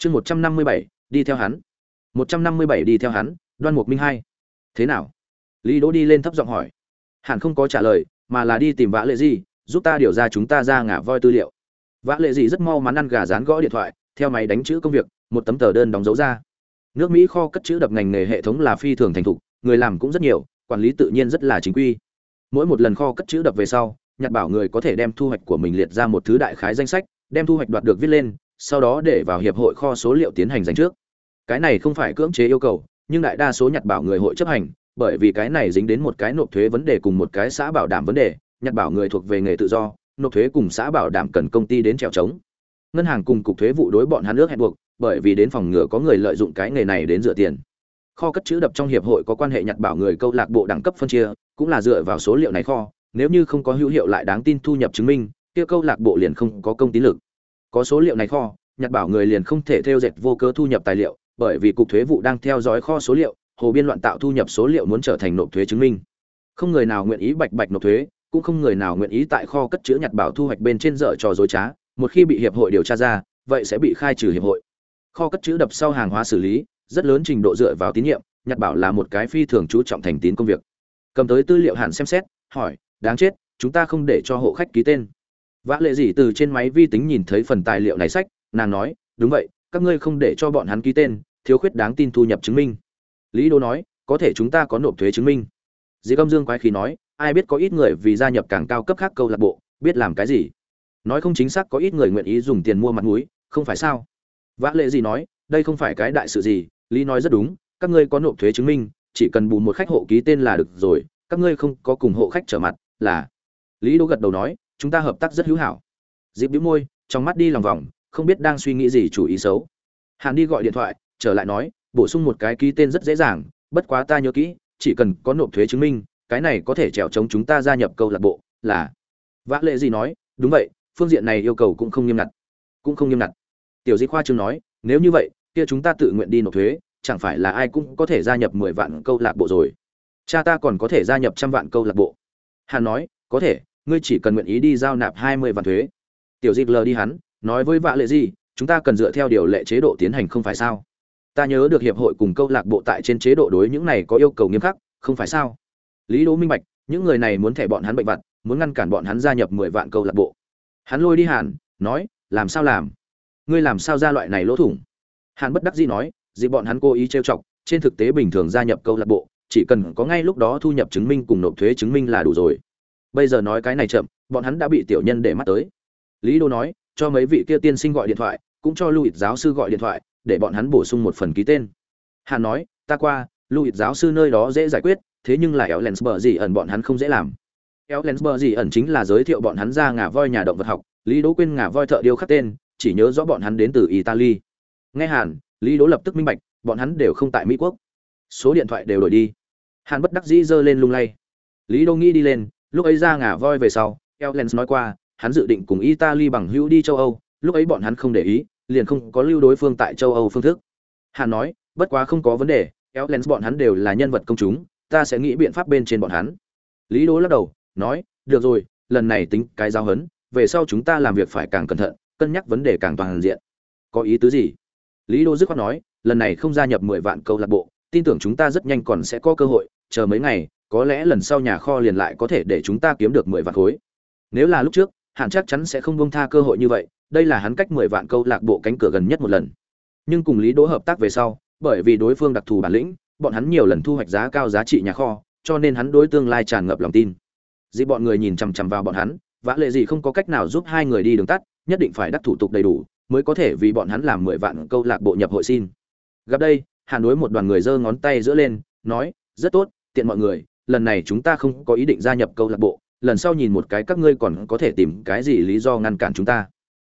chương một trăm năm mươi bảy, đi theo hắn. Một trăm năm mươi bảy đi theo hắn, đoan mục minh hai. Thế nào? Lý đỗ đi lên thấp giọng hỏi. Hẳn không có trả lời, mà là đi tìm vã lệ gì giúp ta điều ra chúng ta ra ngả voi tư liệu. Vã lệ gì rất mau mắn ăn gà rán gõ điện thoại, theo máy đánh chữ công việc, một tấm tờ đơn đóng dấu ra. Nước mỹ kho cất chữ đập ngành nghề hệ thống là phi thường thành thục, người làm cũng rất nhiều, quản lý tự nhiên rất là chính quy. Mỗi một lần kho cất chữ đập về sau nhặt bảo người có thể đem thu hoạch của mình liệt ra một thứ đại khái danh sách, đem thu hoạch đoạt được viết lên sau đó để vào hiệp hội kho số liệu tiến hành dành trước. Cái này không phải cưỡng chế yêu cầu, nhưng đại đa số nhặt bảo người hội chấp hành, bởi vì cái này dính đến một cái nộp thuế vấn đề cùng một cái xã bảo đảm vấn đề nhặt bảo người thuộc về nghề tự do, nộp thuế cùng xã bảo đảm cần công ty đến trèo trống. Ngân hàng cùng cục thuế vụ đối bọn hắn nước hẹn buộc, bởi vì đến phòng ngừa có người lợi dụng cái nghề này đến rửa tiền. Kho cất chữ đập trong hiệp hội có quan hệ nhặt bảo người câu lạc bộ đẳng cấp phân chia, cũng là dựa vào số liệu này kho, nếu như không có hữu hiệu lại đáng tin thu nhập chứng minh, kia câu lạc bộ liền không có công tín lực có số liệu này kho nhặt bảo người liền không thể theo dệt vô cớ thu nhập tài liệu, bởi vì cục thuế vụ đang theo dõi kho số liệu, hồ biên loạn tạo thu nhập số liệu muốn trở thành nộp thuế chứng minh. Không người nào nguyện ý bạch bạch nộp thuế, cũng không người nào nguyện ý tại kho cất chữ nhặt bảo thu hoạch bên trên dở trò dối trá, một khi bị hiệp hội điều tra ra, vậy sẽ bị khai trừ hiệp hội. Kho cất chữ đập sau hàng hóa xử lý, rất lớn trình độ dựa vào tín nhiệm nhặt bảo là một cái phi thường chú trọng thành tín công việc. Cầm tới tư liệu hẳn xem xét, hỏi, đáng chết, chúng ta không để cho hộ khách ký tên vã lệ gì từ trên máy vi tính nhìn thấy phần tài liệu này sách, nàng nói, đúng vậy, các ngươi không để cho bọn hắn ký tên, thiếu khuyết đáng tin thu nhập chứng minh. Lý đô nói, có thể chúng ta có nộp thuế chứng minh. Dì công dương quái khí nói, ai biết có ít người vì gia nhập càng cao cấp khác câu lạc bộ, biết làm cái gì? Nói không chính xác có ít người nguyện ý dùng tiền mua mặt mũi, không phải sao? Vã lệ gì nói, đây không phải cái đại sự gì, lý nói rất đúng, các ngươi có nộp thuế chứng minh, chỉ cần bù một khách hộ ký tên là được rồi, các ngươi không có cùng hộ khách trở mặt, là lý Đô gật đầu nói chúng ta hợp tác rất hữu hảo. Dịp bĩu môi, trong mắt đi lòng vòng, không biết đang suy nghĩ gì chủ ý xấu. Hàn đi gọi điện thoại, trở lại nói, bổ sung một cái ký tên rất dễ dàng, bất quá ta nhớ kỹ, chỉ cần có nộp thuế chứng minh, cái này có thể trèo chống chúng ta gia nhập câu lạc bộ, là. Vã lệ gì nói, đúng vậy, phương diện này yêu cầu cũng không nghiêm ngặt. Cũng không nghiêm ngặt. Tiểu di khoa chương nói, nếu như vậy, kia chúng ta tự nguyện đi nộp thuế, chẳng phải là ai cũng có thể gia nhập mười vạn câu lạc bộ rồi. Cha ta còn có thể gia nhập trăm vạn câu lạc bộ. Hàn nói, có thể ngươi chỉ cần nguyện ý đi giao nạp hai mươi vạn thuế. Tiểu di lờ đi hắn, nói với vạ lệ gì chúng ta cần dựa theo điều lệ chế độ tiến hành không phải sao? Ta nhớ được hiệp hội cùng câu lạc bộ tại trên chế độ đối những này có yêu cầu nghiêm khắc, không phải sao? Lý đỗ minh bạch, những người này muốn thẻ bọn hắn bệnh vặt, muốn ngăn cản bọn hắn gia nhập mười vạn câu lạc bộ. Hắn lôi đi hàn, nói, làm sao làm? Ngươi làm sao ra loại này lỗ thủng? Hàn bất đắc dĩ nói dịp bọn hắn cố ý trêu chọc, trên thực tế bình thường gia nhập câu lạc bộ, chỉ cần có ngay lúc đó thu nhập chứng minh cùng nộp thuế chứng minh là đủ rồi bây giờ nói cái này chậm, bọn hắn đã bị tiểu nhân để mắt tới. Lý đô nói, cho mấy vị kia tiên sinh gọi điện thoại, cũng cho lưu giáo sư gọi điện thoại, để bọn hắn bổ sung một phần ký tên. Hàn nói, ta qua, lưu giáo sư nơi đó dễ giải quyết, thế nhưng là éo lensberg gì ẩn bọn hắn không dễ làm. Éo lensberg gì ẩn chính là giới thiệu bọn hắn ra ngà voi nhà động vật học, lý đỗ quên ngà voi thợ điêu khắc tên, chỉ nhớ rõ bọn hắn đến từ italy. Nghe hàn, lý đỗ lập tức minh bạch, bọn hắn đều không tại mỹ quốc. Số điện thoại đều đổi đi. Hàn bất đắc dĩ giơ lên lung lay. Lý đỗ nghĩ đi lên lúc ấy ra ngà voi về sau, Elens nói qua, hắn dự định cùng Italy bằng hữu đi châu Âu, lúc ấy bọn hắn không để ý, liền không có lưu đối phương tại châu Âu phương thức. Hắn nói, bất quá không có vấn đề, Elens bọn hắn đều là nhân vật công chúng, ta sẽ nghĩ biện pháp bên trên bọn hắn. Lý đỗ lắc đầu, nói, được rồi, lần này tính cái giao hấn về sau chúng ta làm việc phải càng cẩn thận, cân nhắc vấn đề càng toàn diện. Có ý tứ gì? Lý Đô dứt khoát nói, lần này không gia nhập mười vạn câu lạc bộ, tin tưởng chúng ta rất nhanh còn sẽ có cơ hội, chờ mấy ngày có lẽ lần sau nhà kho liền lại có thể để chúng ta kiếm được mười vạn khối. Nếu là lúc trước, hạn chắc chắn sẽ không buông tha cơ hội như vậy, đây là hắn cách mười vạn câu lạc bộ cánh cửa gần nhất một lần. Nhưng cùng lý đỗ hợp tác về sau, bởi vì đối phương đặc thù bản lĩnh, bọn hắn nhiều lần thu hoạch giá cao giá trị nhà kho, cho nên hắn đối tương lai tràn ngập lòng tin. Dị bọn người nhìn chằm chằm vào bọn hắn, vã lệ gì không có cách nào giúp hai người đi đường tắt, nhất định phải đắc thủ tục đầy đủ, mới có thể vì bọn hắn làm mười vạn câu lạc bộ nhập hội xin. Gặp đây, hàn đối một đoàn người giơ ngón tay giữa lên, nói, rất tốt, tiện mọi người lần này chúng ta không có ý định gia nhập câu lạc bộ, lần sau nhìn một cái các ngươi còn có thể tìm cái gì lý do ngăn cản chúng ta.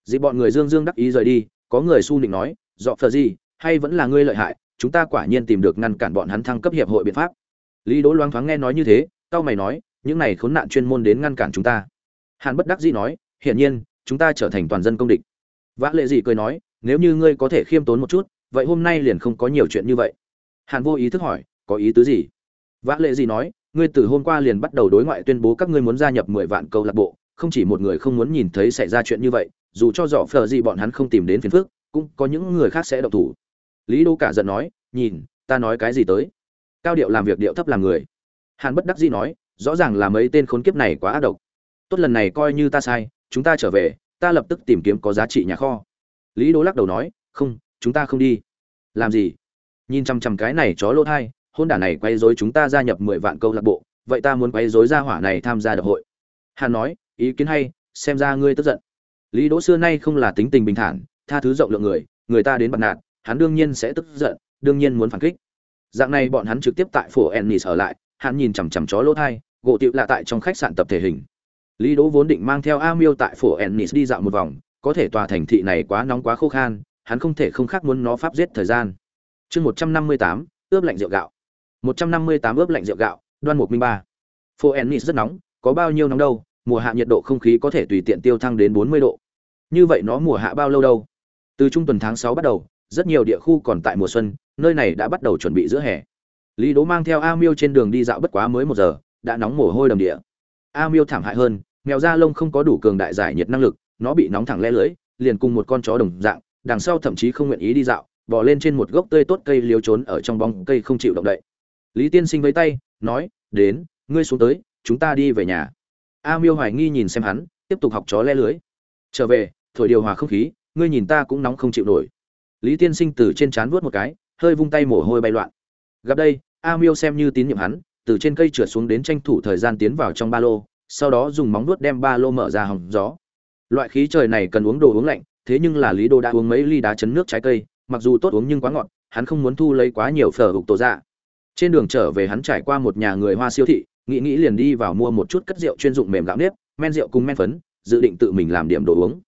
Dị bọn người dương dương đắc ý rời đi, có người su nịnh nói, dọ phờ gì, hay vẫn là ngươi lợi hại, chúng ta quả nhiên tìm được ngăn cản bọn hắn thăng cấp hiệp hội biện pháp. Lý đỗ loáng thoáng nghe nói như thế tao mày nói, những này khốn nạn chuyên môn đến ngăn cản chúng ta. Hàn bất đắc dĩ nói, hiển nhiên, chúng ta trở thành toàn dân công địch. Vã lệ dị cười nói, nếu như ngươi có thể khiêm tốn một chút, vậy hôm nay liền không có nhiều chuyện như vậy. Hàn vô ý thức hỏi, có ý tứ gì? Vã lệ dị nói ngươi từ hôm qua liền bắt đầu đối ngoại tuyên bố các ngươi muốn gia nhập mười vạn câu lạc bộ, không chỉ một người không muốn nhìn thấy xảy ra chuyện như vậy, dù cho dọ phở gì bọn hắn không tìm đến phiền phức, cũng có những người khác sẽ động thủ. Lý đô cả giận nói, nhìn, ta nói cái gì tới? Cao điệu làm việc điệu thấp làm người. Hàn bất đắc dĩ nói, rõ ràng là mấy tên khốn kiếp này quá ác độc. Tốt lần này coi như ta sai, chúng ta trở về, ta lập tức tìm kiếm có giá trị nhà kho. Lý đô lắc đầu nói, không, chúng ta không đi. Làm gì? Nhìn chằm chằm cái này chó lỗ thai hôn đả này quay dối chúng ta gia nhập mười vạn câu lạc bộ, vậy ta muốn quay dối gia hỏa này tham gia đập hội. Hàn nói, ý kiến hay, xem ra ngươi tức giận. Lý đỗ xưa nay không là tính tình bình thản, tha thứ rộng lượng người người ta đến bật nạt, hắn đương nhiên sẽ tức giận, đương nhiên muốn phản kích. Dạng này bọn hắn trực tiếp tại phủ ennis ở lại, hắn nhìn chằm chằm chó lỗ thai, gỗ tiệu lạ tại trong khách sạn tập thể hình. Lý đỗ vốn định mang theo a miêu tại phủ ennis đi dạo một vòng, có thể tòa thành thị này quá nóng quá khô khan, hắn không thể không khác muốn nó pháp giết thời gian. Chương một trăm năm mươi tám, ướp lạnh rượu gạo một trăm năm mươi tám ướp lạnh rượu gạo, đoan mục minh ba. Phố ennis rất nóng, có bao nhiêu nóng đâu, mùa hạ nhiệt độ không khí có thể tùy tiện tiêu thăng đến bốn mươi độ. Như vậy nó mùa hạ bao lâu đâu? Từ trung tuần tháng sáu bắt đầu, rất nhiều địa khu còn tại mùa xuân, nơi này đã bắt đầu chuẩn bị giữa hè. Lý đố mang theo a miêu trên đường đi dạo bất quá mới một giờ, đã nóng mồ hôi đầm địa. A miêu thảm hại hơn, mèo da lông không có đủ cường đại giải nhiệt năng lực, nó bị nóng thẳng le lưỡi, liền cùng một con chó đồng dạng, đằng sau thậm chí không nguyện ý đi dạo, bò lên trên một gốc tươi tốt cây liếu trốn ở trong bóng cây không chịu động đậy lý tiên sinh với tay, nói, đến, ngươi xuống tới, chúng ta đi về nhà. A miêu hoài nghi nhìn xem hắn, tiếp tục học chó le lưới. Trở về, thổi điều hòa không khí, ngươi nhìn ta cũng nóng không chịu nổi. Lý tiên sinh từ trên trán vuốt một cái, hơi vung tay mồ hôi bay loạn. Gặp đây, a miêu xem như tín nhiệm hắn, từ trên cây trượt xuống đến tranh thủ thời gian tiến vào trong ba lô, sau đó dùng móng vuốt đem ba lô mở ra hòng gió. Loại khí trời này cần uống đồ uống lạnh, thế nhưng là lý đô đã uống mấy ly đá chấn nước trái cây, mặc dù tốt uống nhưng quá ngọt, hắn không muốn thu lấy quá nhiều phở hục tổ dạ trên đường trở về hắn trải qua một nhà người hoa siêu thị, nghĩ nghĩ liền đi vào mua một chút cất rượu chuyên dụng mềm gạo nếp, men rượu cùng men phấn, dự định tự mình làm điểm đồ uống.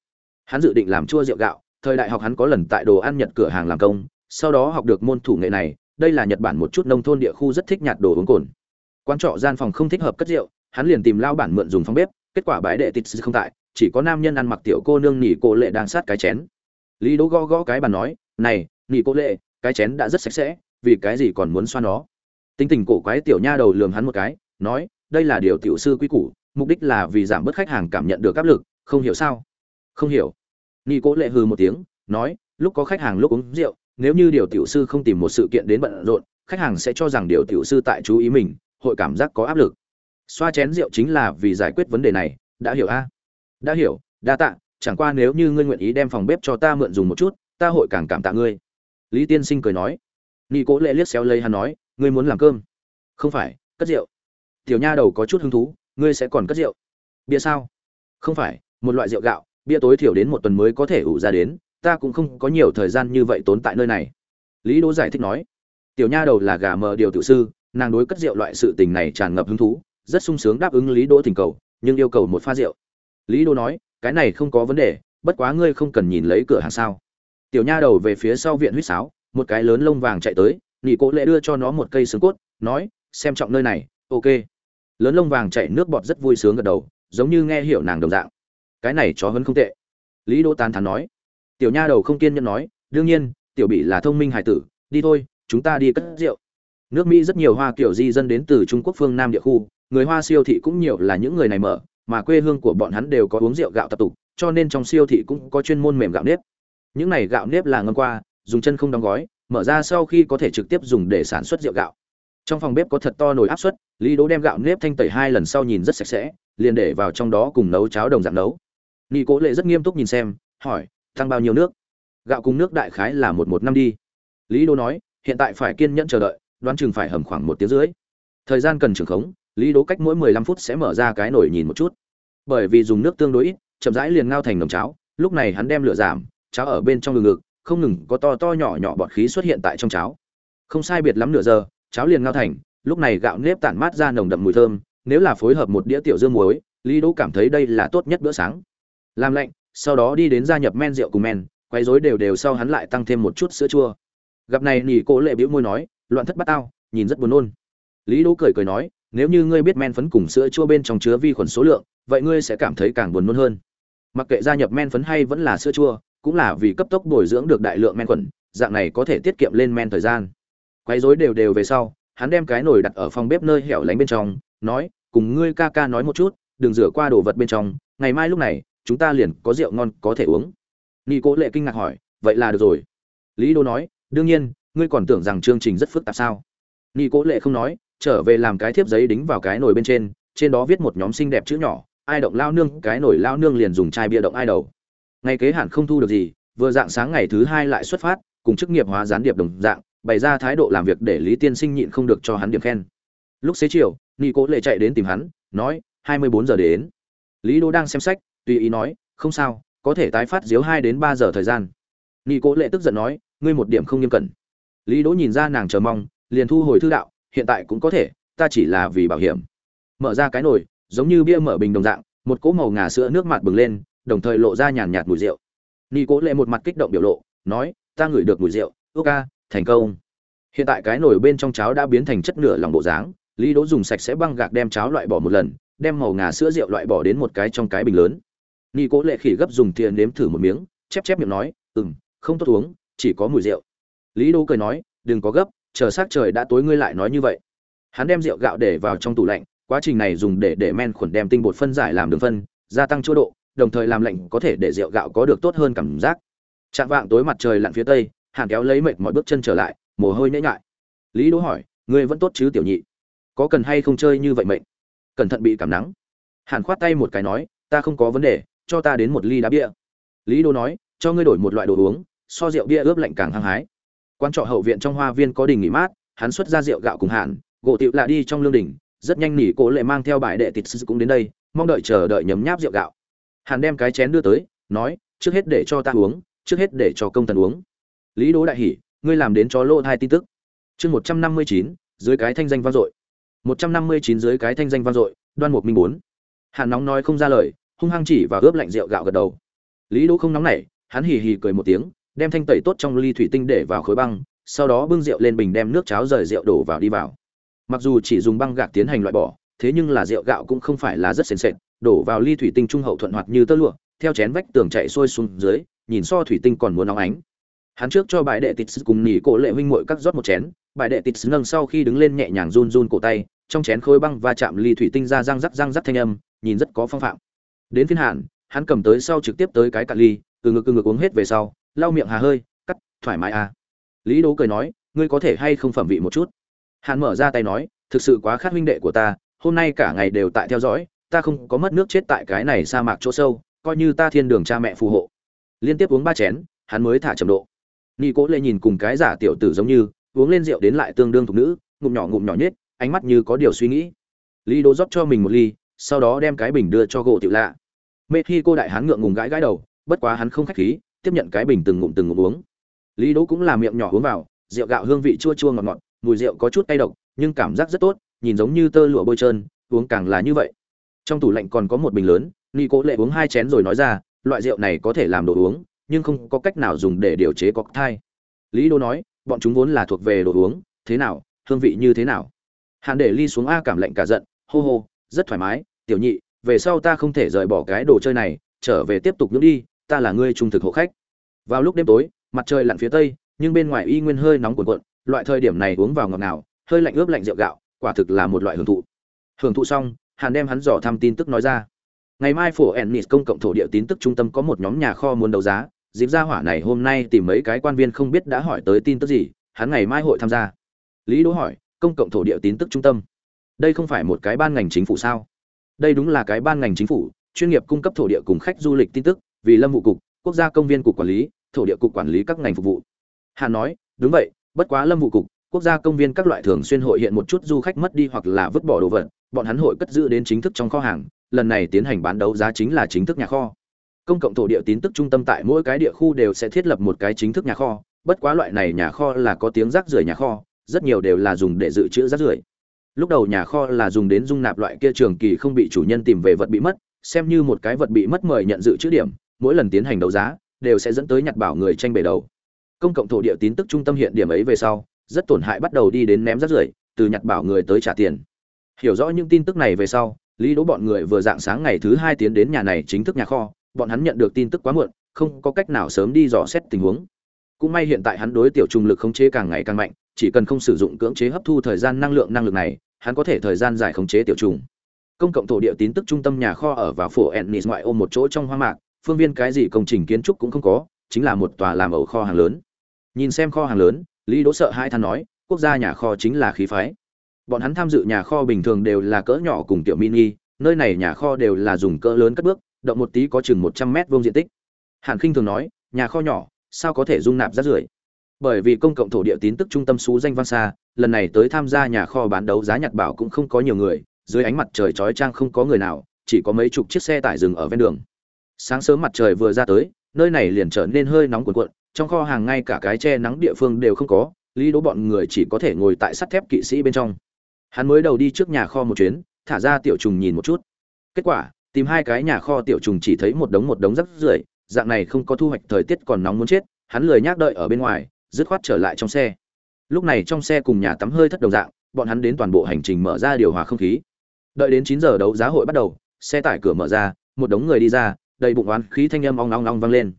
Hắn dự định làm chua rượu gạo, thời đại học hắn có lần tại đồ ăn nhật cửa hàng làm công, sau đó học được môn thủ nghệ này, đây là nhật bản một chút nông thôn địa khu rất thích nhạt đồ uống cồn. Quan trọ gian phòng không thích hợp cất rượu, hắn liền tìm lao bản mượn dùng phòng bếp, kết quả bãi đệ tít không tại, chỉ có nam nhân ăn mặc tiểu cô nương nỉ cô lệ đang sát cái chén. Lý đỗ gõ gõ cái bàn nói, này, nỉ cô lệ, cái chén đã rất sạch sẽ, vì cái gì còn muốn xoa nó? Tính tình cổ quái tiểu nha đầu lườm hắn một cái, nói, đây là điều tiểu sư quy củ, mục đích là vì giảm bớt khách hàng cảm nhận được áp lực, không hiểu sao? Không hiểu. Nghi cố lệ hừ một tiếng, nói, lúc có khách hàng lúc uống rượu, nếu như điều tiểu sư không tìm một sự kiện đến bận rộn, khách hàng sẽ cho rằng điều tiểu sư tại chú ý mình, hội cảm giác có áp lực. Xoa chén rượu chính là vì giải quyết vấn đề này, đã hiểu a? Đã hiểu, đa tạ, chẳng qua nếu như ngươi nguyện ý đem phòng bếp cho ta mượn dùng một chút, ta hội càng cảm tạ ngươi. Lý tiên sinh cười nói. Nghi cố lệ liếc xéo lấy hắn nói ngươi muốn làm cơm. Không phải, cất rượu. Tiểu nha đầu có chút hứng thú, ngươi sẽ còn cất rượu. Bia sao? Không phải, một loại rượu gạo, bia tối thiểu đến một tuần mới có thể ủ ra đến, ta cũng không có nhiều thời gian như vậy tốn tại nơi này. Lý đỗ giải thích nói. Tiểu nha đầu là gà mờ điều tự sư, nàng đối cất rượu loại sự tình này tràn ngập hứng thú, rất sung sướng đáp ứng lý đỗ thỉnh cầu, nhưng yêu cầu một pha rượu. Lý đỗ nói, cái này không có vấn đề, bất quá ngươi không cần nhìn lấy cửa hàng sao. Tiểu nha đầu về phía sau viện huýt sáo, một cái lớn lông vàng chạy tới nị cố lệ đưa cho nó một cây xương cốt, nói, xem trọng nơi này, ok. Lớn lông vàng chạy nước bọt rất vui sướng gật đầu, giống như nghe hiểu nàng đồng dạng. Cái này chó hơn không tệ. Lý đỗ tán thán nói. Tiểu nha đầu không kiên nhẫn nói, đương nhiên, tiểu bị là thông minh hải tử, đi thôi, chúng ta đi cất rượu. Nước mỹ rất nhiều hoa kiểu di dân đến từ trung quốc phương nam địa khu, người hoa siêu thị cũng nhiều là những người này mở, mà quê hương của bọn hắn đều có uống rượu gạo tập tục, cho nên trong siêu thị cũng có chuyên môn mềm gạo nếp. Những này gạo nếp là ngâm qua, dùng chân không đóng gói mở ra sau khi có thể trực tiếp dùng để sản xuất rượu gạo. Trong phòng bếp có thật to nồi áp suất, lý đỗ đem gạo nếp thanh tẩy hai lần sau nhìn rất sạch sẽ, liền để vào trong đó cùng nấu cháo đồng dạng nấu. Nghi cố lệ rất nghiêm túc nhìn xem, hỏi, tăng bao nhiêu nước? Gạo cùng nước đại khái là một một năm đi. Lý đỗ nói, hiện tại phải kiên nhẫn chờ đợi, đoán chừng phải hầm khoảng một tiếng rưỡi. Thời gian cần trưởng khống, lý đỗ cách mỗi mười lăm phút sẽ mở ra cái nồi nhìn một chút. Bởi vì dùng nước tương đối ít, chậm rãi liền ngao thành nồng cháo, lúc này hắn đem lửa giảm, cháo ở bên trong ngực ngực không ngừng có to to nhỏ nhỏ bọt khí xuất hiện tại trong cháo. Không sai biệt lắm nửa giờ, cháo liền ngao thành, lúc này gạo nếp tản mát ra nồng đậm mùi thơm, nếu là phối hợp một đĩa tiểu dương muối, lý đỗ cảm thấy đây là tốt nhất bữa sáng. Làm lạnh, sau đó đi đến gia nhập men rượu cùng men, quấy rối đều đều sau hắn lại tăng thêm một chút sữa chua. Gặp này nỉ cô lệ bĩu môi nói, loạn thất bát tao, nhìn rất buồn nôn. Lý đỗ cười cười nói, nếu như ngươi biết men phấn cùng sữa chua bên trong chứa vi khuẩn số lượng, vậy ngươi sẽ cảm thấy càng buồn nôn hơn. Mặc kệ gia nhập men phấn hay vẫn là sữa chua cũng là vì cấp tốc bồi dưỡng được đại lượng men khuẩn, dạng này có thể tiết kiệm lên men thời gian. Quấy rối đều đều về sau, hắn đem cái nồi đặt ở phòng bếp nơi hẻo lánh bên trong, nói, cùng ngươi ca ca nói một chút, đừng rửa qua đồ vật bên trong, ngày mai lúc này, chúng ta liền có rượu ngon có thể uống. Nghi cố lệ kinh ngạc hỏi, vậy là được rồi. Lý đô nói, đương nhiên, ngươi còn tưởng rằng chương trình rất phức tạp sao? Nghi cố lệ không nói, trở về làm cái thiếp giấy đính vào cái nồi bên trên trên đó viết một nhóm xinh đẹp chữ nhỏ, ai động lao nương? Cái nồi lao nương liền dùng chai bia động ai đầu ngày kế hạn không thu được gì, vừa dạng sáng ngày thứ hai lại xuất phát, cùng chức nghiệp hóa gián điệp đồng dạng, bày ra thái độ làm việc để lý tiên sinh nhịn không được cho hắn điểm khen. Lúc xế chiều nghi cố lệ chạy đến tìm hắn, nói, hai mươi bốn giờ đến. Lý đô đang xem sách, tùy ý nói, không sao, có thể tái phát diếu hai đến ba giờ thời gian. Nghi cố lệ tức giận nói, ngươi một điểm không nghiêm cẩn. Lý đỗ nhìn ra nàng chờ mong, liền thu hồi thư đạo, hiện tại cũng có thể, ta chỉ là vì bảo hiểm. Mở ra cái nồi, giống như bia mở bình đồng dạng, một cỗ màu ngà sữa nước mặt bừng lên đồng thời lộ ra nhàn nhạt mùi rượu. Ni cố lệ một mặt kích động biểu lộ, nói, ta ngửi được mùi rượu ước ca, thành công. Hiện tại cái nồi bên trong cháo đã biến thành chất nửa lòng bộ dáng, lý đỗ dùng sạch sẽ băng gạc đem cháo loại bỏ một lần, đem màu ngà sữa rượu loại bỏ đến một cái trong cái bình lớn. Ni cố lệ khỉ gấp dùng tiền nếm thử một miếng, chép chép miệng nói, ừm, không tốt uống, chỉ có mùi rượu. Lý đỗ cười nói, đừng có gấp, chờ s trời đã tối ngươi lại nói như vậy. Hắn đem rượu gạo để vào trong tủ lạnh, quá trình này dùng để để men khuẩn đem tinh bột phân giải làm đường phân, gia tăng chỗ độ đồng thời làm lạnh có thể để rượu gạo có được tốt hơn cảm giác. Chạm vạng tối mặt trời lặn phía tây hàn kéo lấy mệt mọi bước chân trở lại mồ hôi nhễ ngại lý đỗ hỏi ngươi vẫn tốt chứ tiểu nhị? Có cần hay không chơi như vậy mệnh? Cẩn thận bị cảm nắng. Hàn khoát tay một cái nói ta không có vấn đề cho ta đến một ly đá bia. Lý đỗ nói cho ngươi đổi một loại đồ uống so rượu bia ướp lạnh càng hăng hái. Quan trọ hậu viện trong hoa viên có đình nghỉ mát hắn xuất ra rượu gạo cùng Hàn, gỗ tiệu lạ đi trong lương đình rất nhanh nỉ cố lệ mang theo bài đệ tịt sư cũng đến đây mong đợi chờ đợi nhấm nháp rượu gạo hàn đem cái chén đưa tới, nói, trước hết để cho ta uống, trước hết để cho công tần uống. Lý đỗ đại hỉ, ngươi làm đến cho lô hai tin tức. Chương một trăm năm mươi chín, dưới cái thanh danh vang dội. một trăm năm mươi chín dưới cái thanh danh vang dội, đoan một minh bốn. Hàn nóng nói không ra lời, hung hăng chỉ và ướp lạnh rượu gạo gật đầu. Lý đỗ không nóng nảy, hắn hì hì cười một tiếng, đem thanh tẩy tốt trong ly thủy tinh để vào khối băng, sau đó bưng rượu lên bình đem nước cháo rời rượu đổ vào đi vào. Mặc dù chỉ dùng băng gạc tiến hành loại bỏ, thế nhưng là rượu gạo cũng không phải là rất sền sệt đổ vào ly thủy tinh trung hậu thuận hoạt như tơ lụa, theo chén vách tường chạy xuôi xuống dưới, nhìn so thủy tinh còn muốn nóng ánh. Hắn trước cho bài đệ tịt cùng nỉ cổ lệ huynh muội cắt rót một chén bài đệ tịt nâng sau khi đứng lên nhẹ nhàng run run cổ tay, trong chén khối băng và chạm ly thủy tinh ra răng rắc răng rắc thanh âm, nhìn rất có phong phạm. Đến phiên hạn, hắn cầm tới sau trực tiếp tới cái cạn ly, từ ngực từ ngực uống hết về sau, lau miệng hà hơi, cắt, thoải mái à. Lý đố cười nói, ngươi có thể hay không phẩm vị một chút? Hắn mở ra tay nói, thực sự quá khát huynh đệ của ta, hôm nay cả ngày đều tại theo dõi ta không có mất nước chết tại cái này sa mạc chỗ sâu, coi như ta thiên đường cha mẹ phù hộ. Liên tiếp uống ba chén, hắn mới thả trầm độ. Nghi cố lệ nhìn cùng cái giả tiểu tử giống như, uống lên rượu đến lại tương đương thục nữ, ngụm nhỏ ngụm nhỏ nhất ánh mắt như có điều suy nghĩ. Lý đỗ rót cho mình một ly, sau đó đem cái bình đưa cho gỗ tiểu lạ. Mê khi cô đại hán ngượng ngùng gãi gãi đầu, bất quá hắn không khách khí, tiếp nhận cái bình từng ngụm từng ngụm uống. Lý đỗ cũng là miệng nhỏ uống vào, rượu gạo hương vị chua chua ngọt ngọt, mùi rượu có chút cay độc, nhưng cảm giác rất tốt, nhìn giống như tơ lụa bôi trơn, uống càng là như vậy trong tủ lạnh còn có một bình lớn nghi cố lệ uống hai chén rồi nói ra, loại rượu này có thể làm đồ uống, nhưng không có cách nào dùng để điều chế cocktail lý đô nói, bọn chúng vốn là thuộc về đồ uống, thế nào, hương vị như thế nào? Hàn để ly xuống a cảm lạnh cả giận, hô hô, rất thoải mái, tiểu nhị, về sau ta không thể rời bỏ cái đồ chơi này, trở về tiếp tục nước đi, ta là ngươi trung thực hộ khách. Vào lúc đêm tối, mặt trời lặn phía tây, nhưng bên ngoài y nguyên hơi nóng cuộn cuộn, loại thời điểm này uống vào ngọt nào hơi lạnh ướp lạnh rượu gạo, quả thực là một loại hưởng thụ. Hưởng thụ xong hàn đem hắn dò thăm tin tức nói ra. Ngày mai phổ ennis công cộng thổ địa tin tức trung tâm có một nhóm nhà kho muốn đấu giá. Dịp ra hỏa này hôm nay tìm mấy cái quan viên không biết đã hỏi tới tin tức gì, hắn ngày mai hội tham gia. Lý đỗ hỏi, công cộng thổ địa tin tức trung tâm. Đây không phải một cái ban ngành chính phủ sao? Đây đúng là cái ban ngành chính phủ, chuyên nghiệp cung cấp thổ địa cùng khách du lịch tin tức, vì lâm vụ cục, quốc gia công viên cục quản lý, thổ địa cục quản lý các ngành phục vụ. Hàn nói, đúng vậy, bất quá lâm vụ cục quốc gia công viên các loại thường xuyên hội hiện một chút du khách mất đi hoặc là vứt bỏ đồ vật, bọn hắn hội cất giữ đến chính thức trong kho hàng, lần này tiến hành bán đấu giá chính là chính thức nhà kho. Công cộng thổ địa tín tức trung tâm tại mỗi cái địa khu đều sẽ thiết lập một cái chính thức nhà kho, bất quá loại này nhà kho là có tiếng rác rưởi nhà kho, rất nhiều đều là dùng để dự trữ rác rưởi. Lúc đầu nhà kho là dùng đến dung nạp loại kia trường kỳ không bị chủ nhân tìm về vật bị mất, xem như một cái vật bị mất mời nhận dự trữ điểm, mỗi lần tiến hành đấu giá, đều sẽ dẫn tới nhặt bảo người tranh bể đầu. Công cộng thổ địa tín tức trung tâm hiện điểm ấy về sau rất tổn hại bắt đầu đi đến ném rác rưởi, từ nhặt bảo người tới trả tiền. Hiểu rõ những tin tức này về sau, lý đỗ bọn người vừa dạng sáng ngày thứ hai tiến đến nhà này chính thức nhà kho, bọn hắn nhận được tin tức quá muộn, không có cách nào sớm đi dò xét tình huống. Cũng may hiện tại hắn đối tiểu trùng lực khống chế càng ngày càng mạnh, chỉ cần không sử dụng cưỡng chế hấp thu thời gian năng lượng năng lực này, hắn có thể thời gian dài khống chế tiểu trùng. Công cộng thổ địa tín tức trung tâm nhà kho ở vào phủ ennis ngoại ô một chỗ trong hoang mạc, phương viên cái gì công trình kiến trúc cũng không có, chính là một tòa làm ẩu kho hàng lớn. Nhìn xem kho hàng lớn lý đỗ sợ hai than nói, quốc gia nhà kho chính là khí phái. Bọn hắn tham dự nhà kho bình thường đều là cỡ nhỏ cùng tiểu mini, nơi này nhà kho đều là dùng cỡ lớn cất bước, động một tí có chừng một trăm mét vuông diện tích. Hàn khinh thường nói, nhà kho nhỏ, sao có thể dung nạp rác rưởi? Bởi vì công cộng thổ địa tín tức trung tâm xú danh vang xa, lần này tới tham gia nhà kho bán đấu giá nhặt bảo cũng không có nhiều người, dưới ánh mặt trời chói chang không có người nào, chỉ có mấy chục chiếc xe tải dừng ở ven đường. Sáng sớm mặt trời vừa ra tới nơi này liền trở nên hơi nóng cuộn cuộn, trong kho hàng ngay cả cái che nắng địa phương đều không có, lý đố bọn người chỉ có thể ngồi tại sắt thép kỵ sĩ bên trong. Hắn mới đầu đi trước nhà kho một chuyến, thả ra tiểu trùng nhìn một chút. Kết quả, tìm hai cái nhà kho tiểu trùng chỉ thấy một đống một đống rắc rưởi, dạng này không có thu hoạch thời tiết còn nóng muốn chết, hắn lười nhác đợi ở bên ngoài, dứt khoát trở lại trong xe. Lúc này trong xe cùng nhà tắm hơi thất đồng dạng, bọn hắn đến toàn bộ hành trình mở ra điều hòa không khí. Đợi đến chín giờ đấu giá hội bắt đầu, xe tải cửa mở ra, một đống người đi ra đầy bụng oán khí thanh âm ong ong ong vang lên.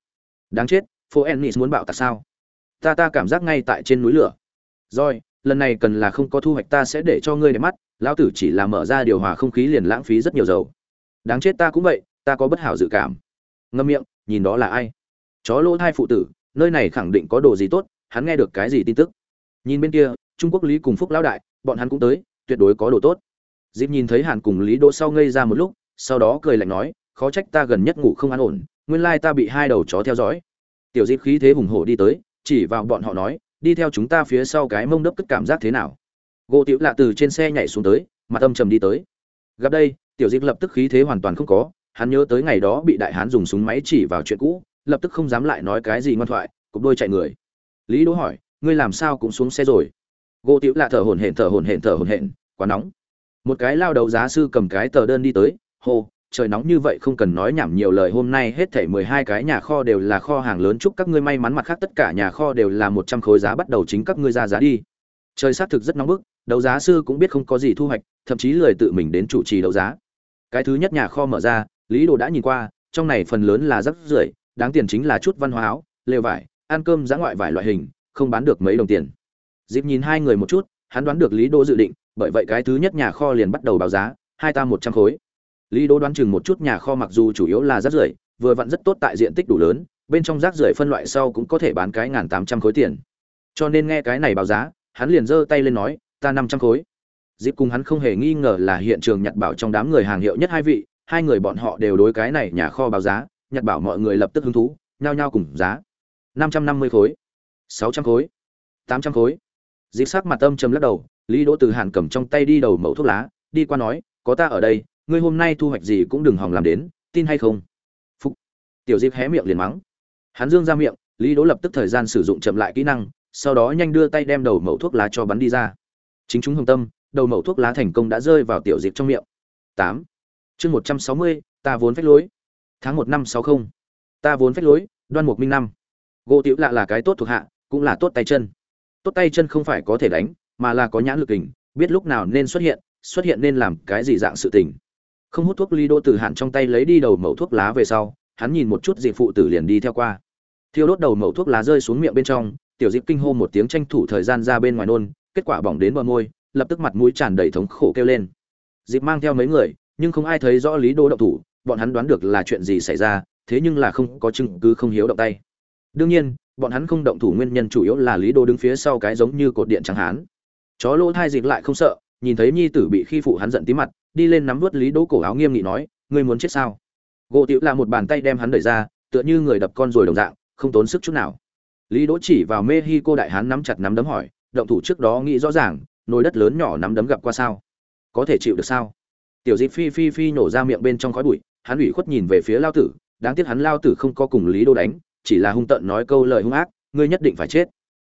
Đáng chết, phố ennis muốn bạo tạc sao? Ta ta cảm giác ngay tại trên núi lửa. Rồi, lần này cần là không có thu hoạch ta sẽ để cho ngươi để mắt, lão tử chỉ là mở ra điều hòa không khí liền lãng phí rất nhiều dầu. Đáng chết ta cũng vậy, ta có bất hảo dự cảm. Ngâm miệng, nhìn đó là ai? Chó lỗ thai phụ tử, nơi này khẳng định có đồ gì tốt, hắn nghe được cái gì tin tức? Nhìn bên kia, trung quốc lý cùng phúc lão đại, bọn hắn cũng tới, tuyệt đối có đồ tốt. Dịp nhìn thấy hàn cùng lý đỗ sau ngây ra một lúc, sau đó cười lạnh nói khó trách ta gần nhất ngủ không an ổn, nguyên lai ta bị hai đầu chó theo dõi. Tiểu dịp khí thế hùng hổ đi tới, chỉ vào bọn họ nói, đi theo chúng ta phía sau cái mông đấp cất cảm giác thế nào? Gỗ tiểu lạ từ trên xe nhảy xuống tới, mặt âm trầm đi tới. Gặp đây, tiểu dịp lập tức khí thế hoàn toàn không có, hắn nhớ tới ngày đó bị đại hán dùng súng máy chỉ vào chuyện cũ, lập tức không dám lại nói cái gì ngoan thoại, cục đôi chạy người. Lý đỗ hỏi, ngươi làm sao cũng xuống xe rồi? Gỗ tiểu lạ thở hổn hển, thở hổn hển, thở hổn hển, quá nóng. Một cái lao đầu giá sư cầm cái tờ đơn đi tới, hô trời nóng như vậy không cần nói nhảm nhiều lời, hôm nay hết thảy mười hai cái nhà kho đều là kho hàng lớn, chúc các ngươi may mắn, mặt khác tất cả nhà kho đều là một trăm khối giá bắt đầu chính các ngươi ra giá đi. Trời sát thực rất nóng bức, đấu giá sư cũng biết không có gì thu hoạch, thậm chí lười tự mình đến chủ trì đấu giá. Cái thứ nhất nhà kho mở ra, lý đồ đã nhìn qua, trong này phần lớn là rất rưởi, đáng tiền chính là chút văn hóa áo, lều vải, ăn cơm giá ngoại vải loại hình, không bán được mấy đồng tiền. Dịp nhìn hai người một chút, hắn đoán được lý đồ dự định, bởi vậy cái thứ nhất nhà kho liền bắt đầu báo giá, hai ta một trăm khối lý Đỗ đoán chừng một chút nhà kho mặc dù chủ yếu là rác rưởi, vừa vặn rất tốt tại diện tích đủ lớn, bên trong rác rưởi phân loại sau cũng có thể bán cái ngàn tám trăm khối tiền. Cho nên nghe cái này báo giá, hắn liền giơ tay lên nói, ta năm trăm khối. Dịp cùng hắn không hề nghi ngờ là hiện trường nhặt bảo trong đám người hàng hiệu nhất hai vị, hai người bọn họ đều đối cái này nhà kho báo giá nhặt bảo mọi người lập tức hứng thú, nhao nhao cùng giá. năm trăm năm mươi khối, sáu trăm khối, tám trăm khối. Dịp sắc mặt âm trầm lắc đầu, lý đỗ từ hàn cầm trong tay đi đầu mẫu thuốc lá, đi qua nói, có ta ở đây ngươi hôm nay thu hoạch gì cũng đừng hòng làm đến, tin hay không? Phúc. Tiểu diệp hé miệng liền mắng. Hắn dương ra miệng, lý đỗ lập tức thời gian sử dụng chậm lại kỹ năng, sau đó nhanh đưa tay đem đầu mẫu thuốc lá cho bắn đi ra. Chính chúng hồng tâm, đầu mẫu thuốc lá thành công đã rơi vào tiểu diệp trong miệng. Tám. Chương một trăm sáu mươi, ta vốn phách lối. Tháng một năm sáu không. Ta vốn phách lối, đoan mục minh năm. Gỗ tiểu lạ là cái tốt thuộc hạ, cũng là tốt tay chân. Tốt tay chân không phải có thể đánh, mà là có nhãn lực hình biết lúc nào nên xuất hiện xuất hiện nên làm cái gì dạng sự tình không hút thuốc ly đô từ hạn trong tay lấy đi đầu mẩu thuốc lá về sau, hắn nhìn một chút dịp phụ tử liền đi theo qua. Thiêu đốt đầu mẩu thuốc lá rơi xuống miệng bên trong, tiểu dịp kinh hô một tiếng tranh thủ thời gian ra bên ngoài nôn, kết quả bỏng đến bờ môi, lập tức mặt mũi tràn đầy thống khổ kêu lên. Dịp mang theo mấy người, nhưng không ai thấy rõ lý đô động thủ, bọn hắn đoán được là chuyện gì xảy ra, thế nhưng là không có chứng cứ không hiếu động tay. Đương nhiên, bọn hắn không động thủ nguyên nhân chủ yếu là lý đô đứng phía sau cái giống như cột điện trắng hán chó lỗ thai dịp lại không sợ nhìn thấy nhi tử bị khi phụ hắn giận tí mặt, đi lên nắm vớt lý đỗ cổ áo nghiêm nghị nói, ngươi muốn chết sao? Gỗ tiểu là một bàn tay đem hắn đẩy ra, tựa như người đập con rồi đồng dạng, không tốn sức chút nào. Lý đỗ chỉ vào mê hi cô đại hắn nắm chặt nắm đấm hỏi, động thủ trước đó nghĩ rõ ràng, nồi đất lớn nhỏ nắm đấm gặp qua sao? Có thể chịu được sao? Tiểu dịp phi phi phi nổ ra miệng bên trong khói bụi, hắn ủy khuất nhìn về phía lao tử, đáng tiếc hắn lao tử không có cùng lý đô đánh, chỉ là hung tợn nói câu lời hung ác, ngươi nhất định phải chết.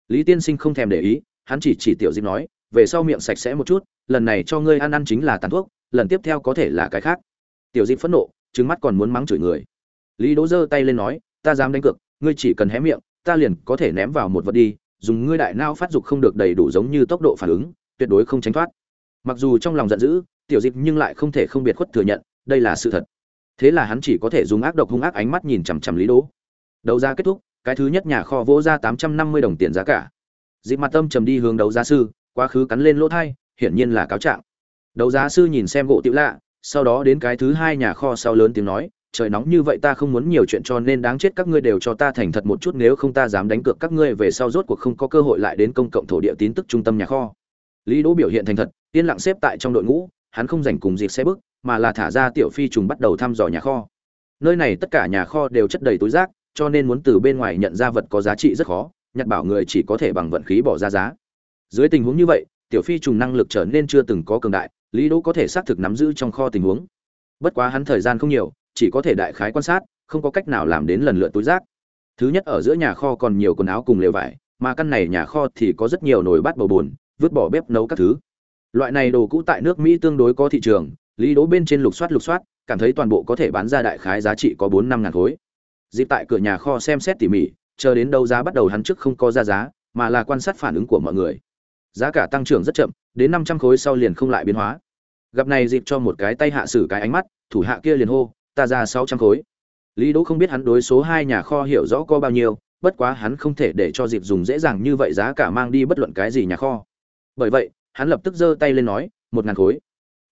Lý tiên sinh không thèm để ý, hắn chỉ chỉ tiểu dịp nói về sau miệng sạch sẽ một chút, lần này cho ngươi ăn ăn chính là tàn thuốc, lần tiếp theo có thể là cái khác. Tiểu dịp phẫn nộ trứng mắt còn muốn mắng chửi người. Lý đỗ giơ tay lên nói, ta dám đánh cược, ngươi chỉ cần hé miệng, ta liền có thể ném vào một vật đi, dùng ngươi đại nao phát dục không được đầy đủ giống như tốc độ phản ứng, tuyệt đối không tránh thoát. Mặc dù trong lòng giận dữ, tiểu dịp nhưng lại không thể không biệt khuất thừa nhận, đây là sự thật. Thế là hắn chỉ có thể dùng ác độc hung ác ánh mắt nhìn chằm chằm lý đỗ. Đấu giá kết thúc, cái thứ nhất nhà kho vỗ ra tám trăm năm mươi đồng tiền giá cả. Dịp mặt tâm trầm đi hướng đấu giá sư quá khứ cắn lên lỗ thai, hiển nhiên là cáo trạng. Đấu giá sư nhìn xem gỗ tiểu lạ, sau đó đến cái thứ hai nhà kho sau lớn tiếng nói, trời nóng như vậy ta không muốn nhiều chuyện cho nên đáng chết các ngươi đều cho ta thành thật một chút, nếu không ta dám đánh cược các ngươi về sau rốt cuộc không có cơ hội lại đến công cộng thổ địa tín tức trung tâm nhà kho. Lý đỗ biểu hiện thành thật, yên lặng xếp tại trong đội ngũ, hắn không dành cùng dịp xe bước, mà là thả ra tiểu phi trùng bắt đầu thăm dò nhà kho. Nơi này tất cả nhà kho đều chất đầy túi rác, cho nên muốn từ bên ngoài nhận ra vật có giá trị rất khó, nhặt bảo người chỉ có thể bằng vận khí bỏ ra giá dưới tình huống như vậy, tiểu phi trùng năng lực trở nên chưa từng có cường đại, lý đỗ có thể xác thực nắm giữ trong kho tình huống. Bất quá hắn thời gian không nhiều, chỉ có thể đại khái quan sát, không có cách nào làm đến lần lượt túi rác. Thứ nhất ở giữa nhà kho còn nhiều quần áo cùng lều vải, mà căn này nhà kho thì có rất nhiều nồi bát bầu bùn, vứt bỏ bếp nấu các thứ. Loại này đồ cũ tại nước mỹ tương đối có thị trường, lý đỗ bên trên lục soát lục soát, cảm thấy toàn bộ có thể bán ra đại khái giá trị có bốn năm ngàn khối. Dịp tại cửa nhà kho xem xét tỉ mỉ, chờ đến đâu giá bắt đầu hắn trước không có ra giá, mà là quan sát phản ứng của mọi người giá cả tăng trưởng rất chậm, đến năm trăm khối sau liền không lại biến hóa. Gặp này dịp cho một cái tay hạ sử cái ánh mắt, thủ hạ kia liền hô, ta ra sáu trăm khối. Lý đỗ không biết hắn đối số hai nhà kho hiểu rõ có bao nhiêu, bất quá hắn không thể để cho dịp dùng dễ dàng như vậy giá cả mang đi bất luận cái gì nhà kho. Bởi vậy, hắn lập tức giơ tay lên nói, một ngàn khối.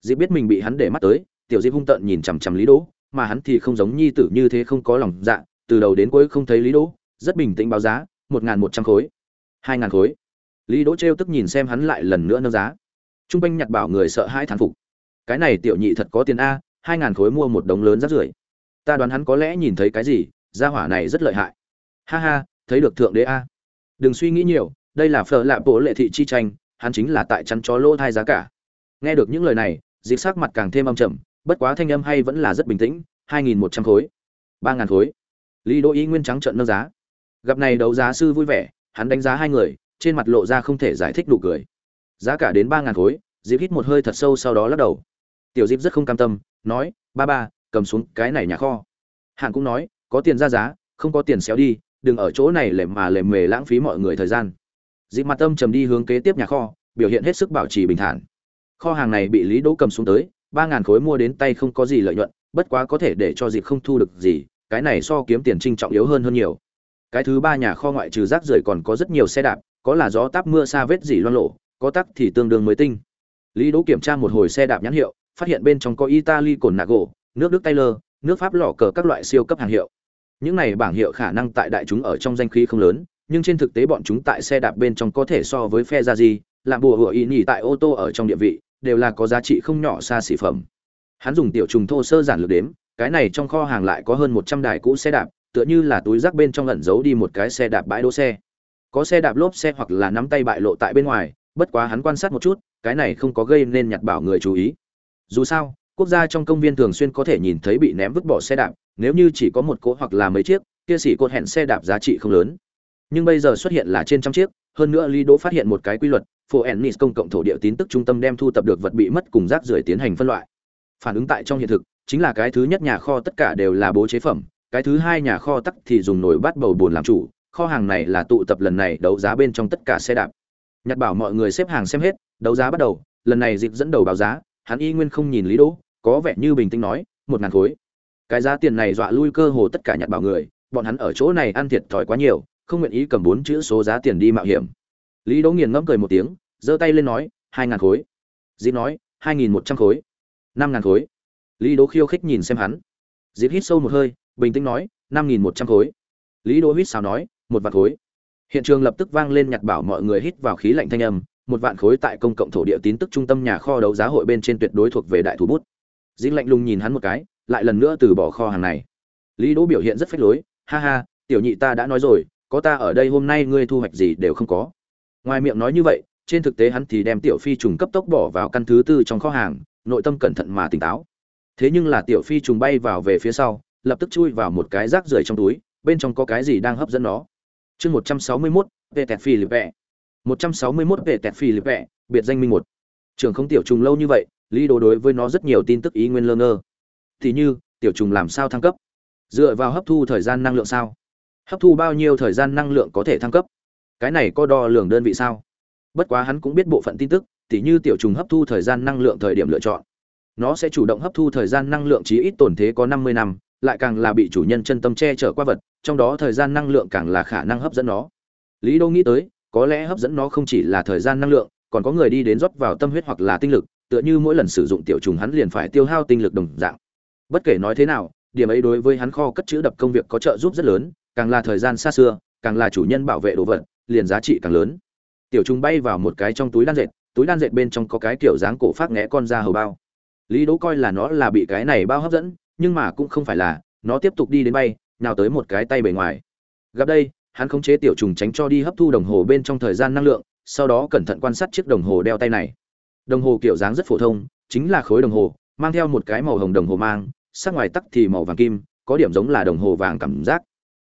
Dịp biết mình bị hắn để mắt tới, tiểu dịp hung tợn nhìn chằm chằm lý đỗ, mà hắn thì không giống nhi tử như thế không có lòng dạ từ đầu đến cuối không thấy lý đỗ, rất bình tĩnh báo giá, một ngàn một trăm khối. Hai ngàn khối lý đỗ trêu tức nhìn xem hắn lại lần nữa nâng giá. Trung quanh nhặt bảo người sợ hãi thán phục. Cái này tiểu nhị thật có tiền a, hai ngàn khối mua một đống lớn rác rưởi. Ta đoán hắn có lẽ nhìn thấy cái gì, gia hỏa này rất lợi hại. Ha ha, thấy được thượng đế a. Đừng suy nghĩ nhiều, đây là phở lạ bộ lệ thị chi tranh, hắn chính là tại chắn chó lỗ thai giá cả. Nghe được những lời này, dịch sắc mặt càng thêm âm trầm, bất quá thanh âm hay vẫn là rất bình tĩnh, hai nghìn một trăm khối, ba ngàn khối. Lý đỗ ý nguyên trắng trợn nâng giá. Gặp này đấu giá sư vui vẻ, hắn đánh giá hai người trên mặt lộ ra không thể giải thích đủ cười. Giá cả đến ba ngàn khối dịp hít một hơi thật sâu sau đó lắc đầu. Tiểu dịp rất không cam tâm, nói, ba ba, cầm xuống cái này nhà kho. Hạng cũng nói, có tiền ra giá, không có tiền xéo đi, đừng ở chỗ này lề mà lề mề lãng phí mọi người thời gian. Dịp mặt tâm trầm đi hướng kế tiếp nhà kho, biểu hiện hết sức bảo trì bình thản. Kho hàng này bị lý đỗ cầm xuống tới, ba ngàn khối mua đến tay không có gì lợi nhuận, bất quá có thể để cho dịp không thu được gì, cái này so kiếm tiền trinh trọng yếu hơn hơn nhiều. Cái thứ ba nhà kho ngoại trừ rác rưởi còn có rất nhiều xe đạp có là gió táp mưa xa vết dỉ loang lộ có tắc thì tương đương mới tinh. Lý đỗ kiểm tra một hồi xe đạp nhãn hiệu phát hiện bên trong có italy cồn Nago, gỗ nước đức taylor nước pháp lọ cờ các loại siêu cấp hàng hiệu. Những này bảng hiệu khả năng tại đại chúng ở trong danh khí không lớn nhưng trên thực tế bọn chúng tại xe đạp bên trong có thể so với phe ra gì làm bùa hựa ý nhỉ tại ô tô ở trong địa vị đều là có giá trị không nhỏ xa xỉ phẩm. Hắn dùng tiểu trùng thô sơ giản lược đếm cái này trong kho hàng lại có hơn một trăm đài cũ xe đạp tựa như là túi rác bên trong ẩn giấu đi một cái xe đạp bãi đỗ xe có xe đạp lốp xe hoặc là nắm tay bại lộ tại bên ngoài, bất quá hắn quan sát một chút, cái này không có gây nên nhặt bảo người chú ý. Dù sao, quốc gia trong công viên thường xuyên có thể nhìn thấy bị ném vứt bỏ xe đạp, nếu như chỉ có một cỗ hoặc là mấy chiếc, kia xỉ cột hẹn xe đạp giá trị không lớn. Nhưng bây giờ xuất hiện là trên trăm chiếc, hơn nữa lý đỗ phát hiện một cái quy luật phố ennis công cộng thổ địa tín tức trung tâm đem thu tập được vật bị mất cùng rác rưởi tiến hành phân loại. Phản ứng tại trong hiện thực, chính là cái thứ nhất nhà kho tất cả đều là bố chế phẩm, cái thứ hai nhà kho tắc thì dùng nồi bát bầu bồn làm chủ kho hàng này là tụ tập lần này đấu giá bên trong tất cả xe đạp. Nhặt bảo mọi người xếp hàng xem hết, đấu giá bắt đầu, lần này dịp dẫn đầu báo giá, hắn y nguyên không nhìn lý đỗ, có vẻ như bình tĩnh nói, một ngàn khối. Cái giá tiền này dọa lui cơ hồ tất cả nhặt bảo người, bọn hắn ở chỗ này ăn thiệt thòi quá nhiều, không nguyện ý cầm bốn chữ số giá tiền đi mạo hiểm. Lý đỗ nghiền ngẫm cười một tiếng, giơ tay lên nói, hai ngàn khối. Dịp nói, hai nghìn một trăm khối. Năm ngàn khối. Lý đỗ khiêu khích nhìn xem hắn. Dịp hít sâu một hơi, bình tĩnh nói, năm nghìn một trăm khối. Lý đỗ hít sao nói một vạn khối. Hiện trường lập tức vang lên nhặt bảo mọi người hít vào khí lạnh thanh âm, một vạn khối tại công cộng thổ địa tín tức trung tâm nhà kho đấu giá hội bên trên tuyệt đối thuộc về đại thủ bút. Dĩnh lạnh lùng nhìn hắn một cái, lại lần nữa từ bỏ kho hàng này. Lý đỗ biểu hiện rất phách lối, ha ha, tiểu nhị ta đã nói rồi, có ta ở đây hôm nay ngươi thu hoạch gì đều không có. Ngoài miệng nói như vậy, trên thực tế hắn thì đem tiểu phi trùng cấp tốc bỏ vào căn thứ tư trong kho hàng, nội tâm cẩn thận mà tỉnh táo. Thế nhưng là tiểu phi trùng bay vào về phía sau, lập tức chui vào một cái rác rưởi trong túi, bên trong có cái gì đang hấp dẫn nó chương một trăm sáu mươi mốt về tẹt phi lịp vẹ. một trăm sáu mươi mốt về tẹt phi lịp vẹ, biệt danh minh một. Trường không tiểu trùng lâu như vậy, lý đồ đối với nó rất nhiều tin tức ý nguyên lơ ngơ. Thì như, tiểu trùng làm sao thăng cấp? Dựa vào hấp thu thời gian năng lượng sao? Hấp thu bao nhiêu thời gian năng lượng có thể thăng cấp? Cái này có đo lường đơn vị sao? Bất quá hắn cũng biết bộ phận tin tức, tỉ như tiểu trùng hấp thu thời gian năng lượng thời điểm lựa chọn. Nó sẽ chủ động hấp thu thời gian năng lượng chí ít tổn thế có năm mươi năm lại càng là bị chủ nhân chân tâm che chở qua vật, trong đó thời gian năng lượng càng là khả năng hấp dẫn nó. Lý đô nghĩ tới, có lẽ hấp dẫn nó không chỉ là thời gian năng lượng, còn có người đi đến rót vào tâm huyết hoặc là tinh lực, tựa như mỗi lần sử dụng tiểu trùng hắn liền phải tiêu hao tinh lực đồng dạng. Bất kể nói thế nào, điểm ấy đối với hắn kho cất chữ đập công việc có trợ giúp rất lớn, càng là thời gian xa xưa, càng là chủ nhân bảo vệ đồ vật, liền giá trị càng lớn. Tiểu trùng bay vào một cái trong túi đan dệt, túi đan dệt bên trong có cái kiểu dáng cổ phát ngẽ con da hầu bao. Lý đỗ coi là nó là bị cái này bao hấp dẫn nhưng mà cũng không phải là, nó tiếp tục đi đến bay, nào tới một cái tay bề ngoài. Gặp đây, hắn khống chế tiểu trùng tránh cho đi hấp thu đồng hồ bên trong thời gian năng lượng, sau đó cẩn thận quan sát chiếc đồng hồ đeo tay này. Đồng hồ kiểu dáng rất phổ thông, chính là khối đồng hồ, mang theo một cái màu hồng đồng hồ mang, sắc ngoài tắc thì màu vàng kim, có điểm giống là đồng hồ vàng cảm giác.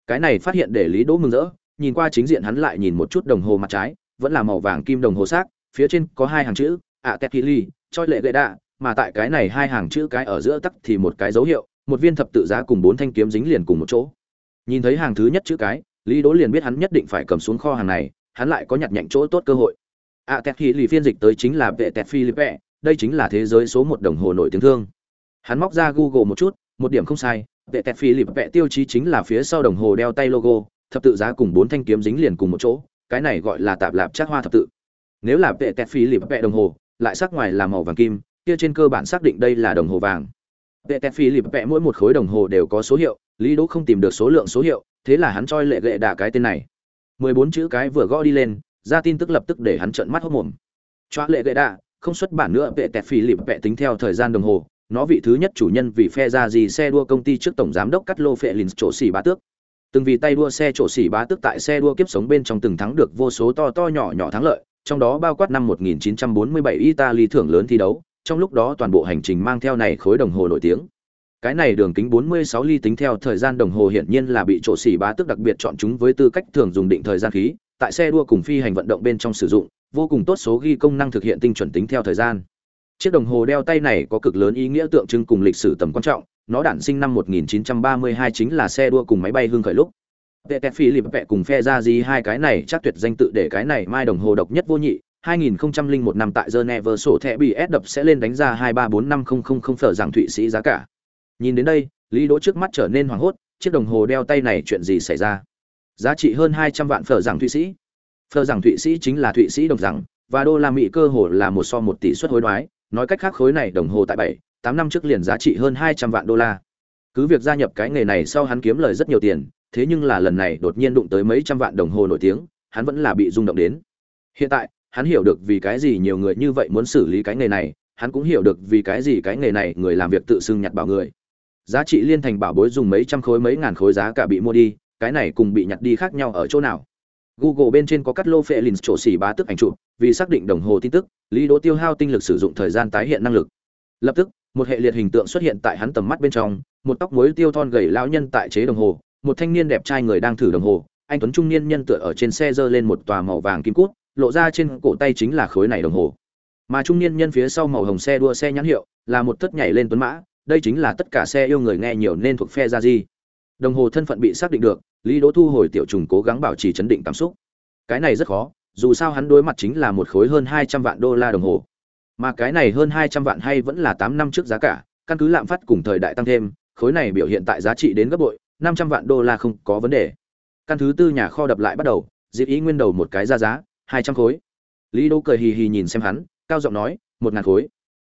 Cái này phát hiện để lý đỗ mừng rỡ, nhìn qua chính diện hắn lại nhìn một chút đồng hồ mặt trái, vẫn là màu vàng kim đồng hồ xác, phía trên có hai hàng chữ ạ tét ly choi lệ gậy đạ mà tại cái này hai hàng chữ cái ở giữa tắc thì một cái dấu hiệu, một viên thập tự giá cùng bốn thanh kiếm dính liền cùng một chỗ. Nhìn thấy hàng thứ nhất chữ cái, lý đỗ liền biết hắn nhất định phải cầm xuống kho hàng này, hắn lại có nhặt nhạnh chỗ tốt cơ hội. À Tẹt Hỉ lì phiên dịch tới chính là vệ Tẹt philippe, đây chính là thế giới số một đồng hồ nổi tiếng thương. Hắn móc ra google một chút, một điểm không sai, vệ tẹt Philippe vẽ tiêu chí chính là phía sau đồng hồ đeo tay logo, thập tự giá cùng bốn thanh kiếm dính liền cùng một chỗ, cái này gọi là tạp lạp chắc hoa thập tự. Nếu là vệ tẹt Philippe vẽ đồng hồ, lại sắc ngoài là màu vàng kim kia trên cơ bản xác định đây là đồng hồ vàng. Vệ tẹt phi lịp vẽ mỗi một khối đồng hồ đều có số hiệu, lý đỗ không tìm được số lượng số hiệu, thế là hắn choi lệ gệ đả cái tên này. Mười bốn chữ cái vừa gõ đi lên, ra tin tức lập tức để hắn trợn mắt hốc mồm. Choa lệ gệ đà không xuất bản nữa vệ tẹt phi lịp vẽ tính theo thời gian đồng hồ, nó vị thứ nhất chủ nhân vì phe ra gì xe đua công ty trước tổng giám đốc cắt lô phệ lìn chỗ xỉ bá tước. Từng vì tay đua xe chỗ xỉ bá tước tại xe đua kiếp sống bên trong từng thắng được vô số to to nhỏ nhỏ thắng lợi, trong đó bao quát năm 1947 Italy thưởng lớn thi đấu trong lúc đó toàn bộ hành trình mang theo này khối đồng hồ nổi tiếng cái này đường kính 46 ly tính theo thời gian đồng hồ hiển nhiên là bị chỗ xỉ bá tước đặc biệt chọn chúng với tư cách thường dùng định thời gian khí tại xe đua cùng phi hành vận động bên trong sử dụng vô cùng tốt số ghi công năng thực hiện tinh chuẩn tính theo thời gian Chiếc đồng hồ đeo tay này có cực lớn ý nghĩa tượng trưng cùng lịch sử tầm quan trọng, nó đản sinh năm 1932 chính là xe đua cùng máy bay hương khởi lúc. Tẹt phì Philip vẽ cùng phe ra gì hai cái này chắc tuyệt danh tự để cái này mai đồng hồ độc nhất vô nhị. 2001 năm tại Geneva sổ thẻ bị S đập sẽ lên đánh ra 2345000 phở rằng Thụy Sĩ giá cả. Nhìn đến đây, Lý Đỗ trước mắt trở nên hoảng hốt, chiếc đồng hồ đeo tay này chuyện gì xảy ra? Giá trị hơn 200 vạn phở rằng Thụy Sĩ. Phở rằng Thụy Sĩ chính là Thụy Sĩ đồng rằng, và đô la Mỹ cơ hồ là một so một tỷ suất hối đoái, nói cách khác khối này đồng hồ tại bảy tám năm trước liền giá trị hơn hai trăm vạn đô la cứ việc gia nhập cái nghề này sau hắn kiếm lời rất nhiều tiền thế nhưng là lần này đột nhiên đụng tới mấy trăm vạn đồng hồ nổi tiếng hắn vẫn là bị rung động đến hiện tại hắn hiểu được vì cái gì nhiều người như vậy muốn xử lý cái nghề này hắn cũng hiểu được vì cái gì cái nghề này người làm việc tự xưng nhặt bảo người giá trị liên thành bảo bối dùng mấy trăm khối mấy ngàn khối giá cả bị mua đi cái này cùng bị nhặt đi khác nhau ở chỗ nào Google bên trên có cắt lô phệ lìn chỗ xỉ bá tức ảnh chụp, vì xác định đồng hồ tin tức, Lý Đỗ tiêu hao tinh lực sử dụng thời gian tái hiện năng lực. Lập tức, một hệ liệt hình tượng xuất hiện tại hắn tầm mắt bên trong, một tóc muối tiêu thon gầy lão nhân tại chế đồng hồ, một thanh niên đẹp trai người đang thử đồng hồ, anh tuấn trung niên nhân tựa ở trên xe giơ lên một tòa màu vàng kim cút, lộ ra trên cổ tay chính là khối này đồng hồ. Mà trung niên nhân phía sau màu hồng xe đua xe nhãn hiệu, là một tất nhảy lên tuấn mã, đây chính là tất cả xe yêu người nghe nhiều nên thuộc phe ra gì. Đồng hồ thân phận bị xác định được, Lý Đỗ thu hồi tiểu trùng cố gắng bảo trì chấn định cảm xúc. Cái này rất khó, dù sao hắn đối mặt chính là một khối hơn 200 vạn đô la đồng hồ. Mà cái này hơn 200 vạn hay vẫn là 8 năm trước giá cả, căn cứ lạm phát cùng thời đại tăng thêm, khối này biểu hiện tại giá trị đến gấp bội, 500 vạn đô la không có vấn đề. Căn thứ tư nhà kho đập lại bắt đầu, Diệp Ý nguyên đầu một cái ra giá, 200 khối. Lý Đỗ cười hì hì nhìn xem hắn, cao giọng nói, một ngàn khối.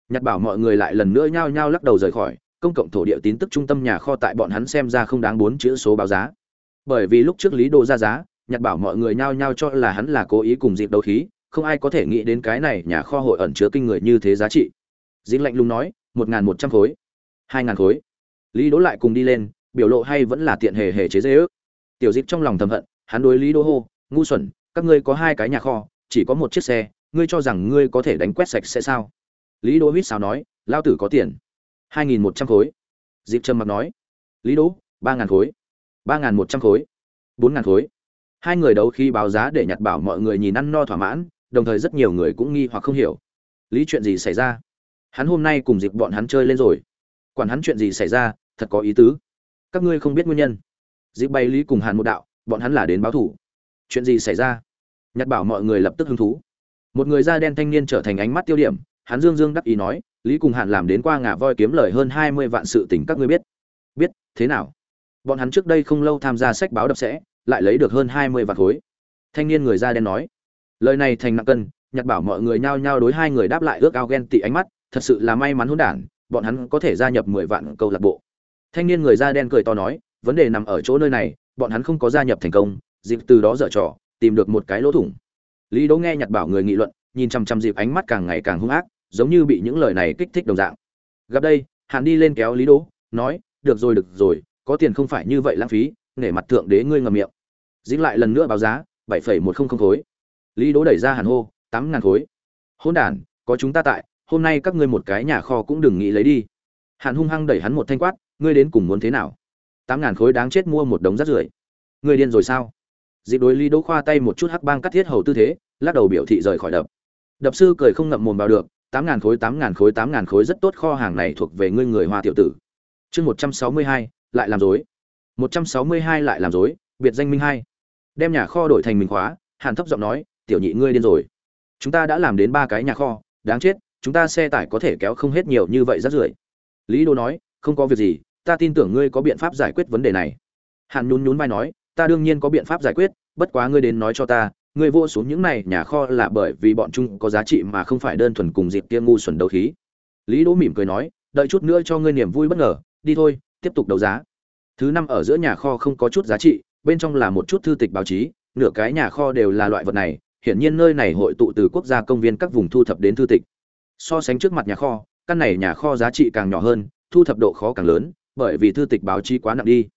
Nhật bảo mọi người lại lần nữa nhao nhao lắc đầu rời khỏi, công cộng thổ địa tín tức trung tâm nhà kho tại bọn hắn xem ra không đáng bốn chữ số báo giá. Bởi vì lúc trước lý đô ra giá nhặt bảo mọi người nhao nhao cho là hắn là cố ý cùng dịp đấu khí không ai có thể nghĩ đến cái này nhà kho hội ẩn chứa kinh người như thế giá trị. Dĩnh lạnh lùng nói một n g h n một trăm khối. Hai ngàn khối. Lý đỗ lại cùng đi lên biểu lộ hay vẫn là tiện hề hề chế dễ ước. Tiểu dịp trong lòng thầm hận hắn đối lý đỗ hô ngu xuẩn các ngươi có hai cái nhà kho, chỉ có một chiếc xe, ngươi cho rằng ngươi có thể đánh quét sạch sẽ sao? Lý đỗ huýt sao nói lao tử có tiền. Hai nghìn một trăm khối. Dịp trầm mặc nói. Lý đỗ, ba ngàn khối. Ba ngàn một trăm khối. Bốn ngàn khối. Hai người đấu khi báo giá để nhặt bảo mọi người nhìn ăn no thỏa mãn, đồng thời rất nhiều người cũng nghi hoặc không hiểu. Lý, chuyện gì xảy ra? Hắn hôm nay cùng dịp bọn hắn chơi lên rồi. Quản hắn chuyện gì xảy ra, thật có ý tứ. Các ngươi không biết nguyên nhân. Dịp bay lý cùng hàn một đạo, bọn hắn là đến báo thủ. Chuyện gì xảy ra? Nhặt bảo mọi người lập tức hứng thú. Một người da đen thanh niên trở thành ánh mắt tiêu điểm, hắn dương dương đắc ý nói, lý cùng Hạn làm đến qua ngà voi kiếm lời hơn hai mươi vạn sự tình các ngươi biết. Biết, thế nào? Bọn hắn trước đây không lâu tham gia sách báo đập sẽ, lại lấy được hơn hai mươi vạn khối. Thanh niên người da đen nói, lời này thành nặng cân nhặt bảo mọi người nhao nhao đối hai người đáp lại ước ao ghen tị ánh mắt, thật sự là may mắn hôn đản, bọn hắn có thể gia nhập mười vạn câu lạc bộ. Thanh niên người da đen cười to nói, vấn đề nằm ở chỗ nơi này, bọn hắn không có gia nhập thành công, dịp từ đó dở trò tìm được một cái lỗ thủng. Lý đỗ nghe nhặt bảo người nghị luận, nhìn chằm chằm dịp ánh mắt càng ngày càng hung ác, giống như bị những lời này kích thích đồng dạng. Gặp đây, hàn đi lên kéo lý đỗ, nói, được rồi được rồi, có tiền không phải như vậy lãng phí, nể mặt thượng đế ngươi ngậm miệng. Dính lại lần nữa báo giá, bảy phẩy một không không khối. Lý đỗ đẩy ra hàn hô, tám ngàn khối. Hôn đản, có chúng ta tại, hôm nay các ngươi một cái nhà kho cũng đừng nghĩ lấy đi. Hàn hung hăng đẩy hắn một thanh quát, ngươi đến cùng muốn thế nào? Tám ngàn khối đáng chết mua một đống rác rưởi. Ngươi điên rồi sao? Dịp đối lý đỗ khoa tay một chút hắc bang cắt thiết hầu tư thế, lắc đầu biểu thị rời khỏi đập. Đập sư cười không ngậm mồm vào được, tám ngàn khối, tám ngàn khối, tám ngàn khối rất tốt kho hàng này thuộc về ngươi người hoa tiểu tử. Chương một trăm sáu mươi hai, lại làm dối một trăm sáu mươi hai lại làm dối biệt danh minh hai. Đem nhà kho đổi thành mình khóa, hàn thấp giọng nói, tiểu nhị ngươi điên rồi. Chúng ta đã làm đến ba cái nhà kho, đáng chết, chúng ta xe tải có thể kéo không hết nhiều như vậy rất rưởi. Lý đô nói, không có việc gì, ta tin tưởng ngươi có biện pháp giải quyết vấn đề này. Hàn nhún nhún vai nói ta đương nhiên có biện pháp giải quyết, bất quá ngươi đến nói cho ta, ngươi vô xuống những này nhà kho là bởi vì bọn chúng có giá trị mà không phải đơn thuần cùng dịp kia ngu xuẩn đấu khí. Lý đỗ mỉm cười nói, đợi chút nữa cho ngươi niềm vui bất ngờ, đi thôi, tiếp tục đấu giá. Thứ năm ở giữa nhà kho không có chút giá trị, bên trong là một chút thư tịch báo chí, nửa cái nhà kho đều là loại vật này, hiển nhiên nơi này hội tụ từ quốc gia công viên các vùng thu thập đến thư tịch. So sánh trước mặt nhà kho, căn này nhà kho giá trị càng nhỏ hơn, thu thập độ khó càng lớn, bởi vì thư tịch báo chí quá nặng đi.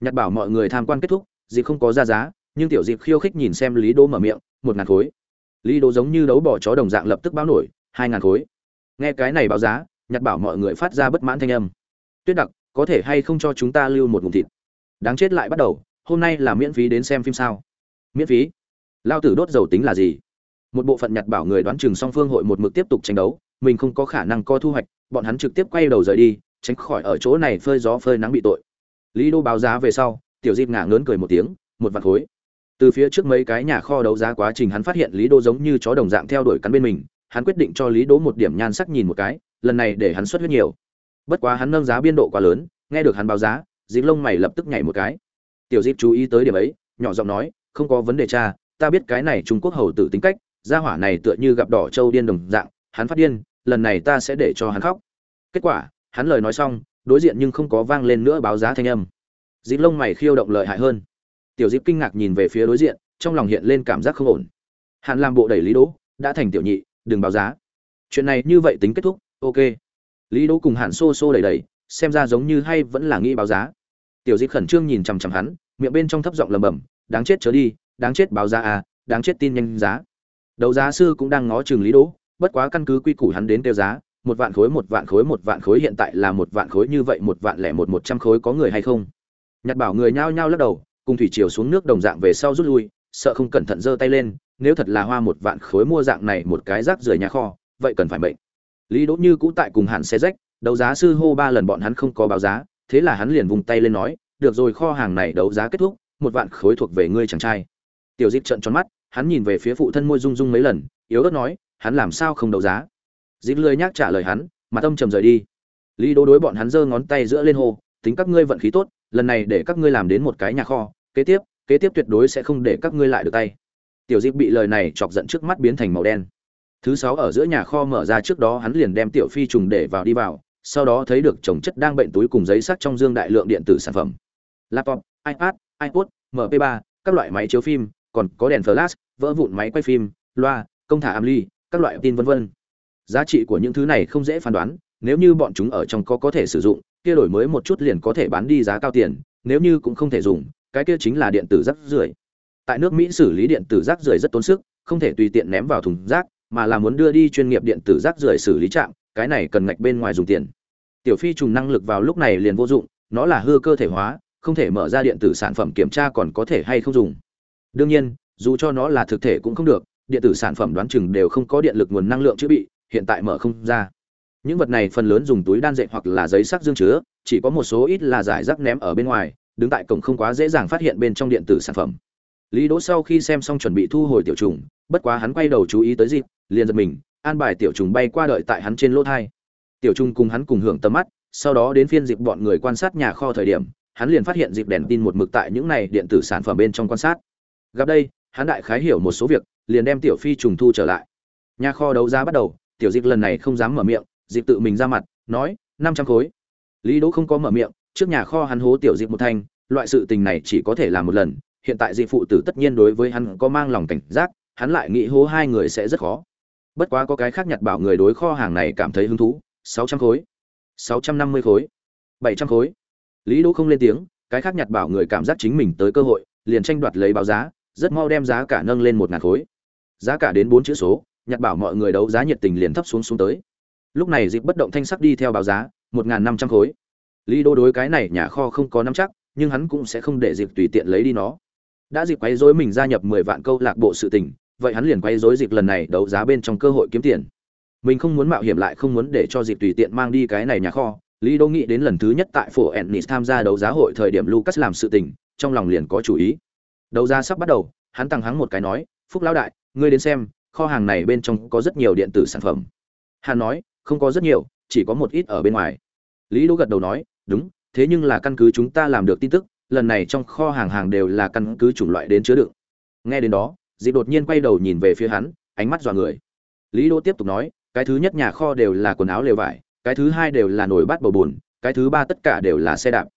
Nhặt bảo mọi người tham quan kết thúc dịp không có ra giá, nhưng tiểu dịp khiêu khích nhìn xem lý Đô mở miệng, một ngàn khối. Lý Đô giống như đấu bỏ chó đồng dạng lập tức báo nổi, hai ngàn khối. Nghe cái này báo giá nhặt bảo mọi người phát ra bất mãn thanh âm. Tuyết đặc, có thể hay không cho chúng ta lưu một ngụm thịt? Đáng chết lại bắt đầu, hôm nay là miễn phí đến xem phim sao? Miễn phí? Lao tử đốt dầu tính là gì? Một bộ phận nhặt bảo người đoán chừng song phương hội một mực tiếp tục tranh đấu, mình không có khả năng co thu hoạch, bọn hắn trực tiếp quay đầu rời đi, tránh khỏi ở chỗ này phơi gió phơi nắng bị tội. Lý đô báo giá về sau tiểu dịp ngả ngớn cười một tiếng, một vạt khối. Từ phía trước mấy cái nhà kho đấu giá quá trình hắn phát hiện lý đô giống như chó đồng dạng theo đuổi cắn bên mình, hắn quyết định cho lý đỗ một điểm nhan sắc nhìn một cái, lần này để hắn xuất huyết nhiều. Bất quá hắn nâng giá biên độ quá lớn, nghe được hắn báo giá dịp lông mày lập tức nhảy một cái. Tiểu dịp chú ý tới điểm ấy, nhỏ giọng nói, không có vấn đề cha, ta biết cái này trung quốc hầu tử tính cách, gia hỏa này tựa như gặp đỏ trâu điên đồng dạng, hắn phát điên, lần này ta sẽ để cho hắn khóc. Kết quả, hắn lời nói xong, đối diện nhưng không có vang lên nữa báo giá thanh âm dịp lông mày khiêu động lợi hại hơn. Tiểu dịp kinh ngạc nhìn về phía đối diện, trong lòng hiện lên cảm giác không ổn. Hạn làm bộ đẩy lý đỗ, đã thành tiểu nhị, đừng báo giá. Chuyện này như vậy tính kết thúc, ok. Lý đỗ cùng hạn xô xô đẩy đẩy, xem ra giống như hay vẫn là nghĩ báo giá. Tiểu dịp khẩn trương nhìn chằm chằm hắn, miệng bên trong thấp giọng lầm bầm đáng chết chớ đi, đáng chết báo giá à đáng chết tin nhanh giá. Đấu giá sư cũng đang ngó chừng lý đỗ, bất quá căn cứ quy củ hắn đến tiêu giá, một vạn khối, một vạn khối, một vạn khối hiện tại là một vạn khối như vậy, một vạn lẻ một một trăm khối có người hay không? Nhặt bảo người nhao nhao lắc đầu, cùng thủy chiều xuống nước đồng dạng về sau rút lui, sợ không cẩn thận giơ tay lên, nếu thật là hoa một vạn khối mua dạng này một cái rác rưởi nhà kho, vậy cần phải mệnh. Lý đỗ như cũ tại cùng hàn xe rách, đấu giá sư hô ba lần bọn hắn không có báo giá, thế là hắn liền vùng tay lên nói, được rồi, kho hàng này đấu giá kết thúc, một vạn khối thuộc về ngươi chàng trai. Tiểu dịp trận tròn mắt, hắn nhìn về phía phụ thân môi rung rung mấy lần, yếu ớt nói, hắn làm sao không đấu giá? Dịp lười nhác trả lời hắn mà tâm trầm rời đi. Lý đỗ đối bọn hắn giơ ngón tay giữa lên hô, tính các ngươi vận khí tốt lần này để các ngươi làm đến một cái nhà kho, kế tiếp kế tiếp tuyệt đối sẽ không để các ngươi lại được tay. Tiểu dịp bị lời này chọc giận trước mắt biến thành màu đen. Thứ sáu ở giữa nhà kho mở ra trước đó hắn liền đem tiểu phi trùng để vào đi vào, sau đó thấy được chồng chất đang bệnh túi cùng giấy sắc trong dương đại lượng điện tử sản phẩm. Laptop, ipad, ipod mp 3 các loại máy chiếu phim, còn có đèn flash, vỡ vụn máy quay phim, loa, công thả am ly, các loại tin vân vân. Giá trị của những thứ này không dễ phán đoán, nếu như bọn chúng ở trong có có thể sử dụng kia đổi mới một chút liền có thể bán đi giá cao tiền, nếu như cũng không thể dùng, cái kia chính là điện tử rác rưởi. Tại nước mỹ xử lý điện tử rác rưởi rất tốn sức, không thể tùy tiện ném vào thùng rác, mà là muốn đưa đi chuyên nghiệp điện tử rác rưởi xử lý trạm, cái này cần ngạch bên ngoài dùng tiền. Tiểu phi trùng năng lực vào lúc này liền vô dụng, nó là hư cơ thể hóa, không thể mở ra điện tử sản phẩm kiểm tra còn có thể hay không dùng. Đương nhiên, dù cho nó là thực thể cũng không được, điện tử sản phẩm đoán chừng đều không có điện lực nguồn năng lượng chữa bị, hiện tại mở không ra những vật này phần lớn dùng túi đan dệt hoặc là giấy sắc dương chứa, chỉ có một số ít là giải rác ném ở bên ngoài, đứng tại cổng không quá dễ dàng phát hiện bên trong điện tử sản phẩm. Lý đỗ sau khi xem xong chuẩn bị thu hồi tiểu trùng, bất quá hắn quay đầu chú ý tới dịp, liền giật mình, an bài tiểu trùng bay qua đợi tại hắn trên lỗ thai. Tiểu trùng cùng hắn cùng hưởng tầm mắt, sau đó đến phiên dịp bọn người quan sát nhà kho thời điểm, hắn liền phát hiện dịp đèn tin một mực tại những này điện tử sản phẩm bên trong quan sát. Gặp đây, hắn đại khái hiểu một số việc, liền đem tiểu phi trùng thu trở lại. Nhà kho đấu giá bắt đầu, tiểu dịp lần này không dám mở miệng dịp tự mình ra mặt, nói, năm trăm khối. Lý đỗ không có mở miệng, trước nhà kho hắn hố tiểu dịp một thanh, loại sự tình này chỉ có thể làm một lần, hiện tại dịp phụ tử tất nhiên đối với hắn có mang lòng cảnh giác, hắn lại nghĩ hố hai người sẽ rất khó. Bất quá có cái khác nhặt bảo người đối kho hàng này cảm thấy hứng thú, sáu trăm khối, sáu trăm năm mươi khối, bảy trăm khối. Lý đỗ không lên tiếng, cái khác nhặt bảo người cảm giác chính mình tới cơ hội, liền tranh đoạt lấy báo giá, rất mau đem giá cả nâng lên một ngàn khối. Giá cả đến bốn chữ số, nhặt bảo mọi người đấu giá nhiệt tình liền thấp xuống xuống tới lúc này dịp bất động thanh sắc đi theo báo giá, một ngàn năm trăm khối. Lý đô đối cái này nhà kho không có nắm chắc, nhưng hắn cũng sẽ không để dịp tùy tiện lấy đi nó. Đã dịp quấy dối mình gia nhập mười vạn câu lạc bộ sự tình, vậy hắn liền quấy dối dịp lần này đấu giá bên trong cơ hội kiếm tiền. Mình không muốn mạo hiểm lại không muốn để cho dịp tùy tiện mang đi cái này nhà kho, lý đô nghĩ đến lần thứ nhất tại phố ennis tham gia đấu giá hội thời điểm lucas làm sự tình, trong lòng liền có chủ ý. Đấu giá sắp bắt đầu, hắn tăng hắng một cái nói, phúc lão đại, ngươi đến xem, kho hàng này bên trong có rất nhiều điện tử sản phẩm. Hắn nói không có rất nhiều, chỉ có một ít ở bên ngoài. Lý đỗ gật đầu nói, đúng, thế nhưng là căn cứ chúng ta làm được tin tức, lần này trong kho hàng hàng đều là căn cứ chủng loại đến chứa đựng. Nghe đến đó dịp đột nhiên quay đầu nhìn về phía hắn, ánh mắt dọa người. Lý đỗ tiếp tục nói, cái thứ nhất nhà kho đều là quần áo lều vải, cái thứ hai đều là nồi bát bầu bùn, cái thứ ba tất cả đều là xe đạp.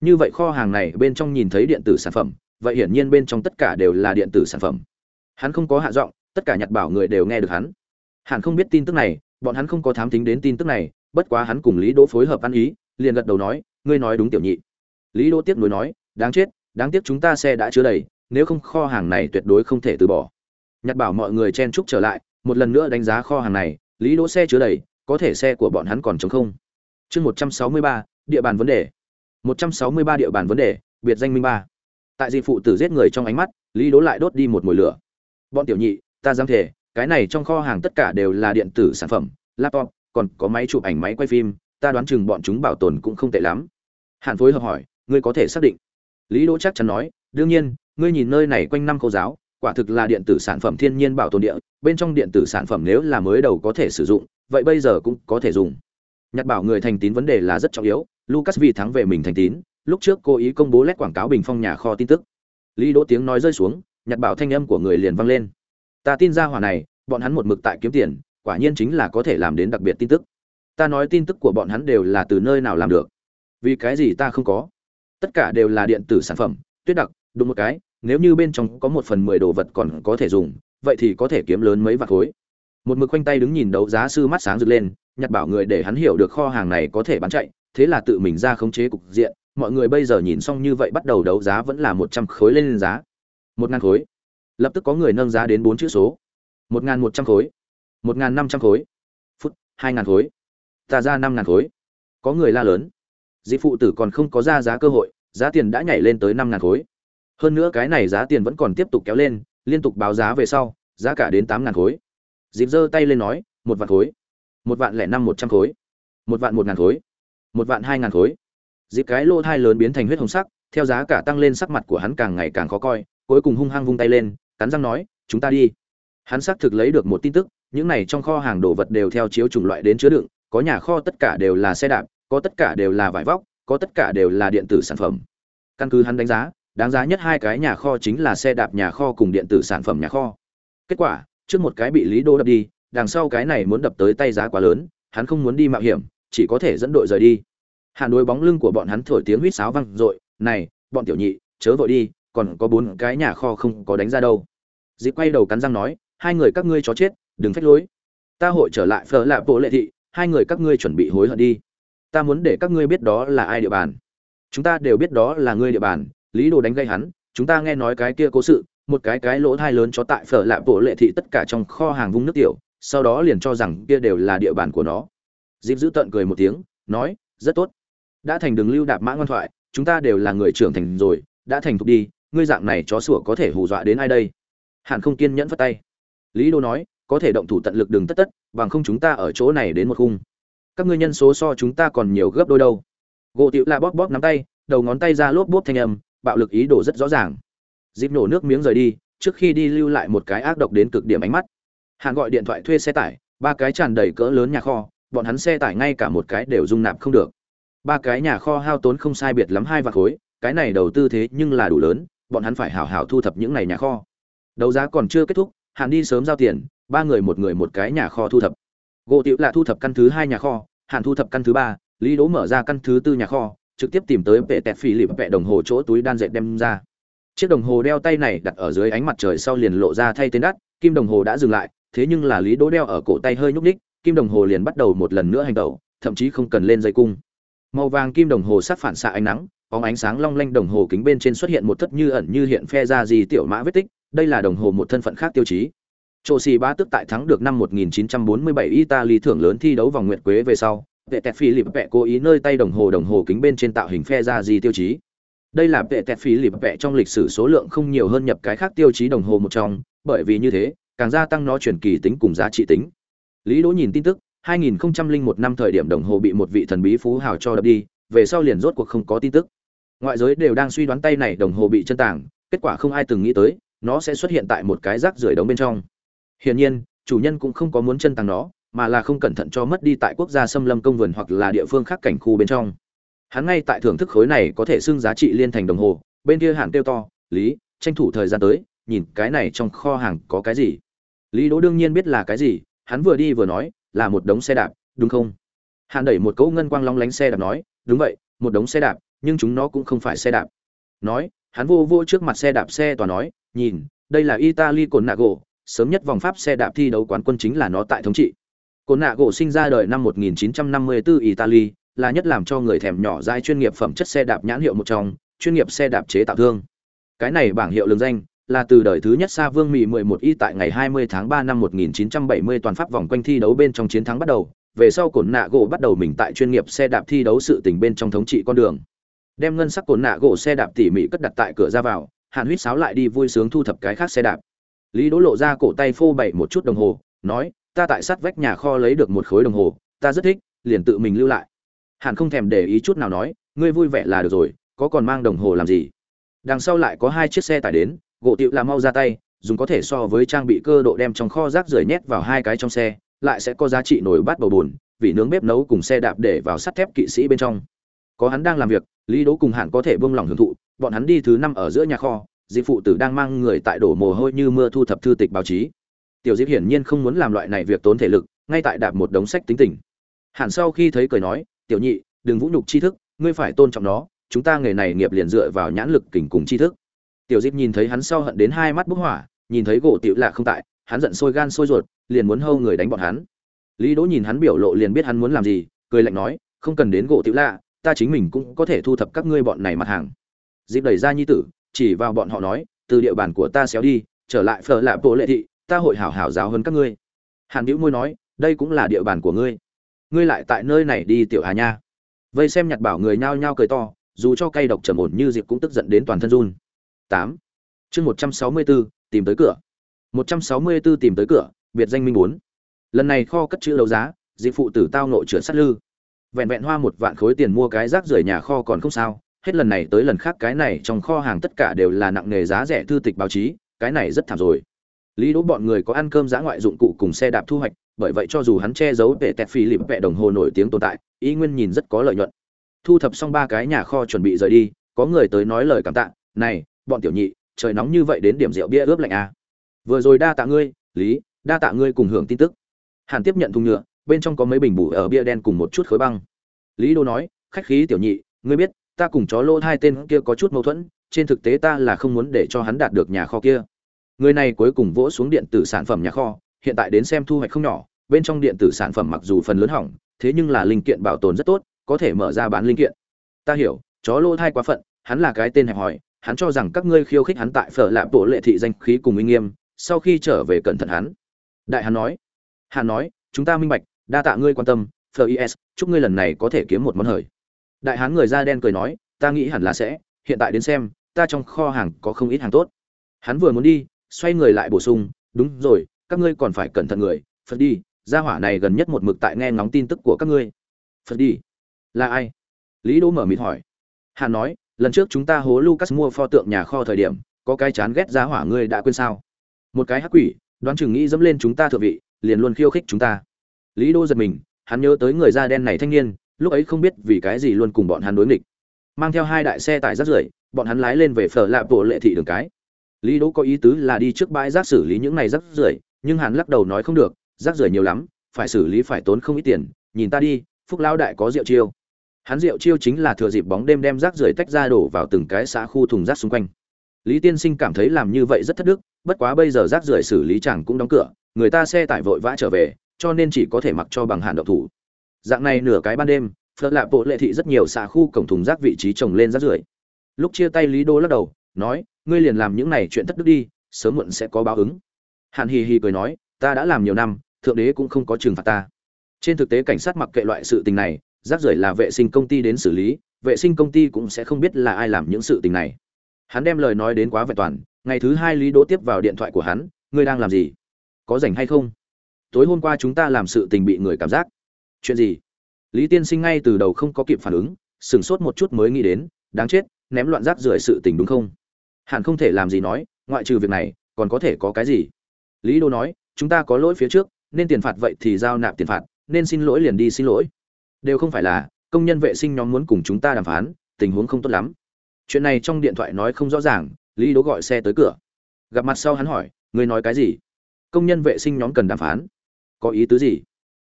Như vậy kho hàng này bên trong nhìn thấy điện tử sản phẩm, vậy hiển nhiên bên trong tất cả đều là điện tử sản phẩm. Hắn không có hạ giọng, tất cả nhặt bảo người đều nghe được hắn. Hẳn không biết tin tức này bọn hắn không có thám tính đến tin tức này, bất quá hắn cùng lý đỗ phối hợp ăn ý, liền gật đầu nói, ngươi nói đúng tiểu nhị. Lý đỗ tiếp nối nói, đáng chết, đáng tiếc chúng ta xe đã chứa đầy, nếu không kho hàng này tuyệt đối không thể từ bỏ. Nhặt bảo mọi người chen chúc trở lại, một lần nữa đánh giá kho hàng này, lý đỗ xe chứa đầy, có thể xe của bọn hắn còn trống không. Chương một trăm sáu mươi ba, địa bàn vấn đề. một trăm sáu mươi ba địa bàn vấn đề, biệt danh minh ba. Tại di phụ tử giết người trong ánh mắt, lý đỗ lại đốt đi một mồi lửa. Bọn tiểu nhị, ta dám thể cái này trong kho hàng tất cả đều là điện tử sản phẩm, laptop, còn có máy chụp ảnh, máy quay phim, ta đoán chừng bọn chúng bảo tồn cũng không tệ lắm. Hạn phối hợp hỏi, ngươi có thể xác định? Lý đỗ chắc chắn nói, đương nhiên, ngươi nhìn nơi này quanh năm khâu giáo, quả thực là điện tử sản phẩm thiên nhiên bảo tồn địa, bên trong điện tử sản phẩm nếu là mới đầu có thể sử dụng, vậy bây giờ cũng có thể dùng. Nhặt bảo người thành tín vấn đề là rất trọng yếu, lucas vì thắng về mình thành tín, lúc trước cố ý công bố lét quảng cáo bình phong nhà kho tin tức. Lý đỗ tiếng nói rơi xuống nhặt bảo thanh âm của người liền vang lên ta tin ra hỏa này, bọn hắn một mực tại kiếm tiền, quả nhiên chính là có thể làm đến đặc biệt tin tức. Ta nói tin tức của bọn hắn đều là từ nơi nào làm được? Vì cái gì ta không có? Tất cả đều là điện tử sản phẩm, tuyết đặc, đúng một cái, nếu như bên trong có một phần mười đồ vật còn có thể dùng, vậy thì có thể kiếm lớn mấy vạt khối. Một mực quanh tay đứng nhìn đấu giá sư mắt sáng rực lên, nhặt bảo người để hắn hiểu được kho hàng này có thể bán chạy, thế là tự mình ra khống chế cục diện, mọi người bây giờ nhìn xong như vậy bắt đầu đấu giá vẫn là một trăm khối lên giá. Một ngàn khối lập tức có người nâng giá đến bốn chữ số. Một ngàn một trăm khối. Một ngàn năm trăm khối. Phút, hai ngàn khối. Ta ra năm ngàn khối. Có người la lớn. Dị phụ tử còn không có ra giá cơ hội, giá tiền đã nhảy lên tới năm ngàn khối. Hơn nữa cái này giá tiền vẫn còn tiếp tục kéo lên, liên tục báo giá về sau, giá cả đến tám ngàn khối. Dịp giơ tay lên nói, một vạn khối. Một vạn lẻ năm một trăm khối. Một vạn một ngàn khối. Một vạn hai ngàn khối. Dịp cái lỗ thai lớn biến thành huyết hồng sắc, theo giá cả tăng lên sắc mặt của hắn càng ngày càng khó coi, cuối cùng hung hăng vung tay lên cắn răng nói, chúng ta đi. Hắn xác thực lấy được một tin tức, những này trong kho hàng đồ vật đều theo chiếu chủng loại đến chứa đựng, có nhà kho tất cả đều là xe đạp, có tất cả đều là vải vóc, có tất cả đều là điện tử sản phẩm. Căn cứ hắn đánh giá, đáng giá nhất hai cái nhà kho chính là xe đạp nhà kho cùng điện tử sản phẩm nhà kho. Kết quả, trước một cái bị lý đô đập đi, đằng sau cái này muốn đập tới tay giá quá lớn, hắn không muốn đi mạo hiểm, chỉ có thể dẫn đội rời đi. Hàn đối bóng lưng của bọn hắn thổi tiếng huýt sáo vang dội, này, bọn tiểu nhị, chớ vội đi còn có bốn cái nhà kho không có đánh ra đâu. Dịp quay đầu cắn răng nói, hai người các ngươi chó chết, đừng phách lối. Ta hội trở lại phở lạ bộ lệ thị, hai người các ngươi chuẩn bị hối hận đi. Ta muốn để các ngươi biết đó là ai địa bàn. Chúng ta đều biết đó là ngươi địa bàn, lý đồ đánh gây hắn, chúng ta nghe nói cái kia cố sự, một cái cái lỗ thai lớn cho tại phở lạ bộ lệ thị tất cả trong kho hàng vung nước tiểu, sau đó liền cho rằng kia đều là địa bàn của nó. Dịp giữ tận cười một tiếng, nói, rất tốt. Đã thành đường lưu đạp mã ngoan thoại, chúng ta đều là người trưởng thành rồi, đã thành thục đi ngươi dạng này chó sủa có thể hù dọa đến ai đây? Hàn không kiên nhẫn phất tay. Lý đô nói, có thể động thủ tận lực đừng tất tất, bằng không chúng ta ở chỗ này đến một khung. Các ngươi nhân số so chúng ta còn nhiều gấp đôi đâu. Gỗ tiểu la bóp bóp nắm tay, đầu ngón tay ra lốp bốp thanh âm, bạo lực ý đồ rất rõ ràng. Dịp nổ nước miếng rời đi, trước khi đi lưu lại một cái ác độc đến cực điểm ánh mắt. Hàn gọi điện thoại thuê xe tải, ba cái tràn đầy cỡ lớn nhà kho, bọn hắn xe tải ngay cả một cái đều dung nạp không được. Ba cái nhà kho hao tốn không sai biệt lắm hai vạt khối, cái này đầu tư thế nhưng là đủ lớn bọn hắn phải hảo hảo thu thập những này nhà kho. Đấu giá còn chưa kết thúc, hàn đi sớm giao tiền, ba người một người một cái nhà kho thu thập. Gỗ tiểu là thu thập căn thứ hai nhà kho, hàn thu thập căn thứ ba, lý đỗ mở ra căn thứ tư nhà kho, trực tiếp tìm tới vệ tẹt phi lịp vẹ đồng hồ chỗ túi đan dệt đem ra. Chiếc đồng hồ đeo tay này đặt ở dưới ánh mặt trời sau liền lộ ra thay tên đắt, kim đồng hồ đã dừng lại, thế nhưng là lý đỗ đeo ở cổ tay hơi nhúc ních kim đồng hồ liền bắt đầu một lần nữa hành động thậm chí không cần lên dây cung. Màu vàng kim đồng hồ sát phản xạ ánh nắng có ánh sáng long lanh đồng hồ kính bên trên xuất hiện một thất như ẩn như hiện phe ra gì tiểu mã vết tích đây là đồng hồ một thân phận khác tiêu chí Trô xì bá tức tại thắng được năm 1947 Italy thưởng lớn thi đấu vòng nguyệt quế về sau, vệ tẹt phi lịp vẹ cố ý nơi tay đồng hồ đồng hồ kính bên trên tạo hình phe ra gì tiêu chí. Đây là vệ tẹt phi lịp vẹ trong lịch sử số lượng không nhiều hơn nhập cái khác tiêu chí đồng hồ một trong, bởi vì như thế, càng gia tăng nó truyền kỳ tính cùng giá trị tính. Lý Đỗ nhìn tin tức, 2001 năm thời điểm đồng hồ bị một vị thần bí phú hào cho đập đi, về sau liền rốt cuộc không có tin tức. Ngoại giới đều đang suy đoán tay này đồng hồ bị chân tàng, kết quả không ai từng nghĩ tới, nó sẽ xuất hiện tại một cái rác rưởi đống bên trong. Hiển nhiên, chủ nhân cũng không có muốn chân tàng nó, mà là không cẩn thận cho mất đi tại quốc gia xâm lâm công vườn hoặc là địa phương khác cảnh khu bên trong. Hắn ngay tại thưởng thức khối này có thể xưng giá trị liên thành đồng hồ, bên kia hẳn kêu to, "Lý, tranh thủ thời gian tới, nhìn cái này trong kho hàng có cái gì?" Lý Đỗ đương nhiên biết là cái gì, hắn vừa đi vừa nói, "Là một đống xe đạp, đúng không?" Hàn đẩy một cỗ ngân quang long lánh xe đạp nói, "Đúng vậy, một đống xe đạp, nhưng chúng nó cũng không phải xe đạp." Nói, hắn vô vô trước mặt xe đạp xe tòa nói, "Nhìn, đây là Italy Cồn gỗ, sớm nhất vòng pháp xe đạp thi đấu quán quân chính là nó tại thống trị. Cồn nạ gỗ sinh ra đời năm 1954 Italy, là nhất làm cho người thèm nhỏ dai chuyên nghiệp phẩm chất xe đạp nhãn hiệu một trong, chuyên nghiệp xe đạp chế tạo thương. Cái này bảng hiệu lừng danh, là từ đời thứ nhất Sa Vương Mỹ 11 y tại ngày 20 tháng 3 năm 1970 toàn pháp vòng quanh thi đấu bên trong chiến thắng bắt đầu, về sau cồn nạ gỗ bắt đầu mình tại chuyên nghiệp xe đạp thi đấu sự tình bên trong thống trị con đường. Đem ngân sắc cồn nạ gỗ xe đạp tỉ mỉ cất đặt tại cửa ra vào, Hàn Huyết sáo lại đi vui sướng thu thập cái khác xe đạp. Lý đỗ lộ ra cổ tay phô bày một chút đồng hồ nói ta tại sát vách nhà kho lấy được một khối đồng hồ ta rất thích liền tự mình lưu lại. Hàn không thèm để ý chút nào nói ngươi vui vẻ là được rồi có còn mang đồng hồ làm gì? Đằng sau lại có hai chiếc xe tải đến gỗ tiệu làm mau ra tay dùng có thể so với trang bị cơ độ đem trong kho rác rưởi nhét vào hai cái trong xe lại sẽ có giá trị nổi bát bầu buồn, vị nướng bếp nấu cùng xe đạp để vào sắt thép kỵ sĩ bên trong có hắn đang làm việc lý đỗ cùng hạn có thể buông lòng hưởng thụ bọn hắn đi thứ năm ở giữa nhà kho di phụ tử đang mang người tại đổ mồ hôi như mưa thu thập thư tịch báo chí. Tiểu Diệp hiển nhiên không muốn làm loại này việc tốn thể lực, ngay tại đạp một đống sách tính tình. Hàn sau khi thấy cười nói, "Tiểu nhị, đừng vũ nhục tri thức, ngươi phải tôn trọng nó, chúng ta nghề này nghiệp liền dựa vào nhãn lực kình cùng tri thức." Tiểu Diệp nhìn thấy hắn sau hận đến hai mắt bốc hỏa, nhìn thấy gỗ tiểu lạ không tại, hắn giận sôi gan sôi ruột, liền muốn hâu người đánh bọn hắn. Lý Đỗ nhìn hắn biểu lộ liền biết hắn muốn làm gì, cười lạnh nói, "Không cần đến gỗ tiểu lạ, ta chính mình cũng có thể thu thập các ngươi bọn này mặt hàng." Diệp đẩy ra nhi tử, chỉ vào bọn họ nói từ địa bàn của ta xéo đi trở lại phở lạ bộ lệ thị ta hội hảo hảo giáo hơn các ngươi. Hàn hữu môi nói đây cũng là địa bàn của ngươi. Ngươi lại tại nơi này đi tiểu hà nha. Vây xem nhặt bảo người nhao nhao cười to dù cho cay độc trầm ổn như diệp cũng tức giận đến toàn thân run. Tám. Chương một trăm sáu mươi bốn tìm tới cửa một trăm sáu mươi bốn tìm tới cửa, biệt danh minh bốn. Lần này kho cất chữ đấu giá, dị phụ tử tao nội chữa sát lư. Vẹn vẹn hoa một vạn khối tiền mua cái rác rưởi nhà kho còn không sao, hết lần này tới lần khác cái này trong kho hàng tất cả đều là nặng nghề giá rẻ thư tịch báo chí, cái này rất thảm rồi. Lý đỗ bọn người có ăn cơm giã ngoại dụng cụ cùng xe đạp thu hoạch, bởi vậy cho dù hắn che giấu vẻ tẹt phi lịp vẻ đồng hồ nổi tiếng tồn tại, ý nguyên nhìn rất có lợi nhuận. Thu thập xong ba cái nhà kho chuẩn bị rời đi, có người tới nói lời cảm tạ, này, bọn tiểu nhị, trời nóng như vậy đến điểm rượu bia ướp lạnh à vừa rồi đa tạ ngươi, lý, đa tạ ngươi cùng hưởng tin tức. Hàn tiếp nhận thùng nhựa, bên trong có mấy bình bù ở bia đen cùng một chút khối băng. Lý đô nói, khách khí tiểu nhị, ngươi biết, ta cùng chó lỗ hai tên kia có chút mâu thuẫn, trên thực tế ta là không muốn để cho hắn đạt được nhà kho kia. Người này cuối cùng vỗ xuống điện tử sản phẩm nhà kho, hiện tại đến xem thu hoạch không nhỏ, bên trong điện tử sản phẩm mặc dù phần lớn hỏng, thế nhưng là linh kiện bảo tồn rất tốt, có thể mở ra bán linh kiện. Ta hiểu, chó lỗ thai quá phận, hắn là cái tên hẹp hòi, hắn cho rằng các ngươi khiêu khích hắn tại phở lạp bộ lệ thị danh khí cùng uy nghiêm sau khi trở về cẩn thận hắn. Đại hắn nói hắn nói, chúng ta minh bạch, đa tạ ngươi quan tâm phở chúc ngươi lần này có thể kiếm một món hời. Đại hán người da đen cười nói, ta nghĩ hẳn là sẽ, hiện tại đến xem, ta trong kho hàng có không ít hàng tốt. Hắn vừa muốn đi, xoay người lại bổ sung, đúng rồi, các ngươi còn phải cẩn thận người, phật đi, gia hỏa này gần nhất một mực tại nghe ngóng tin tức của các ngươi. Phật đi. Là ai? Lý đỗ mở mịt hỏi. Hắn nói, lần trước chúng ta hố lucas mua pho tượng nhà kho thời điểm, có cái chán ghét gia hỏa ngươi đã quên sao? Một cái hắc quỷ, đoán chừng nghĩ dẫm lên chúng ta thượng vị, liền luôn khiêu khích chúng ta. Lý Đô giật mình, hắn nhớ tới người da đen này thanh niên, lúc ấy không biết vì cái gì luôn cùng bọn hắn đối nghịch. Mang theo hai đại xe tải rác rưởi, bọn hắn lái lên về phở lạp bộ lệ thị đường cái. Lý đỗ có ý tứ là đi trước bãi rác xử lý những này rác rưởi, nhưng hắn lắc đầu nói không được, rác rưởi nhiều lắm, phải xử lý phải tốn không ít tiền, nhìn ta đi, phúc lão đại có rượu chiêu. Hắn rượu chiêu chính là thừa dịp bóng đêm đem rác rưởi tách ra đổ vào từng cái xã khu thùng rác xung quanh. Lý tiên sinh cảm thấy làm như vậy rất thất đức bất quá bây giờ rác rưởi xử lý chẳng cũng đóng cửa, người ta xe tải vội vã trở về, cho nên chỉ có thể mặc cho bằng hạn độc thủ. Dạng này nửa cái ban đêm, phật lạ bộ lệ thị rất nhiều xã khu cổng thùng rác vị trí trồng lên rác rưởi. Lúc chia tay lý đô lắc đầu, nói, ngươi liền làm những này chuyện thất đức đi, sớm muộn sẽ có báo ứng. Hàn hì hì cười nói, ta đã làm nhiều năm, thượng đế cũng không có trừng phạt ta. Trên thực tế cảnh sát mặc kệ loại sự tình này, rác rưởi là vệ sinh công ty đến xử lý, vệ sinh công ty cũng sẽ không biết là ai làm những sự tình này. Hắn đem lời nói đến quá vẹn toàn ngày thứ hai lý đỗ tiếp vào điện thoại của hắn, ngươi đang làm gì? Có rảnh hay không? Tối hôm qua chúng ta làm sự tình bị người cảm giác. Chuyện gì? Lý tiên sinh ngay từ đầu không có kịp phản ứng, sửng sốt một chút mới nghĩ đến, đáng chết, ném loạn rác rưởi sự tình đúng không? Hẳn không thể làm gì nói, ngoại trừ việc này, còn có thể có cái gì? Lý đô nói, chúng ta có lỗi phía trước, nên tiền phạt vậy thì giao nạp tiền phạt, nên xin lỗi liền đi xin lỗi. Đều không phải là, công nhân vệ sinh nhóm muốn cùng chúng ta đàm phán, tình huống không tốt lắm. Chuyện này trong điện thoại nói không rõ ràng lý đỗ gọi xe tới cửa. Gặp mặt sau hắn hỏi, ngươi nói cái gì? Công nhân vệ sinh nhóm cần đàm phán. Có ý tứ gì?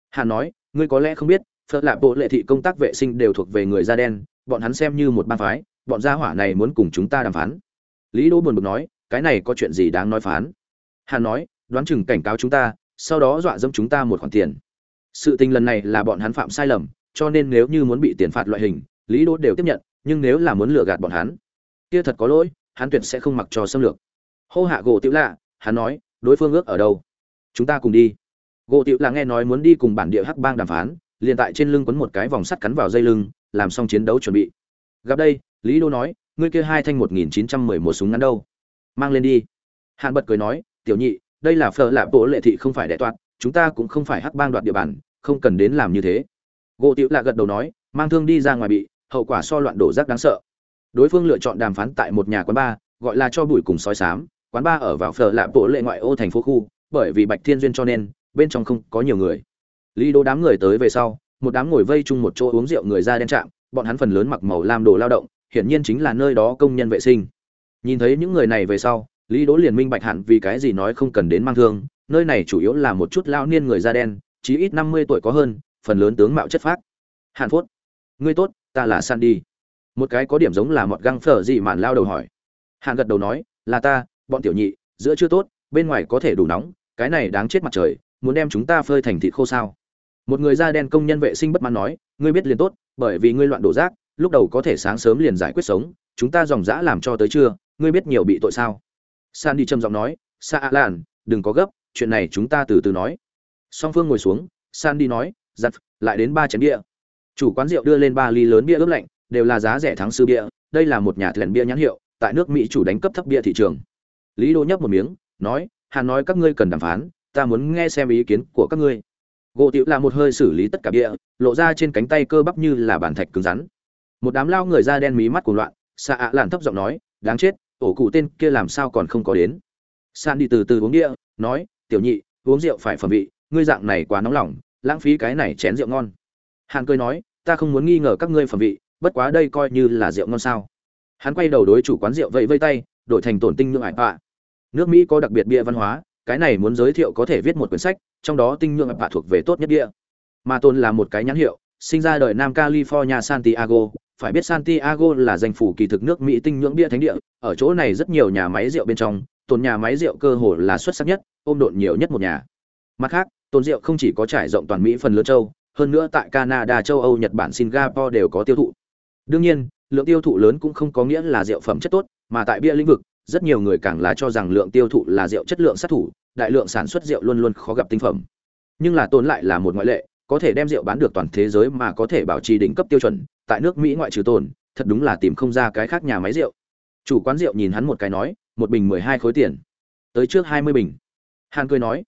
Hắn nói, ngươi có lẽ không biết, phật lạ bộ lệ thị công tác vệ sinh đều thuộc về người da đen, bọn hắn xem như một bang phái, bọn gia hỏa này muốn cùng chúng ta đàm phán. Lý đỗ buồn bực nói, cái này có chuyện gì đáng nói phán? Hắn nói, đoán chừng cảnh cáo chúng ta, sau đó dọa dẫm chúng ta một khoản tiền. Sự tình lần này là bọn hắn phạm sai lầm, cho nên nếu như muốn bị tiền phạt loại hình, lý đỗ đều tiếp nhận, nhưng nếu là muốn lừa gạt bọn hắn, kia thật có lỗi hắn tuyệt sẽ không mặc cho xâm lược. Hô hạ gỗ tiểu lạ, hắn nói, đối phương ước ở đâu? Chúng ta cùng đi. Gỗ tiểu lạ nghe nói muốn đi cùng bản địa hắc bang đàm phán, liền tại trên lưng quấn một cái vòng sắt cắn vào dây lưng, làm xong chiến đấu chuẩn bị. Gặp đây, lý đô nói, ngươi kia hai thanh một nghìn chín trăm mười một súng ngắn đâu? Mang lên đi. Hàn bật cười nói, tiểu nhị, đây là phở lạ bộ lệ thị không phải đệ toạt, chúng ta cũng không phải hắc bang đoạt địa bàn, không cần đến làm như thế. Gỗ tiểu lạ gật đầu nói, mang thương đi ra ngoài bị, hậu quả so loạn đổ rác đáng sợ đối phương lựa chọn đàm phán tại một nhà quán bar, gọi là cho bụi cùng sói sám. Quán bar ở vào phở lạ bộ lệ ngoại ô thành phố khu, bởi vì bạch thiên duyên cho nên, bên trong không có nhiều người. Lý đố đám người tới về sau, một đám ngồi vây chung một chỗ uống rượu người da đen chạm, bọn hắn phần lớn mặc màu lam đồ lao động, hiển nhiên chính là nơi đó công nhân vệ sinh. Nhìn thấy những người này về sau, lý đố liền minh bạch hẳn vì cái gì nói không cần đến mang thương, nơi này chủ yếu là một chút lao niên người da đen, chí ít năm mươi tuổi có hơn, phần lớn tướng mạo chất phác. Hàn phốt, ngươi tốt, ta là sandy một cái có điểm giống là một găng phở gì mạn lao đầu hỏi. Hạng gật đầu nói, là ta, bọn tiểu nhị, giữa chưa tốt, bên ngoài có thể đủ nóng, cái này đáng chết mặt trời, muốn đem chúng ta phơi thành thịt khô sao? Một người da đen công nhân vệ sinh bất mãn nói, ngươi biết liền tốt, bởi vì ngươi loạn đổ rác, lúc đầu có thể sáng sớm liền giải quyết sống, chúng ta dòng dã làm cho tới trưa, ngươi biết nhiều bị tội sao? San đi trầm giọng nói, sa lan, đừng có gấp, chuyện này chúng ta từ từ nói. Song phương ngồi xuống San đi nói, giặt, lại đến ba chén bia. Chủ quán rượu đưa lên ba ly lớn bia ướp lạnh đều là giá rẻ thắng sư bia, đây là một nhà thuyền bia nhãn hiệu, tại nước mỹ chủ đánh cấp thấp bia thị trường. Lý đô nhấp một miếng, nói hắn nói các ngươi cần đàm phán, ta muốn nghe xem ý kiến của các ngươi. Gỗ tiểu là một hơi xử lý tất cả bia, lộ ra trên cánh tay cơ bắp như là bản thạch cứng rắn. Một đám lao người da đen mí mắt cuồng loạn xạ ạ làn thấp giọng nói, đáng chết, ổ cụ tên kia làm sao còn không có đến? San đi từ từ uống địa nói, tiểu nhị, uống rượu phải phẩm vị, ngươi dạng này quá nóng lòng, lãng phí cái này chén rượu ngon. Hàn cười nói, ta không muốn nghi ngờ các ngươi phẩm vị bất quá đây coi như là rượu ngon sao. Hắn quay đầu đối chủ quán rượu vẫy vây tay, đổi thành tổn tinh nhượng ải bạ nước mỹ có đặc biệt bia văn hóa, cái này muốn giới thiệu có thể viết một quyển sách, trong đó tinh nhượng ải bạ thuộc về tốt nhất bia. Mà tôn là một cái nhãn hiệu, sinh ra đời nam california santiago, phải biết santiago là danh phủ kỳ thực nước mỹ tinh nhưỡng bia thánh địa, ở chỗ này rất nhiều nhà máy rượu bên trong, tồn nhà máy rượu cơ hồ là xuất sắc nhất, ôm độn nhiều nhất một nhà. Mặt khác tôn rượu không chỉ có trải rộng toàn mỹ phần lớn châu, hơn nữa tại canada, châu âu, nhật bản, singapore đều có tiêu thụ đương nhiên, lượng tiêu thụ lớn cũng không có nghĩa là rượu phẩm chất tốt, mà tại bia lĩnh vực, rất nhiều người càng là cho rằng lượng tiêu thụ là rượu chất lượng sát thủ, đại lượng sản xuất rượu luôn luôn khó gặp tinh phẩm. Nhưng là tồn lại là một ngoại lệ, có thể đem rượu bán được toàn thế giới mà có thể bảo trì đỉnh cấp tiêu chuẩn, tại nước mỹ ngoại trừ tồn, thật đúng là tìm không ra cái khác nhà máy rượu. Chủ quán rượu nhìn hắn một cái nói, một bình mười hai khối tiền, tới trước hai mươi bình. Hàn cười nói,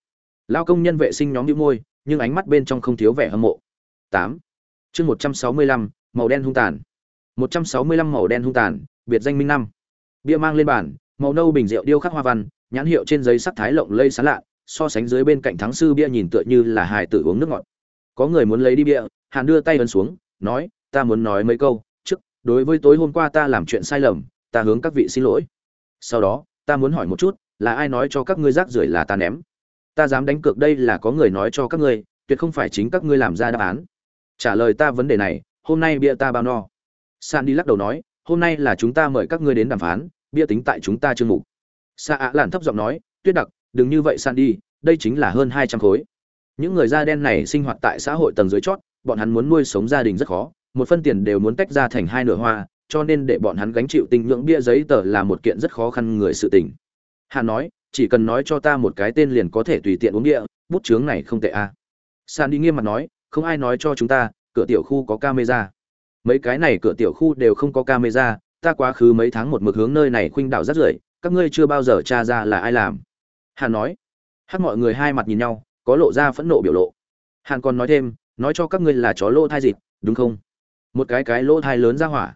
lao công nhân vệ sinh nhóm đĩu môi, nhưng ánh mắt bên trong không thiếu vẻ hâm mộ. Tám, chương một trăm sáu mươi lăm, màu đen hung tàn một trăm sáu mươi lăm màu đen hung tàn, biệt danh minh năm bia mang lên bàn, màu nâu bình rượu điêu khắc hoa văn, nhãn hiệu trên giấy sắc thái lộng lây sáng lạ, so sánh dưới bên cạnh thắng sư bia nhìn tựa như là hài tử uống nước ngọt. Có người muốn lấy đi bia, hàn đưa tay ấn xuống, nói, ta muốn nói mấy câu, trước, đối với tối hôm qua ta làm chuyện sai lầm, ta hướng các vị xin lỗi. Sau đó, ta muốn hỏi một chút, là ai nói cho các ngươi rác rưởi là ta ném? Ta dám đánh cược đây là có người nói cho các ngươi, tuyệt không phải chính các ngươi làm ra đáp án. Trả lời ta vấn đề này, hôm nay bia ta bao no san đi lắc đầu nói, hôm nay là chúng ta mời các ngươi đến đàm phán, bia tính tại chúng ta chương mục. Xa ạ làn thấp giọng nói, tuyết đặc, đừng như vậy san đi đây chính là hơn hai trăm khối. Những người da đen này sinh hoạt tại xã hội tầng dưới chót, bọn hắn muốn nuôi sống gia đình rất khó, một phân tiền đều muốn tách ra thành hai nửa hoa, cho nên để bọn hắn gánh chịu tinh nhưỡng bia giấy tờ là một kiện rất khó khăn người sự tình. Hà nói, chỉ cần nói cho ta một cái tên liền có thể tùy tiện uống địa bút chướng này không tệ à. san đi nghiêm mặt nói, không ai nói cho chúng ta, cửa tiểu khu có camera mấy cái này cửa tiểu khu đều không có camera, ta quá khứ mấy tháng một mực hướng nơi này khuynh đảo rất rưởi, các ngươi chưa bao giờ tra ra là ai làm. Hàn nói. Hát mọi người hai mặt nhìn nhau, có lộ ra phẫn nộ biểu lộ. Hàn còn nói thêm, nói cho các ngươi là chó lỗ thai dịt, đúng không? Một cái cái lỗ thai lớn ra hỏa.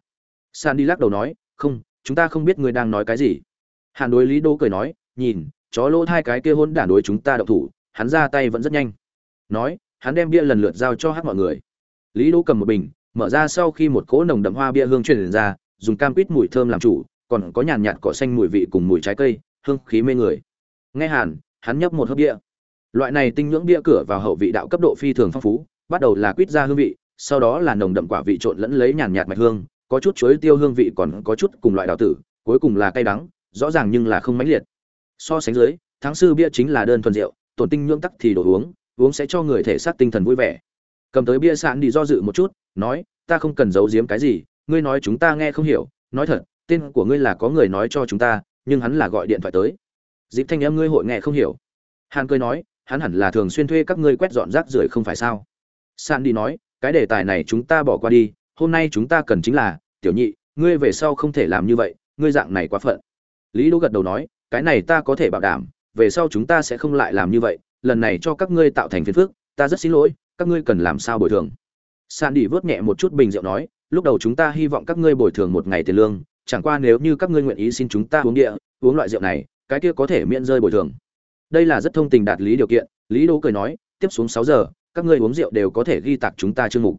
San đi lắc đầu nói, không, chúng ta không biết ngươi đang nói cái gì. Hàn đối lý đô cười nói, nhìn, chó lỗ thai cái kia hôn đản đối chúng ta đậu thủ, hắn ra tay vẫn rất nhanh. Nói, hắn đem bia lần lượt giao cho hát mọi người. Lý đô cầm một bình mở ra sau khi một cỗ nồng đậm hoa bia hương truyền ra, dùng cam quýt mùi thơm làm chủ, còn có nhàn nhạt cỏ xanh mùi vị cùng mùi trái cây, hương khí mê người. Nghe hàn, hắn nhấp một hớp bia. Loại này tinh nhưỡng bia cửa vào hậu vị đạo cấp độ phi thường phong phú, bắt đầu là quýt ra hương vị, sau đó là nồng đậm quả vị trộn lẫn lấy nhàn nhạt mạch hương, có chút chuối tiêu hương vị còn có chút cùng loại đào tử, cuối cùng là cay đắng, rõ ràng nhưng là không mãnh liệt. So sánh dưới, tháng sư bia chính là đơn thuần rượu, tổn tinh nhưỡng tắc thì đồ uống uống sẽ cho người thể xác tinh thần vui vẻ. Cầm tới bia sạn đi do dự một chút nói, ta không cần giấu giếm cái gì, ngươi nói chúng ta nghe không hiểu, nói thật, tên của ngươi là có người nói cho chúng ta, nhưng hắn là gọi điện thoại tới. Dịp thanh em ngươi hội nghe không hiểu. Hàn cười nói, hắn hẳn là thường xuyên thuê các ngươi quét dọn rác rưởi không phải sao? San đi nói, cái đề tài này chúng ta bỏ qua đi, hôm nay chúng ta cần chính là, tiểu nhị, ngươi về sau không thể làm như vậy, ngươi dạng này quá phận. Lý đỗ gật đầu nói, cái này ta có thể bảo đảm, về sau chúng ta sẽ không lại làm như vậy, lần này cho các ngươi tạo thành phiền phức, ta rất xin lỗi, các ngươi cần làm sao bồi thường san đi vớt nhẹ một chút bình rượu nói, lúc đầu chúng ta hy vọng các ngươi bồi thường một ngày tiền lương, chẳng qua nếu như các ngươi nguyện ý xin chúng ta uống địa, uống loại rượu này, cái kia có thể miễn rơi bồi thường. Đây là rất thông tình đạt lý điều kiện, lý đỗ cười nói, tiếp xuống sáu giờ, các ngươi uống rượu đều có thể ghi tạc chúng ta chương mục.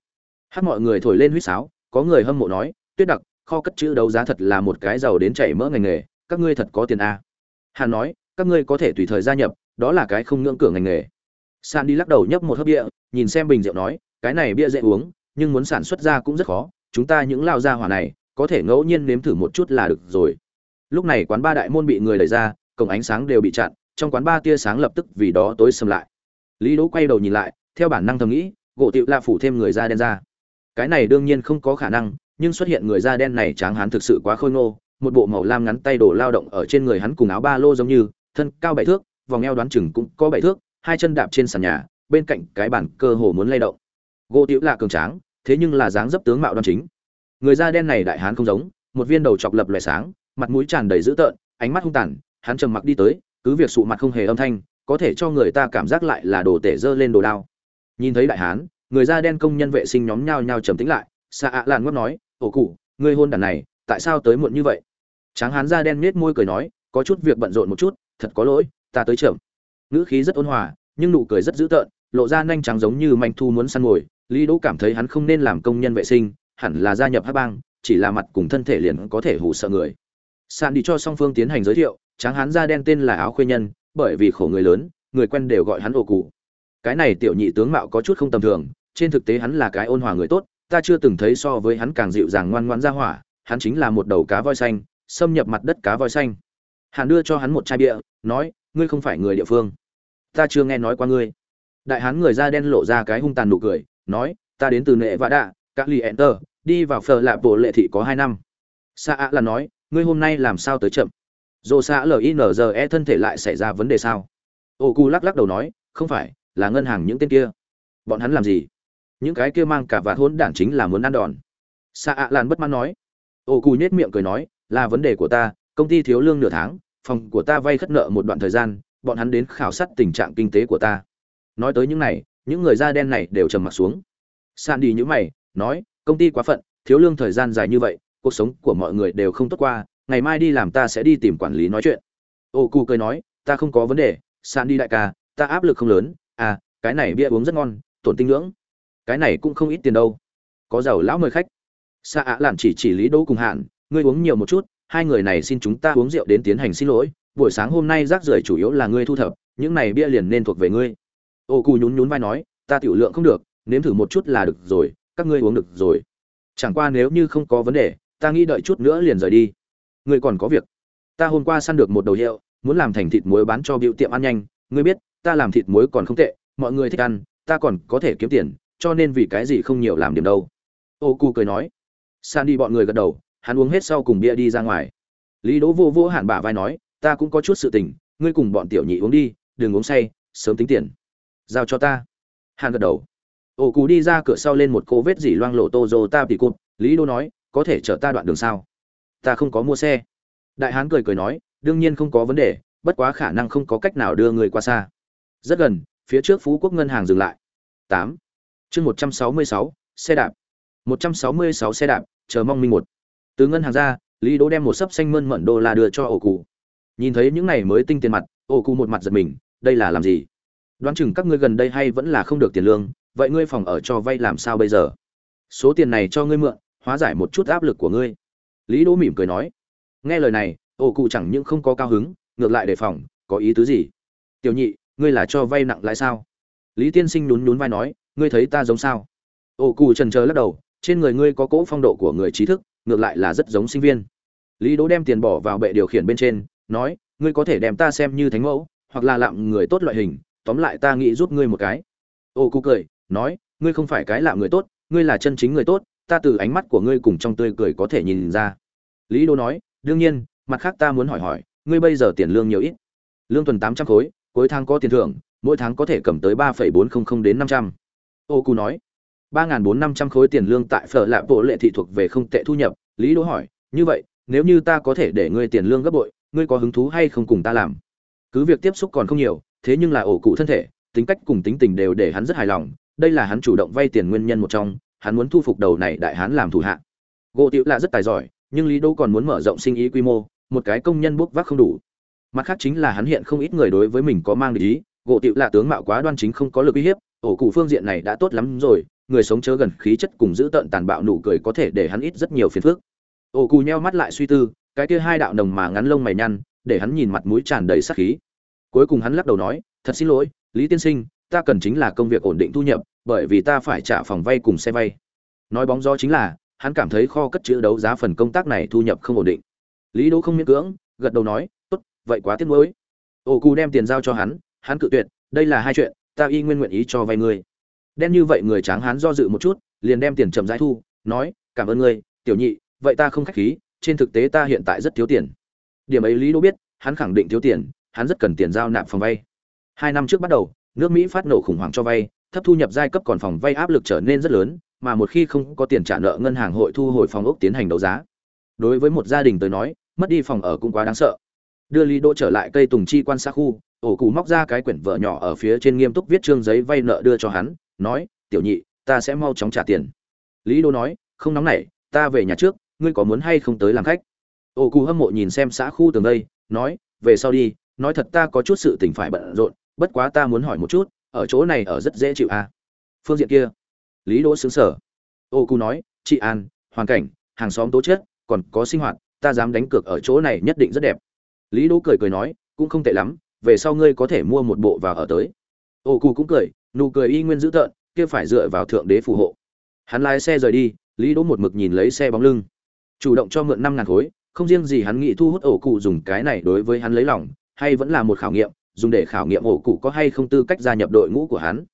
Hát mọi người thổi lên huýt sáo, có người hâm mộ nói, tuyết đặc, kho cất chữ đấu giá thật là một cái giàu đến chảy mỡ ngành nghề, các ngươi thật có tiền à? a Hà nói, các ngươi có thể tùy thời gia nhập, đó là cái không ngưỡng cửa ngành nghề. San đi lắc đầu nhấp một hớp bia nhìn xem bình rượu nói cái này bia dễ uống, nhưng muốn sản xuất ra cũng rất khó, chúng ta những lao gia hỏa này, có thể ngẫu nhiên nếm thử một chút là được rồi. Lúc này quán ba đại môn bị người đẩy ra, cổng ánh sáng đều bị chặn, trong quán ba tia sáng lập tức vì đó tối sầm lại. Lý đỗ quay đầu nhìn lại, theo bản năng thầm nghĩ, gỗ tiệu la phủ thêm người da đen ra. Cái này đương nhiên không có khả năng, nhưng xuất hiện người da đen này tráng hán thực sự quá khôi ngô, một bộ màu lam ngắn tay đổ lao động ở trên người hắn cùng áo ba lô giống như, thân cao bảy thước, vòng eo đoán chừng cũng có bảy thước, hai chân đạp trên sàn nhà, bên cạnh cái bản cơ hồ muốn lay động gỗ tiểu là cường tráng, thế nhưng là dáng dấp tướng mạo đoan chính. Người da đen này đại hán không giống, một viên đầu chọc lập loài sáng, mặt mũi tràn đầy dữ tợn, ánh mắt hung tàn, hắn trầm mặc đi tới, cứ việc sụ mặt không hề âm thanh, có thể cho người ta cảm giác lại là đồ tể dơ lên đồ đao. Nhìn thấy đại hán, người da đen công nhân vệ sinh nhóm nhao nhao trầm tĩnh lại xạ ạ lan ngót nói, ổ cụ, ngươi hôn đàn này, tại sao tới muộn như vậy? Tráng hán da đen nết môi cười nói, có chút việc bận rộn một chút, thật có lỗi, ta tới chậm. Ngữ khí rất ôn hòa, nhưng nụ cười rất dữ tợn, lộ ra nhanh trắng giống như manh thu muốn săn ngồi lý đỗ cảm thấy hắn không nên làm công nhân vệ sinh, hẳn là gia nhập hát bang, chỉ là mặt cùng thân thể liền có thể hù sợ người. Sàn đi cho song phương tiến hành giới thiệu, tráng hán da đen tên là áo khuê nhân, bởi vì khổ người lớn, người quen đều gọi hắn ổ cụ. Cái này tiểu nhị tướng mạo có chút không tầm thường, trên thực tế hắn là cái ôn hòa người tốt, ta chưa từng thấy so với hắn càng dịu dàng ngoan ngoãn ra hỏa, hắn chính là một đầu cá voi xanh, xâm nhập mặt đất cá voi xanh. Hàn đưa cho hắn một chai bia, nói, ngươi không phải người địa phương. Ta chưa nghe nói qua ngươi. Đại hán người da đen lộ ra cái hung tàn nụ cười nói, ta đến từ nệ vã đạ các lì enter đi vào phờ lạp bộ lệ thị có hai năm. Xa ạ là nói, ngươi hôm nay làm sao tới chậm? Dồ xã linze thân thể lại xảy ra vấn đề sao? Ô cu lắc lắc đầu nói, không phải, là ngân hàng những tên kia. Bọn hắn làm gì? Những cái kia mang cả vạt hỗn đản chính là muốn ăn đòn. Xa ạ lan bất mãn nói. Ô cu nhếch miệng cười nói, là vấn đề của ta, công ty thiếu lương nửa tháng, phòng của ta vay khất nợ một đoạn thời gian, bọn hắn đến khảo sát tình trạng kinh tế của ta. Nói tới những này những người da đen này đều trầm mặt xuống. San đi những mày, nói, công ty quá phận, thiếu lương thời gian dài như vậy, cuộc sống của mọi người đều không tốt qua, ngày mai đi làm ta sẽ đi tìm quản lý nói chuyện. Ô cu cười nói, ta không có vấn đề san đi đại ca, ta áp lực không lớn à cái này bia uống rất ngon, tổn tinh ngưỡng. Cái này cũng không ít tiền đâu. Có giàu lão mời khách. Xa ạ làm chỉ chỉ lý đỗ cùng hạn, ngươi uống nhiều một chút, hai người này xin chúng ta uống rượu đến tiến hành xin lỗi, buổi sáng hôm nay rác rưởi chủ yếu là ngươi thu thập, những này bia liền nên thuộc về ngươi ô cù nhún nhún vai nói, ta tiểu lượng không được, nếm thử một chút là được rồi, các ngươi uống được rồi. Chẳng qua nếu như không có vấn đề, ta nghĩ đợi chút nữa liền rời đi. Ngươi còn có việc. Ta hôm qua săn được một đầu hiệu muốn làm thành thịt muối bán cho biểu tiệm ăn nhanh. Ngươi biết, ta làm thịt muối còn không tệ, mọi người thích ăn, ta còn có thể kiếm tiền, cho nên vì cái gì không nhiều làm điểm đâu. Ô cu cười nói. San đi bọn người gật đầu, hắn uống hết sau cùng bia đi ra ngoài. Lý đỗ vô vô hạn bả vai nói, ta cũng có chút sự tình, ngươi cùng bọn tiểu nhị uống đi, đừng uống say, sớm tính tiền giao cho ta. Hàn gật đầu. Ổ cù đi ra cửa sau lên một cô vết dỉ loang lộ tô dô ta bị cụt. Lý đô nói, có thể chở ta đoạn đường sao? Ta không có mua xe. Đại hán cười cười nói, đương nhiên không có vấn đề, bất quá khả năng không có cách nào đưa người qua xa. Rất gần, phía trước phú quốc ngân hàng dừng lại. Tám. Chương một trăm sáu mươi sáu, xe đạp. Một trăm sáu mươi sáu xe đạp, chờ mong minh một. Từ ngân hàng ra, lý đỗ đem một sấp xanh mơn mận đô la đưa cho ổ cụ nhìn thấy những này mới tinh tiền mặt ổ cụ một mặt giật mình, đây là làm gì? Đoán chừng các ngươi gần đây hay vẫn là không được tiền lương, vậy ngươi phòng ở cho vay làm sao bây giờ? Số tiền này cho ngươi mượn, hóa giải một chút áp lực của ngươi. Lý đỗ mỉm cười nói. Nghe lời này, ổ cụ chẳng những không có cao hứng, ngược lại đề phòng, có ý tứ gì? Tiểu nhị, ngươi là cho vay nặng lãi sao? Lý tiên sinh nhún nhún vai nói, ngươi thấy ta giống sao? Ổ cụ trần trờ lắc đầu, trên người ngươi có cỗ phong độ của người trí thức, ngược lại là rất giống sinh viên. Lý đỗ đem tiền bỏ vào bệ điều khiển bên trên, nói, ngươi có thể đem ta xem như thánh mẫu, hoặc là lạm người tốt loại hình tóm lại ta nghĩ giúp ngươi một cái. Ô cụ cười, nói, ngươi không phải cái lạm người tốt, ngươi là chân chính người tốt, ta từ ánh mắt của ngươi cùng trong tươi cười có thể nhìn ra. Lý đỗ nói, đương nhiên, mặt khác ta muốn hỏi hỏi, ngươi bây giờ tiền lương nhiều ít? Lương tuần tám trăm khối, cuối tháng có tiền thưởng, mỗi tháng có thể cầm tới ba phẩy bốn không không đến năm trăm. Ô cụ nói, ba n bốn năm trăm khối tiền lương tại phở lạ bộ lệ thị thuộc về không tệ thu nhập. Lý đỗ hỏi, như vậy, nếu như ta có thể để ngươi tiền lương gấp bội, ngươi có hứng thú hay không cùng ta làm? Cứ việc tiếp xúc còn không nhiều thế nhưng là ổ cụ thân thể, tính cách cùng tính tình đều để hắn rất hài lòng, đây là hắn chủ động vay tiền nguyên nhân một trong, hắn muốn thu phục đầu này đại hắn làm thủ hạ. Gỗ tiểu là rất tài giỏi, nhưng lý Đô còn muốn mở rộng sinh ý quy mô, một cái công nhân bốc vác không đủ. Mặt khác chính là hắn hiện không ít người đối với mình có mang ý, gỗ tiểu là tướng mạo quá đoan chính không có lực uy hiếp, ổ cụ phương diện này đã tốt lắm rồi, người sống chớ gần khí chất cùng giữ tợn tàn bạo nụ cười có thể để hắn ít rất nhiều phiền phức. Ổ cụ nheo mắt lại suy tư, cái kia hai đạo nồng mà ngắn lông mày nhăn, để hắn nhìn mặt mũi tràn đầy sát khí cuối cùng hắn lắc đầu nói, thật xin lỗi, lý tiên sinh, ta cần chính là công việc ổn định thu nhập, bởi vì ta phải trả phòng vay cùng xe vay. Nói bóng gió chính là, hắn cảm thấy kho cất chữ đấu giá phần công tác này thu nhập không ổn định. Lý đỗ không miễn cưỡng, gật đầu nói, tốt, vậy quá tiếc nuối. Ô cù đem tiền giao cho hắn hắn cự tuyệt, đây là hai chuyện, ta y nguyên nguyện ý cho vay ngươi. Đen như vậy người tráng hắn do dự một chút, liền đem tiền chậm rãi thu, nói, cảm ơn ngươi, tiểu nhị, vậy ta không khách khí, trên thực tế ta hiện tại rất thiếu tiền. Điểm ấy lý đỗ biết, hắn khẳng định thiếu tiền hắn rất cần tiền giao nạp phòng vay. Hai năm trước bắt đầu, nước mỹ phát nổ khủng hoảng cho vay, thấp thu nhập giai cấp còn phòng vay áp lực trở nên rất lớn, mà một khi không có tiền trả nợ, ngân hàng hội thu hồi phòng ốc tiến hành đấu giá. Đối với một gia đình tới nói, mất đi phòng ở cũng quá đáng sợ. Đưa lý đỗ trở lại cây tùng chi quan sát khu, ổ cụ móc ra cái quyển vợ nhỏ ở phía trên nghiêm túc viết trương giấy vay nợ đưa cho hắn, nói, tiểu nhị, ta sẽ mau chóng trả tiền. Lý đỗ nói, không nóng nảy, ta về nhà trước, ngươi có muốn hay không tới làm khách? Ổ cụ hâm mộ nhìn xem xã khu tường đây, nói, về sau đi nói thật ta có chút sự tình phải bận rộn, bất quá ta muốn hỏi một chút, ở chỗ này ở rất dễ chịu à? Phương diện kia. Lý đỗ xứng sở ô cu nói, chị an, hoàn cảnh, hàng xóm tố chất, còn có sinh hoạt, ta dám đánh cược ở chỗ này nhất định rất đẹp. Lý đỗ cười cười nói, cũng không tệ lắm, về sau ngươi có thể mua một bộ và ở tới. Ô cu cũng cười, nụ cười y nguyên dữ tợn, kia phải dựa vào thượng đế phù hộ. Hắn lái xe rời đi, lý đỗ một mực nhìn lấy xe bóng lưng. Chủ động cho mượn năm ngàn khối, không riêng gì hắn nghĩ thu hút ổ cụ dùng cái này đối với hắn lấy lòng hay vẫn là một khảo nghiệm, dùng để khảo nghiệm ổ cụ có hay không tư cách gia nhập đội ngũ của hắn.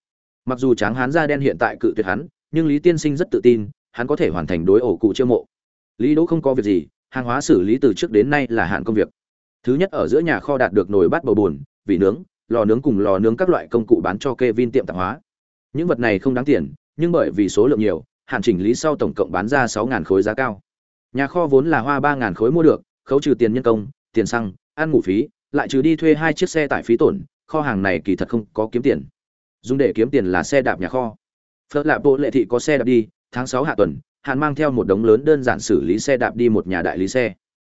Mặc dù tráng hán da đen hiện tại cự tuyệt hắn, nhưng lý tiên sinh rất tự tin, hắn có thể hoàn thành đối ổ cụ chiêu mộ. Lý đỗ không có việc gì, hàng hóa xử lý từ trước đến nay là hạn công việc. Thứ nhất ở giữa nhà kho đạt được nồi bát bầu bùn vị nướng, lò nướng cùng lò nướng các loại công cụ bán cho kê vin tiệm tạp hóa. Những vật này không đáng tiền, nhưng bởi vì số lượng nhiều, hạn chỉnh lý sau tổng cộng bán ra sáu khối giá cao. Nhà kho vốn là hoa ba khối mua được, khấu trừ tiền nhân công, tiền xăng, ăn ngủ phí lại trừ đi thuê hai chiếc xe tải phí tổn, kho hàng này kỳ thật không có kiếm tiền. Dùng để kiếm tiền là xe đạp nhà kho. Phớt lạp bộ lệ thị có xe đạp đi, tháng sáu hạ tuần, hạn mang theo một đống lớn đơn giản xử lý xe đạp đi một nhà đại lý xe.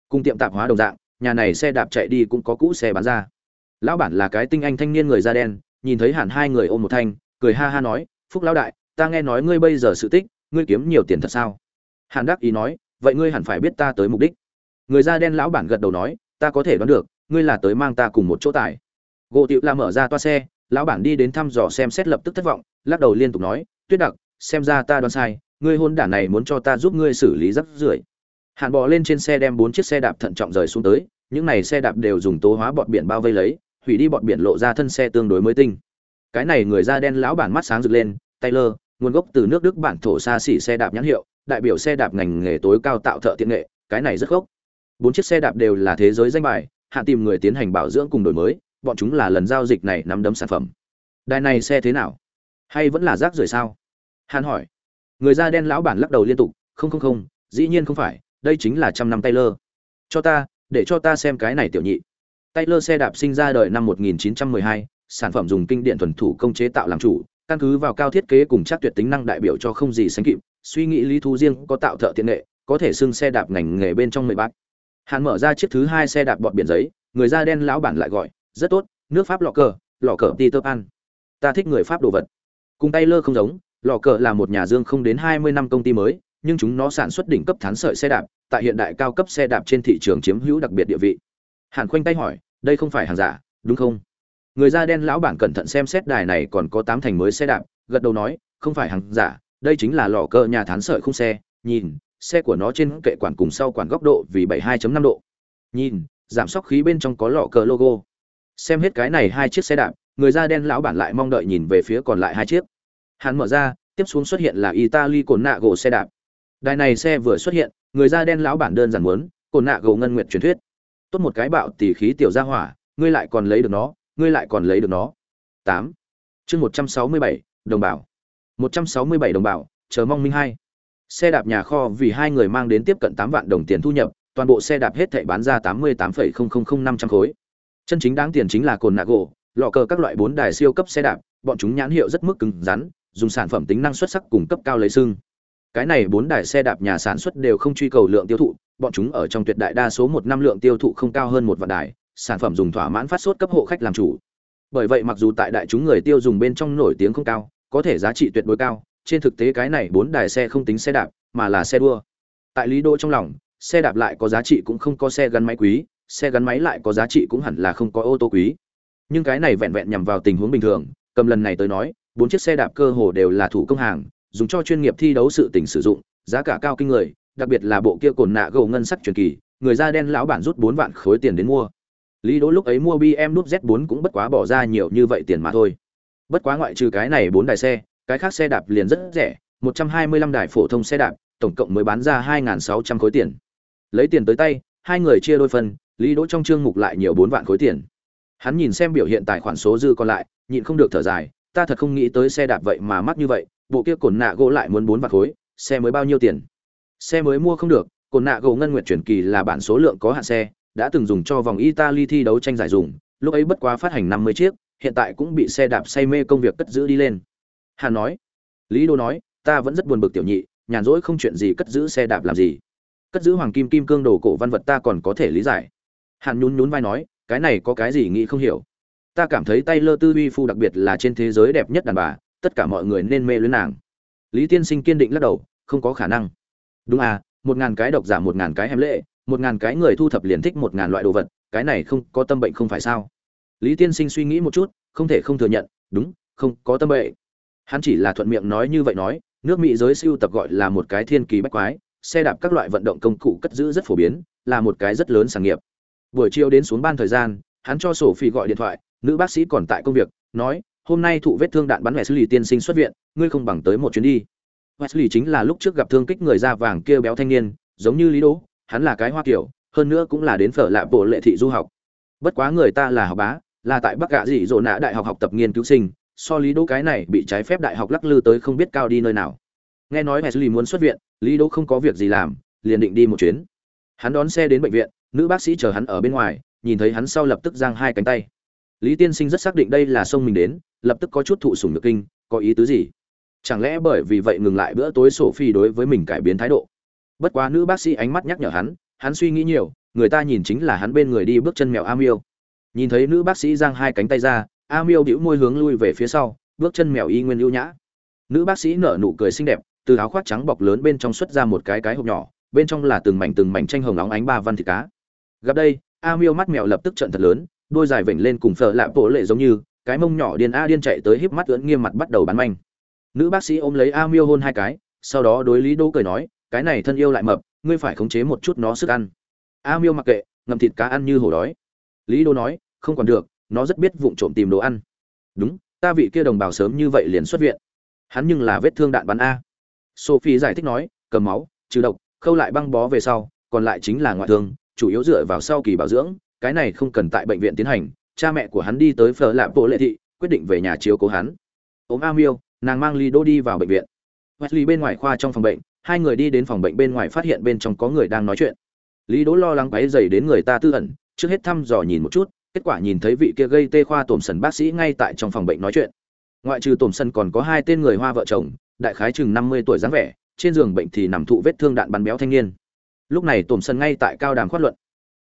Cùng tiệm tạp hóa đồng dạng, nhà này xe đạp chạy đi cũng có cũ xe bán ra. Lão bản là cái tinh anh thanh niên người da đen, nhìn thấy hẳn hai người ôm một thanh, cười ha ha nói, phúc lão đại, ta nghe nói ngươi bây giờ sự tích, ngươi kiếm nhiều tiền thật sao? Hàn đắc ý nói, vậy ngươi hẳn phải biết ta tới mục đích. Người da đen lão bản gật đầu nói, ta có thể đoán được ngươi là tới mang ta cùng một chỗ tải. Gỗ tiệu la mở ra toa xe, lão bản đi đến thăm dò xem xét lập tức thất vọng, lắc đầu liên tục nói, tuyết đặc, xem ra ta đoán sai, ngươi hôn đản này muốn cho ta giúp ngươi xử lý rắc rưởi. Hạn bò lên trên xe đem bốn chiếc xe đạp thận trọng rời xuống tới, những này xe đạp đều dùng tố hóa bọt biển bao vây lấy, hủy đi bọt biển lộ ra thân xe tương đối mới tinh. Cái này người da đen lão bản mắt sáng rực lên, taylor, nguồn gốc từ nước đức bản thổ xa xỉ xe đạp nhãn hiệu, đại biểu xe đạp ngành nghề tối cao tạo thợ tiện nghệ, cái này rất gốc. Bốn chiếc xe đạp đều là thế giới danh bài hạ tìm người tiến hành bảo dưỡng cùng đổi mới bọn chúng là lần giao dịch này nắm đấm sản phẩm. Đài này xe thế nào? Hay vẫn là rác rưởi sao? Hàn hỏi. Người da đen lão bản lắc đầu liên tục không không không dĩ nhiên không phải đây chính là trăm năm taylor. Cho ta để cho ta xem cái này tiểu nhị. Taylor xe đạp sinh ra đời năm 1912, sản phẩm dùng kinh điện thuần thủ công chế tạo làm chủ căn cứ vào cao thiết kế cùng chắc tuyệt tính năng đại biểu cho không gì sánh kịp suy nghĩ lý thú riêng có tạo thợ tiện nghệ có thể xưng xe đạp ngành nghề bên trong mười bát hàn mở ra chiếc thứ hai xe đạp bọt biển giấy, người da đen lão bản lại gọi, rất tốt, nước pháp lọ cờ lọ cờ peter pan. Ta thích người pháp đồ vật. Cùng tay lơ không giống, lọ cờ là một nhà dương không đến hai mươi năm công ty mới, nhưng chúng nó sản xuất đỉnh cấp thán sợi xe đạp, tại hiện đại cao cấp xe đạp trên thị trường chiếm hữu đặc biệt địa vị. Hàn khoanh tay hỏi, đây không phải hàng giả, đúng không? Người da đen lão bản cẩn thận xem xét đài này còn có tám thành mới xe đạp, gật đầu nói, không phải hàng giả, đây chính là lò cơ nhà thán sợi khung xe, nhìn xe của nó trên kệ quản cùng sau quản góc độ vì 72.5 độ. Nhìn, giảm sóc khí bên trong có lọ cờ logo. Xem hết cái này hai chiếc xe đạp, người da đen lão bản lại mong đợi nhìn về phía còn lại hai chiếc. Hắn mở ra, tiếp xuống xuất hiện là italy cồn nạ gỗ xe đạp. Đài này xe vừa xuất hiện, người da đen lão bản đơn giản muốn, cồn nạ gỗ ngân nguyện truyền thuyết. Tốt một cái bạo tỷ khí tiểu gia hỏa, ngươi lại còn lấy được nó, ngươi lại còn lấy được nó. Tám. Chương một trăm sáu mươi bảy, đồng bào. Một trăm sáu mươi bảy đồng bào, chờ mong minh hai xe đạp nhà kho vì hai người mang đến tiếp cận tám vạn đồng tiền thu nhập, toàn bộ xe đạp hết thảy bán ra tám mươi tám năm trăm khối chân chính đáng tiền chính là cồn nạ gỗ, lọ cờ các loại bốn đài siêu cấp xe đạp, bọn chúng nhãn hiệu rất mức cứng rắn, dùng sản phẩm tính năng xuất sắc cùng cấp cao lấy xương. cái này bốn đài xe đạp nhà sản xuất đều không truy cầu lượng tiêu thụ, bọn chúng ở trong tuyệt đại đa số một năm lượng tiêu thụ không cao hơn một vạn đài, sản phẩm dùng thỏa mãn phát sốt cấp hộ khách làm chủ bởi vậy mặc dù tại đại chúng người tiêu dùng bên trong nổi tiếng không cao, có thể giá trị tuyệt đối cao trên thực tế cái này bốn đài xe không tính xe đạp, mà là xe đua. Tại lý đô trong lòng, xe đạp lại có giá trị cũng không có xe gắn máy quý, xe gắn máy lại có giá trị cũng hẳn là không có ô tô quý. Nhưng cái này vẹn vẹn nhằm vào tình huống bình thường, cầm lần này tới nói, bốn chiếc xe đạp cơ hồ đều là thủ công hàng, dùng cho chuyên nghiệp thi đấu sự tình sử dụng, giá cả cao kinh người, đặc biệt là bộ kia cồn nạ gầu ngân sắc truyền kỳ, người da đen lão bản rút bốn vạn khối tiền đến mua. Lý đỗ lúc ấy mua bm núp z 4 cũng bất quá bỏ ra nhiều như vậy tiền mà thôi. Bất quá ngoại trừ cái này bốn đài xe cái khác xe đạp liền rất rẻ 125 đài phổ thông xe đạp, tổng cộng mới bán ra 2.600 khối tiền. Lấy tiền tới tay, hai người chia đôi phần, lý đỗ trong chương mục lại nhiều bốn vạn khối tiền. Hắn nhìn xem biểu hiện tài khoản số dư còn lại, nhịn không được thở dài, ta thật không nghĩ tới xe đạp vậy mà mắc như vậy, bộ kia cồn nạ gỗ lại muốn bốn vạn khối, xe mới bao nhiêu tiền? Xe mới mua không được cồn nạ gỗ ngân nguyệt chuyển kỳ là bản số lượng có hạn xe, đã từng dùng cho vòng italy thi đấu tranh giải dùng, lúc ấy bất quá phát hành năm mươi chiếc, hiện tại cũng bị xe đạp say mê công việc cất giữ đi lên hàn nói, lý đô nói, ta vẫn rất buồn bực tiểu nhị, nhàn rỗi không chuyện gì cất giữ xe đạp làm gì. Cất giữ hoàng kim kim cương đồ cổ văn vật ta còn có thể lý giải. Hàn nhún nhún vai nói, cái này có cái gì nghĩ không hiểu? Ta cảm thấy tay lơ tư uy phu đặc biệt là trên thế giới đẹp nhất đàn bà, tất cả mọi người nên mê luyến nàng. Lý tiên sinh kiên định lắc đầu, không có khả năng. Đúng à một ngàn cái độc giả một ngàn cái hèm lệ, một ngàn cái người thu thập liền thích một ngàn loại đồ vật, cái này không có tâm bệnh không phải sao? Lý tiên sinh suy nghĩ một chút, không thể không thừa nhận, đúng, không có tâm bệnh hắn chỉ là thuận miệng nói như vậy nói nước mỹ giới siêu tập gọi là một cái thiên kỳ bách quái xe đạp các loại vận động công cụ cất giữ rất phổ biến là một cái rất lớn sản nghiệp buổi chiều đến xuống ban thời gian hắn cho sổ phi gọi điện thoại nữ bác sĩ còn tại công việc nói hôm nay thụ vết thương đạn bắn Wesley tiên sinh xuất viện, ngươi không bằng tới một chuyến đi. Wesley chính là lúc trước gặp thương kích người da vàng kia béo thanh niên, giống như Lý Đỗ, hắn là cái hoa kiểu, hơn nữa cũng là đến phở lạ bộ lệ thị du học. Bất quá người ta là học bá, là tại Bắc Gạ dị dỗ nã đại học học tập nghiên cứu sinh, so Lý Đỗ cái này bị trái phép đại học lắc lư tới không biết cao đi nơi nào. Nghe nói Wesley muốn xuất viện, Lý Đỗ không có việc gì làm, liền định đi một chuyến. Hắn đón xe đến bệnh viện, nữ bác sĩ chờ hắn ở bên ngoài, nhìn thấy hắn sau lập tức giang hai cánh tay. Lý Tiên Sinh rất xác định đây là sông mình đến, lập tức có chút thụ sủng nhược kinh, có ý tứ gì? Chẳng lẽ bởi vì vậy ngừng lại bữa tối sổ phi đối với mình cải biến thái độ? Bất quá nữ bác sĩ ánh mắt nhắc nhở hắn, hắn suy nghĩ nhiều, người ta nhìn chính là hắn bên người đi bước chân mèo am yêu Nhìn thấy nữ bác sĩ giang hai cánh tay ra, Amiêu bĩu môi hướng lui về phía sau, bước chân mèo y nguyên ưu nhã. Nữ bác sĩ nở nụ cười xinh đẹp, từ áo khoác trắng bọc lớn bên trong xuất ra một cái cái hộp nhỏ, bên trong là từng mảnh từng mảnh tranh hồng óng ánh ba văn thịt cá. Gặp đây, Amiêu mắt mèo lập tức trợn thật lớn, đôi dài vểnh lên cùng phở lạ bộ lệ giống như cái mông nhỏ điên a điên chạy tới híp mắt ưỡn nghiêm mặt bắt đầu bắn manh nữ bác sĩ ôm lấy a miêu hôn hai cái sau đó đối lý đỗ cười nói cái này thân yêu lại mập ngươi phải khống chế một chút nó sức ăn a miêu mặc kệ ngậm thịt cá ăn như hổ đói lý đỗ nói không còn được nó rất biết vụng trộm tìm đồ ăn. Đúng, ta vị kia đồng bào sớm như vậy liền xuất viện. Hắn nhưng là vết thương đạn bắn a. Sophie giải thích nói, cầm máu, trừ độc, khâu lại băng bó về sau, còn lại chính là ngoại thương, chủ yếu dựa vào sau kỳ bảo dưỡng, cái này không cần tại bệnh viện tiến hành, cha mẹ của hắn đi tới phở lạp bộ lệ thị, quyết định về nhà chiếu cố hắn. Ốm a miêu, nàng mang ly đô đi vào bệnh viện. Wesley bên ngoài khoa trong phòng bệnh, hai người đi đến phòng bệnh bên ngoài phát hiện bên trong có người đang nói chuyện. Lý đỗ lo lắng quấy dày đến người ta tư ẩn, trước hết thăm dò nhìn một chút kết quả nhìn thấy vị kia gây tê khoa tổm sần bác sĩ ngay tại trong phòng bệnh nói chuyện. Ngoại trừ tổm sần còn có hai tên người hoa vợ chồng, đại khái chừng năm mươi tuổi dáng vẻ, trên giường bệnh thì nằm thụ vết thương đạn bắn béo thanh niên. Lúc này tổm sần ngay tại cao đàm khoát luận.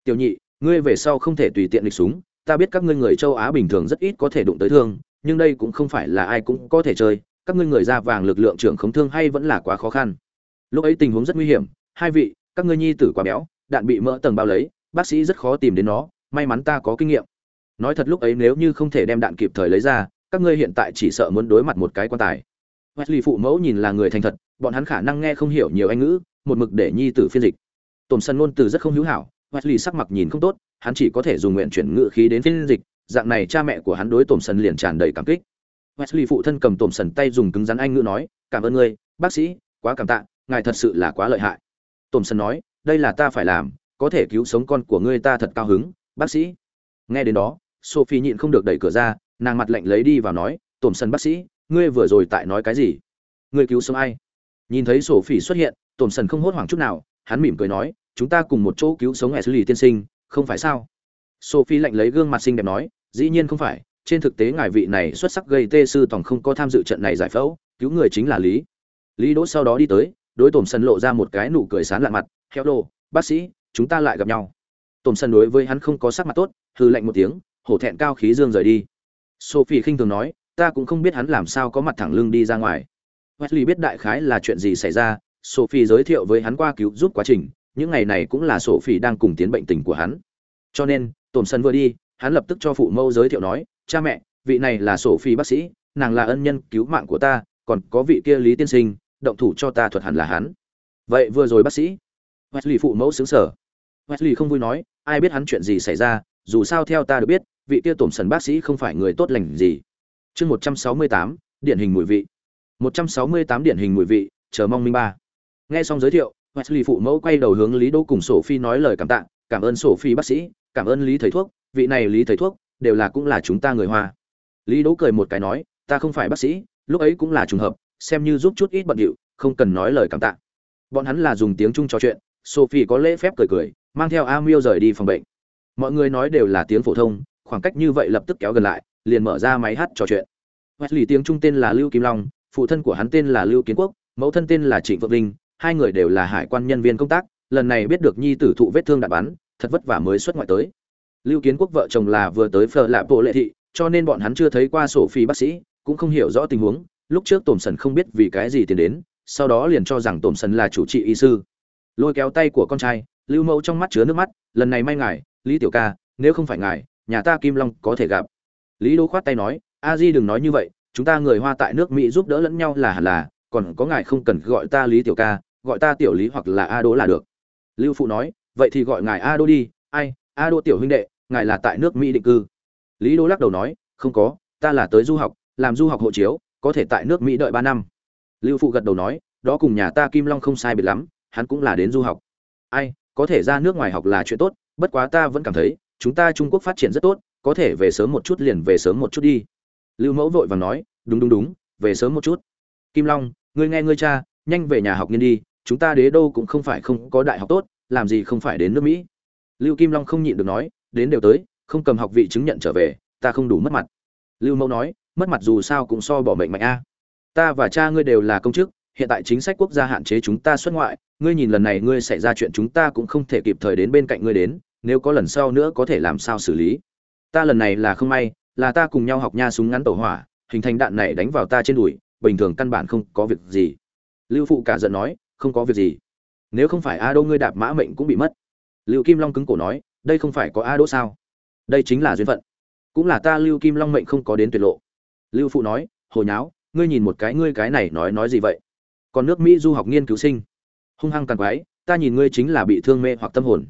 Tiểu nhị, ngươi về sau không thể tùy tiện lịch súng, ta biết các ngươi người châu á bình thường rất ít có thể đụng tới thương, nhưng đây cũng không phải là ai cũng có thể chơi, các ngươi người da vàng lực lượng trưởng khống thương hay vẫn là quá khó khăn. Lúc ấy tình huống rất nguy hiểm, hai vị, các ngươi nhi tử quá béo, đạn bị mỡ tầng bao lấy, bác sĩ rất khó tìm đến nó may mắn ta có kinh nghiệm. Nói thật lúc ấy nếu như không thể đem đạn kịp thời lấy ra, các ngươi hiện tại chỉ sợ muốn đối mặt một cái quan tài. Wesley phụ mẫu nhìn là người thành thật, bọn hắn khả năng nghe không hiểu nhiều anh ngữ, một mực để nhi tử phiên dịch. Tổn sân ngôn từ rất không hữu hảo, Wesley sắc mặt nhìn không tốt, hắn chỉ có thể dùng nguyện chuyển ngữ khí đến phiên dịch, dạng này cha mẹ của hắn đối tổn sân liền tràn đầy cảm kích. Wesley phụ thân cầm tổm sân tay dùng cứng rắn anh ngữ nói, cảm ơn ngươi, bác sĩ, quá cảm tạ, ngài thật sự là quá lợi hại. Tổm sân nói, đây là ta phải làm, có thể cứu sống con của ngươi ta thật cao hứng bác sĩ. Nghe đến đó, sophie nhịn không được đẩy cửa ra, nàng mặt lạnh lấy đi vào nói, tổm sân bác sĩ, ngươi vừa rồi tại nói cái gì? Ngươi cứu sống ai? Nhìn thấy sophie xuất hiện, tổm sân không hốt hoảng chút nào, hắn mỉm cười nói, chúng ta cùng một chỗ cứu sống Ashley tiên sinh, không phải sao? Sophie lạnh lấy gương mặt xinh đẹp nói, dĩ nhiên không phải, trên thực tế ngài vị này xuất sắc gây tê sư tổng không có tham dự trận này giải phẫu, cứu người chính là lý. Lý đỗ sau đó đi tới, đối tổm sân lộ ra một cái nụ cười sán lạ mặt theo đồ bác sĩ, chúng ta lại gặp nhau tổm sân đối với hắn không có sắc mặt tốt hư lạnh một tiếng, hổ thẹn cao khí dương rời đi. Sophie khinh thường nói, ta cũng không biết hắn làm sao có mặt thẳng lưng đi ra ngoài. Wesley biết đại khái là chuyện gì xảy ra, sophie giới thiệu với hắn qua cứu giúp quá trình, những ngày này cũng là sophie đang cùng tiến bệnh tình của hắn. Cho nên, tổm sân vừa đi, hắn lập tức cho phụ mẫu giới thiệu nói, cha mẹ, vị này là sophie bác sĩ, nàng là ân nhân cứu mạng của ta, còn có vị kia lý tiên sinh, động thủ cho ta thuật hẳn là hắn. Vậy vừa rồi bác sĩ? Wesley phụ mẫu xứng sở wesley không vui nói ai biết hắn chuyện gì xảy ra, dù sao theo ta được biết, vị kia tổm sần bác sĩ không phải người tốt lành gì. Chương một trăm sáu mươi tám, điển hình mùi vị. một trăm sáu mươi tám điển hình mùi vị, chờ mong minh ba. Nghe xong giới thiệu, wesley phụ mẫu quay đầu hướng lý đỗ cùng sophie nói lời cảm tạ, cảm ơn sophie bác sĩ, cảm ơn lý thầy thuốc, vị này lý thầy thuốc, đều là cũng là chúng ta người hoa. Lý đỗ cười một cái nói, ta không phải bác sĩ, lúc ấy cũng là trùng hợp, xem như giúp chút ít bận điệu, không cần nói lời cảm tạ. Bọn hắn là dùng tiếng trung trò chuyện, sophie có lễ phép cười cười mang theo a miêu rời đi phòng bệnh. Mọi người nói đều là tiếng phổ thông, khoảng cách như vậy lập tức kéo gần lại, liền mở ra máy hát trò chuyện. Wesley tiếng trung tên là lưu kim long, phụ thân của hắn tên là lưu kiến quốc, mẫu thân tên là trịnh phượng linh hai người đều là hải quan nhân viên công tác, lần này biết được nhi tử thụ vết thương đạn bắn, thật vất vả mới xuất ngoại tới. Lưu kiến quốc vợ chồng là vừa tới phờ lạp bộ lệ thị, cho nên bọn hắn chưa thấy qua sổ phi bác sĩ, cũng không hiểu rõ tình huống, lúc trước tổm sần không biết vì cái gì tiến đến, sau đó liền cho rằng tổm sần là chủ trị y sư. Lôi kéo tay của con trai lưu mẫu trong mắt chứa nước mắt, lần này may ngài, lý tiểu ca, nếu không phải ngài, nhà ta kim long có thể gặp. Lý đỗ khoát tay nói, a di đừng nói như vậy, chúng ta người hoa tại nước mỹ giúp đỡ lẫn nhau là hẳn là, còn có ngài không cần gọi ta lý tiểu ca, gọi ta tiểu lý hoặc là a đỗ là được. Lưu phụ nói, vậy thì gọi ngài a đỗ đi, ai, a đỗ tiểu huynh đệ, ngài là tại nước mỹ định cư. Lý đỗ lắc đầu nói, không có, ta là tới du học, làm du học hộ chiếu, có thể tại nước mỹ đợi ba năm. Lưu phụ gật đầu nói, đó cùng nhà ta kim long không sai biệt lắm, hắn cũng là đến du học. Ai có thể ra nước ngoài học là chuyện tốt, bất quá ta vẫn cảm thấy, chúng ta trung quốc phát triển rất tốt, có thể về sớm một chút liền về sớm một chút đi. Lưu mẫu vội vàng nói, đúng đúng đúng, về sớm một chút. Kim long, ngươi nghe ngươi cha, nhanh về nhà học nghiên đi, chúng ta đế đô cũng không phải không có đại học tốt, làm gì không phải đến nước mỹ? Lưu kim long không nhịn được nói, đến đều tới, không cầm học vị chứng nhận trở về, ta không đủ mất mặt. Lưu mẫu nói, mất mặt dù sao cũng so bỏ mệnh mạnh a. Ta và cha ngươi đều là công chức hiện tại chính sách quốc gia hạn chế chúng ta xuất ngoại, ngươi nhìn lần này ngươi xảy ra chuyện chúng ta cũng không thể kịp thời đến bên cạnh ngươi đến, nếu có lần sau nữa có thể làm sao xử lý. Ta lần này là không may, là ta cùng nhau học nha súng ngắn tổ hỏa, hình thành đạn này đánh vào ta trên đùi, bình thường căn bản không có việc gì. Lưu phụ cả giận nói, không có việc gì. Nếu không phải a đô ngươi đạp mã mệnh cũng bị mất. Lưu kim long cứng cổ nói, đây không phải có a Đô sao? Đây chính là duyên phận. Cũng là ta lưu kim long mệnh không có đến tuyệt lộ. Lưu phụ nói hồi nháo, ngươi nhìn một cái ngươi cái này nói nói gì vậy? Còn nước mỹ du học nghiên cứu sinh. Hung hăng càng quái ta nhìn ngươi chính là bị thương mê hoặc tâm hồn.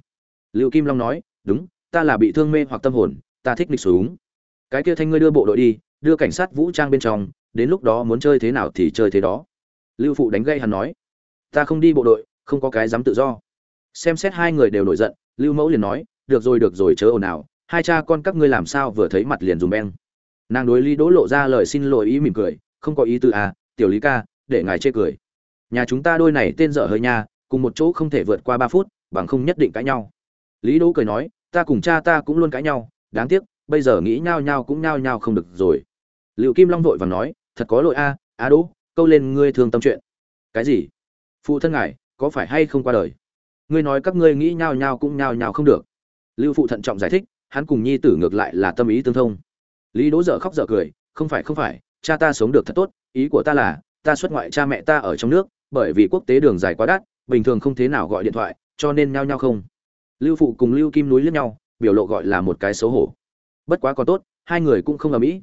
Liệu kim long nói, đúng, ta là bị thương mê hoặc tâm hồn, ta thích lịch súng cái kia thanh ngươi đưa bộ đội đi, đưa cảnh sát vũ trang bên trong, đến lúc đó muốn chơi thế nào thì chơi thế đó. Lưu phụ đánh gây hắn nói, ta không đi bộ đội, không có cái dám tự do. Xem xét hai người đều nổi giận, lưu mẫu liền nói, được rồi được rồi, chớ ồn ào, hai cha con các ngươi làm sao vừa thấy mặt liền dùng beng. Nàng đối lý đỗ lộ ra lời xin lỗi ý mỉm cười, không có ý tư à tiểu lý ca, để ngài chê cười nhà chúng ta đôi này tên dở hơi nha, cùng một chỗ không thể vượt qua ba phút, bằng không nhất định cãi nhau. Lý đỗ cười nói, ta cùng cha ta cũng luôn cãi nhau, đáng tiếc, bây giờ nghĩ nhao nhao cũng nhao nhao không được rồi. Liệu kim long vội và nói, thật có lỗi a á đỗ, câu lên ngươi thường tâm chuyện. Cái gì? Phụ thân ngài, có phải hay không qua đời? Ngươi nói các ngươi nghĩ nhao nhao cũng nhao nhao không được. Lưu phụ thận trọng giải thích, hắn cùng nhi tử ngược lại là tâm ý tương thông. Lý đỗ dở khóc dở cười, không phải không phải, cha ta sống được thật tốt, ý của ta là, ta xuất ngoại cha mẹ ta ở trong nước bởi vì quốc tế đường dài quá đắt, bình thường không thế nào gọi điện thoại, cho nên nhao nhao không. Lưu phụ cùng lưu kim núi liếc nhau, biểu lộ gọi là một cái xấu hổ. Bất quá còn tốt, hai người cũng không ở mỹ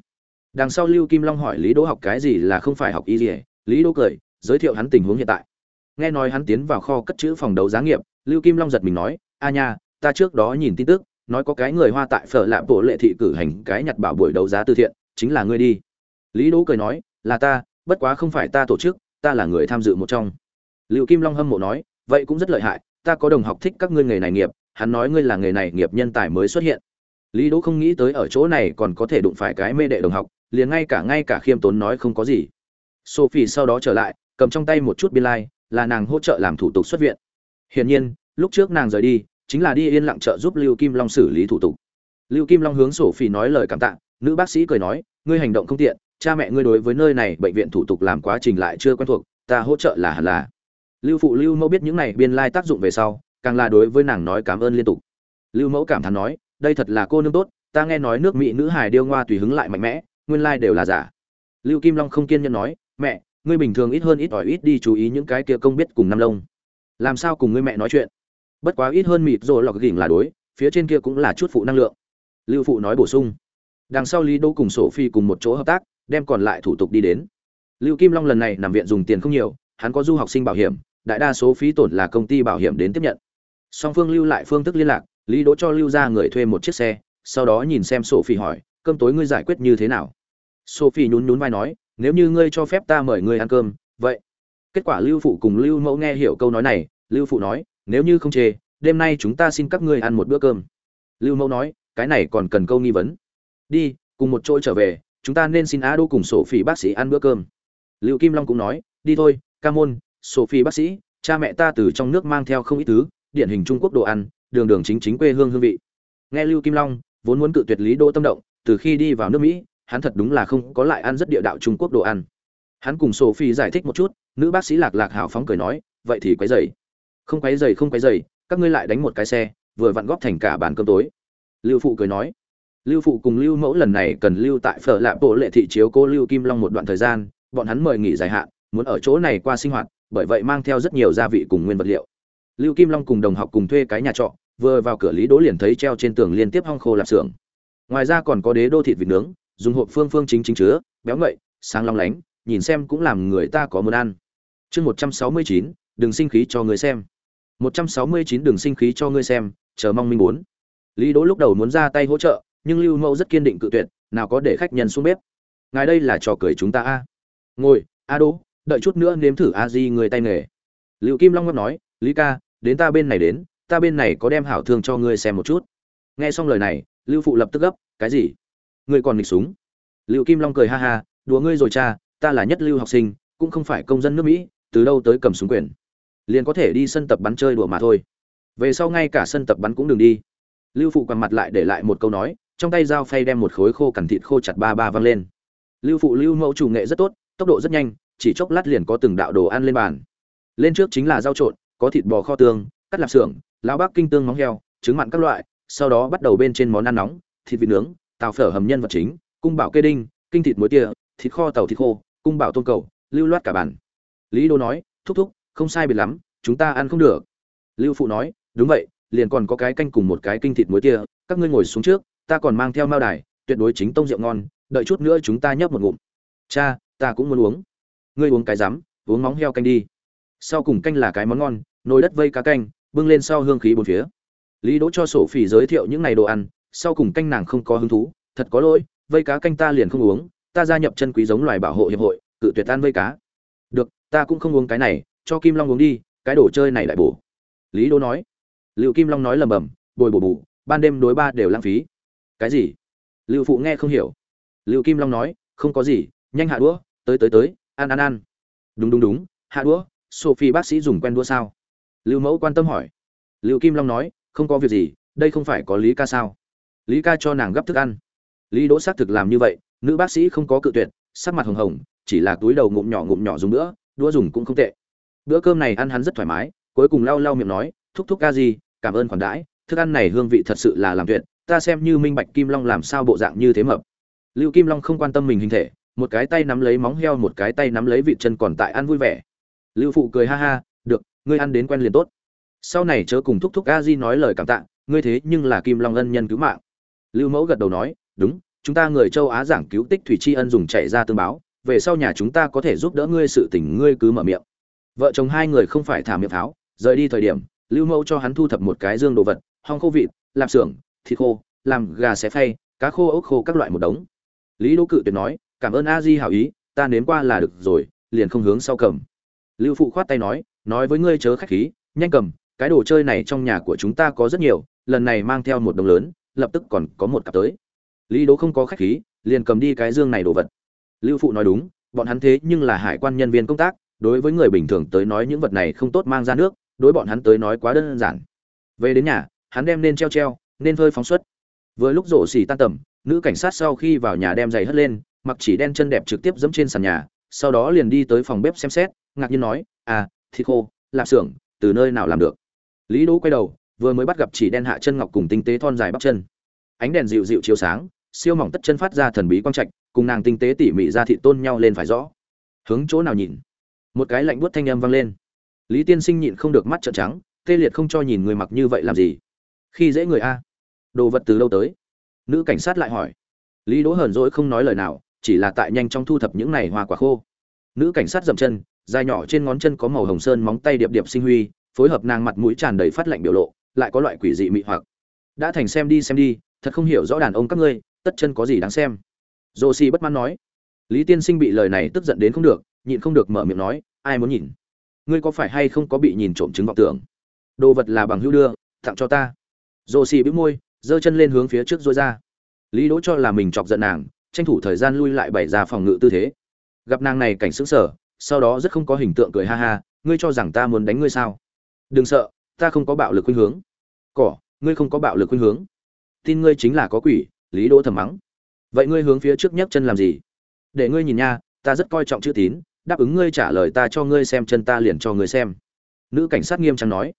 đằng sau lưu kim long hỏi lý đỗ học cái gì là không phải học y gì lý đỗ cười, giới thiệu hắn tình huống hiện tại. Nghe nói hắn tiến vào kho cất chữ phòng đấu giá nghiệp, lưu kim long giật mình nói, a nha, ta trước đó nhìn tin tức, nói có cái người hoa tại phở lạm bộ lệ thị cử hành cái nhặt bảo buổi đấu giá từ thiện, chính là ngươi đi. Lý đỗ cười nói, là ta, bất quá không phải ta tổ chức ta là người tham dự một trong. Lưu kim long hâm mộ nói vậy cũng rất lợi hại ta có đồng học thích các ngươi nghề này nghiệp hắn nói ngươi là nghề này nghiệp nhân tài mới xuất hiện. Lý đỗ không nghĩ tới ở chỗ này còn có thể đụng phải cái mê đệ đồng học liền ngay cả ngay cả khiêm tốn nói không có gì. Sophie sau đó trở lại cầm trong tay một chút biên lai like, là nàng hỗ trợ làm thủ tục xuất viện. Hiển nhiên lúc trước nàng rời đi chính là đi yên lặng trợ giúp lưu kim long xử lý thủ tục. Lưu kim long hướng sophie nói lời cảm tạ nữ bác sĩ cười nói ngươi hành động không tiện cha mẹ ngươi đối với nơi này bệnh viện thủ tục làm quá trình lại chưa quen thuộc, ta hỗ trợ là hẳn là. Lưu phụ lưu mẫu biết những này biên lai like tác dụng về sau, càng là đối với nàng nói cảm ơn liên tục. Lưu mẫu cảm thán nói, đây thật là cô nương tốt, ta nghe nói nước mỹ nữ hài điêu ngoa tùy hứng lại mạnh mẽ, nguyên lai đều là giả. Lưu kim long không kiên nhẫn nói, mẹ, ngươi bình thường ít hơn ít ỏi ít đi chú ý những cái kia công biết cùng năm lông. Làm sao cùng ngươi mẹ nói chuyện? Bất quá ít hơn mịt rồi lọc gỉnh là đối, phía trên kia cũng là chút phụ năng lượng. Lưu phụ nói bổ sung. Đằng sau lý đô cùng sổ phi cùng một chỗ hợp tác đem còn lại thủ tục đi đến. Lưu kim long lần này nằm viện dùng tiền không nhiều, hắn có du học sinh bảo hiểm, đại đa số phí tổn là công ty bảo hiểm đến tiếp nhận. Song phương lưu lại phương thức liên lạc, lý đỗ cho lưu ra người thuê một chiếc xe, sau đó nhìn xem sophie hỏi, cơm tối ngươi giải quyết như thế nào? Sophie nhún nhún vai nói, nếu như ngươi cho phép ta mời ngươi ăn cơm, vậy. Kết quả lưu phụ cùng lưu mẫu nghe hiểu câu nói này, lưu phụ nói, nếu như không chê, đêm nay chúng ta xin các ngươi ăn một bữa cơm. Lưu mẫu nói, cái này còn cần câu nghi vấn. Đi, cùng một chỗ trở về chúng ta nên xin á đô cùng sophie bác sĩ ăn bữa cơm. Lưu kim long cũng nói, đi thôi, ca môn, sophie bác sĩ, cha mẹ ta từ trong nước mang theo không ít thứ, điển hình trung quốc đồ ăn, đường đường chính chính quê hương hương vị. Nghe lưu kim long, vốn muốn cự tuyệt lý Đô tâm động, từ khi đi vào nước mỹ, hắn thật đúng là không có lại ăn rất địa đạo trung quốc đồ ăn. Hắn cùng sophie giải thích một chút, nữ bác sĩ lạc lạc hào phóng cười nói, vậy thì quấy dày không quấy dày không quấy dày các ngươi lại đánh một cái xe, vừa vặn góp thành cả bàn cơm tối. Lưu phụ cười nói lưu phụ cùng lưu mẫu lần này cần lưu tại phở lạ bộ lệ thị chiếu cô lưu kim long một đoạn thời gian, bọn hắn mời nghỉ dài hạn, muốn ở chỗ này qua sinh hoạt, bởi vậy mang theo rất nhiều gia vị cùng nguyên vật liệu. Lưu kim long cùng đồng học cùng thuê cái nhà trọ, vừa vào cửa lý đỗ liền thấy treo trên tường liên tiếp hong khô lạp xưởng. Ngoài ra còn có đế đô thịt vịt nướng, dùng hộp phương phương chính chính chứa, béo ngậy, sáng long lánh, nhìn xem cũng làm người ta có muốn ăn. Chương một trăm sáu mươi chín, đừng sinh khí cho người xem. Một trăm sáu mươi chín, đừng sinh khí cho ngươi xem, chờ mong minh muốn lý đỗ lúc đầu muốn ra tay hỗ trợ nhưng lưu mẫu rất kiên định cự tuyệt, nào có để khách nhân xuống bếp. Ngài đây là trò cười chúng ta a. Ngồi, a đỗ, đợi chút nữa nếm thử a di người tay nghề. Lưu kim long ngâm nói, lý ca, đến ta bên này đến, ta bên này có đem hảo thương cho ngươi xem một chút. Nghe xong lời này, lưu phụ lập tức gấp, cái gì? Ngươi còn nghịch súng. Lưu kim long cười ha ha, đùa ngươi rồi cha, ta là nhất lưu học sinh, cũng không phải công dân nước mỹ, từ đâu tới cầm súng quyền? Liền có thể đi sân tập bắn chơi đùa mà thôi. Về sau ngay cả sân tập bắn cũng đừng đi. Lưu phụ quằn mặt lại để lại một câu nói trong tay dao phay đem một khối khô cằn thịt khô chặt ba ba văng lên. Lưu phụ lưu mẫu chủ nghệ rất tốt, tốc độ rất nhanh, chỉ chốc lát liền có từng đạo đồ ăn lên bàn. Lên trước chính là rau trộn, có thịt bò kho tương, cắt lạp xưởng, lão bác kinh tương móng heo, trứng mặn các loại, sau đó bắt đầu bên trên món ăn nóng, thịt vịt nướng, tàu phở hầm nhân vật chính, cung bảo kê đinh, kinh thịt muối tia, thịt kho tàu thịt khô, cung bảo tôm cầu, lưu loát cả bàn. Lý đô nói, thúc thúc, không sai biệt lắm, chúng ta ăn không được. Lưu phụ nói, đúng vậy, liền còn có cái canh cùng một cái kinh thịt muối tia, các ngươi ngồi xuống trước ta còn mang theo mao đài, tuyệt đối chính tông rượu ngon, đợi chút nữa chúng ta nhấp một ngụm. Cha, ta cũng muốn uống. Ngươi uống cái rắm, uống móng heo canh đi. Sau cùng canh là cái món ngon, nồi đất vây cá canh, bưng lên sau hương khí bốn phía. Lý đỗ cho sổ phỉ giới thiệu những này đồ ăn, sau cùng canh nàng không có hứng thú, thật có lỗi, vây cá canh ta liền không uống, ta gia nhập chân quý giống loài bảo hộ hiệp hội, cự tuyệt tan vây cá. Được, ta cũng không uống cái này, cho kim long uống đi, cái đồ chơi này lại bổ. Lý đỗ nói. Liệu kim long nói lầm bầm, bồi bổ bù, ban đêm đối ba đều lãng phí cái gì? Lưu phụ nghe không hiểu. Lưu kim long nói, không có gì, nhanh hạ đũa, tới tới tới, ăn ăn ăn. Đúng đúng đúng, hạ đũa, sophie bác sĩ dùng quen đũa sao? Lưu mẫu quan tâm hỏi. Lưu kim long nói, không có việc gì, đây không phải có lý ca sao? Lý ca cho nàng gấp thức ăn. Lý đỗ xác thực làm như vậy, nữ bác sĩ không có cự tuyệt, sắc mặt hồng hồng, chỉ là túi đầu ngụm nhỏ ngụm nhỏ dùng nữa, đũa dùng cũng không tệ. Bữa cơm này ăn hắn rất thoải mái, cuối cùng lau lau miệng nói, thúc thúc ca gì, cảm ơn khoản đãi, thức ăn này hương vị thật sự là làm tuyệt ta xem như minh bạch kim long làm sao bộ dạng như thế mập. Lưu kim long không quan tâm mình hình thể, một cái tay nắm lấy móng heo, một cái tay nắm lấy vị chân còn tại ăn vui vẻ. Lưu phụ cười ha ha, được, ngươi ăn đến quen liền tốt. Sau này chớ cùng thúc thúc a di nói lời cảm tạ, ngươi thế nhưng là kim long ân nhân cứu mạng. Lưu mẫu gật đầu nói, đúng, chúng ta người châu á giảng cứu tích thủy tri ân dùng chạy ra tương báo, về sau nhà chúng ta có thể giúp đỡ ngươi sự tình ngươi cứ mở miệng. Vợ chồng hai người không phải thả miệng pháo rời đi thời điểm, lưu mẫu cho hắn thu thập một cái dương đồ vật, hong khô vịt, lạp xưởng thịt khô, làm gà xé phay, cá khô, ốc khô các loại một đống. Lý đỗ cự tuyệt nói, cảm ơn a di hảo ý, ta nếm qua là được rồi, liền không hướng sau cầm. Lưu phụ khoát tay nói nói với ngươi chớ khách khí, nhanh cầm, cái đồ chơi này trong nhà của chúng ta có rất nhiều, lần này mang theo một đồng lớn, lập tức còn có một cặp tới. Lý đỗ không có khách khí, liền cầm đi cái dương này đồ vật. Lưu phụ nói đúng, bọn hắn thế nhưng là hải quan nhân viên công tác, đối với người bình thường tới nói những vật này không tốt mang ra nước, đối bọn hắn tới nói quá đơn giản. Về đến nhà, hắn đem nên treo treo nên hơi phóng xuất. Vừa lúc rổ xì tan tầm, nữ cảnh sát sau khi vào nhà đem giày hất lên, mặc chỉ đen chân đẹp trực tiếp dẫm trên sàn nhà, sau đó liền đi tới phòng bếp xem xét, ngạc nhiên nói à thịt khô, lạp xưởng, từ nơi nào làm được? Lý đỗ quay đầu, vừa mới bắt gặp chỉ đen hạ chân ngọc cùng tinh tế thon dài bắp chân. Ánh đèn dịu dịu chiếu sáng, siêu mỏng tất chân phát ra thần bí quang trạch, cùng nàng tinh tế tỉ mỉ ra thị tôn nhau lên phải rõ. Hướng chỗ nào nhìn? Một cái lạnh buốt thanh âm vang lên. Lý tiên sinh nhịn không được mắt trợn trắng, tê liệt không cho nhìn người mặc như vậy làm gì? Khi dễ người a đồ vật từ lâu tới? Nữ cảnh sát lại hỏi. Lý đỗ hờn dỗi không nói lời nào, chỉ là tại nhanh trong thu thập những này hoa quả khô. Nữ cảnh sát dậm chân, dài nhỏ trên ngón chân có màu hồng sơn móng tay điệp điệp sinh huy, phối hợp nàng mặt mũi tràn đầy phát lạnh biểu lộ, lại có loại quỷ dị mị hoặc. Đã thành xem đi xem đi, thật không hiểu rõ đàn ông các ngươi, tất chân có gì đáng xem. Dô si bất mãn nói. Lý tiên sinh bị lời này tức giận đến không được, nhịn không được mở miệng nói, ai muốn nhìn? Ngươi có phải hay không có bị nhìn trộm chứng vọng tưởng? Đồ vật là bằng hữu đưa, tặng cho ta. Dô si bĩu môi giơ chân lên hướng phía trước dối ra. Lý đỗ cho là mình chọc giận nàng, tranh thủ thời gian lui lại bày ra phòng ngự tư thế. Gặp nàng này cảnh sững sờ, sau đó rất không có hình tượng cười ha ha, ngươi cho rằng ta muốn đánh ngươi sao? Đừng sợ, ta không có bạo lực khuynh hướng. Cỏ, ngươi không có bạo lực khuynh hướng. Tin ngươi chính là có quỷ, lý đỗ thầm mắng. Vậy ngươi hướng phía trước nhấc chân làm gì? Để ngươi nhìn nha, ta rất coi trọng chữ tín, đáp ứng ngươi trả lời ta cho ngươi xem chân ta liền cho ngươi xem. Nữ cảnh sát nghiêm trang nói.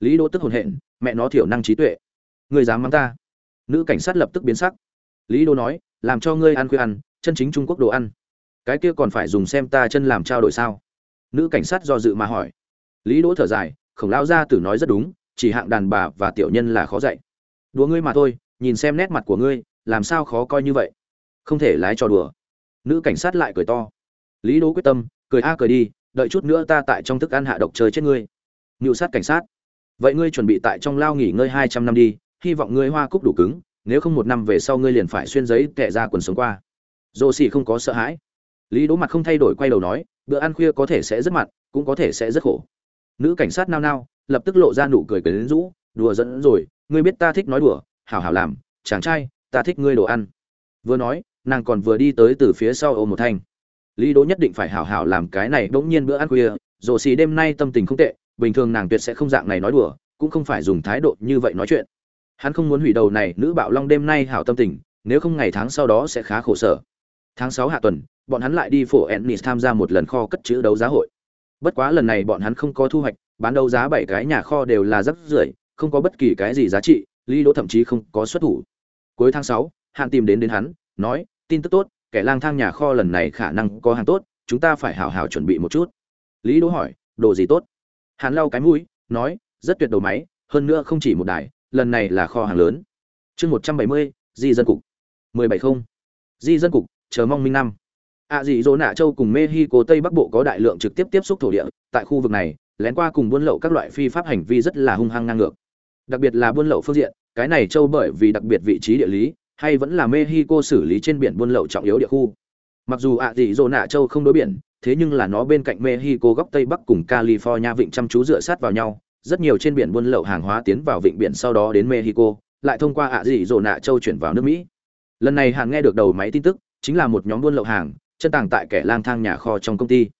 Lý đỗ tức hồn hện, mẹ nó thiểu năng trí tuệ ngươi dám mắng ta? Nữ cảnh sát lập tức biến sắc. Lý đỗ nói, làm cho ngươi ăn khuya ăn, chân chính trung quốc đồ ăn. Cái kia còn phải dùng xem ta chân làm trao đổi sao? Nữ cảnh sát do dự mà hỏi. Lý đỗ thở dài, khổng lao gia tử nói rất đúng, chỉ hạng đàn bà và tiểu nhân là khó dạy. Đùa ngươi mà thôi, nhìn xem nét mặt của ngươi, làm sao khó coi như vậy? Không thể lái trò đùa. Nữ cảnh sát lại cười to. Lý đỗ quyết tâm, cười a cười đi, đợi chút nữa ta tại trong thức ăn hạ độc chơi chết ngươi. Ngự sát cảnh sát. Vậy ngươi chuẩn bị tại trong lao nghỉ ngơi hai trăm năm đi hy vọng ngươi hoa cúc đủ cứng, nếu không một năm về sau ngươi liền phải xuyên giấy tệ ra quần sống qua. Dô xì không có sợ hãi. Lý đỗ mặt không thay đổi quay đầu nói, bữa ăn khuya có thể sẽ rất mặn, cũng có thể sẽ rất khổ. Nữ cảnh sát nao nao, lập tức lộ ra nụ cười cười đến rũ, đùa dẫn rồi, ngươi biết ta thích nói đùa, hảo hảo làm, chàng trai, ta thích ngươi đồ ăn. Vừa nói, nàng còn vừa đi tới từ phía sau ôm một thanh. Lý đỗ nhất định phải hảo hảo làm cái này, bỗng nhiên bữa ăn khuya rồ xì đêm nay tâm tình không tệ, bình thường nàng tuyệt sẽ không dạng này nói đùa, cũng không phải dùng thái độ như vậy nói chuyện hắn không muốn hủy đầu này, nữ bạo long đêm nay hảo tâm tình, nếu không ngày tháng sau đó sẽ khá khổ sở. Tháng sáu hạ tuần, bọn hắn lại đi phổ ennis tham gia một lần kho cất chữ đấu giá hội. Bất quá lần này bọn hắn không có thu hoạch, bán đấu giá bảy cái nhà kho đều là rắc rưởi, không có bất kỳ cái gì giá trị, lý đỗ thậm chí không có xuất thủ. Cuối tháng sáu hạn tìm đến đến hắn, nói, tin tức tốt, kẻ lang thang nhà kho lần này khả năng có hàng tốt, chúng ta phải hảo hảo chuẩn bị một chút. Lý đỗ hỏi, đồ gì tốt? Hắn lau cái mũi, nói, rất tuyệt đầu máy, hơn nữa không chỉ một đài lần này là kho hàng lớn. Chương một trăm bảy mươi, di dân cục. mười bảy không. Di dân cục, chờ mong minh năm ạ dị dỗ nạ châu cùng mexico tây bắc bộ có đại lượng trực tiếp tiếp xúc thổ địa, tại khu vực này, lén qua cùng buôn lậu các loại phi pháp hành vi rất là hung hăng ngang ngược. Đặc biệt là buôn lậu phương diện, cái này châu bởi vì đặc biệt vị trí địa lý, hay vẫn là mexico xử lý trên biển buôn lậu trọng yếu địa khu. Mặc dù ạ dị dỗ nạ châu không đối biển, thế nhưng là nó bên cạnh mexico góc tây bắc cùng california vịnh chăm chú dựa sát vào nhau rất nhiều trên biển buôn lậu hàng hóa tiến vào vịnh biển sau đó đến mexico, lại thông qua ạ dị dỗ nạ châu chuyển vào nước mỹ. Lần này hàng nghe được đầu máy tin tức, chính là một nhóm buôn lậu hàng, chân tàng tại kẻ lang thang nhà kho trong công ty.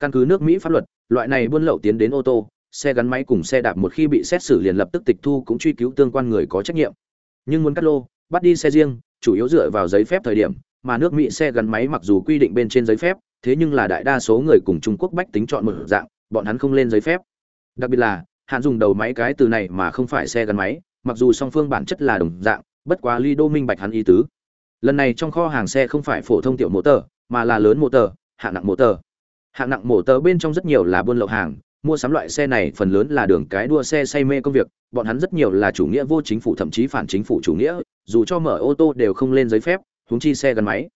Căn cứ nước mỹ pháp luật, loại này buôn lậu tiến đến ô tô, xe gắn máy cùng xe đạp một khi bị xét xử liền lập tức tịch thu cũng truy cứu tương quan người có trách nhiệm. Nhưng muốn cắt lô, bắt đi xe riêng, chủ yếu dựa vào giấy phép thời điểm, mà nước mỹ xe gắn máy mặc dù quy định bên trên giấy phép, thế nhưng là đại đa số người cùng trung quốc bách tính chọn một dạng, bọn hắn không lên giấy phép. Đặc biệt là hạn dùng đầu máy cái từ này mà không phải xe gắn máy, mặc dù song phương bản chất là đồng dạng, bất quá ly đô minh bạch hắn ý tứ. Lần này trong kho hàng xe không phải phổ thông tiểu mô tờ, mà là lớn mô tờ, hạng nặng mô tờ. Hạng nặng mô tờ bên trong rất nhiều là buôn lậu hàng, mua sắm loại xe này phần lớn là đường cái đua xe say mê công việc, bọn hắn rất nhiều là chủ nghĩa vô chính phủ, thậm chí phản chính phủ chủ nghĩa, dù cho mở ô tô đều không lên giấy phép húng chi xe gắn máy.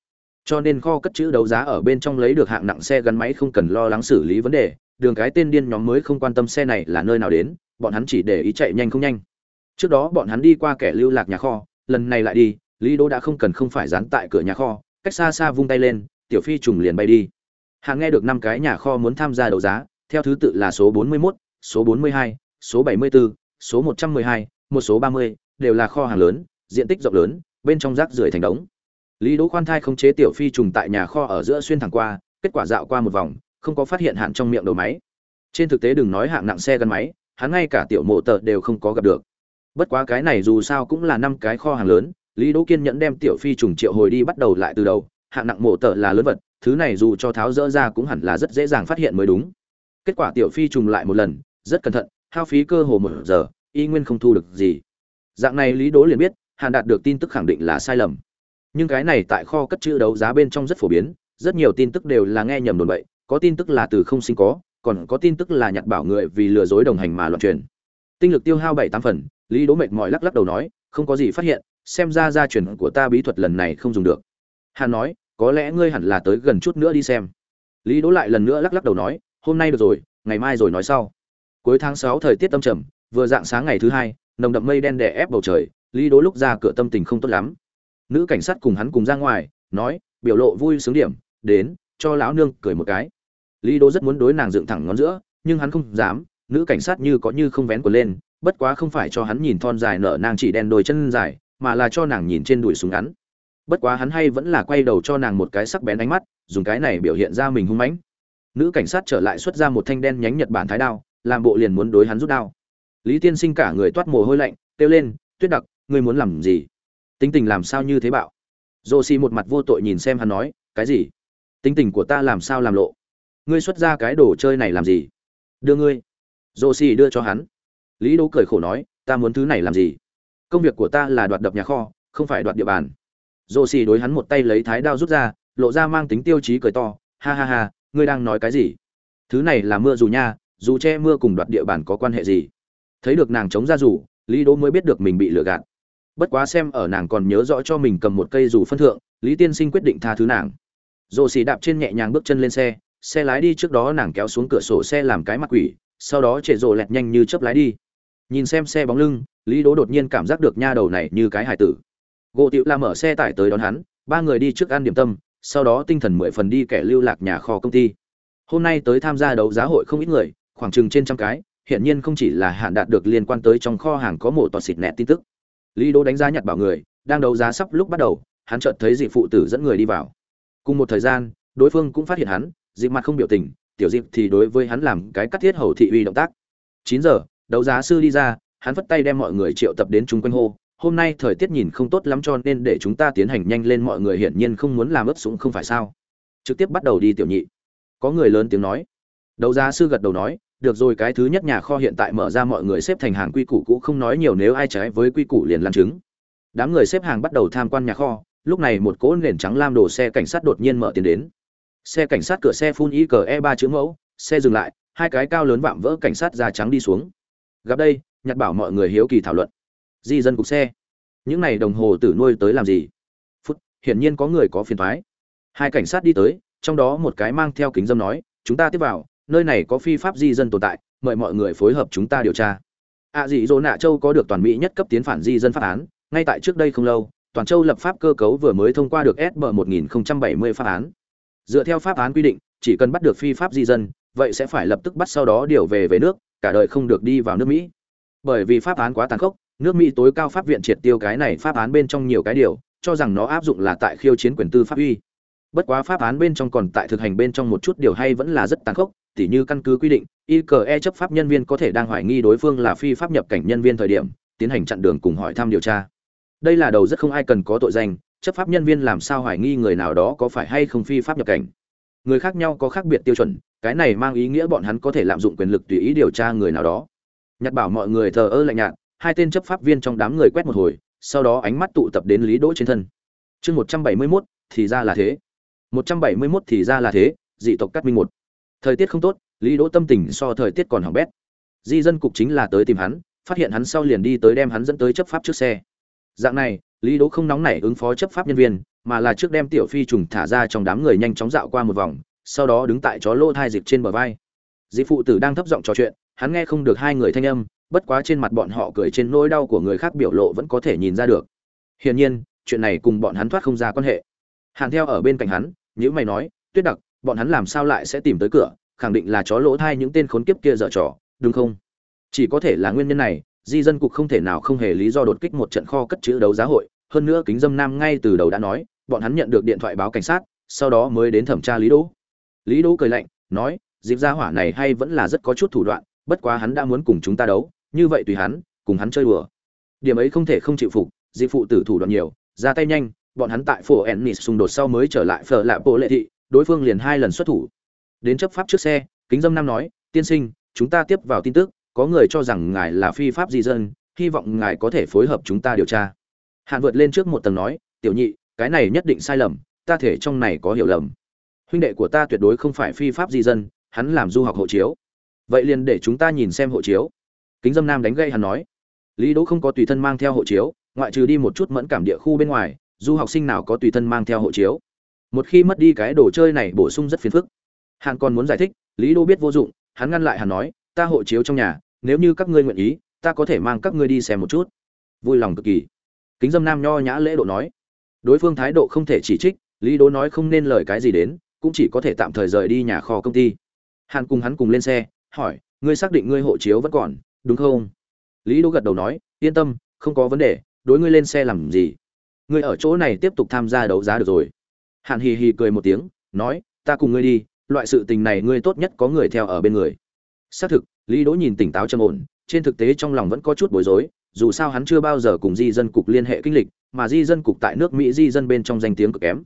Cho nên kho cất chữ đấu giá ở bên trong lấy được hạng nặng xe gắn máy không cần lo lắng xử lý vấn đề đường cái tên điên nhóm mới không quan tâm xe này là nơi nào đến bọn hắn chỉ để ý chạy nhanh không nhanh. Trước đó bọn hắn đi qua kẻ lưu lạc nhà kho lần này lại đi lý đỗ đã không cần không phải dán tại cửa nhà kho cách xa xa vung tay lên tiểu phi trùng liền bay đi. Hàng nghe được năm cái nhà kho muốn tham gia đấu giá theo thứ tự là số 41, số 42, số 74, số 112, một số 30, đều là kho hàng lớn diện tích rộng lớn bên trong rác rưởi thành đống. Lý đỗ khoan thai không chế tiểu phi trùng tại nhà kho ở giữa xuyên thẳng qua kết quả dạo qua một vòng không có phát hiện hạn trong miệng đầu máy. Trên thực tế đừng nói hạng nặng xe gắn máy, hắn ngay cả tiểu mộ tờ đều không có gặp được. Bất quá cái này dù sao cũng là năm cái kho hàng lớn, lý đỗ kiên nhẫn đem tiểu phi trùng triệu hồi đi bắt đầu lại từ đầu, hạng nặng mộ tờ là lớn vật, thứ này dù cho tháo dỡ ra cũng hẳn là rất dễ dàng phát hiện mới đúng. Kết quả tiểu phi trùng lại một lần, rất cẩn thận, hao phí cơ hồ một giờ, y nguyên không thu được gì. Dạng này lý đỗ liền biết, hàn đạt được tin tức khẳng định là sai lầm. Nhưng cái này tại kho cất chữ đấu giá bên trong rất phổ biến, rất nhiều tin tức đều là nghe nhầm đồn bậy có tin tức là từ không sinh có, còn có tin tức là nhặt bảo người vì lừa dối đồng hành mà loạn truyền. Tinh lực tiêu hao bảy tám phần, lý đỗ mệt mỏi lắc lắc đầu nói, không có gì phát hiện, xem ra gia truyền của ta bí thuật lần này không dùng được. Hàn nói, có lẽ ngươi hẳn là tới gần chút nữa đi xem. Lý đỗ lại lần nữa lắc lắc đầu nói, hôm nay được rồi, ngày mai rồi nói sau. Cuối tháng sáu thời tiết tâm trầm, vừa dạng sáng ngày thứ hai, nồng đậm mây đen đè ép bầu trời, lý đỗ lúc ra cửa tâm tình không tốt lắm. Nữ cảnh sát cùng hắn cùng ra ngoài, nói, biểu lộ vui sướng điểm, đến, cho lão nương cười một cái lý đỗ rất muốn đối nàng dựng thẳng ngón giữa, nhưng hắn không dám, nữ cảnh sát như có như không vén quần lên, bất quá không phải cho hắn nhìn thon dài nở nàng chỉ đen đôi chân dài, mà là cho nàng nhìn trên đùi súng ngắn. Bất quá hắn hay vẫn là quay đầu cho nàng một cái sắc bén ánh mắt, dùng cái này biểu hiện ra mình hung mãnh. Nữ cảnh sát trở lại xuất ra một thanh đen nhánh nhật bản thái đao, làm bộ liền muốn đối hắn rút đao. Lý tiên sinh cả người toát mồ hôi lạnh, kêu lên, tuyết đặc, ngươi muốn làm gì? Tính tình làm sao như thế bạo? Dô xì một mặt vô tội nhìn xem hắn nói, cái gì? Tính tình của ta làm sao làm lộ? Ngươi xuất ra cái đồ chơi này làm gì? Đưa ngươi. Dô xì đưa cho hắn. Lý đỗ cười khổ nói, ta muốn thứ này làm gì? Công việc của ta là đoạt đập nhà kho, không phải đoạt địa bàn. Dô xì đối hắn một tay lấy thái đao rút ra, lộ ra mang tính tiêu chí cười to, ha ha ha, ngươi đang nói cái gì? Thứ này là mưa dù nha, dù che mưa cùng đoạt địa bàn có quan hệ gì? Thấy được nàng chống ra dù, lý đỗ mới biết được mình bị lừa gạt. Bất quá xem ở nàng còn nhớ rõ cho mình cầm một cây dù phân thượng, lý tiên sinh quyết định tha thứ nàng. Rồ xì đạp trên nhẹ nhàng bước chân lên xe xe lái đi trước đó nàng kéo xuống cửa sổ xe làm cái mặt quỷ, sau đó chạy rồ lẹt nhanh như chớp lái đi. Nhìn xem xe bóng lưng, lý đỗ đột nhiên cảm giác được nha đầu này như cái hải tử. Gỗ tiệu la mở xe tải tới đón hắn, ba người đi trước ăn điểm tâm, sau đó tinh thần mười phần đi kẻ lưu lạc nhà kho công ty. Hôm nay tới tham gia đấu giá hội không ít người, khoảng chừng trên trăm cái hiện nhiên không chỉ là hạn đạt được liên quan tới trong kho hàng có một tọt xịt nẹt tin tức. Lý đỗ đánh giá nhặt bảo người, đang đấu giá sắp lúc bắt đầu, hắn chợt thấy dị phụ tử dẫn người đi vào. Cùng một thời gian, đối phương cũng phát hiện hắn dịp mặt không biểu tình, tiểu dịp thì đối với hắn làm cái cắt thiết hầu thị uy động tác. Chín giờ, đấu giá sư đi ra, hắn vất tay đem mọi người triệu tập đến chung quanh hô, hôm nay thời tiết nhìn không tốt lắm cho nên để chúng ta tiến hành nhanh lên, mọi người hiển nhiên không muốn làm ướp súng không phải sao? Trực tiếp bắt đầu đi tiểu nhị. Có người lớn tiếng nói. Đấu giá sư gật đầu nói, được rồi, cái thứ nhất nhà kho hiện tại mở ra mọi người xếp thành hàng quy củ cũ, không nói nhiều nếu ai trái với quy củ liền làm chứng đám người xếp hàng bắt đầu tham quan nhà kho, lúc này một cỗ nền trắng lam đồ xe cảnh sát đột nhiên mở tiền đến xe cảnh sát cửa xe phun y cờ e ba chữ mẫu, xe dừng lại, hai cái cao lớn vạm vỡ cảnh sát da trắng đi xuống. Gặp đây nhặt bảo mọi người hiếu kỳ thảo luận. Di dân cục xe. Những này đồng hồ tử nuôi tới làm gì? Phút, hiển nhiên có người có phiền thoái. Hai cảnh sát đi tới, trong đó một cái mang theo kính dâm nói, chúng ta tiếp vào, nơi này có phi pháp di dân tồn tại, mời mọi người phối hợp chúng ta điều tra. Ạ à dị dỗ nạ châu có được toàn mỹ nhất cấp tiến phản di dân phát án, ngay tại trước đây không lâu, toàn châu lập pháp cơ cấu vừa mới thông qua được sb 1070 phát án dựa theo pháp án quy định, chỉ cần bắt được phi pháp di dân, vậy sẽ phải lập tức bắt sau đó điều về về nước, cả đời không được đi vào nước mỹ. Bởi vì pháp án quá tàn khốc, nước mỹ tối cao pháp viện triệt tiêu cái này pháp án bên trong nhiều cái điều, cho rằng nó áp dụng là tại khiêu chiến quyền tư pháp uy. Bất quá pháp án bên trong còn tại thực hành bên trong một chút điều hay vẫn là rất tàn khốc, tỉ như căn cứ quy định ICE chấp pháp nhân viên có thể đang hoài nghi đối phương là phi pháp nhập cảnh nhân viên thời điểm, tiến hành chặn đường cùng hỏi thăm điều tra. Đây là đầu rất không ai cần có tội danh chấp pháp nhân viên làm sao hoài nghi người nào đó có phải hay không phi pháp nhập cảnh? Người khác nhau có khác biệt tiêu chuẩn, cái này mang ý nghĩa bọn hắn có thể lạm dụng quyền lực tùy ý điều tra người nào đó. Nhặt bảo mọi người thờ ơ lạnh nhạt, hai tên chấp pháp viên trong đám người quét một hồi, sau đó ánh mắt tụ tập đến lý đỗ trên thân. Chương một trăm bảy mươi mốt, thì ra là thế. Một trăm bảy mươi mốt, thì ra là thế, dị tộc cắt minh một. Thời tiết không tốt, lý đỗ tâm tình so thời tiết còn hỏng bét. Di dân cục chính là tới tìm hắn, phát hiện hắn sau liền đi tới đem hắn dẫn tới chấp pháp trước xe. Dạng này lý đỗ không nóng nảy ứng phó chấp pháp nhân viên, mà là trước đem tiểu phi trùng thả ra trong đám người nhanh chóng dạo qua một vòng, sau đó đứng tại chó lô thai dịch trên bờ vai. Dị phụ tử đang thấp giọng trò chuyện, hắn nghe không được hai người thanh âm, bất quá trên mặt bọn họ cười trên nỗi đau của người khác biểu lộ vẫn có thể nhìn ra được. Hiển nhiên, chuyện này cùng bọn hắn thoát không ra quan hệ. Hàn theo ở bên cạnh hắn nhữ mày nói, tuyết đặc, bọn hắn làm sao lại sẽ tìm tới cửa? Khẳng định là chó lỗ thai những tên khốn kiếp kia dở trò, đúng không? Chỉ có thể là nguyên nhân này, di dân cục không thể nào không hề lý do đột kích một trận kho cất chữ đấu giá hội hơn nữa kính dâm nam ngay từ đầu đã nói, bọn hắn nhận được điện thoại báo cảnh sát, sau đó mới đến thẩm tra lý đỗ. Lý đỗ cười lạnh, nói dịp gia hỏa này hay vẫn là rất có chút thủ đoạn, bất quá hắn đã muốn cùng chúng ta đấu, như vậy tùy hắn, cùng hắn chơi đùa. Điểm ấy không thể không chịu phục dịp phụ tử thủ đoạn nhiều, ra tay nhanh, bọn hắn tại phố ennis xung đột sau mới trở lại phở lạ bộ lệ thị, đối phương liền hai lần xuất thủ. Đến chấp pháp trước xe, kính dâm nam nói, tiên sinh, chúng ta tiếp vào tin tức, có người cho rằng ngài là phi pháp di dân, hy vọng ngài có thể phối hợp chúng ta điều tra hạn vượt lên trước một tầng nói, tiểu nhị, cái này nhất định sai lầm, ta thể trong này có hiểu lầm. Huynh đệ của ta tuyệt đối không phải phi pháp di dân, hắn làm du học hộ chiếu. Vậy liền để chúng ta nhìn xem hộ chiếu. Kính dâm nam đánh gây hắn nói. Lý đỗ không có tùy thân mang theo hộ chiếu, ngoại trừ đi một chút mẫn cảm địa khu bên ngoài, du học sinh nào có tùy thân mang theo hộ chiếu. Một khi mất đi cái đồ chơi này bổ sung rất phiền phức. Hàn còn muốn giải thích, lý đỗ biết vô dụng, hắn ngăn lại hàn nói, ta hộ chiếu trong nhà, nếu như các ngươi nguyện ý, ta có thể mang các ngươi đi xem một chút. Vui lòng cực kỳ kính dâm nam nho nhã lễ độ nói. Đối phương thái độ không thể chỉ trích, lý đố nói không nên lời cái gì đến, cũng chỉ có thể tạm thời rời đi nhà kho công ty. Hàn cùng hắn cùng lên xe, hỏi, ngươi xác định ngươi hộ chiếu vẫn còn, đúng không? Lý đố gật đầu nói, yên tâm, không có vấn đề, đối ngươi lên xe làm gì? Ngươi ở chỗ này tiếp tục tham gia đấu giá được rồi. Hàn hì hì cười một tiếng, nói, ta cùng ngươi đi, loại sự tình này ngươi tốt nhất có người theo ở bên người. Xác thực, lý đỗ nhìn tỉnh táo trầm ổn, trên thực tế trong lòng vẫn có chút bối rối dù sao hắn chưa bao giờ cùng di dân cục liên hệ kinh lịch, mà di dân cục tại nước mỹ di dân bên trong danh tiếng cực kém.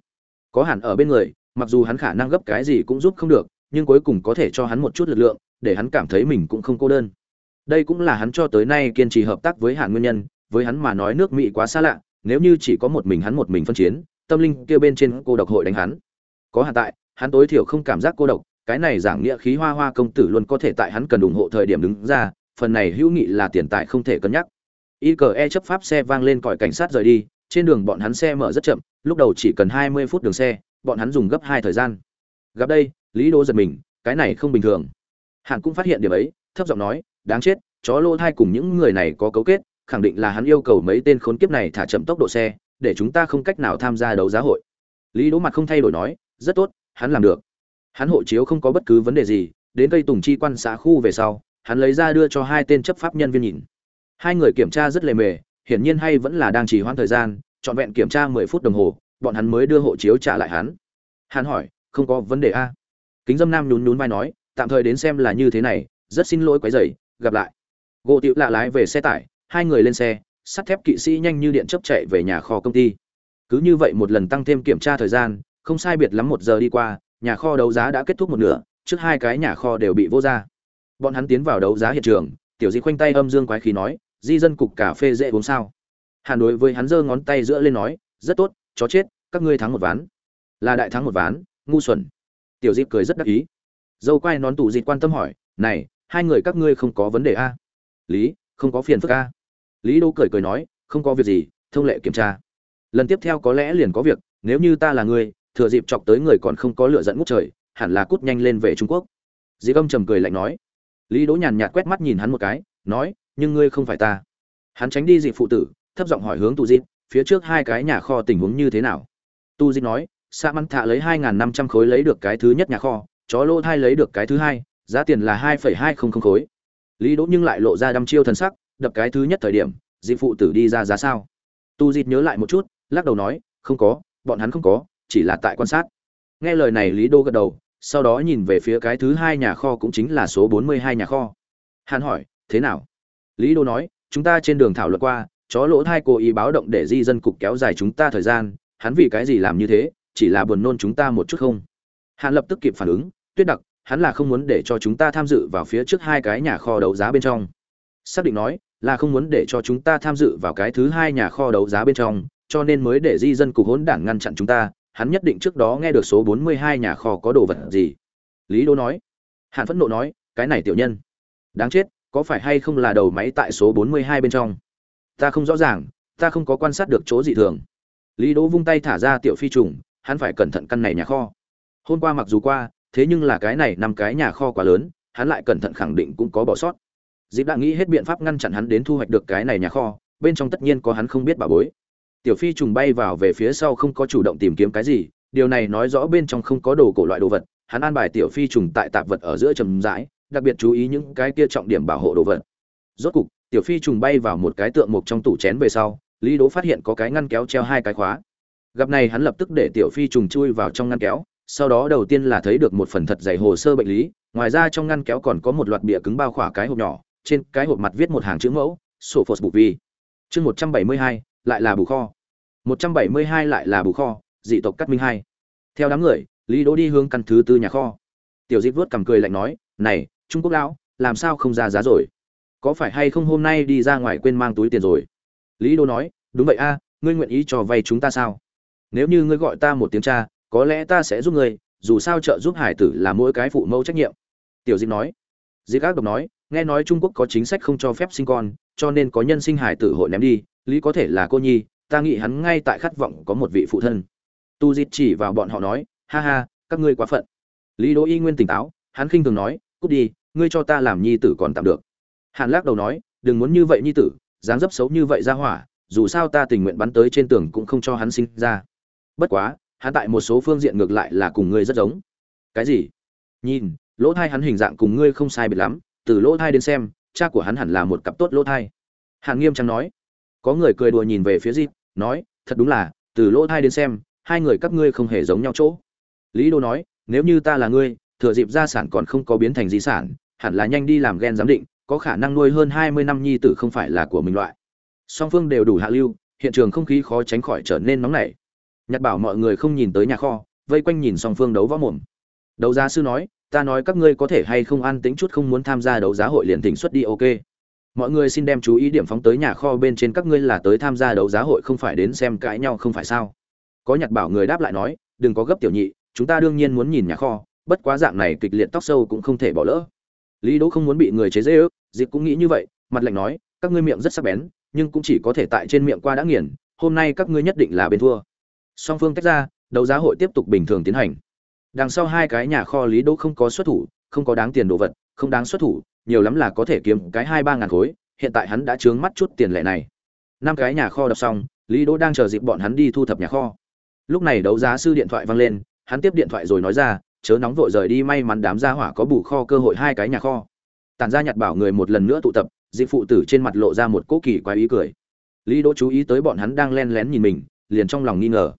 Có hẳn ở bên người, mặc dù hắn khả năng gấp cái gì cũng giúp không được, nhưng cuối cùng có thể cho hắn một chút lực lượng, để hắn cảm thấy mình cũng không cô đơn. Đây cũng là hắn cho tới nay kiên trì hợp tác với hàn nguyên nhân, với hắn mà nói nước mỹ quá xa lạ, nếu như chỉ có một mình hắn một mình phân chiến, tâm linh kia bên trên cô độc hội đánh hắn. Có hạn tại, hắn tối thiểu không cảm giác cô độc, cái này giảng nghĩa khí hoa hoa công tử luôn có thể tại hắn cần ủng hộ thời điểm đứng ra, phần này hữu nghị là tiền tài không thể cân nhắc y cờ e chấp pháp xe vang lên còi cảnh sát rời đi, trên đường bọn hắn xe mở rất chậm, lúc đầu chỉ cần hai mươi phút đường xe, bọn hắn dùng gấp hai thời gian. Gặp đây, lý đô giật mình, cái này không bình thường. Hàn cũng phát hiện điểm ấy, thấp giọng nói, đáng chết, chó lô thai cùng những người này có cấu kết, khẳng định là hắn yêu cầu mấy tên khốn kiếp này thả chậm tốc độ xe, để chúng ta không cách nào tham gia đấu giá hội. Lý đỗ mặt không thay đổi nói, rất tốt, hắn làm được. Hắn hộ chiếu không có bất cứ vấn đề gì, đến cây tùng chi quan xã khu về sau, hắn lấy ra đưa cho hai tên chấp pháp nhân viên nhìn hai người kiểm tra rất lề mề, hiển nhiên hay vẫn là đang trì hoãn thời gian, trọn vẹn kiểm tra mười phút đồng hồ, bọn hắn mới đưa hộ chiếu trả lại hắn. Hắn hỏi, không có vấn đề a? Kính dâm nam nhún nhún vai nói, tạm thời đến xem là như thế này, rất xin lỗi quấy rầy, gặp lại. Gỗ tiểu lạ lái về xe tải, hai người lên xe, sắt thép kỵ sĩ nhanh như điện chớp chạy về nhà kho công ty. Cứ như vậy một lần tăng thêm kiểm tra thời gian, không sai biệt lắm một giờ đi qua, nhà kho đấu giá đã kết thúc một nửa, trước hai cái nhà kho đều bị vô ra bọn hắn tiến vào đấu giá hiện trường, tiểu di khoanh tay âm dương quái khí nói di dân cục cà phê dễ uống sao? Hàn đối với hắn giơ ngón tay giữa lên nói, rất tốt, chó chết, các ngươi thắng một ván. Là đại thắng một ván, ngu xuẩn. Tiểu dịp cười rất đắc ý. Dâu quay nón tủ dịp quan tâm hỏi, này, hai người các ngươi không có vấn đề a? Lý, không có phiền phức a. Lý đô cười cười nói, không có việc gì, thông lệ kiểm tra. Lần tiếp theo có lẽ liền có việc, nếu như ta là ngươi thừa dịp chọc tới người còn không có lựa dẫn ngút trời, hẳn là cút nhanh lên về trung quốc. Dì công trầm cười lạnh nói. Lý đỗ nhàn nhạt quét mắt nhìn hắn một cái, nói nhưng ngươi không phải ta. Hắn tránh đi dịp phụ tử, thấp giọng hỏi hướng tu dịp phía trước hai cái nhà kho tình huống như thế nào? Tu dịp nói, sa mắn thạ lấy hai năm trăm khối lấy được cái thứ nhất nhà kho, chó lô thai lấy được cái thứ hai, giá tiền là hai phẩy hai không không khối. Lý đỗ nhưng lại lộ ra đăm chiêu thần sắc, đập cái thứ nhất thời điểm dịp phụ tử đi ra giá sao? Tu dịp nhớ lại một chút, lắc đầu nói, không có, bọn hắn không có, chỉ là tại quan sát. Nghe lời này lý đô gật đầu, sau đó nhìn về phía cái thứ hai nhà kho cũng chính là số bốn mươi hai nhà kho. Hắn hỏi, thế nào? Lý đô nói, chúng ta trên đường thảo luận qua, chó lỗ thai cố ý báo động để di dân cục kéo dài chúng ta thời gian, hắn vì cái gì làm như thế, chỉ là buồn nôn chúng ta một chút không? Hàn lập tức kịp phản ứng, tuyết đặc, hắn là không muốn để cho chúng ta tham dự vào phía trước hai cái nhà kho đấu giá bên trong. Xác định nói, là không muốn để cho chúng ta tham dự vào cái thứ hai nhà kho đấu giá bên trong, cho nên mới để di dân cục hỗn đảng ngăn chặn chúng ta, hắn nhất định trước đó nghe được số bốn mươi hai nhà kho có đồ vật gì. Lý đô nói. Hàn phẫn nộ nói, cái này tiểu nhân, đáng chết có phải hay không là đầu máy tại số bốn mươi hai bên trong? Ta không rõ ràng, ta không có quan sát được chỗ dị thường. Lý đỗ vung tay thả ra tiểu phi trùng, hắn phải cẩn thận căn này nhà kho. Hôm qua mặc dù qua, thế nhưng là cái này năm cái nhà kho quá lớn, hắn lại cẩn thận khẳng định cũng có bỏ sót. Dịp đã nghĩ hết biện pháp ngăn chặn hắn đến thu hoạch được cái này nhà kho, bên trong tất nhiên có hắn không biết bà bối. Tiểu phi trùng bay vào về phía sau không có chủ động tìm kiếm cái gì, điều này nói rõ bên trong không có đồ cổ loại đồ vật, hắn an bài tiểu phi trùng tại tạp vật ở giữa trầm rãi đặc biệt chú ý những cái kia trọng điểm bảo hộ đồ vật. Rốt cục, tiểu phi trùng bay vào một cái tượng mục trong tủ chén về sau, lý đố phát hiện có cái ngăn kéo treo hai cái khóa. Gặp này hắn lập tức để tiểu phi trùng chui vào trong ngăn kéo, sau đó đầu tiên là thấy được một phần thật dày hồ sơ bệnh lý, ngoài ra trong ngăn kéo còn có một loạt bìa cứng bao khỏa cái hộp nhỏ, trên cái hộp mặt viết một hàng chữ mẫu, sổ phos bù vi. Chương một trăm bảy mươi hai, lại là bù kho. một trăm bảy mươi hai lại là bù kho, dị tộc cắt minh hai. Theo đám người, lý đỗ đi hướng căn thứ tư nhà kho. Tiểu dịch vớt cầm cười lạnh nói, này trung quốc lão, làm sao không ra giá rồi? Có phải hay không hôm nay đi ra ngoài quên mang túi tiền rồi? Lý Đô nói, đúng vậy a, ngươi nguyện ý cho vay chúng ta sao? Nếu như ngươi gọi ta một tiếng cha, có lẽ ta sẽ giúp ngươi, dù sao trợ giúp hải tử là mỗi cái phụ mẫu trách nhiệm. Tiểu Diệp nói. Diệp ác độc nói, nghe nói trung quốc có chính sách không cho phép sinh con, cho nên có nhân sinh hải tử hội ném đi, lý có thể là cô nhi, ta nghĩ hắn ngay tại khát vọng có một vị phụ thân. Tu Diệp chỉ vào bọn họ nói, ha ha, các ngươi quá phận. Lý đỗ y nguyên tỉnh táo, hắn khinh thường nói, cút đi ngươi cho ta làm nhi tử còn tạm được. Hàn lắc đầu nói, đừng muốn như vậy nhi tử, dáng dấp xấu như vậy ra hỏa, dù sao ta tình nguyện bắn tới trên tường cũng không cho hắn sinh ra. Bất quá, hắn tại một số phương diện ngược lại là cùng ngươi rất giống. Cái gì? Nhìn, lỗ thai hắn hình dạng cùng ngươi không sai biệt lắm, từ lỗ thai đến xem, cha của hắn hẳn là một cặp tốt lỗ thai. Hàn nghiêm trang nói. Có người cười đùa nhìn về phía dịp nói, thật đúng là, từ lỗ thai đến xem, hai người các ngươi không hề giống nhau chỗ. Lý đô nói, nếu như ta là ngươi thừa dịp gia sản còn không có biến thành di sản, hẳn là nhanh đi làm gen giám định, có khả năng nuôi hơn hai mươi năm nhi tử không phải là của mình loại. Song phương đều đủ hạ lưu, hiện trường không khí khó tránh khỏi trở nên nóng nảy. Nhật bảo mọi người không nhìn tới nhà kho, vây quanh nhìn song phương đấu võ mồm. Đấu giá sư nói, ta nói các ngươi có thể hay không an tính chút không muốn tham gia đấu giá hội liền thỉnh xuất đi, ok. Mọi người xin đem chú ý điểm phóng tới nhà kho bên trên, các ngươi là tới tham gia đấu giá hội không phải đến xem cãi nhau không phải sao? Có nhặt bảo người đáp lại nói, đừng có gấp tiểu nhị, chúng ta đương nhiên muốn nhìn nhà kho bất quá dạng này kịch liệt tóc sâu cũng không thể bỏ lỡ. Lý đỗ không muốn bị người chế dễ ước dịp cũng nghĩ như vậy, mặt lạnh nói, các ngươi miệng rất sắc bén, nhưng cũng chỉ có thể tại trên miệng qua đã nghiền, hôm nay các ngươi nhất định là bên thua. Song phương tách ra, đấu giá hội tiếp tục bình thường tiến hành. Đằng sau hai cái nhà kho lý đỗ không có xuất thủ, không có đáng tiền đồ vật, không đáng xuất thủ, nhiều lắm là có thể kiếm cái hai ba ngàn khối, hiện tại hắn đã trướng mắt chút tiền lệ này. Năm cái nhà kho đọc xong, lý đỗ đang chờ dịp bọn hắn đi thu thập nhà kho. Lúc này đấu giá sư điện thoại vang lên, hắn tiếp điện thoại rồi nói ra chớ nóng vội rời đi may mắn đám gia hỏa có bù kho cơ hội hai cái nhà kho. Tản ra nhặt bảo người một lần nữa tụ tập dị phụ tử trên mặt lộ ra một cố kỳ quái ý cười. Lý đỗ chú ý tới bọn hắn đang len lén nhìn mình liền trong lòng nghi ngờ.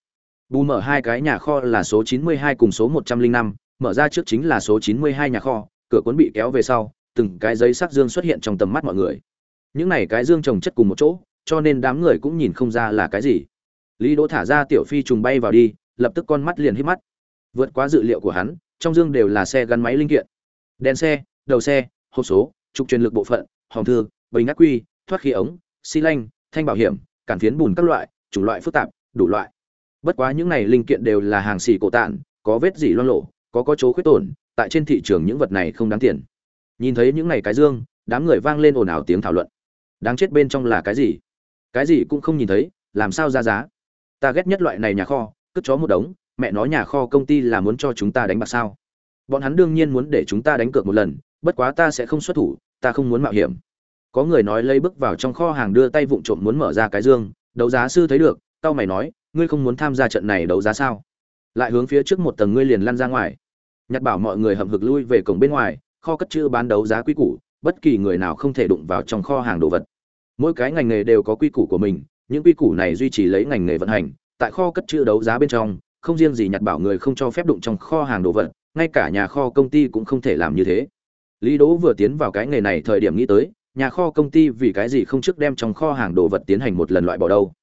Bù mở hai cái nhà kho là số 92 cùng số 105, mở ra trước chính là số 92 nhà kho cửa cuốn bị kéo về sau từng cái giấy sắc dương xuất hiện trong tầm mắt mọi người. Những này cái dương trồng chất cùng một chỗ cho nên đám người cũng nhìn không ra là cái gì. Lý đỗ thả ra tiểu phi trùng bay vào đi lập tức con mắt liền hít mắt vượt quá dự liệu của hắn trong dương đều là xe gắn máy linh kiện. Đèn xe đầu xe hộp số trục truyền lực bộ phận hòm thư bình ác quy thoát khí ống xi lanh thanh bảo hiểm cản phiến bùn các loại chủng loại phức tạp đủ loại. Bất quá những này linh kiện đều là hàng xì cổ tạn, có vết dỉ loang lộ có có chỗ khuyết tổn tại trên thị trường những vật này không đáng tiền. Nhìn thấy những này cái dương đám người vang lên ồn ào tiếng thảo luận. Đáng chết bên trong là cái gì? Cái gì cũng không nhìn thấy làm sao ra giá? Ta ghét nhất loại này nhà kho cất chó một đống mẹ nói nhà kho công ty là muốn cho chúng ta đánh bạc sao? Bọn hắn đương nhiên muốn để chúng ta đánh cược một lần, bất quá ta sẽ không xuất thủ, ta không muốn mạo hiểm. Có người nói lấy bước vào trong kho hàng đưa tay vụng trộm muốn mở ra cái dương, đấu giá sư thấy được tao mày nói, ngươi không muốn tham gia trận này đấu giá sao? Lại hướng phía trước một tầng ngươi liền lăn ra ngoài. Nhặt bảo mọi người hậm hực lui về cổng bên ngoài, kho cất chữ bán đấu giá quy củ, bất kỳ người nào không thể đụng vào trong kho hàng đồ vật. Mỗi cái ngành nghề đều có quy củ của mình, những quy củ này duy trì lấy ngành nghề vận hành, tại kho cất chữ đấu giá bên trong không riêng gì nhặt bảo người không cho phép đụng trong kho hàng đồ vật, ngay cả nhà kho công ty cũng không thể làm như thế. Lý đỗ vừa tiến vào cái nghề này thời điểm nghĩ tới, nhà kho công ty vì cái gì không trước đem trong kho hàng đồ vật tiến hành một lần loại bỏ đâu.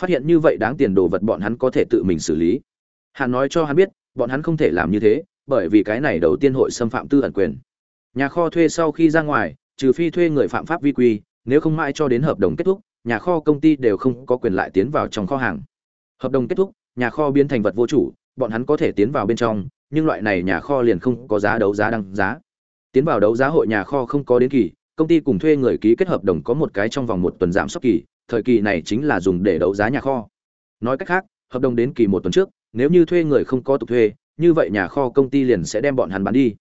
Phát hiện như vậy đáng tiền đồ vật bọn hắn có thể tự mình xử lý. Hắn nói cho hắn biết, bọn hắn không thể làm như thế, bởi vì cái này đầu tiên hội xâm phạm tư ẩn quyền. Nhà kho thuê sau khi ra ngoài, trừ phi thuê người phạm pháp vi quy, nếu không mãi cho đến hợp đồng kết thúc, nhà kho công ty đều không có quyền lại tiến vào trong kho hàng. Hợp đồng kết thúc nhà kho biến thành vật vô chủ, bọn hắn có thể tiến vào bên trong, nhưng loại này nhà kho liền không có giá đấu giá đăng giá. Tiến vào đấu giá hội nhà kho không có đến kỳ, công ty cùng thuê người ký kết hợp đồng có một cái trong vòng một tuần giảm sốc kỳ, thời kỳ này chính là dùng để đấu giá nhà kho. Nói cách khác, hợp đồng đến kỳ một tuần trước, nếu như thuê người không có tục thuê, như vậy nhà kho công ty liền sẽ đem bọn hắn bán đi.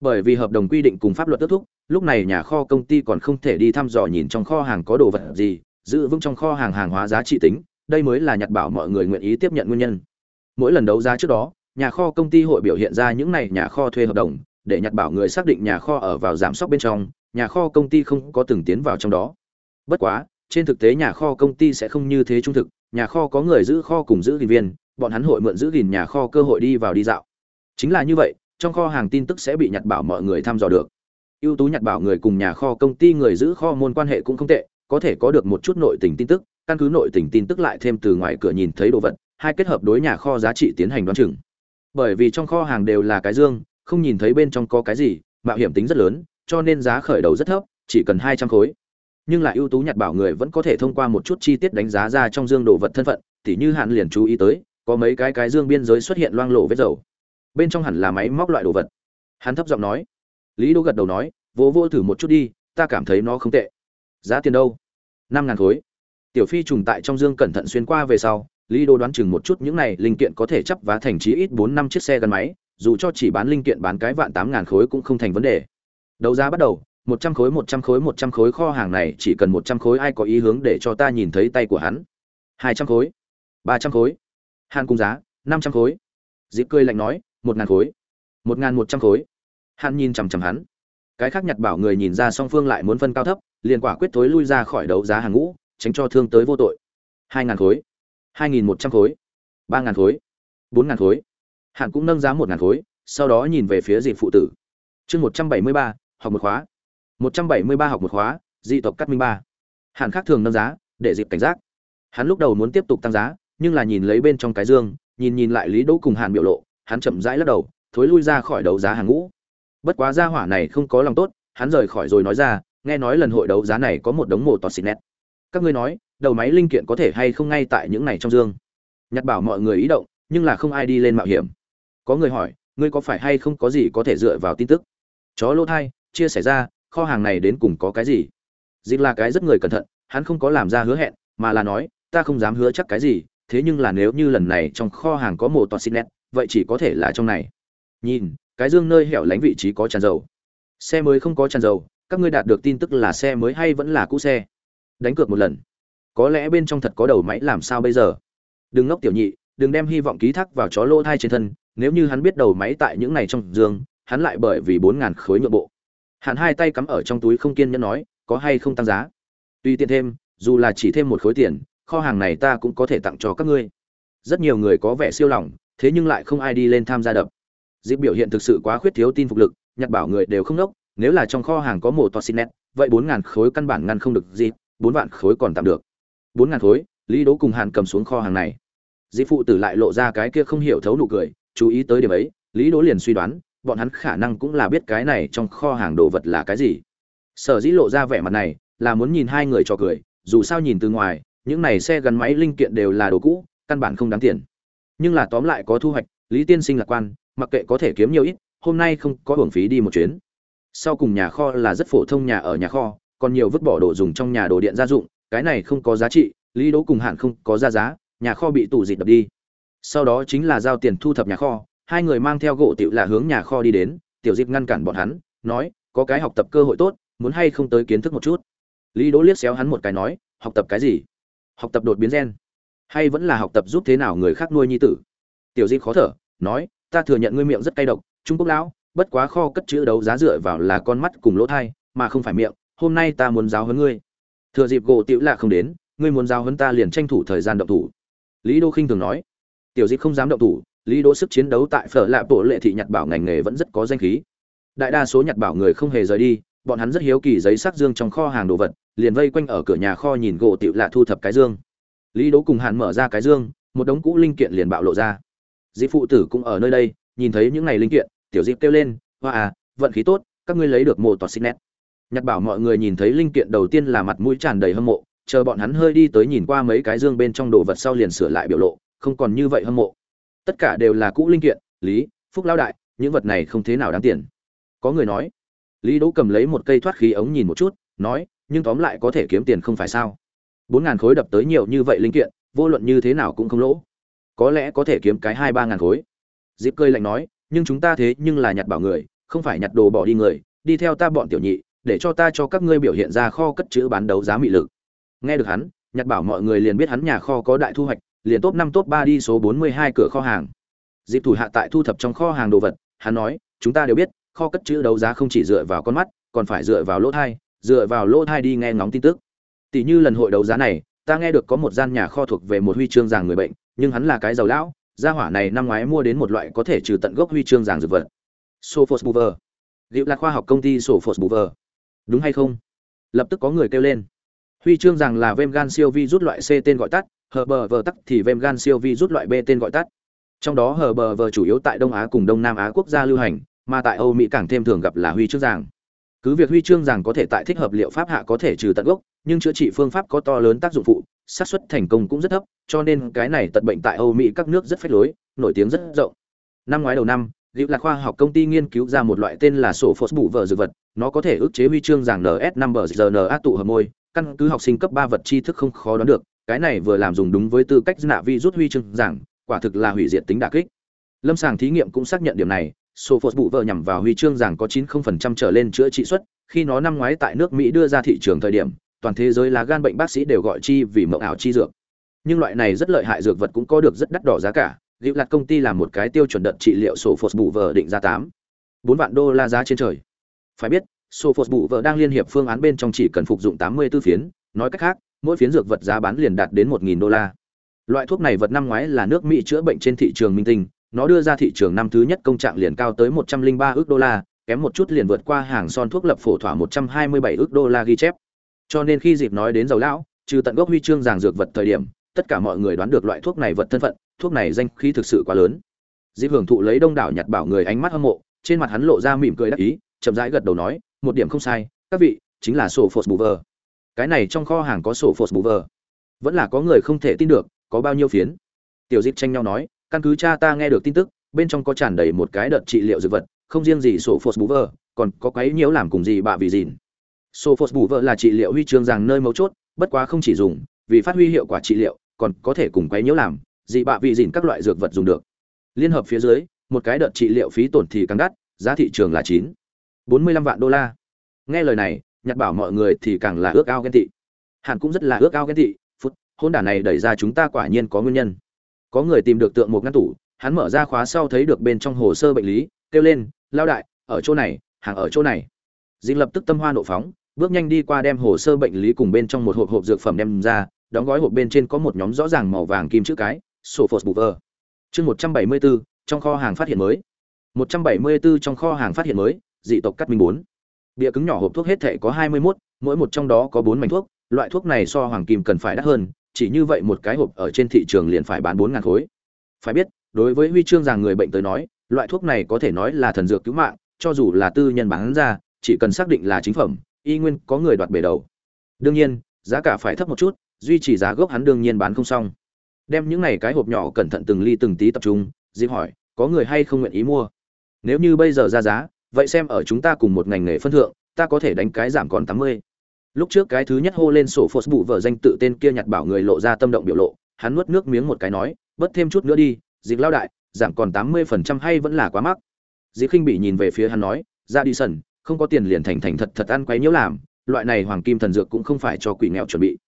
Bởi vì hợp đồng quy định cùng pháp luật kết thúc, lúc này nhà kho công ty còn không thể đi thăm dò nhìn trong kho hàng có đồ vật gì, giữ vững trong kho hàng hàng hóa giá trị tính đây mới là nhặt bảo mọi người nguyện ý tiếp nhận nguyên nhân. Mỗi lần đấu giá trước đó, nhà kho công ty hội biểu hiện ra những này nhà kho thuê hợp đồng, để nhặt bảo người xác định nhà kho ở vào giảm sóc bên trong, nhà kho công ty không có từng tiến vào trong đó. Bất quá, trên thực tế nhà kho công ty sẽ không như thế trung thực, nhà kho có người giữ kho cùng giữ gìn viên, bọn hắn hội mượn giữ gìn nhà kho cơ hội đi vào đi dạo. Chính là như vậy, trong kho hàng tin tức sẽ bị nhặt bảo mọi người thăm dò được. Ưu tú nhặt bảo người cùng nhà kho công ty người giữ kho môn quan hệ cũng không tệ, có thể có được một chút nội tình tin tức căn cứ nội tình tin tức lại thêm từ ngoài cửa nhìn thấy đồ vật, hai kết hợp đối nhà kho giá trị tiến hành đoán chừng. Bởi vì trong kho hàng đều là cái dương, không nhìn thấy bên trong có cái gì, mạo hiểm tính rất lớn, cho nên giá khởi đầu rất thấp, chỉ cần hai trăm khối. Nhưng lại ưu tú nhặt bảo người vẫn có thể thông qua một chút chi tiết đánh giá ra trong dương đồ vật thân phận, tỉ như hạn liền chú ý tới, có mấy cái cái dương biên giới xuất hiện loang lộ vết dầu. Bên trong hẳn là máy móc loại đồ vật. Hắn thấp giọng nói. Lý đỗ gật đầu nói, vô vô thử một chút đi, ta cảm thấy nó không tệ. Giá tiền đâu? Năm ngàn khối tiểu phi trùng tại trong dương cẩn thận xuyên qua về sau, lý đô đoán chừng một chút những này linh kiện có thể chấp vá thành chí ít bốn năm chiếc xe gắn máy, dù cho chỉ bán linh kiện bán cái vạn tám ngàn khối cũng không thành vấn đề. Đấu giá bắt đầu, một trăm khối, một trăm khối, một trăm khối kho hàng này chỉ cần một trăm khối ai có ý hướng để cho ta nhìn thấy tay của hắn. Hai trăm khối, ba trăm khối hàn cung giá, năm trăm khối. Dịp cười lạnh nói, một ngàn khối, một ngàn một trăm khối. Hàn nhìn chằm chằm hắn. Cái khác nhặt bảo người nhìn ra song phương lại muốn phân cao thấp, liền quả quyết thối lui ra khỏi đấu giá hàng ngũ tránh cho thương tới vô tội. Hai ngàn khối, hai nghìn một trăm khối, ba ngàn khối, bốn ngàn khối. Hàn cũng nâng giá một ngàn khối, sau đó nhìn về phía dịp phụ tử. Chương một trăm bảy mươi ba, học một khóa. Một trăm bảy mươi ba học một khóa, dị tộc cắt minh ba. Hàn khác thường nâng giá, để dịp cảnh giác. Hắn lúc đầu muốn tiếp tục tăng giá, nhưng là nhìn lấy bên trong cái dương, nhìn nhìn lại lý đỗ cùng hàn biểu lộ, hắn chậm rãi lắc đầu, thối lui ra khỏi đấu giá hàng ngũ. Bất quá gia hỏa này không có lòng tốt, hắn rời khỏi rồi nói ra, nghe nói lần hội đấu giá này có một đống mộ tọt xịt nét các ngươi nói, đầu máy linh kiện có thể hay không ngay tại những này trong dương? Nhặt bảo mọi người ý động, nhưng là không ai đi lên mạo hiểm. Có người hỏi, ngươi có phải hay không có gì có thể dựa vào tin tức? Chó lỗ thai, chia sẻ ra, kho hàng này đến cùng có cái gì? Dịch là cái rất người cẩn thận, hắn không có làm ra hứa hẹn, mà là nói, ta không dám hứa chắc cái gì, thế nhưng là nếu như lần này trong kho hàng có một toa xin nét vậy chỉ có thể là trong này. Nhìn, cái dương nơi hẻo lánh vị trí có tràn dầu. Xe mới không có tràn dầu, các ngươi đạt được tin tức là xe mới hay vẫn là cũ xe? Đánh cược một lần. Có lẽ bên trong thật có đầu máy làm sao bây giờ? Đừng ngốc tiểu nhị, đừng đem hy vọng ký thác vào chó lỗ thai trên thân, nếu như hắn biết đầu máy tại những này trong giường, hắn lại bởi vì bốn ngàn khối nhượng bộ. Hắn hai tay cắm ở trong túi không kiên nhẫn nói, có hay không tăng giá? Tuy tiện thêm, dù là chỉ thêm một khối tiền, kho hàng này ta cũng có thể tặng cho các ngươi. Rất nhiều người có vẻ siêu lòng, thế nhưng lại không ai đi lên tham gia đập. Dịp biểu hiện thực sự quá khuyết thiếu tin phục lực, nhặt bảo người đều không đốc nếu là trong kho hàng có một toa xin nét vậy bốn ngàn khối căn bản ngăn không được dịp bốn vạn khối còn tạm được. Bốn ngàn khối, lý đố cùng hàn cầm xuống kho hàng này. Dĩ phụ tử lại lộ ra cái kia không hiểu thấu nụ cười, chú ý tới điểm ấy, lý đố liền suy đoán, bọn hắn khả năng cũng là biết cái này trong kho hàng đồ vật là cái gì. Sở dĩ lộ ra vẻ mặt này, là muốn nhìn hai người trò cười, dù sao nhìn từ ngoài, những này xe gắn máy linh kiện đều là đồ cũ, căn bản không đáng tiền. Nhưng là tóm lại có thu hoạch, lý tiên sinh lạc quan, mặc kệ có thể kiếm nhiều ít, hôm nay không có hưởng phí đi một chuyến. Sau cùng nhà kho là rất phổ thông nhà ở nhà kho còn nhiều vứt bỏ đồ dùng trong nhà đồ điện gia dụng, cái này không có giá trị, lý đỗ cùng hạn không có ra giá, nhà kho bị tủ dịt đập đi. Sau đó chính là giao tiền thu thập nhà kho, hai người mang theo gỗ tiểu là hướng nhà kho đi đến, tiểu dịp ngăn cản bọn hắn, nói, có cái học tập cơ hội tốt, muốn hay không tới kiến thức một chút? Lý đỗ liếc xéo hắn một cái nói, học tập cái gì? Học tập đột biến gen. Hay vẫn là học tập giúp thế nào người khác nuôi nhi tử? Tiểu dịp khó thở, nói, ta thừa nhận ngươi miệng rất cay độc, trung quốc lão, bất quá kho cất chữ đấu giá dựa vào là con mắt cùng lỗ thai, mà không phải miệng hôm nay ta muốn giáo huấn ngươi. Thừa dịp gỗ tiểu lạ không đến, ngươi muốn giáo huấn ta liền tranh thủ thời gian động thủ. Lý đô khinh thường nói. Tiểu dịp không dám động thủ, lý đỗ sức chiến đấu tại phở lạ bộ lệ thị nhặt bảo ngành nghề vẫn rất có danh khí. Đại đa số nhặt bảo người không hề rời đi, bọn hắn rất hiếu kỳ giấy sắc dương trong kho hàng đồ vật, liền vây quanh ở cửa nhà kho nhìn gỗ tiểu lạ thu thập cái dương. Lý đỗ cùng hàn mở ra cái dương, một đống cũ linh kiện liền bạo lộ ra. Dịp phụ tử cũng ở nơi đây, nhìn thấy những này linh kiện, tiểu dịp kêu lên, hoa à vận khí tốt, các ngươi lấy được mô tọt xích nét nhật bảo mọi người nhìn thấy linh kiện đầu tiên là mặt mũi tràn đầy hâm mộ, chờ bọn hắn hơi đi tới nhìn qua mấy cái dương bên trong đồ vật sau liền sửa lại biểu lộ, không còn như vậy hâm mộ. Tất cả đều là cũ linh kiện, lý, phúc lao đại, những vật này không thế nào đáng tiền. Có người nói, lý đỗ cầm lấy một cây thoát khí ống nhìn một chút, nói, nhưng tóm lại có thể kiếm tiền không phải sao? Bốn ngàn khối đập tới nhiều như vậy linh kiện, vô luận như thế nào cũng không lỗ. Có lẽ có thể kiếm cái hai ba ngàn khối. Dịp cơi lạnh nói, nhưng chúng ta thế nhưng là nhặt bảo người, không phải nhặt đồ bỏ đi người, đi theo ta bọn tiểu nhị để cho ta cho các ngươi biểu hiện ra kho cất chữ bán đấu giá mị lực. Nghe được hắn nhặt bảo mọi người liền biết hắn nhà kho có đại thu hoạch, liền top năm, top ba đi số bốn mươi hai cửa kho hàng. Dịp thủ hạ tại thu thập trong kho hàng đồ vật, hắn nói, chúng ta đều biết, kho cất chữ đấu giá không chỉ dựa vào con mắt, còn phải dựa vào lỗ thai, dựa vào lỗ thai đi nghe ngóng tin tức. Tỷ như lần hội đấu giá này, ta nghe được có một gian nhà kho thuộc về một huy chương giảng người bệnh, nhưng hắn là cái giàu lão, gia hỏa này năm ngoái mua đến một loại có thể trừ tận gốc huy chương giảng dược vật. Sophos buver liệu là khoa học công ty sophos buver đúng hay không? Lập tức có người kêu lên. Huy chương rằng là vem gan siêu vi rút loại c tên gọi tắt hờ bờ vờ tắt thì vem gan siêu vi rút loại b tên gọi tắt. Trong đó hờ bờ vờ chủ yếu tại đông á cùng đông nam á quốc gia lưu hành, mà tại âu mỹ càng thêm thường gặp là huy chương rằng. Cứ việc huy chương rằng có thể tại thích hợp liệu pháp hạ có thể trừ tận gốc, nhưng chữa trị phương pháp có to lớn tác dụng phụ, xác suất thành công cũng rất thấp, cho nên cái này tật bệnh tại âu mỹ các nước rất phách lối, nổi tiếng rất rộng. Năm ngoái đầu năm liệu là khoa học công ty nghiên cứu ra một loại tên là sổ phốt bù vợ dược vật nó có thể ức chế huy chương giảng ns năm bờ rna tụ hợp môi, căn cứ học sinh cấp ba vật tri thức không khó đoán được, cái này vừa làm dùng đúng với tư cách nạ vi rút huy chương giảng, quả thực là hủy diệt tính đả kích. Lâm sàng thí nghiệm cũng xác nhận điểm này sổ phốt bụ vợ nhằm vào huy chương giảng có 90% trở lên chữa trị suất, khi nó năm ngoái tại nước mỹ đưa ra thị trường thời điểm, toàn thế giới là gan bệnh bác sĩ đều gọi chi vì mộng ảo chi dược. Nhưng loại này rất lợi hại dược vật cũng có được rất đắt đỏ giá cả liệu lạt công ty làm một cái tiêu chuẩn đợt trị liệu sổ phốt bù vợ định ra tám, bốn vạn đô la giá trên trời phải biết, sophos bù bụ vợ đang liên hiệp phương án bên trong chỉ cần phục dụng 84 phiến, nói cách khác, mỗi phiến dược vật giá bán liền đạt đến 1.000 đô la. Loại thuốc này vật năm ngoái là nước mỹ chữa bệnh trên thị trường minh tinh, nó đưa ra thị trường năm thứ nhất công trạng liền cao tới 103 ước đô la, kém một chút liền vượt qua hàng son thuốc lập phổ thỏa 127 ước đô la ghi chép. Cho nên khi dịp nói đến dầu lão, trừ tận gốc huy chương giảng dược vật thời điểm, tất cả mọi người đoán được loại thuốc này vật thân phận, thuốc này danh khí thực sự quá lớn. Dịp hưởng thụ lấy đông đảo nhặt bảo người ánh mắt hâm mộ, trên mặt hắn lộ ra mỉm cười đắc ý chậm rãi gật đầu nói, một điểm không sai, các vị, chính là sổ phột bù vờ cái này trong kho hàng có sổ phột bù vờ vẫn là có người không thể tin được, có bao nhiêu phiến. Tiểu dịp tranh nhau nói, căn cứ cha ta nghe được tin tức, bên trong có tràn đầy một cái đợt trị liệu dược vật, không riêng gì sổ phột bù vờ còn có quấy nhiễu làm cùng gì bạ vì gìn sổ phột bù vờ là trị liệu huy chương rằng nơi mấu chốt, bất quá không chỉ dùng, vì phát huy hiệu quả trị liệu, còn có thể cùng quấy nhiễu làm dị bạ vị dìn các loại dược vật dùng được. Liên hợp phía dưới, một cái đợt trị liệu phí tổn thì càng đắt, giá thị trường là chín bốn mươi lăm vạn đô la. Nghe lời này nhặt bảo mọi người thì càng là ước ao ghen tị. Hàn cũng rất là ước ao ghen tị, phút, hôn đản này đẩy ra chúng ta quả nhiên có nguyên nhân. Có người tìm được tượng một ngăn tủ, hắn mở ra khóa sau thấy được bên trong hồ sơ bệnh lý, kêu lên, lao đại, ở chỗ này, hàng ở chỗ này. Dinh lập tức tâm hoa nộ phóng, bước nhanh đi qua đem hồ sơ bệnh lý cùng bên trong một hộp hộp dược phẩm đem ra, đóng gói hộp bên trên có một nhóm rõ ràng màu vàng kim chữ cái, sophos buver chương một trăm bảy mươi bốn trong kho hàng phát hiện mới. Một trăm bảy mươi bốn trong kho hàng phát hiện mới dị tộc cắt minh bốn. Bìa cứng nhỏ hộp thuốc hết thể có hai mươi 21, mỗi một trong đó có bốn mảnh thuốc loại thuốc này so hoàng kim cần phải đắt hơn chỉ như vậy một cái hộp ở trên thị trường liền phải bán bốn ngàn khối. Phải biết đối với huy chương rằng người bệnh tới nói loại thuốc này có thể nói là thần dược cứu mạng cho dù là tư nhân bán ra chỉ cần xác định là chính phẩm y nguyên có người đoạt bể đầu. Đương nhiên giá cả phải thấp một chút duy trì giá gốc hắn đương nhiên bán không xong. Đem những này cái hộp nhỏ cẩn thận từng ly từng tí tập trung dịp hỏi có người hay không nguyện ý mua? Nếu như bây giờ ra giá vậy xem ở chúng ta cùng một ngành nghề phân thượng, ta có thể đánh cái giảm còn tám mươi. Lúc trước cái thứ nhất hô lên sổ phốt bụ vợ danh tự tên kia nhặt bảo người lộ ra tâm động biểu lộ, hắn nuốt nước miếng một cái nói, bớt thêm chút nữa đi dịp lao đại, giảm còn tám mươi phần trăm hay vẫn là quá mắc. Dịp khinh bị nhìn về phía hắn nói, ra đi sần, không có tiền liền thành thành thật thật ăn quấy nhiễu làm, loại này hoàng kim thần dược cũng không phải cho quỷ nghèo chuẩn bị.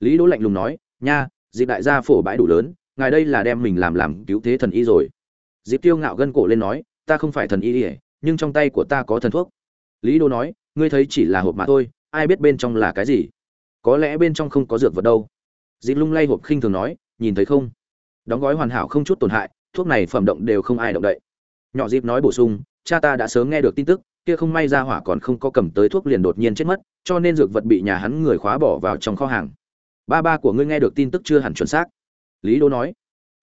Lý đỗ lạnh lùng nói, nha dịp đại gia phổ bãi đủ lớn, ngài đây là đem mình làm làm cứu thế thần y rồi. Dịp tiêu ngạo gân cổ lên nói, ta không phải thần y ỉa nhưng trong tay của ta có thần thuốc. Lý Đô nói, ngươi thấy chỉ là hộp mà thôi, ai biết bên trong là cái gì? Có lẽ bên trong không có dược vật đâu. Dịp lung lay hộp khinh thường nói, nhìn thấy không? Đóng gói hoàn hảo không chút tổn hại, thuốc này phẩm động đều không ai động đậy. Nhỏ dịp nói bổ sung, cha ta đã sớm nghe được tin tức, kia không may ra hỏa còn không có cầm tới thuốc liền đột nhiên chết mất, cho nên dược vật bị nhà hắn người khóa bỏ vào trong kho hàng. Ba ba của ngươi nghe được tin tức chưa hẳn chuẩn xác. Lý đô nói.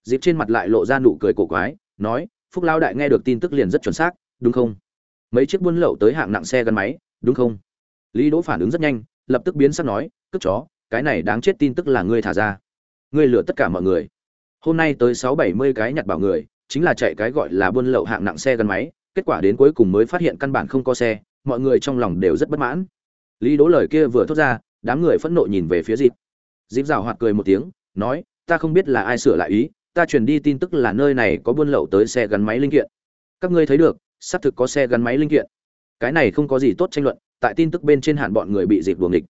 Dịp trên mặt lại lộ ra nụ cười cổ quái, nói, phúc lao đại nghe được tin tức liền rất chuẩn xác đúng không? Mấy chiếc buôn lậu tới hạng nặng xe gắn máy, đúng không? Lý đỗ phản ứng rất nhanh, lập tức biến sắc nói, cướp chó, cái này đáng chết tin tức là ngươi thả ra. Ngươi lừa tất cả mọi người. Hôm nay tới sáu bảy mươi cái nhặt bảo người, chính là chạy cái gọi là buôn lậu hạng nặng xe gắn máy, kết quả đến cuối cùng mới phát hiện căn bản không có xe, mọi người trong lòng đều rất bất mãn. Lý đỗ lời kia vừa thốt ra, đám người phẫn nộ nhìn về phía dịp dịp rào hoạt cười một tiếng, nói, ta không biết là ai sửa lại ý, ta truyền đi tin tức là nơi này có buôn lậu tới xe gắn máy linh kiện. Các ngươi thấy được xác thực có xe gắn máy linh kiện. Cái này không có gì tốt tranh luận, tại tin tức bên trên hạn bọn người bị dịp buồng địch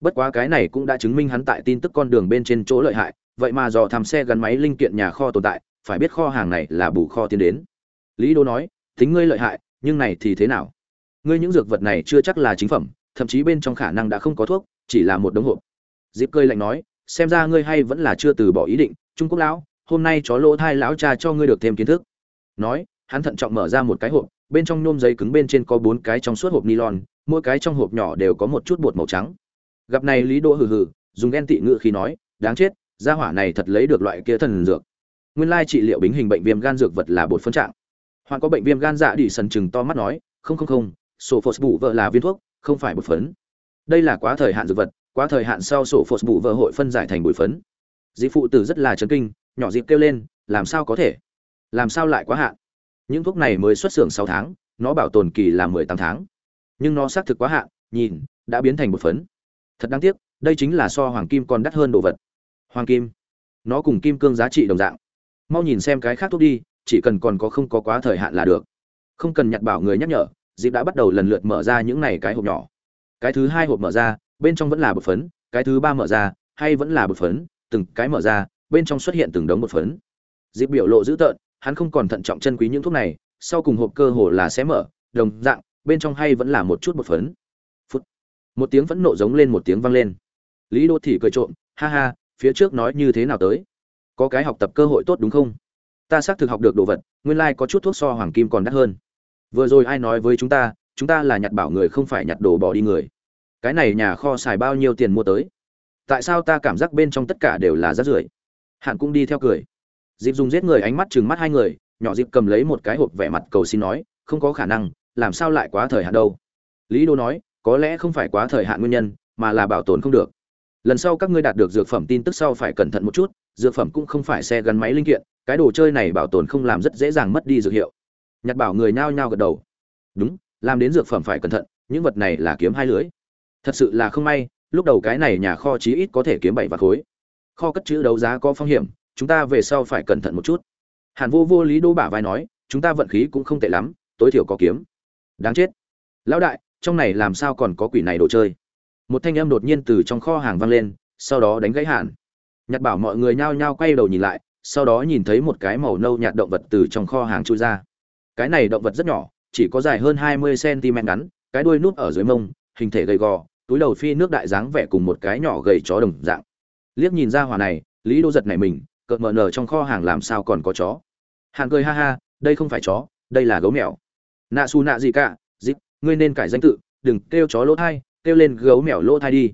bất quá cái này cũng đã chứng minh hắn tại tin tức con đường bên trên chỗ lợi hại, vậy mà dò thăm xe gắn máy linh kiện nhà kho tồn tại, phải biết kho hàng này là bù kho tiến đến. Lý đô nói tính ngươi lợi hại, nhưng này thì thế nào? Ngươi những dược vật này chưa chắc là chính phẩm, thậm chí bên trong khả năng đã không có thuốc, chỉ là một đống hộp. Dịp cơi lạnh nói, xem ra ngươi hay vẫn là chưa từ bỏ ý định, trung quốc lão, hôm nay chó lỗ thai lão cha cho ngươi được thêm kiến thức. Nói hắn thận trọng mở ra một cái hộp, bên trong nhôm giấy cứng bên trên có bốn cái trong suốt hộp nylon, mỗi cái trong hộp nhỏ đều có một chút bột màu trắng. Gặp này lý đỗ hừ hừ, dùng ghen tị ngự khi nói, đáng chết, gia hỏa này thật lấy được loại kia thần dược. Nguyên lai trị liệu bính hình bệnh viêm gan dược vật là bột phân trạng. Hoặc có bệnh viêm gan dạ đi sần chừng to mắt nói, không không không sổ phos bù vợ là viên thuốc, không phải bột phấn. Đây là quá thời hạn dược vật, quá thời hạn sau sổ phos bù vợ hội phân giải thành bụi phấn. Dĩ phụ tử rất là chấn kinh, nhỏ dịp kêu lên, làm sao có thể? Làm sao lại quá hạn? Những thuốc này mới xuất xưởng sáu tháng, nó bảo tồn kỳ là mười tám tháng. Nhưng nó xác thực quá hạn, nhìn, đã biến thành một phấn. Thật đáng tiếc, đây chính là so hoàng kim còn đắt hơn đồ vật. Hoàng kim? Nó cùng kim cương giá trị đồng dạng. Mau nhìn xem cái khác thuốc đi, chỉ cần còn có không có quá thời hạn là được. Không cần nhặt bảo người nhắc nhở, dịp đã bắt đầu lần lượt mở ra những này cái hộp nhỏ. Cái thứ hai hộp mở ra, bên trong vẫn là bột phấn, cái thứ ba mở ra, hay vẫn là bột phấn, từng cái mở ra, bên trong xuất hiện từng đống bột phấn. Dịp biểu lộ dữ tợn hắn không còn thận trọng chân quý những thuốc này, sau cùng hộp cơ hồ là sẽ mở, đồng dạng, bên trong hay vẫn là một chút bột phấn. Phút. Một tiếng phẫn nộ giống lên một tiếng vang lên. Lý đô thị cười trộm, ha ha, phía trước nói như thế nào tới? Có cái học tập cơ hội tốt đúng không? Ta xác thực học được đồ vật, nguyên lai có chút thuốc so hoàng kim còn đắt hơn. Vừa rồi ai nói với chúng ta chúng ta là nhặt bảo người không phải nhặt đồ bỏ đi người. Cái này nhà kho xài bao nhiêu tiền mua tới? Tại sao ta cảm giác bên trong tất cả đều là rác rưởi? Hạn cũng đi theo cười dịp dùng giết người ánh mắt chừng mắt hai người, nhỏ dịp cầm lấy một cái hộp vẻ mặt cầu xin nói, không có khả năng, làm sao lại quá thời hạn đâu? Lý đô nói, có lẽ không phải quá thời hạn nguyên nhân, mà là bảo tồn không được. Lần sau các ngươi đạt được dược phẩm tin tức sau phải cẩn thận một chút, dược phẩm cũng không phải xe gắn máy linh kiện, cái đồ chơi này bảo tồn không làm rất dễ dàng mất đi dược hiệu. Nhặt bảo người nhao nhao gật đầu. Đúng, làm đến dược phẩm phải cẩn thận, những vật này là kiếm hai lưới thật sự là không may, lúc đầu cái này nhà kho chí ít có thể kiếm bảy vạt khối. Kho cất chữ đấu giá có phong hiểm chúng ta về sau phải cẩn thận một chút. Hàn vô vô lý đô bả vai nói, chúng ta vận khí cũng không tệ lắm, tối thiểu có kiếm. Đáng chết. Lão đại, trong này làm sao còn có quỷ này đồ chơi? Một thanh âm đột nhiên từ trong kho hàng vang lên, sau đó đánh gãy hàn. nhặt bảo mọi người nhao nhao quay đầu nhìn lại, sau đó nhìn thấy một cái màu nâu nhạt động vật từ trong kho hàng chui ra. Cái này động vật rất nhỏ, chỉ có dài hơn hai mươi cm ngắn, cái đuôi núp ở dưới mông, hình thể gầy gò, túi đầu phi nước đại dáng vẻ cùng một cái nhỏ gầy chó đồng dạng. Liếc nhìn ra hỏa này, lý đô giật này mình cợt mờ nở trong kho hàng làm sao còn có chó? Hàn cười ha ha, đây không phải chó, đây là gấu mèo. Nạ xù nạ gì cả, dịp, ngươi nên cải danh tự, đừng kêu chó lỗ thai, kêu lên gấu mèo lỗ thai đi.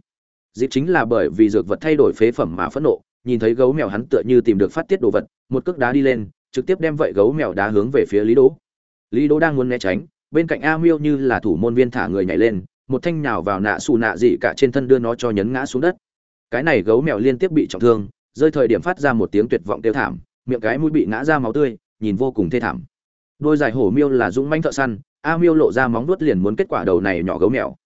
Dịp chính là bởi vì dược vật thay đổi phế phẩm mà phẫn nộ, nhìn thấy gấu mèo hắn tựa như tìm được phát tiết đồ vật, một cước đá đi lên, trực tiếp đem vậy gấu mèo đá hướng về phía lý đỗ. Lý đỗ đang muốn né tránh, bên cạnh a miêu như là thủ môn viên thả người nhảy lên, một thanh nhào vào nạ xù nạ dị cả trên thân đưa nó cho nhấn ngã xuống đất. Cái này gấu mèo liên tiếp bị trọng thương rơi thời điểm phát ra một tiếng tuyệt vọng kêu thảm, miệng cái mũi bị ngã ra máu tươi, nhìn vô cùng thê thảm. Đôi dài hổ miêu là dũng manh thợ săn, a miêu lộ ra móng nuốt liền muốn kết quả đầu này nhỏ gấu mèo.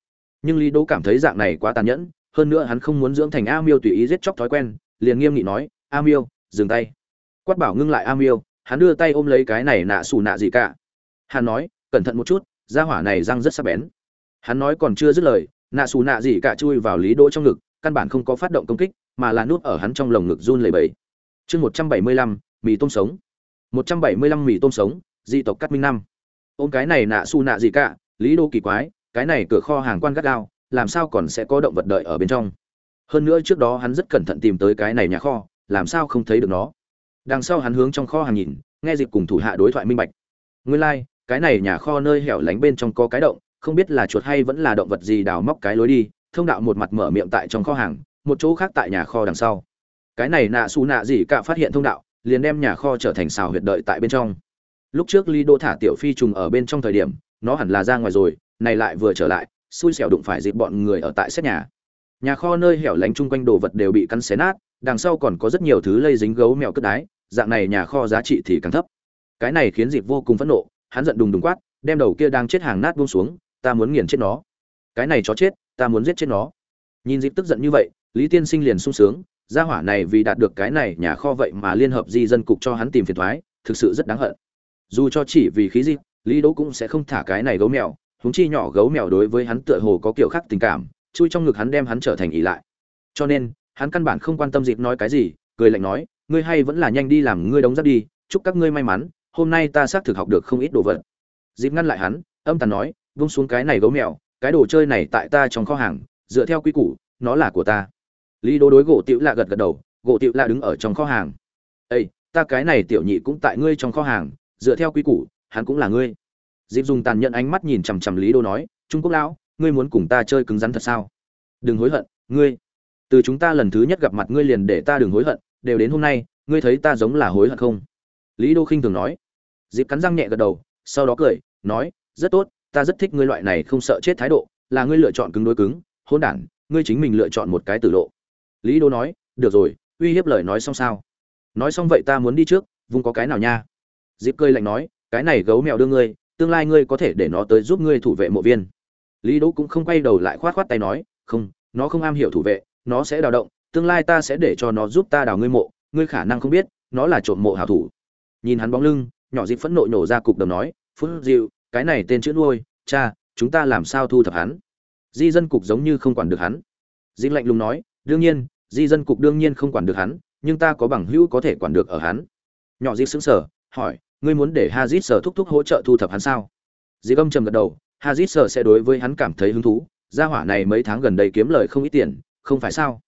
Nhưng lý đỗ cảm thấy dạng này quá tàn nhẫn, hơn nữa hắn không muốn dưỡng thành a miêu tùy ý giết chóc thói quen, liền nghiêm nghị nói, a miêu, dừng tay. Quát bảo ngưng lại a miêu, hắn đưa tay ôm lấy cái này nạ xù nạ gì cả. Hắn nói, cẩn thận một chút da hỏa này răng rất sắc bén. Hắn nói còn chưa dứt lời, nạ xù nạ gì cả chui vào lý đỗ trong ngực, căn bản không có phát động công kích mà là nút ở hắn trong lồng ngực run lẩy bẩy. Chương một trăm bảy mươi lăm mì tôm sống. một trăm bảy mươi lăm mì tôm sống dị tộc cắt minh năm ôm cái này nạ su nạ gì cả lý đô kỳ quái cái này cửa kho hàng quan gắt gao làm sao còn sẽ có động vật đợi ở bên trong? Hơn nữa trước đó hắn rất cẩn thận tìm tới cái này nhà kho làm sao không thấy được nó? Đằng sau hắn hướng trong kho hàng nhìn nghe dịp cùng thủ hạ đối thoại minh bạch. Nguyên lai、like, cái này nhà kho nơi hẻo lánh bên trong có cái động không biết là chuột hay vẫn là động vật gì đào móc cái lối đi thông đạo một mặt mở miệng tại trong kho hàng một chỗ khác tại nhà kho đằng sau. Cái này nạ xù nạ gì cả phát hiện thông đạo, liền đem nhà kho trở thành xào huyệt đợi tại bên trong. Lúc trước ly đô thả tiểu phi trùng ở bên trong thời điểm, nó hẳn là ra ngoài rồi, này lại vừa trở lại, xui xẻo đụng phải dịp bọn người ở tại xét nhà. Nhà kho nơi hẻo lánh chung quanh đồ vật đều bị cắn xé nát, đằng sau còn có rất nhiều thứ lây dính gấu mèo cất đái, dạng này nhà kho giá trị thì càng thấp. Cái này khiến dịp vô cùng phẫn nộ, hắn giận đùng đùng quát, đem đầu kia đang chết hàng nát buông xuống, ta muốn nghiền chết nó. Cái này chó chết, ta muốn giết chết nó. Nhìn dịp tức giận như vậy lý tiên sinh liền sung sướng gia hỏa này vì đạt được cái này nhà kho vậy mà liên hợp di dân cục cho hắn tìm phiền thoái thực sự rất đáng hận. Dù cho chỉ vì khí di, lý đỗ cũng sẽ không thả cái này gấu mèo huống chi nhỏ gấu mèo đối với hắn tựa hồ có kiểu khác tình cảm chui trong ngực hắn đem hắn trở thành ỷ lại. Cho nên hắn căn bản không quan tâm dịp nói cái gì cười lạnh nói ngươi hay vẫn là nhanh đi làm ngươi đóng giáp đi chúc các ngươi may mắn hôm nay ta xác thực học được không ít đồ vật. Dịp ngăn lại hắn âm tàn nói vung xuống cái này gấu mèo cái đồ chơi này tại ta trong kho hàng dựa theo quy củ nó là của ta lý Đô đối gỗ tiểu lạ gật gật đầu, gỗ tiểu lạ đứng ở trong kho hàng. Ây ta cái này tiểu nhị cũng tại ngươi trong kho hàng, dựa theo quy củ, hắn cũng là ngươi. Dịp dùng tàn nhẫn ánh mắt nhìn chằm chằm lý đô nói, trung quốc lão, ngươi muốn cùng ta chơi cứng rắn thật sao? Đừng hối hận, ngươi, từ chúng ta lần thứ nhất gặp mặt ngươi liền để ta đừng hối hận, đều đến hôm nay, ngươi thấy ta giống là hối hận không? Lý đô khinh thường nói. Dịp cắn răng nhẹ gật đầu, sau đó cười, nói, rất tốt, ta rất thích ngươi loại này không sợ chết thái độ, là ngươi lựa chọn cứng đối cứng hôn đản, ngươi chính mình lựa chọn một cái tử lộ lý đô nói, được rồi, uy hiếp lời nói xong sao? Nói xong vậy ta muốn đi trước, vùng có cái nào nha? Dịp cười lạnh nói, cái này gấu mèo đưa ngươi, tương lai ngươi có thể để nó tới giúp ngươi thủ vệ mộ viên. Lý đỗ cũng không quay đầu lại khoát khoát tay nói, không, nó không am hiểu thủ vệ, nó sẽ đào động, tương lai ta sẽ để cho nó giúp ta đào ngươi mộ, ngươi khả năng không biết, nó là trộm mộ hảo thủ. Nhìn hắn bóng lưng, nhỏ dịp phẫn nộ nổ ra cục đầu nói phút dịu cái này tên chữ nuôi, cha, chúng ta làm sao thu thập hắn? Di dân cục giống như không quản được hắn. Dịp lạnh lùng nói đương nhiên, di dân cục đương nhiên không quản được hắn, nhưng ta có bằng hữu có thể quản được ở hắn. Nhỏ dịp xứng sở hỏi, ngươi muốn để hazit sở thúc thúc hỗ trợ thu thập hắn sao? Dịp âm trầm gật đầu, hazit sở sẽ đối với hắn cảm thấy hứng thú. Gia hỏa này mấy tháng gần đây kiếm lời không ít tiền, không phải sao?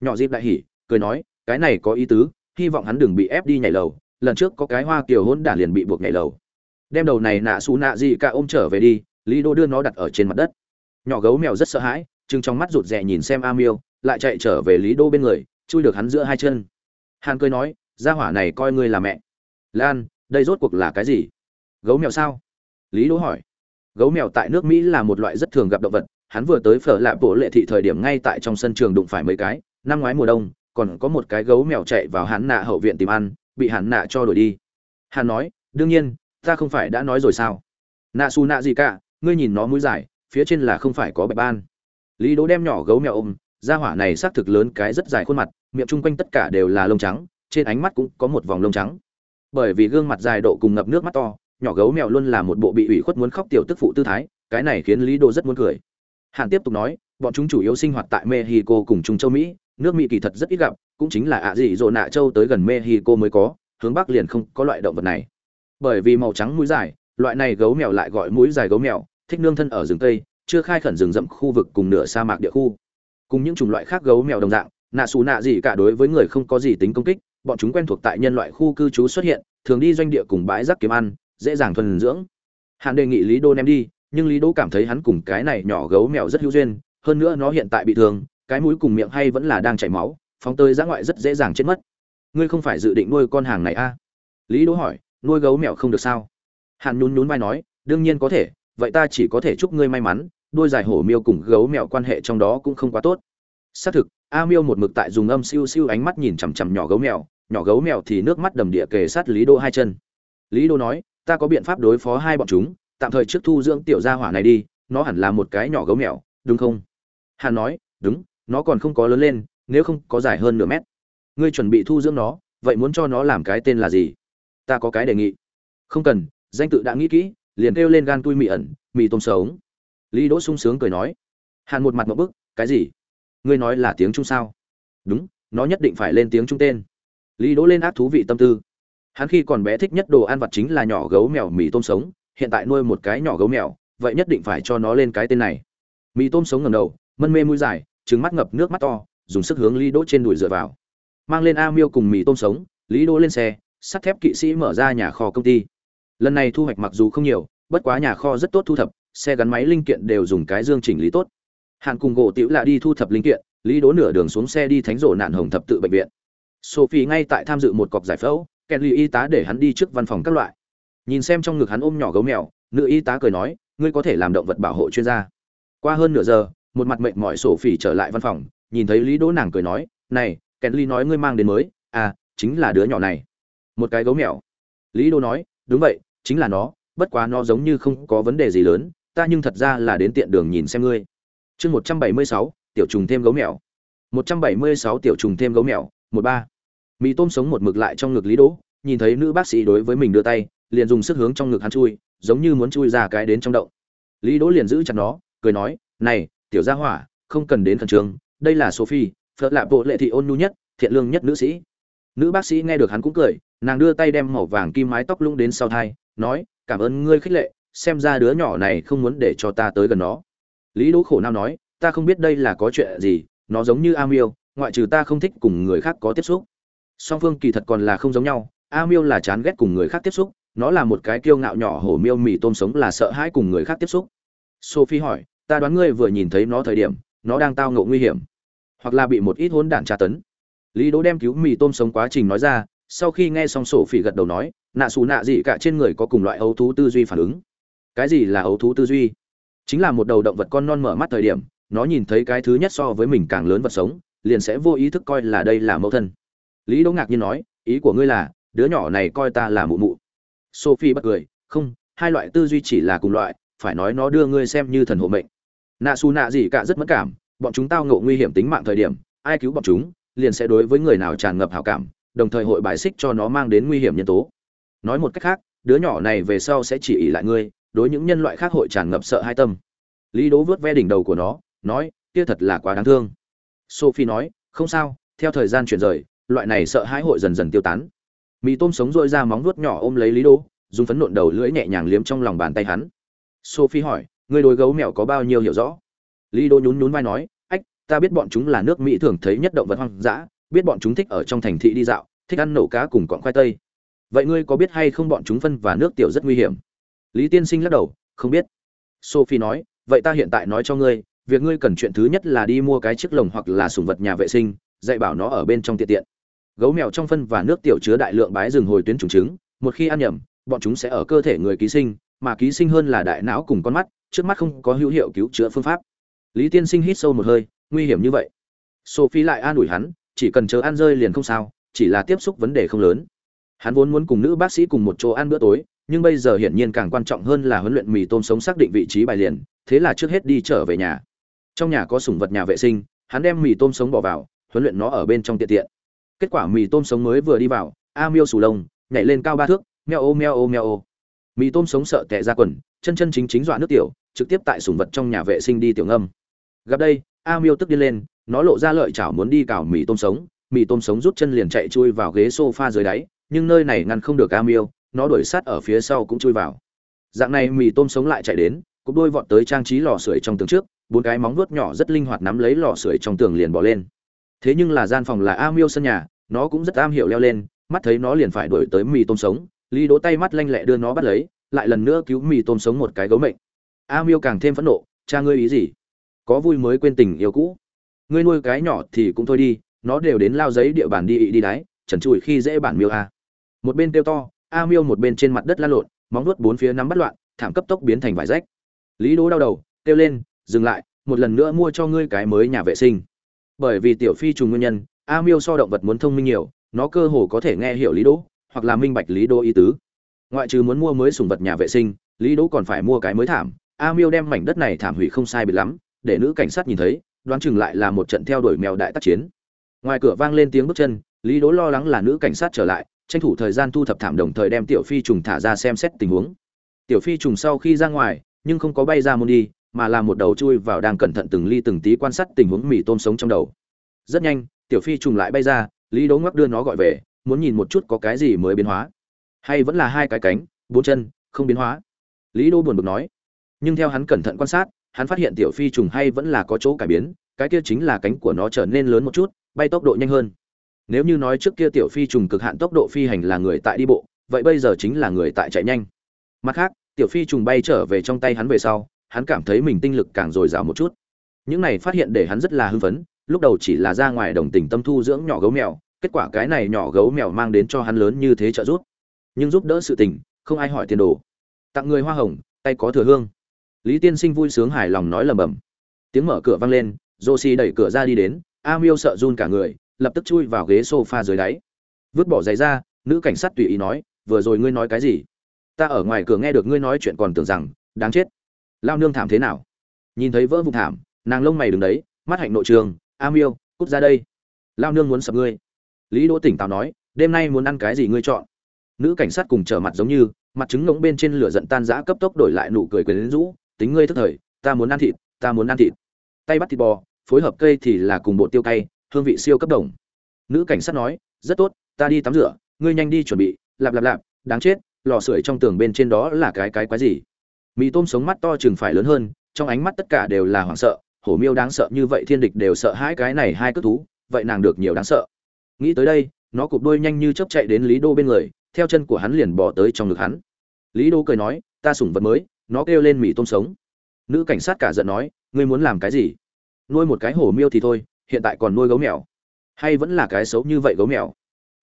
Nhỏ dịp đại hỉ, cười nói, cái này có ý tứ, hy vọng hắn đừng bị ép đi nhảy lầu. Lần trước có cái hoa kiều hôn đản liền bị buộc nhảy lầu. Đem đầu này nạ xù nạ gì cả ôm trở về đi. Lý đô đưa nó đặt ở trên mặt đất. Nhỏ gấu mèo rất sợ hãi chừng trong mắt rụt rè nhìn xem a miêu lại chạy trở về lý đô bên người, chui được hắn giữa hai chân. Hàn cười nói, gia hỏa này coi ngươi là mẹ. Lan, đây rốt cuộc là cái gì? Gấu mèo sao? Lý Đô hỏi. Gấu mèo tại nước mỹ là một loại rất thường gặp động vật, hắn vừa tới phở lạ bộ lệ thị thời điểm ngay tại trong sân trường đụng phải mấy cái, năm ngoái mùa đông, còn có một cái gấu mèo chạy vào hắn nạ hậu viện tìm ăn, bị hắn nạ cho đuổi đi. Hắn nói, đương nhiên, ta không phải đã nói rồi sao? Nạ su nạ gì cả, ngươi nhìn nó mũi dài, phía trên là không phải có bạch ban lý đỗ đem nhỏ gấu mèo ôm, da hỏa này xác thực lớn cái rất dài khuôn mặt, miệng chung quanh tất cả đều là lông trắng, trên ánh mắt cũng có một vòng lông trắng. Bởi vì gương mặt dài độ cùng ngập nước mắt to, nhỏ gấu mèo luôn là một bộ bị ủy khuất muốn khóc tiểu tức phụ tư thái, cái này khiến lý đỗ rất muốn cười. Hàn tiếp tục nói, bọn chúng chủ yếu sinh hoạt tại mexico cùng trung châu mỹ, nước mỹ kỳ thật rất ít gặp, cũng chính là ạ dị dỗ nạ châu tới gần mexico mới có, hướng bắc liền không có loại động vật này. Bởi vì màu trắng mũi dài, loại này gấu mèo lại gọi mũi dài gấu mèo, thích nương thân ở rừng tây chưa khai khẩn rừng rậm khu vực cùng nửa sa mạc địa khu. Cùng những chủng loại khác gấu mèo đồng dạng, nạ xù nạ gì cả đối với người không có gì tính công kích, bọn chúng quen thuộc tại nhân loại khu cư trú xuất hiện, thường đi doanh địa cùng bãi rác kiếm ăn, dễ dàng thuần dưỡng. Hàn đề nghị lý đô ném đi, nhưng lý đô cảm thấy hắn cùng cái này nhỏ gấu mèo rất hữu duyên, hơn nữa nó hiện tại bị thương, cái mũi cùng miệng hay vẫn là đang chảy máu, phóng tơi ra ngoại rất dễ dàng chết mất. Ngươi không phải dự định nuôi con hàng này a à? lý đỗ hỏi, nuôi gấu mèo không được sao? Hàn nhún nhún vai nói, đương nhiên có thể, vậy ta chỉ có thể chúc ngươi may mắn đôi dài hổ miêu cùng gấu mèo quan hệ trong đó cũng không quá tốt. Xác thực, a miêu một mực tại dùng âm siêu siêu ánh mắt nhìn chằm chằm nhỏ gấu mèo, nhỏ gấu mèo thì nước mắt đầm địa kề sát lý đô hai chân. Lý đô nói, ta có biện pháp đối phó hai bọn chúng, tạm thời trước thu dưỡng tiểu gia hỏa này đi, nó hẳn là một cái nhỏ gấu mèo, đúng không? Hà nói, đúng, nó còn không có lớn lên, nếu không có dài hơn nửa mét. Ngươi chuẩn bị thu dưỡng nó, vậy muốn cho nó làm cái tên là gì? Ta có cái đề nghị. Không cần, danh tự đã nghĩ kỹ, liền kêu lên gan tui mị ẩn mị tôm sống lý đỗ sung sướng cười nói, hàn một mặt một bức, cái gì? Ngươi nói là tiếng trung sao? Đúng, nó nhất định phải lên tiếng trung tên. Lý đỗ lên ác thú vị tâm tư. Hắn khi còn bé thích nhất đồ ăn vặt chính là nhỏ gấu mèo mì tôm sống, hiện tại nuôi một cái nhỏ gấu mèo, vậy nhất định phải cho nó lên cái tên này. Mì tôm sống ngầm đầu, mân mê mũi dài trứng mắt ngập nước mắt to, dùng sức hướng lý đỗ trên đùi dựa vào. Mang lên a miêu cùng mì tôm sống, lý đỗ lên xe, sắt thép kỵ sĩ mở ra nhà kho công ty. Lần này thu hoạch mặc dù không nhiều, bất quá nhà kho rất tốt thu thập xe gắn máy linh kiện đều dùng cái dương chỉnh lý tốt. Hạn cùng gỗ tiểu lạ đi thu thập linh kiện, lý đỗ nửa đường xuống xe đi thánh rổ nạn hồng thập tự bệnh viện. Sophie ngay tại tham dự một cọc giải phẫu kelly y tá để hắn đi trước văn phòng các loại. Nhìn xem trong ngực hắn ôm nhỏ gấu mèo, nữ y tá cười nói, ngươi có thể làm động vật bảo hộ chuyên gia. Qua hơn nửa giờ, một mặt mệt mỏi sophie trở lại văn phòng, nhìn thấy lý đỗ nàng cười nói, này kelly nói ngươi mang đến mới à chính là đứa nhỏ này. Một cái gấu mèo. Lý đỗ nói, đúng vậy, chính là nó, bất quá nó giống như không có vấn đề gì lớn ta nhưng thật ra là đến tiện đường nhìn xem ngươi. Chương một trăm bảy mươi sáu, tiểu trùng thêm gấu mèo. một trăm bảy mươi sáu, tiểu trùng thêm gấu mèo, một ba. Mì tôm sống một mực lại trong ngực lý đỗ, nhìn thấy nữ bác sĩ đối với mình đưa tay, liền dùng sức hướng trong ngực hắn chui, giống như muốn chui ra cái đến trong động. Lý đỗ liền giữ chặt nó, cười nói, này, tiểu gia hỏa, không cần đến khẩn trương, đây là sophie phật lạ bộ lệ thị ôn nhu nhất, thiện lương nhất nữ sĩ. Nữ bác sĩ nghe được hắn cũng cười, nàng đưa tay đem màu vàng kim mái tóc lung đến sau thai, nói, cảm ơn ngươi khích lệ xem ra đứa nhỏ này không muốn để cho ta tới gần nó. Lý đỗ khổ nào nói, ta không biết đây là có chuyện gì, nó giống như a miêu ngoại trừ ta không thích cùng người khác có tiếp xúc. Song phương kỳ thật còn là không giống nhau a miêu là chán ghét cùng người khác tiếp xúc, nó là một cái kiêu ngạo nhỏ hổ miêu mì tôm sống là sợ hãi cùng người khác tiếp xúc. Sophie hỏi, ta đoán ngươi vừa nhìn thấy nó thời điểm, nó đang tao ngộ nguy hiểm, hoặc là bị một ít hỗn đản tra tấn. Lý đỗ đem cứu mì tôm sống quá trình nói ra, sau khi nghe xong sổ phỉ gật đầu nói, nạ xù nạ gì cả trên người có cùng loại ấu thú tư duy phản ứng cái gì là ấu thú tư duy? Chính là một đầu động vật con non mở mắt thời điểm, nó nhìn thấy cái thứ nhất so với mình càng lớn vật sống, liền sẽ vô ý thức coi là đây là mẫu thân. Lý đỗ ngạc nhiên nói, ý của ngươi là, đứa nhỏ này coi ta là mụ mụ. Sophie bật cười, không, hai loại tư duy chỉ là cùng loại, phải nói nó đưa ngươi xem như thần hộ mệnh. Nạ xù nạ gì cả rất mất cảm, bọn chúng tao ngộ nguy hiểm tính mạng thời điểm, ai cứu bọn chúng, liền sẽ đối với người nào tràn ngập hảo cảm, đồng thời hội bài xích cho nó mang đến nguy hiểm nhân tố. Nói một cách khác, đứa nhỏ này về sau sẽ chỉ ỉ lại ngươi đối những nhân loại khác hội tràn ngập sợ hai tâm. Lý đố vớt ve đỉnh đầu của nó, nói, kia thật là quá đáng thương. Sophie nói, không sao, theo thời gian chuyển rời, loại này sợ hãi hội dần dần tiêu tán. Mì tôm sống dội ra móng vuốt nhỏ ôm lấy lý đố dùng phấn nộn đầu lưỡi nhẹ nhàng liếm trong lòng bàn tay hắn. Sophie hỏi, người đối gấu mèo có bao nhiêu hiểu rõ? Lý đố nhún nhún vai nói, ách, ta biết bọn chúng là nước mỹ thường thấy nhất động vật hoang dã, biết bọn chúng thích ở trong thành thị đi dạo, thích ăn nổ cá cùng cọn khoai tây. Vậy ngươi có biết hay không bọn chúng phân và nước tiểu rất nguy hiểm? Lý tiên sinh lắc đầu, không biết. Sophie nói, vậy ta hiện tại nói cho ngươi, việc ngươi cần chuyện thứ nhất là đi mua cái chiếc lồng hoặc là sủng vật nhà vệ sinh, dạy bảo nó ở bên trong tiện tiện. Gấu mèo trong phân và nước tiểu chứa đại lượng bái rừng hồi tuyến trùng trứng, một khi ăn nhầm, bọn chúng sẽ ở cơ thể người ký sinh, mà ký sinh hơn là đại não cùng con mắt, trước mắt không có hữu hiệu cứu chữa phương pháp. Lý tiên sinh hít sâu một hơi, nguy hiểm như vậy. Sophie lại an ủi hắn, chỉ cần chờ ăn rơi liền không sao, chỉ là tiếp xúc vấn đề không lớn. Hắn vốn muốn cùng nữ bác sĩ cùng một chỗ ăn bữa tối nhưng bây giờ hiển nhiên càng quan trọng hơn là huấn luyện mì tôm sống xác định vị trí bài liền, thế là trước hết đi trở về nhà. Trong nhà có sủng vật nhà vệ sinh, hắn đem mì tôm sống bỏ vào, huấn luyện nó ở bên trong tiện tiện. Kết quả mì tôm sống mới vừa đi vào, a miêu sù lông, nhảy lên cao ba thước, meo ô meo ô meo ô. Mì tôm sống sợ tệ ra quần, chân chân chính chính dọa nước tiểu, trực tiếp tại sủng vật trong nhà vệ sinh đi tiểu ngâm. Gặp đây, a miêu tức đi lên, nó lộ ra lợi chảo muốn đi cào mì tôm sống, mì tôm sống rút chân liền chạy chui vào ghế sofa dưới đáy, nhưng nơi này ngăn không được a miêu nó đuổi sát ở phía sau cũng chui vào. Dạng này mì tôm sống lại chạy đến, cục đôi vọt tới trang trí lò sưởi trong tường trước, bốn cái móng vuốt nhỏ rất linh hoạt nắm lấy lò sưởi trong tường liền bỏ lên. Thế nhưng là gian phòng là a miêu sân nhà, nó cũng rất am hiểu leo lên, mắt thấy nó liền phải đuổi tới mì tôm sống, lý đỗ tay mắt lanh lẹ đưa nó bắt lấy, lại lần nữa cứu mì tôm sống một cái gấu mệnh. A miêu càng thêm phẫn nộ, cha ngươi ý gì? Có vui mới quên tình yêu cũ. Ngươi nuôi cái nhỏ thì cũng thôi đi, nó đều đến lao giấy địa bàn đi ị đi đáy trần trụi khi dễ bản miêu a. Một bên kêu to a miêu một bên trên mặt đất lăn lộn, móng nuốt bốn phía nắm bắt loạn, thảm cấp tốc biến thành vải rách. Lý đỗ đau đầu, kêu lên, dừng lại, một lần nữa mua cho ngươi cái mới nhà vệ sinh. Bởi vì tiểu phi trùng nguyên nhân, a miêu so động vật muốn thông minh nhiều, nó cơ hồ có thể nghe hiểu lý đỗ, hoặc là minh bạch lý đỗ ý tứ. Ngoại trừ muốn mua mới sùng vật nhà vệ sinh, lý đỗ còn phải mua cái mới thảm. A miêu đem mảnh đất này thảm hủy không sai biệt lắm, để nữ cảnh sát nhìn thấy, đoán chừng lại là một trận theo đuổi mèo đại tác chiến. Ngoài cửa vang lên tiếng bước chân, lý đỗ lo lắng là nữ cảnh sát trở lại tranh thủ thời gian thu thập thảm đồng thời đem tiểu phi trùng thả ra xem xét tình huống. Tiểu phi trùng sau khi ra ngoài, nhưng không có bay ra môn đi, mà là một đầu chui vào đang cẩn thận từng ly từng tí quan sát tình huống mì tôm sống trong đầu. Rất nhanh, tiểu phi trùng lại bay ra, lý đố ngoắc đưa nó gọi về, muốn nhìn một chút có cái gì mới biến hóa. Hay vẫn là hai cái cánh, bốn chân, không biến hóa. Lý đô buồn bực nói. Nhưng theo hắn cẩn thận quan sát, hắn phát hiện tiểu phi trùng hay vẫn là có chỗ cải biến, cái kia chính là cánh của nó trở nên lớn một chút, bay tốc độ nhanh hơn nếu như nói trước kia tiểu phi trùng cực hạn tốc độ phi hành là người tại đi bộ, vậy bây giờ chính là người tại chạy nhanh. Mặt khác, tiểu phi trùng bay trở về trong tay hắn về sau, hắn cảm thấy mình tinh lực càng dồi dào một chút. Những này phát hiện để hắn rất là hưng phấn, lúc đầu chỉ là ra ngoài đồng tình tâm thu dưỡng nhỏ gấu mèo, kết quả cái này nhỏ gấu mèo mang đến cho hắn lớn như thế trợ giúp. Nhưng giúp đỡ sự tình, không ai hỏi tiền đồ. Tặng người hoa hồng, tay có thừa hương. Lý tiên sinh vui sướng hài lòng nói lầm bầm. Tiếng mở cửa vang lên, josie đẩy cửa ra đi đến, a miêu sợ run cả người lập tức chui vào ghế sofa dưới đáy. Vứt bỏ giày ra, nữ cảnh sát tùy ý nói, vừa rồi ngươi nói cái gì? Ta ở ngoài cửa nghe được ngươi nói chuyện còn tưởng rằng, đáng chết. Lao nương thảm thế nào? Nhìn thấy vỡ vùng thảm, nàng lông mày đứng đấy, mắt hạnh nội trường a miêu cút ra đây. Lao nương muốn sập ngươi. Lý đỗ tỉnh táo nói, đêm nay muốn ăn cái gì ngươi chọn? Nữ cảnh sát cùng trở mặt giống như, mặt trứng ngỗng bên trên lửa giận tan rã cấp tốc đổi lại nụ cười quyến rũ, tính ngươi thức thời, ta muốn ăn thịt, ta muốn ăn thịt. Tay bắt thịt bò, phối hợp cây thì là cùng bộ tiêu cay hương vị siêu cấp đồng. Nữ cảnh sát nói, rất tốt, ta đi tắm rửa, ngươi nhanh đi chuẩn bị, lạp lạp lạp, đáng chết, lò sưởi trong tường bên trên đó là cái cái quái gì? Mì tôm sống mắt to chừng phải lớn hơn, trong ánh mắt tất cả đều là hoảng sợ, hổ miêu đáng sợ như vậy thiên địch đều sợ hãi cái này hai cất thú, vậy nàng được nhiều đáng sợ. Nghĩ tới đây, nó cụp đôi nhanh như chớp chạy đến lý đô bên người, theo chân của hắn liền bỏ tới trong ngực hắn. Lý đô cười nói, ta sủng vật mới, nó kêu lên mì tôm sống. Nữ cảnh sát cả giận nói, ngươi muốn làm cái gì? Nuôi một cái hổ miêu thì thôi hiện tại còn nuôi gấu mèo. Hay vẫn là cái xấu như vậy gấu mèo?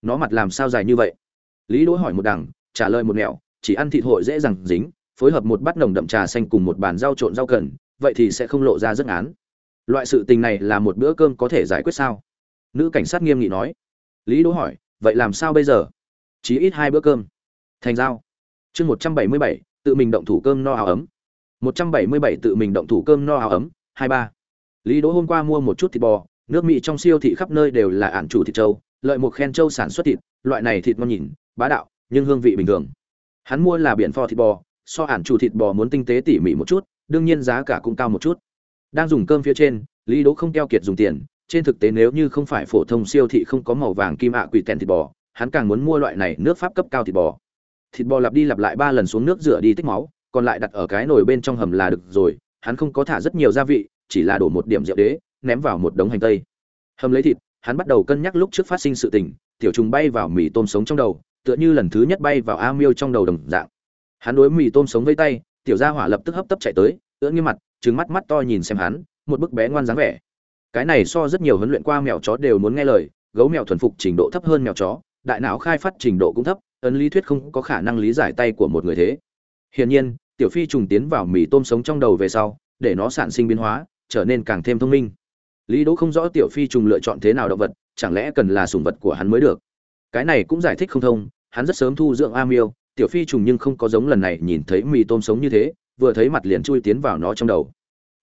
Nó mặt làm sao dài như vậy? Lý đỗ hỏi một đằng, trả lời một mèo chỉ ăn thịt hội dễ dàng dính, phối hợp một bát nồng đậm trà xanh cùng một bàn rau trộn rau cần, vậy thì sẽ không lộ ra rất án loại sự tình này là một bữa cơm có thể giải quyết sao? Nữ cảnh sát nghiêm nghị nói. Lý đỗ hỏi, vậy làm sao bây giờ? Chỉ ít hai bữa cơm. Thành giao. Chương một trăm bảy mươi bảy, tự mình động thủ cơm no áo ấm. Một trăm bảy mươi bảy, tự mình động thủ cơm no áo ấm, hai ba. Lý đỗ hôm qua mua một chút thịt bò nước mỹ trong siêu thị khắp nơi đều là ản chủ thịt trâu, lợi một khen trâu sản xuất thịt, loại này thịt ngon nhìn, bá đạo, nhưng hương vị bình thường. Hắn mua là biển pho thịt bò, so ản chủ thịt bò muốn tinh tế tỉ mỉ một chút, đương nhiên giá cả cũng cao một chút. Đang dùng cơm phía trên, lý đỗ không keo kiệt dùng tiền, trên thực tế nếu như không phải phổ thông siêu thị không có màu vàng kim ạ quỷ tèn thịt bò, hắn càng muốn mua loại này nước pháp cấp cao thịt bò. Thịt bò lặp đi lặp lại ba lần xuống nước rửa đi tích máu, còn lại đặt ở cái nồi bên trong hầm là được rồi, hắn không có thả rất nhiều gia vị, chỉ là đổ một điểm rượu đế ném vào một đống hành tây. Hầm lấy thịt, hắn bắt đầu cân nhắc lúc trước phát sinh sự tình, tiểu trùng bay vào mì tôm sống trong đầu, tựa như lần thứ nhất bay vào a miêu trong đầu đồng dạng. Hắn đối mì tôm sống với tay, tiểu gia hỏa lập tức hấp tấp chạy tới, ưỡn nghiêm mặt trứng mắt mắt to nhìn xem hắn, một bức bé ngoan dáng vẻ. Cái này so rất nhiều huấn luyện qua mèo chó đều muốn nghe lời, gấu mèo thuần phục trình độ thấp hơn mèo chó, đại não khai phát trình độ cũng thấp, ấn lý thuyết không có khả năng lý giải tay của một người thế. Hiển nhiên, tiểu phi trùng tiến vào mì tôm sống trong đầu về sau, để nó sản sinh biến hóa, trở nên càng thêm thông minh lý đỗ không rõ tiểu phi trùng lựa chọn thế nào động vật, chẳng lẽ cần là sủng vật của hắn mới được? Cái này cũng giải thích không thông, hắn rất sớm thu dưỡng a miêu, tiểu phi trùng nhưng không có giống lần này nhìn thấy mì tôm sống như thế, vừa thấy mặt liền chui tiến vào nó trong đầu.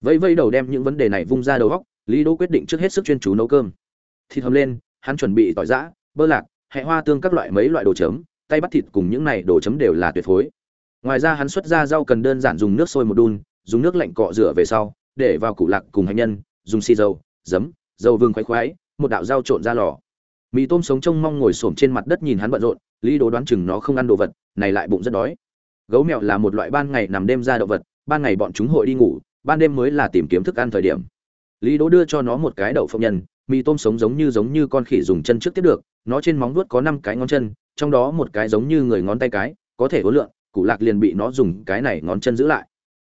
Vẫy vẫy đầu đem những vấn đề này vung ra đầu góc lý đỗ quyết định trước hết sức chuyên chú nấu cơm. Thịt hầm lên, hắn chuẩn bị tỏi giã, bơ lạc, hẹ hoa tương các loại mấy loại đồ chấm, tay bắt thịt cùng những này đồ chấm đều là tuyệt phối. Ngoài ra hắn xuất ra rau cần đơn giản dùng nước sôi một đun, dùng nước lạnh cọ rửa về sau, để vào củ lạc cùng hành nhân, dùng xì dầu giấm, dầu vừng khoái khoái, một đạo dao trộn ra lò. Mì tôm sống trông mong ngồi xổm trên mặt đất nhìn hắn bận rộn, lý đố đoán chừng nó không ăn đồ vật, này lại bụng rất đói. Gấu mèo là một loại ban ngày nằm đêm ra động vật, ban ngày bọn chúng hội đi ngủ, ban đêm mới là tìm kiếm thức ăn thời điểm. Lý đố đưa cho nó một cái đậu phộng nhân, mì tôm sống giống như giống như con khỉ dùng chân trước tiếp được, nó trên móng vuốt có năm cái ngón chân, trong đó một cái giống như người ngón tay cái, có thể hối lượng củ lạc liền bị nó dùng cái này ngón chân giữ lại.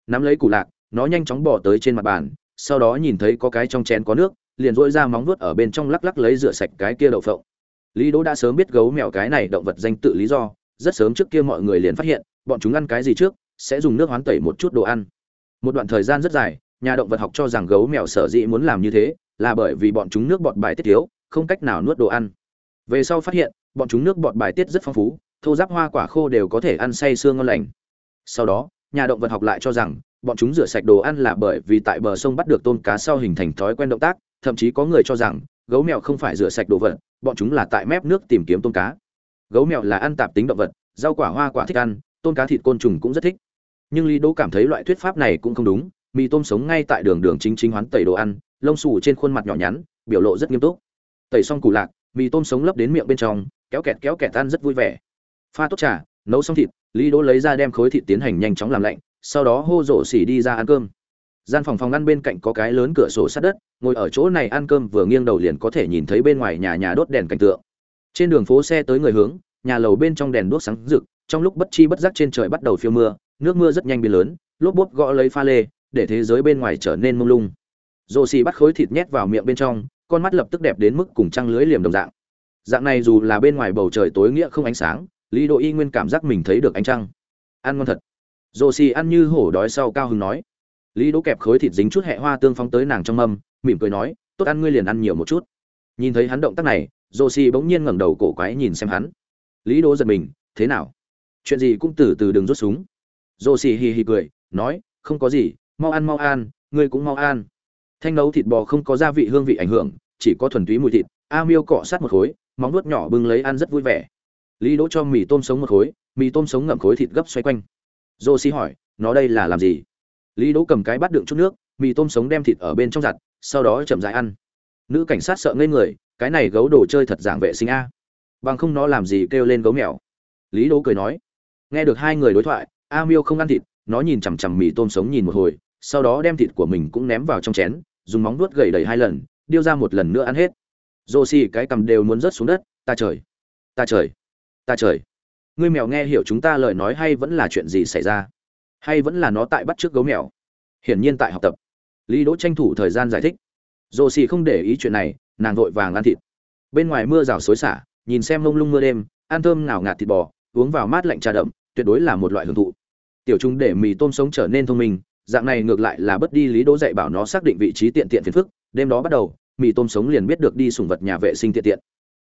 Nắm lấy củ lạc, nó nhanh chóng bỏ tới trên mặt bàn sau đó nhìn thấy có cái trong chén có nước, liền dỗi ra móng nuốt ở bên trong lắc lắc lấy rửa sạch cái kia đậu phộng. Lý đỗ đã sớm biết gấu mèo cái này động vật danh tự lý do, rất sớm trước kia mọi người liền phát hiện, bọn chúng ăn cái gì trước, sẽ dùng nước hoán tẩy một chút đồ ăn. Một đoạn thời gian rất dài, nhà động vật học cho rằng gấu mèo sở dĩ muốn làm như thế, là bởi vì bọn chúng nước bọt bài tiết thiếu, không cách nào nuốt đồ ăn. Về sau phát hiện, bọn chúng nước bọt bài tiết rất phong phú, thô giáp hoa quả khô đều có thể ăn say xương ngon lành. Sau đó, nhà động vật học lại cho rằng bọn chúng rửa sạch đồ ăn là bởi vì tại bờ sông bắt được tôm cá sau hình thành thói quen động tác, thậm chí có người cho rằng, gấu mèo không phải rửa sạch đồ vật, bọn chúng là tại mép nước tìm kiếm tôm cá. Gấu mèo là ăn tạp tính động vật, rau quả hoa quả thích ăn, tôm cá thịt côn trùng cũng rất thích. Nhưng lý đỗ cảm thấy loại thuyết pháp này cũng không đúng, mì tôm sống ngay tại đường đường chính chính hoán tẩy đồ ăn, lông xù trên khuôn mặt nhỏ nhắn, biểu lộ rất nghiêm túc. Tẩy xong củ lạc, mì tôm sống lấp đến miệng bên trong, kéo kẹt kéo kẹt ăn rất vui vẻ. Pha tốt trà, nấu xong thịt, lý đỗ lấy ra đem khối thịt tiến hành nhanh chóng làm lạnh sau đó hô rổ xỉ đi ra ăn cơm. Gian phòng phòng ăn bên cạnh có cái lớn cửa sổ sát đất, ngồi ở chỗ này ăn cơm vừa nghiêng đầu liền có thể nhìn thấy bên ngoài nhà nhà đốt đèn cảnh tượng. Trên đường phố xe tới người hướng, nhà lầu bên trong đèn đuốc sáng rực, trong lúc bất chi bất giác trên trời bắt đầu phiêu mưa, nước mưa rất nhanh biến lớn, lốp bốp gõ lấy pha lê, để thế giới bên ngoài trở nên mông lung. Rổ xì bắt khối thịt nhét vào miệng bên trong, con mắt lập tức đẹp đến mức cùng trăng lưới liềm đồng dạng. Dạng này dù là bên ngoài bầu trời tối nghĩa không ánh sáng, lý độ y nguyên cảm giác mình thấy được ánh trăng. Ăn ngon thật rồ xì ăn như hổ đói sau cao hứng nói. Lý đỗ kẹp khối thịt dính chút hẹ hoa tương phóng tới nàng trong mâm, mỉm cười nói, tốt ăn ngươi liền ăn nhiều một chút. Nhìn thấy hắn động tác này rồ xì bỗng nhiên ngẩng đầu cổ quái nhìn xem hắn. Lý đỗ giật mình, thế nào? Chuyện gì cũng từ từ đừng rút súng. Rồ xì hì hì cười, nói, không có gì, mau ăn mau ăn, ngươi cũng mau ăn. Thanh nấu thịt bò không có gia vị hương vị ảnh hưởng, chỉ có thuần túy mùi thịt, a miêu cọ sát một khối, móng nuốt nhỏ bưng lấy ăn rất vui vẻ. Lý đỗ cho mì tôm sống một khối, mì tôm sống ngậm khối thịt gấp xoay quanh dô xi hỏi, nó đây là làm gì? Lý đỗ cầm cái bát đựng chút nước, mì tôm sống đem thịt ở bên trong giặt, sau đó chậm rãi ăn. Nữ cảnh sát sợ ngây người, cái này gấu đồ chơi thật dạng vệ sinh a. Bằng không nó làm gì kêu lên gấu mèo. Lý đỗ cười nói. Nghe được hai người đối thoại, a miêu không ăn thịt, nó nhìn chằm chằm mì tôm sống nhìn một hồi, sau đó đem thịt của mình cũng ném vào trong chén, dùng móng vuốt gẩy đầy hai lần, điêu ra một lần nữa ăn hết. Rô xì cái cầm đều muốn rớt xuống đất, ta trời ta trời ta trời ngươi mèo nghe hiểu chúng ta lời nói hay vẫn là chuyện gì xảy ra? Hay vẫn là nó tại bắt trước gấu mèo? Hiển nhiên tại học tập. Lý đỗ tranh thủ thời gian giải thích. Dồ xì không để ý chuyện này, nàng vội vàng ăn thịt. Bên ngoài mưa rào xối xả, nhìn xem mông lung mưa đêm, ăn thơm nào ngạt thịt bò, uống vào mát lạnh trà đậm, tuyệt đối là một loại hưởng thụ. Tiểu trung để mì tôm sống trở nên thông minh, dạng này ngược lại là bất đi lý đỗ dạy bảo nó xác định vị trí tiện tiện phiền phức. Đêm đó bắt đầu, mì tôm sống liền biết được đi sùng vật nhà vệ sinh tiện tiện.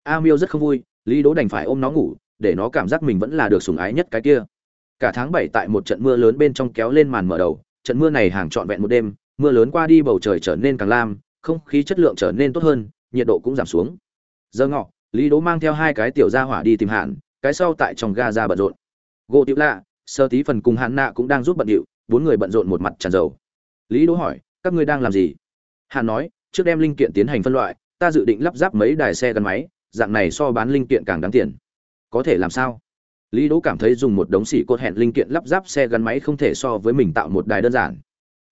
A miêu rất không vui, lý đỗ đành phải ôm nó ngủ để nó cảm giác mình vẫn là được sủng ái nhất cái kia. Cả tháng bảy tại một trận mưa lớn bên trong kéo lên màn mở đầu, trận mưa này hàng trọn vẹn một đêm, mưa lớn qua đi bầu trời trở nên càng lam, không khí chất lượng trở nên tốt hơn, nhiệt độ cũng giảm xuống. Giờ ngọ, lý đỗ mang theo hai cái tiểu gia hỏa đi tìm hạn, cái sau tại trong ga ra bận rộn. Gỗ tiểu lạ, sơ tí phần cùng hạn nạ cũng đang giúp bận điệu, bốn người bận rộn một mặt tràn dầu. Lý đỗ hỏi, các ngươi đang làm gì? Hàn nói, trước đem linh kiện tiến hành phân loại, ta dự định lắp ráp mấy đài xe gắn máy, dạng này so bán linh kiện càng đáng tiền có thể làm sao? Lý đỗ cảm thấy dùng một đống xỉ cột hẹn linh kiện lắp ráp xe gắn máy không thể so với mình tạo một đài đơn giản.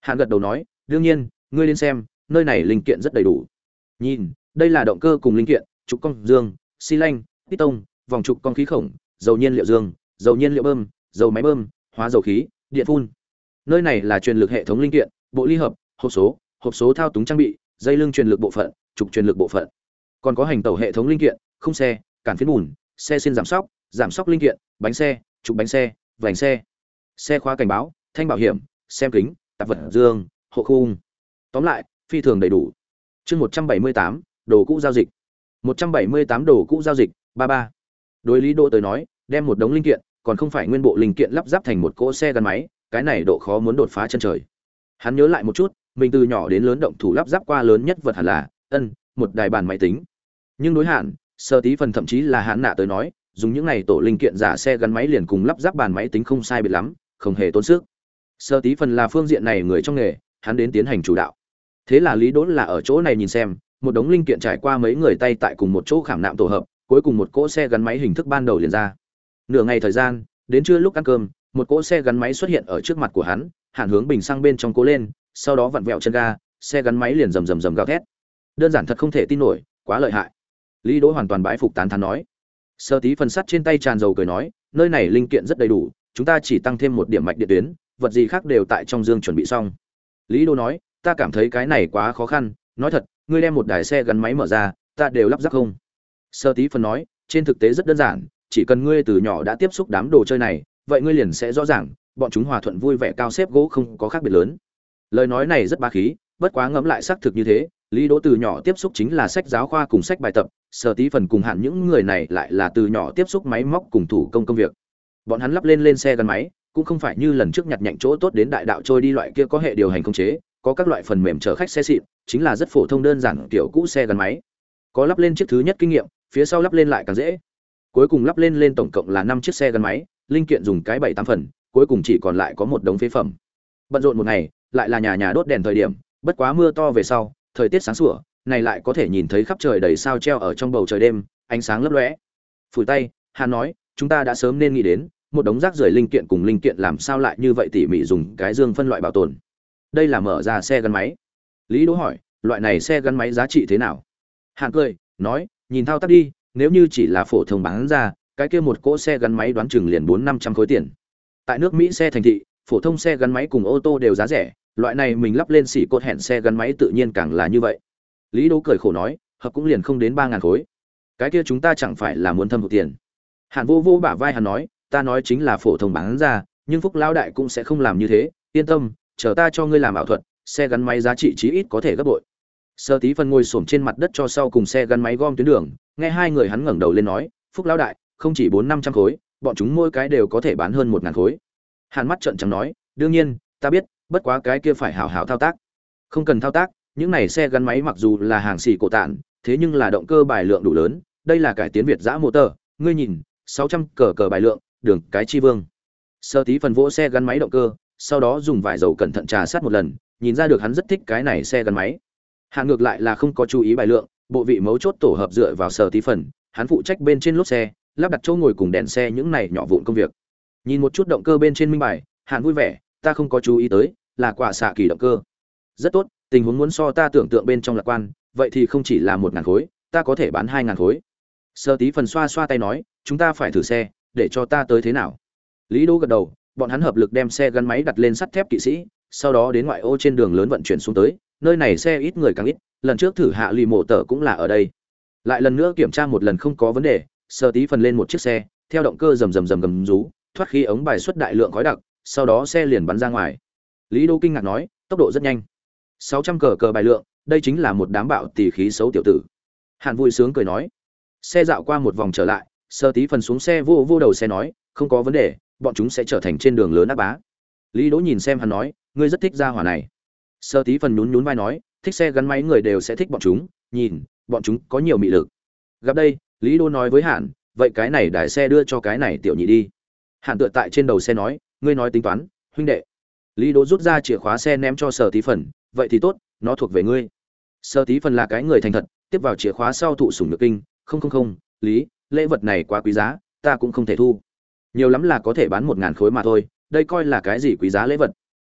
Hạng gật đầu nói, đương nhiên, ngươi lên xem, nơi này linh kiện rất đầy đủ. Nhìn, đây là động cơ cùng linh kiện, trục con dương, xi lanh piston vòng trục con khí khổng, dầu nhiên liệu dương, dầu nhiên liệu bơm, dầu máy bơm, hóa dầu khí, điện phun. Nơi này là truyền lực hệ thống linh kiện, bộ ly hợp, hộp số hộp số thao túng trang bị, dây lưng truyền lực bộ phận, trục truyền lực bộ phận. Còn có hành tẩu hệ thống linh kiện, khung xe, cản phiến bùn xe xin giảm sóc giảm sóc linh kiện, bánh xe, trục bánh xe, vành xe. Xe khóa cảnh báo, thanh bảo hiểm, xem kính, tạp vật dương, hộ khung. Tóm lại, phi thường đầy đủ. Chương một trăm bảy mươi tám, đồ cũ giao dịch. một trăm bảy mươi tám đồ cũ giao dịch, ba ba. Đối lý đỗ tới nói, đem một đống linh kiện, còn không phải nguyên bộ linh kiện lắp ráp thành một cỗ xe gắn máy, cái này độ khó muốn đột phá chân trời. Hắn nhớ lại một chút, mình từ nhỏ đến lớn động thủ lắp ráp qua lớn nhất vật hẳn là, ân, một đài bàn máy tính. Nhưng đối hạn sơ tí phần thậm chí là hãn nạ tới nói, dùng những này tổ linh kiện giả xe gắn máy liền cùng lắp ráp bàn máy tính không sai biệt lắm, không hề tốn sức. Sơ tí phần là phương diện này người trong nghề, hắn đến tiến hành chủ đạo. Thế là lý đốn là ở chỗ này nhìn xem, một đống linh kiện trải qua mấy người tay tại cùng một chỗ khảm nạm tổ hợp, cuối cùng một cỗ xe gắn máy hình thức ban đầu liền ra. Nửa ngày thời gian, đến trưa lúc ăn cơm, một cỗ xe gắn máy xuất hiện ở trước mặt của hắn, hạn hướng bình sang bên trong cố lên, sau đó vặn vẹo chân ga, xe gắn máy liền rầm rầm rầm gào thét. Đơn giản thật không thể tin nổi, quá lợi hại lý đỗ hoàn toàn bãi phục tán thán nói. Sơ tí phần sắt trên tay tràn dầu cười nói, nơi này linh kiện rất đầy đủ, chúng ta chỉ tăng thêm một điểm mạch điện tuyến, vật gì khác đều tại trong dương chuẩn bị xong. Lý đỗ nói, ta cảm thấy cái này quá khó khăn, nói thật, ngươi đem một đài xe gắn máy mở ra, ta đều lắp ráp không. Sơ tí phần nói, trên thực tế rất đơn giản, chỉ cần ngươi từ nhỏ đã tiếp xúc đám đồ chơi này, vậy ngươi liền sẽ rõ ràng, bọn chúng hòa thuận vui vẻ cao xếp gỗ không có khác biệt lớn. Lời nói này rất ba khí, bất quá ngẫm lại xác thực như thế, lý đỗ từ nhỏ tiếp xúc chính là sách giáo khoa cùng sách bài tập sở tí phần cùng hạn những người này lại là từ nhỏ tiếp xúc máy móc cùng thủ công công việc. Bọn hắn lắp lên lên xe gắn máy, cũng không phải như lần trước nhặt nhạnh chỗ tốt đến đại đạo trôi đi loại kia có hệ điều hành công chế, có các loại phần mềm chở khách xe xịn, chính là rất phổ thông đơn giản kiểu cũ xe gắn máy. Có lắp lên chiếc thứ nhất kinh nghiệm, phía sau lắp lên lại càng dễ. Cuối cùng lắp lên lên tổng cộng là năm chiếc xe gắn máy, linh kiện dùng cái bảy tám phần, cuối cùng chỉ còn lại có một đống phế phẩm. Bận rộn một ngày, lại là nhà nhà đốt đèn thời điểm, bất quá mưa to về sau, thời tiết sáng sủa này lại có thể nhìn thấy khắp trời đầy sao treo ở trong bầu trời đêm, ánh sáng lấp lóe. Phủi tay hắn nói, chúng ta đã sớm nên nghĩ đến, một đống rác rưởi linh kiện cùng linh kiện làm sao lại như vậy tỉ mỉ dùng cái dương phân loại bảo tồn. Đây là mở ra xe gắn máy. Lý đỗ hỏi, loại này xe gắn máy giá trị thế nào? Hàn cười, nói, nhìn thao tác đi, nếu như chỉ là phổ thông bán ra, cái kia một cỗ xe gắn máy đoán chừng liền bốn năm trăm khối tiền. Tại nước mỹ xe thành thị, phổ thông xe gắn máy cùng ô tô đều giá rẻ, loại này mình lắp lên xỉ cột hẹn xe gắn máy tự nhiên càng là như vậy lý đỗ cười khổ nói, hợp cũng liền không đến ba ngàn khối. Cái kia chúng ta chẳng phải là muốn thâm hụt tiền. Hàn vô vô bả vai hắn nói, ta nói chính là phổ thông bán ra, nhưng phúc lão đại cũng sẽ không làm như thế, yên tâm, chờ ta cho ngươi làm ảo thuật, xe gắn máy giá trị chí ít có thể gấp bội. Sơ tí phân ngồi xổm trên mặt đất cho sau cùng xe gắn máy gom tuyến đường, nghe hai người hắn ngẩng đầu lên nói, phúc lão đại, không chỉ bốn năm trăm khối, bọn chúng mỗi cái đều có thể bán hơn một ngàn khối. Hàn mắt trợn trắng nói, đương nhiên, ta biết, bất quá cái kia phải hảo hảo thao tác. Không cần thao tác những này xe gắn máy mặc dù là hàng xì cổ tản thế nhưng là động cơ bài lượng đủ lớn, đây là cải tiến việt giã motor ngươi nhìn, sáu trăm cờ cờ bài lượng, đường cái chi vương. Sơ tí phần vỗ xe gắn máy động cơ, sau đó dùng vải dầu cẩn thận trà sát một lần, nhìn ra được hắn rất thích cái này xe gắn máy. Hạ ngược lại là không có chú ý bài lượng, bộ vị mấu chốt tổ hợp dựa vào sơ tí phần, hắn phụ trách bên trên lốp xe, lắp đặt chỗ ngồi cùng đèn xe những này nhỏ vụn công việc. Nhìn một chút động cơ bên trên minh bài hạn vui vẻ, ta không có chú ý tới, là quả xạ kỳ động cơ. Rất tốt tình huống muốn so ta tưởng tượng bên trong lạc quan, vậy thì không chỉ là một ngàn khối, ta có thể bán hai ngàn khối. Sơ tí phần xoa xoa tay nói, chúng ta phải thử xe, để cho ta tới thế nào? Lý đỗ gật đầu, bọn hắn hợp lực đem xe gắn máy đặt lên sắt thép kỵ sĩ, sau đó đến ngoại ô trên đường lớn vận chuyển xuống tới, nơi này xe ít người càng ít, lần trước thử hạ lì mổ tờ cũng là ở đây. Lại lần nữa kiểm tra một lần không có vấn đề sơ tí phần lên một chiếc xe, theo động cơ rầm rầm rầm gầm rú, thoát khí ống bài xuất đại lượng khói đặc, sau đó xe liền bắn ra ngoài. Lý đô kinh ngạc nói, tốc độ rất nhanh sáu trăm cờ cờ bài lượng, đây chính là một đám bạo tỷ khí xấu tiểu tử. Hàn vui sướng cười nói. Xe dạo qua một vòng trở lại sơ tí phần xuống xe vô vô đầu xe nói, không có vấn đề, bọn chúng sẽ trở thành trên đường lớn áp bá. Lý đỗ nhìn xem hắn nói, ngươi rất thích ra hỏa này. Sơ tí phần nhún nhún vai nói, thích xe gắn máy người đều sẽ thích bọn chúng, nhìn, bọn chúng có nhiều mị lực. Gặp đây, lý đỗ nói với hạn vậy cái này đài xe đưa cho cái này tiểu nhị đi. Hạn tựa tại trên đầu xe nói, ngươi nói tính toán, huynh đệ. Lý đỗ rút ra chìa khóa xe ném cho sở tí phần vậy thì tốt, nó thuộc về ngươi. Sơ tí phần là cái người thành thật, tiếp vào chìa khóa sau thụ sủng nhược kinh, không không không, lý, lễ vật này quá quý giá, ta cũng không thể thu. Nhiều lắm là có thể bán một ngàn khối mà thôi, đây coi là cái gì quý giá lễ vật?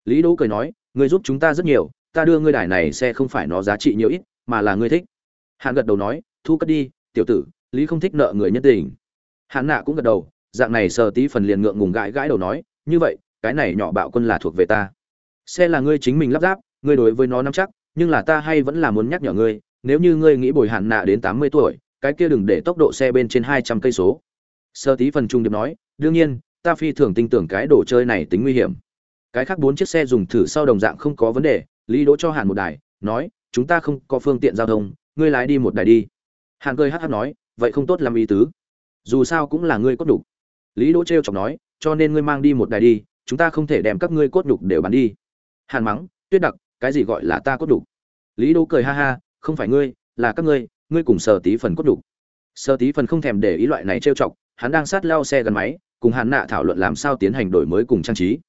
Lý đỗ cười nói, ngươi giúp chúng ta rất nhiều, ta đưa ngươi đài này xe không phải nó giá trị nhiều ít, mà là ngươi thích. Hạn gật đầu nói, thu cất đi, tiểu tử, lý không thích nợ người nhân tình. Hạn nạ cũng gật đầu, dạng này sờ tí phần liền ngượng ngùng gãi gãi đầu nói, như vậy, cái này nhỏ bạo quân là thuộc về ta. Xe là ngươi chính mình lắp ráp ngươi đối với nó nắm chắc, nhưng là ta hay vẫn là muốn nhắc nhở ngươi, nếu như ngươi nghĩ bồi hạn nạ đến tám mươi tuổi, cái kia đừng để tốc độ xe bên trên hai trăm cây số. Sơ tí phần trung điệp nói, đương nhiên, ta phi thường tin tưởng cái đồ chơi này tính nguy hiểm. Cái khác bốn chiếc xe dùng thử sau đồng dạng không có vấn đề, lý đỗ cho hạn một đài, nói, chúng ta không có phương tiện giao thông, ngươi lái đi một đài đi. Hạn cười hát hát nói, vậy không tốt làm ý tứ. Dù sao cũng là ngươi cốt đục lý đỗ t chọc nói, cho nên ngươi mang đi một đài đi, chúng ta không thể đem các ngươi cốt đục đều bán đi. Hàn mắng, tuyết đặc cái gì gọi là ta cốt đục? Lý đỗ cười ha ha, không phải ngươi, là các ngươi ngươi cùng sở tí phần cốt đục. Sở tí phần không thèm để ý loại này trêu chọc, hắn đang sát lao xe gắn máy, cùng hắn nạ thảo luận làm sao tiến hành đổi mới cùng trang trí.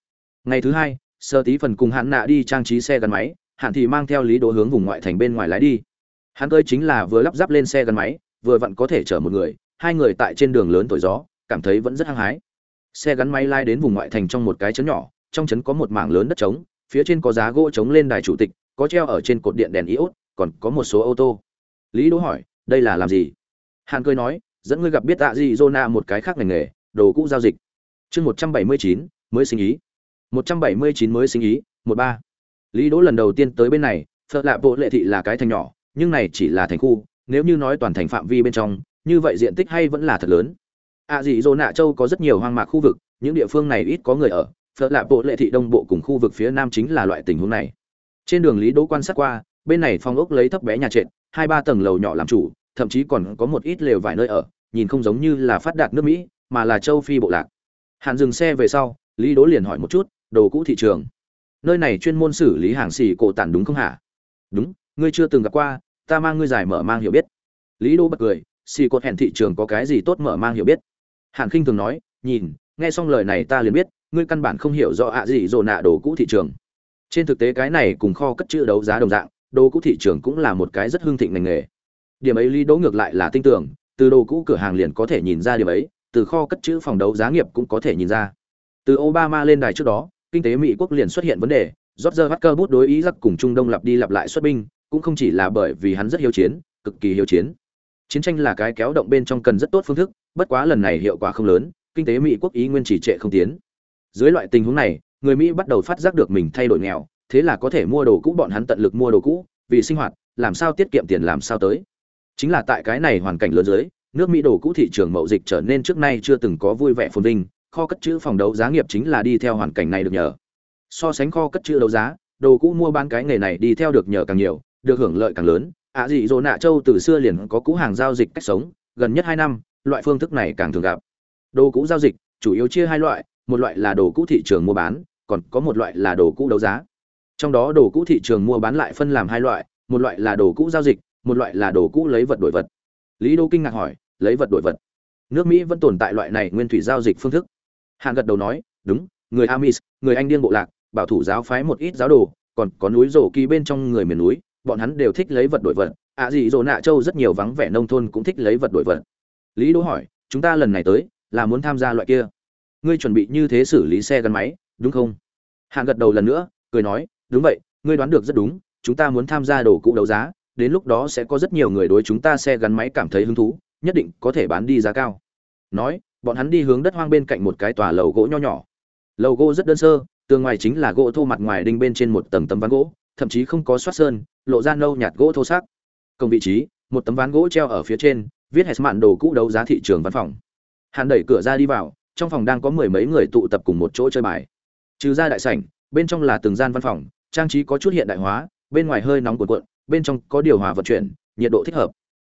Ngày thứ hai, sở tí phần cùng hắn nạ đi trang trí xe gắn máy hạn thì mang theo lý đỗ hướng vùng ngoại thành bên ngoài lái đi. Hắn cơi chính là vừa lắp ráp lên xe gắn máy, vừa vặn có thể chở một người, hai người tại trên đường lớn thổi gió, cảm thấy vẫn rất hăng hái. Xe gắn máy lai đến vùng ngoại thành trong một cái trấn nhỏ, trong trấn có một mảng lớn đất trống phía trên có giá gỗ chống lên đài chủ tịch, có treo ở trên cột điện đèn iốt, còn có một số ô tô. Lý đỗ hỏi, đây là làm gì? Hàn cười nói, dẫn ngươi gặp biết tạ gì zona một cái khác ngành nghề, đồ cũ giao dịch. Chương một trăm bảy mươi chín, mới sinh ý. Một trăm bảy mươi chín mới sinh ý, một ba. Lý đỗ lần đầu tiên tới bên này, phật lạ bộ lệ thị là cái thành nhỏ, nhưng này chỉ là thành khu, nếu như nói toàn thành phạm vi bên trong, như vậy diện tích hay vẫn là thật lớn. Ạ dị dỗ nạ châu có rất nhiều hoang mạc khu vực, những địa phương này ít có người ở phật lạ bộ lệ thị đông bộ cùng khu vực phía nam chính là loại tình huống này. Trên đường lý đỗ quan sát qua, bên này phong ốc lấy thấp bé nhà trệt, hai ba tầng lầu nhỏ làm chủ, thậm chí còn có một ít lều vài nơi ở, nhìn không giống như là phát đạt nước mỹ, mà là châu phi bộ lạc. Hạn dừng xe về sau, lý đỗ liền hỏi một chút, đồ cũ thị trường? Nơi này chuyên môn xử lý hàng xì cổ tản đúng không hả? Đúng, ngươi chưa từng gặp qua, ta mang ngươi giải mở mang hiểu biết. Lý đỗ bật cười, xì cột hẹn thị trường có cái gì tốt mở mang hiểu biết? Hàn khinh thường nói, nhìn, nghe xong lời này ta liền biết ngươi căn bản không hiểu rõ ạ gì rồi nạ đồ cũ thị trường trên thực tế cái này cùng kho cất chữ đấu giá đồng dạng đồ cũ thị trường cũng là một cái rất hưng thịnh ngành nghề điểm ấy lý đỗ ngược lại là tin tưởng từ đồ cũ cửa hàng liền có thể nhìn ra điểm ấy từ kho cất chữ phòng đấu giá nghiệp cũng có thể nhìn ra từ obama lên đài trước đó kinh tế mỹ quốc liền xuất hiện vấn đề Roger Walker bút đối ý giặc cùng Trung Đông lặp đi lặp lại xuất binh, cũng không chỉ là bởi vì hắn rất hiếu chiến, cực kỳ hiếu chiến. Chiến tranh là cái kéo động bên trong cần rất tốt phương thức, bất quá lần này hiệu quả không lớn, kinh tế Mỹ quốc ý nguyên chỉ trệ không tiến. Dưới loại tình huống này, người Mỹ bắt đầu phát giác được mình thay đổi nghèo, thế là có thể mua đồ cũ bọn hắn tận lực mua đồ cũ, vì sinh hoạt, làm sao tiết kiệm tiền làm sao tới. Chính là tại cái này hoàn cảnh lớn dưới, nước Mỹ đồ cũ thị trường mậu dịch trở nên trước nay chưa từng có vui vẻ phồn vinh, kho cất trữ phòng đấu giá nghiệp chính là đi theo hoàn cảnh này được nhờ. So sánh kho cất chữ đấu giá đồ cũ mua bán cái nghề này đi theo được nhờ càng nhiều được hưởng lợi càng lớn. Ạ à dị dỗ nạ châu từ xưa liền có cũ hàng giao dịch cách sống gần nhất hai năm loại phương thức này càng thường gặp. Đồ cũ giao dịch chủ yếu chia hai loại một loại là đồ cũ thị trường mua bán, còn có một loại là đồ cũ đấu giá. Trong đó đồ cũ thị trường mua bán lại phân làm hai loại, một loại là đồ cũ giao dịch, một loại là đồ cũ lấy vật đổi vật. Lý đô kinh ngạc hỏi, lấy vật đổi vật? Nước mỹ vẫn tồn tại loại này nguyên thủy giao dịch phương thức. Hàn gật đầu nói, đúng, người amis, người anh điên bộ lạc, bảo thủ giáo phái một ít giáo đồ, còn có núi rổ kỳ bên trong người miền núi, bọn hắn đều thích lấy vật đổi vật. Ạ à gì rồ nạ châu rất nhiều vắng vẻ nông thôn cũng thích lấy vật đổi vật. Lý Đô hỏi, chúng ta lần này tới là muốn tham gia loại kia ngươi chuẩn bị như thế xử lý xe gắn máy, đúng không? Hạng gật đầu lần nữa, cười nói, đúng vậy, ngươi đoán được rất đúng, chúng ta muốn tham gia đồ cũ đấu giá, đến lúc đó sẽ có rất nhiều người đối chúng ta xe gắn máy cảm thấy hứng thú, nhất định có thể bán đi giá cao. Nói, bọn hắn đi hướng đất hoang bên cạnh một cái tòa lầu gỗ nho nhỏ. Lầu gỗ rất đơn sơ, tường ngoài chính là gỗ thô mặt ngoài đinh bên trên một tầng tấm ván gỗ, thậm chí không có soát sơn, lộ ra nâu nhạt gỗ thô sắc. công vị trí, một tấm ván gỗ treo ở phía trên, viết hết mạn đồ cũ đấu giá thị trường văn phòng. Hàn đẩy cửa ra đi vào trong phòng đang có mười mấy người tụ tập cùng một chỗ chơi bài. Trừ ra đại sảnh, bên trong là từng gian văn phòng, trang trí có chút hiện đại hóa, bên ngoài hơi nóng cuộn cuộn, bên trong có điều hòa vận chuyển, nhiệt độ thích hợp.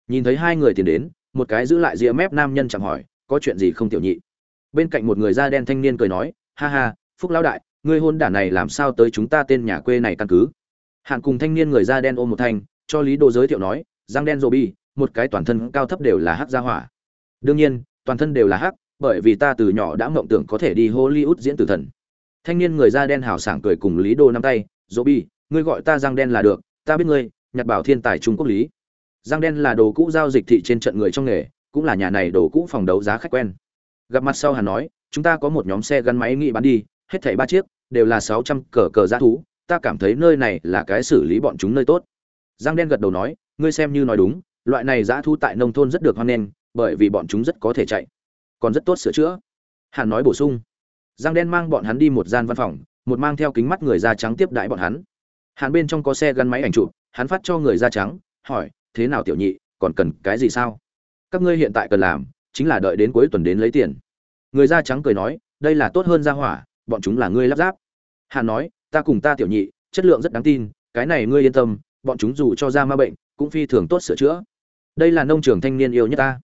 Nhìn thấy hai người tiến đến, một cái giữ lại rìa mép nam nhân chẳng hỏi, có chuyện gì không tiểu nhị? Bên cạnh một người da đen thanh niên cười nói, ha ha, phúc lão đại, ngươi hôn đản này làm sao tới chúng ta tên nhà quê này căn cứ? Hạn cùng thanh niên người da đen ôm một thanh, cho lý đồ giới thiệu nói, giang đen rô bi, một cái toàn thân cao thấp đều là hắc gia hỏa. Đương nhiên, toàn thân đều là hắc bởi vì ta từ nhỏ đã mộng tưởng có thể đi hollywood diễn tử thần. Thanh niên người da đen hào sảng cười cùng lý Đô nắm tay rô bi, ngươi gọi ta giang đen là được, ta biết ngươi nhặt bảo thiên tài trung quốc lý. Giang đen là đồ cũ giao dịch thị trên trận người trong nghề, cũng là nhà này đồ cũ phòng đấu giá khách quen. Gặp mặt sau hắn nói, chúng ta có một nhóm xe gắn máy nghị bán đi, hết thảy ba chiếc, đều là sáu trăm cờ cờ giá thú, ta cảm thấy nơi này là cái xử lý bọn chúng nơi tốt. Giang đen gật đầu nói, ngươi xem như nói đúng, loại này giá thú tại nông thôn rất được hoan nghênh, bởi vì bọn chúng rất có thể chạy còn rất tốt sửa chữa. Hàn nói bổ sung. Giang đen mang bọn hắn đi một gian văn phòng, một mang theo kính mắt người da trắng tiếp đãi bọn hắn. Hàn bên trong có xe gắn máy ảnh chụp, hắn phát cho người da trắng, hỏi, thế nào tiểu nhị, còn cần cái gì sao? Các ngươi hiện tại cần làm chính là đợi đến cuối tuần đến lấy tiền. Người da trắng cười nói, đây là tốt hơn ra hỏa, bọn chúng là ngươi lắp ráp. Hàn nói, ta cùng ta tiểu nhị, chất lượng rất đáng tin, cái này ngươi yên tâm, bọn chúng dù cho ra ma bệnh, cũng phi thường tốt sửa chữa. Đây là nông trường thanh niên yêu nhất ta.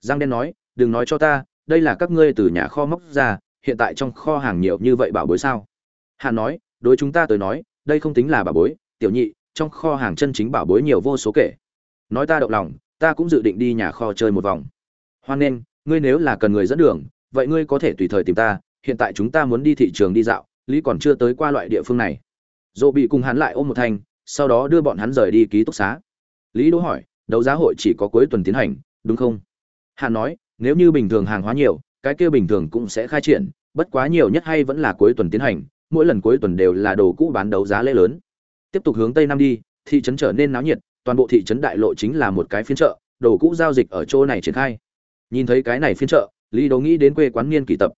Giang đen nói, đừng nói cho ta đây là các ngươi từ nhà kho móc ra, hiện tại trong kho hàng nhiều như vậy bảo bối sao? Hàn nói, đối chúng ta tới nói, đây không tính là bảo bối, tiểu nhị, trong kho hàng chân chính bảo bối nhiều vô số kể. Nói ta động lòng, ta cũng dự định đi nhà kho chơi một vòng. Hoan nghênh, ngươi nếu là cần người dẫn đường, vậy ngươi có thể tùy thời tìm ta, hiện tại chúng ta muốn đi thị trường đi dạo, lý còn chưa tới qua loại địa phương này. Dỗ bị cùng hắn lại ôm một thanh, sau đó đưa bọn hắn rời đi ký túc xá. Lý đỗ hỏi, đấu giá hội chỉ có cuối tuần tiến hành, đúng không? Hàn nói nếu như bình thường hàng hóa nhiều, cái kia bình thường cũng sẽ khai triển, bất quá nhiều nhất hay vẫn là cuối tuần tiến hành, mỗi lần cuối tuần đều là đồ cũ bán đấu giá lễ lớn. Tiếp tục hướng tây nam đi, thị trấn trở nên náo nhiệt, toàn bộ thị trấn đại lộ chính là một cái phiên chợ, đồ cũ giao dịch ở chỗ này triển khai. Nhìn thấy cái này phiên chợ, lý đỗ nghĩ đến quê quán niên kỳ tập.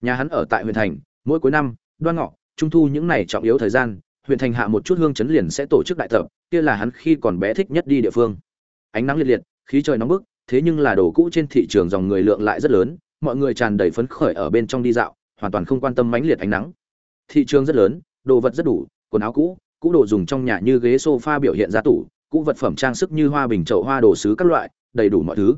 Nhà hắn ở tại huyện thành, mỗi cuối năm, đoan ngọ, trung thu những ngày trọng yếu thời gian, huyện thành hạ một chút hương chấn liền sẽ tổ chức đại tập, kia là hắn khi còn bé thích nhất đi địa phương. Ánh nắng liệt liệt, khí trời nóng bức thế nhưng là đồ cũ trên thị trường dòng người lượng lại rất lớn, mọi người tràn đầy phấn khởi ở bên trong đi dạo, hoàn toàn không quan tâm mánh liệt ánh nắng. Thị trường rất lớn, đồ vật rất đủ, quần áo cũ cũ đồ dùng trong nhà như ghế sofa biểu hiện ra tủ, cũ vật phẩm trang sức như hoa bình chậu hoa đồ sứ các loại, đầy đủ mọi thứ.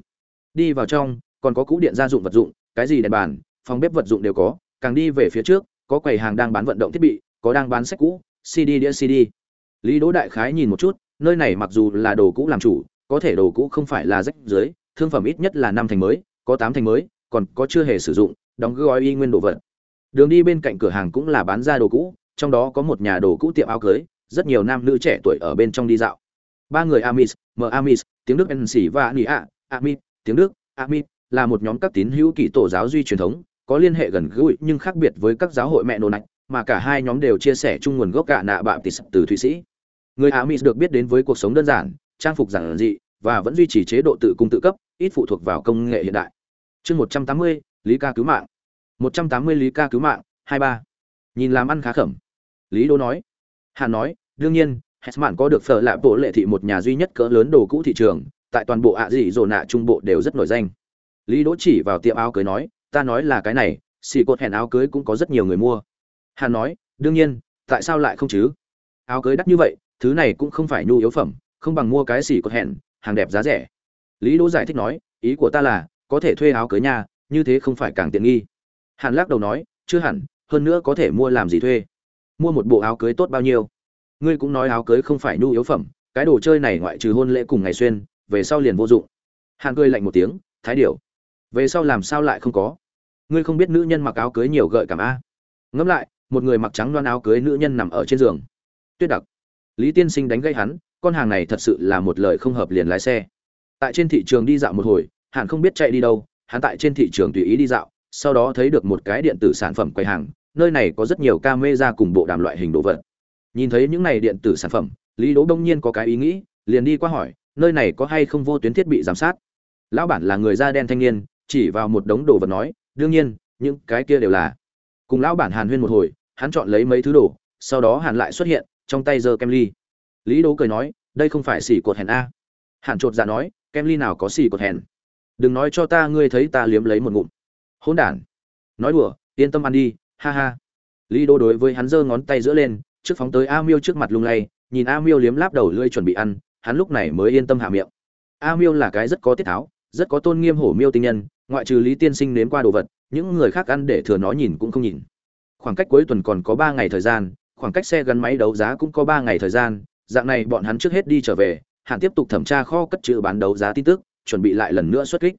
Đi vào trong, còn có cũ điện gia dụng vật dụng, cái gì đèn bàn, phòng bếp vật dụng đều có, càng đi về phía trước, có quầy hàng đang bán vận động thiết bị, có đang bán sách cũ, cd đĩa cd. Lý đỗ đại khái nhìn một chút, nơi này mặc dù là đồ cũ làm chủ, có thể đồ cũ không phải là rách dưới thương phẩm ít nhất là năm thành mới, có tám thành mới, còn có chưa hề sử dụng, đóng gói y nguyên đồ vật. Đường đi bên cạnh cửa hàng cũng là bán ra đồ cũ, trong đó có một nhà đồ cũ tiệm áo cưới, rất nhiều nam nữ trẻ tuổi ở bên trong đi dạo. Ba người amis, m amis, tiếng đức nc và ni a, amis, tiếng đức, amis, là một nhóm các tín hữu kỳ tổ giáo duy truyền thống, có liên hệ gần gũi nhưng khác biệt với các giáo hội mẹ nô nạch, mà cả hai nhóm đều chia sẻ chung nguồn gốc cả nạ bạm tis từ thụy sĩ. Người amis được biết đến với cuộc sống đơn giản, trang phục giản dị và vẫn duy trì chế độ tự cung tự cấp, ít phụ thuộc vào công nghệ hiện đại. Chương một trăm tám mươi, lý ca cứu mạng. một trăm tám mươi lý ca cứu mạng, hai ba. Nhìn làm ăn khá khẩm. Lý đô nói. Hà nói, đương nhiên, hesman có được phở lạ bộ lệ thị một nhà duy nhất cỡ lớn đồ cũ thị trường, tại toàn bộ ạ dị dồn nạ trung bộ đều rất nổi danh. Lý đỗ chỉ vào tiệm áo cưới nói, ta nói là cái này, xì cột hẹn áo cưới cũng có rất nhiều người mua. Hà nói, đương nhiên, tại sao lại không chứ? Áo cưới đắt như vậy, thứ này cũng không phải nhu yếu phẩm, không bằng mua cái xì cột hẹn hàng đẹp giá rẻ. Lý đỗ giải thích nói, ý của ta là, có thể thuê áo cưới nhà như thế không phải càng tiện nghi. Hàn lắc đầu nói, chưa hẳn, hơn nữa có thể mua làm gì thuê? Mua một bộ áo cưới tốt bao nhiêu? Ngươi cũng nói áo cưới không phải nhu yếu phẩm, cái đồ chơi này ngoại trừ hôn lễ cùng ngày xuyên, về sau liền vô dụng. Hàn cười lạnh một tiếng, thái điểu. Về sau làm sao lại không có? Ngươi không biết nữ nhân mặc áo cưới nhiều gợi cảm a? Ngẫm lại, một người mặc trắng loan áo cưới nữ nhân nằm ở trên giường. Tuyết đặc. Lý tiên sinh đánh gây hắn con hàng này thật sự là một lời không hợp liền lái xe. Tại trên thị trường đi dạo một hồi hàn không biết chạy đi đâu, hắn tại trên thị trường tùy ý đi dạo, sau đó thấy được một cái điện tử sản phẩm quầy hàng, nơi này có rất nhiều camera cùng bộ đàm loại hình đồ vật. Nhìn thấy những này điện tử sản phẩm, lý đỗ đông nhiên có cái ý nghĩ, liền đi qua hỏi, nơi này có hay không vô tuyến thiết bị giám sát? Lão bản là người da đen thanh niên, chỉ vào một đống đồ vật nói, đương nhiên, những cái kia đều là. Cùng lão bản hàn huyên một hồi, hắn chọn lấy mấy thứ đồ, sau đó hàn lại xuất hiện trong tay giơ kem ly lý đỗ cười nói, đây không phải xỉ cột hèn a. Hàn chột dạ nói, kem ly nào có xỉ cột hèn? Đừng nói cho ta ngươi thấy ta liếm lấy một ngụm. Hỗn đản. Nói đùa, yên tâm ăn đi, ha ha. Lý đỗ đối với hắn giơ ngón tay giữa lên, trước phóng tới a miêu trước mặt lung lay, nhìn a miêu liếm láp đầu lưỡi chuẩn bị ăn, hắn lúc này mới yên tâm hạ miệng. A miêu là cái rất có tiết tháo, rất có tôn nghiêm hổ miêu tinh nhân, ngoại trừ lý tiên sinh nếm qua đồ vật, những người khác ăn để thừa nó nhìn cũng không nhìn. Khoảng cách cuối tuần còn có ba ngày thời gian, khoảng cách xe gắn máy đấu giá cũng có ba ngày thời gian dạng này bọn hắn trước hết đi trở về hạn tiếp tục thẩm tra kho cất trữ bán đấu giá tin tức, chuẩn bị lại lần nữa xuất kích.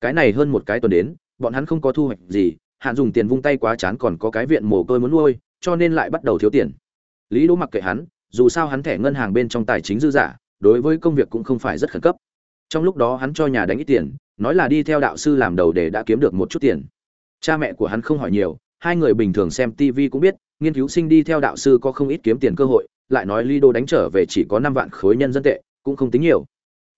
Cái này hơn một cái tuần đến, bọn hắn không có thu hoạch gì, hạn dùng tiền vung tay quá chán còn có cái viện mồ côi muốn nuôi, cho nên lại bắt đầu thiếu tiền. Lý đỗ mặc kệ hắn, dù sao hắn thẻ ngân hàng bên trong tài chính dư giả, đối với công việc cũng không phải rất khẩn cấp. Trong lúc đó hắn cho nhà đánh ít tiền, nói là đi theo đạo sư làm đầu để đã kiếm được một chút tiền. Cha mẹ của hắn không hỏi nhiều, hai người bình thường xem tv cũng biết, nghiên cứu sinh đi theo đạo sư có không ít kiếm tiền cơ hội lại nói lý đô đánh trở về chỉ có năm vạn khối nhân dân tệ, cũng không tính nhiều.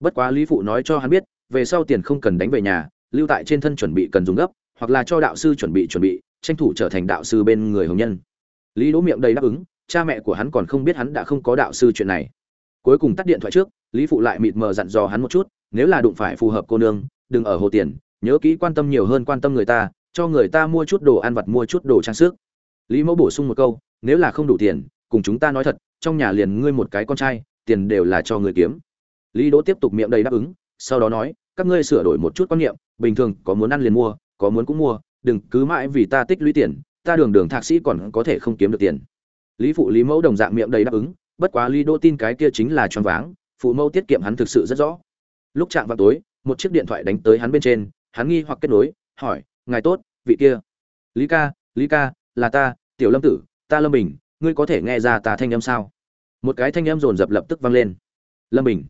Bất quá lý phụ nói cho hắn biết, về sau tiền không cần đánh về nhà, lưu tại trên thân chuẩn bị cần dùng gấp, hoặc là cho đạo sư chuẩn bị chuẩn bị, tranh thủ trở thành đạo sư bên người hồng nhân. Lý đỗ miệng đầy đáp ứng, cha mẹ của hắn còn không biết hắn đã không có đạo sư chuyện này. Cuối cùng tắt điện thoại trước, lý phụ lại mịt mờ dặn dò hắn một chút, nếu là đụng phải phù hợp cô nương, đừng ở hồ tiền, nhớ kỹ quan tâm nhiều hơn quan tâm người ta, cho người ta mua chút đồ ăn vặt mua chút đồ trang sức. Lý mẫu bổ sung một câu, nếu là không đủ tiền, cùng chúng ta nói thật trong nhà liền ngươi một cái con trai, tiền đều là cho người kiếm. Lý đỗ tiếp tục miệng đầy đáp ứng, sau đó nói, các ngươi sửa đổi một chút quan niệm, bình thường có muốn ăn liền mua, có muốn cũng mua, đừng cứ mãi vì ta tích lũy tiền, ta đường đường thạc sĩ còn có thể không kiếm được tiền. Lý phụ lý mẫu đồng dạng miệng đầy đáp ứng, bất quá lý đỗ tin cái kia chính là choáng váng, phụ mẫu tiết kiệm hắn thực sự rất rõ. Lúc chạm vào tối, một chiếc điện thoại đánh tới hắn bên trên, hắn nghi hoặc kết nối, hỏi, ngài tốt, vị kia? Lý ca lý ca, là ta, tiểu lâm tử, ta lâm bình, ngươi có thể nghe ra ta thanh âm sao? Một cái thanh âm rồn rập lập tức vang lên. Lâm bình.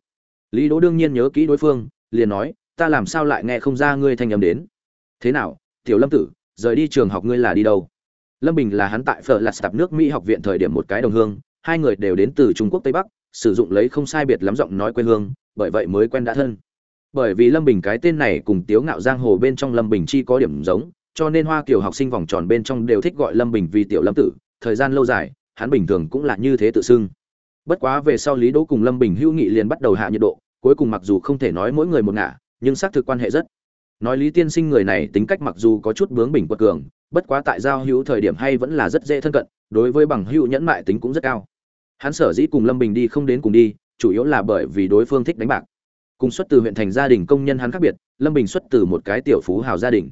Lý đỗ đương nhiên nhớ kỹ đối phương, liền nói, ta làm sao lại nghe không ra ngươi thanh âm đến? Thế nào, tiểu lâm tử, rời đi trường học ngươi là đi đâu? Lâm bình là hắn tại phở lạt tạp nước mỹ học viện thời điểm một cái đồng hương, hai người đều đến từ trung quốc tây bắc, sử dụng lấy không sai biệt lắm giọng nói quê hương, bởi vậy mới quen đã thân. Bởi vì lâm bình cái tên này cùng tiếu ngạo giang hồ bên trong lâm bình chi có điểm giống, cho nên hoa kiều học sinh vòng tròn bên trong đều thích gọi lâm bình vì tiểu lâm tử, thời gian lâu dài, hắn bình thường cũng là như thế tự xưng bất quá về sau lý đỗ cùng lâm bình hữu nghị liền bắt đầu hạ nhiệt độ, cuối cùng mặc dù không thể nói mỗi người một ngả, nhưng xác thực quan hệ rất. Nói lý tiên sinh người này tính cách mặc dù có chút bướng bỉnh quật cường, bất quá tại giao hữu thời điểm hay vẫn là rất dễ thân cận, đối với bằng hữu nhẫn mại tính cũng rất cao. Hắn sở dĩ cùng lâm bình đi không đến cùng đi, chủ yếu là bởi vì đối phương thích đánh bạc. Cùng xuất từ huyện thành gia đình công nhân hắn khác biệt, lâm bình xuất từ một cái tiểu phú hào gia đình.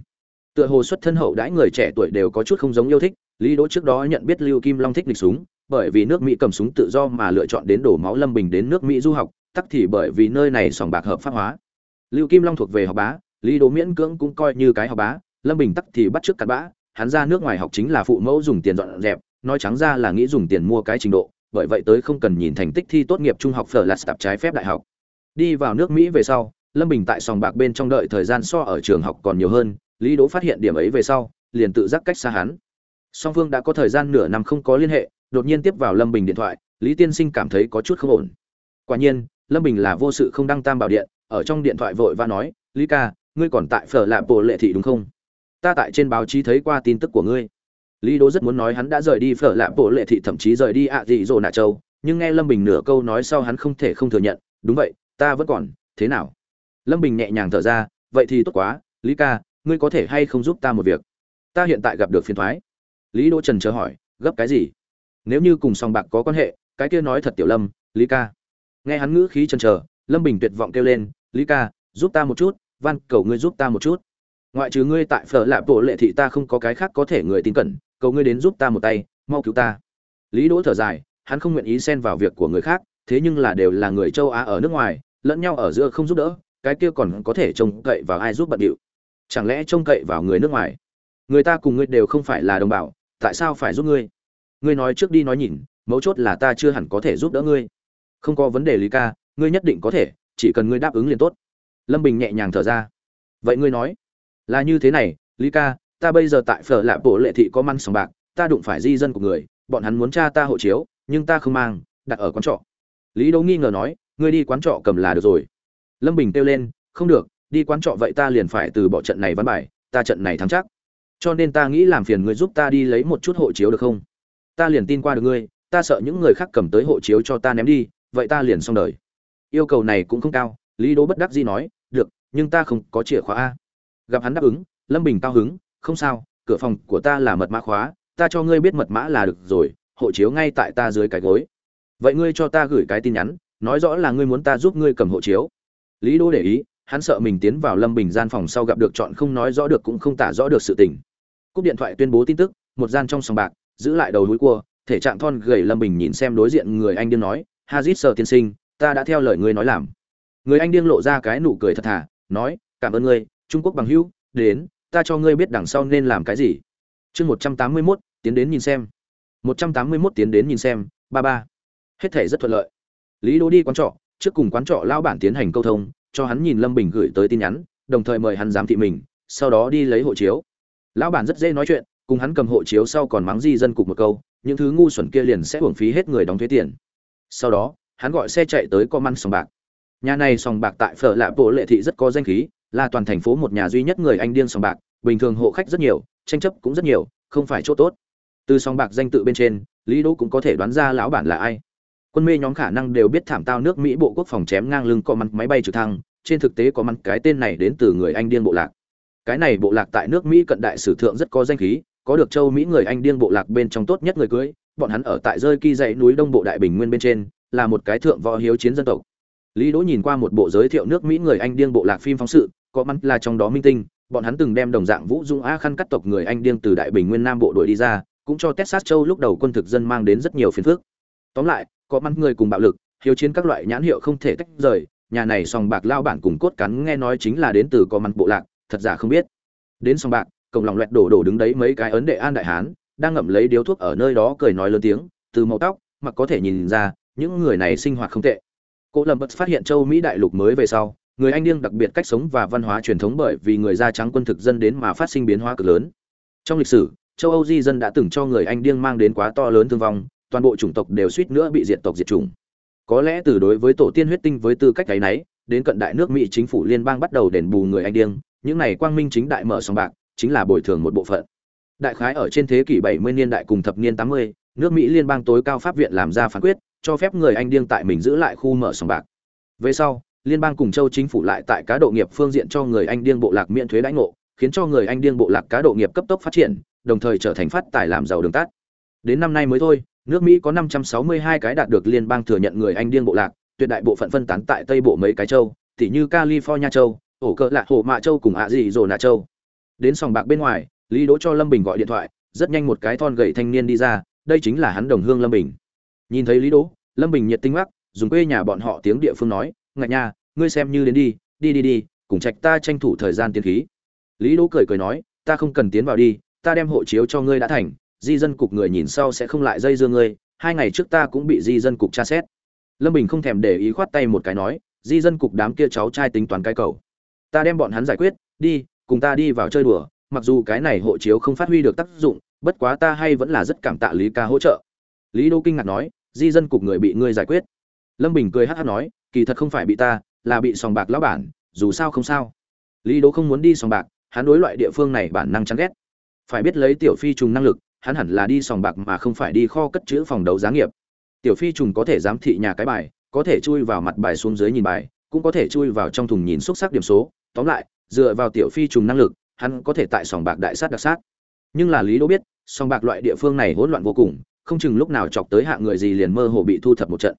Tựa hồ xuất thân hậu đãi người trẻ tuổi đều có chút không giống yêu thích, lý đỗ trước đó nhận biết lưu kim long thích lịch súng bởi vì nước mỹ cầm súng tự do mà lựa chọn đến đổ máu lâm bình đến nước mỹ du học, tắc thì bởi vì nơi này sòng bạc hợp pháp hóa. Lưu kim long thuộc về học bá, lý đỗ miễn cưỡng cũng coi như cái học bá, lâm bình tắc thì bắt trước cặn bã, hắn ra nước ngoài học chính là phụ mẫu dùng tiền dọn dẹp, nói trắng ra là nghĩ dùng tiền mua cái trình độ, bởi vậy tới không cần nhìn thành tích thi tốt nghiệp trung học phở là tập trái phép đại học. Đi vào nước mỹ về sau, lâm bình tại sòng bạc bên trong đợi thời gian so ở trường học còn nhiều hơn, lý đỗ phát hiện điểm ấy về sau, liền tự giác cách xa hắn. Song phương đã có thời gian nửa năm không có liên hệ đột nhiên tiếp vào lâm bình điện thoại, lý tiên sinh cảm thấy có chút không ổn. Quả nhiên, lâm bình là vô sự không đăng tam bảo điện, ở trong điện thoại vội và nói, lý ca, ngươi còn tại phở lạp bộ lệ thị đúng không? Ta tại trên báo chí thấy qua tin tức của ngươi. Lý đỗ rất muốn nói hắn đã rời đi phở lạp bộ lệ thị, thậm chí rời đi ạ dị dỗ nạ châu, nhưng nghe lâm bình nửa câu nói sau hắn không thể không thừa nhận, đúng vậy, ta vẫn còn, thế nào? Lâm bình nhẹ nhàng thở ra, vậy thì tốt quá, lý ca, ngươi có thể hay không giúp ta một việc? Ta hiện tại gặp được phiền thoái. Lý đỗ trần chờ hỏi, gấp cái gì? Nếu như cùng song bạc có quan hệ, cái kia nói thật tiểu lâm, lý ca. Nghe hắn ngữ khí chần chờ, lâm bình tuyệt vọng kêu lên, lý ca, giúp ta một chút, van, cầu ngươi giúp ta một chút. Ngoại trừ ngươi tại phở lạp bộ lệ thị ta không có cái khác có thể người tin cẩn, cầu ngươi đến giúp ta một tay, mau cứu ta. Lý đỗ thở dài, hắn không nguyện ý xen vào việc của người khác, thế nhưng là đều là người châu á ở nước ngoài, lẫn nhau ở giữa không giúp đỡ, cái kia còn có thể trông cậy vào ai giúp bận điệu? Chẳng lẽ trông cậy vào người nước ngoài? Người ta cùng ngươi đều không phải là đồng bào, tại sao phải giúp ngươi? Ngươi nói trước đi nói nhìn, mấu chốt là ta chưa hẳn có thể giúp đỡ ngươi. Không có vấn đề lý ca, ngươi nhất định có thể, chỉ cần ngươi đáp ứng liền tốt. Lâm bình nhẹ nhàng thở ra. Vậy ngươi nói, là như thế này, lý ca, ta bây giờ tại phở lạ bộ lệ thị có măn sòng bạc, ta đụng phải di dân của người, bọn hắn muốn tra ta hộ chiếu, nhưng ta không mang, đặt ở quán trọ. Lý đỗ nghi ngờ nói, ngươi đi quán trọ cầm là được rồi. Lâm bình kêu lên, không được, đi quán trọ vậy ta liền phải từ bỏ trận này văn bài, ta trận này thắng chắc. Cho nên ta nghĩ làm phiền ngươi giúp ta đi lấy một chút hộ chiếu được không? Ta liền tin qua được ngươi, ta sợ những người khác cầm tới hộ chiếu cho ta ném đi, vậy ta liền xong đời. Yêu cầu này cũng không cao, lý đỗ bất đắc dĩ nói, được, nhưng ta không có chìa khóa a. Gặp hắn đáp ứng, lâm bình cao hứng, không sao, cửa phòng của ta là mật mã khóa, ta cho ngươi biết mật mã là được rồi, hộ chiếu ngay tại ta dưới cái gối. Vậy ngươi cho ta gửi cái tin nhắn, nói rõ là ngươi muốn ta giúp ngươi cầm hộ chiếu. Lý đỗ để ý, hắn sợ mình tiến vào lâm bình gian phòng sau gặp được chọn không nói rõ được cũng không tả rõ được sự tình. Cúp điện thoại tuyên bố tin tức, một gian trong sòng bạc giữ lại đầu núi cua, thể trạng thon gầy lâm bình nhìn xem đối diện người anh điên nói hazit sờ tiên sinh, ta đã theo lời ngươi nói làm. Người anh điên lộ ra cái nụ cười thật thà, nói, cảm ơn ngươi, trung quốc bằng hữu, đến, ta cho ngươi biết đằng sau nên làm cái gì. Chương một trăm tám mươi mốt, tiến đến nhìn xem. một trăm tám mươi mốt, tiến đến nhìn xem, ba ba. Hết thể rất thuận lợi. Lý đỗ đi quán trọ, trước cùng quán trọ lao bản tiến hành câu thông, cho hắn nhìn lâm bình gửi tới tin nhắn, đồng thời mời hắn giám thị mình, sau đó đi lấy hộ chiếu. Lão bản rất dễ nói chuyện cùng hắn cầm hộ chiếu sau còn mắng di dân cục một câu, những thứ ngu xuẩn kia liền sẽ hưởng phí hết người đóng thuế tiền. Sau đó, hắn gọi xe chạy tới com ăn sòng bạc. Nhà này sòng bạc tại phở lạ bộ lệ thị rất có danh khí, là toàn thành phố một nhà duy nhất người anh điên sòng bạc, bình thường hộ khách rất nhiều, tranh chấp cũng rất nhiều, không phải chỗ tốt. Từ sòng bạc danh tự bên trên, lý đỗ cũng có thể đoán ra lão bản là ai. Quân mê nhóm khả năng đều biết thảm tao nước mỹ bộ quốc phòng chém ngang lưng có mặt máy bay trực thăng, trên thực tế có mặt cái tên này đến từ người anh điên bộ lạc. Cái này bộ lạc tại nước mỹ cận đại sử thượng rất có danh khí có được châu mỹ người anh điên bộ lạc bên trong tốt nhất người cưới, bọn hắn ở tại rơi kỳ dãy núi đông bộ đại bình nguyên bên trên, là một cái thượng võ hiếu chiến dân tộc. Lý đỗ nhìn qua một bộ giới thiệu nước mỹ người anh điên bộ lạc phim phóng sự, có mắn là trong đó minh tinh, bọn hắn từng đem đồng dạng vũ dung a khăn cắt tộc người anh điên từ đại bình nguyên nam bộ đội đi ra, cũng cho texas châu lúc đầu quân thực dân mang đến rất nhiều phiền phức. Tóm lại, có mắn người cùng bạo lực, hiếu chiến các loại nhãn hiệu không thể tách rời, nhà này sòng bạc lao bản cùng cốt cắn nghe nói chính là đến từ có mắn bộ lạc, thật giả không biết. Đến sòng bạc cổng lòng loẹt đổ đổ đứng đấy mấy cái ấn đệ an đại hán, đang ngậm lấy điếu thuốc ở nơi đó cười nói lớn tiếng, từ màu tóc, mặc có thể nhìn ra, những người này sinh hoạt không tệ. Cô lâm bất phát hiện châu mỹ đại lục mới về sau, người anh điên đặc biệt cách sống và văn hóa truyền thống bởi vì người da trắng quân thực dân đến mà phát sinh biến hóa cực lớn. Trong lịch sử, châu âu di dân đã từng cho người anh điên mang đến quá to lớn thương vong, toàn bộ chủng tộc đều suýt nữa bị diệt tộc diệt chủng. Có lẽ từ đối với tổ tiên huyết tinh với tư cách cái nấy, đến cận đại nước mỹ chính phủ liên bang bắt đầu đền bù người anh điên, những này quang minh chính đại mở sòng bạc chính là bồi thường một bộ phận. Đại khái ở trên thế kỷ 70 niên đại cùng thập niên 80, nước mỹ liên bang tối cao pháp viện làm ra phán quyết cho phép người anh điên tại mình giữ lại khu mở sòng bạc. Về sau liên bang cùng châu chính phủ lại tại cá độ nghiệp phương diện cho người anh điên bộ lạc miễn thuế đãi ngộ khiến cho người anh điên bộ lạc cá độ nghiệp cấp tốc phát triển đồng thời trở thành phát tài làm giàu đường tắt. Đến năm nay mới thôi nước mỹ có 562 cái đạt được liên bang thừa nhận người anh điên bộ lạc tuyệt đại bộ phận phân tán tại tây bộ mấy cái châu tỉ như california châu ổ cỡ lạc hồ mạ châu cùng ạ gì rồi nạ châu đến sòng bạc bên ngoài, lý đỗ cho lâm bình gọi điện thoại, rất nhanh một cái thon gầy thanh niên đi ra, đây chính là hắn đồng hương lâm bình. Nhìn thấy lý đỗ, lâm bình nhiệt tinh mắc dùng quê nhà bọn họ tiếng địa phương nói, ngạch nha, ngươi xem như đến đi đi đi đi, cùng trạch ta tranh thủ thời gian tiến khí. Lý đỗ cười cười nói, ta không cần tiến vào đi, ta đem hộ chiếu cho ngươi đã thành, di dân cục người nhìn sau sẽ không lại dây dưa ngươi, hai ngày trước ta cũng bị di dân cục tra xét. Lâm bình không thèm để ý khoát tay một cái nói, di dân cục đám kia cháu trai tính toán cái cầu. Ta đem bọn hắn giải quyết, đi cùng ta đi vào chơi đùa, mặc dù cái này hộ chiếu không phát huy được tác dụng, bất quá ta hay vẫn là rất cảm tạ lý ca hỗ trợ. Lý đô kinh ngạc nói, di dân cục người bị ngươi giải quyết. Lâm bình cười hát hát nói, kỳ thật không phải bị ta, là bị sòng bạc lão bản, dù sao không sao. Lý đô không muốn đi sòng bạc, hắn đối loại địa phương này bản năng chán ghét. Phải biết lấy tiểu phi trùng năng lực, hắn hẳn là đi sòng bạc mà không phải đi kho cất chữ phòng đấu giá nghiệp. Tiểu phi trùng có thể giám thị nhà cái bài, có thể chui vào mặt bài xuống dưới nhìn bài, cũng có thể chui vào trong thùng nhìn xúc sắc điểm số. Tóm lại dựa vào tiểu phi trùng năng lực, hắn có thể tại sòng bạc đại sát đặc sát. Nhưng là lý đỗ biết, sòng bạc loại địa phương này hỗn loạn vô cùng, không chừng lúc nào chọc tới hạng người gì liền mơ hồ bị thu thập một trận.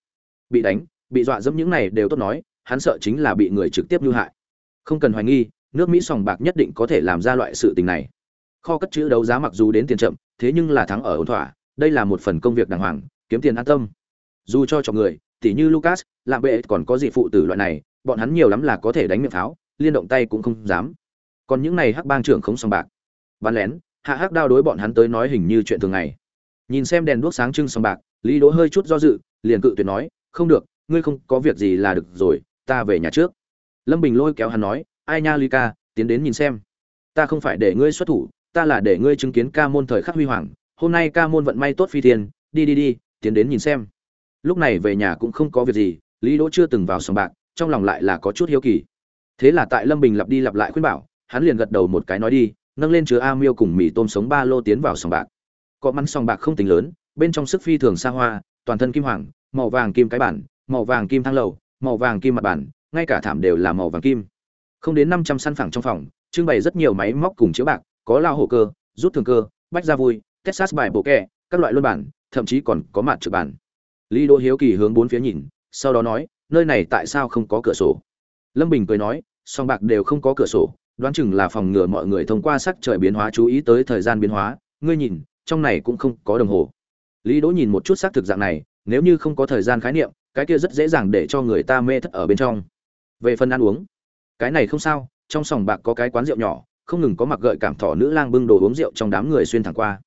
Bị đánh, bị dọa dẫm những này đều tốt nói, hắn sợ chính là bị người trực tiếp như hại. Không cần hoài nghi, nước mỹ sòng bạc nhất định có thể làm ra loại sự tình này. Kho cất chữ đấu giá mặc dù đến tiền chậm, thế nhưng là thắng ở ổn thỏa, đây là một phần công việc đàng hoàng, kiếm tiền an tâm. Dù cho cho người, tỉ như lucas lạm bệ còn có gì phụ tử loại này, bọn hắn nhiều lắm là có thể đánh miệng pháo liên động tay cũng không dám. Còn những này hắc bang trưởng không sòng bạc. Bắn lén, hạ hắc đao đối bọn hắn tới nói hình như chuyện thường ngày. Nhìn xem đèn đuốc sáng trưng sòng bạc, lý đỗ hơi chút do dự, liền cự tuyệt nói, không được, ngươi không có việc gì là được rồi, ta về nhà trước. Lâm bình lôi kéo hắn nói, ai nha ly ca, tiến đến nhìn xem. Ta không phải để ngươi xuất thủ, ta là để ngươi chứng kiến ca môn thời khắc huy hoàng, hôm nay ca môn vận may tốt phi thiên, đi đi đi, tiến đến nhìn xem. Lúc này về nhà cũng không có việc gì, lý đỗ chưa từng vào sòng bạc, trong lòng lại là có chút hiếu kỳ thế là tại lâm bình lặp đi lặp lại khuyên bảo, hắn liền gật đầu một cái nói đi, nâng lên chứa a miêu cùng mì tôm sống ba lô tiến vào sòng bạc. Có mắn sòng bạc không tính lớn, bên trong sức phi thường xa hoa, toàn thân kim hoàng, màu vàng kim cái bản, màu vàng kim thang lầu, màu vàng kim mặt bản, ngay cả thảm đều là màu vàng kim. Không đến năm trăm săn phẳng trong phòng, trưng bày rất nhiều máy móc cùng chiếu bạc, có lao hổ cơ, rút thường cơ, bách ra vui, texas bài bộ kẹ, các loại luân bản, thậm chí còn có mặt trực bản. Lý đỗ hiếu kỳ hướng bốn phía nhìn, sau đó nói, nơi này tại sao không có cửa sổ? Lâm bình cười nói, song bạc đều không có cửa sổ, đoán chừng là phòng ngừa mọi người thông qua sắc trời biến hóa chú ý tới thời gian biến hóa. Ngươi nhìn, trong này cũng không có đồng hồ. Lý đỗ nhìn một chút xác thực dạng này, nếu như không có thời gian khái niệm, cái kia rất dễ dàng để cho người ta mê thất ở bên trong. Về phần ăn uống, cái này không sao, trong sòng bạc có cái quán rượu nhỏ, không ngừng có mặc gợi cảm thỏ nữ lang bưng đồ uống rượu trong đám người xuyên thẳng qua.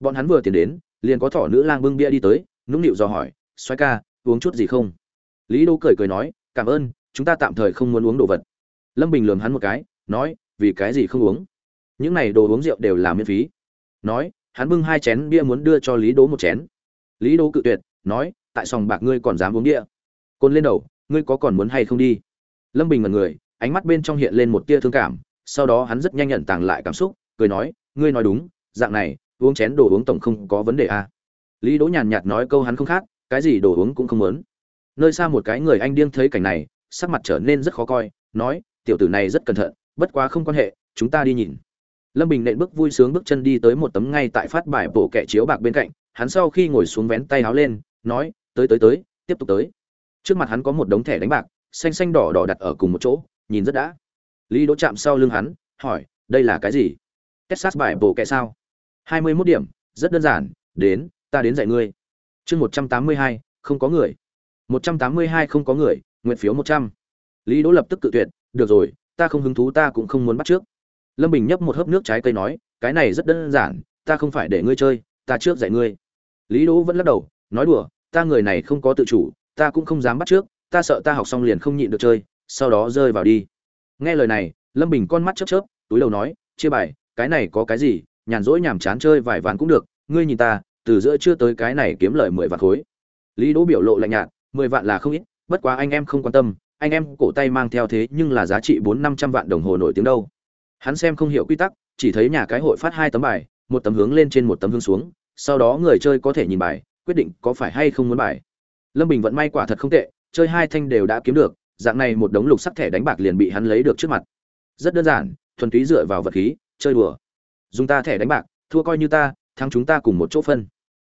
Bọn hắn vừa tiến đến, liền có thỏ nữ lang bưng bia đi tới, nũng nịu dò hỏi xoay ca, uống chút gì không? Lý đỗ cười cười nói, cảm ơn chúng ta tạm thời không muốn uống đồ vật. Lâm bình lườm hắn một cái, nói, vì cái gì không uống? Những này đồ uống rượu đều là miễn phí. Nói, hắn bưng hai chén bia muốn đưa cho lý đỗ một chén. Lý đỗ cự tuyệt, nói, tại sòng bạc ngươi còn dám uống bia? Côn lên đầu, ngươi có còn muốn hay không đi? Lâm bình mật người, ánh mắt bên trong hiện lên một tia thương cảm, sau đó hắn rất nhanh nhận tàng lại cảm xúc, cười nói, ngươi nói đúng, dạng này, uống chén đồ uống tổng không có vấn đề à. lý đỗ nhàn nhạt nói câu hắn không khác, cái gì đồ uống cũng không muốn. Nơi xa một cái người anh điên thấy cảnh này sắc mặt trở nên rất khó coi, nói, tiểu tử này rất cẩn thận, bất quá không quan hệ, chúng ta đi nhìn. Lâm bình nện bước vui sướng bước chân đi tới một tấm ngay tại phát bài bộ kẹ chiếu bạc bên cạnh, hắn sau khi ngồi xuống vén tay áo lên, nói, tới tới tới, tiếp tục tới. Trước mặt hắn có một đống thẻ đánh bạc, xanh xanh đỏ đỏ đặt ở cùng một chỗ, nhìn rất đã. Lý đỗ chạm sau lưng hắn, hỏi, đây là cái gì? Texas bài bộ kẹ sao? 21 điểm, rất đơn giản, đến, ta đến dạy ngươi. Chương một trăm tám mươi hai, không có người. Một trăm tám mươi hai không có người nguyện phiếu một trăm. Lý đỗ lập tức cự tuyệt, được rồi, ta không hứng thú, ta cũng không muốn bắt trước. Lâm bình nhấp một hớp nước trái cây nói, cái này rất đơn giản, ta không phải để ngươi chơi, ta trước dạy ngươi. Lý đỗ vẫn lắc đầu, nói đùa, ta người này không có tự chủ, ta cũng không dám bắt trước, ta sợ ta học xong liền không nhịn được chơi, sau đó rơi vào đi. Nghe lời này, lâm bình con mắt chớp chớp, túi đầu nói, chia bài, cái này có cái gì, nhàn rỗi nhàm chán chơi vài ván cũng được, ngươi nhìn ta, từ giữa chưa tới cái này kiếm lời mười vạn khối. Lý đỗ biểu lộ lạnh nhạt, mười vạn là không ít bất quá anh em không quan tâm, anh em cổ tay mang theo thế nhưng là giá trị bốn năm trăm vạn đồng hồ nổi tiếng đâu. Hắn xem không hiểu quy tắc, chỉ thấy nhà cái hội phát hai tấm bài, một tấm hướng lên trên một tấm hướng xuống, sau đó người chơi có thể nhìn bài, quyết định có phải hay không muốn bài. Lâm bình vận may quả thật không tệ, chơi hai thanh đều đã kiếm được, dạng này một đống lục sắc thẻ đánh bạc liền bị hắn lấy được trước mặt. Rất đơn giản, thuần túy dựa vào vật khí, chơi đùa. Dùng ta thẻ đánh bạc, thua coi như ta, thắng chúng ta cùng một chỗ phân.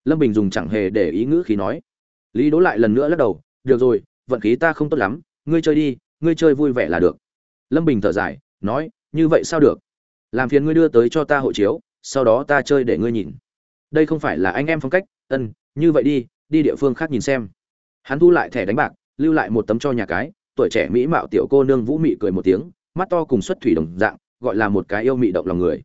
Lâm bình dùng chẳng hề để ý ngữ khí nói. Lý đỗ lại lần nữa lắc đầu, được rồi vận khí ta không tốt lắm, ngươi chơi đi, ngươi chơi vui vẻ là được. Lâm bình thở dài, nói, như vậy sao được? Làm phiền ngươi đưa tới cho ta hộ chiếu, sau đó ta chơi để ngươi nhìn. Đây không phải là anh em phong cách, ân, như vậy đi đi địa phương khác nhìn xem. Hắn thu lại thẻ đánh bạc, lưu lại một tấm cho nhà cái, tuổi trẻ mỹ mạo tiểu cô nương vũ mị cười một tiếng, mắt to cùng xuất thủy đồng dạng, gọi là một cái yêu mị động lòng người.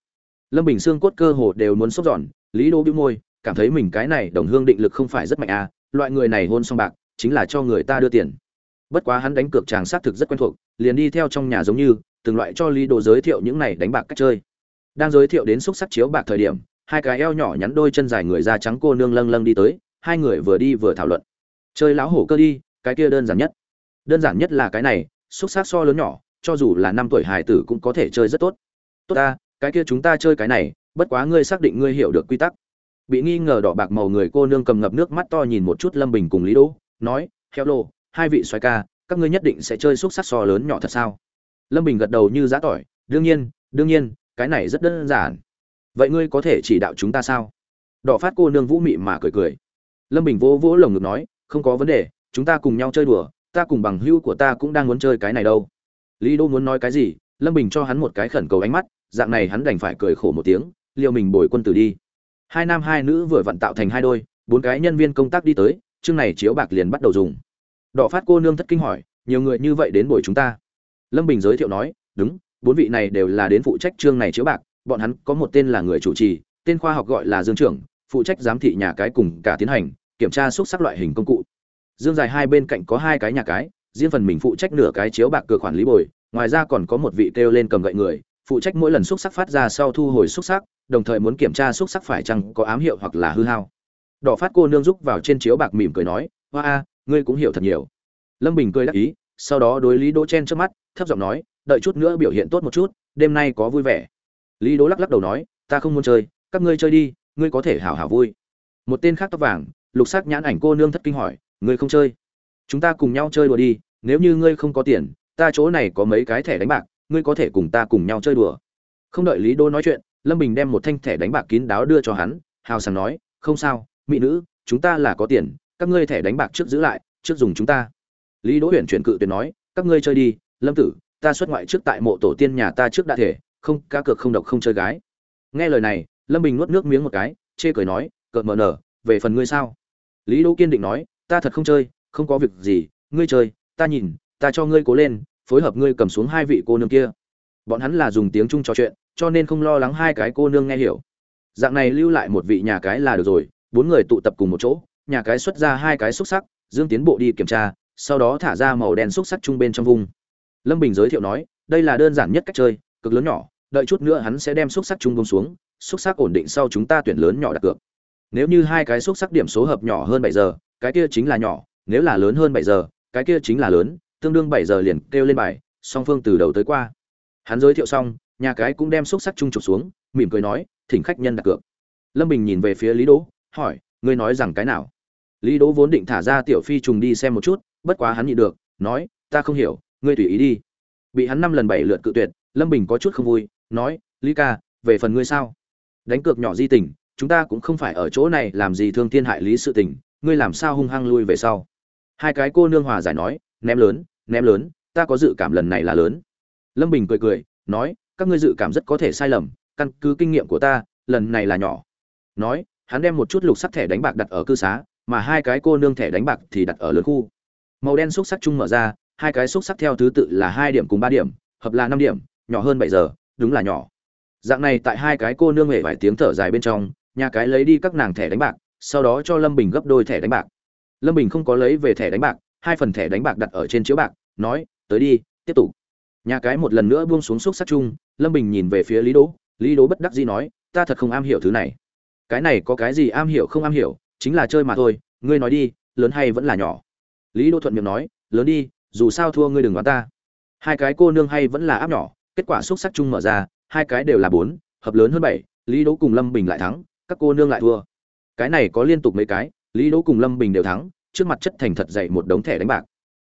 Lâm bình xương cốt cơ hồ đều muốn sốc giòn, lý đỗ bĩu môi, cảm thấy mình cái này đồng hương định lực không phải rất mạnh à loại người này hôn xong bạc chính là cho người ta đưa tiền. Bất quá hắn đánh cược chàng xác thực rất quen thuộc, liền đi theo trong nhà giống như, từng loại cho lý đồ giới thiệu những này đánh bạc cách chơi. Đang giới thiệu đến xúc sắc chiếu bạc thời điểm, hai cái eo nhỏ nhắn đôi chân dài người da trắng cô nương lâng lâng đi tới, hai người vừa đi vừa thảo luận. Chơi láo hổ cơ đi, cái kia đơn giản nhất. Đơn giản nhất là cái này, xúc sắc so lớn nhỏ, cho dù là năm tuổi hài tử cũng có thể chơi rất tốt. Tốt ta, cái kia chúng ta chơi cái này, bất quá ngươi xác định ngươi hiểu được quy tắc. Bị nghi ngờ đỏ bạc màu người cô nương cầm ngập nước mắt to nhìn một chút lâm bình cùng lý đỗ nói heo lô, hai vị xoay ca, các ngươi nhất định sẽ chơi xúc sắc so lớn nhỏ thật sao? Lâm bình gật đầu như giã tỏi, đương nhiên đương nhiên, cái này rất đơn giản. Vậy ngươi có thể chỉ đạo chúng ta sao? Đỏ phát cô nương vũ mị mà cười cười. Lâm bình vỗ vỗ lồng ngực nói, không có vấn đề, chúng ta cùng nhau chơi đùa, ta cùng bằng hữu của ta cũng đang muốn chơi cái này đâu. Lý đô muốn nói cái gì, lâm bình cho hắn một cái khẩn cầu ánh mắt, dạng này hắn đành phải cười khổ một tiếng liệu mình bồi quân tử đi. Hai nam hai nữ vừa vặn tạo thành hai đôi, bốn cái nhân viên công tác đi tới chương này chiếu bạc liền bắt đầu dùng. Đỏ phát cô nương thất kinh hỏi, nhiều người như vậy đến buổi chúng ta. Lâm bình giới thiệu nói, đúng, bốn vị này đều là đến phụ trách chương này chiếu bạc, bọn hắn có một tên là người chủ trì, tên khoa học gọi là dương trưởng, phụ trách giám thị nhà cái cùng cả tiến hành, kiểm tra xúc sắc loại hình công cụ. Dương dài hai bên cạnh có hai cái nhà cái, riêng phần mình phụ trách nửa cái chiếu bạc cửa quản lý bồi, ngoài ra còn có một vị kêu lên cầm gậy người, phụ trách mỗi lần xúc sắc phát ra sau thu hồi xúc sắc, đồng thời muốn kiểm tra xúc sắc phải chăng có ám hiệu hoặc là hư hao đỏ phát cô nương giúp vào trên chiếu bạc mỉm cười nói, hoa a, ngươi cũng hiểu thật nhiều. Lâm bình cười đắc ý, sau đó đối lý đỗ chen trước mắt, thấp giọng nói, đợi chút nữa biểu hiện tốt một chút, đêm nay có vui vẻ. Lý đỗ lắc lắc đầu nói, ta không muốn chơi, các ngươi chơi đi, ngươi có thể hảo hảo vui. Một tên khác tóc vàng, lục sắc nhãn ảnh cô nương thất kinh hỏi, ngươi không chơi? Chúng ta cùng nhau chơi đùa đi, nếu như ngươi không có tiền, ta chỗ này có mấy cái thẻ đánh bạc, ngươi có thể cùng ta cùng nhau chơi đùa. Không đợi lý đỗ nói chuyện, lâm bình đem một thanh thẻ đánh bạc kín đáo đưa cho hắn, hào sảng nói, không sao mỹ nữ, chúng ta là có tiền, các ngươi thẻ đánh bạc trước giữ lại, trước dùng chúng ta. Lý đỗ huyền chuyển cự tuyệt nói, các ngươi chơi đi, lâm tử, ta xuất ngoại trước tại mộ tổ tiên nhà ta trước đã thể, không, cá cược không độc không chơi gái. Nghe lời này, lâm bình nuốt nước miếng một cái, chê cười nói, cợt mờ nở, về phần ngươi sao? Lý đỗ kiên định nói, ta thật không chơi, không có việc gì, ngươi chơi, ta nhìn, ta cho ngươi cố lên, phối hợp ngươi cầm xuống hai vị cô nương kia. Bọn hắn là dùng tiếng trung trò chuyện, cho nên không lo lắng hai cái cô nương nghe hiểu. Dạng này lưu lại một vị nhà cái là được rồi bốn người tụ tập cùng một chỗ, nhà cái xuất ra hai cái xúc sắc, dương tiến bộ đi kiểm tra, sau đó thả ra màu đen xúc sắc trung bên trong vùng. Lâm bình giới thiệu nói, đây là đơn giản nhất cách chơi, cực lớn nhỏ, đợi chút nữa hắn sẽ đem xúc sắc trung bông xuống, xúc sắc ổn định sau chúng ta tuyển lớn nhỏ đặt cược. Nếu như hai cái xúc sắc điểm số hợp nhỏ hơn bảy giờ, cái kia chính là nhỏ, nếu là lớn hơn bảy giờ, cái kia chính là lớn, tương đương bảy giờ liền kêu lên bài, song phương từ đầu tới qua. Hắn giới thiệu xong, nhà cái cũng đem xúc sắc trung trục xuống, mỉm cười nói, thỉnh khách nhân đặt cược. Lâm bình nhìn về phía lý đỗ hỏi, ngươi nói rằng cái nào? Lý đỗ vốn định thả ra tiểu phi trùng đi xem một chút, bất quá hắn nhịn được, nói, ta không hiểu, ngươi tùy ý đi. Bị hắn năm lần bảy lượt cự tuyệt, lâm bình có chút không vui, nói, lý ca, về phần ngươi sao? Đánh cược nhỏ di tình, chúng ta cũng không phải ở chỗ này làm gì thương thiên hại lý sự tình, ngươi làm sao hung hăng lui về sau? Hai cái cô nương hòa giải nói, ném lớn ném lớn, ta có dự cảm lần này là lớn. Lâm bình cười cười, nói, các ngươi dự cảm rất có thể sai lầm, căn cứ kinh nghiệm của ta, lần này là nhỏ. Nói hắn đem một chút lục sắc thẻ đánh bạc đặt ở cư xá, mà hai cái cô nương thẻ đánh bạc thì đặt ở lớn khu. Màu đen xúc sắc chung mở ra, hai cái xúc sắc theo thứ tự là hai điểm cùng ba điểm, hợp là năm điểm, nhỏ hơn bảy giờ, đúng là nhỏ. Dạng này tại hai cái cô nương hề vài tiếng thở dài bên trong, nhà cái lấy đi các nàng thẻ đánh bạc, sau đó cho lâm bình gấp đôi thẻ đánh bạc. Lâm bình không có lấy về thẻ đánh bạc, hai phần thẻ đánh bạc đặt ở trên chiếu bạc, nói, tới đi, tiếp tục. Nhà cái một lần nữa buông xuống xúc sắc chung, lâm bình nhìn về phía lý đỗ lý đỗ bất đắc dĩ nói, ta thật không am hiểu thứ này cái này có cái gì am hiểu không am hiểu, chính là chơi mà thôi, ngươi nói đi, lớn hay vẫn là nhỏ? Lý đỗ thuận miệng nói, lớn đi, dù sao thua ngươi đừng đoán ta. Hai cái cô nương hay vẫn là áp nhỏ, kết quả xúc sắc chung mở ra, hai cái đều là bốn, hợp lớn hơn bảy, lý đỗ cùng lâm bình lại thắng, các cô nương lại thua. Cái này có liên tục mấy cái, lý đỗ cùng lâm bình đều thắng, trước mặt chất thành thật dậy một đống thẻ đánh bạc.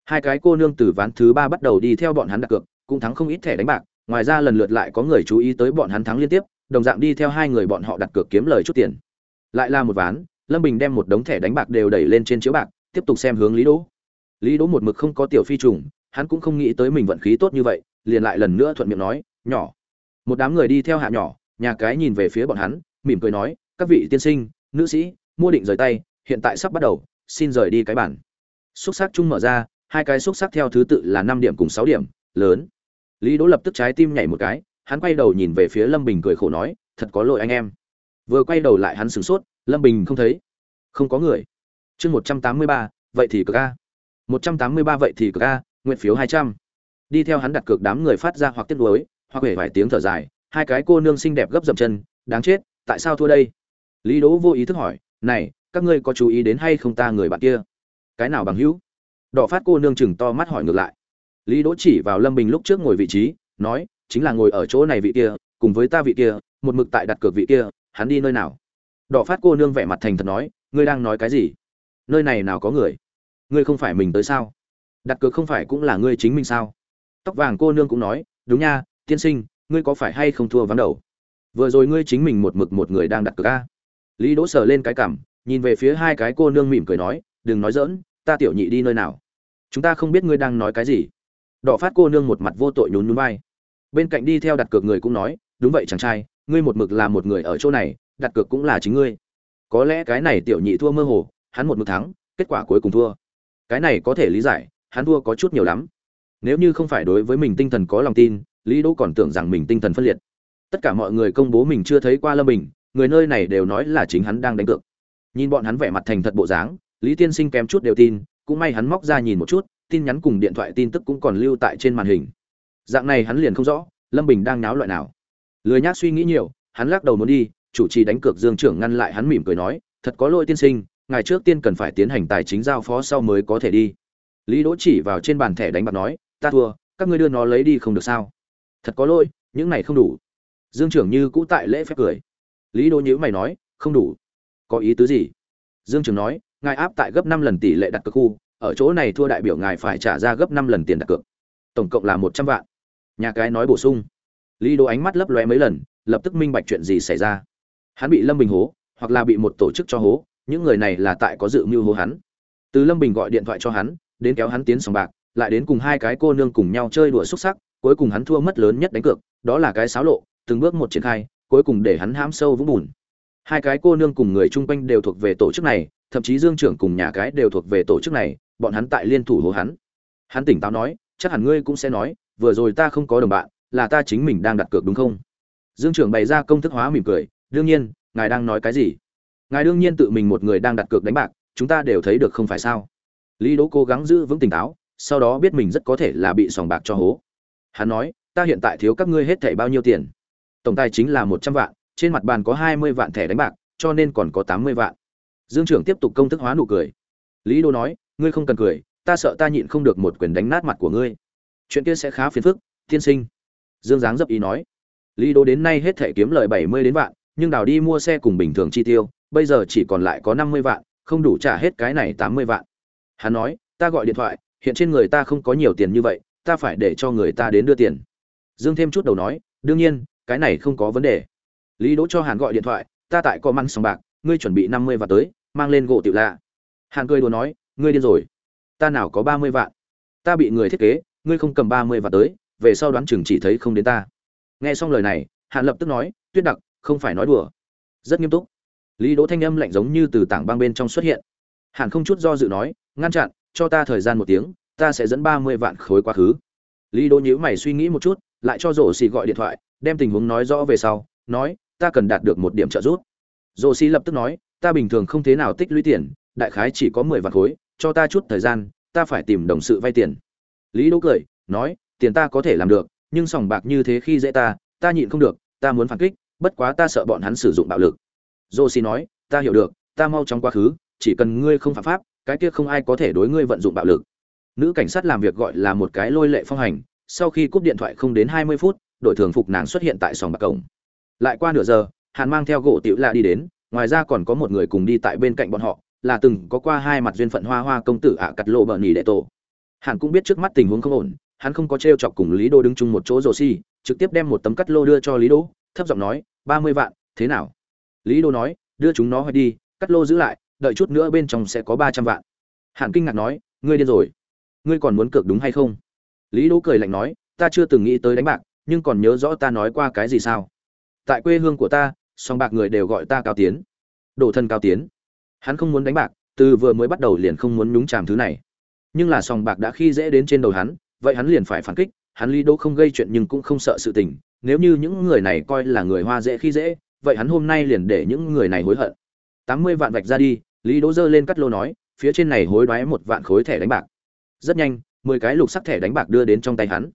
Hai cái cô nương từ ván thứ ba bắt đầu đi theo bọn hắn đặt cược, cũng thắng không ít thẻ đánh bạc, ngoài ra lần lượt lại có người chú ý tới bọn hắn thắng liên tiếp đồng dạng đi theo hai người bọn họ đặt cược kiếm lời chút tiền. Lại là một ván, lâm bình đem một đống thẻ đánh bạc đều đẩy lên trên chiếu bạc, tiếp tục xem hướng lý đỗ. Lý đỗ một mực không có tiểu phi trùng, hắn cũng không nghĩ tới mình vận khí tốt như vậy, liền lại lần nữa thuận miệng nói, nhỏ. Một đám người đi theo hạ nhỏ, nhà cái nhìn về phía bọn hắn, mỉm cười nói, các vị tiên sinh, nữ sĩ, mua định rời tay, hiện tại sắp bắt đầu, xin rời đi cái bản xúc sắc chung mở ra, hai cái xúc sắc theo thứ tự là năm điểm cùng sáu điểm, lớn. Lý đỗ lập tức trái tim nhảy một cái hắn quay đầu nhìn về phía lâm bình cười khổ nói, thật có lỗi anh em. Vừa quay đầu lại hắn sửng sốt, lâm bình không thấy. Không có người. Chương một trăm tám mươi ba, vậy thì cực a. Một trăm tám mươi ba, vậy thì cực a, nguyện phiếu hai trăm. Đi theo hắn đặt cược đám người phát ra hoặc tiếc nuối, hoặc hể vài tiếng thở dài, hai cái cô nương xinh đẹp gấp dậm chân, đáng chết, tại sao thua đây? Lý đỗ vô ý thức hỏi, này, các ngươi có chú ý đến hay không ta người bạn kia? Cái nào bằng hữu? Đỏ phát cô nương chừng to mắt hỏi ngược lại. Lý đỗ chỉ vào lâm bình lúc trước ngồi vị trí, nói chính là ngồi ở chỗ này vị kia, cùng với ta vị kia, một mực tại đặt cược vị kia, hắn đi nơi nào? Đỏ phát cô nương vẻ mặt thành thật nói, ngươi đang nói cái gì? Nơi này nào có người? Ngươi không phải mình tới sao? Đặt cược không phải cũng là ngươi chính mình sao? Tóc vàng cô nương cũng nói, đúng nha, tiên sinh, ngươi có phải hay không thua ván đầu? Vừa rồi ngươi chính mình một mực một người đang đặt cược a. Lý đỗ sờ lên cái cảm nhìn về phía hai cái cô nương mỉm cười nói, đừng nói dỡn ta tiểu nhị đi nơi nào? Chúng ta không biết ngươi đang nói cái gì. Đỏ phát cô nương một mặt vô tội nhún nhún vai bên cạnh đi theo đặt cược người cũng nói, đúng vậy chàng trai, ngươi một mực là một người ở chỗ này, đặt cược cũng là chính ngươi. Có lẽ cái này tiểu nhị thua mơ hồ, hắn một mực thắng, kết quả cuối cùng thua. Cái này có thể lý giải, hắn thua có chút nhiều lắm. Nếu như không phải đối với mình tinh thần có lòng tin, lý đỗ còn tưởng rằng mình tinh thần phân liệt. Tất cả mọi người công bố mình chưa thấy qua lâm bình, người nơi này đều nói là chính hắn đang đánh cược. Nhìn bọn hắn vẻ mặt thành thật bộ dáng, lý tiên sinh kém chút đều tin, cũng may hắn móc ra nhìn một chút, tin nhắn cùng điện thoại tin tức cũng còn lưu tại trên màn hình dạng này hắn liền không rõ, lâm bình đang náo loại nào. Lười nhác suy nghĩ nhiều, hắn lắc đầu muốn đi, chủ trì đánh cược dương trưởng ngăn lại hắn mỉm cười nói, thật có lỗi tiên sinh ngày trước tiên cần phải tiến hành tài chính giao phó sau mới có thể đi. Lý đỗ chỉ vào trên bàn thẻ đánh bạc nói, ta thua, các ngươi đưa nó lấy đi không được sao? Thật có lỗi, những này không đủ. Dương trưởng như cũ tại lễ phép cười. Lý đỗ nhữ mày nói, không đủ. Có ý tứ gì? Dương trưởng nói, ngài áp tại gấp năm lần tỷ lệ đặt cược khu, ở chỗ này thua đại biểu ngài phải trả ra gấp năm lần tiền đặt cược. Tổng cộng là một trăm vạn nhà cái nói bổ sung. Lý đỗ ánh mắt lấp lóe mấy lần, lập tức minh bạch chuyện gì xảy ra. Hắn bị lâm bình hố, hoặc là bị một tổ chức cho hố, những người này là tại có dự mưu hố hắn. Từ lâm bình gọi điện thoại cho hắn, đến kéo hắn tiến sòng bạc, lại đến cùng hai cái cô nương cùng nhau chơi đùa xúc sắc, cuối cùng hắn thua mất lớn nhất đánh cược, đó là cái xáo lộ, từng bước một triển khai, cuối cùng để hắn hãm sâu vũng bùn. Hai cái cô nương cùng người chung quanh đều thuộc về tổ chức này, thậm chí dương trưởng cùng nhà cái đều thuộc về tổ chức này, bọn hắn tại liên thủ hố hắn. Hắn tỉnh táo nói, chắc hẳn ngươi cũng sẽ nói vừa rồi ta không có đồng bạn, là ta chính mình đang đặt cược đúng không? Dương trưởng bày ra công thức hóa mỉm cười, đương nhiên, ngài đang nói cái gì? Ngài đương nhiên tự mình một người đang đặt cược đánh bạc, chúng ta đều thấy được không phải sao? Lý đỗ cố gắng giữ vững tỉnh táo, sau đó biết mình rất có thể là bị sòng bạc cho hố. Hắn nói, ta hiện tại thiếu các ngươi hết thảy bao nhiêu tiền? Tổng tài chính là một trăm vạn, trên mặt bàn có hai mươi vạn thẻ đánh bạc, cho nên còn có tám mươi vạn. Dương trưởng tiếp tục công thức hóa nụ cười. Lý đỗ nói, ngươi không cần cười, ta sợ ta nhịn không được một quyền đánh nát mặt của ngươi chuyện kia sẽ khá phiền phức, tiên sinh. Dương giáng dấp ý nói. Lý đỗ đến nay hết thể kiếm lời bảy mươi đến vạn, nhưng đào đi mua xe cùng bình thường chi tiêu, bây giờ chỉ còn lại có năm mươi vạn, không đủ trả hết cái này tám mươi vạn. Hắn nói, ta gọi điện thoại, hiện trên người ta không có nhiều tiền như vậy, ta phải để cho người ta đến đưa tiền. Dương thêm chút đầu nói, đương nhiên, cái này không có vấn đề. Lý đỗ cho hàn gọi điện thoại, ta tại có măng sòng bạc, ngươi chuẩn bị năm mươi vạn tới, mang lên gỗ tiểu lạ. Hàn cười đùa nói, ngươi điên rồi. Ta nào có ba mươi vạn? Ta bị người thiết kế ngươi không cầm ba mươi vạn tới, về sau đoán chừng chỉ thấy không đến ta. Nghe xong lời này, hàn lập tức nói, tuyết đặc, không phải nói đùa. Rất nghiêm túc. Lý đỗ thanh âm lạnh giống như từ tảng băng bên trong xuất hiện. Hàn không chút do dự nói, ngăn chặn, cho ta thời gian một tiếng, ta sẽ dẫn ba mươi vạn khối quá khứ. Lý đỗ nhíu mày suy nghĩ một chút, lại cho rổ xì gọi điện thoại, đem tình huống nói rõ về sau, nói, ta cần đạt được một điểm trợ giúp. Rổ xì lập tức nói, ta bình thường không thế nào tích lũy tiền, đại khái chỉ có mười vạn khối, cho ta chút thời gian, ta phải tìm đồng sự vay tiền lý đỗ cười, nói, tiền ta có thể làm được, nhưng sòng bạc như thế khi dễ ta ta nhịn không được, ta muốn phản kích, bất quá ta sợ bọn hắn sử dụng bạo lực. Dô xi nói, ta hiểu được, ta mau trong quá khứ, chỉ cần ngươi không phạm pháp, cái kia không ai có thể đối ngươi vận dụng bạo lực. Nữ cảnh sát làm việc gọi là một cái lôi lệ phong hành, sau khi cúp điện thoại không đến hai mươi phút, đội thường phục nàng xuất hiện tại sòng bạc cổng. Lại qua nửa giờ, hàn mang theo gỗ tiểu lạ đi đến, ngoài ra còn có một người cùng đi tại bên cạnh bọn họ, là từng có qua hai mặt duyên phận hoa hoa công tử ạ cắt lộ bờ nhì đệ tổ hắn cũng biết trước mắt tình huống không ổn, hắn không có t chọc cùng lý đô đứng chung một chỗ rồ xi trực tiếp đem một tấm cắt lô đưa cho lý đô, thấp giọng nói, ba mươi vạn, thế nào? Lý đô nói, đưa chúng nó đi, cắt lô giữ lại, đợi chút nữa bên trong sẽ có ba trăm vạn. Hàn kinh ngạc nói, ngươi điên rồi. Ngươi còn muốn cược đúng hay không? Lý Đô cười lạnh nói, ta chưa từng nghĩ tới đánh bạc, nhưng còn nhớ rõ ta nói qua cái gì sao? Tại quê hương của ta, song bạc người đều gọi ta cao tiến. Đổ thân cao tiến. Hắn không muốn đánh bạc, từ vừa mới bắt đầu liền không muốn nhúng chàm thứ này nhưng là sòng bạc đã khi dễ đến trên đầu hắn, vậy hắn liền phải phản kích, hắn lý đỗ không gây chuyện nhưng cũng không sợ sự tình, nếu như những người này coi là người hoa dễ khi dễ, vậy hắn hôm nay liền để những người này hối hận. Tám mươi vạn vạch ra đi, lý đỗ giơ lên cắt lô nói, phía trên này hối đoái một vạn khối thẻ đánh bạc. Rất nhanh, mười cái lục sắc thẻ đánh bạc đưa đến trong tay hắn.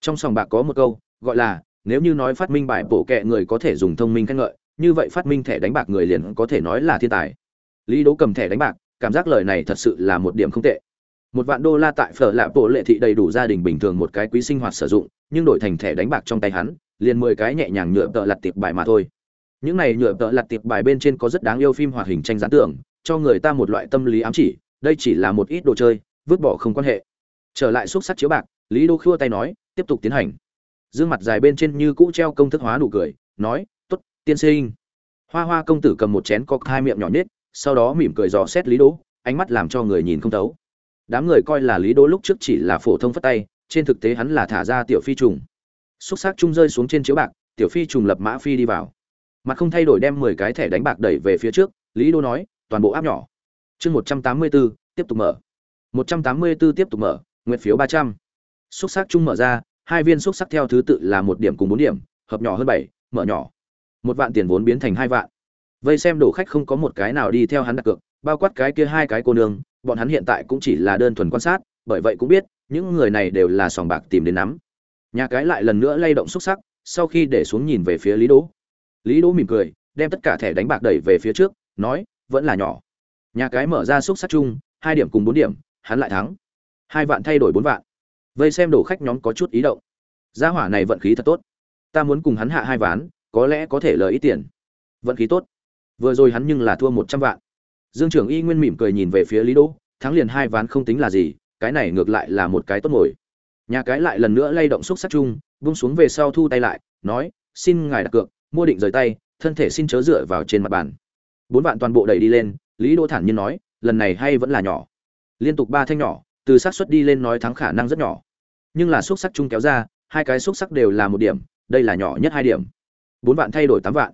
Trong sòng bạc có một câu, gọi là, nếu như nói phát minh bài bổ kẹ người có thể dùng thông minh khen ngợi, như vậy phát minh thẻ đánh bạc người liền có thể nói là thiên tài. Lý đỗ cầm thẻ đánh bạc, cảm giác lời này thật sự là một điểm không tệ một vạn đô la tại phở lạ bộ lệ thị đầy đủ gia đình bình thường một cái quý sinh hoạt sử dụng, nhưng đổi thành thẻ đánh bạc trong tay hắn, liền mười cái nhẹ nhàng nhựa tợ lặt tiệp bài mà thôi. Những này nhựa tợ lặt tiệp bài bên trên có rất đáng yêu phim hoạt hình tranh gián tưởng, cho người ta một loại tâm lý ám chỉ, đây chỉ là một ít đồ chơi, vứt bỏ không quan hệ. Trở lại xúc sắc chiếu bạc, lý đô khua tay nói, tiếp tục tiến hành. Dương mặt dài bên trên như cũ treo công thức hóa nụ cười, nói t ố t tiên sinh. Hoa hoa công tử cầm một chén cọc hai miệng nhỏ nhất sau đó mỉm cười dò xét lý đỗ ánh mắt làm cho người nhìn không thấu đám người coi là lý đỗ lúc trước chỉ là phổ thông phất tay, trên thực tế hắn là thả ra tiểu phi trùng. Xúc xác chung rơi xuống trên chiếu bạc, tiểu phi trùng lập mã phi đi vào. Mặt không thay đổi đem mười cái thẻ đánh bạc đẩy về phía trước, lý đỗ nói, toàn bộ áp nhỏ. Chương một trăm tám mươi bốn, tiếp tục mở. Một trăm tám mươi bốn tiếp tục mở nguyện phiếu ba trăm. Xúc xác chung mở ra, hai viên xúc sắc theo thứ tự là một điểm cùng bốn điểm, hợp nhỏ hơn bảy, mở nhỏ. Một vạn tiền vốn biến thành hai vạn. Vây xem đổ khách không có một cái nào đi theo hắn đặt cược, bao quát cái kia hai cái cô nương bọn hắn hiện tại cũng chỉ là đơn thuần quan sát, bởi vậy cũng biết, những người này đều là sòng bạc tìm đến nắm. Nhà cái lại lần nữa lay động xúc sắc, sau khi để xuống nhìn về phía lý đỗ. Lý đỗ mỉm cười, đem tất cả thẻ đánh bạc đẩy về phía trước, nói, vẫn là nhỏ. Nhà cái mở ra xúc sắc chung, hai điểm cùng bốn điểm, hắn lại thắng. Hai vạn thay đổi bốn vạn. Vây xem đổ khách nhóm có chút ý động. Gia hỏa này vận khí thật tốt. Ta muốn cùng hắn hạ hai ván, có lẽ có thể lời ít tiền. Vận khí tốt. Vừa rồi hắn nhưng là thua một trăm vạn dương trưởng y nguyên mỉm cười nhìn về phía lý đỗ, thắng liền hai ván không tính là gì, cái này ngược lại là một cái tốt ngồi nhà cái lại lần nữa lay động xúc sắc chung buông xuống về sau thu tay lại, nói, xin ngài đặt cược, mua định rời tay, thân thể xin chớ dựa vào trên mặt bàn. Bốn vạn toàn bộ đẩy đi lên, lý đỗ thản nhiên nói, lần này hay vẫn là nhỏ. Liên tục ba thanh nhỏ, từ xác suất đi lên nói thắng khả năng rất nhỏ. Nhưng là xúc sắc chung kéo ra, hai cái xúc sắc đều là một điểm, đây là nhỏ nhất hai điểm. Bốn vạn thay đổi tám vạn.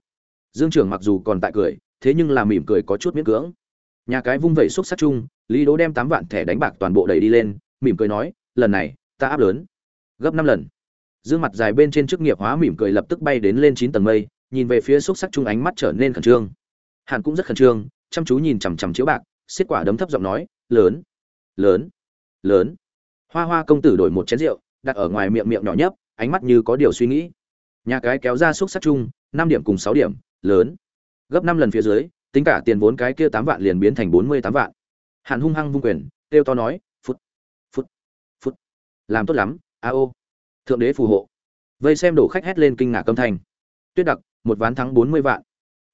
Dương trưởng mặc dù còn tại cười, thế nhưng là mỉm cười có chút miễn cưỡng nhà cái vung vẩy xúc sắc chung, lý đỗ đem tám vạn thẻ đánh bạc toàn bộ đẩy đi lên, mỉm cười nói, lần này, ta áp lớn. Gấp năm lần. Dương mặt dài bên trên chức nghiệp hóa mỉm cười lập tức bay đến lên chín tầng mây, nhìn về phía xúc sắc chung ánh mắt trở nên khẩn trương. Hàn cũng rất khẩn trương, chăm chú nhìn chằm chằm chiếu bạc, xiết quả đấm thấp giọng nói, lớn lớn lớn. Hoa hoa công tử đổi một chén rượu, đặt ở ngoài miệng miệng nhỏ nhấp, ánh mắt như có điều suy nghĩ. Nhà cái kéo ra xúc sắc chung, năm điểm cùng sáu điểm, lớn. Gấp năm lần phía dưới tính cả tiền vốn cái kia tám vạn liền biến thành bốn mươi tám vạn. Hàn hung hăng vung quyền, kêu to nói phút phút phút làm tốt lắm, a ô. Thượng đế phù hộ. Vây xem đổ khách hét lên kinh ngạc âm thanh. Tuyết đặc, một ván thắng bốn mươi vạn.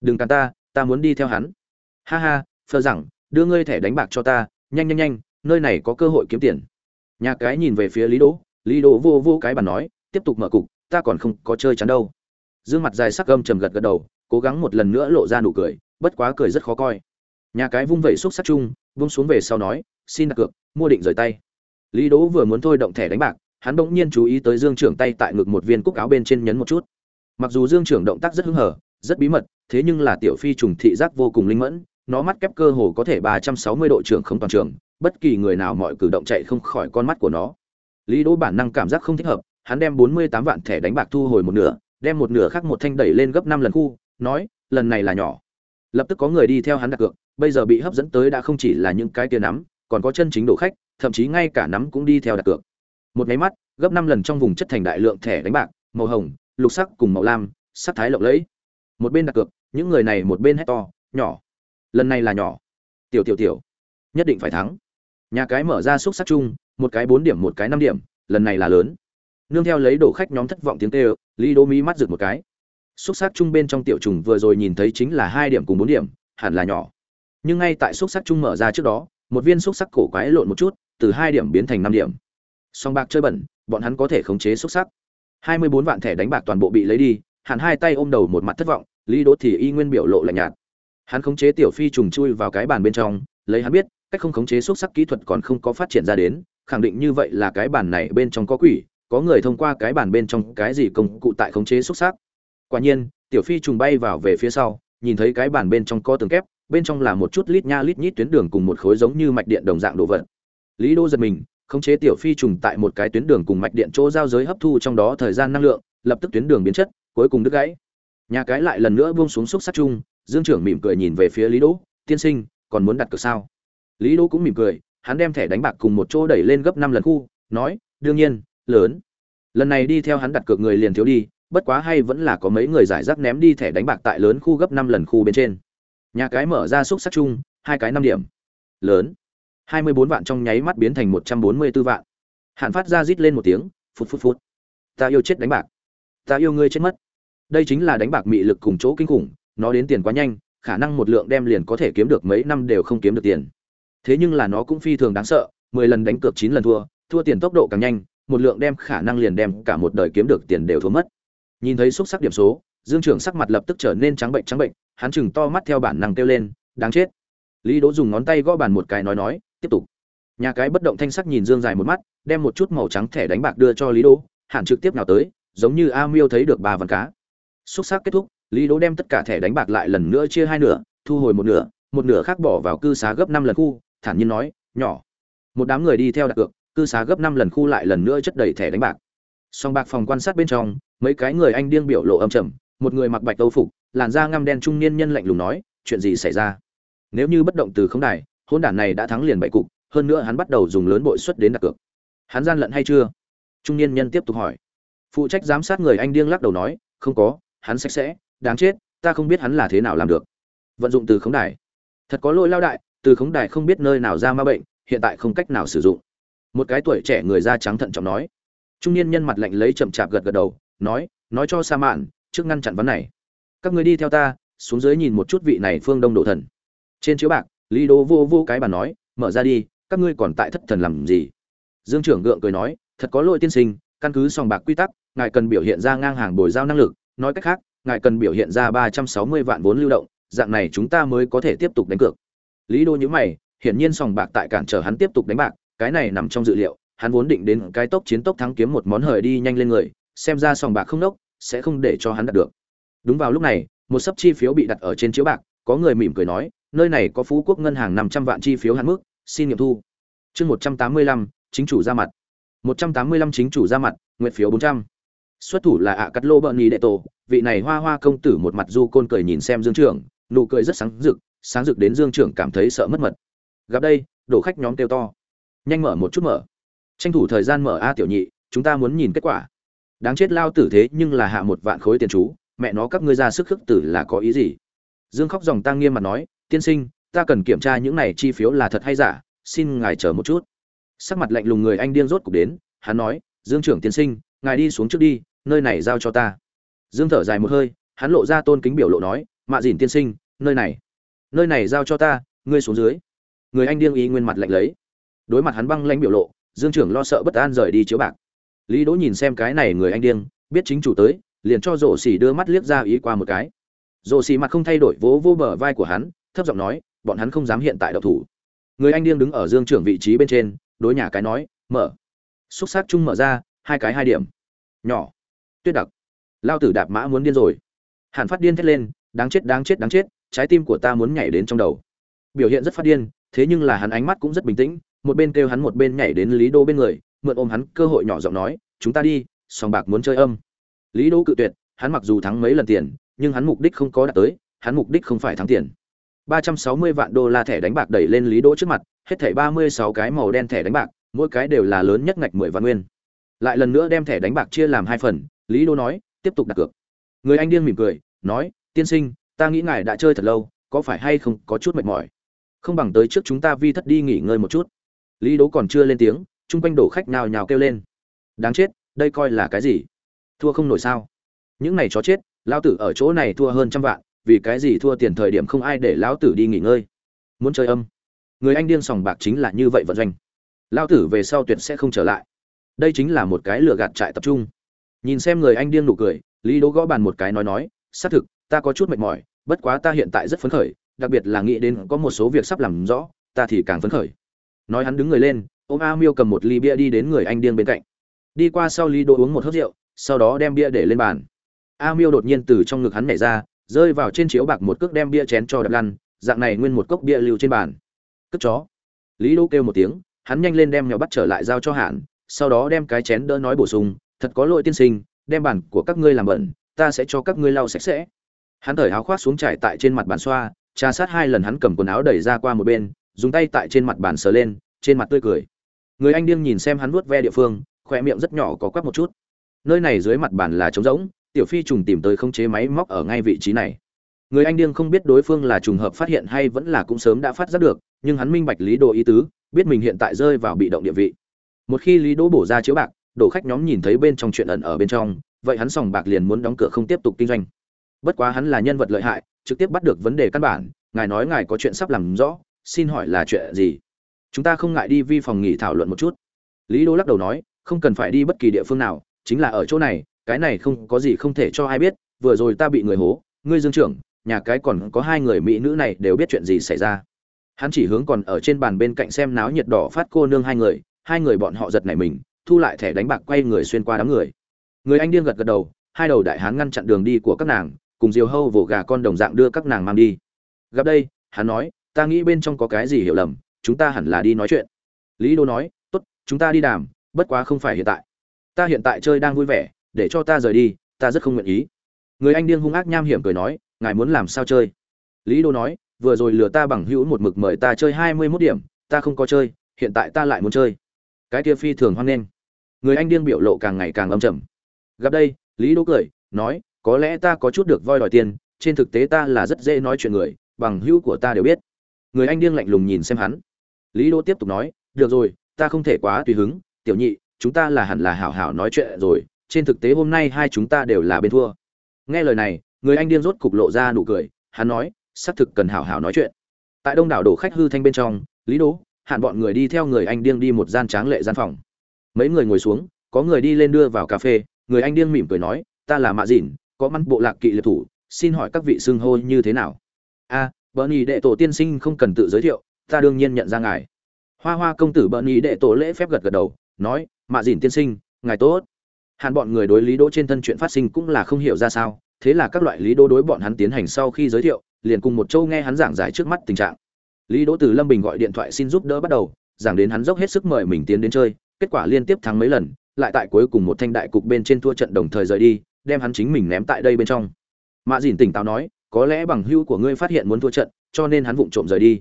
Đừng cản ta ta muốn đi theo hắn. Ha ha, phờ rằng, đưa ngươi thẻ đánh bạc cho ta, nhanh nhanh nhanh, nơi này có cơ hội kiếm tiền. Nhà cái nhìn về phía lý đỗ lý đỗ vô vô cái bàn nói, tiếp tục mở cục, ta còn không có chơi chắn đâu. Dương mặt dài sắc gâm trầm gật gật đầu, cố gắng một lần nữa lộ ra nụ cười bất quá cười rất khó coi. Nhà cái vung vẩy xúc sắc chung, vung xuống về sau nói, xin đặt cược, mua định rời tay. Lý đỗ vừa muốn thôi động thẻ đánh bạc, hắn bỗng nhiên chú ý tới dương trưởng tay tại ngực một viên cúc áo bên trên nhấn một chút. Mặc dù dương trưởng động tác rất hứng hở, rất bí mật, thế nhưng là tiểu phi trùng thị giác vô cùng linh mẫn, nó mắt kép cơ hồ có thể ba trăm sáu mươi độ trưởng không toàn trường, bất kỳ người nào mọi cử động chạy không khỏi con mắt của nó. Lý đỗ bản năng cảm giác không thích hợp, hắn đem bốn mươi tám vạn thẻ đánh bạc thu hồi một nửa, đem một nửa khác một thanh đẩy lên gấp năm lần khu, nói, lần này là nhỏ lập tức có người đi theo hắn đặt cược, bây giờ bị hấp dẫn tới đã không chỉ là những cái tia nắm, còn có chân chính đổ khách, thậm chí ngay cả nắm cũng đi theo đặt cược. Một máy mắt, gấp năm lần trong vùng chất thành đại lượng thẻ đánh bạc, màu hồng, lục sắc cùng màu lam, sắc thái lộng lẫy. Một bên đặt cược, những người này một bên hét to, nhỏ, lần này là nhỏ. Tiểu tiểu tiểu, nhất định phải thắng. Nhà cái mở ra xúc sắc chung, một cái bốn điểm, một cái năm điểm, lần này là lớn. Nương theo lấy đổ khách nhóm thất vọng tiếng kêu, lý đô mỹ mắt rực một cái xúc sắc chung bên trong tiểu trùng vừa rồi nhìn thấy chính là hai điểm cùng bốn điểm, hẳn là nhỏ. Nhưng ngay tại xúc sắc chung mở ra trước đó, một viên xúc sắc cổ quái lộn một chút, từ hai điểm biến thành năm điểm. Song bạc chơi bẩn, bọn hắn có thể khống chế xúc sắc. Hai mươi bốn vạn thẻ đánh bạc toàn bộ bị lấy đi, hẳn hai tay ôm đầu một mặt thất vọng, lý đỗ thì y nguyên biểu lộ lạnh nhạt. Hắn khống chế tiểu phi trùng chui vào cái bàn bên trong, lấy hắn biết, cách không khống chế xúc sắc kỹ thuật còn không có phát triển ra đến, khẳng định như vậy là cái bàn này bên trong có quỷ, có người thông qua cái bàn bên trong cái gì công cụ tại khống chế xúc sắc quả nhiên, tiểu phi trùng bay vào về phía sau, nhìn thấy cái bàn bên trong có tường kép, bên trong là một chút lít nha lít nhít tuyến đường cùng một khối giống như mạch điện đồng dạng đồ vật. Lý đô giật mình, khống chế tiểu phi trùng tại một cái tuyến đường cùng mạch điện chỗ giao giới hấp thu trong đó thời gian năng lượng, lập tức tuyến đường biến chất, cuối cùng đứt gãy. Nhà cái lại lần nữa buông xuống xúc sắc chung, dương trưởng mỉm cười nhìn về phía lý đỗ tiên sinh, còn muốn đặt cược sao? Lý đỗ cũng mỉm cười, hắn đem thẻ đánh bạc cùng một chỗ đẩy lên gấp năm lần khu, nói, đương nhiên, lớn. Lần này đi theo hắn đặt cược người liền thiếu đi bất quá hay vẫn là có mấy người giải rác ném đi thẻ đánh bạc tại lớn khu gấp năm lần khu bên trên. Nhà cái mở ra xúc sắc chung, hai cái năm điểm. Lớn. Hai mươi bốn vạn trong nháy mắt biến thành một trăm bốn mươi 144 vạn. Hạn phát ra rít lên một tiếng phút phút phút ta yêu chết đánh bạc. Ta yêu ngươi chết mất. Đây chính là đánh bạc mị lực cùng chỗ kinh khủng, nó đến tiền quá nhanh, khả năng một lượng đem liền có thể kiếm được mấy năm đều không kiếm được tiền. Thế nhưng là nó cũng phi thường đáng sợ, mười lần đánh cược chín lần thua thua tiền tốc độ càng nhanh, một lượng đem khả năng liền đem cả một đời kiếm được tiền đều thua mất nhìn thấy xúc sắc điểm số, dương trưởng sắc mặt lập tức trở nên trắng bệnh trắng bệnh, hắn chừng to mắt theo bản năng kêu lên, đáng chết. Lý đỗ dùng ngón tay gõ bàn một cái nói nói, tiếp tục. Nhà cái bất động thanh sắc nhìn dương dài một mắt, đem một chút màu trắng thẻ đánh bạc đưa cho lý đỗ, hẳn trực tiếp nào tới, giống như a miêu thấy được ba vần cá. Xúc sắc kết thúc, lý đỗ đem tất cả thẻ đánh bạc lại lần nữa chia hai nửa, thu hồi một nửa một nửa khác bỏ vào cư xá gấp năm lần khu, thản nhiên nói, nhỏ. Một đám người đi theo đặt cược, cư xá gấp năm lần khu lại lần nữa chất đầy thẻ đánh bạc song bạc phòng quan sát bên trong, mấy cái người anh điên biểu lộ âm trầm, một người mặc bạch âu phục, làn da ngăm đen trung niên nhân lạnh lùng nói, chuyện gì xảy ra? Nếu như bất động từ không đài, hôn đản này đã thắng liền bảy cục, hơn nữa hắn bắt đầu dùng lớn bội suất đến đặt cược. Hắn gian lận hay chưa? Trung niên nhân tiếp tục hỏi. Phụ trách giám sát người anh điên lắc đầu nói, không có, hắn sạch sẽ, đáng chết, ta không biết hắn là thế nào làm được. Vận dụng từ khống đài. Thật có lỗi lao đại, từ khống đài không biết nơi nào ra ma bệnh, hiện tại không cách nào sử dụng. Một cái tuổi trẻ người da trắng thận trọng nói trung niên nhân mặt lạnh lấy chậm chạp gật gật đầu, nói nói cho sa mạn, trước ngăn chặn vấn này. Các người đi theo ta, xuống dưới nhìn một chút vị này phương đông đổ thần. Trên chiếu bạc, lý đô vô vô cái bàn nói, mở ra đi, các ngươi còn tại thất thần làm gì? Dương trưởng gượng cười nói, thật có lỗi tiên sinh, căn cứ sòng bạc quy tắc, ngài cần biểu hiện ra ngang hàng bồi giao năng lực. Nói cách khác, ngài cần biểu hiện ra ba trăm sáu mươi vạn vốn lưu động, dạng này chúng ta mới có thể tiếp tục đánh cược. Lý đô nhữ mày, hiển nhiên sòng bạc tại cản trở hắn tiếp tục đánh bạc, cái này nằm trong dự liệu hắn vốn định đến cái tốc chiến tốc thắng kiếm một món hời đi nhanh lên người, xem ra sòng bạc không đốc sẽ không để cho hắn đạt được. Đúng vào lúc này, một sấp chi phiếu bị đặt ở trên chiếu bạc, có người mỉm cười nói, nơi này có phú quốc ngân hàng năm trăm vạn chi phiếu hạn mức, xin nghiệm thu. Chương một trăm tám mươi lăm, chính chủ ra mặt. Một trăm tám mươi lăm chính chủ ra mặt nguyệt phiếu bốn trăm. Xuất thủ là ạ cắt lô bợn nhì đệ tổ, vị này hoa hoa công tử một mặt du côn cười nhìn xem dương trưởng, nụ cười rất sáng rực sáng rực đến dương trưởng cảm thấy sợ mất mật. Gặp đây, đổ khách nhóm kêu to. Nhanh mở một chút mở tranh thủ thời gian mở a tiểu nhị, chúng ta muốn nhìn kết quả. Đáng chết lao tử thế nhưng là hạ một vạn khối tiền chú, mẹ nó các ngươi ra sức khước tử là có ý gì? Dương khóc dòng tăng nghiêm mặt nói, tiên sinh, ta cần kiểm tra những này chi phiếu là thật hay giả, xin ngài chờ một chút. Sắc mặt lạnh lùng người anh điên rốt cục đến, hắn nói, dương trưởng tiên sinh, ngài đi xuống trước đi, nơi này giao cho ta. Dương thở dài một hơi, hắn lộ ra tôn kính biểu lộ nói, mạ dìn tiên sinh, nơi này nơi này giao cho ta, ngươi xuống dưới. Người anh điên ý nguyên mặt lạnh lấy. Đối mặt hắn băng lãnh biểu lộ dương trưởng lo sợ bất an rời đi chiếu bạc. Lý đỗ nhìn xem cái này người anh điên, biết chính chủ tới, liền cho rổ xỉ đưa mắt liếc ra ý qua một cái. Rổ xỉ mặt không thay đổi vỗ vô bờ vai của hắn, thấp giọng nói, bọn hắn không dám hiện tại đậu thủ. Người anh điên đứng ở dương trưởng vị trí bên trên, đối nhà cái nói, mở. Xúc sắc chung mở ra, hai cái hai điểm. Nhỏ. Tuyết đặc. Lao tử đạp mã muốn điên rồi. Hàn phát điên thét lên, đáng chết đáng chết đáng chết, trái tim của ta muốn nhảy đến trong đầu. Biểu hiện rất phát điên, thế nhưng là hắn ánh mắt cũng rất bình tĩnh một bên kêu hắn một bên nhảy đến lý đô bên người, mượn ôm hắn cơ hội nhỏ giọng nói, chúng ta đi sòng bạc muốn chơi âm. Lý đô cự tuyệt, hắn mặc dù thắng mấy lần tiền, nhưng hắn mục đích không có đạt tới, hắn mục đích không phải thắng tiền. 360 vạn đô la thẻ đánh bạc đẩy lên lý đỗ trước mặt, hết thẻ 36 cái màu đen thẻ đánh bạc, mỗi cái đều là lớn nhất ngạch 10 vạn nguyên. Lại lần nữa đem thẻ đánh bạc chia làm hai phần, lý đỗ nói, tiếp tục đặt cược. Người anh điên mỉm cười, nói, tiên sinh, ta nghĩ ngài đã chơi thật lâu, có phải hay không có chút mệt mỏi? Không bằng tới trước chúng ta vi thất đi nghỉ ngơi một chút lý đố còn chưa lên tiếng, chung quanh đổ khách nào nhào kêu lên. Đáng chết, đây coi là cái gì? Thua không nổi sao? Những này chó chết lao tử ở chỗ này thua hơn trăm vạn, vì cái gì thua tiền thời điểm không ai để lão tử đi nghỉ ngơi? Muốn chơi âm. Người anh điên sòng bạc chính là như vậy vận doanh. Lao tử về sau tuyệt sẽ không trở lại. Đây chính là một cái lừa gạt trại tập trung. Nhìn xem người anh điên nụ cười, lý đố gõ bàn một cái nói nói, xác thực, ta có chút mệt mỏi, bất quá ta hiện tại rất phấn khởi, đặc biệt là nghĩ đến có một số việc sắp làm rõ, ta thì càng phấn khởi nói hắn đứng người lên, ôm a miêu cầm một ly bia đi đến người anh điên bên cạnh. Đi qua sau ly đỗ uống một hớp rượu, sau đó đem bia để lên bàn. A miêu đột nhiên từ trong ngực hắn nhảy ra, rơi vào trên chiếu bạc một cước đem bia chén cho đập lăn, dạng này nguyên một cốc bia lưu trên bàn. Cất chó. Lý đỗ kêu một tiếng, hắn nhanh lên đem nhỏ bắt trở lại giao cho hạn sau đó đem cái chén đỡ nói bổ sung, thật có lỗi tiên sinh, đem bản của các ngươi làm bẩn, ta sẽ cho các ngươi lau sạch sẽ. Hắn thở áo khoác xuống trải tại trên mặt bàn xoa, trà sát hai lần hắn cầm quần áo đẩy ra qua một bên dùng tay tại trên mặt bàn sờ lên, trên mặt tươi cười. Người anh điên nhìn xem hắn vuốt ve địa phương khoe miệng rất nhỏ có quắp một chút. Nơi này dưới mặt bàn là trống rỗng, tiểu phi trùng tìm tới không chế máy móc ở ngay vị trí này. Người anh điên không biết đối phương là trùng hợp phát hiện hay vẫn là cũng sớm đã phát giác được, nhưng hắn minh bạch lý đồ ý tứ, biết mình hiện tại rơi vào bị động địa vị. Một khi lý đỗ bổ ra chiếu bạc, đổ khách nhóm nhìn thấy bên trong chuyện ẩn ở bên trong, vậy hắn sòng bạc liền muốn đóng cửa không tiếp tục kinh doanh. Bất quá hắn là nhân vật lợi hại, trực tiếp bắt được vấn đề căn bản, ngài nói ngài có chuyện sắp làm rõ xin hỏi là chuyện gì? Chúng ta không ngại đi vi phòng nghỉ thảo luận một chút. Lý đô lắc đầu nói, không cần phải đi bất kỳ địa phương nào, chính là ở chỗ này, cái này không có gì không thể cho ai biết, vừa rồi ta bị người hố, ngươi dương trưởng, nhà cái còn có hai người mỹ nữ này đều biết chuyện gì xảy ra. Hắn chỉ hướng còn ở trên bàn bên cạnh xem náo nhiệt đỏ phát cô nương hai người hai người bọn họ giật nảy mình, thu lại thẻ đánh bạc quay người xuyên qua đám người. Người anh điên gật gật đầu, hai đầu đại hán ngăn chặn đường đi của các nàng, cùng diều hâu vỗ gà con đồng dạng đưa các nàng mang đi. Gặp đây, hắn nói ta nghĩ bên trong có cái gì hiểu lầm, chúng ta hẳn là đi nói chuyện. Lý đô nói, tốt, chúng ta đi đàm, bất quá không phải hiện tại. Ta hiện tại chơi đang vui vẻ, để cho ta rời đi, ta rất không nguyện ý. Người anh điên hung ác nham hiểm cười nói, ngài muốn làm sao chơi? Lý đô nói, vừa rồi lừa ta bằng hữu một mực mời ta chơi hai mươi mốt điểm, ta không có chơi, hiện tại ta lại muốn chơi. Cái kia phi thường hoan nghênh. Người anh điên biểu lộ càng ngày càng âm trầm. Gặp đây, lý Đô cười, nói, có lẽ ta có chút được voi đòi tiền, trên thực tế ta là rất dễ nói chuyện người, bằng hữu của ta đều biết người anh điên lạnh lùng nhìn xem hắn. Lý đỗ tiếp tục nói được rồi ta không thể quá tùy hứng. Tiểu nhị chúng ta là hẳn là hảo hảo nói chuyện rồi. Trên thực tế hôm nay hai chúng ta đều là bên thua. Nghe lời này người anh điên rốt cục lộ ra nụ cười. Hắn nói xác thực cần hảo hảo nói chuyện. Tại đông đảo đổ khách hư thanh bên trong lý đỗ hạn bọn người đi theo người anh điên đi một gian tráng lệ gian phòng. Mấy người ngồi xuống có người đi lên đưa vào cà phê người anh điên mỉm cười nói ta là mạ dìn có măn bộ lạc kỵ liệt thủ xin hỏi các vị xưng hô như thế nào? A à, bờ nhì đệ tổ tiên sinh không cần tự giới thiệu, ta đương nhiên nhận ra ngài. Hoa hoa công tử bờ nhì đệ tổ lễ phép gật gật đầu, nói, mạ dìn tiên sinh, ngài tốt. Hàn bọn người đối lý đỗ trên thân chuyện phát sinh cũng là không hiểu ra sao, thế là các loại lý đỗ đối bọn hắn tiến hành sau khi giới thiệu, liền cùng một châu nghe hắn giảng giải trước mắt tình trạng. Lý đỗ từ lâm bình gọi điện thoại xin giúp đỡ bắt đầu, giảng đến hắn dốc hết sức mời mình tiến đến chơi, kết quả liên tiếp thắng mấy lần, lại tại cuối cùng một thanh đại cục bên trên thua trận đồng thời rời đi, đem hắn chính mình ném tại đây bên trong. Mạ dìn tỉnh táo nói có lẽ bằng hữu của ngươi phát hiện muốn thua trận, cho nên hắn vụng trộm rời đi.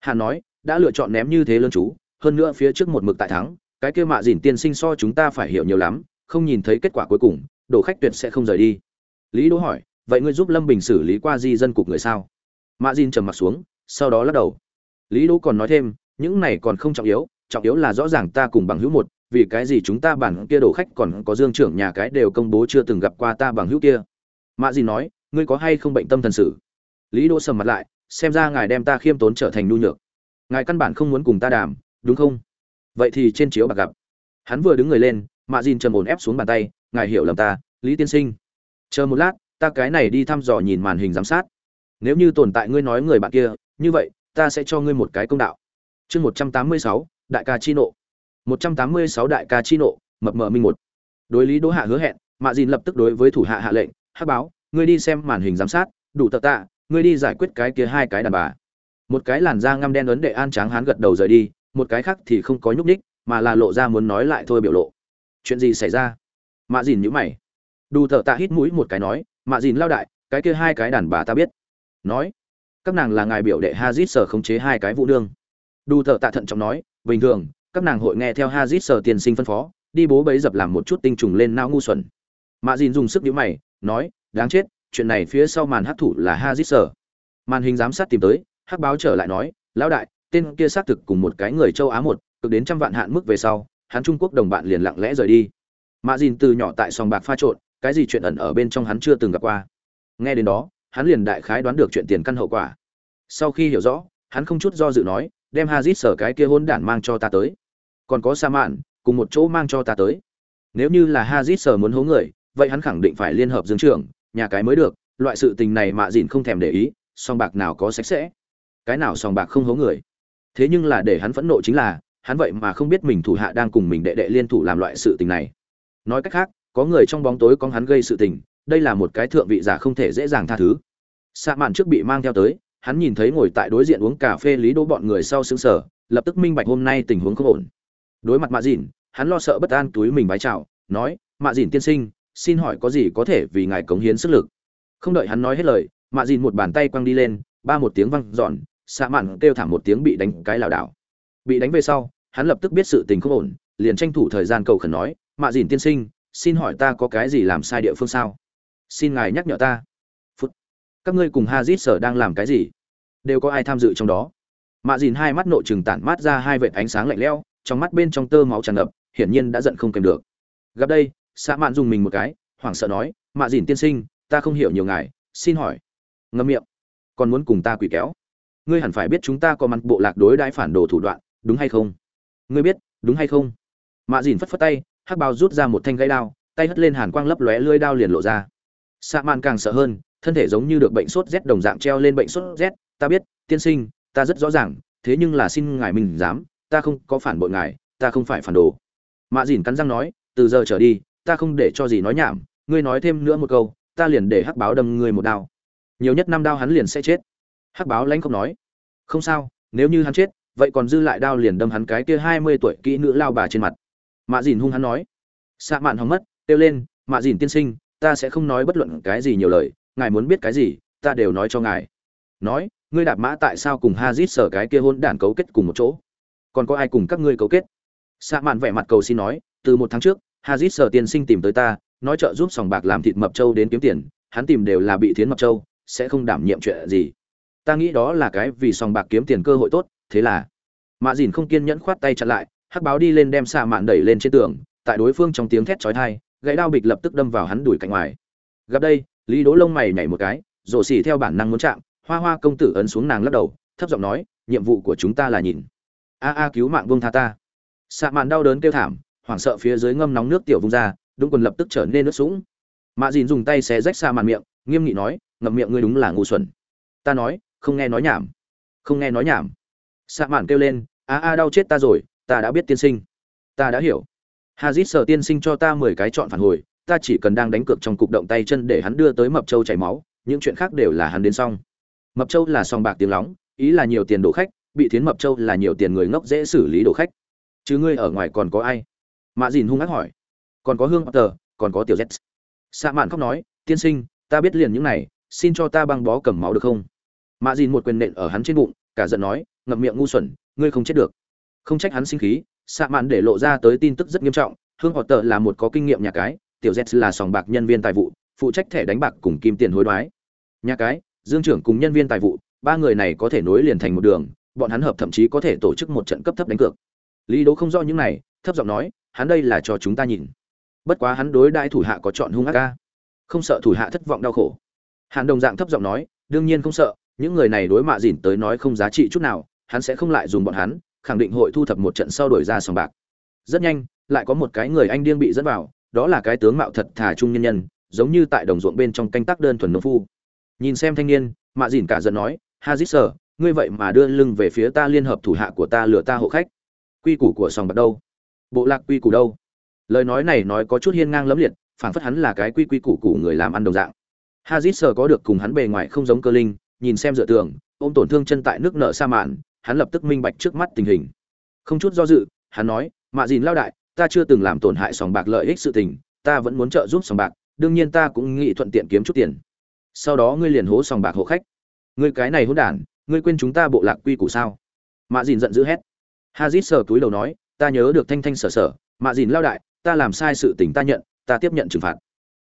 Hàn nói, đã lựa chọn ném như thế lớn chú, hơn nữa phía trước một mực tại thắng, cái kia mạ dìn tiên sinh so chúng ta phải hiểu nhiều lắm, không nhìn thấy kết quả cuối cùng, đồ khách tuyệt sẽ không rời đi. Lý đỗ hỏi, vậy ngươi giúp lâm bình xử lý qua di dân cục người sao? Mạ dìn trầm mặt xuống, sau đó lắc đầu. Lý đỗ còn nói thêm, những này còn không trọng yếu trọng yếu là rõ ràng ta cùng bằng hữu một, vì cái gì chúng ta bản kia đổ khách còn có dương trưởng nhà cái đều công bố chưa từng gặp qua ta bằng hữu kia? Mạ dìn nói ngươi có hay không bệnh tâm thần sự lý đỗ sầm mặt lại, xem ra ngài đem ta khiêm tốn trở thành nhu nhược. Ngài căn bản không muốn cùng ta đàm, đúng không? Vậy thì trên chiếu bạc gặp. Hắn vừa đứng người lên, mạ dìn trầm ổn ép xuống bàn tay, ngài hiểu lầm ta, lý tiên sinh. Chờ một lát, ta cái này đi thăm dò nhìn màn hình giám sát. Nếu như tồn tại ngươi nói người bạn kia, như vậy, ta sẽ cho ngươi một cái công đạo. Chương một trăm tám mươi sáu, đại ca chi nộ. Một trăm tám mươi sáu đại ca chi nộ, mập mờ minh một. Đối lý đỗ hạ hứa hẹn, mạ dìn lập tức đối với thủ hạ hạ lệnh hát báo ngươi đi xem màn hình giám sát, đủ tật tạ, ngươi đi giải quyết cái kia hai cái đàn bà. Một cái làn da ngăm đen ấn đệ an tráng hán gật đầu rời đi, một cái khác thì không có nhúc ních mà là lộ ra muốn nói lại thôi biểu lộ. Chuyện gì xảy ra? Mạ dìn nhữ mày. Đủ thợ tạ hít mũi một cái nói, mạ dìn lao đại, cái kia hai cái đàn bà ta biết. Nói, các nàng là ngài biểu đệ hazit sở khống chế hai cái vũ đương đủ thợ tạ thận trọng nói, bình thường, các nàng hội nghe theo hazit sở tiền sinh phân phó, đi bố bấy dập làm một chút tinh trùng lên não ngu xuẩn. Mạ dìn dùng sức nhíu mày, nói đáng chết, chuyện này phía sau màn hắc thủ là hazit sở màn hình giám sát tìm tới hắc báo trở lại nói, lão đại, tên kia xác thực cùng một cái người châu á một, cực đến trăm vạn hạn mức về sau, hắn trung quốc đồng bạn liền lặng lẽ rời đi. Mạ dìn từ nhỏ tại sòng bạc pha trộn, cái gì chuyện ẩn ở bên trong hắn chưa từng gặp qua. Nghe đến đó, hắn liền đại khái đoán được chuyện tiền căn hậu quả. Sau khi hiểu rõ, hắn không chút do dự nói, đem hazit sở cái kia hôn đản mang cho ta tới. Còn có sa mạn, cùng một chỗ mang cho ta tới. Nếu như là hazit sở muốn hố người, vậy hắn khẳng định phải liên hợp dương trưởng nhà cái mới được, loại sự tình này mạ dìn không thèm để ý, song bạc nào có sạch sẽ. Cái nào song bạc không hố người. Thế nhưng là để hắn phẫn nộ chính là, hắn vậy mà không biết mình thủ hạ đang cùng mình đệ đệ liên thủ làm loại sự tình này. Nói cách khác, có người trong bóng tối có hắn gây sự tình, đây là một cái thượng vị giả không thể dễ dàng tha thứ. Xạ mạn trước bị mang theo tới, hắn nhìn thấy ngồi tại đối diện uống cà phê lý đỗ bọn người sau xứng sở lập tức minh bạch hôm nay tình huống không ổn. Đối mặt mạ dìn, hắn lo sợ bất an túi mình vái chào, nói, mạ dìn tiên sinh xin hỏi có gì có thể vì ngài cống hiến sức lực? Không đợi hắn nói hết lời, mạ dìn một bàn tay quăng đi lên, ba một tiếng văng giòn xạ mạn kêu thảm một tiếng bị đánh cái lảo đảo. Bị đánh về sau, hắn lập tức biết sự tình không ổn, liền tranh thủ thời gian cầu khẩn nói, mạ dìn tiên sinh, xin hỏi ta có cái gì làm sai địa phương sao? Xin ngài nhắc nhở ta. Phút. Các ngươi cùng hazit sở đang làm cái gì? Đều có ai tham dự trong đó? Mạ dìn hai mắt nội trừng tản mát ra hai vệt ánh sáng lạnh lẽo, trong mắt bên trong tơ máu tràn ngập, hiển nhiên đã giận không kèm được. Gặp đây xã mạn dùng mình một cái hoảng sợ nói mạ dìn tiên sinh ta không hiểu nhiều ngài xin hỏi. Ngâm miệng. Còn muốn cùng ta quỷ kéo? Ngươi hẳn phải biết chúng ta có mặt bộ lạc đối đãi phản đồ thủ đoạn đúng hay không? Ngươi biết đúng hay không? Mạ dìn phất phất tay hắc bao rút ra một thanh gãy đao tay hất lên hàn quang lấp lóe lưỡi đao liền lộ ra. Sạ Mạn càng sợ hơn, thân thể giống như được bệnh sốt rét đồng dạng treo lên bệnh sốt rét, ta biết, tiên sinh, ta rất rõ ràng, thế nhưng là xin ngài mình dám, ta không có phản bội ngài, ta không phải phản đồ. Mạ Dìn cắn răng nói, từ giờ trở đi, ta không để cho gì nói nhảm, ngươi nói thêm nữa một câu, ta liền để hắc báo đâm ngươi một đao. Nhiều nhất năm đao hắn liền sẽ chết. Hắc báo lãnh không nói, không sao, nếu như hắn chết, vậy còn dư lại đao liền đâm hắn cái kia hai mươi tuổi kỹ nữ lao bà trên mặt. Mạ dìn hung hắn nói, Sạ Mạn hóng mất, kêu lên, Mạ dìn tiên sinh, ta sẽ không nói bất luận cái gì nhiều lời ngài muốn biết cái gì ta đều nói cho ngài nói ngươi đạp mã tại sao cùng hazit sở cái kia hôn đản cấu kết cùng một chỗ còn có ai cùng các ngươi cấu kết sa mạn vẻ mặt cầu xin nói từ một tháng trước hazit sở tiên sinh tìm tới ta, nói trợ giúp sòng bạc làm thịt mập châu đến kiếm tiền, hắn tìm đều là bị thiến mập châu sẽ không đảm nhiệm chuyện gì. Ta nghĩ đó là cái vì sòng bạc kiếm tiền cơ hội tốt, thế là Mã dìn không kiên nhẫn khoát tay chặn lại, hắc báo đi lên đem xạ mạn đẩy lên trên tường, tại đối phương trong tiếng thét chói tai, gãy đao bịch lập tức đâm vào hắn đuổi cạnh ngoài. Gặp đây, lý đỗ lông mày nhảy một cái, rồ xỉ theo bản năng muốn chạm, hoa hoa công tử ấn xuống nàng lắc đầu, thấp giọng nói, nhiệm vụ của chúng ta là nhìn. A a, cứu mạng vương tha ta. Xạ mạn đau đớn kêu thảm hoảng sợ phía dưới ngâm nóng nước tiểu vung ra, đúng quần lập tức trở nên nước sũng. Mạ dìn dùng tay xé rách xa màn miệng, nghiêm nghị nói, ngậm miệng ngươi đúng là ngu xuẩn. Ta nói, không nghe nói nhảm. Không nghe nói nhảm. Xạ màn kêu lên, a a, đau chết ta rồi, ta đã biết tiên sinh. Ta đã hiểu. Hazit sở tiên sinh cho ta mười cái chọn phản hồi, ta chỉ cần đang đánh cược trong cục động tay chân để hắn đưa tới mập châu chảy máu, những chuyện khác đều là hắn đến xong. Mập châu là song bạc tiếng lóng, ý là nhiều tiền đổ khách, bị thiến mập châu là nhiều tiền người ngốc dễ xử lý đổ khách. Chứ ngươi ở ngoài còn có ai? Mạ dìn hung ác hỏi, còn có hương tờ còn có tiểu z xạ mạn khóc nói, tiên sinh, ta biết liền những này, xin cho ta băng bó cầm máu được không? Mạ dìn một quyền nện ở hắn trên bụng, cả giận nói, ngậm miệng ngu xuẩn, ngươi không chết được. Không trách hắn sinh khí xạ mạn để lộ ra tới tin tức rất nghiêm trọng, hương họ tờ là một có kinh nghiệm nhà cái, tiểu z là sòng bạc nhân viên tài vụ, phụ trách thẻ đánh bạc cùng kim tiền hối đoái. Nhà cái, dương trưởng cùng nhân viên tài vụ, ba người này có thể nối liền thành một đường, bọn hắn hợp thậm chí có thể tổ chức một trận cấp thấp đánh cược. Lý đỗ không rõ những này, thấp giọng nói hắn đây là cho chúng ta nhìn. Bất quá hắn đối đại thủ hạ có chọn hung ác ca. Không sợ thủ hạ thất vọng đau khổ. Hàn đồng dạng thấp giọng nói, đương nhiên không sợ, những người này đối mạ dìn tới nói không giá trị chút nào, hắn sẽ không lại dùng bọn hắn, khẳng định hội thu thập một trận sau đổi ra sòng bạc. Rất nhanh, lại có một cái người anh điên bị dẫn vào, đó là cái tướng mạo thật thà trung nhân nhân, giống như tại đồng ruộng bên trong canh tác đơn thuần nông phu. Nhìn xem thanh niên, mạ dìn cả giận nói hazit sở ngươi vậy mà đưa lưng về phía ta liên hợp thủ hạ của ta lừa ta hộ khách. Quy củ của sòng bạc đâu? Bộ lạc quy củ đâu? Lời nói này nói có chút hiên ngang lẫm liệt, phảng phất hắn là cái quy quy củ củ người làm ăn đồng dạng. Hazit sờ có được cùng hắn bề ngoài không giống cơ linh, nhìn xem dựa tường, ôm tổn thương chân tại nước nợ sa mạn, hắn lập tức minh bạch trước mắt tình hình. Không chút do dự, hắn nói, mạ dìn lao đại, ta chưa từng làm tổn hại sòng bạc lợi ích sự tình, ta vẫn muốn trợ giúp sòng bạc, đương nhiên ta cũng nghĩ thuận tiện kiếm chút tiền. Sau đó ngươi liền hố sòng bạc hộ khách. Ngươi cái này hỗn đản, ngươi quên chúng ta bộ lạc quy củ sao? Mạ dìn giận dữ hét. Hazit sờ túi đầu nói ta nhớ được thanh thanh sở sở, mạ dìn lao đại, ta làm sai sự tình ta nhận, ta tiếp nhận trừng phạt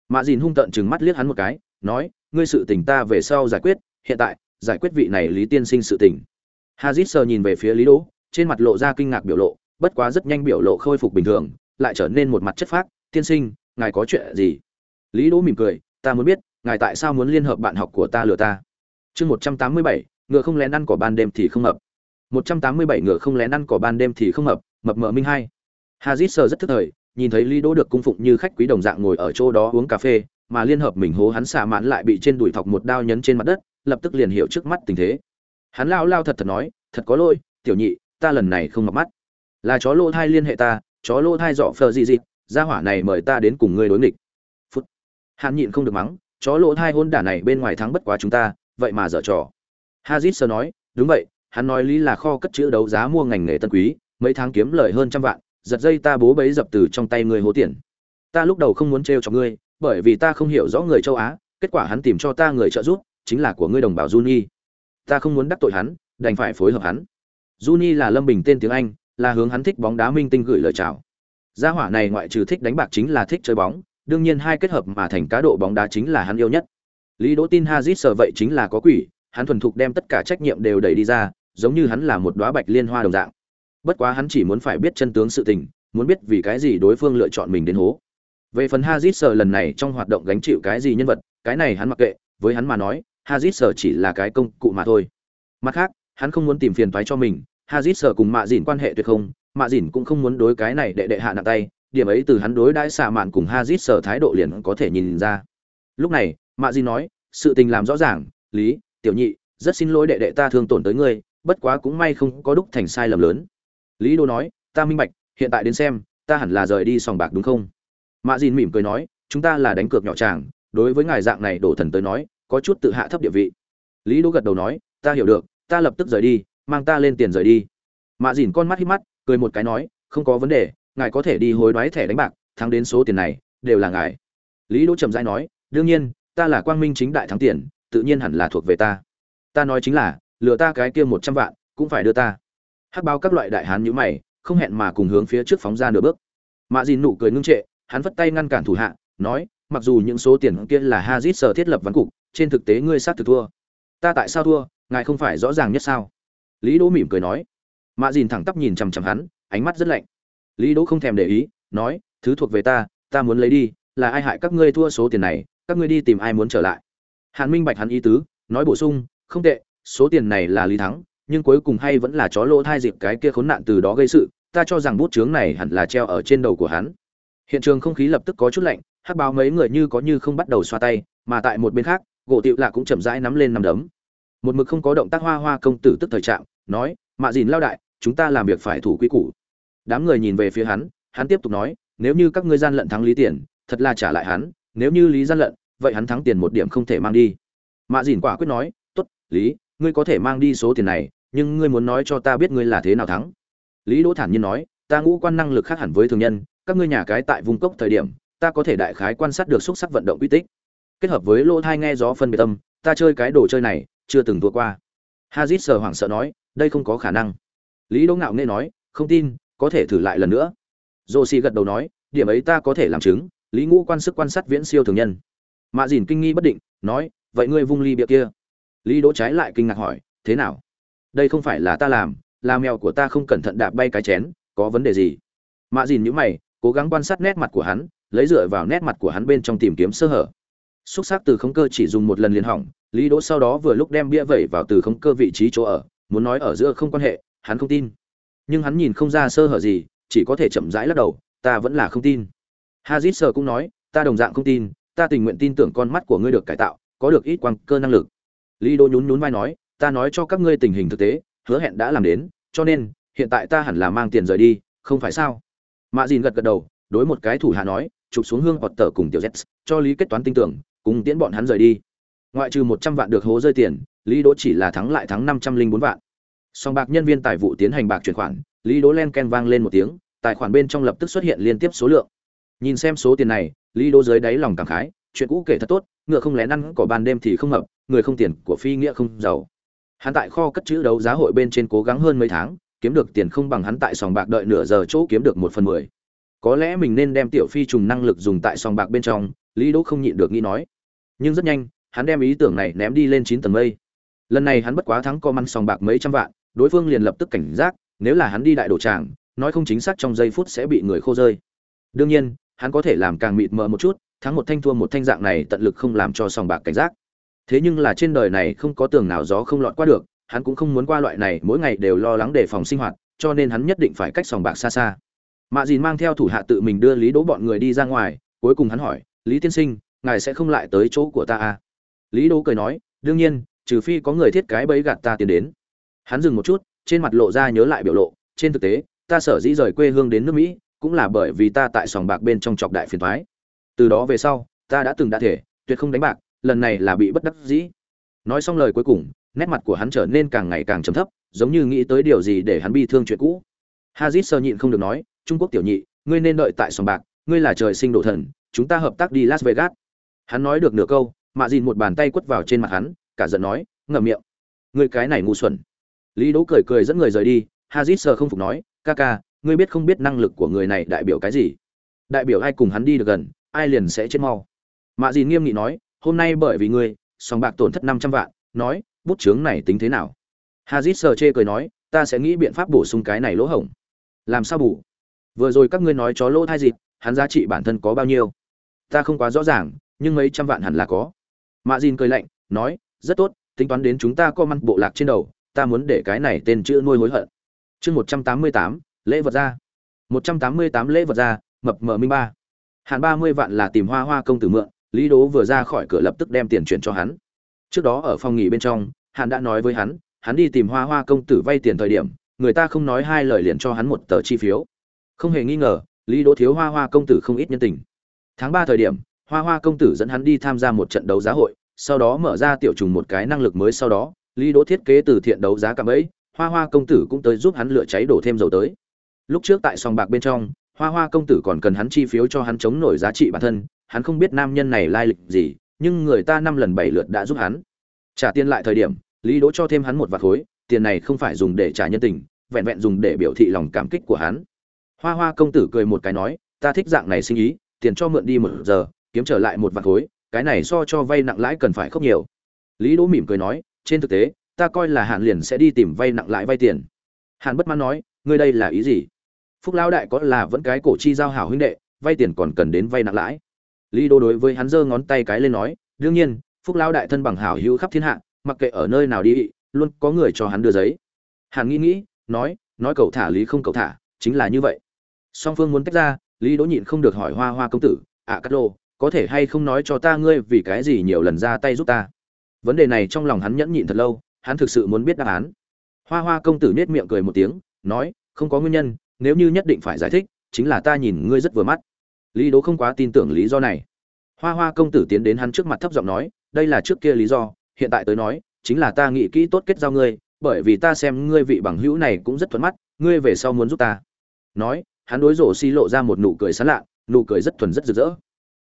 mạ dìn hung tợn chừng mắt liếc hắn một cái, nói, ngươi sự tình ta về sau giải quyết, hiện tại, giải quyết vị này lý tiên sinh sự tình hazit sờ nhìn về phía lý đỗ, trên mặt lộ ra kinh ngạc biểu lộ, bất quá rất nhanh biểu lộ khôi phục bình thường, lại trở nên một mặt chất phác, tiên sinh, ngài có chuyện gì lý đỗ mỉm cười, ta muốn biết, ngài tại sao muốn liên hợp bạn học của ta lừa ta chương một trăm tám mươi bảy, ngựa không lén ăn cỏ ban đêm thì không hợp. một trăm tám mươi bảy, ngựa không lén ăn cỏ ban đêm thì không hợp mập mờ minh hai. Hazit sờ rất thức thời, nhìn thấy lý đỗ được cung phụng như khách quý đồng dạng ngồi ở chỗ đó uống cà phê, mà liên hợp mình hố hắn xả mãn lại bị trên đùi thọc một đao nhấn trên mặt đất, lập tức liền hiểu trước mắt tình thế. Hắn lao lao thật thật nói, thật có lỗi, tiểu nhị, ta lần này không mặc mắt. Là chó lô thai liên hệ ta, chó lô thai dọ phờ gì gì gia hỏa này mời ta đến cùng ngươi đối nghịch. Phút. Hắn nhịn không được mắng, chó lô thai hôn đả này bên ngoài thắng bất quá chúng ta, vậy mà dở trò. Hazit sơ nói, đúng vậy, hắn nói lý là kho cất chữ đấu giá mua ngành nghề tân quý mấy tháng kiếm lời hơn trăm vạn, giật dây ta bố bấy dập từ trong tay ngươi hố tiền. Ta lúc đầu không muốn trêu cho ngươi, bởi vì ta không hiểu rõ người châu á, kết quả hắn tìm cho ta người trợ giúp, chính là của ngươi đồng bào Juni. ta không muốn đắc tội hắn, đành phải phối hợp hắn. Juni là lâm bình tên tiếng anh, là hướng hắn thích bóng đá minh tinh gửi lời chào. Gia hỏa này ngoại trừ thích đánh bạc chính là thích chơi bóng, đương nhiên hai kết hợp mà thành cá độ bóng đá chính là hắn yêu nhất. Lý đỗ tin hazit sợ vậy chính là có quỷ, hắn thuần thục đem tất cả trách nhiệm đều đẩy đi ra, giống như hắn là một đóa bạch liên hoa đồng dạng bất quá hắn chỉ muốn phải biết chân tướng sự tình, muốn biết vì cái gì đối phương lựa chọn mình đến hố. Về phần hazit sợ lần này trong hoạt động gánh chịu cái gì nhân vật, cái này hắn mặc kệ, với hắn mà nói hazit sợ chỉ là cái công cụ mà thôi. Mặt khác, hắn không muốn tìm phiền toái cho mình hazit sợ cùng mạ dìn quan hệ tuyệt không, mạ dìn cũng không muốn đối cái này đệ đệ hạ nặng tay, điểm ấy từ hắn đối đãi xạ mạn cùng hazit sợ thái độ liền có thể nhìn ra. Lúc này, mạ dìn nói, sự tình làm rõ ràng, lý, tiểu nhị, rất xin lỗi đệ đệ ta thương tổn tới ngươi, bất quá cũng may không có đúc thành sai lầm lớn lý đô nói, ta minh bạch, hiện tại đến xem, ta hẳn là rời đi sòng bạc đúng không? Mạ dìn mỉm cười nói, chúng ta là đánh cược nhỏ tràng đối với ngài dạng này đổ thần tới nói, có chút tự hạ thấp địa vị. Lý đô gật đầu nói, ta hiểu được, ta lập tức rời đi, mang ta lên tiền rời đi. Mạ dìn con mắt hít mắt, cười một cái nói, không có vấn đề, ngài có thể đi hối đoái thẻ đánh bạc, thắng đến số tiền này, đều là ngài. Lý đỗ trầm rãi nói, đương nhiên, ta là quang minh chính đại thắng tiền, tự nhiên hẳn là thuộc về ta. Ta nói chính là, lừa ta cái kia một trăm vạn, cũng phải đưa ta hắc báo các loại đại hán nhữ mày, không hẹn mà cùng hướng phía trước phóng ra nửa bước. Mạ dìn nụ cười ngưng trệ, hắn vất tay ngăn cản thủ hạ, nói, mặc dù những số tiền kia là hazit sở thiết lập ván cục, trên thực tế ngươi sát thực thua. Ta tại sao thua, ngài không phải rõ ràng nhất sao? Lý đỗ mỉm cười nói. Mạ dìn thẳng tắp nhìn chằm chằm hắn, ánh mắt rất lạnh. Lý đỗ không thèm để ý, nói, thứ thuộc về ta ta muốn lấy đi, là ai hại các ngươi thua số tiền này, các ngươi đi tìm ai muốn trở lại. Hàn minh bạch hắn ý tứ, nói bổ sung, không tệ, số tiền này là lý thắng nhưng cuối cùng hay vẫn là chó lỗ thai dịp cái kia khốn nạn từ đó gây sự, ta cho rằng bút chướng này hẳn là treo ở trên đầu của hắn. Hiện trường không khí lập tức có chút lạnh, hắc báo mấy người như có như không bắt đầu xoa tay, mà tại một bên khác, gỗ tiệu lạ cũng chậm rãi nắm lên nắm đấm. Một mực không có động tác hoa hoa công tử tức thời trạng, nói, mạ dìn lao đại, chúng ta làm việc phải thủ quy củ. Đám người nhìn về phía hắn hắn tiếp tục nói, nếu như các ngươi gian lận thắng lý tiền, thật là trả lại hắn, nếu như lý gian lận, vậy hắn thắng tiền một điểm không thể mang đi. Mạ dìn quả quyết nói, tốt, lý, ngươi có thể mang đi số tiền này nhưng ngươi muốn nói cho ta biết ngươi là thế nào thắng? Lý đỗ thản nhiên nói, ta ngũ quan năng lực khác hẳn với thường nhân, các ngươi nhà cái tại vùng cốc thời điểm, ta có thể đại khái quan sát được xúc sắc vận động uy tích. Kết hợp với lỗ thai nghe gió phân biệt tâm, ta chơi cái đồ chơi này, chưa từng thua qua. Hazit sờ hoảng sợ nói, đây không có khả năng. Lý đỗ ngạo nghe nói, không tin, có thể thử lại lần nữa. Dô xì gật đầu nói, điểm ấy ta có thể làm chứng, lý ngũ quan sức quan sát viễn siêu thường nhân. Mạ dìn kinh nghi bất định, nói, vậy ngươi vung ly bia kia. Lý đỗ trái lại kinh ngạc hỏi, thế nào? Đây không phải là ta làm, là mèo của ta không cẩn thận đạp bay cái chén, có vấn đề gì? Mạ dìn nhữ mày, cố gắng quan sát nét mặt của hắn, lấy dựa vào nét mặt của hắn bên trong tìm kiếm sơ hở. Xúc xác từ không cơ chỉ dùng một lần liền hỏng, lý đỗ sau đó vừa lúc đem bia vẩy vào từ không cơ vị trí chỗ ở, muốn nói ở giữa không quan hệ, hắn không tin. Nhưng hắn nhìn không ra sơ hở gì, chỉ có thể chậm rãi lắc đầu, ta vẫn là không tin. Hazit sơ cũng nói, ta đồng dạng không tin, ta tình nguyện tin tưởng con mắt của ngươi được cải tạo, có được ít quang cơ năng lực. Lý đỗ nhún nhún vai nói ta nói cho các ngươi tình hình thực tế, hứa hẹn đã làm đến, cho nên, hiện tại ta hẳn là mang tiền rời đi, không phải sao? Mạ dìn gật gật đầu, đối một cái thủ hạ nói, chụp xuống hương hoặc tờ cùng tiểu z cho lý kết toán tin tưởng, cùng tiễn bọn hắn rời đi. Ngoại trừ một trăm vạn được hố rơi tiền, lý đỗ chỉ là thắng lại thắng năm trăm linh bốn vạn. Song bạc nhân viên tài vụ tiến hành bạc chuyển khoản, lý đỗ len ken vang lên một tiếng, tài khoản bên trong lập tức xuất hiện liên tiếp số lượng. Nhìn xem số tiền này, lý đỗ dưới đáy lòng cảm khái, chuyện cũ kể thật tốt, ngựa không lén ăn, cỏ ban đêm thì không hợp người không tiền của phi nghĩa không giàu hắn tại kho cất trữ đấu giá hội bên trên cố gắng hơn mấy tháng, kiếm được tiền không bằng hắn tại sòng bạc đợi nửa giờ chỗ kiếm được một phần mười. Có lẽ mình nên đem tiểu phi trùng năng lực dùng tại sòng bạc bên trong, lý đỗ không nhịn được nghĩ nói. Nhưng rất nhanh, hắn đem ý tưởng này ném đi lên chín tầng mây. Lần này hắn bất quá thắng co măn sòng bạc mấy trăm vạn, đối phương liền lập tức cảnh giác, nếu là hắn đi đại đổ tràng, nói không chính xác trong giây phút sẽ bị người khô rơi. Đương nhiên, hắn có thể làm càng mịt mờ một chút, thắng một thanh thua một thanh dạng này tận lực không làm cho sòng bạc cảnh giác thế nhưng là trên đời này không có tường nào gió không lọt qua được, hắn cũng không muốn qua loại này, mỗi ngày đều lo lắng đề phòng sinh hoạt, cho nên hắn nhất định phải cách sòng bạc xa xa. Mạ dìn mang theo thủ hạ tự mình đưa lý đỗ bọn người đi ra ngoài, cuối cùng hắn hỏi, lý tiên sinh, ngài sẽ không lại tới chỗ của ta à? lý đỗ cười nói, đương nhiên, trừ phi có người thiết cái bẫy gạt ta tiến đến. Hắn dừng một chút, trên mặt lộ ra nhớ lại biểu lộ, trên thực tế, ta sở dĩ rời quê hương đến nước mỹ, cũng là bởi vì ta tại sòng bạc bên trong chọc đại phiền thoái từ đó về sau, ta đã từng đã thể, tuyệt không đánh bạc lần này là bị bất đắc dĩ. Nói xong lời cuối cùng, nét mặt của hắn trở nên càng ngày càng trầm thấp, giống như nghĩ tới điều gì để hắn bi thương chuyện cũ. Hazit sơ nhịn không được nói, trung quốc tiểu nhị, ngươi nên đợi tại sòng bạc, ngươi là trời sinh đổ thần, chúng ta hợp tác đi las vegas. Hắn nói được nửa câu, mạ dìn một bàn tay quất vào trên mặt hắn, cả giận nói, ngậm miệng. Ngươi cái này ngu xuẩn. Lý đỗ cười cười dẫn người rời đi, hazit sơ không phục nói, ca ca, ngươi biết không biết năng lực của người này đại biểu cái gì? Đại biểu ai cùng hắn đi được gần, ai liền sẽ chết mau. Mạ dìn nghiêm nghị nói hôm nay bởi vì ngươi, sòng bạc tổn thất năm trăm vạn, nói, bút chướng này tính thế nào? Hazit sơ chê cười nói, ta sẽ nghĩ biện pháp bổ sung cái này lỗ hổng. Làm sao bù? Vừa rồi các ngươi nói chó lỗ thai dịt hắn giá trị bản thân có bao nhiêu? Ta không quá rõ ràng, nhưng mấy trăm vạn hẳn là có. Mã Jin cười lạnh, nói, rất tốt, tính toán đến chúng ta có măn bộ lạc trên đầu, ta muốn để cái này tên chữ nuôi hối hận. Chương một trăm tám mươi tám, lễ vật ra. Một trăm tám mươi tám lễ vật ra, mập mờ minh ba. Hạn ba mươi vạn là tìm hoa hoa công tử mượn lý đố vừa ra khỏi cửa lập tức đem tiền chuyển cho hắn. Trước đó ở phòng nghỉ bên trong, hắn đã nói với hắn hắn đi tìm hoa hoa công tử vay tiền thời điểm, người ta không nói hai lời liền cho hắn một tờ chi phiếu. Không hề nghi ngờ, lý đỗ thiếu hoa hoa công tử không ít nhân tình. Tháng ba thời điểm, hoa hoa công tử dẫn hắn đi tham gia một trận đấu giá hội, sau đó mở ra tiểu trùng một cái năng lực mới sau đó, lý đỗ thiết kế từ thiện đấu giá cạm ấy hoa hoa công tử cũng tới giúp hắn lựa cháy đổ thêm dầu tới. Lúc trước tại sòng bạc bên trong, hoa hoa công tử còn cần hắn chi phiếu cho hắn chống nổi giá trị bản thân hắn không biết nam nhân này lai lịch gì, nhưng người ta năm lần bảy lượt đã giúp hắn. Trả tiền lại thời điểm, lý đỗ cho thêm hắn một vạt khối, tiền này không phải dùng để trả nhân tình, vẹn vẹn dùng để biểu thị lòng cảm kích của hắn. Hoa hoa công tử cười một cái nói, ta thích dạng này sinh ý tiền cho mượn đi một giờ, kiếm trở lại một vạt khối, cái này so cho vay nặng lãi cần phải không nhiều. Lý đỗ mỉm cười nói, trên thực tế, ta coi là hạn liền sẽ đi tìm vay nặng lãi vay tiền. Hạn bất mãn nói, ngươi đây là ý gì? Phúc lão đại có là vẫn cái cổ chi giao hảo huynh đệ, vay tiền còn cần đến vay nặng lãi lý Đô đối với hắn giơ ngón tay cái lên nói, đương nhiên, phúc lão đại thân bằng hảo hữu khắp thiên hạ, mặc kệ ở nơi nào đi, luôn có người cho hắn đưa giấy. Hàn nghĩ nghĩ nói nói cậu thả lý không cậu thả, chính là như vậy. Song phương muốn tách ra, lý đỗ nhịn không được hỏi hoa hoa công tử ạ cát lô, có thể hay không nói cho ta ngươi vì cái gì nhiều lần ra tay giúp ta? Vấn đề này trong lòng hắn nhẫn nhịn thật lâu, hắn thực sự muốn biết đáp án. Hoa hoa công tử nết miệng cười một tiếng, nói, không có nguyên nhân, nếu như nhất định phải giải thích, chính là ta nhìn ngươi rất vừa mắt lý đỗ không quá tin tưởng lý do này. Hoa hoa công tử tiến đến hắn trước mặt thấp giọng nói, đây là trước kia lý do, hiện tại tới nói, chính là ta nghĩ kỹ tốt kết giao ngươi, bởi vì ta xem ngươi vị bằng hữu này cũng rất thuận mắt, ngươi về sau muốn giúp ta. Nói, hắn đối rổ xi lộ ra một nụ cười sán lạ, nụ cười rất thuần rất rực rỡ.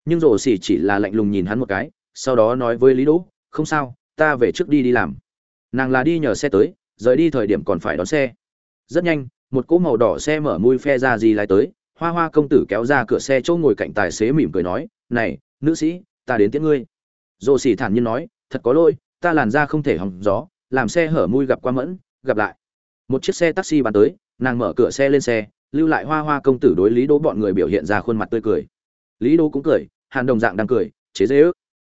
Nhưng rổ xỉ chỉ là lạnh lùng nhìn hắn một cái, sau đó nói với lý đỗ, không sao, ta về trước đi đi làm. Nàng là đi nhờ xe tới, rời đi thời điểm còn phải đón xe. Rất nhanh, một cỗ màu đỏ xe mở mui phe ra gì lái tới hoa hoa công tử kéo ra cửa xe chỗ ngồi cạnh tài xế mỉm cười nói, này, nữ sĩ, ta đến tiễn ngươi. Rồ xỉ thản nhiên nói, thật có lỗi, ta làn ra không thể hỏng gió, làm xe hở mui gặp qua mẫn, gặp lại. Một chiếc xe taxi bán tới, nàng mở cửa xe lên xe, lưu lại hoa hoa công tử đối lý đỗ bọn người biểu hiện ra khuôn mặt tươi cười. Lý đỗ cũng cười, hàn đồng dạng đang cười, chế dễ ước.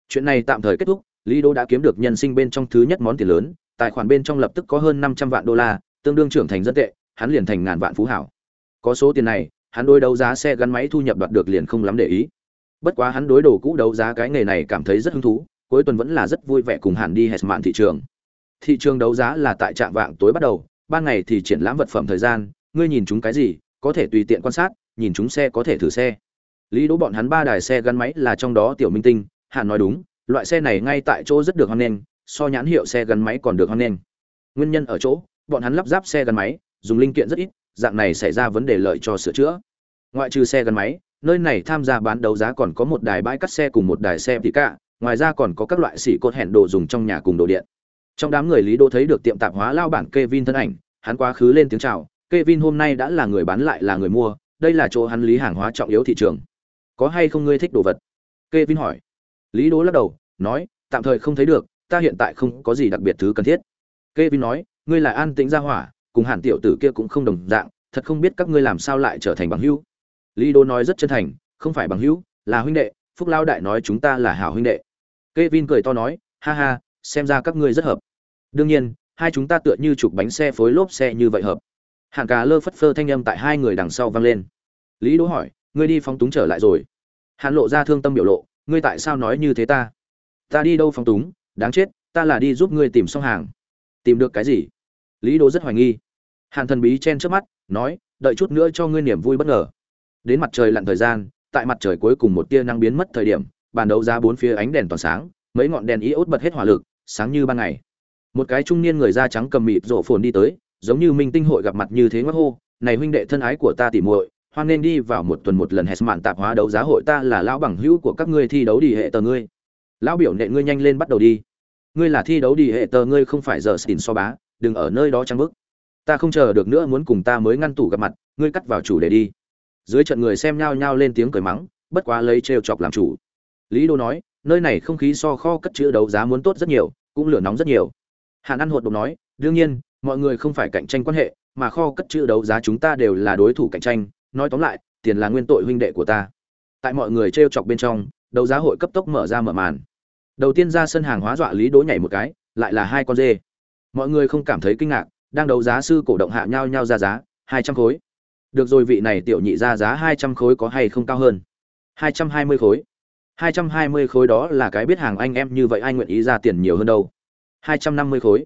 Chuyện này tạm thời kết thúc, lý đỗ đã kiếm được nhân sinh bên trong thứ nhất món tiền lớn, tài khoản bên trong lập tức có hơn năm trăm vạn đô la, tương đương trưởng thành dân tệ, hắn liền thành ngàn vạn phú hảo. Có số tiền này hắn đối đấu giá xe gắn máy thu nhập đoạt được liền không lắm để ý. Bất quá hắn đối đồ cũ đấu giá cái nghề này cảm thấy rất hứng thú, cuối tuần vẫn là rất vui vẻ cùng hẳn đi hẹn mạn thị trường. Thị trường đấu giá là tại trạm vạng tối bắt đầu, ban ngày thì triển lãm vật phẩm thời gian, ngươi nhìn chúng cái gì, có thể tùy tiện quan sát, nhìn chúng xe có thể thử xe. Lý đỗ bọn hắn ba đài xe gắn máy là trong đó tiểu minh tinh, hàn nói đúng, loại xe này ngay tại chỗ rất được hoan nghênh, so nhãn hiệu xe gắn máy còn được hoan nghênh. Nguyên nhân ở chỗ, bọn hắn lắp ráp xe gắn máy, dùng linh kiện rất ít dạng này xảy ra vấn đề lợi cho sửa chữa. Ngoại trừ xe gắn máy, nơi này tham gia bán đấu giá còn có một đài bãi cắt xe cùng một đài xe tỉ cả, ngoài ra còn có các loại xỉ cột hẹn đồ dùng trong nhà cùng đồ điện. Trong đám người lý đô thấy được tiệm tạp hóa lao bản Kevin thân ảnh, hắn quá khứ lên tiếng chào, Kevin hôm nay đã là người bán lại là người mua, đây là chỗ hắn lý hàng hóa trọng yếu thị trường. Có hay không ngươi thích đồ vật? Kevin hỏi. Lý đô lắc đầu, nói, tạm thời không thấy được, ta hiện tại không có gì đặc biệt thứ cần thiết. Kevin nói, ngươi là an tĩnh gia hỏa cùng hàn tiểu tử kia cũng không đồng dạng, thật không biết các ngươi làm sao lại trở thành bằng hữu. Lý đỗ nói rất chân thành, không phải bằng hữu, là huynh đệ, phúc lao đại nói chúng ta là hảo huynh đệ. Kevin cười to nói, ha ha, xem ra các ngươi rất hợp. Đương nhiên, hai chúng ta tựa như chụp bánh xe phối lốp xe như vậy hợp. Hạng cá lơ phất phơ thanh âm tại hai người đằng sau vang lên. Lý đỗ hỏi, ngươi đi phóng túng trở lại rồi. Hàn lộ ra thương tâm biểu lộ, ngươi tại sao nói như thế ta? Ta đi đâu phóng túng, đáng chết, ta là đi giúp ngươi tìm xong hàng. Tìm được cái gì? Lý đỗ rất hoài nghi. Hàn thần bí chen trước mắt, nói, đợi chút nữa cho ngươi niềm vui bất ngờ. Đến mặt trời lặn thời gian, tại mặt trời cuối cùng một tia năng biến mất thời điểm, bàn đấu giá bốn phía ánh đèn tỏa sáng, mấy ngọn đèn iốt bật hết hỏa lực, sáng như ban ngày. Một cái trung niên người da trắng cầm mịt rổ phồn đi tới, giống như minh tinh hội gặp mặt như thế ngoắc hô, này huynh đệ thân ái của ta tỉ muội, hoan nên đi vào một tuần một lần hết mạn tạp hóa đấu giá hội ta là lão bằng hữu của các ngươi thi đấu đi hệ tờ ngươi. Lão biểu nệ ngươi nhanh lên bắt đầu đi. Ngươi là thi đấu đi hệ tờ ngươi không phải giờ xỉn so bá đừng ở nơi đó trăng bức ta không chờ được nữa muốn cùng ta mới ngăn tủ gặp mặt, ngươi cắt vào chủ để đi. Dưới trận người xem nhao nhao lên tiếng cười mắng, bất quá lấy trêu chọc làm chủ. Lý đô nói, nơi này không khí so kho cất chữ đấu giá muốn tốt rất nhiều, cũng lửa nóng rất nhiều. Hạn ăn hột độc nói, đương nhiên, mọi người không phải cạnh tranh quan hệ, mà kho cất chữ đấu giá chúng ta đều là đối thủ cạnh tranh, nói tóm lại, tiền là nguyên tội huynh đệ của ta. Tại mọi người t chọc bên trong, đấu giá hội cấp tốc mở ra mở màn. Đầu tiên ra sân hàng hóa dọa lý đố nhảy một cái, lại là hai con dê mọi người không cảm thấy kinh ngạc, đang đấu giá sư cổ động hạ nhau nhau ra giá, hai trăm khối. Được rồi vị này tiểu nhị ra giá hai trăm khối có hay không cao hơn? hai trăm hai mươi khối. hai trăm hai mươi khối đó là cái biết hàng anh em như vậy ai nguyện ý ra tiền nhiều hơn đâu? hai trăm năm mươi khối.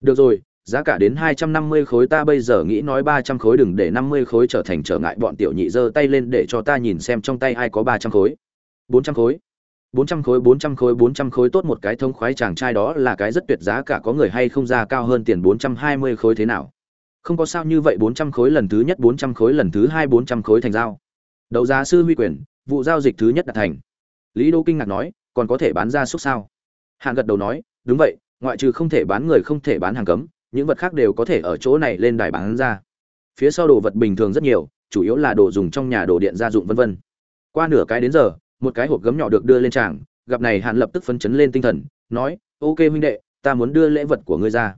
Được rồi, giá cả đến hai trăm năm mươi khối ta bây giờ nghĩ nói ba trăm khối đừng để năm mươi khối trở thành trở ngại bọn tiểu nhị giơ tay lên để cho ta nhìn xem trong tay ai có ba trăm khối. bốn trăm khối bốn trăm khối bốn trăm khối bốn trăm khối tốt một cái thông khoái chàng trai đó là cái rất tuyệt giá cả có người hay không ra cao hơn tiền bốn trăm hai mươi khối thế nào? Không có sao như vậy bốn trăm khối lần thứ nhất bốn trăm khối lần thứ hai bốn trăm khối thành giao. Đấu giá sư huy quyền, vụ giao dịch thứ nhất đạt thành. Lý Đô kinh ngạc nói, còn có thể bán ra xúc sao? Hàn gật đầu nói, đúng vậy, ngoại trừ không thể bán người không thể bán hàng cấm, những vật khác đều có thể ở chỗ này lên đài bán ra phía sau đồ vật bình thường rất nhiều chủ yếu là đồ dùng trong nhà đồ điện gia dụng vân vân qua nửa cái đến giờ một cái hộp gấm nhỏ được đưa lên tràng gặp này hạn lập tức phấn chấn lên tinh thần nói ok huynh đệ ta muốn đưa lễ vật của ngươi ra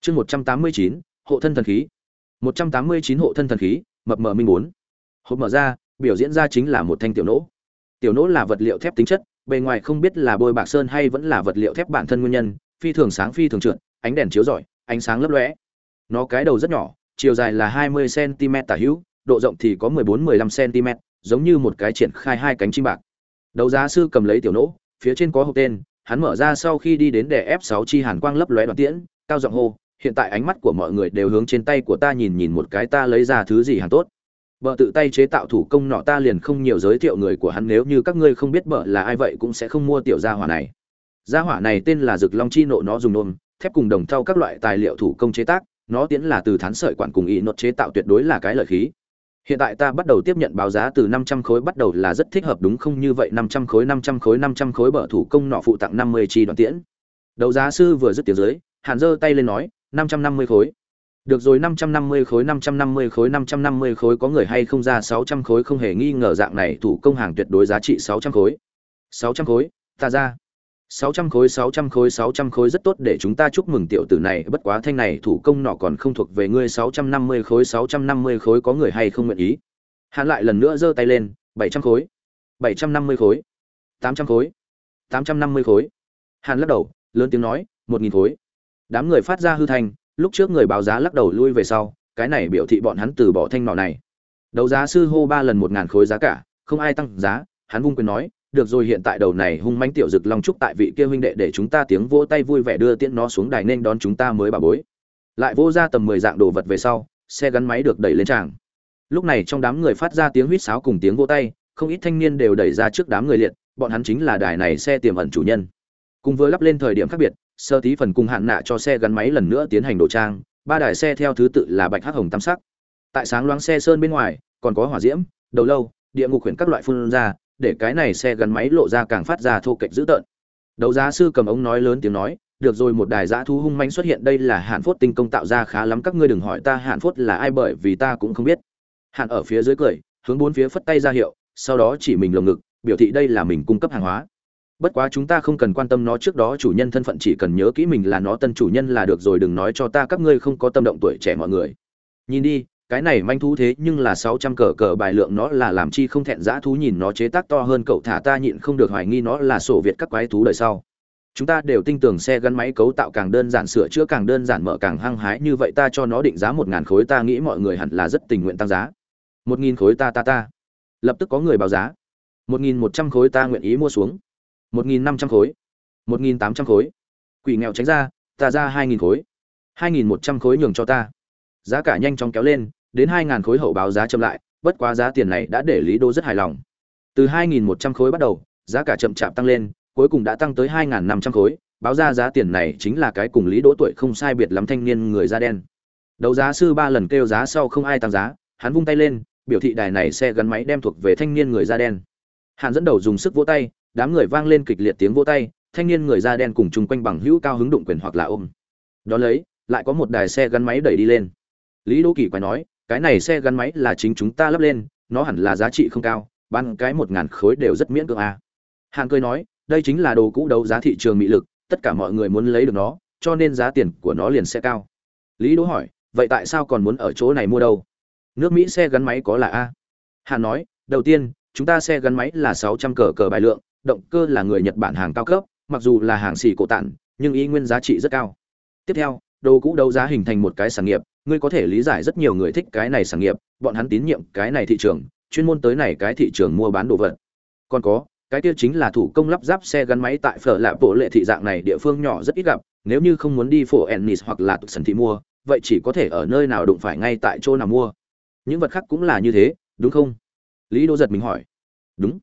chương một trăm tám mươi chín hộ thân thần khí một trăm tám mươi chín hộ thân thần khí mập mờ minh bốn hộp mở ra biểu diễn ra chính là một thanh tiểu nỗ tiểu nỗ là vật liệu thép tính chất bề ngoài không biết là bôi bạc sơn hay vẫn là vật liệu thép bản thân nguyên nhân phi thường sáng phi thường trượt ánh đèn chiếu rọi ánh sáng lấp lóe. Nó cái đầu rất nhỏ, chiều dài là 20 cm tả hữu, độ rộng thì có 14-15 cm, giống như một cái triển khai hai cánh chim bạc. Đấu giá sư cầm lấy tiểu nỗ, phía trên có hộp tên, hắn mở ra sau khi đi đến để F6 chi hàn quang lấp lóe đoạn tiễn, cao giọng hô, hiện tại ánh mắt của mọi người đều hướng trên tay của ta nhìn nhìn một cái ta lấy ra thứ gì hàng tốt. Bợ tự tay chế tạo thủ công nọ ta liền không nhiều giới thiệu người của hắn nếu như các ngươi không biết bợ là ai vậy cũng sẽ không mua tiểu gia hỏa này. Gia hỏa này tên là Dực Long chi nộ nó dùng nôm, thép cùng đồng thau các loại tài liệu thủ công chế tác nó tiến là từ thán sợi quản cùng ý nốt chế tạo tuyệt đối là cái lợi khí hiện tại ta bắt đầu tiếp nhận báo giá từ 500 khối bắt đầu là rất thích hợp, đúng không? Như vậy 500 khối 500 khối 500 khối bở thủ công nọ phụ tặng 50 chi đoạn tiễn. Đấu giá sư vừa dứt tiếng dưới, hàn giơ tay lên nói 550 khối. Được rồi 550 khối 550 khối 550 khối, có người hay không ra 600 khối không hề nghi ngờ dạng này thủ công hàng tuyệt đối giá trị 600 khối. 600 khối, ta ra sáu trăm khối, sáu trăm khối, sáu trăm khối rất tốt để chúng ta chúc mừng tiểu tử này. Bất quá thanh này thủ công nọ còn không thuộc về ngươi. Sáu trăm năm mươi khối, sáu trăm năm mươi khối có người hay không nguyện ý? Hắn lại lần nữa giơ tay lên. Bảy trăm khối, bảy trăm năm mươi khối, tám trăm khối, tám trăm năm mươi khối. Hắn lắc đầu, lớn tiếng nói, một nghìn khối. Đám người phát ra hư thành lúc trước người báo giá lắc đầu lui về sau, cái này biểu thị bọn hắn từ bỏ thanh nọ này. Đấu giá sư hô ba lần một ngàn khối giá cả, không ai tăng giá. Hắn vung quyền nói được rồi, hiện tại đầu này hung mãnh tiểu dực long trúc tại vị kia huynh đệ để chúng ta tiếng vỗ tay vui vẻ đưa tiễn nó xuống đài nên đón chúng ta mới bà bối. Lại vô ra tầm mười dạng đồ vật về sau, xe gắn máy được đẩy lên tràng. Lúc này trong đám người phát ra tiếng huýt sáo cùng tiếng vỗ tay, không ít thanh niên đều đẩy ra trước đám người liệt, bọn hắn chính là đài này xe tiềm ẩn chủ nhân. Cùng vừa lắp lên thời điểm khác biệt, sơ tí phần cùng hạn nạ cho xe gắn máy lần nữa tiến hành đồ trang, ba đài xe theo thứ tự là bạch hắc hồng tam sắc. Tại sáng loáng xe sơn bên ngoài, còn có hỏa diễm, đầu lâu, địa ngục huyện các loại phun ra để cái này xe gắn máy lộ ra càng phát ra thô kệch dữ tợn. Đấu giá sư cầm ống nói lớn tiếng nói, được rồi, một đài dã thú hung manh xuất hiện, đây là hạn phốt tinh công tạo ra khá lắm, các ngươi đừng hỏi ta hạn phốt là ai bởi vì ta cũng không biết. Hạn ở phía dưới cười, hướng bốn phía phất tay ra hiệu, sau đó chỉ mình lồng ngực, biểu thị đây là mình cung cấp hàng hóa. Bất quá chúng ta không cần quan tâm nó, trước đó chủ nhân thân phận chỉ cần nhớ kỹ mình là nó, tân chủ nhân là được rồi, đừng nói cho ta, các ngươi không có tâm động tuổi trẻ mọi người. Nhìn đi cái này manh thú thế nhưng là sáu trăm cờ cờ bài lượng nó là làm chi không thẹn dã thú nhìn nó chế tác to hơn cậu thả ta nhịn không được hoài nghi nó là sổ việt các quái thú đời sau. Chúng ta đều tin tưởng xe gắn máy cấu tạo càng đơn giản sửa chữa càng đơn giản mở càng hăng hái, như vậy ta cho nó định giá một ngàn khối, ta nghĩ mọi người hẳn là rất tình nguyện tăng giá. Một nghìn khối ta ta ta. Lập tức có người báo giá. Một nghìn một trăm khối ta nguyện ý mua xuống. Một nghìn năm trăm khối. Một nghìn tám trăm khối. Quỷ nghèo tránh ra, ta ra hai nghìn khối. Hai nghìn một trăm khối nhường cho ta. Giá cả nhanh chóng kéo lên đến 2000 khối hậu báo giá chậm lại, bất quá giá tiền này đã để Lý Đô rất hài lòng. Từ 2100 khối bắt đầu, giá cả chậm chạp tăng lên, cuối cùng đã tăng tới 2500 khối, báo ra giá tiền này chính là cái cùng lý đỗ tuổi không sai biệt lắm thanh niên người da đen. Đấu giá sư ba lần kêu giá sau không ai tăng giá hắn vung tay lên biểu thị đài này xe gắn máy đem thuộc về thanh niên người da đen. Hàn dẫn đầu dùng sức vỗ tay đám người vang lên kịch liệt tiếng vỗ tay thanh niên người da đen cùng chung quanh bằng hữu cao hứng đụng quyền hoặc là ôm. Đó lấy lại có một đài xe gắn máy đẩy đi lên. Lý đỗ kỳ quay nói cái này xe gắn máy là chính chúng ta lắp lên, nó hẳn là giá trị không cao, bán cái một ngàn khối đều rất miễn cưỡng à. hàn cười nói, đây chính là đồ cũ đấu giá thị trường mỹ lực, tất cả mọi người muốn lấy được nó, cho nên giá tiền của nó liền sẽ cao. Lý đỗ hỏi, vậy tại sao còn muốn ở chỗ này mua đâu? Nước mỹ xe gắn máy có là a? Hàn nói, đầu tiên, chúng ta xe gắn máy là sáu trăm cờ cờ bài lượng, động cơ là người nhật bản hàng cao cấp, mặc dù là hàng xỉ cổ tản, nhưng ý nguyên giá trị rất cao. Tiếp theo, đồ cũ đấu giá hình thành một cái sản nghiệp ngươi có thể lý giải rất nhiều người thích cái này sản nghiệp, bọn hắn tín nhiệm cái này thị trường, chuyên môn tới này cái thị trường mua bán đồ vật. Còn có, cái kia chính là thủ công lắp ráp xe gắn máy tại phở lạ bộ lệ thị dạng này địa phương nhỏ rất ít gặp, nếu như không muốn đi phổ ennis hoặc là tục sần thị mua, vậy chỉ có thể ở nơi nào đụng phải ngay tại chỗ nào mua. Những vật khác cũng là như thế, đúng không? Lý đô giật mình hỏi. Đúng.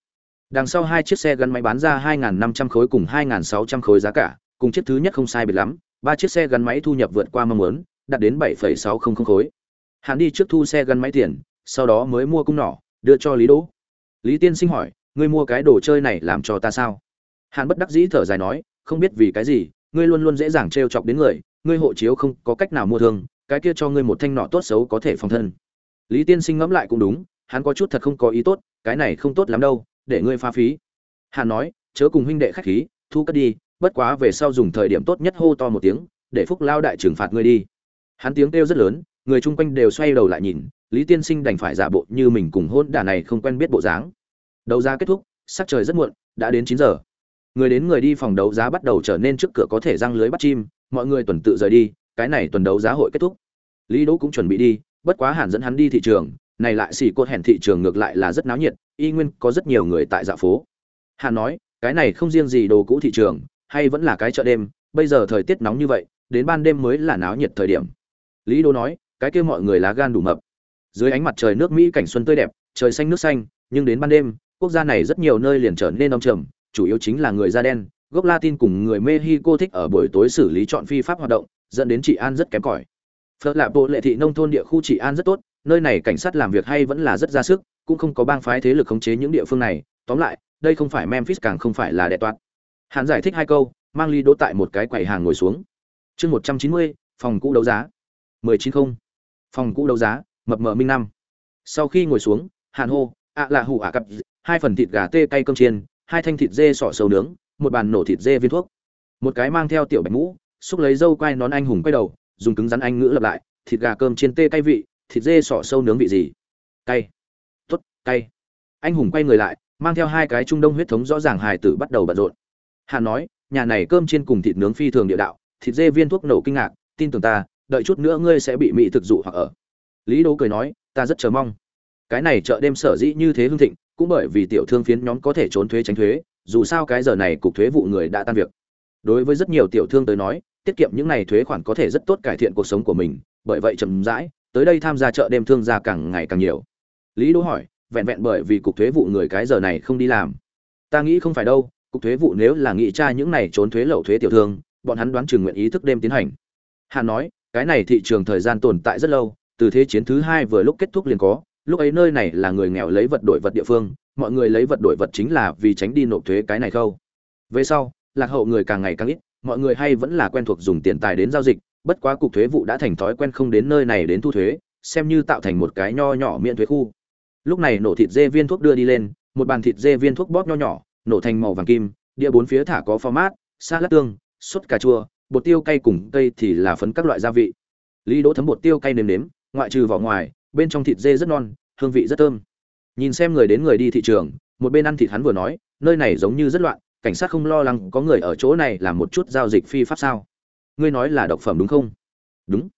Đằng sau hai chiếc xe gắn máy bán ra 2.500 khối cùng 2.600 khối giá cả, cùng chiếc thứ nhất không sai biệt lắm, ba chiếc xe gắn máy thu nhập vượt qua mong muốn đạt đến 7,600 khối. Hắn đi trước thu xe gắn máy tiền sau đó mới mua cung nỏ đưa cho lý đỗ. Lý tiên sinh hỏi ngươi mua cái đồ chơi này làm cho ta sao? Hắn bất đắc dĩ thở dài nói không biết vì cái gì ngươi luôn luôn dễ dàng trêu chọc đến người ngươi hộ chiếu không có cách nào mua thương cái kia cho ngươi một thanh nọ tốt xấu có thể phòng thân. Lý tiên sinh ngẫm lại cũng đúng hắn có chút thật không có ý tốt cái này không tốt lắm đâu để ngươi pha phí. Hắn nói chớ cùng huynh đệ khách khí thu cất đi bất quá về sau dùng thời điểm tốt nhất hô to một tiếng để phúc lao đại trừng phạt ngươi đi hắn tiếng kêu rất lớn, người chung quanh đều xoay đầu lại nhìn, lý tiên sinh đành phải giả bộ như mình cùng hôn đả này không quen biết bộ dáng. Đấu giá kết thúc, sắc trời rất muộn, đã đến chín giờ. Người đến người đi phòng đấu giá bắt đầu trở nên trước cửa có thể răng lưới bắt chim, mọi người tuần tự rời đi, cái này tuần đấu giá hội kết thúc. Lý đỗ cũng chuẩn bị đi, bất quá hẳn dẫn hắn đi thị trường, này lại xỉ cốt hẹn thị trường ngược lại là rất náo nhiệt, y nguyên có rất nhiều người tại dạ phố. Hàn nói, cái này không riêng gì đồ cũ thị trường, hay vẫn là cái chợ đêm, bây giờ thời tiết nóng như vậy, đến ban đêm mới là náo nhiệt thời điểm lý đô nói, cái kia mọi người lá gan đủ mập. Dưới ánh mặt trời nước mỹ cảnh xuân tươi đẹp, trời xanh nước xanh, nhưng đến ban đêm, quốc gia này rất nhiều nơi liền trở nên đông trầm, chủ yếu chính là người da đen, gốc latin cùng người mexico thích ở buổi tối xử lý chọn phi pháp hoạt động, dẫn đến trị an rất kém cỏi. Phật lạ bộ lệ thị nông thôn địa khu trị an rất tốt, nơi này cảnh sát làm việc hay vẫn là rất ra sức, cũng không có bang phái thế lực khống chế những địa phương này. Tóm lại, đây không phải memphis, càng không phải là đệ toát hắn giải thích hai câu, mang ly đỗ tại một cái quầy hàng ngồi xuống. Chương một trăm chín mươi, phòng cũ đấu giá mười chín không. Phòng cũ đấu giá, mập mờ minh năm. Sau khi ngồi xuống, hàn hô ạ là hủ ạ cặp hai phần thịt gà tê cay cơm chiên, hai thanh thịt dê sọ sầu nướng, một bàn nổ thịt dê viên thuốc. Một cái mang theo tiểu bạch mũ, xúc lấy dâu quai nón anh hùng quay đầu, dùng cứng rắn anh ngữ lặp lại, thịt gà cơm chiên tê cay vị, thịt dê sọ sâu nướng vị gì? Cay. Tốt, cay. Anh hùng quay người lại, mang theo hai cái trung đông huyết thống rõ ràng hài tử bắt đầu bận rộn. Hà nói, nhà này cơm chiên cùng thịt nướng phi thường địa đạo, thịt dê viên thuốc nổ kinh ngạc, tin tưởng ta đợi chút nữa ngươi sẽ bị mỹ thực dụ hoặc ở. Lý đỗ cười nói, ta rất chờ mong. Cái này chợ đêm sở dĩ như thế hương thịnh, cũng bởi vì tiểu thương phiến nhóm có thể trốn thuế tránh thuế, dù sao cái giờ này cục thuế vụ người đã tan việc. Đối với rất nhiều tiểu thương tới nói, tiết kiệm những này thuế khoản có thể rất tốt cải thiện cuộc sống của mình, bởi vậy chậm rãi, tới đây tham gia chợ đêm thương gia càng ngày càng nhiều. Lý đỗ hỏi, vẹn vẹn bởi vì cục thuế vụ người cái giờ này không đi làm. Ta nghĩ không phải đâu, cục thuế vụ nếu là nghĩ tra những này trốn thuế lậu thuế tiểu thương, bọn hắn đoán chừng nguyện ý thức đêm tiến hành. Hà nói cái này thị trường thời gian tồn tại rất lâu, từ thế chiến thứ hai vừa lúc kết thúc liền có, lúc ấy nơi này là người nghèo lấy vật đổi vật địa phương, mọi người lấy vật đổi vật chính là vì tránh đi nộp thuế cái này khâu. Về sau, lạc hậu người càng ngày càng ít, mọi người hay vẫn là quen thuộc dùng tiền tài đến giao dịch, bất quá cục thuế vụ đã thành thói quen không đến nơi này đến thu thuế, xem như tạo thành một cái nho nhỏ miễn thuế khu. Lúc này nổ thịt dê viên thuốc đưa đi lên, một bàn thịt dê viên thuốc bóp nho nhỏ, nổ thành màu vàng kim đĩa bốn phía thả có format salad tương, sốt cà chua bột tiêu cay cùng cây thì là phấn các loại gia vị. Lý đỗ thấm bột tiêu cay nếm nếm, ngoại trừ vỏ ngoài, bên trong thịt dê rất non, hương vị rất thơm. Nhìn xem người đến người đi thị trường, một bên ăn thịt hắn vừa nói, nơi này giống như rất loạn, cảnh sát không lo lắng có người ở chỗ này làm một chút giao dịch phi pháp sao. Ngươi nói là độc phẩm đúng không? Đúng.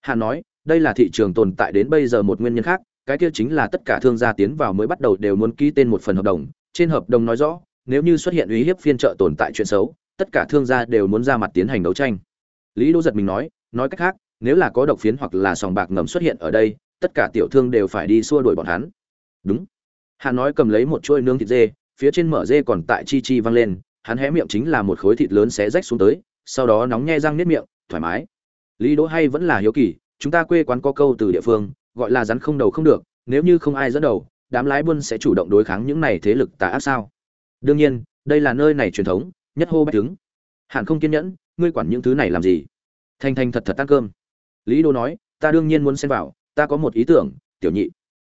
Hà nói, đây là thị trường tồn tại đến bây giờ một nguyên nhân khác, cái kia chính là tất cả thương gia tiến vào mới bắt đầu đều muốn ký tên một phần hợp đồng. Trên hợp đồng nói rõ, nếu như xuất hiện uy hiếp phiên trợ tồn tại chuyện xấu tất cả thương gia đều muốn ra mặt tiến hành đấu tranh. Lý đỗ giật mình nói nói cách khác, nếu là có độc phiến hoặc là sòng bạc ngầm xuất hiện ở đây, tất cả tiểu thương đều phải đi xua đuổi bọn hắn. Đúng. Hắn nói cầm lấy một chuôi nướng thịt dê, phía trên mở dê còn tại chi chi văng lên, hắn hé miệng chính là một khối thịt lớn xé rách xuống tới, sau đó nóng nhe răng nếp miệng, thoải mái. Lý đỗ hay vẫn là hiếu kỳ, chúng ta quê quán có câu từ địa phương, gọi là rắn không đầu không được, nếu như không ai dẫn đầu, đám lái buôn sẽ chủ động đối kháng những này thế lực tà ác sao? Đương nhiên, đây là nơi này truyền thống nhất hô bách chứng hẳn không kiên nhẫn, ngươi quản những thứ này làm gì? Thanh thanh thật thật ăn cơm. Lý đô nói, ta đương nhiên muốn xen vào, ta có một ý tưởng, tiểu nhị.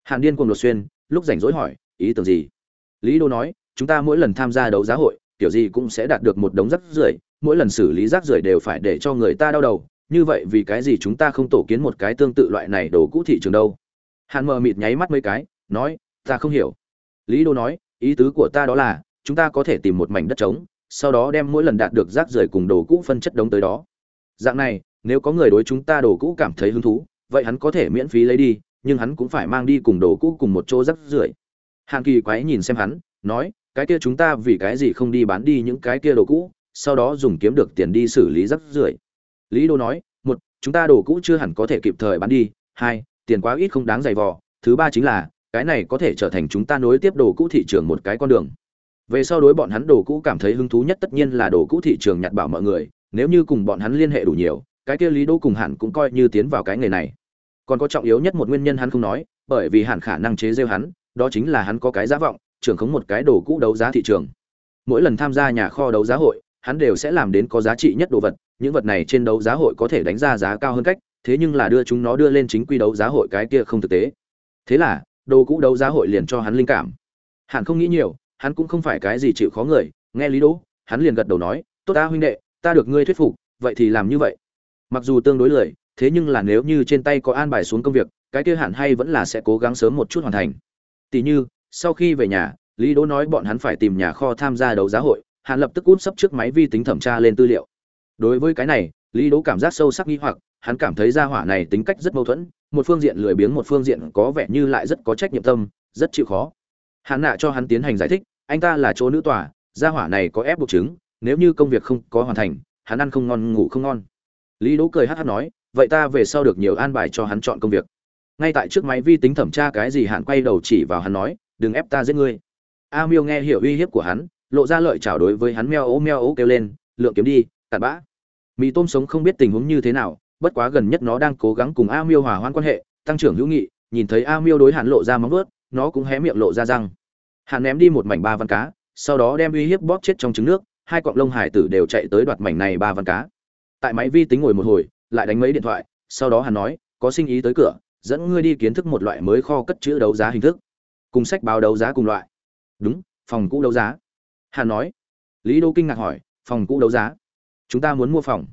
Hàn điên cùng đột xuyên, lúc rảnh rỗi hỏi, ý tưởng gì? Lý đô nói, chúng ta mỗi lần tham gia đấu giá hội tiểu gì cũng sẽ đạt được một đống rác rưởi, mỗi lần xử lý rác rưởi đều phải để cho người ta đau đầu, như vậy vì cái gì chúng ta không tổ kiến một cái tương tự loại này đồ cũ thị trường đâu? Hàn mờ mịt nháy mắt mấy cái, nói, ta không hiểu. Lý đô nói, ý tứ của ta đó là, chúng ta có thể tìm một mảnh đất trống sau đó đem mỗi lần đạt được rác rưởi cùng đồ cũ phân chất đống tới đó. Dạng này, nếu có người đối chúng ta đồ cũ cảm thấy hứng thú, vậy hắn có thể miễn phí lấy đi, nhưng hắn cũng phải mang đi cùng đồ cũ cùng một chỗ rác rưởi. Hàn kỳ quái nhìn xem hắn, nói, cái kia chúng ta vì cái gì không đi bán đi những cái kia đồ cũ, sau đó dùng kiếm được tiền đi xử lý rác rưởi? Lý đô nói, một, chúng ta đồ cũ chưa hẳn có thể kịp thời bán đi. Hai, tiền quá ít không đáng dày vò. Thứ ba chính là, cái này có thể trở thành chúng ta nối tiếp đồ cũ thị trường một cái con đường về sau đối bọn hắn đồ cũ cảm thấy hứng thú nhất tất nhiên là đồ cũ thị trường nhặt bảo mọi người, nếu như cùng bọn hắn liên hệ đủ nhiều, cái kia lý Đỗ cùng hẳn cũng coi như tiến vào cái nghề này. Còn có trọng yếu nhất một nguyên nhân hắn không nói, bởi vì hẳn khả năng chế rêu hắn, đó chính là hắn có cái giá vọng, trưởng khống một cái đồ cũ đấu giá thị trường. Mỗi lần tham gia nhà kho đấu giá hội, hắn đều sẽ làm đến có giá trị nhất đồ vật, những vật này trên đấu giá hội có thể đánh ra giá cao hơn cách, thế nhưng là đưa chúng nó đưa lên chính quy đấu giá hội cái kia không thực tế. Thế là, đồ cũ đấu giá hội liền cho hắn linh cảm. Hẳn không nghĩ nhiều hắn cũng không phải cái gì chịu khó người, nghe lý đỗ, hắn liền gật đầu nói, tốt ta huynh đệ, ta được ngươi thuyết phục, vậy thì làm như vậy. Mặc dù tương đối lười, thế nhưng là nếu như trên tay có an bài xuống công việc, cái kia hẳn hay vẫn là sẽ cố gắng sớm một chút hoàn thành. Tỷ như, sau khi về nhà, lý đỗ nói bọn hắn phải tìm nhà kho tham gia đấu giá hội, hắn lập tức út sấp trước máy vi tính thẩm tra lên tư liệu. Đối với cái này, lý đỗ cảm giác sâu sắc nghi hoặc, hắn cảm thấy gia hỏa này tính cách rất mâu thuẫn, một phương diện lười biếng một phương diện có vẻ như lại rất có trách nhiệm tâm, rất chịu khó hắn nạ cho hắn tiến hành giải thích, anh ta là chỗ nữ tòa, gia hỏa này có ép buộc chứng, nếu như công việc không có hoàn thành, hắn ăn không ngon, ngủ không ngon. Lý đỗ cười hát hát nói, vậy ta về sau được nhiều an bài cho hắn chọn công việc. Ngay tại trước máy vi tính thẩm tra cái gì hạn quay đầu chỉ vào hắn nói, đừng ép ta giết ngươi. A miêu nghe hiểu uy hiếp của hắn, lộ ra lợi chào đối với hắn meo ố meo ố kêu lên, lượng kiếm đi, cặn bã. Mì tôm sống không biết tình huống như thế nào, bất quá gần nhất nó đang cố gắng cùng a miêu hòa hoãn quan hệ, tăng trưởng hữu nghị, nhìn thấy a miêu đối hắn lộ ra móng vuốt nó cũng hé miệng lộ ra răng. Hắn ném đi một mảnh ba văn cá, sau đó đem uy hiếp bóp chết trong trứng nước, hai cọng lông hải tử đều chạy tới đoạt mảnh này ba văn cá. Tại máy vi tính ngồi một hồi, lại đánh mấy điện thoại, sau đó hắn nói, có sinh ý tới cửa, dẫn ngươi đi kiến thức một loại mới kho cất chữ đấu giá hình thức, cùng sách báo đấu giá cùng loại. Đúng, phòng cũ đấu giá. Hắn nói. Lý đô kinh ngạc hỏi, phòng cũ đấu giá? Chúng ta muốn mua phòng.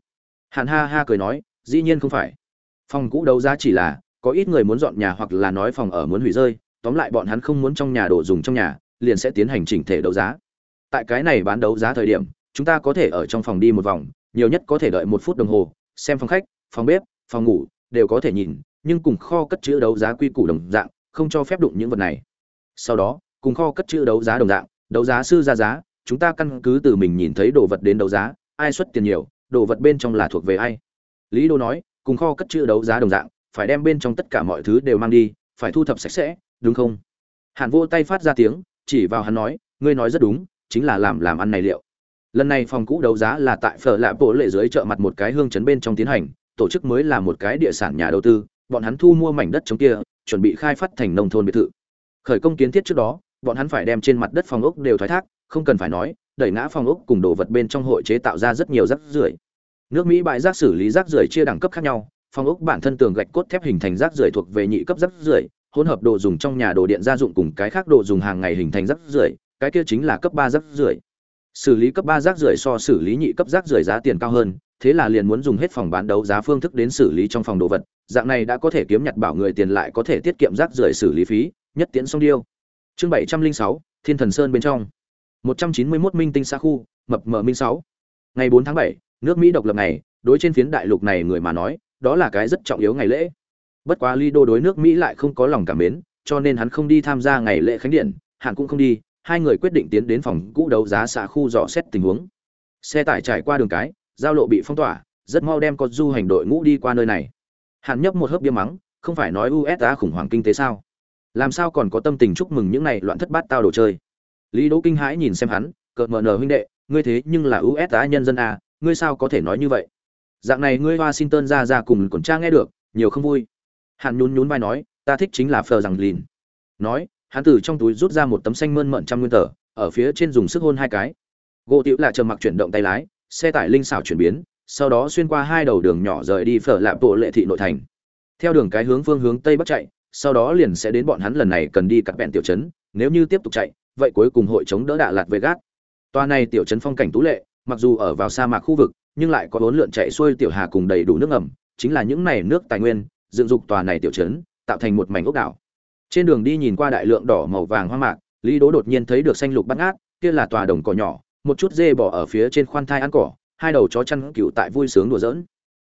Hàn ha ha cười nói, dĩ nhiên không phải. Phòng cũ đấu giá chỉ là, có ít người muốn dọn nhà hoặc là nói phòng ở muốn hủy rơi tóm lại bọn hắn không muốn trong nhà đồ dùng trong nhà, liền sẽ tiến hành chỉnh thể đấu giá. Tại cái này bán đấu giá thời điểm, chúng ta có thể ở trong phòng đi một vòng, nhiều nhất có thể đợi một phút đồng hồ, xem phòng khách, phòng bếp, phòng ngủ, đều có thể nhìn, nhưng cùng kho cất chữ đấu giá quy củ đồng dạng, không cho phép đụng những vật này. Sau đó, cùng kho cất chữ đấu giá đồng dạng, đấu giá sư ra giá, chúng ta căn cứ từ mình nhìn thấy đồ vật đến đấu giá, ai xuất tiền nhiều, đồ vật bên trong là thuộc về ai. Lý đô nói, cùng kho cất chữ đấu giá đồng dạng, phải đem bên trong tất cả mọi thứ đều mang đi, phải thu thập sạch sẽ đúng không? Hàn vô tay phát ra tiếng, chỉ vào hắn nói, ngươi nói rất đúng, chính là làm làm ăn này liệu. Lần này phòng cũ đấu giá là tại phở lạ bộ lệ dưới chợ mặt một cái hương chấn bên trong tiến hành, tổ chức mới là một cái địa sản nhà đầu tư, bọn hắn thu mua mảnh đất chống kia, chuẩn bị khai phát thành nông thôn biệt thự. Khởi công kiến thiết trước đó, bọn hắn phải đem trên mặt đất phòng ốc đều thoái thác, không cần phải nói, đẩy ngã phòng ốc cùng đồ vật bên trong hội chế tạo ra rất nhiều rác rưởi. Nước mỹ bãi rác xử lý rác rưởi chia đẳng cấp khác nhau, phòng ốc bản thân tường gạch cốt thép hình thành rác rưởi thuộc về nhị cấp rác rưởi hỗn hợp đồ dùng trong nhà đồ điện gia dụng cùng cái khác đồ dùng hàng ngày hình thành rác rưởi, cái kia chính là cấp ba rác rưởi. Xử lý cấp ba rác rưởi so xử lý nhị cấp rác rưởi giá tiền cao hơn, thế là liền muốn dùng hết phòng bán đấu giá phương thức đến xử lý trong phòng đồ vật, dạng này đã có thể kiếm nhặt bảo người tiền lại có thể tiết kiệm rác rưởi xử lý phí, nhất tiễn song điêu. Chương bảy trăm linh sáu, thiên thần sơn bên trong. Một trăm chín mươi 191 minh tinh xa khu, mập mờ minh sáu. Ngày bốn tháng bảy, nước mỹ độc lập này đối trên phiến đại lục này người mà nói, đó là cái rất trọng yếu ngày lễ bất quá Đô đối nước mỹ lại không có lòng cảm mến cho nên hắn không đi tham gia ngày lễ khánh điện hạn cũng không đi hai người quyết định tiến đến phòng cũ đấu giá xã khu dò xét tình huống. Xe tải trải qua đường cái giao lộ bị phong tỏa rất mau đem con du hành đội ngũ đi qua nơi này. Hàn nhấp một hớp bia mắng không phải nói usa khủng hoảng kinh tế sao? Làm sao còn có tâm tình chúc mừng những này loạn thất bát tao đồ chơi? Lý đỗ kinh hãi nhìn xem hắn cợt mờ nờ huynh đệ ngươi thế nhưng là usa nhân dân à, ngươi sao có thể nói như vậy? Dạng này ngươi washington ra ra cùng cổn cha nghe được nhiều không vui hắn nhún nhún vai nói, ta thích chính là phờ rằng lìn. Nói, hắn từ trong túi rút ra một tấm xanh mơn mận trăm nguyên tờ, ở phía trên dùng sức hôn hai cái. Gỗ tiểu là trầm mặc chuyển động tay lái, xe tải linh xảo chuyển biến, sau đó xuyên qua hai đầu đường nhỏ rời đi phở lạp bộ lệ thị nội thành. Theo đường cái hướng phương hướng tây bắc chạy, sau đó liền sẽ đến bọn hắn lần này cần đi cặp bẹn tiểu trấn, nếu như tiếp tục chạy, vậy cuối cùng hội chống đỡ đạ lạt về gác toa này tiểu trấn phong cảnh tú lệ, mặc dù ở vào sa mạc khu vực, nhưng lại có bốn lượn chạy xuôi tiểu hà cùng đầy đủ nước ngầm, chính là những này nước tài nguyên dựng dục tòa này tiểu trấn, tạo thành một mảnh ốc đảo. Trên đường đi nhìn qua đại lượng đỏ màu vàng hoa mạc, lý đỗ đột nhiên thấy được xanh lục bắt ngát, kia là tòa đồng cỏ nhỏ, một chút dê bò ở phía trên khoan thai ăn cỏ, hai đầu chó chăn cừu tại vui sướng đùa giỡn.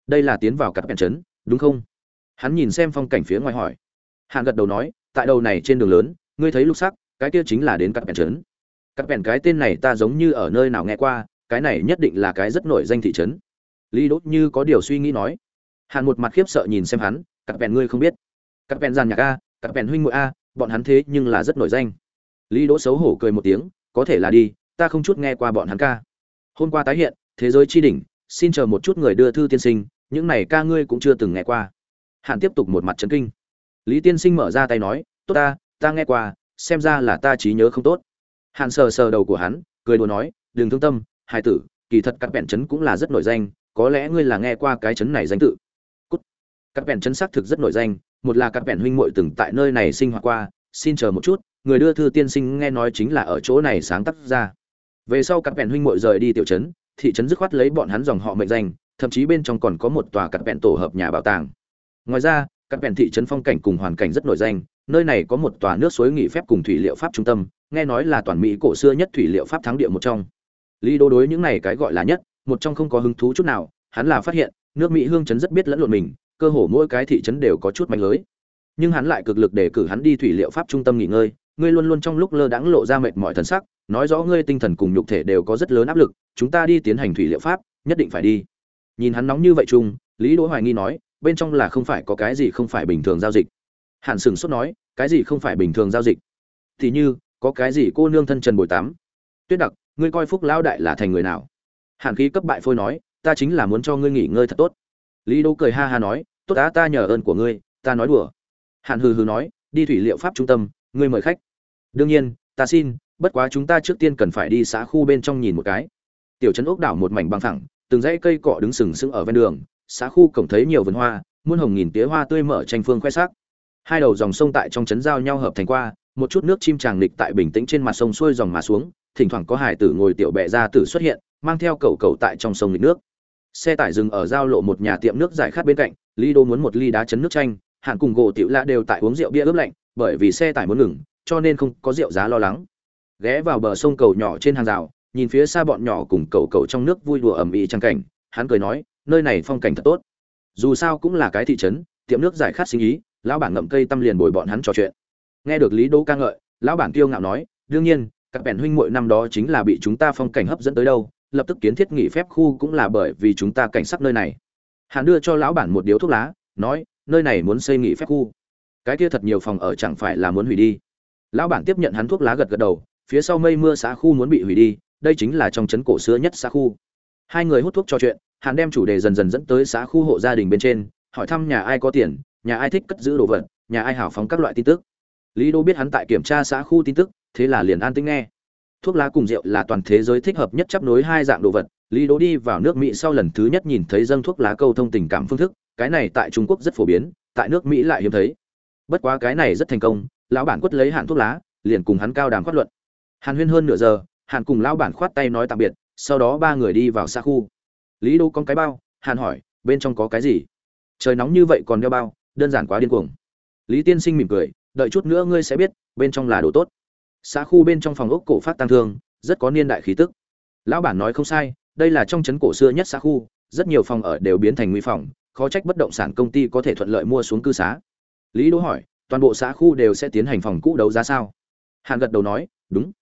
Đây là tiến vào cặp bèn trấn, đúng không? Hắn nhìn xem phong cảnh phía ngoài hỏi. Hàn gật đầu nói, tại đầu này trên đường lớn, ngươi thấy lục sắc, cái kia chính là đến cặp bèn trấn. Cặp bèn cái tên này ta giống như ở nơi nào nghe qua, cái này nhất định là cái rất nổi danh thị trấn. Lý đốt như có điều suy nghĩ nói. Hàn một mặt khiếp sợ nhìn xem hắn các bèn ngươi không biết. Các bèn giàn nhạc a các bèn huynh muội a, bọn hắn thế nhưng là rất nổi danh. Lý đỗ xấu hổ cười một tiếng, có thể là đi, ta không chút nghe qua bọn hắn ca. Hôm qua tái hiện, thế giới chi đỉnh, xin chờ một chút người đưa thư tiên sinh, những này ca ngươi cũng chưa từng nghe qua. Hạn tiếp tục một mặt chấn kinh. Lý tiên sinh mở ra tay nói, tốt ta ta nghe qua, xem ra là ta trí nhớ không tốt. Hạn sờ sờ đầu của hắn, cười đùa nói, đừng thương tâm, hài tử, kỳ thật các bèn chấn cũng là rất nổi danh, có lẽ ngươi là nghe qua cái chấn này danh tự các bèn chân xác thực rất nổi danh, một là các bèn huynh muội từng tại nơi này sinh hoạt qua, xin chờ một chút, người đưa thư tiên sinh nghe nói chính là ở chỗ này sáng tác ra. Về sau các bèn huynh muội rời đi tiểu trấn, thị trấn dứt khoát lấy bọn hắn dòng họ mệnh danh, thậm chí bên trong còn có một tòa các bèn tổ hợp nhà bảo tàng. Ngoài ra các bèn thị trấn phong cảnh cùng hoàn cảnh rất nổi danh, nơi này có một tòa nước suối nghỉ phép cùng thủy liệu pháp trung tâm, nghe nói là toàn mỹ cổ xưa nhất thủy liệu pháp thắng địa một trong. Lý đô đối những này cái gọi là nhất, một trong không có hứng thú chút nào, hắn là phát hiện, nước mỹ hương chấn rất biết lẫn lộn mình cơ hồ mỗi cái thị trấn đều có chút mạnh lưới. Nhưng hắn lại cực lực để cử hắn đi thủy liệu pháp trung tâm nghỉ ngơi, ngươi luôn luôn trong lúc lơ đãng lộ ra mệt mỏi thần sắc, nói rõ ngươi tinh thần cùng nhục thể đều có rất lớn áp lực, chúng ta đi tiến hành thủy liệu pháp, nhất định phải đi. Nhìn hắn nóng như vậy chung, lý đỗ hoài nghi nói, bên trong là không phải có cái gì không phải bình thường giao dịch. Hàn sừng sốt nói, cái gì không phải bình thường giao dịch? Thì như, có cái gì cô nương thân trần bồi tám? Tuyết đặc, ngươi coi phúc lão đại là thành người nào? Hàn khí cấp bại phôi nói, ta chính là muốn cho ngươi nghỉ ngơi thật tốt. Lý đỗ cười ha ha nói tốt á, ta nhờ ơn của ngươi, ta nói đùa. Hạn hừ hừ nói, đi thủy liệu pháp trung tâm, ngươi mời khách. Đương nhiên, ta xin, bất quá chúng ta trước tiên cần phải đi xã khu bên trong nhìn một cái. Tiểu trấn ốc đảo một mảnh băng thẳng, từng dãy cây cọ đứng sừng sững ở ven đường xã khu cổng thấy nhiều vườn hoa, muôn hồng nghìn tía hoa tươi mở tranh phương khoe sắc. Hai đầu dòng sông tại trong trấn giao nhau hợp thành qua, một chút nước chim tràng lịch tại bình tĩnh trên mặt sông xuôi dòng mà xuống, thỉnh thoảng có hải tử ngồi tiểu bẹ ra tử xuất hiện, mang theo cầu cầu tại trong sông lịch nước xe tải dừng ở giao lộ một nhà tiệm nước giải khát bên cạnh lý đô muốn một ly đá chấn nước chanh, hạn cùng gỗ tiểu lạ đều tại uống rượu bia ướp lạnh, bởi vì xe tải muốn ngừng, cho nên không có rượu giá lo lắng. Ghé vào bờ sông cầu nhỏ trên hàng rào, nhìn phía xa bọn nhỏ cùng cầu cầu trong nước vui đùa ầm ĩ trang cảnh, hắn cười nói, nơi này phong cảnh thật tốt. Dù sao cũng là cái thị trấn, tiệm nước giải khát sinh ý, lão bản ngậm cây tâm liền bồi bọn hắn trò chuyện. Nghe được lý Đô ca ngợi, lão bản kiêu ngạo nói, đương nhiên, các bèn huynh muội năm đó chính là bị chúng ta phong cảnh hấp dẫn tới đâu lập tức kiến thiết nghỉ phép khu cũng là bởi vì chúng ta cảnh sát nơi này. Hắn đưa cho lão bản một điếu thuốc lá, nói, nơi này muốn xây nghỉ phép khu. Cái kia thật nhiều phòng ở chẳng phải là muốn hủy đi. Lão bản tiếp nhận hắn thuốc lá gật gật đầu, phía sau mây mưa xã khu muốn bị hủy đi, đây chính là trong trấn cổ xưa nhất xã khu. Hai người hút thuốc trò chuyện hắn đem chủ đề dần dần dẫn tới xã khu hộ gia đình bên trên, hỏi thăm nhà ai có tiền, nhà ai thích cất giữ đồ vật, nhà ai hào phóng các loại tin tức. Lý đô biết hắn tại kiểm tra xã khu tin tức, thế là liền an tĩnh nghe thuốc lá cùng rượu là toàn thế giới thích hợp nhất chấp nối hai dạng đồ vật. Lý đô đi vào nước mỹ sau lần thứ nhất nhìn thấy dâng thuốc lá câu thông tình cảm phương thức, cái này tại trung quốc rất phổ biến, tại nước mỹ lại hiếm thấy. Bất quá cái này rất thành công, lão bản quất lấy hạn thuốc lá, liền cùng hắn cao đàm khoát luận. Hàn huyên hơn nửa giờ, hàn cùng lão bản khoát tay nói tạm biệt, sau đó ba người đi vào xa khu. Lý đô con cái bao, hàn hỏi, bên trong có cái gì? Trời nóng như vậy còn đeo bao, đơn giản quá điên cuồng. Lý tiên sinh mỉm cười, đợi chút nữa ngươi sẽ biết, bên trong là đồ tốt xã khu bên trong phòng ốc cổ phát tăng thương, rất có niên đại khí tức. Lão bản nói không sai, đây là trong trấn cổ xưa nhất xã khu, rất nhiều phòng ở đều biến thành nguy phòng, khó trách bất động sản công ty có thể thuận lợi mua xuống cư xá. Lý đỗ hỏi, toàn bộ xã khu đều sẽ tiến hành phòng cũ đấu giá sao? Hàn gật đầu nói, đúng.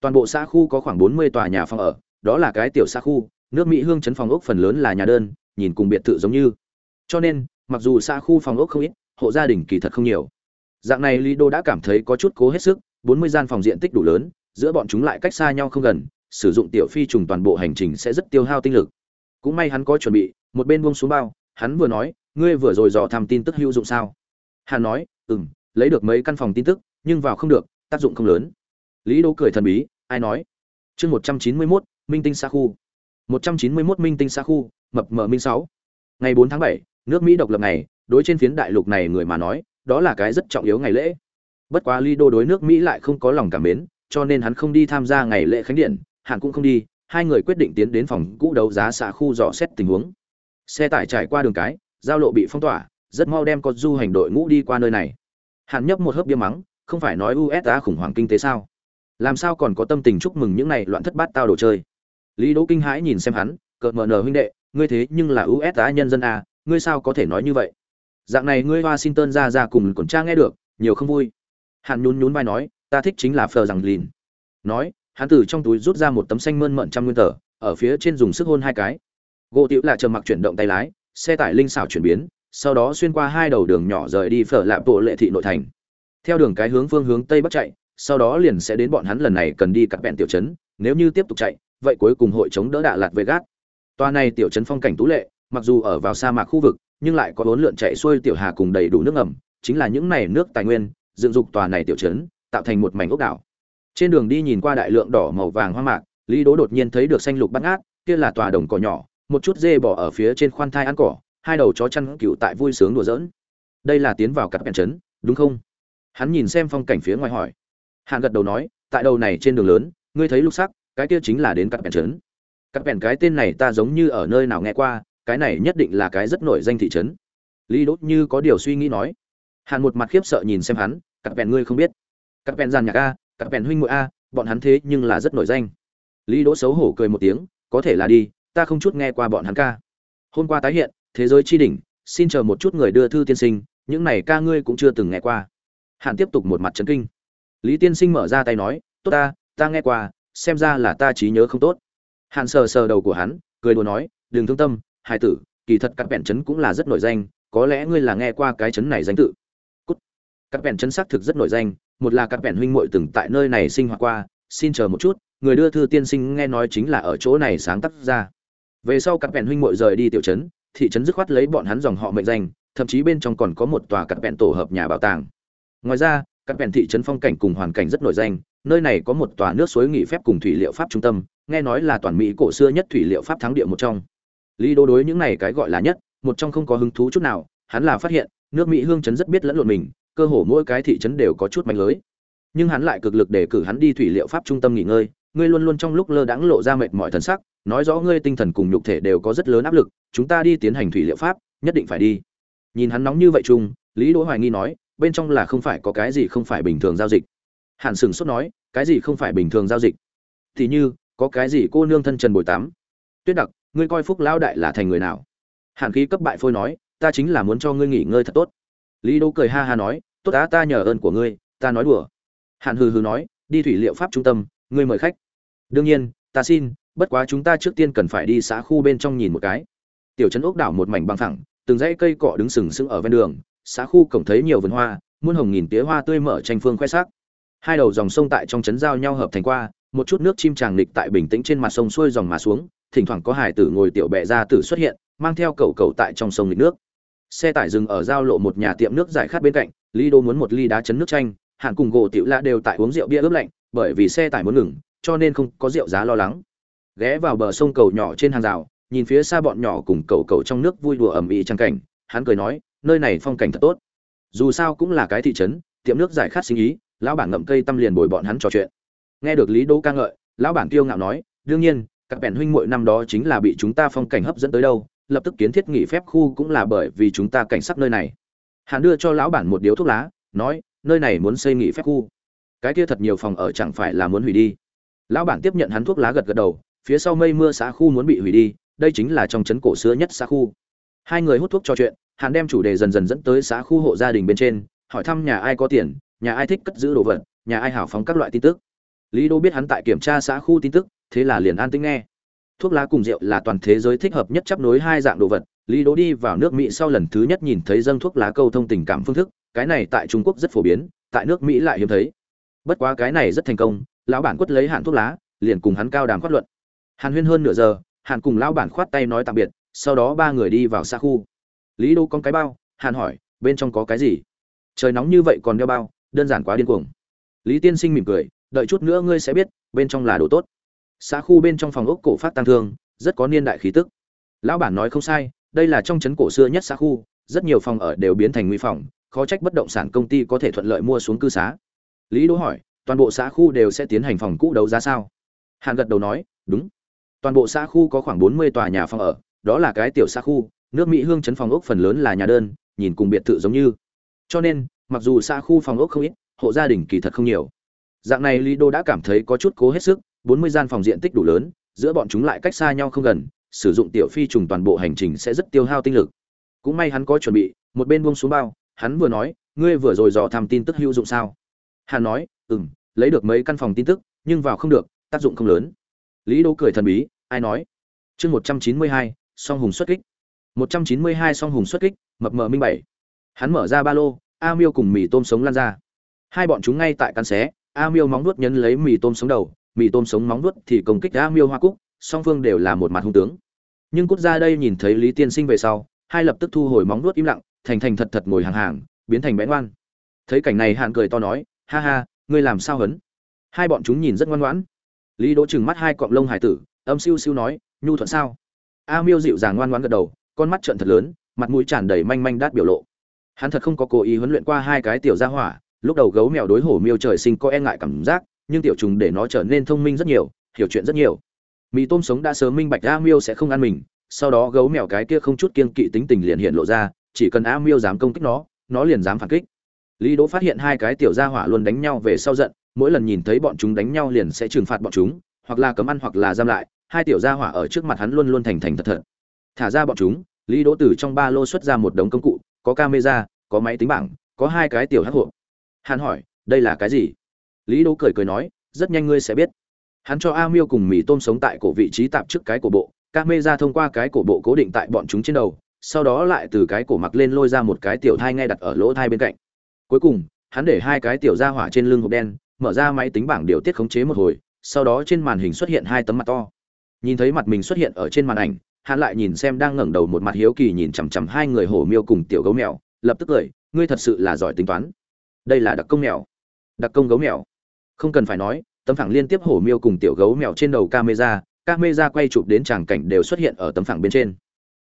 Toàn bộ xã khu có khoảng bốn mươi tòa nhà phòng ở, đó là cái tiểu xã khu, nước mỹ hương chấn phòng ốc phần lớn là nhà đơn, nhìn cùng biệt thự giống như. Cho nên, mặc dù xã khu phòng ốc không ít, hộ gia đình kỳ thật không nhiều. Dạng này lý đô đã cảm thấy có chút cố hết sức bốn mươi gian phòng diện tích đủ lớn giữa bọn chúng lại cách xa nhau không gần sử dụng tiểu phi trùng toàn bộ hành trình sẽ rất tiêu hao tinh lực. Cũng may hắn có chuẩn bị một bên buông xuống bao hắn vừa nói ngươi vừa rồi dò thăm tin tức hữu dụng sao? Hắn nói ừm, lấy được mấy căn phòng tin tức nhưng vào không được tác dụng không lớn. Lý đỗ cười thần bí ai nói? Chương một trăm chín mươi mốt minh tinh xa khu. Một trăm chín mươi mốt minh tinh xa khu mập mờ minh sáu. Ngày bốn tháng bảy nước mỹ độc lập này đối trên phiến đại lục này người mà nói đó là cái rất trọng yếu ngày lễ bất quá lý đô đối nước mỹ lại không có lòng cảm mến cho nên hắn không đi tham gia ngày lễ khánh điện hạng cũng không đi hai người quyết định tiến đến phòng cũ đấu giá xã khu dò xét tình huống. Xe tải trải qua đường cái giao lộ bị phong tỏa rất mau đem con du hành đội ngũ đi qua nơi này. Hàn nhấp một hớp bia mắng không phải nói usa khủng hoảng kinh tế sao? Làm sao còn có tâm tình chúc mừng những này loạn thất bát tao đồ chơi? Lý đỗ kinh hãi nhìn xem hắn cợt mờ nờ huynh đệ ngươi thế nhưng là usa nhân dân à, ngươi sao có thể nói như vậy? Dạng này ngươi washington ra ra cùng còn cha nghe được nhiều không vui. Hắn nhún nhún vai nói, ta thích chính là phờ rằng lìn. Nói, hắn từ trong túi rút ra một tấm xanh mơn mận trăm nguyên tờ, ở phía trên dùng sức hôn hai cái. Gỗ tiểu là trầm mặc chuyển động tay lái, xe tải linh xảo chuyển biến, sau đó xuyên qua hai đầu đường nhỏ rời đi phở lạp bộ lệ thị nội thành. Theo đường cái hướng phương hướng tây bắc chạy, sau đó liền sẽ đến bọn hắn lần này cần đi cặp bẹn tiểu trấn, nếu như tiếp tục chạy, vậy cuối cùng hội chống đỡ đạ lạt về gác toa này tiểu trấn phong cảnh tú lệ, mặc dù ở vào sa mạc khu vực, nhưng lại có bốn lượn chạy xuôi tiểu hà cùng đầy đủ nước ngầm, chính là những này nước tài nguyên dựng dục tòa này tiểu trấn, tạo thành một mảnh ốc đảo. Trên đường đi nhìn qua đại lượng đỏ màu vàng hoa mạc, lý đố đột nhiên thấy được xanh lục bát ngát, kia là tòa đồng cỏ nhỏ, một chút dê bò ở phía trên khoan thai ăn cỏ, hai đầu chó chăn cựu tại vui sướng đùa giỡn. Đây là tiến vào cặp bèn trấn, đúng không? Hắn nhìn xem phong cảnh phía ngoài hỏi. Hạng gật đầu nói, tại đầu này trên đường lớn, ngươi thấy lục sắc, cái kia chính là đến cặp bèn trấn. Cặp bèn cái tên này ta giống như ở nơi nào nghe qua, cái này nhất định là cái rất nổi danh thị trấn. Lý đốt như có điều suy nghĩ nói hàn một mặt khiếp sợ nhìn xem hắn các bèn ngươi không biết. Các bèn giàn nhạc a các bèn huynh muội a, bọn hắn thế nhưng là rất nổi danh. Lý đỗ xấu hổ cười một tiếng, có thể là đi, ta không chút nghe qua bọn hắn ca. Hôm qua tái hiện, thế giới chi đỉnh, xin chờ một chút người đưa thư tiên sinh, những này ca ngươi cũng chưa từng nghe qua. Hạn tiếp tục một mặt chấn kinh. Lý tiên sinh mở ra tay nói, tốt ta ta nghe qua, xem ra là ta trí nhớ không tốt. Hạn sờ sờ đầu của hắn, cười đùa nói, đừng thương tâm hai tử, kỳ thật các bèn chấn cũng là rất nổi danh, có lẽ ngươi là nghe qua cái chấn này danh tự các bèn chấn xác thực rất nổi danh, một là các bèn huynh muội từng tại nơi này sinh hoạt qua, xin chờ một chút, người đưa thư tiên sinh nghe nói chính là ở chỗ này sáng tác ra. Về sau các bèn huynh muội rời đi tiểu trấn, thị trấn dứt khoát lấy bọn hắn dòng họ mệnh danh, thậm chí bên trong còn có một tòa các bèn tổ hợp nhà bảo tàng. Ngoài ra, các bèn thị trấn phong cảnh cùng hoàn cảnh rất nổi danh, nơi này có một tòa nước suối nghỉ phép cùng thủy liệu pháp trung tâm, nghe nói là toàn mỹ cổ xưa nhất thủy liệu pháp thắng địa một trong. Lý đô đối những này cái gọi là nhất, một trong không có hứng thú chút nào, hắn là phát hiện, nước mỹ hương chấn rất biết lẫn lộn mình cơ hồ mỗi cái thị trấn đều có chút manh lưới. Nhưng hắn lại cực lực để cử hắn đi thủy liệu pháp trung tâm nghỉ ngơi, ngươi luôn luôn trong lúc lơ đãng lộ ra mệt mỏi thần sắc, nói rõ ngươi tinh thần cùng nhục thể đều có rất lớn áp lực, chúng ta đi tiến hành thủy liệu pháp, nhất định phải đi. Nhìn hắn nóng như vậy chung, lý đỗ hoài nghi nói, bên trong là không phải có cái gì không phải bình thường giao dịch. Hàn sừng sốt nói, cái gì không phải bình thường giao dịch? Thì như, có cái gì cô nương thân trần bồi tắm tuyết đặc, ngươi coi phúc lão đại là thành người nào? Hàn khí cấp bại phôi nói, ta chính là muốn cho ngươi nghỉ ngơi thật tốt. Lý đỗ cười ha ha nói tốt đã ta nhờ ơn của ngươi, ta nói đùa. Hàn hừ hừ nói, đi thủy liệu pháp trung tâm, ngươi mời khách. Đương nhiên, ta xin, bất quá chúng ta trước tiên cần phải đi xã khu bên trong nhìn một cái. Tiểu trấn ốc đảo một mảnh băng thẳng từng dãy cây cọ đứng sừng sững ở ven đường xã khu cổng thấy nhiều vườn hoa, muôn hồng nghìn tía hoa tươi mở tranh phương khoe sắc. Hai đầu dòng sông tại trong trấn giao nhau hợp thành qua, một chút nước chim tràng lịch tại bình tĩnh trên mặt sông xuôi dòng mà xuống, thỉnh thoảng có hải tử ngồi tiểu bẹ ra tử xuất hiện, mang theo cầu cầu tại trong sông lịch nước. Xe tải dừng ở giao lộ một nhà tiệm nước giải khát bên cạnh lý đô muốn một ly đá chấn nước chanh hạn cùng gỗ tiểu lạ đều tại uống rượu bia ướp lạnh, bởi vì xe tải muốn ngừng, cho nên không có rượu giá lo lắng. Ghé vào bờ sông cầu nhỏ trên hàng rào, nhìn phía xa bọn nhỏ cùng cầu cầu trong nước vui đùa ầm ĩ trang cảnh, hắn cười nói, nơi này phong cảnh thật tốt. Dù sao cũng là cái thị trấn, tiệm nước giải khát sinh ý, lão bản ngậm cây tâm liền bồi bọn hắn trò chuyện. Nghe được lý Đô ca ngợi, lão bản Tiêu ngạo nói, đương nhiên, các bèn huynh muội năm đó chính là bị chúng ta phong cảnh hấp dẫn tới đâu, lập tức kiến thiết nghỉ phép khu cũng là bởi vì chúng ta cảnh sắc nơi này hắn đưa cho lão bản một điếu thuốc lá, nói, nơi này muốn xây nghỉ phép khu. Cái kia thật nhiều phòng ở chẳng phải là muốn hủy đi. Lão bản tiếp nhận hắn thuốc lá gật gật đầu, phía sau mây mưa xã khu muốn bị hủy đi, đây chính là trong trấn cổ xưa nhất xã khu. Hai người hút thuốc trò chuyện, hắn đem chủ đề dần dần dẫn tới xã khu hộ gia đình bên trên, hỏi thăm nhà ai có tiền, nhà ai thích cất giữ đồ vật, nhà ai hảo phóng các loại tin tức. Lý đô biết hắn tại kiểm tra xã khu tin tức, thế là liền an tĩnh nghe. Thuốc lá cùng rượu là toàn thế giới thích hợp nhất chấp nối hai dạng đồ vật lý đỗ đi vào nước mỹ sau lần thứ nhất nhìn thấy dâng thuốc lá câu thông tình cảm phương thức, cái này tại trung quốc rất phổ biến, tại nước mỹ lại hiếm thấy. Bất quá cái này rất thành công, lão bản quất lấy hạn thuốc lá, liền cùng hắn cao đàm khoát luận. Hàn huyên hơn nửa giờ, hàn cùng lão bản khoát tay nói tạm biệt, sau đó ba người đi vào xa khu. Lý đô con cái bao, hàn hỏi, bên trong có cái gì? Trời nóng như vậy còn đeo bao, đơn giản quá điên cuồng. Lý tiên sinh mỉm cười, đợi chút nữa ngươi sẽ biết, bên trong là đồ tốt. Xã khu bên trong phòng ốc cổ phát tăng thương, rất có niên đại khí tức. Lão bản nói không sai đây là trong trấn cổ xưa nhất xã khu, rất nhiều phòng ở đều biến thành nguy phòng, khó trách bất động sản công ty có thể thuận lợi mua xuống cư xá. Lý đỗ hỏi, toàn bộ xã khu đều sẽ tiến hành phòng cũ đấu giá sao? Hàn gật đầu nói, đúng. Toàn bộ xã khu có khoảng bốn mươi tòa nhà phòng ở, đó là cái tiểu xã khu, nước mỹ hương chấn phòng ốc phần lớn là nhà đơn, nhìn cùng biệt thự giống như. Cho nên, mặc dù xã khu phòng ốc không ít, hộ gia đình kỳ thật không nhiều. Dạng này lý đô đã cảm thấy có chút cố hết sức, bốn mươi gian phòng diện tích đủ lớn, giữa bọn chúng lại cách xa nhau không gần sử dụng tiểu phi trùng toàn bộ hành trình sẽ rất tiêu hao tinh lực. Cũng may hắn có chuẩn bị, một bên buông xuống bao, hắn vừa nói, ngươi vừa rồi dò thăm tin tức hữu dụng sao? Hà nói ừ m lấy được mấy căn phòng tin tức, nhưng vào không được, tác dụng không lớn. Lý đỗ cười thần bí, ai nói? Chương một trăm chín mươi hai, song hùng xuất kích. một trăm chín mươi hai song hùng xuất kích, mập mờ minh bảy hắn mở ra ba lô, a miêu cùng mì tôm sống lan ra. Hai bọn chúng ngay tại căn xé, a miêu móng nuốt nhấn lấy mì tôm sống đầu, mì tôm sống móng nuốt thì công kích a miêu hoa cúc song phương đều là một mặt hung tướng. Nhưng cút ra đây nhìn thấy lý tiên sinh về sau, hai lập tức thu hồi móng nuốt im lặng, thành thành thật thật ngồi hàng hàng, biến thành bẽ ngoan. Thấy cảnh này hạn cười to nói, ha ha, ngươi làm sao hấn? Hai bọn chúng nhìn rất ngoan ngoãn. Lý đỗ chừng mắt hai cọng lông hải tử, âm siêu siêu nói, nhu thuận sao? A miêu dịu dàng ngoan ngoãn gật đầu, con mắt trợn thật lớn, mặt mũi tràn đầy manh manh đát biểu lộ. Hắn thật không có cố ý huấn luyện qua hai cái tiểu gia hỏa, lúc đầu gấu mèo đối hổ miêu trời sinh có e ngại cảm giác, nhưng tiểu trùng để nó trở nên thông minh rất nhiều, hiểu chuyện rất nhiều mì tôm sống đã sớm minh bạch a miêu sẽ không ăn mình, sau đó gấu mèo cái kia không chút kiên kỵ tính tình liền hiện lộ ra, chỉ cần a miêu dám công kích nó nó liền dám phản kích. Lý đỗ phát hiện hai cái tiểu gia hỏa luôn đánh nhau về sau giận, mỗi lần nhìn thấy bọn chúng đánh nhau liền sẽ trừng phạt bọn chúng, hoặc là cấm ăn hoặc là giam lại, hai tiểu gia hỏa ở trước mặt hắn luôn luôn thành thành thật thật. Thả ra bọn chúng, lý đỗ từ trong ba lô xuất ra một đống công cụ, có camera, có máy tính bảng, có hai cái tiểu hắc hộp hắn hỏi, đây là cái gì? Lý đỗ cười cười nói, rất nhanh ngươi sẽ biết hắn cho a miêu cùng mì tôm sống tại cổ vị trí tạm trước cái cổ bộ camera thông qua cái cổ bộ cố định tại bọn chúng trên đầu, sau đó lại từ cái cổ mặc lên lôi ra một cái tiểu thai ngay đặt ở lỗ thai bên cạnh. Cuối cùng, hắn để hai cái tiểu ra hỏa trên lưng hộp đen, mở ra máy tính bảng điều tiết khống chế một hồi, sau đó trên màn hình xuất hiện hai tấm mặt to. Nhìn thấy mặt mình xuất hiện ở trên màn ảnh, hắn lại nhìn xem đang ngẩng đầu một mặt hiếu kỳ nhìn chằm chằm hai người hổ miêu cùng tiểu gấu mèo, lập tức cười, ngươi thật sự là giỏi tính toán. Đây là đặc công mèo. Đặc công gấu mèo. Không cần phải nói tấm phẳng liên tiếp hổ miêu cùng tiểu gấu mèo trên đầu camera camera quay chụp đến tràng cảnh đều xuất hiện ở tấm phẳng bên trên.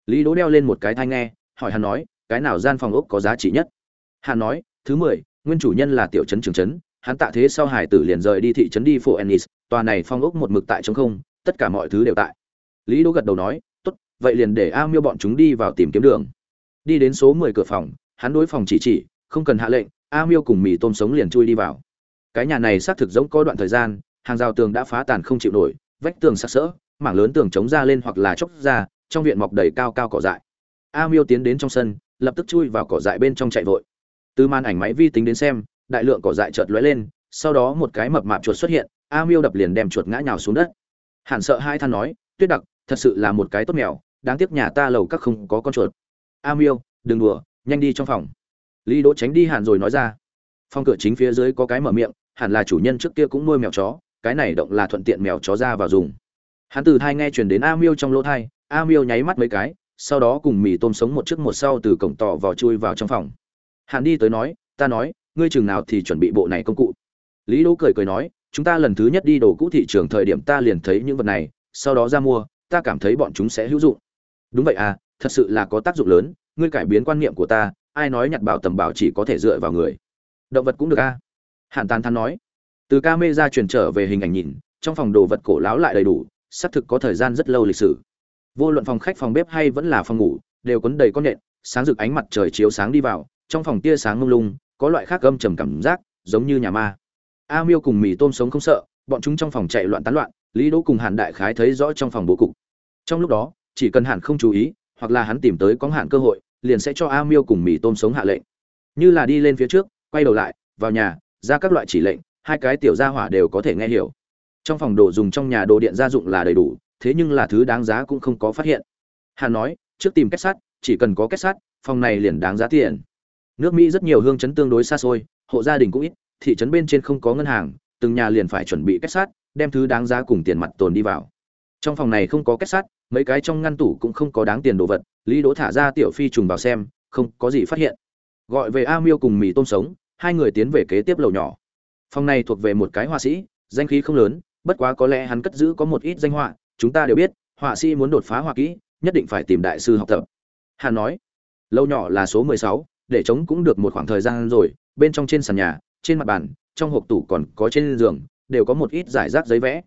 Lý đỗ đeo lên một cái thai nghe, hỏi hắn nói, cái nào gian phòng ốc có giá trị nhất? Hắn nói, thứ mười, nguyên chủ nhân là tiểu trấn trường trấn, hắn tạ thế sau hải tử liền rời đi thị trấn đi phố ennis, tòa này phong ốc một mực tại trống không, tất cả mọi thứ đều tại. Lý đỗ gật đầu nói, tốt, vậy liền để a miêu bọn chúng đi vào tìm kiếm đường. Đi đến số mười cửa phòng, hắn đối phòng chỉ chỉ, không cần hạ lệnh, a miêu cùng mì tôm sống liền chui đi vào cái nhà này xác thực giống có đoạn thời gian, hàng rào tường đã phá tàn không chịu nổi, vách tường sặc sỡ, mảng lớn tường chống ra lên hoặc là chóc ra, trong viện mọc đầy cao cao cỏ dại. A miêu tiến đến trong sân, lập tức chui vào cỏ dại bên trong chạy vội. Từ màn ảnh máy vi tính đến xem, đại lượng cỏ dại chợt lóe lên, sau đó một cái mập mạp chuột xuất hiện, a miêu đập liền đem chuột ngã nhào xuống đất. Hẳn sợ hai than nói, tuyết đặc, thật sự là một cái tốt mèo, đáng tiếc nhà ta lầu các không có con chuột. A miêu, đừng đùa, nhanh đi trong phòng. Lý đỗ tránh đi hàn rồi nói ra. Phòng cửa chính phía dưới có cái mở miệng hẳn là chủ nhân trước kia cũng nuôi mèo chó, cái này động là thuận tiện mèo chó ra vào dùng. Hắn từ thai nghe truyền đến a miêu trong lỗ thai, a miêu nháy mắt mấy cái, sau đó cùng mì tôm sống một trước một sau từ cổng tỏ vào chui vào trong phòng. Hắn đi tới nói, ta nói, ngươi chừng nào thì chuẩn bị bộ này công cụ? Lý đỗ cười cười nói, chúng ta lần thứ nhất đi đồ cũ thị trường thời điểm ta liền thấy những vật này, sau đó ra mua, ta cảm thấy bọn chúng sẽ hữu dụng. Đúng vậy à thật sự là có tác dụng lớn, ngươi cải biến quan niệm của ta, ai nói nhặt bảo tầm bảo chỉ có thể dựa vào người. Động vật cũng được a à? Hàn tàn thán nói. Từ ca mê ra truyền trở về hình ảnh nhìn, trong phòng đồ vật cổ láo lại đầy đủ, xác thực có thời gian rất lâu lịch sử. Vô luận phòng khách, phòng bếp hay vẫn là phòng ngủ, đều quấn đầy con nện, sáng rực ánh mặt trời chiếu sáng đi vào, trong phòng tia sáng lung lung, có loại khác gâm trầm cảm giác, giống như nhà ma. A miêu cùng mì tôm sống không sợ, bọn chúng trong phòng chạy loạn tán loạn, lý đỗ cùng hàn đại khái thấy rõ trong phòng bố cục. Trong lúc đó, chỉ cần hàn không chú ý, hoặc là hắn tìm tới có hạn cơ hội, liền sẽ cho a miêu cùng mì tôm sống hạ lệnh. Như là đi lên phía trước, quay đầu lại, vào nhà ra các loại chỉ lệnh, hai cái tiểu gia hỏa đều có thể nghe hiểu. Trong phòng đồ dùng trong nhà đồ điện gia dụng là đầy đủ, thế nhưng là thứ đáng giá cũng không có phát hiện. Hàn nói, trước tìm kết sắt, chỉ cần có kết sắt, phòng này liền đáng giá tiền. Nước mỹ rất nhiều hương chấn tương đối xa xôi, hộ gia đình cũng ít, thị trấn bên trên không có ngân hàng, từng nhà liền phải chuẩn bị kết sắt, đem thứ đáng giá cùng tiền mặt tồn đi vào. Trong phòng này không có kết sắt, mấy cái trong ngăn tủ cũng không có đáng tiền đồ vật, lý đỗ thả ra tiểu phi trùng vào xem, không có gì phát hiện. Gọi về a miêu cùng mì tôm sống hai người tiến về kế tiếp lầu nhỏ. Phòng này thuộc về một cái họa sĩ, danh khí không lớn, bất quá có lẽ hắn cất giữ có một ít danh họa, chúng ta đều biết, họa sĩ muốn đột phá họa kỹ, nhất định phải tìm đại sư học tập. Hắn nói lâu nhỏ là số mười sáu, để chống cũng được một khoảng thời gian rồi, bên trong trên sàn nhà, trên mặt bàn, trong hộp tủ còn có trên giường, đều có một ít giải rác giấy vẽ.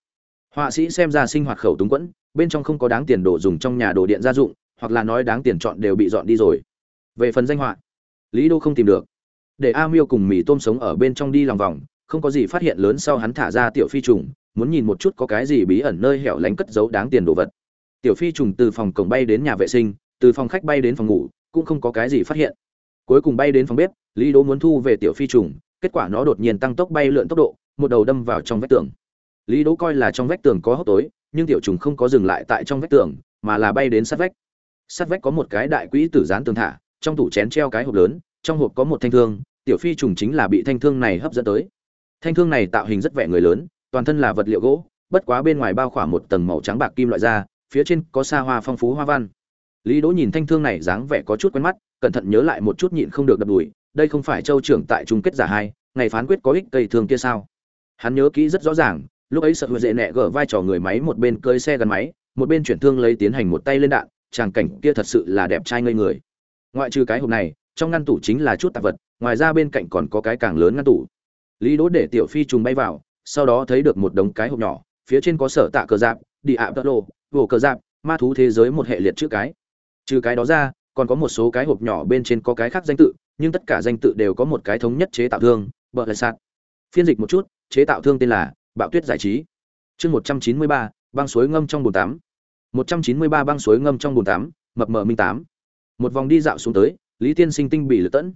Họa sĩ xem ra sinh hoạt khẩu túng quẫn, bên trong không có đáng tiền đồ dùng trong nhà đồ điện gia dụng, hoặc là nói đáng tiền chọn đều bị dọn đi rồi. Về phần danh họa, lý đô không tìm được để a miêu cùng mì tôm sống ở bên trong đi lòng vòng, không có gì phát hiện lớn sau hắn thả ra tiểu phi trùng, muốn nhìn một chút có cái gì bí ẩn nơi hẻo lánh cất giấu đáng tiền đồ vật. Tiểu phi trùng từ phòng cổng bay đến nhà vệ sinh, từ phòng khách bay đến phòng ngủ, cũng không có cái gì phát hiện. Cuối cùng bay đến phòng bếp, lý đỗ muốn thu về tiểu phi trùng, kết quả nó đột nhiên tăng tốc bay lượn tốc độ, một đầu đâm vào trong vách tường. Lý đỗ coi là trong vách tường có hốc tối, nhưng tiểu trùng không có dừng lại tại trong vách tường, mà là bay đến sát vách. Sát vách có một cái đại quỹ tử dán tường thả, trong tủ chén treo cái hộp lớn trong hộp có một thanh thương, tiểu phi trùng chính là bị thanh thương này hấp dẫn tới. Thanh thương này tạo hình rất vẻ người lớn, toàn thân là vật liệu gỗ, bất quá bên ngoài bao khỏa một tầng màu trắng bạc kim loại da phía trên có xa hoa phong phú hoa văn. Lý đỗ nhìn thanh thương này dáng vẻ có chút quen mắt, cẩn thận nhớ lại một chút nhịn không được đập đùi, đây không phải châu trưởng tại chung kết giả hai, ngày phán quyết có ích cây thương kia sao? Hắn nhớ kỹ rất rõ ràng, lúc ấy sợ hữu dễ nẹ gở vai trò người máy một bên cơi xe gắn máy, một bên chuyển thương lấy tiến hành một tay lên đạn tràng cảnh kia thật sự là đẹp trai ngây người. Ngoại trừ cái hộp này trong ngăn tủ chính là chút tạp vật ngoài ra bên cạnh còn có cái càng lớn ngăn tủ. Lý đỗ để tiểu phi trùng bay vào sau đó thấy được một đống cái hộp nhỏ phía trên có sở tạ cờ giáp đi ạ đồ, gỗ vồ cờ giáp ma thú thế giới một hệ liệt chữ cái. Trừ cái đó ra còn có một số cái hộp nhỏ bên trên có cái khác danh tự nhưng tất cả danh tự đều có một cái thống nhất chế tạo thương bợ lại sạt. Phiên dịch một chút chế tạo thương tên là bạo tuyết giải trí. Chương một trăm chín mươi ba băng suối ngâm trong bồn tắm. Một trăm chín mươi ba băng suối ngâm trong bồn tắm mập mờ minh tám. Một vòng đi dạo xuống tới lý tiên sinh tinh bị lựa tẫn.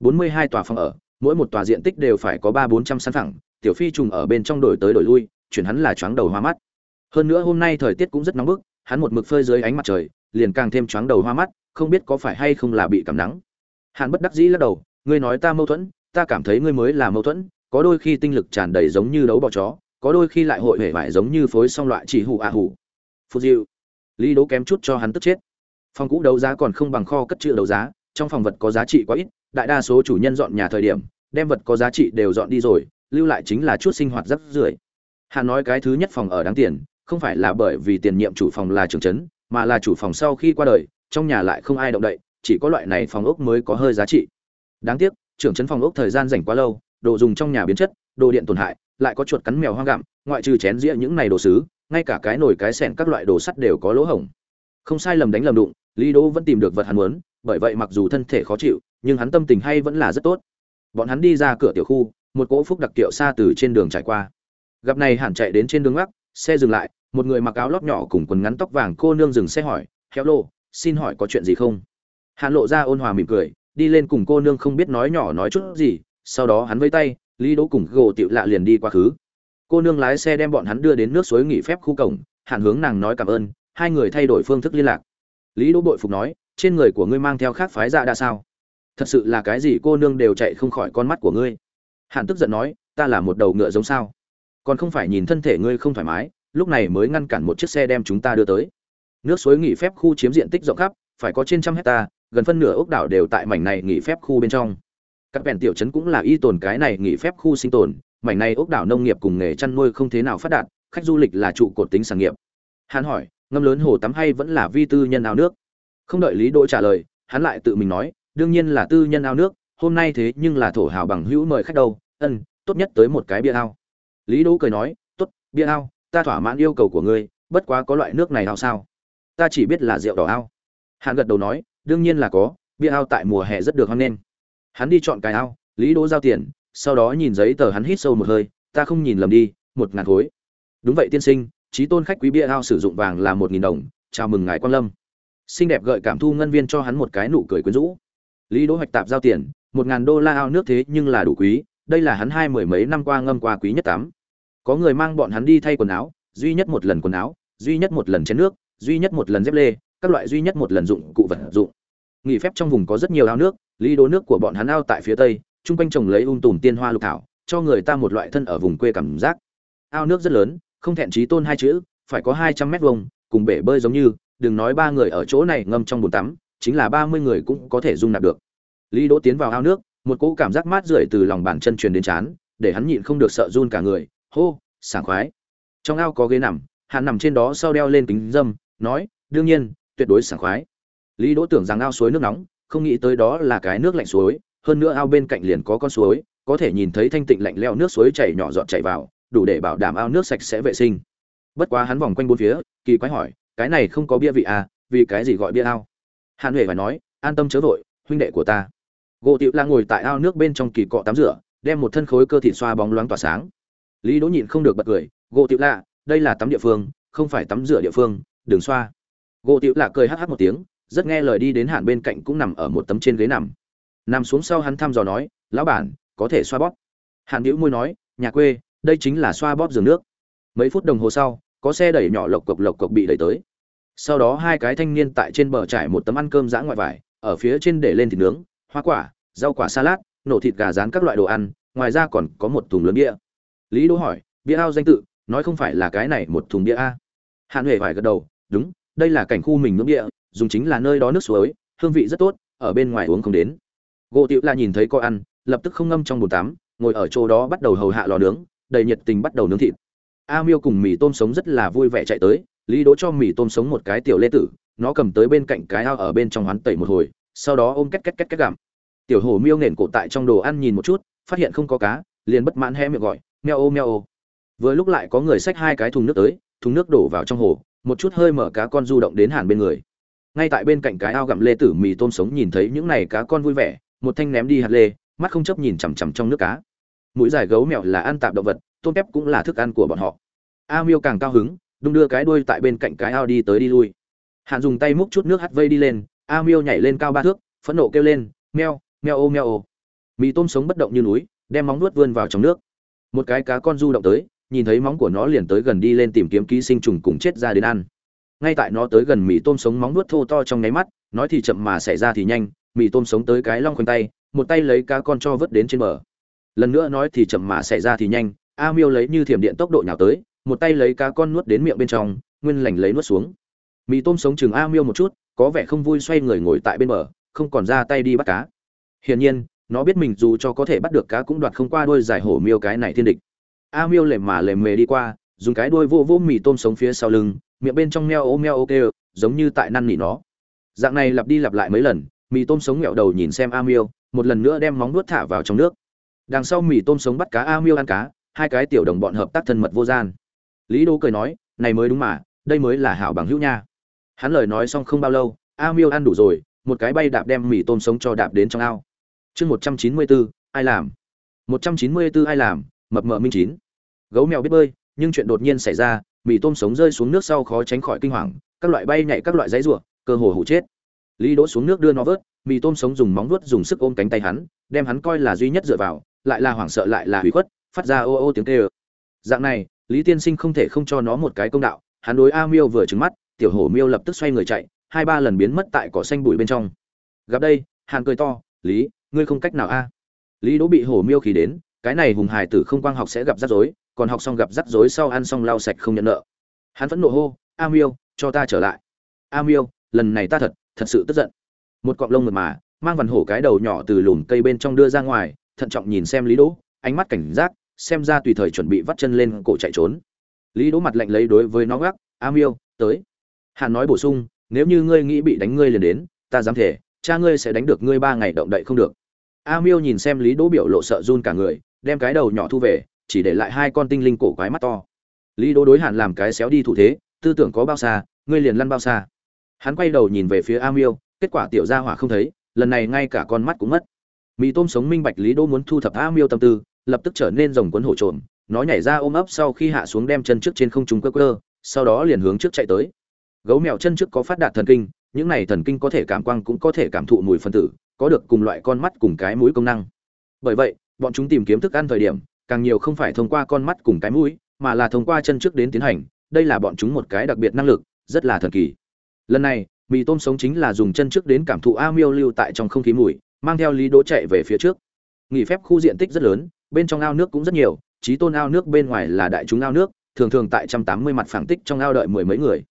Bốn mươi hai tòa phòng ở, mỗi một tòa diện tích đều phải có ba bốn trăm sẵn thẳng. tiểu phi trùng ở bên trong đổi tới đổi lui, chuyển hắn là choáng đầu hoa mắt. Hơn nữa hôm nay thời tiết cũng rất nóng bức, hắn một mực phơi dưới ánh mặt trời, liền càng thêm choáng đầu hoa mắt, không biết có phải hay không là bị cảm nắng. Hàn bất đắc dĩ lắc đầu, ngươi nói ta mâu thuẫn, ta cảm thấy ngươi mới là mâu thuẫn, có đôi khi tinh lực tràn đầy giống như đấu bò chó, có đôi khi lại hội hể vải giống như phối song loại chỉ hủ à hủ phù diệu. Lý đấu kém chút cho hắn tức chết. Phòng cũ đấu giá còn không bằng kho cất trữ đấu giá trong phòng vật có giá trị quá ít, đại đa số chủ nhân dọn nhà thời điểm, đem vật có giá trị đều dọn đi rồi, lưu lại chính là chút sinh hoạt rất rưởi. Hắn nói cái thứ nhất phòng ở đáng tiền, không phải là bởi vì tiền nhiệm chủ phòng là trưởng trấn, mà là chủ phòng sau khi qua đời, trong nhà lại không ai động đậy, chỉ có loại này phòng ốc mới có hơi giá trị. Đáng tiếc, trưởng trấn phòng ốc thời gian dành quá lâu, đồ dùng trong nhà biến chất, đồ điện tổn hại, lại có chuột cắn mèo hoang gặm, ngoại trừ chén dĩa những này đồ sứ, ngay cả cái nồi cái sẻn các loại đồ sắt đều có lỗ hổng. Không sai lầm đánh lầm đụng, lý đỗ vẫn tìm được vật hắn muốn bởi vậy mặc dù thân thể khó chịu nhưng hắn tâm tình hay vẫn là rất tốt. Bọn hắn đi ra cửa tiểu khu một cỗ phúc đặc kiệu xa từ trên đường trải qua. Gặp này hẳn chạy đến trên đường ngắc, xe dừng lại một người mặc áo lót nhỏ cùng quần ngắn tóc vàng cô nương dừng xe hỏi "Hello, lô xin hỏi có chuyện gì không? Hàn lộ ra ôn hòa mỉm cười đi lên cùng cô nương không biết nói nhỏ nói chút gì sau đó hắn vẫy tay lý đỗ cùng gồ tiểu lạ liền đi qua khứ. Cô nương lái xe đem bọn hắn đưa đến nước suối nghỉ phép khu cổng Hàn hướng nàng nói cảm ơn hai người thay đổi phương thức liên lạc. Lý đỗ bội phục nói trên người của ngươi mang theo khác phái dạ đã sao? Thật sự là cái gì cô nương đều chạy không khỏi con mắt của ngươi? Hạn tức giận nói, ta là một đầu ngựa giống sao? Còn không phải nhìn thân thể ngươi không thoải mái, lúc này mới ngăn cản một chiếc xe đem chúng ta đưa tới. Nước suối nghỉ phép khu chiếm diện tích rộng khắp, phải có trên trăm hecta, gần phân nửa ốc đảo đều tại mảnh này nghỉ phép khu bên trong. Các bèn tiểu trấn cũng là y tồn cái này nghỉ phép khu sinh tồn, mảnh này ốc đảo nông nghiệp cùng nghề chăn nuôi không thế nào phát đạt, khách du lịch là trụ cột tính sản nghiệp. Hắn hỏi, ngâm lớn hồ tắm hay vẫn là vi tư nhân ao nước? Không đợi lý đỗ trả lời, hắn lại tự mình nói, đương nhiên là tư nhân ao nước, hôm nay thế nhưng là thổ hào bằng hữu mời khách đâu, ân, tốt nhất tới một cái bia ao. Lý đỗ cười nói, tốt, bia ao, ta thỏa mãn yêu cầu của ngươi, bất quá có loại nước này ao sao? Ta chỉ biết là rượu đỏ ao. Hắn gật đầu nói, đương nhiên là có, bia ao tại mùa hè rất được hoan nghênh. Hắn đi chọn cái ao, lý đỗ giao tiền, sau đó nhìn giấy tờ hắn hít sâu một hơi, ta không nhìn lầm đi, một ngàn khối. Đúng vậy tiên sinh trí tôn khách quý bia ao sử dụng vàng là một nghìn đồng, chào mừng ngài quan lâm xinh đẹp gợi cảm thu ngân viên cho hắn một cái nụ cười quyến rũ. Lý đỗ hoạch tạp giao tiền, một ngàn đô la ao nước thế nhưng là đủ quý, đây là hắn hai mười mấy năm qua ngâm qua quý nhất tám. Có người mang bọn hắn đi thay quần áo, duy nhất một lần quần áo, duy nhất một lần chén nước, duy nhất một lần dép lê, các loại duy nhất một lần dụng cụ vật dụng. Nghỉ phép trong vùng có rất nhiều ao nước, lý đố nước của bọn hắn ao tại phía tây, chung quanh trồng lấy um tùm tiên hoa lục thảo, cho người ta một loại thân ở vùng quê cảm giác. Ao nước rất lớn, không thẹn trí tôn hai chữ, phải có hai trăm mét vuông, cùng bể bơi giống như đừng nói ba người ở chỗ này ngâm trong bồn tắm, chính là ba mươi người cũng có thể dung nạp được. Lý đỗ tiến vào ao nước, một cỗ cảm giác mát rượi từ lòng bàn chân truyền đến chán, để hắn nhịn không được sợ run cả người. Hô, sảng khoái. Trong ao có ghế nằm, hắn nằm trên đó sau đeo lên kính dâm, nói, đương nhiên, tuyệt đối sảng khoái. Lý đỗ tưởng rằng ao suối nước nóng, không nghĩ tới đó là cái nước lạnh suối, hơn nữa ao bên cạnh liền có con suối, có thể nhìn thấy thanh tịnh lạnh leo nước suối chảy nhỏ giọt chảy vào, đủ để bảo đảm ao nước sạch sẽ vệ sinh. Bất quá hắn vòng quanh bốn phía, kỳ quái hỏi cái này không có bia vị à vì cái gì gọi bia ao? Hàn huệ phải nói, an tâm chớ vội, huynh đệ của ta. Gỗ tiểu la ngồi tại ao nước bên trong kỳ cọ tắm rửa, đem một thân khối cơ thịt xoa bóng loáng tỏa sáng. Lý đỗ nhịn không được bật cười, gỗ tiểu la đây là tắm địa phương, không phải tắm rửa địa phương, đừng xoa. Gỗ tiểu la cười hắc hắc một tiếng, rất nghe lời đi đến hạn bên cạnh cũng nằm ở một tấm trên ghế nằm. Nằm xuống sau hắn thăm dò nói, lão bản, có thể xoa bóp. Hạn hữu môi nói, nhà quê, đây chính là xoa bóp giường nước. Mấy phút đồng hồ sau, có xe đẩy nhỏ lộc cộc lộc cộc bị đẩy tới sau đó hai cái thanh niên tại trên bờ trải một tấm ăn cơm dã ngoại vải, ở phía trên để lên thịt nướng, hoa quả, rau quả salad, nổ thịt gà rán các loại đồ ăn, ngoài ra còn có một thùng lớn bia. Lý đỗ hỏi, bia ao danh tự, nói không phải là cái này một thùng bia a? Hạn huệ phải gật đầu, đúng, đây là cảnh khu mình ngưỡng bia, dùng chính là nơi đó nước suối, hương vị rất tốt, ở bên ngoài uống không đến. Gỗ tiểu là nhìn thấy có ăn, lập tức không ngâm trong bồn tắm, ngồi ở chỗ đó bắt đầu hầu hạ lò nướng, đầy nhiệt tình bắt đầu nướng thịt. A miêu cùng mì tôm sống rất là vui vẻ chạy tới lý đỗ cho mì tôm sống một cái tiểu lê tử, nó cầm tới bên cạnh cái ao ở bên trong hoán tẩy một hồi, sau đó ôm két két két két gặm. Tiểu hổ miêu nền cổ tại trong đồ ăn nhìn một chút, phát hiện không có cá, liền bất mãn hé miệng gọi meo ô meo ô. Vừa lúc lại có người xách hai cái thùng nước tới, thùng nước đổ vào trong hồ một chút hơi mở cá con du động đến hẳn bên người. Ngay tại bên cạnh cái ao gặm lê tử mì tôm sống nhìn thấy những này cá con vui vẻ, một thanh ném đi hạt lê, mắt không chấp nhìn chằm chằm trong nước cá. Mũi dài gấu mèo là ăn tạp động vật, tôm tép cũng là thức ăn của bọn họ. A miêu càng cao hứng đung đưa cái đuôi tại bên cạnh cái ao đi tới đi lui. Hạn dùng tay múc chút nước hắt vây đi lên, a miêu nhảy lên cao ba thước, phẫn nộ kêu lên, meo meo ô meo ô. Mì tôm sống bất động như núi, đem móng nuốt vươn vào trong nước. Một cái cá con du động tới, nhìn thấy móng của nó liền tới gần đi lên tìm kiếm ký sinh trùng cùng chết ra đến ăn. Ngay tại nó tới gần mì tôm sống móng nuốt thô to trong nháy mắt, nói thì chậm mà xảy ra thì nhanh, mì tôm sống tới cái long khoanh tay, một tay lấy cá con cho vớt đến trên bờ. Lần nữa nói thì chậm mà xảy ra thì nhanh, a miêu lấy như thiểm điện tốc độ nhào tới một tay lấy cá con nuốt đến miệng bên trong, nguyên lành lấy nuốt xuống. Mì tôm sống chừng a miêu một chút, có vẻ không vui xoay người ngồi tại bên bờ, không còn ra tay đi bắt cá. Hiển nhiên, nó biết mình dù cho có thể bắt được cá cũng đoạt không qua đôi giải hổ miêu cái này thiên địch. A miêu lềm mà lềm mề đi qua, dùng cái đuôi vô vô mì tôm sống phía sau lưng, miệng bên trong meo ô meo ok giống như tại năn nỉ nó. Dạng này lặp đi lặp lại mấy lần, mì tôm sống nghẹo đầu nhìn xem a miêu, một lần nữa đem móng nuốt thả vào trong nước. Đằng sau mì tôm sống bắt cá a miêu ăn cá, hai cái tiểu đồng bọn hợp tác thân mật vô gian lý Đỗ cười nói, này mới đúng mà, đây mới là hảo bằng hữu nha. Hắn lời nói xong không bao lâu, a miêu ăn đủ rồi, một cái bay đạp đem mì tôm sống cho đạp đến trong ao. Chương một trăm chín mươi bốn ai làm? một trăm chín mươi bốn ai làm, mập mờ minh chín. Gấu mèo biết bơi, nhưng chuyện đột nhiên xảy ra, mì tôm sống rơi xuống nước sau khó tránh khỏi kinh hoàng, các loại bay nhảy các loại dãy ruộng cơ hồ hụ chết. Lý đỗ xuống nước đưa nó vớt, mì tôm sống dùng móng vuốt dùng sức ôm cánh tay hắn, đem hắn coi là duy nhất dựa vào, lại là hoảng sợ lại là hủy khuất, phát ra ô ô tiếng kêu. Dạng này lý tiên sinh không thể không cho nó một cái công đạo, hắn đối a miêu vừa trứng mắt, tiểu hổ miêu lập tức xoay người chạy, hai ba lần biến mất tại cỏ xanh bụi bên trong. Gặp đây, hàn cười to, lý, ngươi không cách nào a. Lý đỗ bị hổ miêu khí đến, cái này hùng hài tử không quang học sẽ gặp rắc rối, còn học xong gặp rắc rối sau ăn xong lau sạch không nhận nợ. Hắn vẫn nộ hô, a miêu, cho ta trở lại. A miêu, lần này ta thật thật sự tức giận. Một cọng lông mượt mà, mang vằn hổ cái đầu nhỏ từ lùm cây bên trong đưa ra ngoài, thận trọng nhìn xem lý đỗ, ánh mắt cảnh giác xem ra tùy thời chuẩn bị vắt chân lên cổ chạy trốn. Lý đỗ mặt lạnh lấy đối với nó gác a miêu, tới. Hàn nói bổ sung, nếu như ngươi nghĩ bị đánh ngươi liền đến, ta dám thể cha ngươi sẽ đánh được ngươi ba ngày động đậy không được. A miêu nhìn xem lý đỗ biểu lộ sợ run cả người, đem cái đầu nhỏ thu về, chỉ để lại hai con tinh linh cổ quái mắt to. Lý đỗ đối hàn làm cái xéo đi thủ thế, tư tưởng có bao xa, ngươi liền lăn bao xa. Hắn quay đầu nhìn về phía a miêu, kết quả tiểu gia hỏa không thấy, lần này ngay cả con mắt cũng mất. Mì tôm sống minh bạch lý đỗ muốn thu thập a miêu tâm tư lập tức trở nên rồng cuốn hổ trộm, nó nhảy ra ôm ấp sau khi hạ xuống đem chân trước trên không trung cơ cơ sau đó liền hướng trước chạy tới. Gấu mèo chân trước có phát đạt thần kinh, những này thần kinh có thể cảm quang cũng có thể cảm thụ mùi phân tử, có được cùng loại con mắt cùng cái mũi công năng. Bởi vậy, bọn chúng tìm kiếm thức ăn thời điểm, càng nhiều không phải thông qua con mắt cùng cái mũi, mà là thông qua chân trước đến tiến hành, đây là bọn chúng một cái đặc biệt năng lực, rất là thần kỳ. Lần này, mì tôm sống chính là dùng chân trước đến cảm thụ a miêu lưu tại trong không khí mùi, mang theo lý đỗ chạy về phía trước. Nghỉ phép khu diện tích rất lớn bên trong ao nước cũng rất nhiều trí tôn ao nước bên ngoài là đại chúng ao nước, thường thường tại trăm tám mươi mặt phẳng tích trong ao đợi mười mấy người.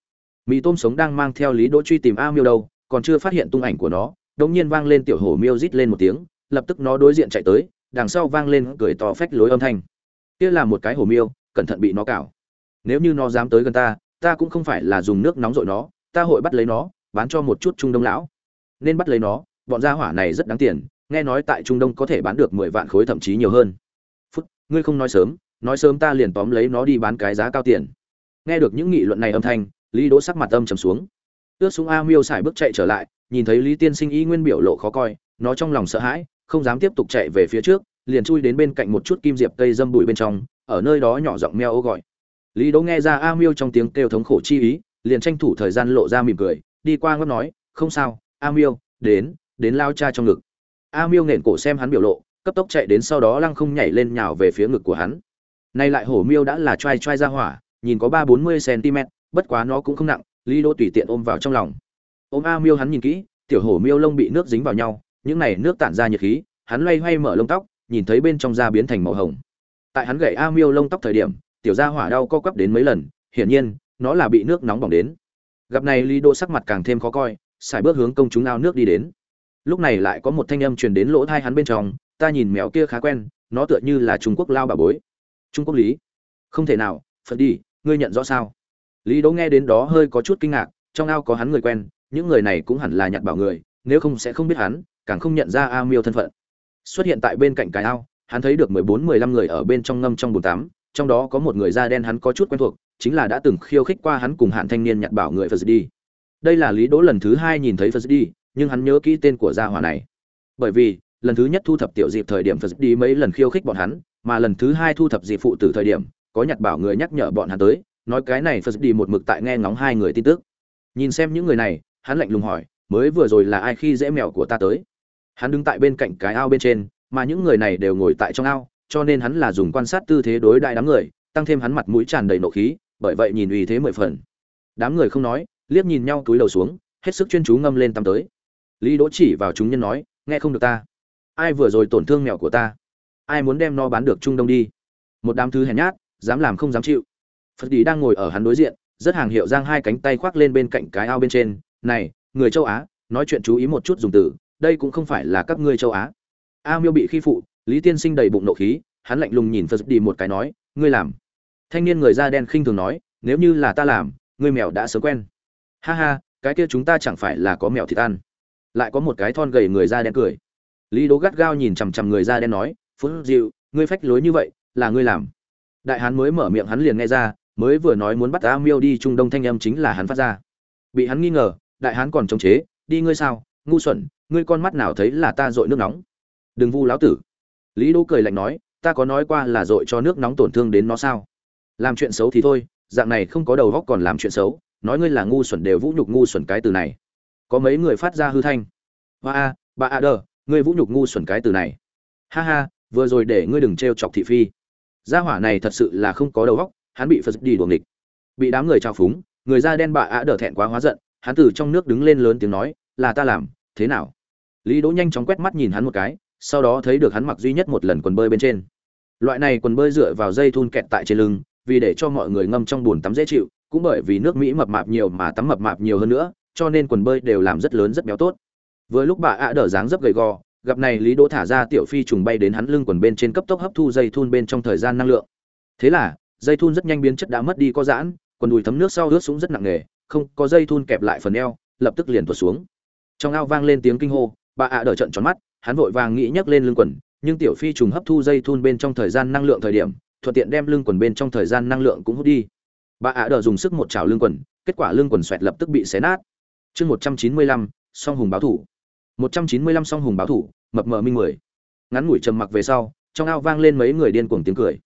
Mì tôm sống đang mang theo lý đỗ truy tìm a miêu đâu, còn chưa phát hiện tung ảnh của nó, đột nhiên vang lên tiểu hổ miêu rít lên một tiếng, lập tức nó đối diện chạy tới, đằng sau vang lên cười to phách lối âm thanh. Kia là một cái hổ miêu, cẩn thận bị nó cào nếu như nó dám tới gần ta ta cũng không phải là dùng nước nóng dội nó, ta hội bắt lấy nó, bán cho một chút trung đông lão. Nên bắt lấy nó, bọn gia hỏa này rất đáng tiền, nghe nói tại trung đông có thể bán được mười vạn khối thậm chí nhiều hơn ngươi không nói sớm nói sớm ta liền tóm lấy nó đi bán cái giá cao tiền. Nghe được những nghị luận này âm thanh, lý đỗ sắc mặt âm trầm xuống. Ước xuống a miêu xài bước chạy trở lại, nhìn thấy lý tiên sinh y nguyên biểu lộ khó coi, nó trong lòng sợ hãi, không dám tiếp tục chạy về phía trước, liền chui đến bên cạnh một chút kim diệp cây dâm bụi bên trong, ở nơi đó nhỏ giọng meo ô gọi. Lý đỗ nghe ra a miêu trong tiếng kêu thống khổ chi ý, liền tranh thủ thời gian lộ ra mỉm cười, đi qua ngấp nói, không sao, a miêu, đến đến lao cha trong ngực. A miêu nghển cổ xem hắn biểu lộ cấp tốc chạy đến sau đó lăng không nhảy lên nhào về phía ngực của hắn. Nay lại hổ miêu đã là t r a i t r a i ra hỏa, nhìn có ba bốn mươi cm bất quá nó cũng không nặng, lý đỗ tùy tiện ôm vào trong lòng. Ôm a miêu hắn nhìn kỹ, tiểu hổ miêu lông bị nước dính vào nhau, những này nước tản ra nhiệt khí, hắn loay hoay mở lông tóc, nhìn thấy bên trong da biến thành màu hồng. Tại hắn gậy a miêu lông tóc thời điểm, tiểu gia hỏa đau co quắp đến mấy lần, hiển nhiên, nó là bị nước nóng bỏng đến. Gặp này lý đỗ sắc mặt càng thêm khó coi xài bước hướng công chúng ao nước đi đến. Lúc này lại có một thanh âm truyền đến lỗ thai hắn bên trong ta nhìn mèo kia khá quen, nó tựa như là trung quốc lao bà bối. Trung quốc lý. Không thể nào, phật đi, ngươi nhận rõ sao? Lý đỗ nghe đến đó hơi có chút kinh ngạc, trong ao có hắn người quen, những người này cũng hẳn là nhặt bảo người, nếu không sẽ không biết hắn, càng không nhận ra a miêu thân phận. Xuất hiện tại bên cạnh cái ao, hắn thấy được mười bốn, mười lăm người ở bên trong ngâm trong bồn tắm, trong đó có một người da đen hắn có chút quen thuộc, chính là đã từng khiêu khích qua hắn cùng hạn thanh niên nhặt bảo người phật đi. Đây là lý đỗ lần thứ hai nhìn thấy phật đi, nhưng hắn nhớ kỹ tên của gia hỏa này. Bởi vì lần thứ nhất thu thập tiểu dịp thời điểm phật đi mấy lần khiêu khích bọn hắn, mà lần thứ hai thu thập dịp phụ tử thời điểm, có nhặt bảo người nhắc nhở bọn hắn tới, nói cái này phật đi một mực tại nghe ngóng hai người tin tức. Nhìn xem những người này, hắn lạnh lùng hỏi, mới vừa rồi là ai khi dễ mèo của ta tới? Hắn đứng tại bên cạnh cái ao bên trên, mà những người này đều ngồi tại trong ao, cho nên hắn là dùng quan sát tư thế đối đại đám người, tăng thêm hắn mặt mũi tràn đầy nộ khí, bởi vậy nhìn uy thế mười phần. Đám người không nói, liếc nhìn nhau túi đầu xuống, hết sức chuyên chú ngâm lên tắm tới. Lý đỗ chỉ vào chúng nhân nói, nghe không được ta ai vừa rồi tổn thương mèo của ta? Ai muốn đem nó bán được trung đông đi? Một đám thứ hèn nhát, dám làm không dám chịu. Phật đi đang ngồi ở hắn đối diện, rất hàng hiệu giang hai cánh tay khoác lên bên cạnh cái ao bên trên. Này, người châu á, nói chuyện chú ý một chút dùng từ, đây cũng không phải là các ngươi châu á. A miêu bị khi phụ, lý tiên sinh đầy bụng nộ khí, hắn lạnh lùng nhìn phật đi một cái nói, ngươi làm. Thanh niên người da đen khinh thường nói, nếu như là ta làm, ngươi mèo đã sớm quen. Ha ha, cái kia chúng ta chẳng phải là có mèo thịt ăn lại có một cái thon gầy người da đen cười lý đố gắt gao nhìn chằm chằm người da đen nói phúc dịu ngươi phách lối như vậy, là ngươi làm. Đại hán mới mở miệng hắn liền nghe ra, mới vừa nói muốn bắt a miêu đi trung đông thanh âm chính là hắn phát ra. Bị hắn nghi ngờ, đại hán còn chống chế, đi ngươi sao, ngu xuẩn, ngươi con mắt nào thấy là ta dội nước nóng? Đừng vu láo tử. Lý đỗ cười lạnh nói, ta có nói qua là dội cho nước nóng tổn thương đến nó sao? Làm chuyện xấu thì thôi, dạng này không có đầu góc còn làm chuyện xấu, nói ngươi là ngu xuẩn đều vũ nhục ngu xuẩn cái từ này. Có mấy người phát ra hư thanh. Hoa a, bà a đờ ngươi vũ nhục ngu xuẩn cái từ này. Ha ha, vừa rồi để ngươi đừng t chọc thị phi. Gia hỏa này thật sự là không có đầu óc, hắn bị phật đi đuồng địch bị đám người trao phúng, người da đen bạ ạ đờ thẹn quá hóa giận, hắn từ trong nước đứng lên lớn tiếng nói, là ta làm, thế nào? Lý đỗ nhanh chóng quét mắt nhìn hắn một cái, sau đó thấy được hắn mặc duy nhất một lần quần bơi bên trên. Loại này quần bơi dựa vào dây thun kẹt tại trên lưng, vì để cho mọi người ngâm trong bùn tắm dễ chịu, cũng bởi vì nước mỹ mập mạp nhiều mà tắm mập mạp nhiều hơn nữa, cho nên quần bơi đều làm rất lớn rất béo tốt vừa lúc bà ạ đỡ dáng dấp gầy gò, gặp này lý đỗ thả ra tiểu phi trùng bay đến hắn lưng quần bên trên cấp tốc hấp thu dây thun bên trong thời gian năng lượng. Thế là, dây thun rất nhanh biến chất đã mất đi có giãn, quần đùi thấm nước sau ướt sũng rất nặng nề, không có dây thun kẹp lại phần eo, lập tức liền tuột xuống. Trong ao vang lên tiếng kinh hô, bà ạ đỡ trợn tròn mắt, hắn vội vàng nghĩ nhấc lên lưng quần, nhưng tiểu phi trùng hấp thu dây thun bên trong thời gian năng lượng thời điểm, thuận tiện đem lưng quần bên trong thời gian năng lượng cũng hút đi. Bà ạ đỡ dùng sức một chảo lưng quần, kết quả lưng quần xoẹt lập tức bị xé nát. Chương một trăm chín mươi lăm, song hùng báo thủ một trăm chín mươi lăm song hùng báo thủ, mập mờ minh mười. Ngắn ngủi trầm mặc về sau, trong ao vang lên mấy người điên cuồng tiếng cười.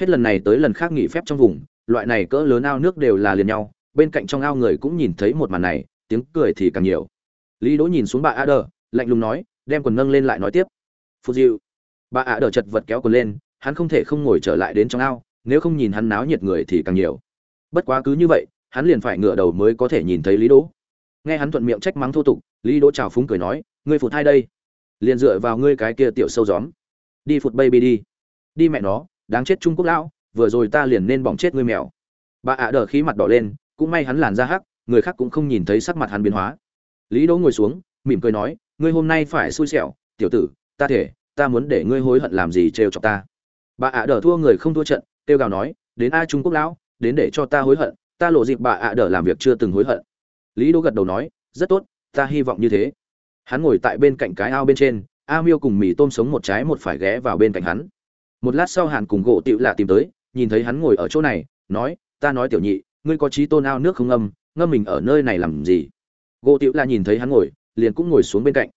Hết lần này tới lần khác nghỉ phép trong vùng, loại này cỡ lớn ao nước đều là liền nhau, bên cạnh trong ao người cũng nhìn thấy một màn này, tiếng cười thì càng nhiều. Lý đỗ nhìn xuống bà a đờ, lạnh lùng nói, đem quần nâng lên lại nói tiếp. Phù diệu. Bà a đờ chật vật kéo quần lên, hắn không thể không ngồi trở lại đến trong ao, nếu không nhìn hắn náo nhiệt người thì càng nhiều. Bất quá cứ như vậy, hắn liền phải ngửa đầu mới có thể nhìn thấy lý đỗ. Nghe hắn thuận miệng trách mắng thô tục, lý đỗ chào phúng cười nói ngươi phụt hai đây. Liền dựa vào ngươi cái kia tiểu sâu gióm. Đi phụt baby đi. Đi mẹ nó, đáng chết trung quốc lão, vừa rồi ta liền nên bỏng chết ngươi mèo. Bà ạ đờ khí mặt đỏ lên, cũng may hắn làn da hắc, người khác cũng không nhìn thấy sắc mặt hắn biến hóa. Lý đỗ ngồi xuống, mỉm cười nói, ngươi hôm nay phải xui xẻo, tiểu tử, ta thể, ta muốn để ngươi hối hận làm gì trêu chọc ta. Bà ạ đờ thua người không thua trận, kêu gào nói, đến a trung quốc lão, đến để cho ta hối hận, ta lộ dịp bà ạ đờ làm việc chưa từng hối hận. Lý đỗ gật đầu nói, rất tốt, ta hy vọng như thế hắn ngồi tại bên cạnh cái ao bên trên, a miêu cùng mì tôm sống một trái một phải ghé vào bên cạnh hắn. Một lát sau hàn cùng gỗ tịu lạ tìm tới, nhìn thấy hắn ngồi ở chỗ này, nói, ta nói tiểu nhị, ngươi có trí tôn ao nước không ngâm ngâm mình ở nơi này làm gì? Gỗ tịu lạ nhìn thấy hắn ngồi, liền cũng ngồi xuống bên cạnh.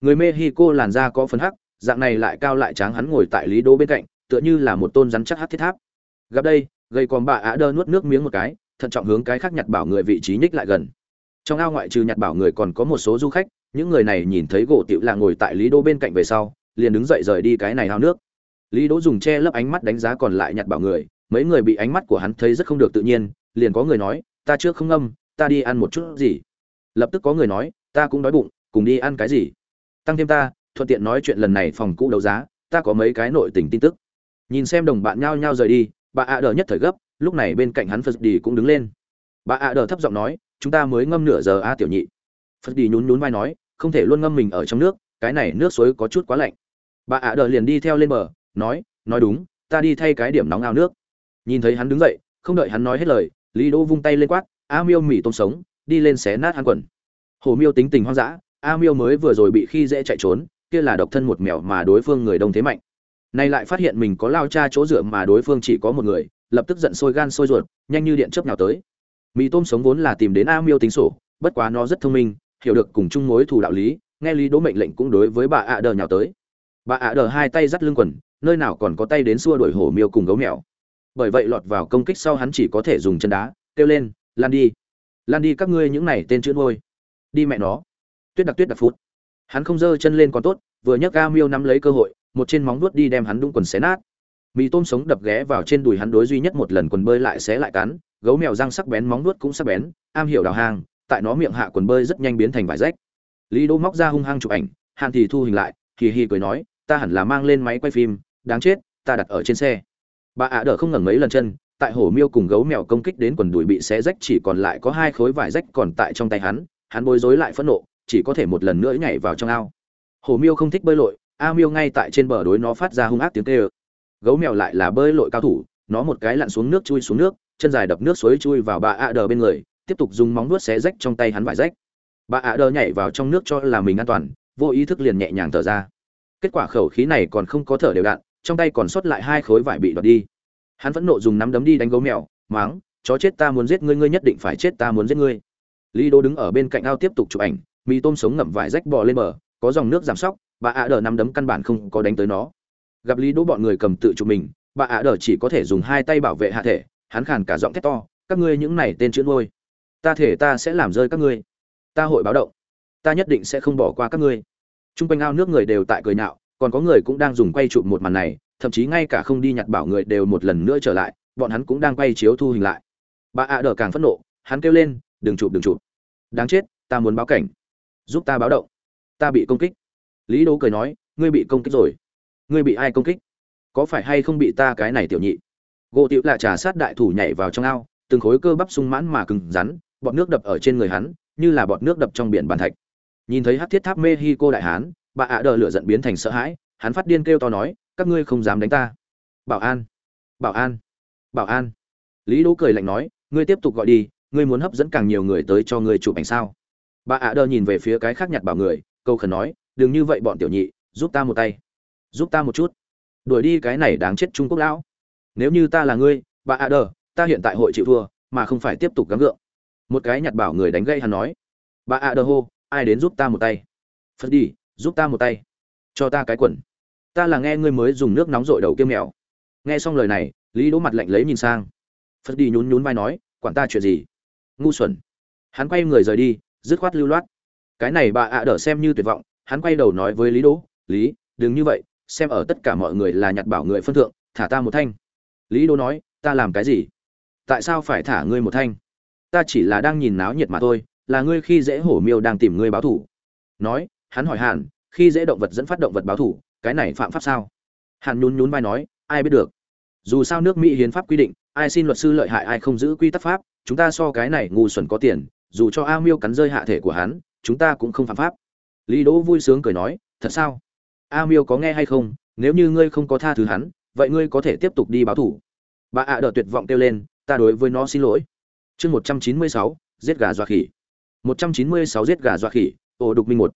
Người mexico làn da có phấn hắc, dạng này lại cao lại tráng hắn ngồi tại lý đô bên cạnh, tựa như là một tôn rắn chắc hát thiết tháp. Gặp đây gây còn bà á đơ nuốt nước miếng một cái, thận trọng hướng cái khác nhặt bảo người vị trí nhích lại gần. Trong ao ngoại trừ nhặt bảo người còn có một số du khách những người này nhìn thấy gỗ tiểu là ngồi tại lý đô bên cạnh về sau, liền đứng dậy rời đi cái này hao nước. Lý đỗ dùng che lấp ánh mắt đánh giá còn lại nhặt bảo người, mấy người bị ánh mắt của hắn thấy rất không được tự nhiên, liền có người nói, ta trước không ngâm, ta đi ăn một chút gì. Lập tức có người nói, ta cũng đói bụng, cùng đi ăn cái gì? Tăng thêm ta, thuận tiện nói chuyện lần này phòng cũ đấu giá, ta có mấy cái nội tình tin tức. Nhìn xem đồng bạn nhao nhao rời đi, bà ạ đờ nhất thời gấp, lúc này bên cạnh hắn phật đi cũng đứng lên. Bà ạ đờ thấp giọng nói, chúng ta mới ngâm nửa giờ a tiểu nhị phật đi nhún nhún vai nói, không thể luôn ngâm mình ở trong nước, cái này nước suối có chút quá lạnh. Bà ạ đờ liền đi theo lên bờ, nói nói đúng, ta đi thay cái điểm nóng ao nước. Nhìn thấy hắn đứng dậy, không đợi hắn nói hết lời, lý đỗ vung tay lên quát, a miêu mỉ tôm sống, đi lên xé nát hắn quần. Hồ miêu tính tình hoang dã, a miêu mới vừa rồi bị khi dễ chạy trốn, kia là độc thân một mèo mà đối phương người đông thế mạnh. Nay lại phát hiện mình có lao cha chỗ dựa mà đối phương chỉ có một người, lập tức giận sôi gan sôi ruột, nhanh như điện chớp nào tới. Mì tôm sống vốn là tìm đến a miêu tính sổ, bất quá nó rất thông minh hiểu được cùng chung mối thù đạo lý, nghe lý đỗ mệnh lệnh cũng đối với bà ạ đờ nhào tới. Bà ạ đờ hai tay dắt lưng quần, nơi nào còn có tay đến xua đuổi hổ miêu cùng gấu mèo. Bởi vậy lọt vào công kích sau hắn chỉ có thể dùng chân đá, kêu lên, lan đi lan đi các ngươi những này tên chữ ngôi đi mẹ nó. Tuyết đặc tuyết đặc phút. Hắn không giơ chân lên còn tốt, vừa nhấc ga miêu nắm lấy cơ hội, một trên móng vuốt đi đem hắn đung quần xé nát. Mì tôm sống đập ghé vào trên đùi hắn đối duy nhất một lần quần bơi lại xé lại cắn, gấu mèo răng sắc bén, móng vuốt cũng sắc bén, am hiểu đào hang tại nó miệng hạ quần bơi rất nhanh biến thành vải rách. Lý đỗ móc ra hung hăng chụp ảnh, hàn thì thu hình lại kỳ hi cười nói, ta hẳn là mang lên máy quay phim, đáng chết, ta đặt ở trên xe. Bà ạ đỡ không ngẩng mấy lần chân, tại hổ miêu cùng gấu mèo công kích đến quần đùi bị xé rách chỉ còn lại có hai khối vải rách còn tại trong tay hắn hắn bối rối lại phẫn nộ, chỉ có thể một lần nữa nhảy vào trong ao. Hổ miêu không thích bơi lội, a miêu ngay tại trên bờ đối nó phát ra hung ác tiếng kêu. Gấu mèo lại là bơi lội cao thủ, nó một cái lặn xuống nước chui xuống nước, chân dài đập nước suối chui vào bà ạ đờ bên người tiếp tục dùng móng vuốt xé rách trong tay hắn vải rách. Bà ạ đờ nhảy vào trong nước cho là mình an toàn, vô ý thức liền nhẹ nhàng thở ra. Kết quả khẩu khí này còn không có thở đều đặn, trong tay còn sót lại hai khối vải bị đọt đi. Hắn vẫn nộ dùng nắm đấm đi đánh gấu mèo, máng, chó chết ta muốn giết ngươi ngươi nhất định phải chết ta muốn giết ngươi. Lý đô đứng ở bên cạnh ao tiếp tục chụp ảnh, mì tôm sống ngậm vải rách bò lên bờ, có dòng nước giảm sóc, bà ạ đờ nắm đấm căn bản không có đánh tới nó. Gặp lý đỗ bọn người cầm tự chụp mình, bà ạ đờ chỉ có thể dùng hai tay bảo vệ hạ thể, hắn khàn cả giọng thét to, các ngươi những này tên chữ ngôi ta thể ta sẽ làm rơi các ngươi. Ta hội báo động. Ta nhất định sẽ không bỏ qua các ngươi. T r u n g quanh ao nước người đều tại cười nạo còn có người cũng đang dùng quay chụp một màn này, thậm chí ngay cả không đi nhặt bảo người đều một lần nữa trở lại, bọn hắn cũng đang quay chiếu thu hình lại. Bà ạ đờ càng phẫn nộ, hắn kêu lên, đừng chụp đừng chụp. Đáng chết, ta muốn báo cảnh. Giúp ta báo động. Ta bị công kích. Lý đố cười nói, ngươi bị công kích rồi. Ngươi bị ai công kích? Có phải hay không bị ta cái này tiểu nhị? Gỗ tiểu là trà sát đại thủ nhảy vào trong ao, từng khối cơ bắp sung mãn mà cứng rắn bọt nước đập ở trên người hắn, như là bọt nước đập trong biển bàn thạch. Nhìn thấy hát thiết tháp mexico đại hán, bà ạ đờ lửa giận biến thành sợ hãi, hắn phát điên kêu to nói, các ngươi không dám đánh ta. Bảo an bảo an bảo an. Lý đỗ cười lạnh nói, ngươi tiếp tục gọi đi, ngươi muốn hấp dẫn càng nhiều người tới cho ngươi chụp ảnh sao? Bà ạ đờ nhìn về phía cái khác nhặt bảo người, câu khẩn nói, đừng như vậy bọn tiểu nhị, giúp ta một tay, giúp ta một chút. Đuổi đi cái này đáng chết trung quốc lão. Nếu như ta là ngươi, bà ạ đờ, ta hiện tại hội chịu thua, mà không phải tiếp tục gắng gượng một cái nhặt bảo người đánh gây hắn nói, bà ạ, đờ hô, ai đến giúp ta một tay? Phật đi, giúp ta một tay. Cho ta cái quần. Ta là nghe ngươi mới dùng nước nóng rội đầu kiêm mèo. Nghe xong lời này, lý đỗ mặt lạnh lấy nhìn sang. Phật đi nhún nhún vai nói, quản ta chuyện gì? Ngu xuẩn. Hắn quay người rời đi, dứt khoát lưu loát. Cái này bà ạ đỡ xem như tuyệt vọng, hắn quay đầu nói với lý đỗ, lý, đừng như vậy, xem ở tất cả mọi người là nhặt bảo người phân thượng, thả ta một thanh. Lý đỗ nói, ta làm cái gì? Tại sao phải thả ngươi một thanh? Ta chỉ là đang nhìn náo nhiệt mà thôi, là ngươi khi dễ hổ miêu đang tìm ngươi báo thủ. Nói, hắn hỏi hàn, khi dễ động vật dẫn phát động vật báo thủ, cái này phạm pháp sao? Hàn nhún nhún vai nói, ai biết được. Dù sao nước mỹ hiến pháp quy định, ai xin luật sư lợi hại ai không giữ quy tắc pháp, chúng ta so cái này ngu xuẩn có tiền, dù cho a miêu cắn rơi hạ thể của hắn, chúng ta cũng không phạm pháp. Lý đỗ vui sướng cười nói, thật sao? A miêu có nghe hay không? Nếu như ngươi không có tha thứ hắn, vậy ngươi có thể tiếp tục đi báo thủ. Bà ạ đỡ tuyệt vọng kêu lên, ta đối với nó xin lỗi chương một trăm chín mươi sáu, giết gà dọa khỉ. một trăm chín mươi sáu, giết gà dọa khỉ ổ đục minh một.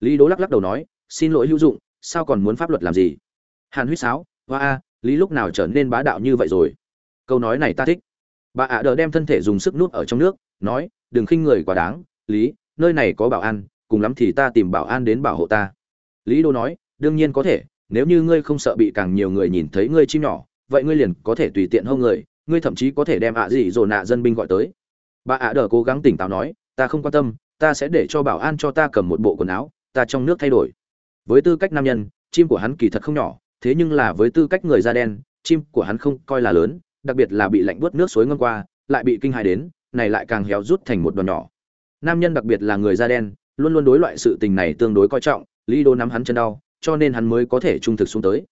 Lý đỗ lắc lắc đầu nói, xin lỗi hữu dụng, sao còn muốn pháp luật làm gì? Hàn huýt sáo, hoa a, lý lúc nào trở nên bá đạo như vậy rồi? Câu nói này ta thích. Bà ạ đờ đem thân thể dùng sức nuốt ở trong nước, nói, đừng khinh người quá đáng, lý, nơi này có bảo an, cùng lắm thì ta tìm bảo an đến bảo hộ ta. Lý đô nói, đương nhiên có thể, nếu như ngươi không sợ bị càng nhiều người nhìn thấy ngươi chim nhỏ, vậy ngươi liền có thể tùy tiện hơn người ngươi thậm chí có thể đem ạ à gì rồi nạ dân binh gọi tới. Bà ạ đờ cố gắng tỉnh táo nói, ta không quan tâm, ta sẽ để cho bảo an cho ta cầm một bộ quần áo, ta trong nước thay đổi. Với tư cách nam nhân, chim của hắn kỳ thật không nhỏ, thế nhưng là với tư cách người da đen, chim của hắn không coi là lớn, đặc biệt là bị lạnh buốt nước suối ngâm qua, lại bị kinh hài đến, này lại càng héo rút thành một đoàn nhỏ. Nam nhân đặc biệt là người da đen, luôn luôn đối loại sự tình này tương đối coi trọng, lý đô nắm hắn chân đau, cho nên hắn mới có thể trung thực xuống tới.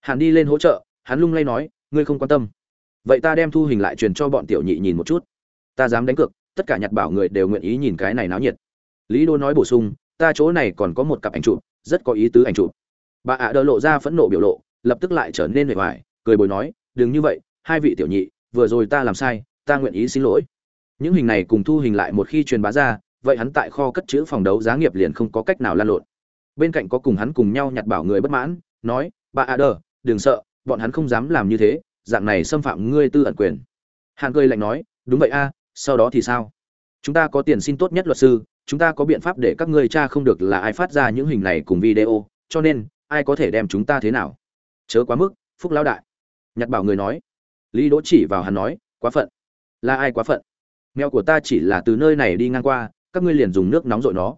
Hàn đi lên hỗ trợ, hắn lung lay nói, ngươi không quan tâm vậy ta đem thu hình lại truyền cho bọn tiểu nhị nhìn một chút. Ta dám đánh cược, tất cả nhặt bảo người đều nguyện ý nhìn cái này náo nhiệt. Lý đô nói bổ sung, ta chỗ này còn có một cặp ảnh chụp, rất có ý tứ ảnh chụp. Bà ạ đỡ lộ ra phẫn nộ biểu lộ, lập tức lại trở nên mệt mỏi cười bồi nói, đừng như vậy, hai vị tiểu nhị, vừa rồi ta làm sai, ta nguyện ý xin lỗi. Những hình này cùng thu hình lại một khi truyền bá ra, vậy hắn tại kho cất chữ phòng đấu giá nghiệp liền không có cách nào lan lộn. Bên cạnh có cùng hắn cùng nhau nhặt bảo người bất mãn, nói, bà ạ đờ đừng sợ, bọn hắn không dám làm như thế dạng này xâm phạm ngươi tư ẩn quyền. Hạng cười lạnh nói, đúng vậy a, sau đó thì sao? Chúng ta có tiền xin tốt nhất luật sư, chúng ta có biện pháp để các ngươi cha không được là ai phát ra những hình này cùng video, cho nên, ai có thể đem chúng ta thế nào? Chớ quá mức, phúc lão đại. Nhặt bảo người nói. Lý đỗ chỉ vào hắn nói, quá phận. Là ai quá phận? Mèo của ta chỉ là từ nơi này đi ngang qua, các ngươi liền dùng nước nóng rội nó.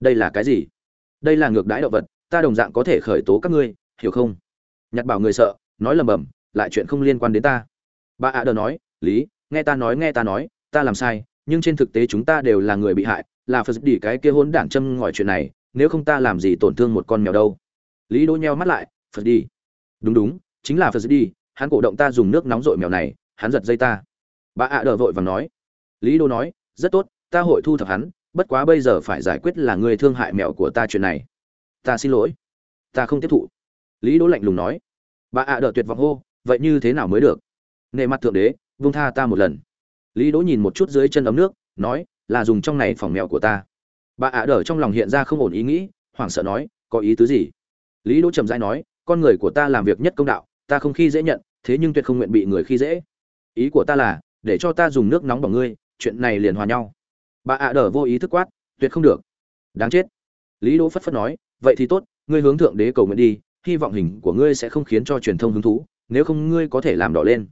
Đây là cái gì? Đây là ngược đãi động vật, ta đồng dạng có thể khởi tố các ngươi, hiểu không? Nhặt bảo người sợ, nói lầm bầm lại chuyện không liên quan đến ta. Bà ạ đờ nói, lý, nghe ta nói, nghe ta nói, ta làm sai, nhưng trên thực tế chúng ta đều là người bị hại, là phật đi cái kia hôn đảng châm ngòi chuyện này, nếu không ta làm gì tổn thương một con mèo đâu. Lý đỗ nheo mắt lại, phật đi đúng đúng, chính là phật đi hắn cổ động ta dùng nước nóng rội mèo này, hắn giật dây ta. Bà ạ đờ vội vàng nói. Lý đỗ nói, rất tốt, ta hội thu thập hắn, bất quá bây giờ phải giải quyết là người thương hại mèo của ta chuyện này. Ta xin lỗi. Ta không tiếp thụ. Lý đỗ lạnh lùng nói. Bà ạ đờ tuyệt vọng hô vậy như thế nào mới được? Nề mặt thượng đế, vung tha ta một lần. Lý đỗ nhìn một chút dưới chân ấm nước, nói, là dùng trong này phòng mèo của ta. Bà ạ đờ trong lòng hiện ra không ổn ý nghĩ, hoảng sợ nói, có ý tứ gì? Lý đỗ trầm rãi nói, con người của ta làm việc nhất công đạo, ta không khi dễ nhận, thế nhưng tuyệt không nguyện bị người khi dễ. Ý của ta là, để cho ta dùng nước nóng bỏng ngươi, chuyện này liền hòa nhau. Bà ạ đờ vô ý thức quát, tuyệt không được. Đáng chết. Lý đỗ phất phất nói, vậy thì tốt, ngươi hướng thượng đế cầu nguyện đi, hy vọng hình của ngươi sẽ không khiến cho truyền thông hứng thú nếu không ngươi có thể làm đỏ lên.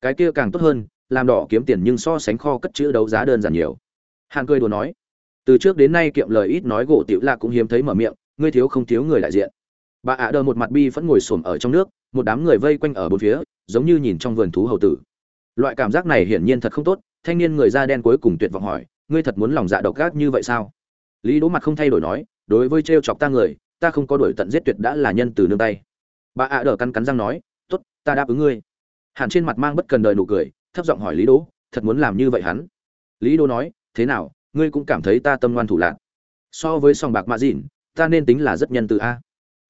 Cái kia càng tốt hơn, làm đỏ kiếm tiền nhưng so sánh kho cất chữ đấu giá đơn giản nhiều. Hàn cười đùa nói, từ trước đến nay kiệm lời ít nói gỗ tiểu lạc cũng hiếm thấy mở miệng, ngươi thiếu không thiếu người đại diện. Bà ạ đờ một mặt bi vẫn ngồi xổm ở trong nước, một đám người vây quanh ở bốn phía, giống như nhìn trong vườn thú hầu tử. Loại cảm giác này hiển nhiên thật không tốt, thanh niên người da đen cuối cùng tuyệt vọng hỏi, ngươi thật muốn lòng dạ độc gác như vậy sao? Lý đỗ mặt không thay đổi nói, đối với trêu chọc ta người, ta không có đổi tận giết tuyệt đã là nhân từ nương tay. Bà ạ đờ cắn cắn răng nói ta đáp ứng ngươi. Hàn trên mặt mang bất cần đời nụ cười, thấp giọng hỏi lý đỗ, thật muốn làm như vậy hắn? Lý đỗ nói, thế nào, ngươi cũng cảm thấy ta tâm ngoan thủ lạc so với song bạc mạ dịn, ta nên tính là rất nhân từ a.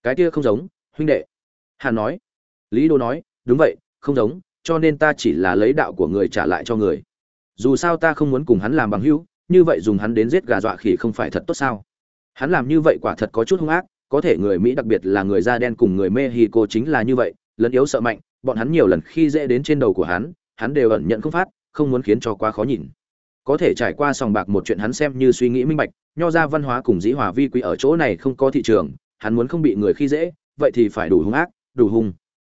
Cái kia không giống, huynh đệ. Hàn nói. Lý đỗ nói, đúng vậy, không giống, cho nên ta chỉ là lấy đạo của người trả lại cho người. Dù sao ta không muốn cùng hắn làm bằng hữu, như vậy dùng hắn đến giết gà dọa khỉ không phải thật tốt sao? Hắn làm như vậy quả thật có chút hung ác, có thể người mỹ đặc biệt là người da đen cùng người mexico chính là như vậy lần yếu sợ mạnh, bọn hắn nhiều lần khi dễ đến trên đầu của hắn hắn đều ẩn nhận không phát, không muốn khiến cho quá khó nhìn. Có thể trải qua sòng bạc một chuyện hắn xem như suy nghĩ minh bạch, nho ra văn hóa cùng dĩ hòa vi quý ở chỗ này không có thị trường, hắn muốn không bị người khi dễ, vậy thì phải đủ hung ác, đủ hung.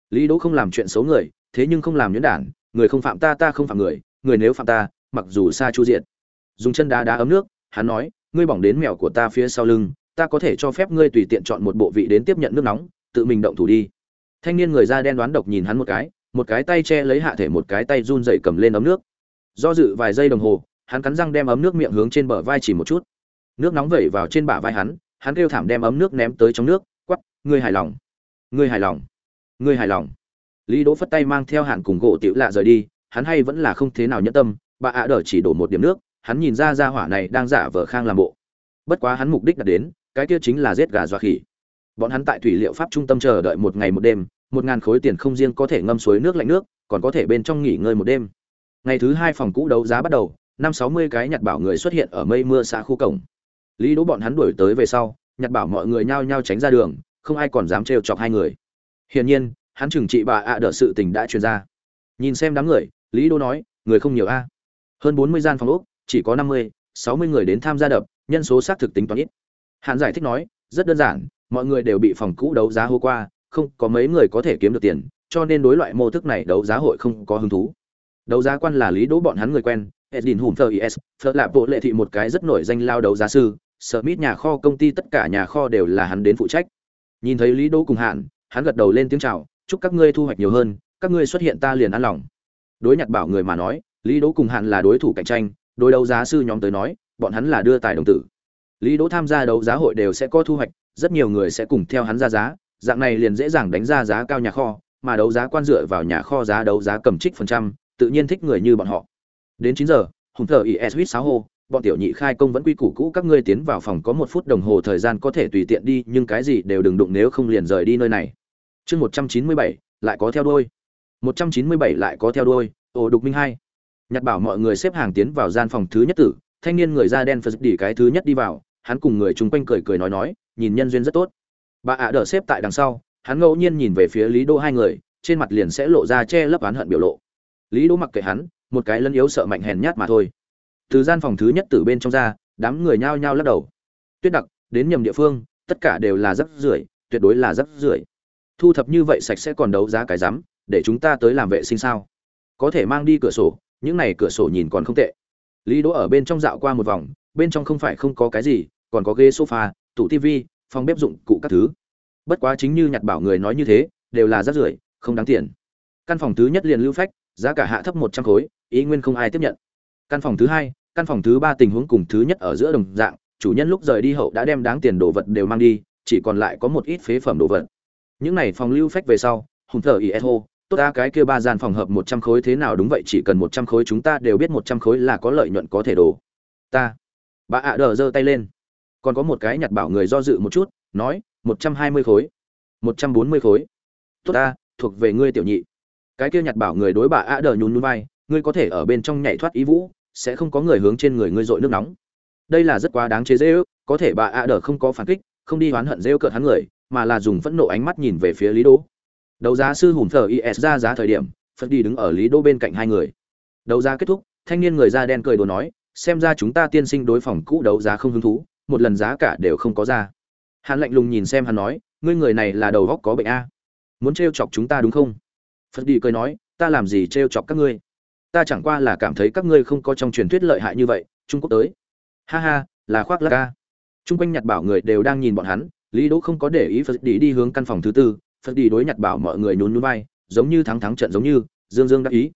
Lý đỗ không làm chuyện xấu người, thế nhưng không làm nhuyễn đản, người không phạm ta ta không phạm người người nếu phạm ta, mặc dù xa chu diện dùng chân đá đá ấm nước, hắn nói, ngươi bỏng đến mèo của ta phía sau lưng, ta có thể cho phép ngươi tùy tiện chọn một bộ vị đến tiếp nhận nước nóng, tự mình động thủ đi thanh niên người da đen đoán độc nhìn hắn một cái một cái tay che lấy hạ thể, một cái tay run dậy cầm lên ấm nước. Do dự vài giây đồng hồ, hắn cắn răng đem ấm nước miệng hướng trên bờ vai chỉ một chút. Nước nóng vẩy vào trên bả vai hắn hắn kêu thảm đem ấm nước ném tới trong nước quắp ngươi hài lòng, ngươi hài lòng, ngươi hài lòng. Lý đỗ phất tay mang theo hạn cùng gỗ tiểu lạ rời đi, hắn hay vẫn là không thế nào nhẫn tâm, bà ạ đờ chỉ đổ một điểm nước, hắn nhìn ra ra hỏa này đang giả vờ khang làm bộ. Bất quá hắn mục đích đạt đến, cái kia chính là giết gà dọa khỉ. Bọn hắn tại thủy liệu pháp trung tâm chờ đợi một ngày một đêm một ngàn khối tiền không riêng có thể ngâm suối nước lạnh nước, còn có thể bên trong nghỉ ngơi một đêm. Ngày thứ hai phòng cũ đấu giá bắt đầu, năm sáu mươi cái nhặt bảo người xuất hiện ở mây mưa xã khu cổng. Lý đỗ bọn hắn đuổi tới về sau, nhặt bảo mọi người nhao nhao tránh ra đường, không ai còn dám trêu chọc hai người. Hiển nhiên, hắn trừng trị bà ạ đỡ sự tình đã truyền ra. Nhìn xem đám người, lý đỗ nói, người không nhiều a. Hơn bốn mươi gian phòng úc chỉ có năm mươi, sáu mươi người đến tham gia đập, nhân số xác thực tính toán ít. Hắn giải thích nói, rất đơn giản, mọi người đều bị phòng cũ đấu giá hô qua không có mấy người có thể kiếm được tiền, cho nên đối loại mô thức này đấu giá hội không có hứng thú. Đấu giá quan là lý đỗ bọn hắn người quen, edin hùm thơ is thơ lạp bộ lệ thị một cái rất nổi danh lao đấu giá sư, smith nhà kho, công ty tất cả nhà kho đều là hắn đến phụ trách. Nhìn thấy lý đỗ cùng hạn, hắn gật đầu lên tiếng chào, chúc các ngươi thu hoạch nhiều hơn, các ngươi xuất hiện ta liền an lòng. Đối nhặt bảo người mà nói, lý đỗ cùng hạn là đối thủ cạnh tranh, đối đấu giá sư nhóm tới nói, bọn hắn là đưa tài đồng tử. Lý đỗ tham gia đấu giá hội đều sẽ có thu hoạch, rất nhiều người sẽ cùng theo hắn ra giá dạng này liền dễ dàng đánh ra giá cao nhà kho, mà đấu giá quan dựa vào nhà kho giá đấu giá cầm trích phần trăm, tự nhiên thích người như bọn họ. Đến chín giờ, hùng thờ is huýt sáu hô, bọn tiểu nhị khai công vẫn quy củ cũ, các ngươi tiến vào phòng có một phút đồng hồ thời gian có thể tùy tiện đi, nhưng cái gì đều đừng đụng nếu không liền rời đi nơi này. Chương một trăm chín mươi bảy, lại có theo đôi một trăm chín mươi bảy lại có theo đôi ồ đục minh hai. Nhặt bảo mọi người xếp hàng tiến vào gian phòng thứ nhất tử, thanh niên người da đen phật đỉ cái thứ nhất đi vào, hắn cùng người chung quanh cười cười nói nói, nhìn nhân duyên rất tốt bà ạ đỡ xếp tại đằng sau, hắn ngẫu nhiên nhìn về phía lý đô hai người, trên mặt liền sẽ lộ ra che lấp oán hận biểu lộ. Lý đô mặc kệ hắn, một cái lân yếu sợ mạnh hèn nhát mà thôi. Từ gian phòng thứ nhất từ bên trong ra, đám người nhao nhao lắc đầu. Tuyết đặc, đến nhầm địa phương, tất cả đều là rắc rưởi, tuyệt đối là rắc rưởi. Thu thập như vậy sạch sẽ còn đấu giá cái rắm, để chúng ta tới làm vệ sinh sao? Có thể mang đi cửa sổ, những này cửa sổ nhìn còn không tệ. Lý đỗ ở bên trong dạo qua một vòng, bên trong không phải không có cái gì, còn có ghế sofa, tủ tivi phòng bếp dụng cụ các thứ. Bất quá chính như nhặt bảo người nói như thế, đều là rác rưởi, không đáng tiền. Căn phòng thứ nhất liền lưu phách, giá cả hạ thấp một trăm khối, ý nguyên không ai tiếp nhận. Căn phòng thứ hai, căn phòng thứ ba tình huống cùng thứ nhất ở giữa đồng dạng, chủ nhân lúc rời đi hậu đã đem đáng tiền đồ vật đều mang đi, chỉ còn lại có một ít phế phẩm đồ vật. Những này phòng lưu phách về sau, hùng thờ e hô, tốt ta cái kia ba gian phòng hợp một trăm khối thế nào đúng vậy, chỉ cần một trăm khối chúng ta đều biết một trăm khối là có lợi nhuận có thể đổ. Ta. Bà ạ đờ giơ tay lên còn có một cái nhặt bảo người do dự một chút, nói, một trăm hai mươi khối, một trăm bốn mươi khối. Tốt ta, thuộc về ngươi tiểu nhị. Cái kia nhặt bảo người đối bà a đờ nhún nhún vai, ngươi có thể ở bên trong nhảy thoát ý vũ, sẽ không có người hướng trên người ngươi dội nước nóng. Đây là rất quá đáng chế dễ ước có thể bà a đờ không có phản kích, không đi oán hận rêu cợt hắn người, mà là dùng phẫn nộ ánh mắt nhìn về phía lý đỗ. Đấu giá sư hùm thờ is ra giá thời điểm, phật đi đứng ở lý đỗ bên cạnh hai người. Đấu giá kết thúc, thanh niên người da đen cười đùa nói, xem ra chúng ta tiên sinh đối phòng cũ đấu giá không hứng thú một lần giá cả đều không có ra. Hắn lạnh lùng nhìn xem hắn nói, ngươi người này là đầu góc có bệnh a. Muốn trêu chọc chúng ta đúng không? Phật đi cười nói, ta làm gì trêu chọc các ngươi? Ta chẳng qua là cảm thấy các ngươi không có trong truyền thuyết lợi hại như vậy, trung quốc tới. Ha ha, là khoác lắc ca chung quanh nhặt bảo người đều đang nhìn bọn hắn, lý đỗ không có để ý phật đi đi hướng căn phòng thứ tư, phật đi đối nhặt bảo mọi người nhún nhún vai, giống như thắng thắng trận giống như, dương dương đắc ý.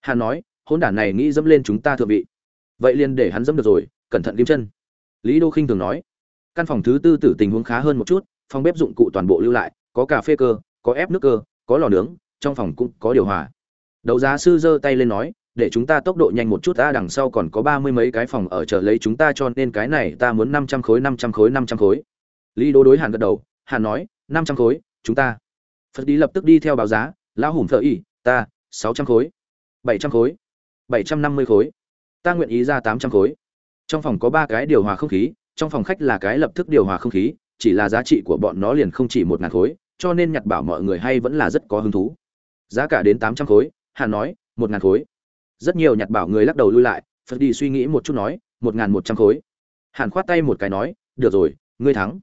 Hắn nói hôn đản này nghĩ dẫm lên chúng ta thượng vị. Vậy liền để hắn dẫm được rồi, cẩn thận kim chân lý đô khinh thường nói căn phòng thứ tư tử tình huống khá hơn một chút phòng bếp dụng cụ toàn bộ lưu lại có cà phê cơ có ép nước cơ có lò nướng trong phòng cũng có điều hòa. Đấu giá sư giơ tay lên nói để chúng ta tốc độ nhanh một chút ta đằng sau còn có ba mươi mấy cái phòng ở chờ lấy chúng ta cho nên cái này ta muốn năm trăm khối năm trăm khối năm trăm khối. Lý đô đối hàn gật đầu hàn nói năm trăm khối chúng ta. Phật đi lập tức đi theo báo giá lão hùng thợ ỉ, ta sáu trăm khối bảy trăm khối bảy trăm năm mươi khối ta nguyện ý ra tám trăm khối trong phòng có ba cái điều hòa không khí, trong phòng khách là cái lập tức điều hòa không khí, chỉ là giá trị của bọn nó liền không chỉ một ngàn khối, cho nên nhặt bảo mọi người hay vẫn là rất có hứng thú. Giá cả đến tám trăm khối hàn nói, một ngàn khối. Rất nhiều nhặt bảo người lắc đầu lui lại, phật đi suy nghĩ một chút nói, một ngàn một trăm khối. Hàn khoát tay một cái nói, được rồi, ngươi thắng.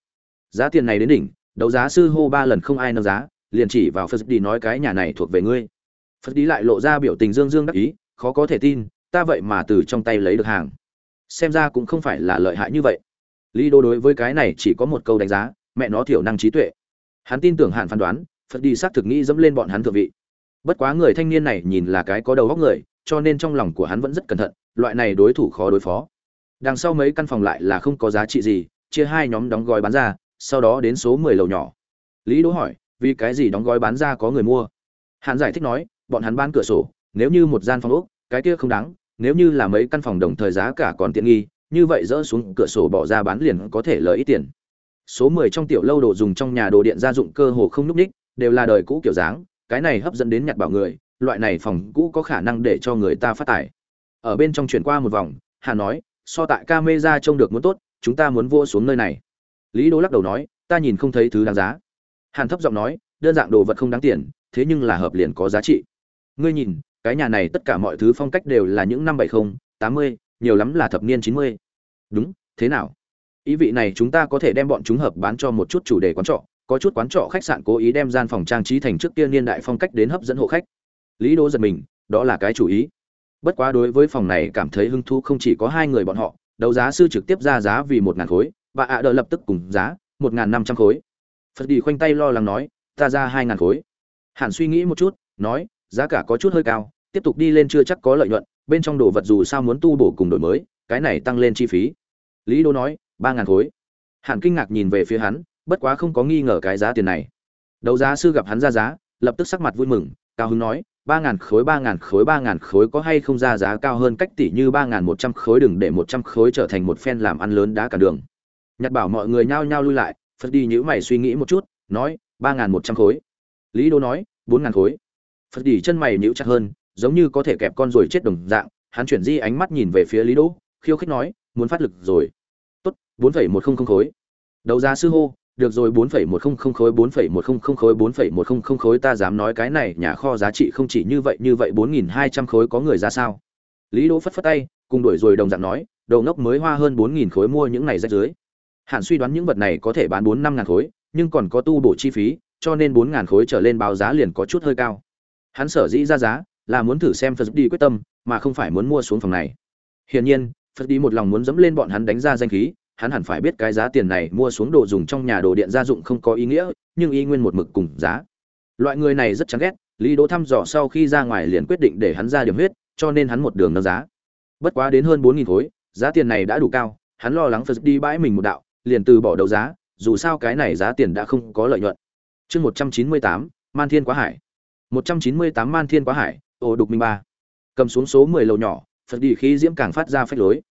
Giá tiền này đến đỉnh, đấu giá sư hô ba lần không ai nâng giá, liền chỉ vào phật đi nói cái nhà này thuộc về ngươi. Phật đi lại lộ ra biểu tình dương dương đắc ý, khó có thể tin, ta vậy mà từ trong tay lấy được hàng xem ra cũng không phải là lợi hại như vậy. Lý đô đối với cái này chỉ có một câu đánh giá, mẹ nó thiểu năng trí tuệ. Hắn tin tưởng hạn phán đoán, phật đi xác thực nghĩ dẫm lên bọn hắn thượng vị. Bất quá người thanh niên này nhìn là cái có đầu góc người, cho nên trong lòng của hắn vẫn rất cẩn thận, loại này đối thủ khó đối phó. Đằng sau mấy căn phòng lại là không có giá trị gì, chia hai nhóm đóng gói bán ra, sau đó đến số mười lầu nhỏ. Lý đỗ hỏi, vì cái gì đóng gói bán ra có người mua? Hạn giải thích nói, bọn hắn bán cửa sổ, nếu như một gian phòng ốc, cái kia không đáng nếu như là mấy căn phòng đồng thời giá cả còn tiện nghi, như vậy dỡ xuống cửa sổ bỏ ra bán liền có thể lợi ít tiền. Số 10 trong tiểu lâu đồ dùng trong nhà đồ điện gia dụng cơ hồ không lúc ních đều là đời cũ kiểu dáng, cái này hấp dẫn đến nhặt bảo người, loại này phòng cũ có khả năng để cho người ta phát tài. Ở bên trong chuyển qua một vòng, hà nói, so tại camera trông được muốn tốt, chúng ta muốn vua xuống nơi này. Lý đô lắc đầu nói, ta nhìn không thấy thứ đáng giá. Hàn thấp giọng nói, đơn dạng đồ vật không đáng tiền, thế nhưng là hợp liền có giá trị. Ngươi nhìn cái nhà này tất cả mọi thứ phong cách đều là những năm bảy mươi tám mươi, nhiều lắm là thập niên chín mươi. Đúng, thế nào? Ý vị này chúng ta có thể đem bọn chúng hợp bán cho một chút chủ đề quán trọ, có chút quán trọ khách sạn cố ý đem gian phòng trang trí thành trước kia niên đại phong cách đến hấp dẫn hộ khách. Lý đỗ giật mình, đó là cái chủ ý. Bất quá đối với phòng này cảm thấy hứng thú không chỉ có hai người bọn họ, đấu giá sư trực tiếp ra giá vì một ngàn khối và ạ đỡ lập tức cùng giá, một ngàn năm trăm khối. Phật đi khoanh tay lo lắng nói, ta ra hai ngàn khối. Hẳn suy nghĩ một chút, nói giá cả có chút hơi cao, tiếp tục đi lên chưa chắc có lợi nhuận, bên trong đồ vật dù sao muốn tu bổ cùng đổi mới, cái này tăng lên chi phí. Lý đô nói, ba ngàn khối. Hàn kinh ngạc nhìn về phía hắn, bất quá không có nghi ngờ cái giá tiền này. Đấu giá sư gặp hắn ra giá, lập tức sắc mặt vui mừng, cao hứng nói, ba ngàn khối, ba ngàn khối, ba ngàn khối có hay không ra giá cao hơn cách tỷ như ba ngàn một trăm khối đừng để một trăm khối trở thành một phen làm ăn lớn đá cả đường. Nhặt bảo mọi người nhao nhao lui lại, phật đi nhữ mày suy nghĩ một chút, nói, ba ngàn một trăm khối. Lý đô nói, bốn ngàn khối phật đỉ chân mày nhíu chặt hơn, giống như có thể kẹp con rồi chết đồng dạng, hắn chuyển di ánh mắt nhìn về phía lý đỗ, khiêu khích nói, muốn phát lực rồi. Tốt, bốn phẩy một không không khối. Đấu giá sư hô, được rồi, bốn phẩy một không không khối, bốn phẩy một không không khối, bốn phẩy một không không khối, ta dám nói cái này nhà kho giá trị không chỉ như vậy như vậy bốn nghìn hai trăm khối có người ra sao? Lý đỗ phất phất tay, cùng đuổi rồi đồng dạng nói đầu ngốc mới hoa hơn bốn nghìn khối mua những này rách dưới hạn suy đoán những vật này có thể bán bốn năm ngàn khối, nhưng còn có tu bổ chi phí, cho nên bốn ngàn khối trở lên báo giá liền có chút hơi cao hắn sở dĩ ra giá là muốn thử xem phật đi quyết tâm, mà không phải muốn mua xuống phòng này. Hiển nhiên, phật đi một lòng muốn dẫm lên bọn hắn đánh ra danh khí, hắn hẳn phải biết cái giá tiền này mua xuống đồ dùng trong nhà đồ điện gia dụng không có ý nghĩa, nhưng y nguyên một mực cùng giá. Loại người này rất chán ghét, lý đỗ thăm dò sau khi ra ngoài liền quyết định để hắn ra điểm huyết, cho nên hắn một đường nâng giá. Bất quá đến hơn bốn nghìn khối, giá tiền này đã đủ cao, hắn lo lắng phật đi bãi mình một đạo, liền từ bỏ đấu giá, dù sao cái này giá tiền đã không có lợi nhuận. Chương một trăm chín mươi tám, man thiên quá hải một trăm chín mươi tám man thiên quá hải ổ đục minh ba. Cầm xuống số mười lầu nhỏ, phật đi khí diễm càng phát ra phách lối.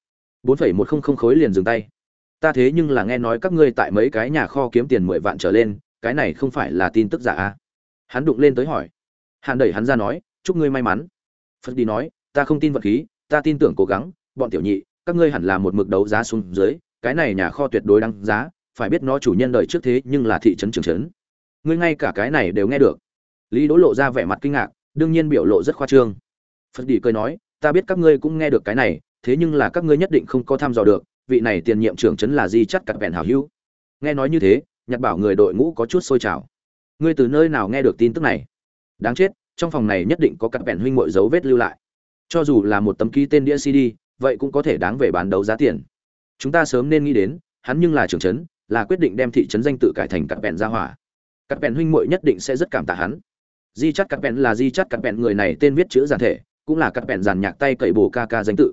bốn phẩy một không không khối liền dừng tay. Ta thế nhưng là nghe nói các ngươi tại mấy cái nhà kho kiếm tiền mười vạn trở lên, cái này không phải là tin tức giả à? hắn đụng lên tới hỏi. Hàn đẩy hắn ra nói, chúc ngươi may mắn. Phật đi nói, ta không tin vật khí, ta tin tưởng cố gắng, bọn tiểu nhị, các ngươi hẳn là một mực đấu giá xuống dưới, cái này nhà kho tuyệt đối đáng giá, phải biết nó chủ nhân đời trước thế nhưng là thị trấn trường trấn. Ngươi ngay cả cái này đều nghe được lý đỗ lộ ra vẻ mặt kinh ngạc, đương nhiên biểu lộ rất khoa trương. Phật đi cười nói, ta biết các ngươi cũng nghe được cái này, thế nhưng là các ngươi nhất định không có thăm dò được, vị này tiền nhiệm trưởng trấn là di chắt cặp bèn hảo hữu. Nghe nói như thế nhặt bảo người đội ngũ có chút sôi trào. Ngươi từ nơi nào nghe được tin tức này? Đáng chết, trong phòng này nhất định có cặp bèn huynh mội dấu vết lưu lại. Cho dù là một tấm ký tên đĩa cd, vậy cũng có thể đáng về bán đấu giá tiền. Chúng ta sớm nên nghĩ đến, hắn nhưng là trưởng trấn, là quyết định đem thị trấn danh tự cải thành cặp bèn ra hỏa. Cặp bèn huynh mội nhất định sẽ rất cảm tạ hắn di chắt cắt bèn là di chắt cắt bèn, người này tên viết chữ giản thể, cũng là cắt bèn giàn nhạc tay cậy bồ ca ca danh tự.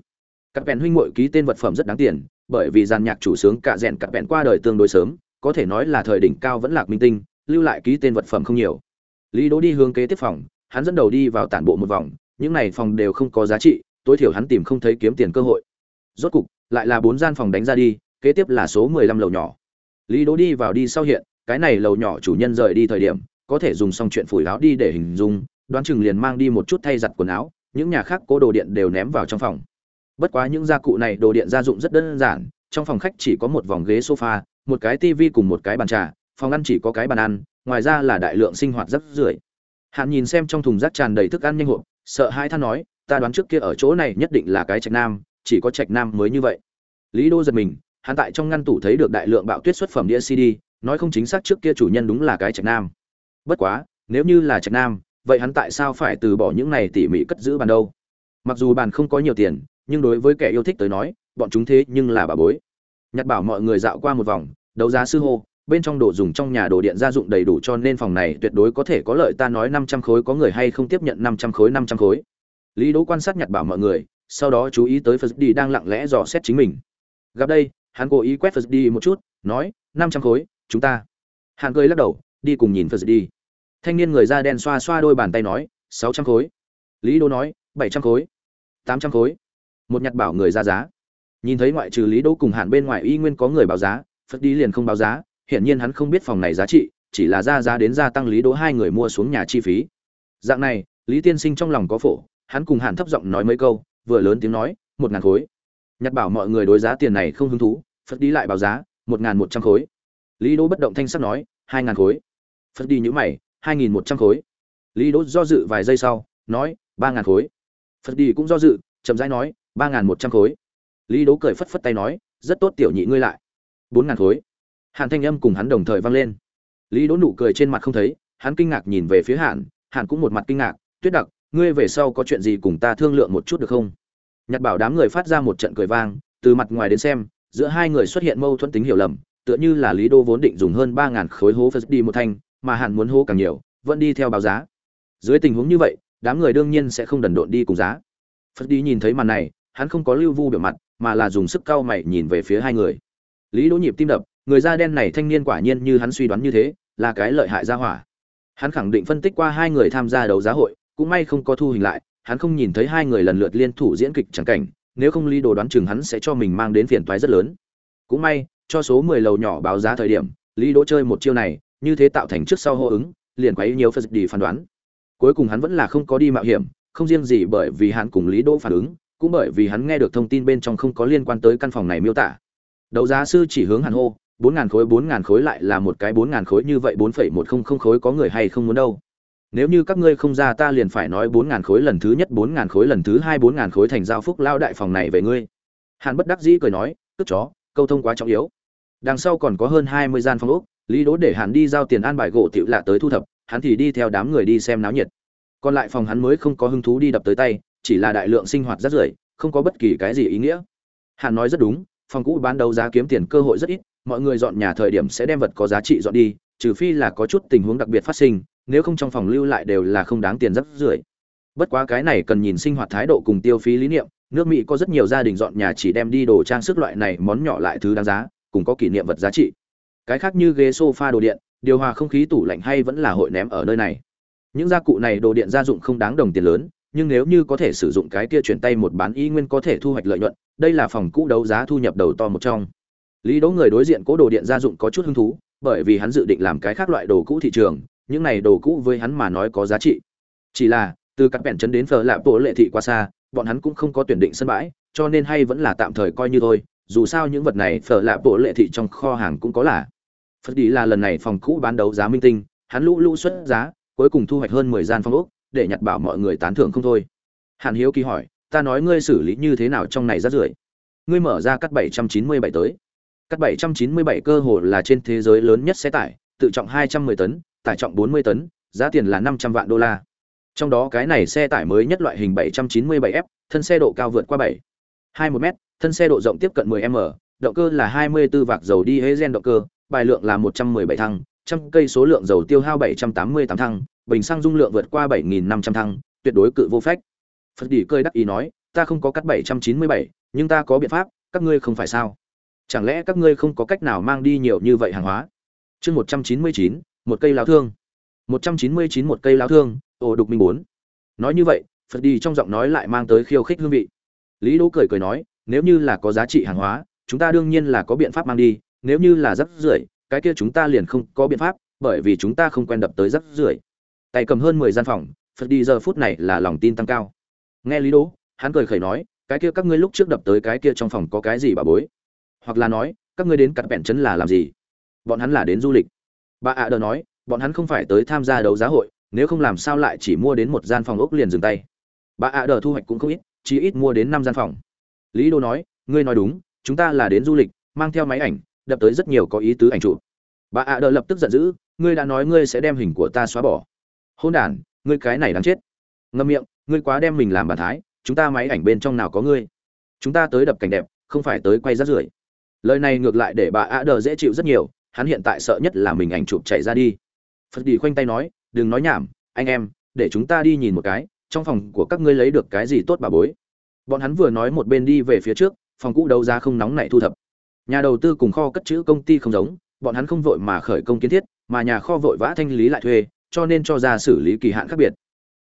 Cắt bèn huynh mội ký tên vật phẩm rất đáng tiền, bởi vì giàn nhạc chủ sướng cả rèn cắt bèn qua đời tương đối sớm, có thể nói là thời đỉnh cao vẫn lạc minh tinh, lưu lại ký tên vật phẩm không nhiều. Lý đỗ đi hướng kế tiếp phòng, hắn dẫn đầu đi vào tản bộ một vòng, những này phòng đều không có giá trị, tối thiểu hắn tìm không thấy kiếm tiền cơ hội. Rốt cục, lại là bốn gian phòng đánh ra đi, kế tiếp là số mười lăm lầu nhỏ. Lý đỗ đi vào đi sau hiện, cái này lầu nhỏ chủ nhân rời đi thời điểm có thể dùng xong chuyện phủi áo đi để hình dung, đoán chừng liền mang đi một chút thay giặt quần áo, những nhà khác cố đồ điện đều ném vào trong phòng. Bất quá những gia cụ này đồ điện gia dụng rất đơn giản, trong phòng khách chỉ có một vòng ghế sofa, một cái tivi cùng một cái bàn trà, phòng ăn chỉ có cái bàn ăn, ngoài ra là đại lượng sinh hoạt rất rưởi. Hạn nhìn xem trong thùng rác tràn đầy thức ăn nhanh hộp, sợ hai than nói, ta đoán trước kia ở chỗ này nhất định là cái trạch nam, chỉ có trạch nam mới như vậy. Lý đô giật mình, hắn tại trong ngăn tủ thấy được đại lượng bạo tuyết xuất phẩm đĩa cd nói không chính xác trước kia chủ nhân đúng là cái trạch nam bất quá, nếu như là trạch nam, vậy hắn tại sao phải từ bỏ những này tỉ mỉ cất giữ bàn đâu? Mặc dù bàn không có nhiều tiền, nhưng đối với kẻ yêu thích tới nói, bọn chúng thế nhưng là bà bối. Nhặt bảo mọi người dạo qua một vòng, đấu giá sư hô, bên trong đồ dùng trong nhà đồ điện gia dụng đầy đủ cho nên phòng này tuyệt đối có thể có lợi ta nói năm trăm khối, có người hay không tiếp nhận năm trăm khối, năm trăm khối. Lý đỗ quan sát nhặt bảo mọi người, sau đó chú ý tới phật đi đang lặng lẽ dò xét chính mình. Gặp đây, hắn cố ý quét phật đi một chút, nói, năm trăm khối, chúng ta. Hắn cười lắc đầu, đi cùng nhìn phật đi thanh niên người da đen xoa xoa đôi bàn tay nói, sáu trăm khối. Lý đô nói, bảy trăm khối. Tám trăm khối. Một nhặt bảo người ra giá. Nhìn thấy ngoại trừ lý đô cùng hạn bên ngoài y nguyên có người báo giá, phật đi liền không báo giá, hiển nhiên hắn không biết phòng này giá trị, chỉ là ra giá đến gia tăng lý đỗ hai người mua xuống nhà chi phí. Dạng này, lý tiên sinh trong lòng có phổ, hắn cùng hạn thấp giọng nói mấy câu, vừa lớn tiếng nói, một ngàn khối. Nhặt bảo mọi người đối giá tiền này không hứng thú, phật đi lại báo giá, một ngàn một trăm khối. Lý đỗ bất động thanh sắc nói, hai ngàn khối. Phật đi nhữ mày hai nghìn một trăm khối. Lý đỗ do dự vài giây sau, nói, ba ngàn khối. Phật đi cũng do dự, chậm rãi nói, ba ngàn một trăm khối. Lý đỗ cười phất phất tay nói, rất tốt tiểu nhị ngươi lại. bốn ngàn khối. Hàn thanh âm cùng hắn đồng thời vang lên. Lý đỗ nụ cười trên mặt không thấy, hắn kinh ngạc nhìn về phía hàn hàn cũng một mặt kinh ngạc, tuyết đặc, ngươi về sau có chuyện gì cùng ta thương lượng một chút được không? Nhặt bảo đám người phát ra một trận cười vang, từ mặt ngoài đến xem, giữa hai người xuất hiện mâu thuẫn tính hiểu lầm, tựa như là lý đô vốn định dùng hơn ba ngàn khối hố phật đi một thanh mà hàn muốn hô càng nhiều, vẫn đi theo báo giá. Dưới tình huống như vậy, đám người đương nhiên sẽ không đần độn đi cùng giá. Phật đi nhìn thấy màn này, hắn không có lưu vu biểu mặt, mà là dùng sức cau mày nhìn về phía hai người. Lý đỗ nhịp tim đập, người da đen này thanh niên quả nhiên như hắn suy đoán như thế, là cái lợi hại gia hỏa. Hắn khẳng định phân tích qua hai người tham gia đấu giá hội, cũng may không có thu hình lại, hắn không nhìn thấy hai người lần lượt liên thủ diễn kịch chẳng cảnh, nếu không lý đồ đoán chừng hắn sẽ cho mình mang đến phiền toái rất lớn. Cũng may, cho số mười lầu nhỏ báo giá thời điểm, lý đỗ chơi một chiêu này như thế tạo thành trước sau hô ứng, liền quấy nhiều phật đi phán đoán. Cuối cùng hắn vẫn là không có đi mạo hiểm, không riêng gì bởi vì hắn cùng lý đỗ phản ứng, cũng bởi vì hắn nghe được thông tin bên trong không có liên quan tới căn phòng này miêu tả. Đấu giá sư chỉ hướng hàn hô, bốn ngàn khối, bốn ngàn khối lại là một cái bốn ngàn khối như vậy, bốn phẩy một không không khối có người hay không muốn đâu. Nếu như các ngươi không ra ta liền phải nói bốn ngàn khối lần thứ nhất, bốn ngàn khối lần thứ hai, bốn ngàn khối thành giao phúc lao đại phòng này về ngươi. Hàn bất đắc dĩ cười nói tức chó, câu thông quá trọng yếu. Đằng sau còn có hơn hai mươi gian phòng úc lý đỗ để hắn đi giao tiền an bài gỗ tiểu lạ tới thu thập, hắn thì đi theo đám người đi xem náo nhiệt. Còn lại phòng hắn mới không có hứng thú đi đập tới tay, chỉ là đại lượng sinh hoạt rất rưởi, không có bất kỳ cái gì ý nghĩa. Hắn nói rất đúng, phòng cũ bán đấu giá kiếm tiền cơ hội rất ít, mọi người dọn nhà thời điểm sẽ đem vật có giá trị dọn đi, trừ phi là có chút tình huống đặc biệt phát sinh, nếu không trong phòng lưu lại đều là không đáng tiền rất rưởi. Bất quá cái này cần nhìn sinh hoạt thái độ cùng tiêu phí lý niệm, nước mỹ có rất nhiều gia đình dọn nhà chỉ đem đi đồ trang sức loại này món nhỏ lại thứ đáng giá, cùng có kỷ niệm vật giá trị cái khác như ghế sofa đồ điện, điều hòa không khí tủ lạnh hay vẫn là hội ném ở nơi này. Những gia cụ này đồ điện gia dụng không đáng đồng tiền lớn, nhưng nếu như có thể sử dụng cái kia chuyển tay một bán y nguyên có thể thu hoạch lợi nhuận, đây là phòng cũ đấu giá thu nhập đầu to một trong. Lý đỗ người đối diện cố đồ điện gia dụng có chút hứng thú, bởi vì hắn dự định làm cái khác loại đồ cũ thị trường, những này đồ cũ với hắn mà nói có giá trị. Chỉ là, từ các bèn chấn đến phở lạp bộ lệ thị qua xa, bọn hắn cũng không có tuyển định sân bãi, cho nên hay vẫn là tạm thời coi như thôi, dù sao những vật này phở lạp bộ lệ thị trong kho hàng cũng có là phật đi là lần này phòng cũ bán đấu giá minh tinh, hắn lũ lũ xuất giá, cuối cùng thu hoạch hơn mười gian phòng ốc, để nhặt bảo mọi người tán thưởng không thôi. Hàn hiếu kỳ hỏi, ta nói ngươi xử lý như thế nào trong này rất rưởi? Ngươi mở ra cắt bảy trăm chín mươi bảy tới. Cắt bảy trăm chín mươi bảy cơ hồ là trên thế giới lớn nhất xe tải, tự trọng hai trăm mười tấn, tải trọng bốn mươi tấn, giá tiền là năm trăm vạn đô la. Trong đó cái này xe tải mới nhất loại hình bảy trăm chín mươi bảy f, thân xe độ cao vượt qua bảy, hai một m thân xe độ rộng tiếp cận 10 m, động cơ là 24 vạc dầu đi động cơ bài lượng là 117 thăng trăm cây số lượng dầu tiêu hao 788 thăng bình xăng dung lượng vượt qua 7.500 thăng tuyệt đối cự vô phách. Phật Đỉ cơi đắc ý nói ta không có cắt 797, nhưng ta có biện pháp các ngươi không phải sao? Chẳng lẽ các ngươi không có cách nào mang đi nhiều như vậy hàng hóa? Chương 199, một cây láo thương. 199 một cây láo thương ổ đục minh bốn. Nói như vậy phật Đỉ trong giọng nói lại mang tới khiêu khích hương vị. Lý đỗ cười cười nói nếu như là có giá trị hàng hóa chúng ta đương nhiên là có biện pháp mang đi nếu như là rắc rưởi, cái kia chúng ta liền không có biện pháp, bởi vì chúng ta không quen đập tới rắc rưởi. Tay cầm hơn mười gian phòng, phật đi giờ phút này là lòng tin tăng cao. Nghe lý đỗ, hắn cười khẩy nói, cái kia các ngươi lúc trước đập tới cái kia trong phòng có cái gì bà bối? Hoặc là nói, các ngươi đến cắt bẹn chấn là làm gì? Bọn hắn là đến du lịch. Bà ạ đờ nói, bọn hắn không phải tới tham gia đấu giá hội, nếu không làm sao lại chỉ mua đến một gian phòng ốc liền dừng tay? Bà ạ đờ thu hoạch cũng không ít, chỉ ít mua đến năm gian phòng. Lý đô nói, ngươi nói đúng, chúng ta là đến du lịch, mang theo máy ảnh đập tới rất nhiều có ý tứ ảnh chụp. Bà ạ đỡ lập tức giận dữ, ngươi đã nói ngươi sẽ đem hình của ta xóa bỏ. Hôn đ ngươi cái này đáng chết. Ngâm miệng, ngươi quá đem mình làm bà thái, chúng ta máy ảnh bên trong nào có ngươi? Chúng ta tới đập cảnh đẹp, không phải tới quay rác rưởi. Lời này ngược lại để bà ạ đờ dễ chịu rất nhiều, hắn hiện tại sợ nhất là mình ảnh chụp chạy ra đi. Phật đi khoanh tay nói, đừng nói nhảm, anh em, để chúng ta đi nhìn một cái, trong phòng của các ngươi lấy được cái gì tốt bà bối? Bọn hắn vừa nói một bên đi về phía trước, phòng cũ đấu giá không nóng nảy thu thập nhà đầu tư cùng kho cất chữ công ty không giống, bọn hắn không vội mà khởi công kiến thiết, mà nhà kho vội vã thanh lý lại thuê, cho nên cho ra xử lý kỳ hạn khác biệt.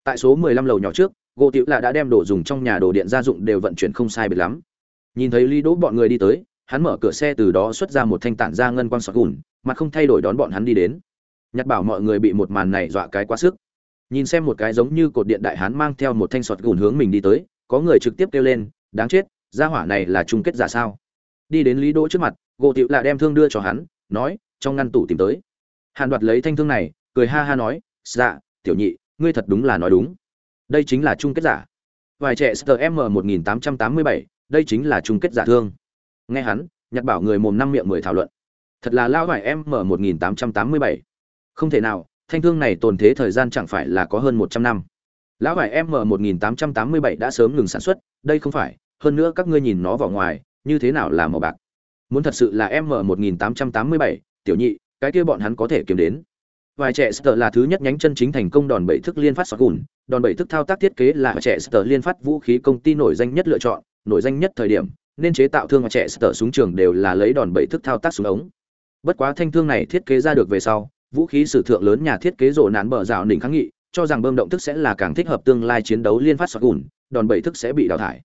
Tại số 15 lầu nhỏ trước, gỗ tiểu là đã đem đồ dùng trong nhà đồ điện gia dụng đều vận chuyển không sai biệt lắm. Nhìn thấy lý đỗ bọn người đi tới, hắn mở cửa xe từ đó xuất ra một thanh tản ra ngân quang sọt gùn mặt không thay đổi đón bọn hắn đi đến. Nhặt bảo mọi người bị một màn này dọa cái quá sức. Nhìn xem một cái giống như cột điện đại hán mang theo một thanh sọt gùn hướng mình đi tới, có người trực tiếp kêu lên, đáng chết, gia hỏa này là chung kết giả sao? Đi đến lý đỗ trước mặt, gỗ tiểu là đem thương đưa cho hắn, nói, trong ngăn tủ tìm tới. Hàn đoạt lấy thanh thương này, cười ha ha nói dạ tiểu nhị, ngươi thật đúng là nói đúng. Đây chính là chung kết giả. Vài trẻ stm một nghìn tám trăm tám mươi bảy, đây chính là chung kết giả thương. Nghe hắn nhặt bảo người mồm năm miệng mười thảo luận. Thật là lao vải m một nghìn tám trăm tám mươi bảy. Không thể nào, thanh thương này tồn thế thời gian chẳng phải là có hơn một trăm năm. Lão vải m một nghìn tám trăm tám mươi bảy đã sớm ngừng sản xuất, đây không phải, hơn nữa các ngươi nhìn nó vào ngoài như thế nào là màu bạc? Muốn thật sự là m một nghìn tám trăm tám mươi bảy, tiểu nhị, cái kia bọn hắn có thể kiếm đến. Vài trẻ sờ là thứ nhất nhánh chân chính thành công đòn bẩy thức liên phát sọt gùn. Đòn bẩy thức thao tác thiết kế là trẻ sờ liên phát vũ khí công ty nổi danh nhất lựa chọn, nổi danh nhất thời điểm, nên chế tạo thương và trẻ sờ súng trường đều là lấy đòn bẩy thức thao tác súng ống. Bất quá thanh thương này thiết kế ra được về sau, vũ khí sử thượng lớn nhà thiết kế rổ nán bờ rào đỉnh kháng nghị, cho rằng bơm động thức sẽ là càng thích hợp tương lai chiến đấu liên phát sọt gùn, đòn bẩy thức sẽ bị đào thải.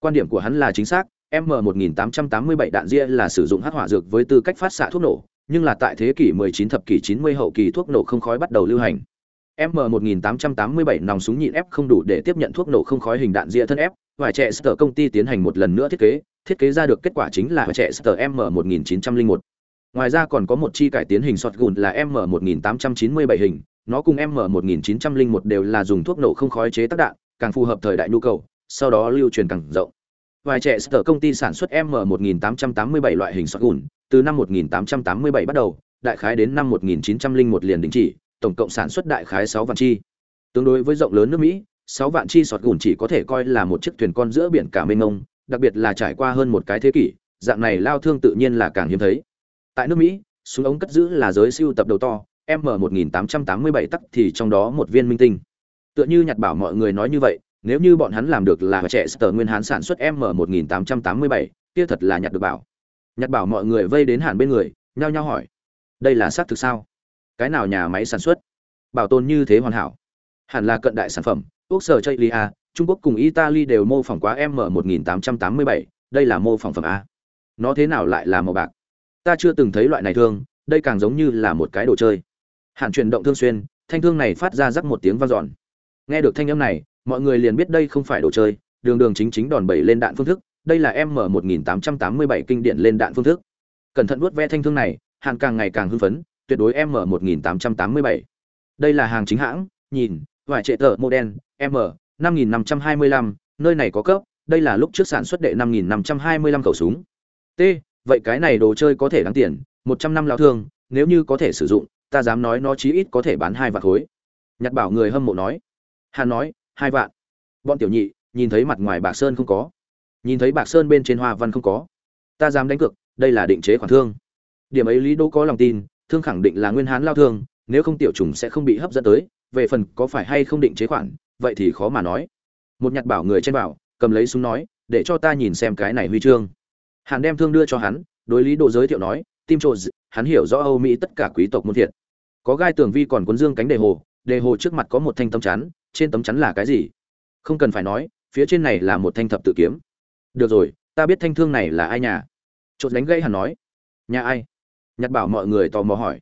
Quan điểm của hắn là chính xác m 1887 đạn ria là sử dụng hắc hỏa dược với tư cách phát xạ thuốc nổ nhưng là tại thế kỷ 19 thập kỷ 90 hậu kỳ thuốc nổ không khói bắt đầu lưu hành. M1887 nòng súng nhịn ép không đủ để tiếp nhận thuốc nổ không khói hình đạn ria thân ép, và trẻ sở công ty tiến hành một lần nữa thiết kế, thiết kế ra được kết quả chính là trẻ sở M1901. Ngoài ra còn có một chi cải tiến hình shotgun là M1897 hình, nó cùng M1901 đều là dùng thuốc nổ không khói chế tác đạn, càng phù hợp thời đại nhu cầu, sau đó lưu truyền càng rộng. Vài trẻ sở công ty sản xuất M1887 loại hình shotgun, từ năm 1887 bắt đầu, đại khái đến năm 1901 liền đình chỉ, tổng cộng sản xuất đại khái 6 vạn chi. Tương đối với rộng lớn nước Mỹ, 6 vạn chi shotgun chỉ có thể coi là một chiếc thuyền con giữa biển cả mênh mông, đặc biệt là trải qua hơn một cái thế kỷ, dạng này lao thương tự nhiên là càng hiếm thấy. Tại nước Mỹ, súng ống cất giữ là giới siêu tập đầu to, M1887 tắc thì trong đó một viên minh tinh. Tựa như nhặt bảo mọi người nói như vậy, nếu như bọn hắn làm được là trẻ sở nguyên hán sản xuất M1887, kia thật là nhặt được bảo. Nhặt bảo mọi người vây đến hẳn bên người nhao nhao hỏi đây là xác thực sao? Cái nào nhà máy sản xuất? Bảo tồn như thế hoàn hảo. Hẳn là cận đại sản phẩm quốc sở chây lia trung quốc cùng italy đều mô phỏng quá m 1887 đây là mô phỏng phẩm a. Nó thế nào lại là màu bạc? Ta chưa từng thấy loại này thương đây càng giống như là một cái đồ chơi. Hạn chuyển động thương xuyên thanh thương này phát ra rắc một tiếng vang dọn. Nghe được thanh âm này mọi người liền biết đây không phải đồ chơi, đường đường chính chính đòn bẩy lên đạn phương thức, đây là m 1887 kinh điển lên đạn phương thức. Cẩn thận vuốt ve thanh thương này hàng càng ngày càng hưng phấn, tuyệt đối m 1887 đây là hàng chính hãng, nhìn, vải trệ tờ model m 5525 nơi này có cấp, đây là lúc trước sản xuất đệ 5525 khẩu súng. T, vậy cái này đồ chơi có thể đáng tiền 100 năm lao thương, nếu như có thể sử dụng, ta dám nói nó chí ít có thể bán hai vạn khối. Nhặt bảo người hâm mộ nói. Hàn nói hai vạn. Bọn tiểu nhị, nhìn thấy mặt ngoài bạc sơn không có. Nhìn thấy bạc sơn bên trên hoa văn không có. Ta dám đánh cược, đây là định chế khoản thương. Điểm ấy lý đỗ có lòng tin, thương khẳng định là nguyên hán lao thương, nếu không tiểu trùng sẽ không bị hấp dẫn tới, về phần có phải hay không định chế khoản, vậy thì khó mà nói. Một nhặt bảo người trên bảo, cầm lấy súng nói, để cho ta nhìn xem cái này huy chương. Hàn đem thương đưa cho hắn, đối lý đỗ giới thiệu nói, tim trộn, hắn hiểu rõ âu mỹ tất cả quý tộc muôn thiệt. Có gai tường vi còn cuốn dương cánh đề hồ đề hồ trước mặt có một thanh tấm chắn, trên tấm chắn là cái gì? Không cần phải nói, phía trên này là một thanh thập tự kiếm. Được rồi, ta biết thanh thương này là ai nhà. Chốt đánh gây hẳn nói. Nhà ai? Nhặt bảo mọi người tò mò hỏi.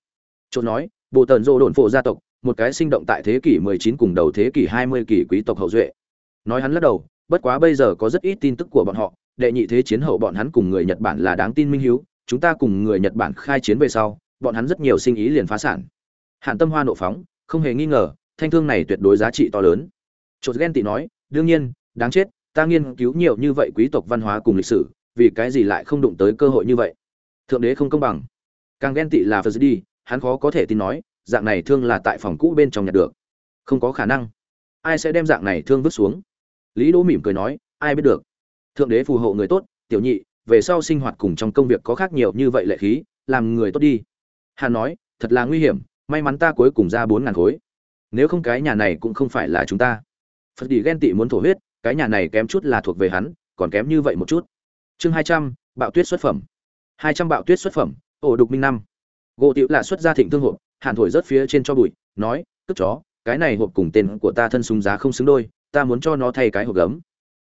Chốt nói, bộ tần rô đồn phộ gia tộc, một cái sinh động tại thế kỷ 19 cùng đầu thế kỷ 20 kỷ quý tộc hậu duệ. Nói hắn lắc đầu, bất quá bây giờ có rất ít tin tức của bọn họ, đệ nhị thế chiến hậu bọn hắn cùng người nhật bản là đáng tin minh hiếu, chúng ta cùng người nhật bản khai chiến về sau, bọn hắn rất nhiều sinh ý liền phá sản. Hạn tâm hoa nộ phóng không hề nghi ngờ, thanh thương này tuyệt đối giá trị to lớn. Chột ghen tị nói, đương nhiên, đáng chết, ta nghiên cứu nhiều như vậy quý tộc văn hóa cùng lịch sử, vì cái gì lại không đụng tới cơ hội như vậy? Thượng đế không công bằng. Càng ghen tị là phật đi hắn khó có thể tin nói, dạng này thương là tại phòng cũ bên trong nhặt được. Không có khả năng. Ai sẽ đem dạng này thương vứt xuống? Lý đỗ mỉm cười nói, ai biết được. Thượng đế phù hộ người tốt, tiểu nhị, về sau sinh hoạt cùng trong công việc có khác nhiều như vậy lệ khí, làm người tốt đi. Hắn nói, thật là nguy hiểm may mắn ta cuối cùng ra bốn ngàn khối. Nếu không cái nhà này cũng không phải là chúng ta. Phật đi ghen tị muốn thổ huyết, cái nhà này kém chút là thuộc về hắn, còn kém như vậy một chút. Chương hai trăm, bạo tuyết xuất phẩm. Hai trăm bạo tuyết xuất phẩm, ổ đục minh năm. Gỗ tiểu là xuất gia thịnh thương hộp, hàn thổi rớt phía trên cho bụi, nói, cất chó, cái này hộp cùng tên của ta thân súng giá không xứng đôi, ta muốn cho nó thay cái hộp gấm.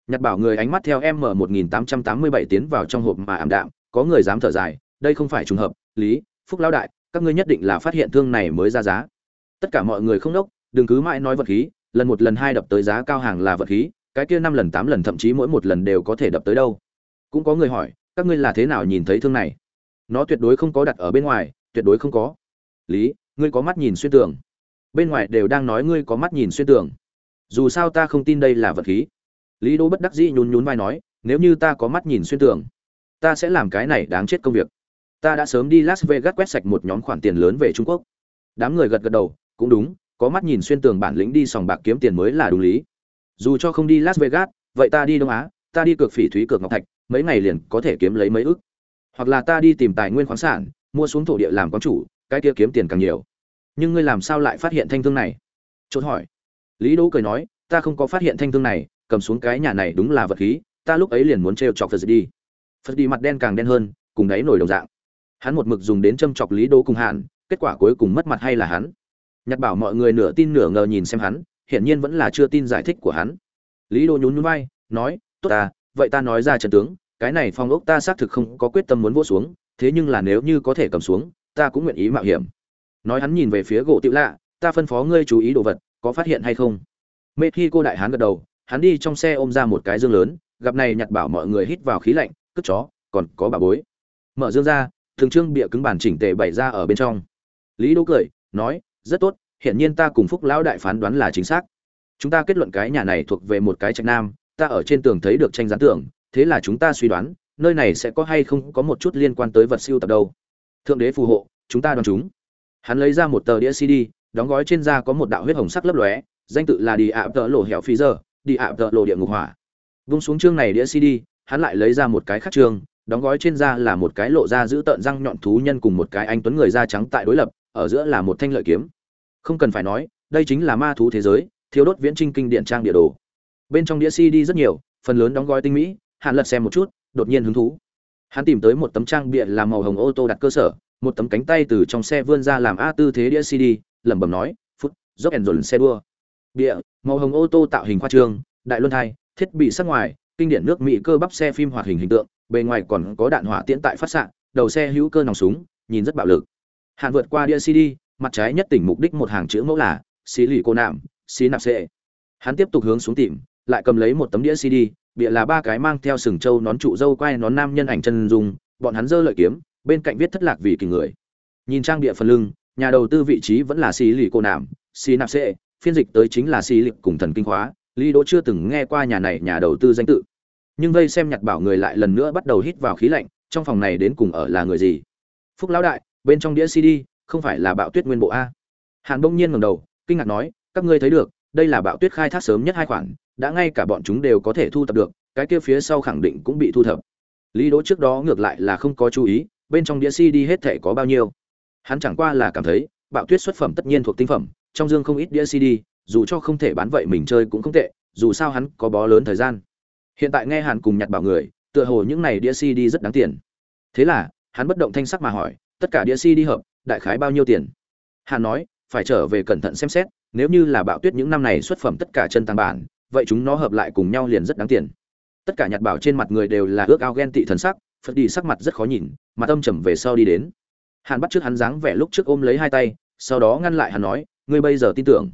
Nhặt bảo người ánh mắt theo m một nghìn tám trăm tám mươi bảy tiến vào trong hộp mà ảm đạm, có người dám thở dài, đây không phải trùng hợp, lý, phúc lão đại các ngươi nhất định là phát hiện thương này mới ra giá. Tất cả mọi người không đốc, đừng cứ mãi nói vật khí, lần một lần hai đập tới giá cao hàng là vật khí, cái kia năm lần tám lần thậm chí mỗi một lần đều có thể đập tới đâu. Cũng có người hỏi, các ngươi là thế nào nhìn thấy thương này? Nó tuyệt đối không có đặt ở bên ngoài, tuyệt đối không có. Lý, ngươi có mắt nhìn xuyên tường. Bên ngoài đều đang nói ngươi có mắt nhìn xuyên tường. Dù sao ta không tin đây là vật khí. Lý đỗ bất đắc dĩ nhún nhún vai nói, nếu như ta có mắt nhìn xuyên tường, ta sẽ làm cái này đáng chết công việc ta đã sớm đi las vegas quét sạch một nhóm khoản tiền lớn về trung quốc. Đám người gật gật đầu, cũng đúng, có mắt nhìn xuyên tường bản lĩnh đi sòng bạc kiếm tiền mới là đúng lý. Dù cho không đi las vegas, vậy ta đi đông á, ta đi cược phỉ thúy cược ngọc thạch, mấy ngày liền có thể kiếm lấy mấy ức. Hoặc là ta đi tìm tài nguyên khoáng sản, mua xuống thổ địa làm quán chủ, cái kia kiếm tiền càng nhiều. Nhưng ngươi làm sao lại phát hiện thanh thương này? Chốt hỏi. Lý đỗ cười nói, ta không có phát hiện thanh thương này, cầm xuống cái nhà này đúng là vật khí, ta lúc ấy liền muốn trêu chọc phật đi phật đi mặt đen càng đen hơn, cùng đáy nổi đồng dạng hắn một mực dùng đến châm chọc lý đô cùng hạn kết quả cuối cùng mất mặt hay là hắn? Nhặt bảo mọi người nửa tin nửa ngờ nhìn xem hắn, hiển nhiên vẫn là chưa tin giải thích của hắn. Lý đô nhún nhún vai, nói, tốt ta, vậy ta nói ra trận tướng, cái này phong ốc ta xác thực không có quyết tâm muốn vỗ xuống, thế nhưng là nếu như có thể cầm xuống, ta cũng nguyện ý mạo hiểm. Nói hắn nhìn về phía gỗ tiểu lạ, ta phân phó ngươi chú ý đồ vật, có phát hiện hay không? Mê khi cô đại hán gật đầu, hắn đi trong xe ôm ra một cái dương lớn, gặp này nhặt bảo mọi người hít vào khí lạnh, cất chó, còn có bà bối. Mở dương ra thường trương bịa cứng bản chỉnh tề bày ra ở bên trong. Lý đỗ cười, nói, rất tốt hiện nhiên ta cùng phúc lão đại phán đoán là chính xác. Chúng ta kết luận cái nhà này thuộc về một cái trạch nam, ta ở trên tường thấy được tranh gián tưởng, thế là chúng ta suy đoán, nơi này sẽ có hay không có một chút liên quan tới vật siêu tập đâu. Thượng đế phù hộ, chúng ta đoán chúng. Hắn lấy ra một tờ đĩa cd, đóng gói trên da có một đạo huyết hồng sắc lấp lóe, danh tự là đi ạ tợ lộ hẻo phi giờ, đi ạ tợ lộ địa ngục hỏa. Vung xuống chương này đĩa cd, hắn lại lấy ra một cái khác chương đóng gói trên da là một cái lộ ra giữ tợn răng nhọn thú nhân cùng một cái anh tuấn người da trắng tại đối lập, ở giữa là một thanh lợi kiếm. Không cần phải nói, đây chính là ma thú thế giới thiếu đốt viễn trinh kinh điện trang địa đồ. Bên trong đĩa cd rất nhiều, phần lớn đóng gói tinh mỹ, Hàn lật xem một chút, đột nhiên hứng thú. Hắn tìm tới một tấm trang bìa làm màu hồng ô tô đặt cơ sở, một tấm cánh tay từ trong xe vươn ra làm a tư thế đĩa cd, lẩm bẩm nói, phút, dốc ẩn dồn xe đua. Bịa màu hồng ô tô tạo hình khoa trương, đại luân thai, thiết bị sắc ngoài, kinh điển nước mỹ cơ bắp xe phim hoạt hình hình tượng bề ngoài còn có đạn hỏa tiễn tại phát xạ đầu xe hữu cơ nòng súng nhìn rất bạo lực. Hàn vượt qua đĩa cd mặt trái nhất tỉnh mục đích một hàng chữ mẫu là xí lì cô nạm xí nạp xệ. Hắn tiếp tục hướng xuống tìm lại cầm lấy một tấm đĩa cd bịa là ba cái mang theo sừng trâu nón trụ dâu quai nón nam nhân ảnh chân dung bọn hắn giơ lợi kiếm bên cạnh viết thất lạc vì kỳ người. Nhìn trang địa phần lưng nhà đầu tư vị trí vẫn là xí lì cô nạm xí nạp xệ phiên dịch tới chính là xí lì cùng thần kinh hóa, lý đỗ chưa từng nghe qua nhà này nhà đầu tư danh tự nhưng vây xem nhặt bảo người lại lần nữa bắt đầu hít vào khí lạnh, trong phòng này đến cùng ở là người gì? Phúc lão đại, bên trong đĩa cd, không phải là bạo tuyết nguyên bộ a? Hàn bỗng nhiên ngẩng đầu, kinh ngạc nói, các ngươi thấy được, đây là bạo tuyết khai thác sớm nhất hai khoản, đã ngay cả bọn chúng đều có thể thu thập được, cái kia phía sau khẳng định cũng bị thu thập. Lý đỗ trước đó ngược lại là không có chú ý, bên trong đĩa cd hết thể có bao nhiêu? Hắn chẳng qua là cảm thấy, bạo tuyết xuất phẩm tất nhiên thuộc tinh phẩm, trong dương không ít đĩa cd, dù cho không thể bán vậy mình chơi cũng không tệ, dù sao hắn có bó lớn thời gian hiện tại nghe hàn cùng nhặt bảo người, tựa hồ những này đĩa cd rất đáng tiền. Thế là, hắn bất động thanh sắc mà hỏi, tất cả đĩa cd hợp, đại khái bao nhiêu tiền? Hàn nói, phải trở về cẩn thận xem xét, nếu như là bạo tuyết những năm này xuất phẩm tất cả chân tăng bản, vậy chúng nó hợp lại cùng nhau liền rất đáng tiền. Tất cả nhặt bảo trên mặt người đều là ước ao ghen tị thần sắc, phật đi sắc mặt rất khó nhìn, mặt âm trầm về sau đi đến. Hàn bắt trước hắn dáng vẻ lúc trước ôm lấy hai tay, sau đó ngăn lại hắn nói, ngươi bây giờ tin tưởng,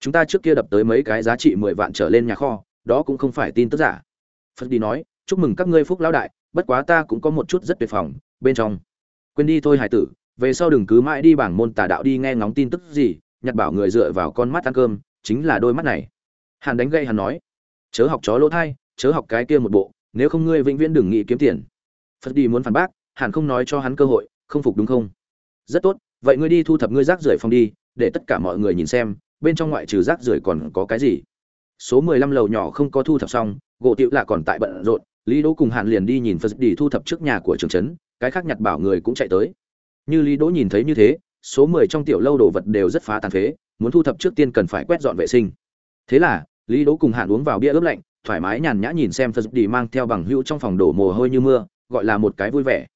chúng ta trước kia đập tới mấy cái giá trị mười vạn trở lên nhà kho, đó cũng không phải tin tức giả phật đi nói, chúc mừng các ngươi phúc lão đại, bất quá ta cũng có một chút rất tuyệt phòng bên trong. Quên đi thôi hải tử, về sau đừng cứ mãi đi bảng môn tà đạo đi nghe ngóng tin tức gì, nhặt bảo người dựa vào con mắt ăn cơm, chính là đôi mắt này. Hàn đánh gây hắn nói, chớ học chó lỗ thai, chớ học cái kia một bộ, nếu không ngươi vĩnh viễn đừng nghĩ kiếm tiền. Phật đi muốn phản bác, hàn không nói cho hắn cơ hội, không phục đúng không? Rất tốt, vậy ngươi đi thu thập ngươi rác rưởi phòng đi, để tất cả mọi người nhìn xem, bên trong ngoại trừ rác rưởi còn có cái gì? Số mười lăm lầu nhỏ không có thu thập xong, gỗ tiệu lạ còn tại bận rộn, lý đỗ cùng hàn liền đi nhìn phật đi thu thập trước nhà của trường trấn, cái khác nhặt bảo người cũng chạy tới. Như lý đỗ nhìn thấy như thế, số mười trong tiểu lâu đồ vật đều rất phá tàn phế, muốn thu thập trước tiên cần phải quét dọn vệ sinh. Thế là, lý đỗ cùng hàn uống vào bia ướp lạnh, thoải mái nhàn nhã nhìn xem phật đi mang theo bằng hữu trong phòng đổ mồ hôi như mưa, gọi là một cái vui vẻ.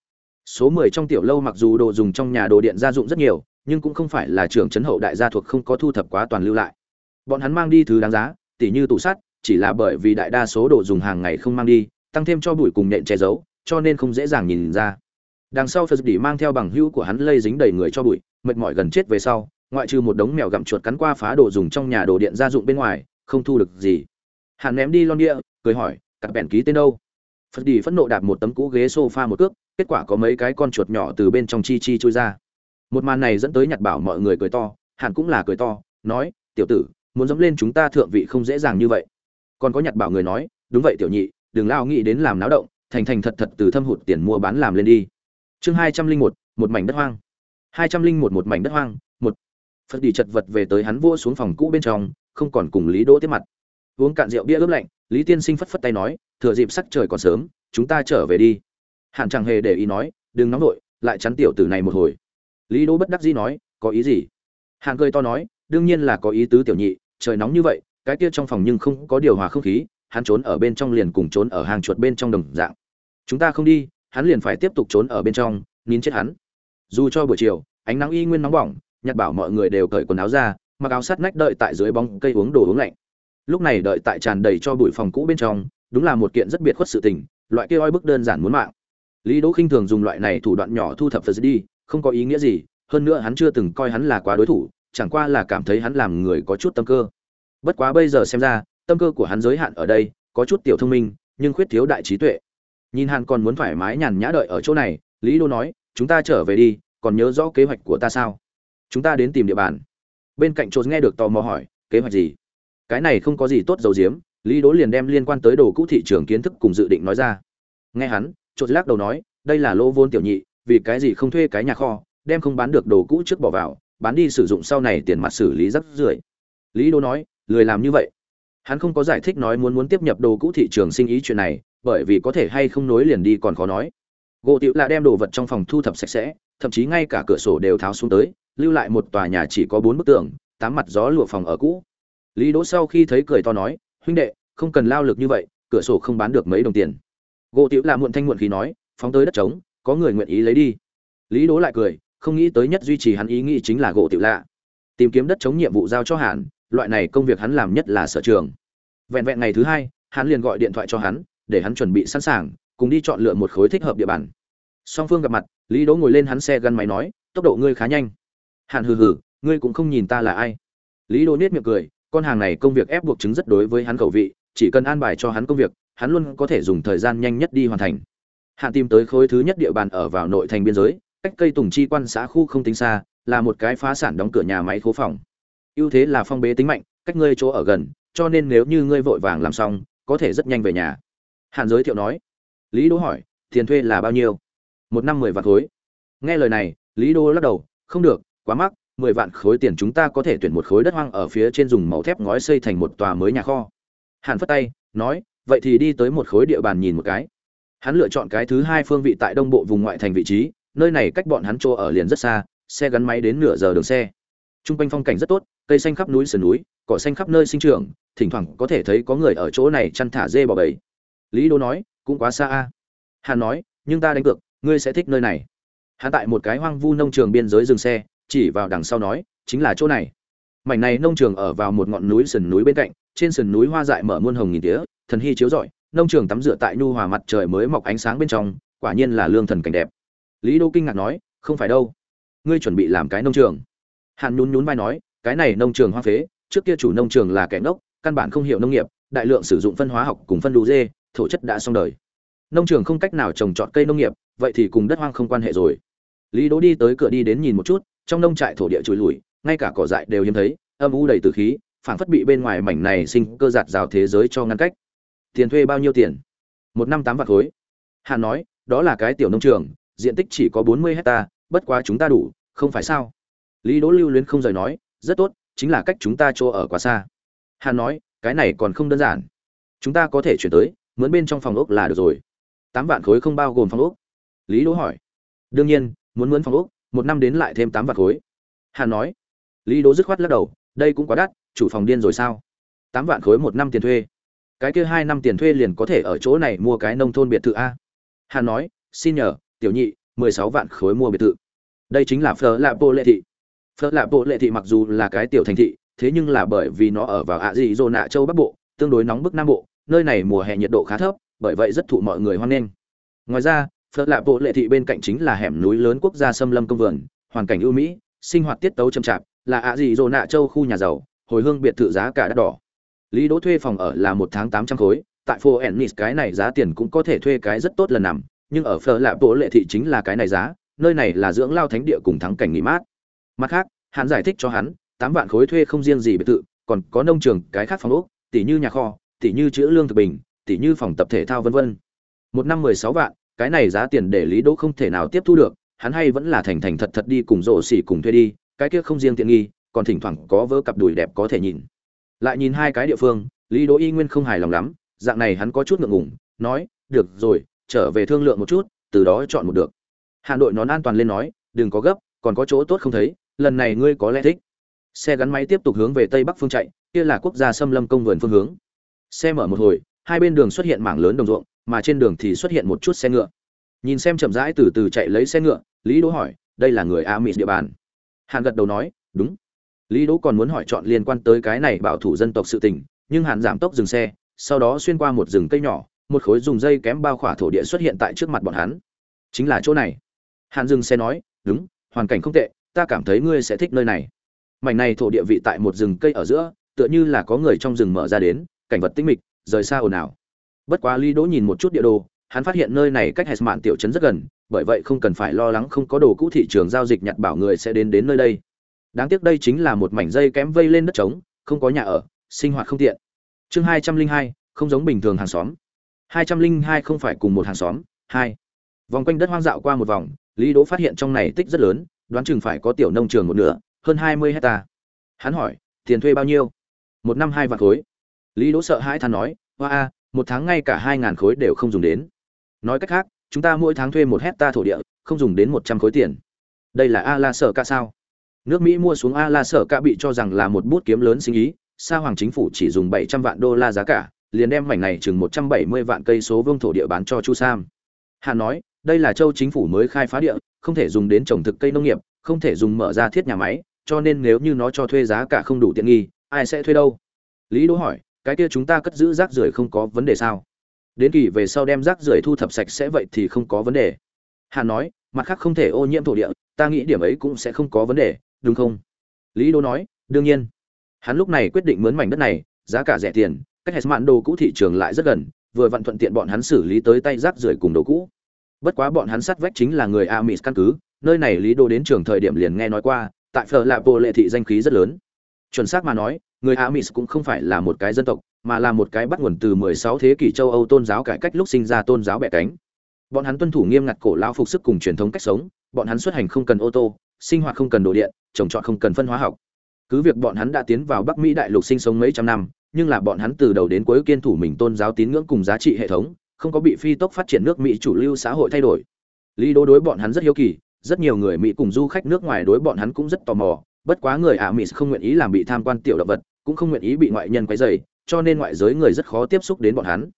Số mười trong tiểu lâu mặc dù đồ dùng trong nhà đồ điện gia dụng rất nhiều, nhưng cũng không phải là trưởng trấn hậu đại gia thuộc không có thu thập quá toàn lưu lại. Bọn hắn mang đi thứ đáng giá tỉ như tủ sắt, chỉ là bởi vì đại đa số đồ dùng hàng ngày không mang đi, tăng thêm cho bụi cùng nện che giấu, cho nên không dễ dàng nhìn ra. Đằng sau phật Đỉ mang theo bằng hữu của hắn lây dính đầy người cho bụi, mệt mỏi gần chết về sau, ngoại trừ một đống mèo gặm chuột cắn qua phá đồ dùng trong nhà đồ điện gia dụng bên ngoài, không thu được gì. Hắn ném đi lon địa cười hỏi các bèn ký tên đâu? Phật Đỉ phẫn nộ đạp một tấm cũ ghế sofa một cước, kết quả có mấy cái con chuột nhỏ từ bên trong chi chi trôi ra. Một màn này dẫn tới nhặt bảo mọi người cười to, hắn cũng là cười to, nói, tiểu tử muốn dẫm lên chúng ta thượng vị không dễ dàng như vậy. Còn có nhặt bảo người nói, đúng vậy tiểu nhị, đừng lao nghĩ đến làm náo động, thành thành thật thật từ thâm hụt tiền mua bán làm lên đi. Chương hai trăm linh một một mảnh đất hoang. hai trăm linh một một mảnh đất hoang, một phật đi chật vật về tới hắn vua xuống phòng cũ bên trong, không còn cùng lý đỗ tiếp mặt. Uống cạn rượu bia ướp lạnh, lý tiên sinh phất phất tay nói, thừa dịp sắc trời còn sớm, chúng ta trở về đi. Hạn chẳng hề để ý nói, đừng nóng nổi lại chắn tiểu tử này một hồi. Lý đỗ bất đắc dĩ nói, có ý gì? Hạn cười to nói, đương nhiên là có ý tứ tiểu nhị trời nóng như vậy, cái kia trong phòng nhưng không có điều hòa không khí, hắn trốn ở bên trong liền cùng trốn ở hàng chuột bên trong đồng dạng. Chúng ta không đi, hắn liền phải tiếp tục trốn ở bên trong, nín chết hắn. Dù cho buổi chiều, ánh nắng y nguyên nóng bỏng nhặt bảo mọi người đều cởi quần áo ra, mặc áo sát nách đợi tại dưới bóng cây uống đồ uống lạnh. Lúc này đợi tại tràn đầy cho bụi phòng cũ bên trong, đúng là một kiện rất biệt khuất sự tình, loại kia oi bức đơn giản muốn mạng. Lý đỗ khinh thường dùng loại này thủ đoạn nhỏ thu thập phật đi không có ý nghĩa gì, hơn nữa hắn chưa từng coi hắn là quá đối thủ chẳng qua là cảm thấy hắn làm người có chút tâm cơ. Bất quá bây giờ xem ra, tâm cơ của hắn giới hạn ở đây, có chút tiểu thông minh, nhưng khuyết thiếu đại trí tuệ. Nhìn hắn còn muốn thoải mái nhàn nhã đợi ở chỗ này, lý đô nói, chúng ta trở về đi, còn nhớ rõ kế hoạch của ta sao? Chúng ta đến tìm địa bàn. Bên cạnh Trột nghe được tò mò hỏi, kế hoạch gì? Cái này không có gì tốt dầu diếm lý Đỗ liền đem liên quan tới đồ cũ thị trường kiến thức cùng dự định nói ra. Nghe hắn Trột lắc đầu nói, đây là lỗ vốn tiểu nhị, vì cái gì không thuê cái nhà kho, đem không bán được đồ cũ trước bỏ vào bán đi sử dụng sau này tiền mặt xử lý rất rưởi. Lý đô nói, lười làm như vậy. Hắn không có giải thích nói muốn muốn tiếp nhập đồ cũ thị trường sinh ý chuyện này, bởi vì có thể hay không nối liền đi còn khó nói. Gỗ tiểu là đem đồ vật trong phòng thu thập sạch sẽ, thậm chí ngay cả cửa sổ đều tháo xuống tới, lưu lại một tòa nhà chỉ có bốn bức tường, tám mặt gió lụa phòng ở cũ. Lý đỗ sau khi thấy cười to nói, huynh đệ, không cần lao lực như vậy, cửa sổ không bán được mấy đồng tiền. Gỗ tiểu là muộn thanh muộn khí nói, phóng tới đất trống, có người nguyện ý lấy đi. Lý đỗ lại cười không nghĩ tới nhất duy trì hắn ý nghĩ chính là gỗ tiểu lạ. Tìm kiếm đất chống nhiệm vụ giao cho hàn, loại này công việc hắn làm nhất là sở trường. Vẹn vẹn ngày thứ hai hắn liền gọi điện thoại cho hắn, để hắn chuẩn bị sẵn sàng, cùng đi chọn lựa một khối thích hợp địa bàn. Song phương gặp mặt, lý đỗ ngồi lên hắn xe gắn máy nói, tốc độ ngươi khá nhanh. Hàn hừ hừ, ngươi cũng không nhìn ta là ai? Lý đỗ nết miệng cười, con hàng này công việc ép buộc chứng rất đối với hắn khẩu vị, chỉ cần an bài cho hắn công việc, hắn luôn có thể dùng thời gian nhanh nhất đi hoàn thành. Hạn tìm tới khối thứ nhất địa bàn ở vào nội thành biên giới cách cây tùng chi quan xã khu không tính xa, là một cái phá sản đóng cửa nhà máy khố phòng. Ưu thế là phong bế tính mạnh, cách ngươi chỗ ở gần, cho nên nếu như ngươi vội vàng làm xong, có thể rất nhanh về nhà. Hạn giới thiệu nói. Lý đỗ hỏi, tiền thuê là bao nhiêu? Một năm mười vạn khối. Nghe lời này, lý đô lắc đầu, không được, quá mắc, mười vạn khối tiền chúng ta có thể tuyển một khối đất hoang ở phía trên dùng màu thép ngói xây thành một tòa mới nhà kho. Hàn phất tay, nói, vậy thì đi tới một khối địa bàn nhìn một cái. Hắn lựa chọn cái thứ hai phương vị tại đông bộ vùng ngoại thành vị trí nơi này cách bọn hắn chỗ ở liền rất xa xe gắn máy đến nửa giờ đường xe Trung quanh phong cảnh rất tốt, cây xanh khắp núi sườn núi, cỏ xanh khắp nơi sinh trưởng, thỉnh thoảng có thể thấy có người ở chỗ này chăn thả dê bò bầy. Lý Đô nói, cũng quá xa a. Hàn nói, nhưng ta đánh cược, ngươi sẽ thích nơi này. Hắn tại một cái hoang vu nông trường biên giới dừng xe, chỉ vào đằng sau nói, chính là chỗ này. Mảnh này nông trường ở vào một ngọn núi sườn núi bên cạnh, trên sườn núi hoa dại mở muôn hồng nghìn tía, thần hy chiếu rọi, nông trường tắm rửa tại nhu hòa mặt trời mới mọc ánh sáng bên trong, quả nhiên là lương thần cảnh đẹp. Lý Đô kinh ngạc nói, không phải đâu, ngươi chuẩn bị làm cái nông trường? Hàn nhún nhún vai nói, cái này nông trường hoang phế, trước kia chủ nông trường là kẻ ngốc, căn bản không hiểu nông nghiệp, đại lượng sử dụng phân hóa học cùng phân đủ dê, thổ chất đã xong đời. Nông trường không cách nào trồng trọt cây nông nghiệp, vậy thì cùng đất hoang không quan hệ rồi. Lý Đỗ đi tới cửa đi đến nhìn một chút, trong nông trại thổ địa trùi lùi, ngay cả cỏ dại đều hiếm thấy, âm u đầy tử khí, phảng phất bị bên ngoài mảnh này sinh cơ giạt rào thế giới cho ngăn cách. Tiền thuê bao nhiêu tiền? Một năm tám vạn khối. Hàn nói, đó là cái tiểu nông trường, diện tích chỉ có 40 hecta, bất quá chúng ta đủ, không phải sao? lý đỗ lưu luyến không rời nói rất tốt chính là cách chúng ta chỗ ở quá xa. Hắn nói cái này còn không đơn giản. Chúng ta có thể chuyển tới mướn bên trong phòng ốc là được rồi. Tám vạn khối không bao gồm phòng ốc. Lý đỗ hỏi. Đương nhiên muốn mướn phòng ốc một năm đến lại thêm tám vạn khối. Hắn nói. Lý đỗ dứt khoát lắc đầu đây cũng quá đắt chủ phòng điên rồi sao? Tám vạn khối một năm tiền thuê. Cái kia hai năm tiền thuê liền có thể ở chỗ này mua cái nông thôn biệt thự a? Hắn nói xin nhờ tiểu nhị, mười sáu vạn khối mua biệt thự. Đây chính là Fleur lạ bộ lệ thị Fleur lạ bộ lệ thị mặc dù là cái tiểu thành thị, thế nhưng là bởi vì nó ở vào Arizona dị dô nạ châu bắc bộ, tương đối nóng bức nam bộ, nơi này mùa hè nhiệt độ khá thấp, bởi vậy rất thụ mọi người hoan nghênh. Ngoài ra phật lạ bộ lệ thị bên cạnh chính là hẻm núi lớn quốc gia xâm lâm công vườn, hoàn cảnh ưu mỹ, sinh hoạt tiết tấu chậm chạp, là ạ gì nạ châu khu nhà giàu, hồi hương biệt thự giá cả đắt đỏ. Lý đỗ thuê phòng ở là một tháng tám trăm khối, tại phố ennis cái này giá tiền cũng có thể thuê cái rất tốt lần nằm nhưng ở phở lạ bộ lệ thị chính là cái này giá, nơi này là dưỡng lao thánh địa cùng thắng cảnh nghỉ mát. Mặt khác, hắn giải thích cho hắn, tám vạn khối thuê không riêng gì biệt thự, còn có nông trường, cái khác phòng ốc tỷ như nhà kho tỷ như chữ lương thực bình tỷ như phòng tập thể thao vân vân. Một năm mười sáu vạn, cái này giá tiền để lý đỗ không thể nào tiếp thu được, hắn hay vẫn là thành thành thật thật đi cùng rổ xỉ cùng thuê đi, cái kia không riêng tiện nghi, còn thỉnh thoảng có vỡ cặp đùi đẹp có thể nhìn. Lại nhìn hai cái địa phương, lý đỗ y nguyên không hài lòng lắm, dạng này hắn có chút ngượng ngùng, nói, được rồi trở về thương lượng một chút, từ đó chọn một được. Hà nội nón an toàn lên nói, đừng có gấp, còn có chỗ tốt không thấy, lần này ngươi có lẽ thích. Xe gắn máy tiếp tục hướng về tây bắc phương chạy, kia là quốc gia xâm lâm công vườn phương hướng. Xe mở một hồi, hai bên đường xuất hiện mảng lớn đồng ruộng, mà trên đường thì xuất hiện một chút xe ngựa. Nhìn xem chậm rãi từ từ chạy lấy xe ngựa, lý đỗ hỏi, đây là người a mỹ địa bàn? Hàn gật đầu nói, đúng. Lý đỗ còn muốn hỏi chọn liên quan tới cái này bảo thủ dân tộc sự tình, nhưng hàn giảm tốc dừng xe, sau đó xuyên qua một rừng cây nhỏ một khối dùng dây kém bao khỏa thổ địa xuất hiện tại trước mặt bọn hắn. Chính là chỗ này. Hàn dừng xe nói, đúng, hoàn cảnh không tệ, ta cảm thấy ngươi sẽ thích nơi này. Mảnh này thổ địa vị tại một rừng cây ở giữa, tựa như là có người trong rừng mở ra đến, cảnh vật tĩnh mịch, rời xa ồn ào. Bất quá lý đỗ nhìn một chút địa đồ, hắn phát hiện nơi này cách hẹt mạn tiểu trấn rất gần, bởi vậy không cần phải lo lắng không có đồ cũ thị trường giao dịch nhặt bảo người sẽ đến đến nơi đây. Đáng tiếc đây chính là một mảnh dây kém vây lên đất trống, không có nhà ở, sinh hoạt không tiện. Chương hai trăm linh hai, không giống bình thường hàng xóm hai trăm linh hai không phải cùng một hàng xóm, hai. Vòng quanh đất hoang dạo qua một vòng, lý đỗ phát hiện trong này tích rất lớn, đoán chừng phải có tiểu nông trường một nửa, hơn hai mươi hecta. Hắn hỏi, tiền thuê bao nhiêu? Một năm hai vạn khối. Lý đỗ sợ hãi than nói, hoa a, một tháng ngay cả hai ngàn khối đều không dùng đến. Nói cách khác, chúng ta mỗi tháng thuê một hecta thổ địa, không dùng đến một trăm khối tiền. Đây là a la sở ca sao? Nước mỹ mua xuống a la sở ca bị cho rằng là một bút kiếm lớn sinh ý, sa hoàng chính phủ chỉ dùng bảy trăm vạn đô la giá cả liền đem mảnh này chừng một trăm bảy mươi vạn cây số vương thổ địa bán cho chu sam. Hà nói, đây là châu chính phủ mới khai phá địa, không thể dùng đến trồng thực cây nông nghiệp, không thể dùng mở ra thiết nhà máy, cho nên nếu như nó cho thuê giá cả không đủ tiện nghi, ai sẽ thuê đâu? Lý đỗ hỏi, cái kia chúng ta cất giữ rác rưởi không có vấn đề sao? Đến kỳ về sau đem rác rưởi thu thập sạch sẽ vậy thì không có vấn đề. Hà nói, mặt khác không thể ô nhiễm thổ địa, ta nghĩ điểm ấy cũng sẽ không có vấn đề, đúng không? Lý đỗ nói, đương nhiên. Hắn lúc này quyết định mướn mảnh đất này, giá cả rẻ tiền cách hết mạn đồ cũ thị trường lại rất gần, vừa vặn thuận tiện bọn hắn xử lý tới tay rác rưởi cùng đồ cũ. Bất quá bọn hắn sát vách chính là người amis căn cứ, nơi này lý đô đến trường thời điểm liền nghe nói qua, tại phở lạp bộ lệ thị danh khí rất lớn. Chuẩn xác mà nói, người amis cũng không phải là một cái dân tộc, mà là một cái bắt nguồn từ 16 thế kỷ châu âu tôn giáo cải cách lúc sinh ra tôn giáo bẻ cánh. Bọn hắn tuân thủ nghiêm ngặt cổ lao phục sức cùng truyền thống cách sống, bọn hắn xuất hành không cần ô tô, sinh hoạt không cần đồ điện, trồng trọt không cần phân hóa học. Cứ việc bọn hắn đã tiến vào bắc mỹ đại lục sinh sống mấy trăm năm nhưng là bọn hắn từ đầu đến cuối kiên thủ mình tôn giáo tín ngưỡng cùng giá trị hệ thống, không có bị phi tốc phát triển nước mỹ chủ lưu xã hội thay đổi. Lý đố đối bọn hắn rất hiếu kỳ, rất nhiều người mỹ cùng du khách nước ngoài đối bọn hắn cũng rất tò mò, bất quá người ả mỹ không nguyện ý làm bị tham quan tiểu động vật, cũng không nguyện ý bị ngoại nhân quấy rầy, cho nên ngoại giới người rất khó tiếp xúc đến bọn hắn.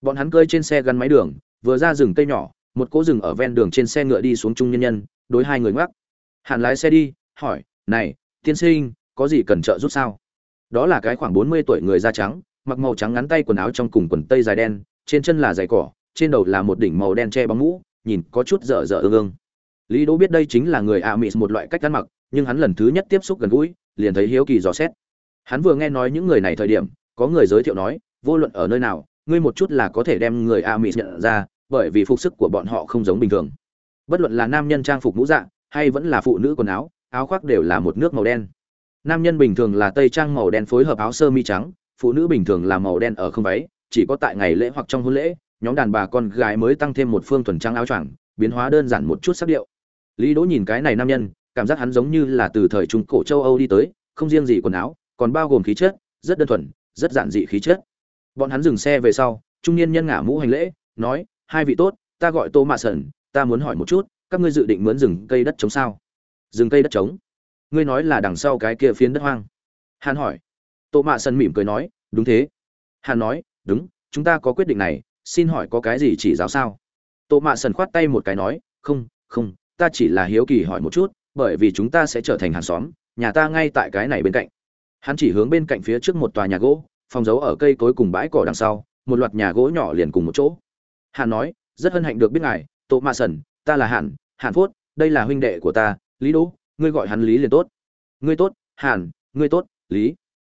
Bọn hắn cơi trên xe gắn máy đường, vừa ra rừng cây nhỏ, một cỗ rừng ở ven đường trên xe ngựa đi xuống trung nhân nhân, đối hai người ngoắc. Hàn lái xe đi, hỏi, này, tiên sinh, có gì cần trợ giúp sao? Đó là cái khoảng bốn mươi tuổi người da trắng, mặc màu trắng ngắn tay quần áo trong cùng quần tây dài đen, trên chân là giày cỏ, trên đầu là một đỉnh màu đen che bóng mũ, nhìn có chút dở dở ương ương. Lý đỗ biết đây chính là người a mỹ một loại cách ăn mặc, nhưng hắn lần thứ nhất tiếp xúc gần gũi, liền thấy hiếu kỳ dò xét. Hắn vừa nghe nói những người này thời điểm, có người giới thiệu nói, vô luận ở nơi nào, ngươi một chút là có thể đem người a mỹ nhận ra, bởi vì phục sức của bọn họ không giống bình thường. Bất luận là nam nhân trang phục mũ dạ hay vẫn là phụ nữ quần áo áo khoác đều là một nước màu đen nam nhân bình thường là tây trang màu đen phối hợp áo sơ mi trắng, phụ nữ bình thường là màu đen ở không váy, chỉ có tại ngày lễ hoặc trong hôn lễ, nhóm đàn bà con gái mới tăng thêm một phương thuần trang áo choàng, biến hóa đơn giản một chút sắc điệu. Lý đỗ nhìn cái này nam nhân, cảm giác hắn giống như là từ thời trung cổ châu âu đi tới, không riêng gì quần áo, còn bao gồm khí chất, rất đơn thuần, rất giản dị khí chất. Bọn hắn dừng xe về sau, trung niên nhân ngả mũ hành lễ, nói, hai vị tốt, ta gọi tô mạ sẩn, ta muốn hỏi một chút, các ngươi dự định mướn rừng cây đất trống sao? Rừng cây đất trống? Ngươi nói là đằng sau cái kia phiến đất hoang. Hàn hỏi. Tô mạ sân mỉm cười nói, đúng thế. Hàn nói, đúng, chúng ta có quyết định này, xin hỏi có cái gì chỉ giáo sao? Tô mạ sần khoát tay một cái nói, không không, ta chỉ là hiếu kỳ hỏi một chút, bởi vì chúng ta sẽ trở thành hàng xóm, nhà ta ngay tại cái này bên cạnh. Hắn chỉ hướng bên cạnh phía trước một tòa nhà gỗ, phòng giấu ở cây cối cùng bãi cỏ đằng sau, một loạt nhà gỗ nhỏ liền cùng một chỗ. Hàn nói, rất hân hạnh được biết ngài, tô mạ sần, ta là hàn hàn phốt, đây là huynh đệ của ta, lý đỗ ngươi gọi hắn lý liền tốt. Ngươi tốt, hàn, ngươi tốt, lý.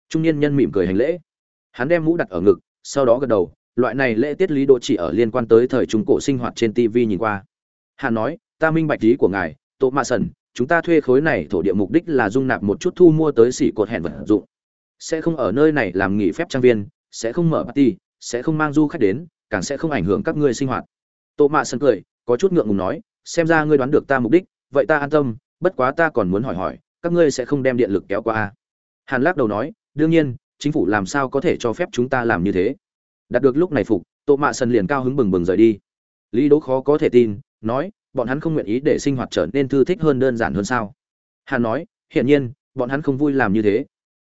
Trung niên nhân mỉm cười hành lễ. Hắn đem mũ đặt ở ngực, sau đó gật đầu, loại này lễ tiết lý đỗ chỉ ở liên quan tới thời trung cổ sinh hoạt trên tv nhìn qua. Hàn nói, ta minh bạch lý của ngài, tô ma sần chúng ta thuê khối này thổ địa mục đích là dung nạp một chút thu mua tới xỉ cột hẹn vật dụng. Sẽ không ở nơi này làm nghỉ phép trang viên, sẽ không mở party, sẽ không mang du khách đến, càng sẽ không ảnh hưởng các ngươi sinh hoạt. Tô mạ sần cười, có chút ngượng ngùng nói, xem ra ngươi đoán được ta mục đích, vậy ta an tâm bất quá ta còn muốn hỏi hỏi, các ngươi sẽ không đem điện lực kéo qua a hàn lắc đầu nói, đương nhiên, chính phủ làm sao có thể cho phép chúng ta làm như thế? Đạt được lúc này phục, tô mạ sân liền cao hứng bừng bừng rời đi. Lý đỗ khó có thể tin, nói, bọn hắn không nguyện ý để sinh hoạt trở nên thư thích hơn đơn giản hơn sao? Hàn nói, hiển nhiên, bọn hắn không vui làm như thế.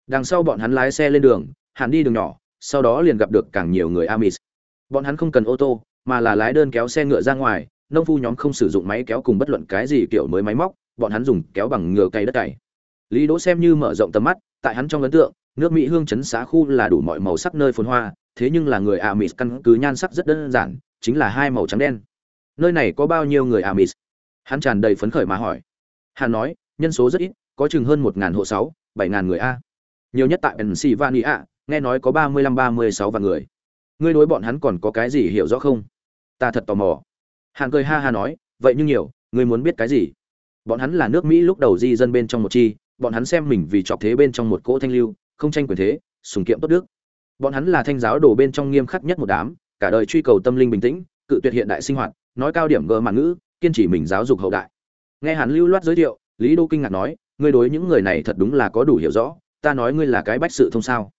Đằng sau bọn hắn lái xe lên đường, hàn đi đường nhỏ, sau đó liền gặp được càng nhiều người amis. Bọn hắn không cần ô tô, mà là lái đơn kéo xe ngựa ra ngoài, nông phu nhóm không sử dụng máy kéo cùng bất luận cái gì kiểu mới máy móc bọn hắn dùng kéo bằng ngựa cày đất cày. Lý đỗ xem như mở rộng tầm mắt, tại hắn trong ấn tượng, nước mỹ hương chấn xã khu là đủ mọi màu sắc nơi phồn hoa, thế nhưng là người amis căn cứ nhan sắc rất đơn giản, chính là hai màu trắng đen. Nơi này có bao nhiêu người amis hắn tràn đầy phấn khởi mà hỏi. Hắn nói, nhân số rất ít, có chừng hơn một ngàn hộ sáu, bảy ngàn người a. Nhiều nhất tại pennsylvania, nghe nói có ba mươi lăm, ba mươi sáu vạn người. Ngươi đối bọn hắn còn có cái gì hiểu rõ không? Ta thật tò mò. Hàn cười ha ha nói, vậy nhưng nhiều, ngươi muốn biết cái gì? Bọn hắn là nước mỹ lúc đầu di dân bên trong một chi, bọn hắn xem mình vì chọc thế bên trong một cỗ thanh lưu, không tranh quyền thế, sùng kiệm tốt đức. Bọn hắn là thanh giáo đồ bên trong nghiêm khắc nhất một đám, cả đời truy cầu tâm linh bình tĩnh, cự tuyệt hiện đại sinh hoạt, nói cao điểm gờ mạn ngữ, kiên trì mình giáo dục hậu đại. Nghe hắn lưu loát giới thiệu, lý đô kinh ngạc nói, ngươi đối những người này thật đúng là có đủ hiểu rõ, ta nói ngươi là cái bách sự thông sao?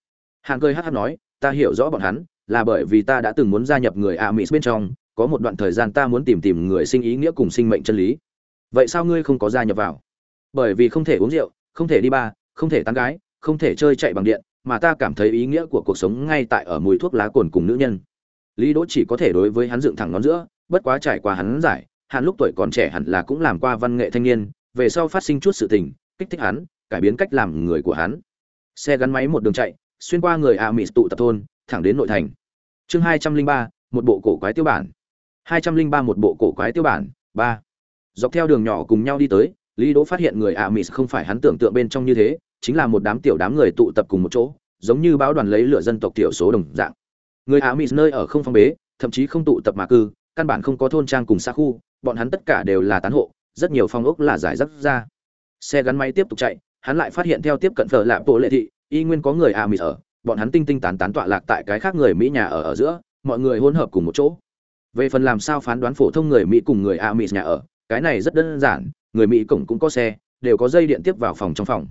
Hàn cười hát hát nói, ta hiểu rõ bọn hắn, là bởi vì ta đã từng muốn gia nhập người a mỹ bên trong, có một đoạn thời gian ta muốn tìm tìm người sinh ý nghĩa cùng sinh mệnh chân lý vậy sao ngươi không có gia nhập vào? Bởi vì không thể uống rượu, không thể đi ba không thể tán gái, không thể chơi chạy bằng điện, mà ta cảm thấy ý nghĩa của cuộc sống ngay tại ở mùi thuốc lá cồn cùng nữ nhân. Lý đỗ chỉ có thể đối với hắn dựng thẳng ngón giữa, bất quá trải qua hắn giải, hắn lúc tuổi còn trẻ hẳn là cũng làm qua văn nghệ thanh niên, về sau phát sinh chút sự tình, kích thích hắn, cải biến cách làm người của hắn. Xe gắn máy một đường chạy, xuyên qua người a mỹ tụ tập thôn, thẳng đến nội thành. Chương hai trăm linh ba, một bộ cổ quái tiêu bản. hai trăm linh ba, một bộ cổ quái tiêu bản, ba dọc theo đường nhỏ cùng nhau đi tới, lý đỗ phát hiện người a mỹ không phải hắn tưởng tượng bên trong như thế, chính là một đám tiểu đám người tụ tập cùng một chỗ, giống như báo đoàn lấy lửa dân tộc tiểu số đồng dạng. Người a mỹ nơi ở không phong bế, thậm chí không tụ tập mà cư, căn bản không có thôn trang cùng xa khu, bọn hắn tất cả đều là tán hộ, rất nhiều phong ốc là giải rác ra. Xe gắn máy tiếp tục chạy, hắn lại phát hiện theo tiếp cận phở lạp bộ lệ thị, y nguyên có người a mỹ ở, bọn hắn tinh tinh tán tán tọa lạc tại cái khác người mỹ nhà ở ở giữa, mọi người hỗn hợp cùng một chỗ. Về phần làm sao phán đoán phổ thông người mỹ cùng người a mỹ nhà ở cái này rất đơn giản, người mỹ cổng cũng có xe, đều có dây điện tiếp vào phòng trong phòng.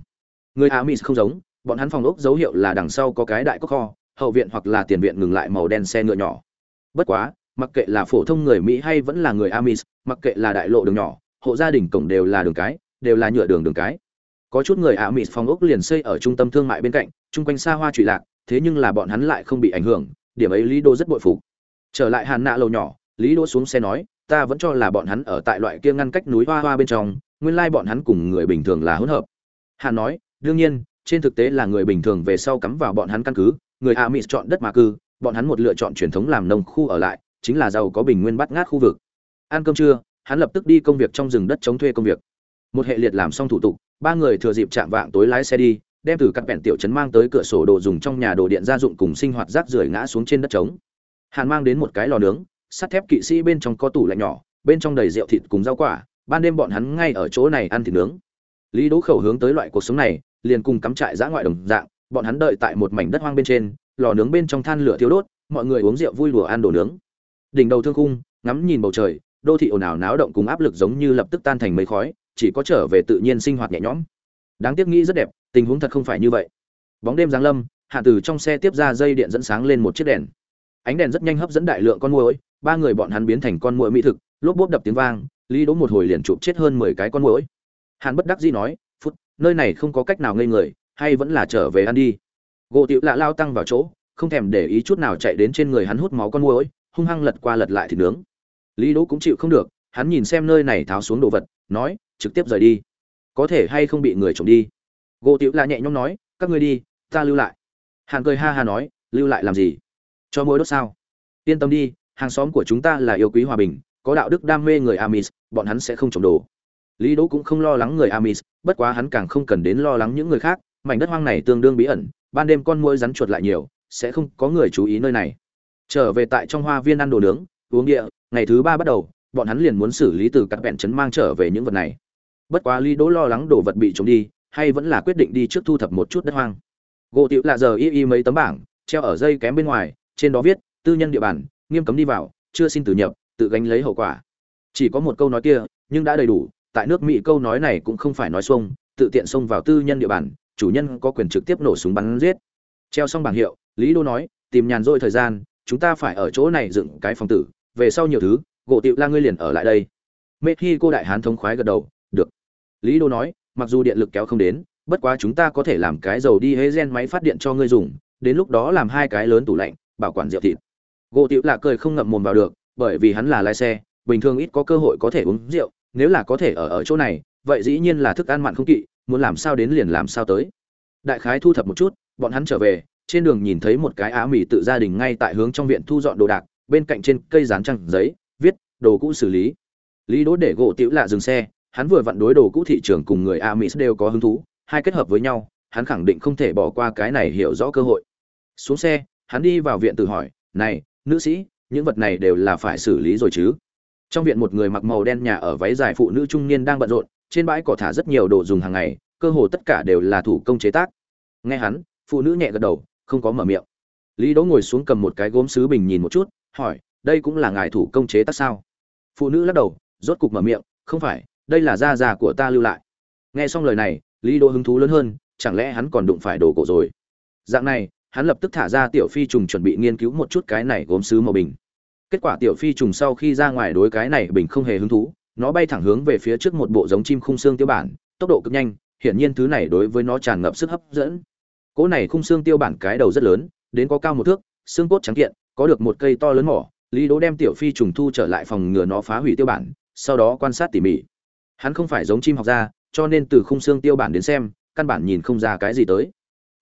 Người a mỹ không giống, bọn hắn phòng ốc dấu hiệu là đằng sau có cái đại cốc kho, hậu viện hoặc là tiền viện ngừng lại màu đen xe ngựa nhỏ. Bất quá, mặc kệ là phổ thông người mỹ hay vẫn là người amis mặc kệ là đại lộ đường nhỏ, hộ gia đình cổng đều là đường cái, đều là nhựa đường đường cái. Có chút người amis phòng ốc liền xây ở trung tâm thương mại bên cạnh, chung quanh xa hoa trụy lạc, thế nhưng là bọn hắn lại không bị ảnh hưởng, điểm ấy lý đô rất bội phục. Trở lại hàn nạ lầu nhỏ, lý đô xuống xe nói ta vẫn cho là bọn hắn ở tại loại kia ngăn cách núi hoa hoa bên trong, nguyên lai bọn hắn cùng người bình thường là hỗn hợp. Hàn nói, đương nhiên, trên thực tế là người bình thường về sau cắm vào bọn hắn căn cứ, người a mỹ chọn đất mà cư, bọn hắn một lựa chọn truyền thống làm nông khu ở lại, chính là giàu có bình nguyên bắt ngát khu vực. Ăn cơm trưa, hắn lập tức đi công việc trong rừng đất chống thuê công việc. Một hệ liệt làm xong thủ tục, ba người thừa dịp chạm vạng tối lái xe đi, đem từ các bẹn tiểu trấn mang tới cửa sổ đồ dùng trong nhà đồ điện gia dụng cùng sinh hoạt rác rưởi ngã xuống trên đất trống. Hàn mang đến một cái lò nướng sắt thép kỵ sĩ bên trong có tủ lạnh nhỏ, bên trong đầy rượu thịt cùng rau quả, ban đêm bọn hắn ngay ở chỗ này ăn thịt nướng. Lý đỗ khẩu hướng tới loại cuộc sống này, liền cùng cắm trại giã ngoại đồng dạng, bọn hắn đợi tại một mảnh đất hoang bên trên, lò nướng bên trong than lửa thiếu đốt, mọi người uống rượu vui đùa ăn đồ nướng. Đỉnh đầu thương khung, ngắm nhìn bầu trời, đô thị ồn ào náo động cùng áp lực giống như lập tức tan thành mây khói, chỉ có trở về tự nhiên sinh hoạt nhẹ nhõm. Đáng tiếc nghĩ rất đẹp, tình huống thật không phải như vậy. Bóng đêm giáng lâm, hạ từ trong xe tiếp ra dây điện dẫn sáng lên một chiếc đèn. Ánh đèn rất nhanh hấp dẫn đại lượng con muỗi ba người bọn hắn biến thành con muỗi mỹ thực, lốp bốp đập tiếng vang, lý đỗ một hồi liền chụp chết hơn mười cái con muỗi. Hàn bất đắc dĩ nói, phút, nơi này không có cách nào ngây người, hay vẫn là trở về ăn đi. Gỗ Tự lạ lao tăng vào chỗ, không thèm để ý chút nào chạy đến trên người hắn hút máu con muỗi, hung hăng lật qua lật lại thì nướng. Lý đỗ cũng chịu không được, hắn nhìn xem nơi này tháo xuống đồ vật, nói, trực tiếp rời đi. Có thể hay không bị người trộm đi? Gỗ Tự Lạ nhẹ nhõm nói, các ngươi đi, ta lưu lại. Hàn cười ha ha nói, lưu lại làm gì? Cho muỗi đốt sao? Yên tâm đi hàng xóm của chúng ta là yêu quý hòa bình, có đạo đức đam mê người amis, bọn hắn sẽ không trộm đồ. Lý đỗ cũng không lo lắng người amis, bất quá hắn càng không cần đến lo lắng những người khác, mảnh đất hoang này tương đương bí ẩn, ban đêm con muỗi rắn chuột lại nhiều, sẽ không có người chú ý nơi này. Trở về tại trong hoa viên ăn đồ nướng, uống địa, ngày thứ ba bắt đầu, bọn hắn liền muốn xử lý từ các vẹn chấn mang trở về những vật này. Bất quá lý đỗ lo lắng đồ vật bị trộm đi, hay vẫn là quyết định đi trước thu thập một chút đất hoang. Gỗ tiểu là giờ y y mấy tấm bảng, treo ở dây kém bên ngoài, trên đó viết, tư nhân địa bàn nghiêm cấm đi vào, chưa xin tử nhập, tự gánh lấy hậu quả. Chỉ có một câu nói kia, nhưng đã đầy đủ, tại nước mỹ câu nói này cũng không phải nói xuông, tự tiện xông vào tư nhân địa bàn, chủ nhân có quyền trực tiếp nổ súng bắn giết. Treo xong bảng hiệu, lý đô nói, tìm nhàn rỗi thời gian, chúng ta phải ở chỗ này dựng cái phòng tử, về sau nhiều thứ, gỗ tiệu la ngươi liền ở lại đây. Mê khi cô đại hán thống khoái gật đầu, được. Lý đô nói, mặc dù điện lực kéo không đến, bất quá chúng ta có thể làm cái dầu đi hế gen máy phát điện cho ngươi dùng, đến lúc đó làm hai cái lớn tủ lạnh, bảo quản rượu thịt gỗ Tiểu lạ cười không ngậm mồm vào được, bởi vì hắn là lái xe, bình thường ít có cơ hội có thể uống rượu, nếu là có thể ở ở chỗ này, vậy dĩ nhiên là thức ăn mặn không kỵ, muốn làm sao đến liền làm sao tới. Đại khái thu thập một chút, bọn hắn trở về, trên đường nhìn thấy một cái á mì tự gia đình ngay tại hướng trong viện thu dọn đồ đạc, bên cạnh trên cây dán trăng giấy, viết, đồ cũ xử lý. Lý đỗ để gỗ tiểu lạ dừng xe, hắn vừa vặn đối đồ cũ thị trường cùng người a mỹ đều có hứng thú, hai kết hợp với nhau, hắn khẳng định không thể bỏ qua cái này hiểu rõ cơ hội. Xuống xe, hắn đi vào viện tự hỏi, này nữ sĩ, những vật này đều là phải xử lý rồi chứ. Trong viện một người mặc màu đen nhà ở váy dài phụ nữ trung niên đang bận rộn, trên bãi cỏ thả rất nhiều đồ dùng hàng ngày, cơ hồ tất cả đều là thủ công chế tác. Nghe hắn, phụ nữ nhẹ gật đầu, không có mở miệng. Lý đỗ ngồi xuống cầm một cái gốm sứ bình nhìn một chút, hỏi, đây cũng là ngài thủ công chế tác sao? Phụ nữ lắc đầu, rốt cục mở miệng, không phải, đây là da già của ta lưu lại. Nghe xong lời này, lý đỗ hứng thú lớn hơn, chẳng lẽ hắn còn đụng phải đồ cổ rồi? Dạng này hắn lập tức thả ra tiểu phi trùng chuẩn bị nghiên cứu một chút cái này gốm sứ màu bình. Kết quả tiểu phi trùng sau khi ra ngoài đối cái này bình không hề hứng thú nó bay thẳng hướng về phía trước một bộ giống chim khung xương tiêu bản tốc độ cực nhanh hiển nhiên thứ này đối với nó tràn ngập sức hấp dẫn. Cỗ này khung xương tiêu bản cái đầu rất lớn đến có cao một thước xương cốt trắng kiện có được một cây to lớn mỏ lý đỗ đem tiểu phi trùng thu trở lại phòng ngừa nó phá hủy tiêu bản sau đó quan sát tỉ mỉ. Hắn không phải giống chim học ra, cho nên từ khung xương tiêu bản đến xem căn bản nhìn không ra cái gì tới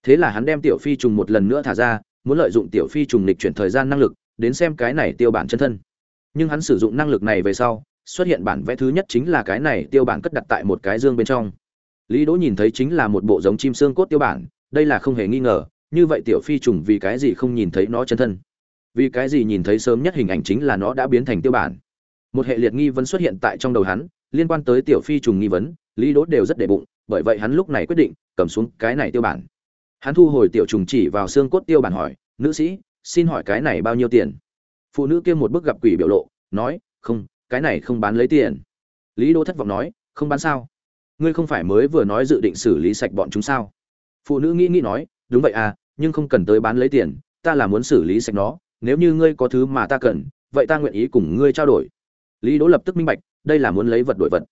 thế là hắn đem tiểu phi trùng một lần nữa thả ra, muốn lợi dụng tiểu phi trùng lịch chuyển thời gian năng lực, đến xem cái này tiêu bản chân thân. Nhưng hắn sử dụng năng lực này về sau, xuất hiện bản vẽ thứ nhất chính là cái này tiêu bản cất đặt tại một cái dương bên trong. Lý đỗ nhìn thấy chính là một bộ giống chim xương cốt tiêu bản, đây là không hề nghi ngờ, như vậy tiểu phi trùng vì cái gì không nhìn thấy nó chân thân? Vì cái gì nhìn thấy sớm nhất hình ảnh chính là nó đã biến thành tiêu bản? Một hệ liệt nghi vấn xuất hiện tại trong đầu hắn, liên quan tới tiểu phi trùng nghi vấn, lý đốt đều rất để bụng, bởi vậy hắn lúc này quyết định cầm xuống cái này tiêu bản hắn thu hồi tiểu trùng chỉ vào xương cốt tiêu bản hỏi, nữ sĩ, xin hỏi cái này bao nhiêu tiền? Phụ nữ kia một bức gặp quỷ biểu lộ, nói, không, cái này không bán lấy tiền. Lý đỗ thất vọng nói, không bán sao? Ngươi không phải mới vừa nói dự định xử lý sạch bọn chúng sao? Phụ nữ nghĩ nghĩ nói, đúng vậy à nhưng không cần tới bán lấy tiền, ta là muốn xử lý sạch nó, nếu như ngươi có thứ mà ta cần, vậy ta nguyện ý cùng ngươi trao đổi. Lý đỗ lập tức minh bạch, đây là muốn lấy vật đổi vật.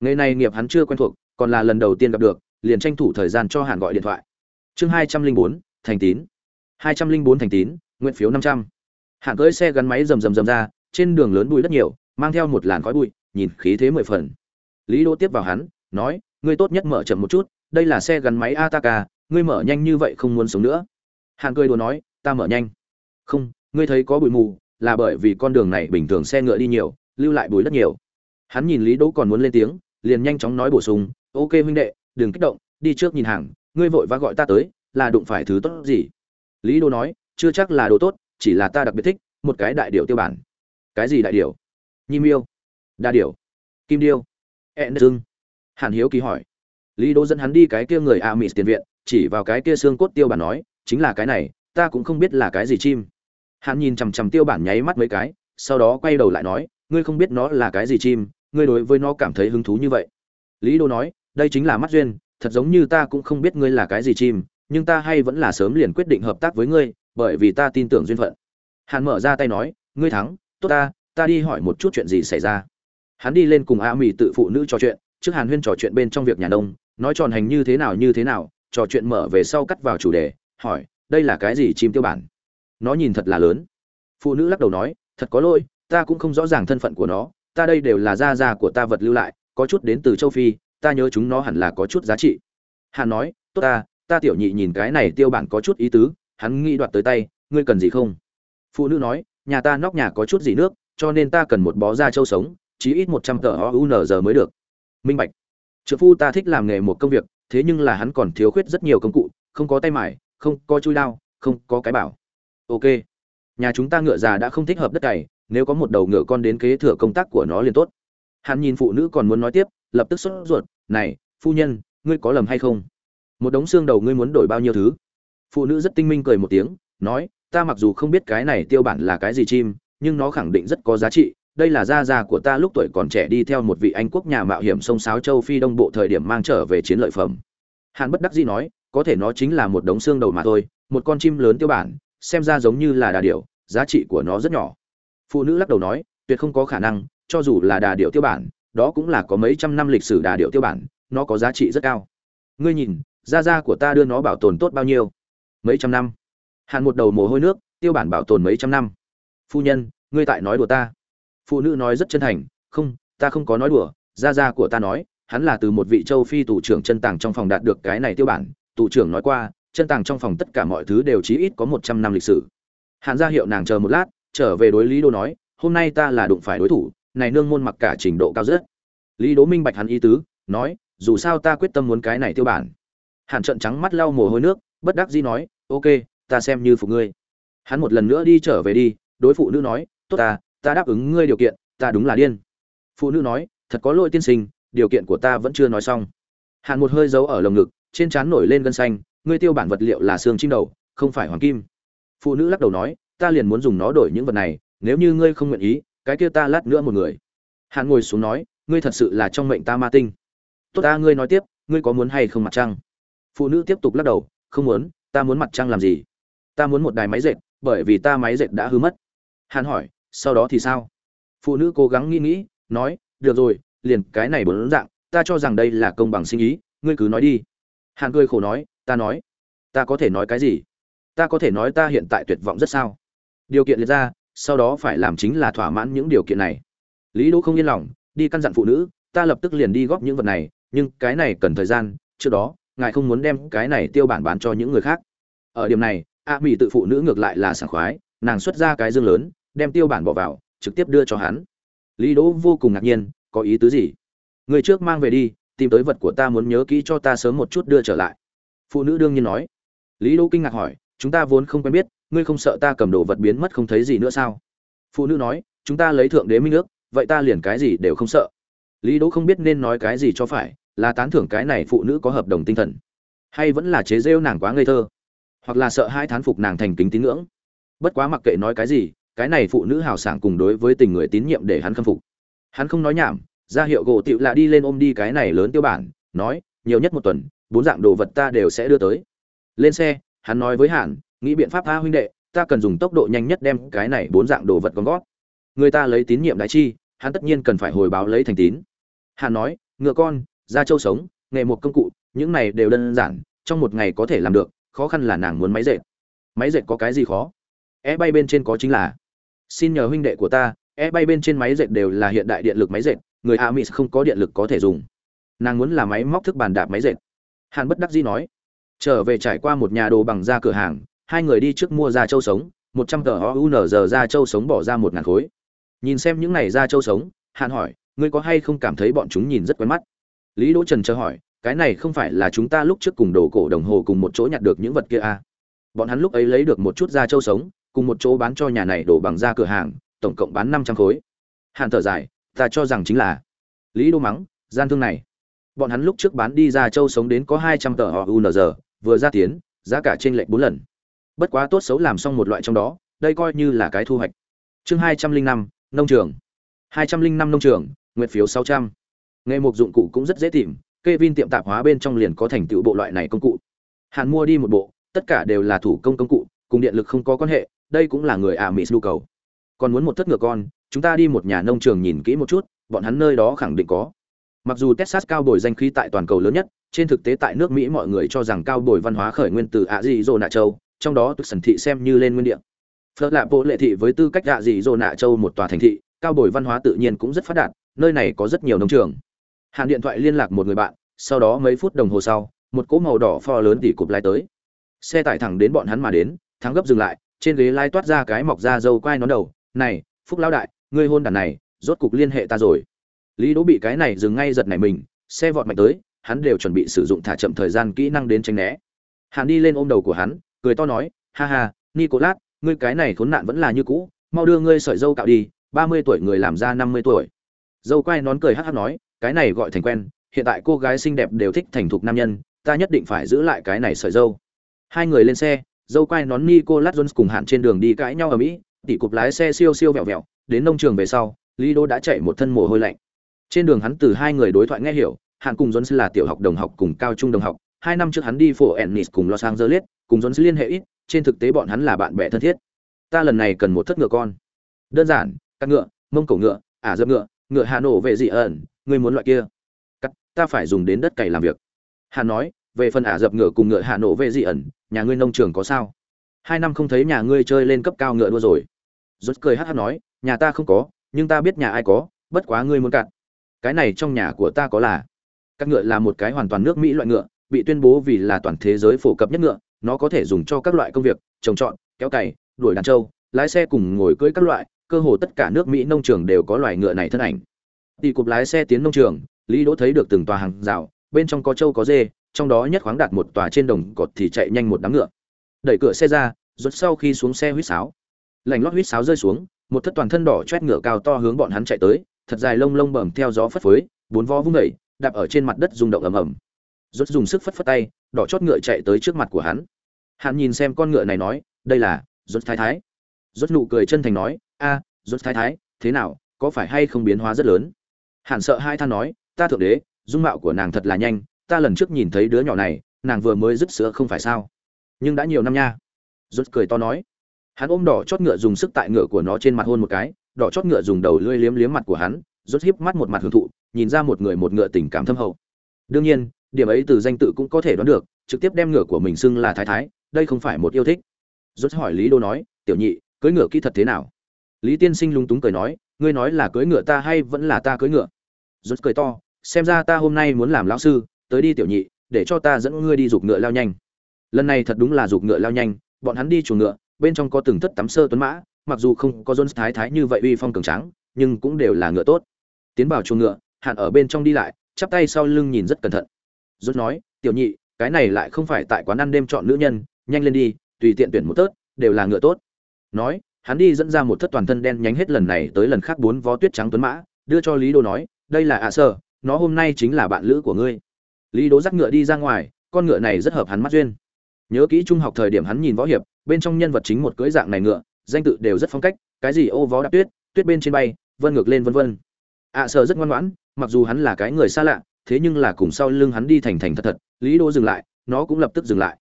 Ngày này nghiệp hắn chưa quen thuộc, còn là lần đầu tiên gặp được, liền tranh thủ thời gian cho hàn gọi điện thoại chương hai trăm linh bốn, thành tín. hai trăm linh bốn thành tín, nguyện phiếu năm trăm. Hạng cưỡi xe gắn máy rầm rầm rầm ra, trên đường lớn bụi rất nhiều, mang theo một làn khói bụi, nhìn khí thế mười phần. Lý đỗ tiếp vào hắn, nói, ngươi tốt nhất mở chậm một chút, đây là xe gắn máy ataka, ngươi mở nhanh như vậy không muốn sống nữa. Hạng cười đùa nói, ta mở nhanh. Không, ngươi thấy có bụi mù, là bởi vì con đường này bình thường xe ngựa đi nhiều, lưu lại bụi rất nhiều. Hắn nhìn lý đỗ còn muốn lên tiếng, liền nhanh chóng nói bổ sung, ok huynh đệ, đừng kích động, đi trước nhìn hàng ngươi vội vã gọi ta tới, là đụng phải thứ tốt gì? Lý Đô nói, chưa chắc là đồ tốt, chỉ là ta đặc biệt thích, một cái đại điệu tiêu bản. Cái gì đại điệu nhi miêu đa điệu kim điêu. E Ẹn dương. Hàn hiếu kỳ hỏi. Lý Đô dẫn hắn đi cái kia người a mỹ tiền viện, chỉ vào cái kia xương cốt tiêu bản nói, chính là cái này, ta cũng không biết là cái gì chim. Hắn nhìn chằm chằm tiêu bản nháy mắt mấy cái, sau đó quay đầu lại nói, ngươi không biết nó là cái gì chim, ngươi đối với nó cảm thấy hứng thú như vậy. Lý đô nói, đây chính là mắt duyên thật giống như ta cũng không biết ngươi là cái gì chim, nhưng ta hay vẫn là sớm liền quyết định hợp tác với ngươi, bởi vì ta tin tưởng duyên phận. Hắn mở ra tay nói, ngươi thắng, tốt ta ta đi hỏi một chút chuyện gì xảy ra. Hắn đi lên cùng a mỹ tự phụ nữ trò chuyện, trước hàn huyên trò chuyện bên trong việc nhà nông, nói tròn hành như thế nào như thế nào, trò chuyện mở về sau cắt vào chủ đề, hỏi, đây là cái gì chim tiêu bản? Nó nhìn thật là lớn. Phụ nữ lắc đầu nói, thật có lỗi, ta cũng không rõ ràng thân phận của nó, ta đây đều là gia gia của ta vật lưu lại, có chút đến từ châu phi ta nhớ chúng nó hẳn là có chút giá trị. Hàn nói, tốt ta ta tiểu nhị nhìn cái này tiêu bản có chút ý tứ, hắn nghĩ đoạt tới tay, ngươi cần gì không? Phụ nữ nói, nhà ta nóc nhà có chút gì nước, cho nên ta cần một bó da trâu sống, chí ít một trăm tờ oun giờ mới được. Minh bạch. Trợ phu ta thích làm nghề một công việc, thế nhưng là hắn còn thiếu khuyết rất nhiều công cụ, không có tay mải, không có chui đao, không có cái bảo. Ok. Nhà chúng ta ngựa già đã không thích hợp đất cày, nếu có một đầu ngựa con đến kế thừa công tác của nó liền tốt. Hắn nhìn phụ nữ còn muốn nói tiếp lập tức sốt ruột, này, phu nhân, ngươi có lầm hay không? Một đống xương đầu ngươi muốn đổi bao nhiêu thứ? Phụ nữ rất tinh minh cười một tiếng, nói, ta mặc dù không biết cái này tiêu bản là cái gì chim, nhưng nó khẳng định rất có giá trị. Đây là gia gia của ta lúc tuổi còn trẻ đi theo một vị anh quốc nhà mạo hiểm sông sáo châu phi đông bộ thời điểm mang trở về chiến lợi phẩm. Hàn bất đắc dĩ nói, có thể nó chính là một đống xương đầu mà thôi, một con chim lớn tiêu bản, xem ra giống như là đà điểu, giá trị của nó rất nhỏ. Phụ nữ lắc đầu nói, tuyệt không có khả năng, cho dù là đà điểu tiêu bản đó cũng là có mấy trăm năm lịch sử đà điểu tiêu bản, nó có giá trị rất cao. Ngươi nhìn, gia gia của ta đưa nó bảo tồn tốt bao nhiêu? Mấy trăm năm. Hàn một đầu mồ hôi nước, tiêu bản bảo tồn mấy trăm năm. Phu nhân, ngươi tại nói đùa ta. Phụ nữ nói rất chân thành, không, ta không có nói đùa, gia gia của ta nói, hắn là từ một vị châu phi tù trưởng chân tàng trong phòng đạt được cái này tiêu bản. Tù trưởng nói qua, chân tàng trong phòng tất cả mọi thứ đều chí ít có một trăm năm lịch sử. Hàn gia hiệu nàng chờ một lát, trở về đối lý đô nói, hôm nay ta là đụng phải đối thủ này nương môn mặc cả trình độ cao rất. Lý đố minh bạch hắn ý tứ, nói, dù sao ta quyết tâm muốn cái này tiêu bản. Hàn trận trắng mắt lau mồ hôi nước, bất đắc dĩ nói, ok, ta xem như phục ngươi. Hắn một lần nữa đi trở về đi, đối phụ nữ nói, tốt ta ta đáp ứng ngươi điều kiện, ta đúng là điên. Phụ nữ nói, thật có lỗi tiên sinh, điều kiện của ta vẫn chưa nói xong. Hàn một hơi giấu ở lồng ngực, trên trán nổi lên gân xanh, ngươi tiêu bản vật liệu là xương chim đầu, không phải hoàng kim. Phụ nữ lắc đầu nói, ta liền muốn dùng nó đổi những vật này, nếu như ngươi không nguyện ý cái kia ta lát nữa một người. Hắn ngồi xuống nói, ngươi thật sự là trong mệnh ta ma tinh. Tốt ta, ngươi nói tiếp, ngươi có muốn hay không mặt trăng? Phụ nữ tiếp tục lắc đầu, không muốn, ta muốn mặt trăng làm gì? Ta muốn một đài máy dệt, bởi vì ta máy dệt đã hư mất. Hắn hỏi, sau đó thì sao? Phụ nữ cố gắng nghĩ nghĩ, nói, được rồi, liền cái này bốn dạng, ta cho rằng đây là công bằng sinh ý, ngươi cứ nói đi. Hàn cười khổ nói, ta nói. Ta có thể nói cái gì? Ta có thể nói ta hiện tại tuyệt vọng rất sao? Điều kiện liệt ra sau đó phải làm chính là thỏa mãn những điều kiện này. Lý đỗ không yên lòng, đi căn dặn phụ nữ, ta lập tức liền đi góp những vật này, nhưng cái này cần thời gian, trước đó, ngài không muốn đem cái này tiêu bản bán cho những người khác. Ở điểm này, a mỹ tự phụ nữ ngược lại là sảng khoái, nàng xuất ra cái dương lớn, đem tiêu bản bỏ vào, trực tiếp đưa cho hắn. Lý đỗ vô cùng ngạc nhiên, có ý tứ gì? Người trước mang về đi, tìm tới vật của ta muốn nhớ kỹ cho ta sớm một chút đưa trở lại. Phụ nữ đương nhiên nói. Lý đỗ kinh ngạc hỏi, chúng ta vốn không quen biết ngươi không sợ ta cầm đồ vật biến mất không thấy gì nữa sao? Phụ nữ nói, chúng ta lấy thượng đế minh ước, vậy ta liền cái gì đều không sợ. Lý đỗ không biết nên nói cái gì cho phải, là tán thưởng cái này phụ nữ có hợp đồng tinh thần. Hay vẫn là chế rêu nàng quá ngây thơ. Hoặc là sợ hai thán phục nàng thành kính tín ngưỡng. Bất quá mặc kệ nói cái gì, cái này phụ nữ hào sảng cùng đối với tình người tín nhiệm để hắn khâm phục. Hắn không nói nhảm, ra hiệu gỗ tựu lạ đi lên ôm đi cái này lớn tiêu bản, nói, nhiều nhất một tuần, bốn dạng đồ vật ta đều sẽ đưa tới. Lên xe, hắn nói với hạn nghĩ biện pháp tha huynh đệ, ta cần dùng tốc độ nhanh nhất đem cái này bốn dạng đồ vật con gót người ta lấy tín nhiệm đại chi, hắn tất nhiên cần phải hồi báo lấy thành tín. Hắn nói, ngựa con da trâu sống, nghề một công cụ, những này đều đơn giản, trong một ngày có thể làm được, khó khăn là nàng muốn máy dệt. Máy dệt có cái gì khó? É bay bên trên có chính là, xin nhờ huynh đệ của ta, é bay bên trên máy dệt đều là hiện đại điện lực máy dệt, người a mỹ không có điện lực có thể dùng. Nàng muốn là máy móc thức bàn đạp máy dệt. Hàn bất đắc dĩ nói, trở về trải qua một nhà đồ bằng da cửa hàng hai người đi trước mua da trâu sống, một trăm tờ oun da trâu sống bỏ ra một ngàn khối. Nhìn xem những này da trâu sống, hàn hỏi, ngươi có hay không cảm thấy bọn chúng nhìn rất quen mắt? Lý đỗ trần chờ hỏi, cái này không phải là chúng ta lúc trước cùng đồ cổ đồng hồ cùng một chỗ nhặt được những vật kia à? bọn hắn lúc ấy lấy được một chút da trâu sống, cùng một chỗ bán cho nhà này đổ bằng da cửa hàng, tổng cộng bán năm trăm khối. Hàn thở dài, ta cho rằng chính là. Lý đô mắng, gian thương này, bọn hắn lúc trước bán đi ra châu sống đến có hai trăm tờ họ vừa ra tiến giá cả trên lệch bốn lần bất quá tốt xấu làm xong một loại trong đó, đây coi như là cái thu hoạch. Chương hai trăm linh năm, nông trường. Hai trăm linh năm nông trường, nguyện phiếu sáu trăm. Nghề mục dụng cụ cũng rất dễ tìm kê vin tiệm tạp hóa bên trong liền có thành tựu bộ loại này công cụ. Hạn mua đi một bộ, tất cả đều là thủ công công cụ, cùng điện lực không có quan hệ, đây cũng là người ả mỹ nhu cầu. Còn muốn một thất ngựa con, chúng ta đi một nhà nông trường nhìn kỹ một chút, bọn hắn nơi đó khẳng định có. Mặc dù texas cao bồi danh khí tại toàn cầu lớn nhất, trên thực tế tại nước mỹ mọi người cho rằng cao bồi văn hóa khởi nguyên từ ạ dị dô nạ châu trong đó tức sần thị xem như lên nguyên địa. Phật lạ bộ lệ thị với tư cách dạ dị dỗ nạ châu một tòa thành thị, cao bồi văn hóa tự nhiên cũng rất phát đạt, nơi này có rất nhiều nông trường. Hàn điện thoại liên lạc một người bạn, sau đó mấy phút đồng hồ sau, một cỗ màu đỏ pho lớn tỉ cụp lai tới. Xe tải thẳng đến bọn hắn mà đến, thắng gấp dừng lại, trên ghế lai toát ra cái mọc ra dâu quai nón đầu, này, phúc lão đại, ngươi hôn đàn này, rốt cục liên hệ ta rồi. Lý đỗ bị cái này dừng ngay giật này mình, xe vọt mạnh tới, hắn đều chuẩn bị sử dụng thả chậm thời gian kỹ năng đến tránh né. Hàn đi lên ôm đầu của hắn cười to nói, ha ha, nicolas, ngươi cái này khốn nạn vẫn là như cũ, mau đưa ngươi sợi dâu cạo đi, ba mươi tuổi người làm ra năm mươi tuổi. Dâu quai nón cười hắc hắc nói, cái này gọi thành quen, hiện tại cô gái xinh đẹp đều thích thành thục nam nhân, ta nhất định phải giữ lại cái này sợi dâu. Hai người lên xe, dâu quai nón nicolas jones cùng hạn trên đường đi cãi nhau ở mỹ tỷ cục lái xe siêu siêu vẹo vẹo, đến nông trường về sau, lý đô đã chạy một thân mồ hôi lạnh. Trên đường hắn từ hai người đối thoại nghe hiểu, hạn cùng jones là tiểu học đồng học cùng cao trung đồng học, hai năm trước hắn đi phổ ennis cùng los angeles cùng jones liên hệ ít, trên thực tế bọn hắn là bạn bè thân thiết. Ta lần này cần một thất ngựa con. Đơn giản, cắt ngựa, mông cổ ngựa, ả dập ngựa ngựa hà nổ về dị ẩn, ngươi muốn loại kia. Cắt, ta phải dùng đến đất cày làm việc. Hà nói, về phần ả dập ngựa cùng ngựa hà nổ về dị ẩn, nhà ngươi nông trường có sao? Hai năm không thấy nhà ngươi chơi lên cấp cao ngựa đua rồi. Rốt cười hát hát nói, nhà ta không có, nhưng ta biết nhà ai có, bất quá ngươi muốn cạn cái này trong nhà của ta có là. Các ngựa là một cái hoàn toàn nước mỹ loại ngựa, bị tuyên bố vì là toàn thế giới phổ cập nhất ngựa nó có thể dùng cho các loại công việc, trồng trọt, kéo cày, đuổi đàn trâu, lái xe cùng ngồi cưỡi các loại, cơ hồ tất cả nước mỹ nông trường đều có loài ngựa này thân ảnh. Tỷ cục lái xe tiến nông trường, lý đỗ thấy được từng tòa hàng rào, bên trong có trâu có dê, trong đó nhất khoáng đạt một tòa trên đồng cột thì chạy nhanh một đám ngựa. Đẩy cửa xe ra rút sau khi xuống xe huýt sáo. Lạnh lót huýt sáo rơi xuống, một thất toàn thân đỏ chét ngựa cao to hướng bọn hắn chạy tới, thật dài lông lông bẩm theo gió phất phới, bốn vó vung đẩy đạp ở trên mặt đất rung động ầm ầm rốt dùng sức phất phất tay, đỏ chót ngựa chạy tới trước mặt của hắn. Hắn nhìn xem con ngựa này nói, đây là, rốt thái thái. Rốt nụ cười chân thành nói, a, rốt thái thái, thế nào, có phải hay không biến hóa rất lớn? Hắn sợ hai than nói, ta thượng đế, dung mạo của nàng thật là nhanh, ta lần trước nhìn thấy đứa nhỏ này, nàng vừa mới dứt sữa không phải sao? Nhưng đã nhiều năm nha. Rốt cười to nói, hắn ôm đỏ chót ngựa dùng sức tại ngựa của nó trên mặt hôn một cái, đỏ chót ngựa dùng đầu lưỡi liếm liếm mặt của hắn, rốt hiếp mắt một mặt hưởng thụ, nhìn ra một người một ngựa tình cảm thâm hậu. Đương nhiên điểm ấy từ danh tự cũng có thể đoán được, trực tiếp đem ngựa của mình xưng là thái thái, đây không phải một yêu thích. Rốt hỏi lý đô nói, tiểu nhị, cưỡi ngựa kỹ thật thế nào? Lý tiên sinh lung túng cười nói, ngươi nói là cưỡi ngựa ta hay vẫn là ta cưỡi ngựa? Rốt cười to, xem ra ta hôm nay muốn làm lão sư, tới đi tiểu nhị, để cho ta dẫn ngươi đi dục ngựa lao nhanh. Lần này thật đúng là dục ngựa lao nhanh, bọn hắn đi chuồng ngựa, bên trong có từng thất tắm sơ tuấn mã, mặc dù không có Jones thái thái như vậy uy phong cường tráng, nhưng cũng đều là ngựa tốt. Tiến vào chuồng ngựa, hạn ở bên trong đi lại, chắp tay sau lưng nhìn rất cẩn thận rốt nói, tiểu nhị, cái này lại không phải tại quán ăn đêm chọn nữ nhân, nhanh lên đi, tùy tiện tuyển một tớt, đều là ngựa tốt. Nói, hắn đi dẫn ra một thất toàn thân đen nhánh hết lần này tới lần khác bốn vó tuyết trắng tuấn mã, đưa cho lý đô nói, đây là ạ, sơ, nó hôm nay chính là bạn lữ của ngươi. Lý đố dắt ngựa đi ra ngoài, con ngựa này rất hợp hắn mắt duyên. Nhớ kỹ trung học thời điểm hắn nhìn võ hiệp, bên trong nhân vật chính một cưỡi dạng này ngựa, danh tự đều rất phong cách, cái gì ô vó đạp tuyết tuyết bên trên bay, vân ngược lên vân vân. ạ, sơ rất ngoan ngoãn, mặc dù hắn là cái người xa lạ thế nhưng là cùng sau lưng hắn đi thành thành thật thật, lý Đỗ dừng lại, nó cũng lập tức dừng lại.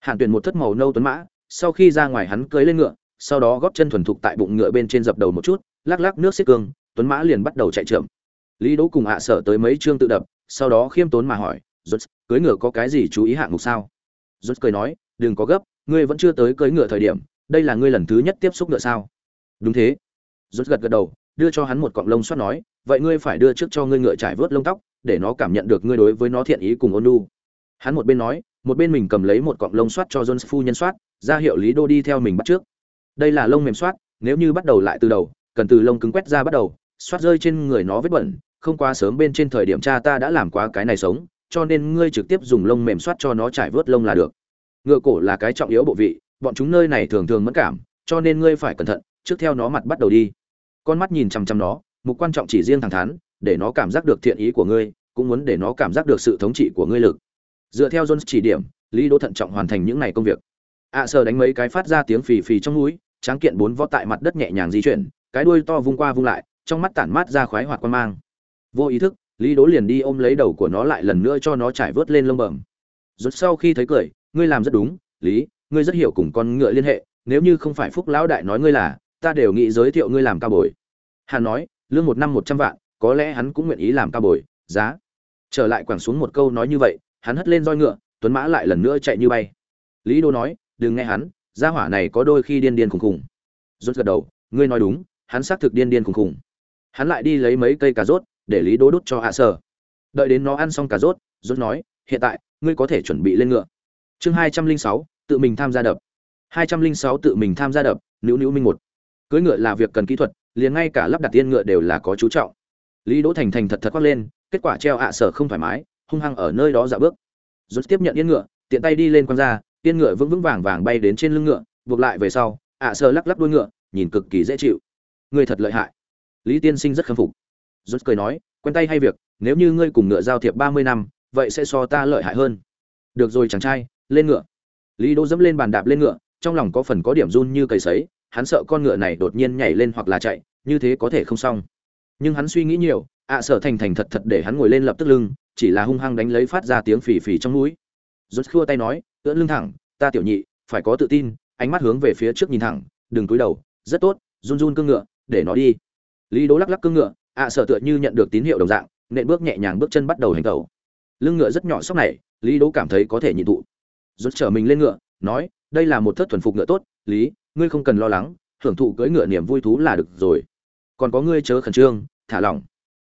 Hàn tuyển một thất màu nâu tuấn mã, sau khi ra ngoài hắn cưỡi lên ngựa, sau đó góp chân thuần thục tại bụng ngựa bên trên dập đầu một chút, lắc lắc nước xiết cương, tuấn mã liền bắt đầu chạy trượm. Lý đỗ cùng ạ sở tới mấy chương tự đập, sau đó khiêm tốn mà hỏi, rốt cưỡi ngựa có cái gì chú ý hạng mục sao? Rốt cười nói, đừng có gấp, ngươi vẫn chưa tới cưỡi ngựa thời điểm, đây là ngươi lần thứ nhất tiếp xúc ngựa sao? Đúng thế. Rốt gật gật đầu, đưa cho hắn một cọng lông xoát nói, vậy ngươi phải đưa trước cho ngươi ngựa trải vớt lông tóc để nó cảm nhận được ngươi đối với nó thiện ý cùng ôn nhu hắn một bên nói một bên mình cầm lấy một cọng lông xoát cho Jones phu nhân xoát, ra hiệu Lý Đô đi theo mình bắt trước. Đây là lông mềm xoát, nếu như bắt đầu lại từ đầu, cần từ lông cứng quét ra bắt đầu, xoát rơi trên người nó vết bẩn, không quá sớm bên trên thời điểm cha ta đã làm quá cái này sống, cho nên ngươi trực tiếp dùng lông mềm xoát cho nó trải vớt lông là được. Ngựa cổ là cái trọng yếu bộ vị, bọn chúng nơi này thường thường mẫn cảm, cho nên ngươi phải cẩn thận, trước theo nó mặt bắt đầu đi. Con mắt nhìn chằm chằm nó, mục quan trọng chỉ riêng thẳng thắn, để nó cảm giác được thiện ý của ngươi, cũng muốn để nó cảm giác được sự thống trị của ngươi lực. Dựa theo jones chỉ điểm lý đỗ thận trọng hoàn thành những này công việc. Ạ à, đánh mấy cái phát ra tiếng phì phì trong núi tráng kiện bốn vó tại mặt đất nhẹ nhàng di chuyển cái đuôi to vung qua vung lại trong mắt tản mát ra khoái hoạt quan mang. Vô ý thức lý đỗ liền đi ôm lấy đầu của nó lại lần nữa cho nó trải vớt lên lông bẩm. Rốt sau khi thấy cười ngươi làm rất đúng lý ngươi rất hiểu cùng con ngựa liên hệ nếu như không phải phúc lão đại nói ngươi là ta đều nghĩ giới thiệu ngươi làm cao bồi. Hắn nói lương một năm một trăm vạn có lẽ hắn cũng nguyện ý làm cao bồi, giá. Trở lại quẳng xuống một câu nói như vậy, hắn hất lên roi ngựa, tuấn mã lại lần nữa chạy như bay. Lý đô nói, đừng nghe hắn, gia hỏa này có đôi khi điên điên khùng khùng. Rốt gật đầu, ngươi nói đúng, hắn xác thực điên điên khùng khùng. Hắn lại đi lấy mấy cây cà rốt, để lý đô đút cho hạ sở. Đợi đến nó ăn xong cà rốt rốt nói, hiện tại, ngươi có thể chuẩn bị lên ngựa. Chương hai trăm linh sáu, tự mình tham gia đập. 206 tự mình tham gia đập, nữu nữu minh một. Cưỡi ngựa là việc cần kỹ thuật, liền ngay cả lắp đặt tiên ngựa đều là có chú trọng lý đỗ thành thành thật thật quát lên, kết quả treo ạ sở không thoải mái, hung hăng ở nơi đó dạo bước. Rút tiếp nhận yên ngựa, tiện tay đi lên quăng ra, yên ngựa vững vững vàng vàng bay đến trên lưng ngựa, buộc lại về sau, ạ sở lắc lắc đuôi ngựa, nhìn cực kỳ dễ chịu. Ngươi thật lợi hại. Lý tiên sinh rất khâm phục. Rút cười nói, quen tay hay việc, nếu như ngươi cùng ngựa giao thiệp ba mươi năm, vậy sẽ so ta lợi hại hơn. Được rồi chàng trai, lên ngựa. Lý đỗ dẫm lên bàn đạp lên ngựa, trong lòng có phần có điểm run như cầy sấy, hắn sợ con ngựa này đột nhiên nhảy lên hoặc là chạy, như thế có thể không xong nhưng hắn suy nghĩ nhiều ạ à, sở thành thành thật thật để hắn ngồi lên lập tức lưng chỉ là hung hăng đánh lấy phát ra tiếng phì phì trong núi rút khua tay nói ưỡn lưng thẳng ta tiểu nhị phải có tự tin ánh mắt hướng về phía trước nhìn thẳng đừng cúi đầu rất tốt run run cương ngựa để nó đi. Lý đố lắc lắc cương ngựa ạ à, sở tựa như nhận được tín hiệu đồng dạng nện bước nhẹ nhàng bước chân bắt đầu hành tẩu. Lưng ngựa rất nhỏ sóc này lý đố cảm thấy có thể nhịn thụ. Rút trở mình lên ngựa nói đây là một thất thuần phục ngựa tốt lý ngươi không cần lo lắng hưởng thụ cưỡi ngựa niềm vui thú là được rồi. Còn có ngươi chớ khẩn trương thả lỏng.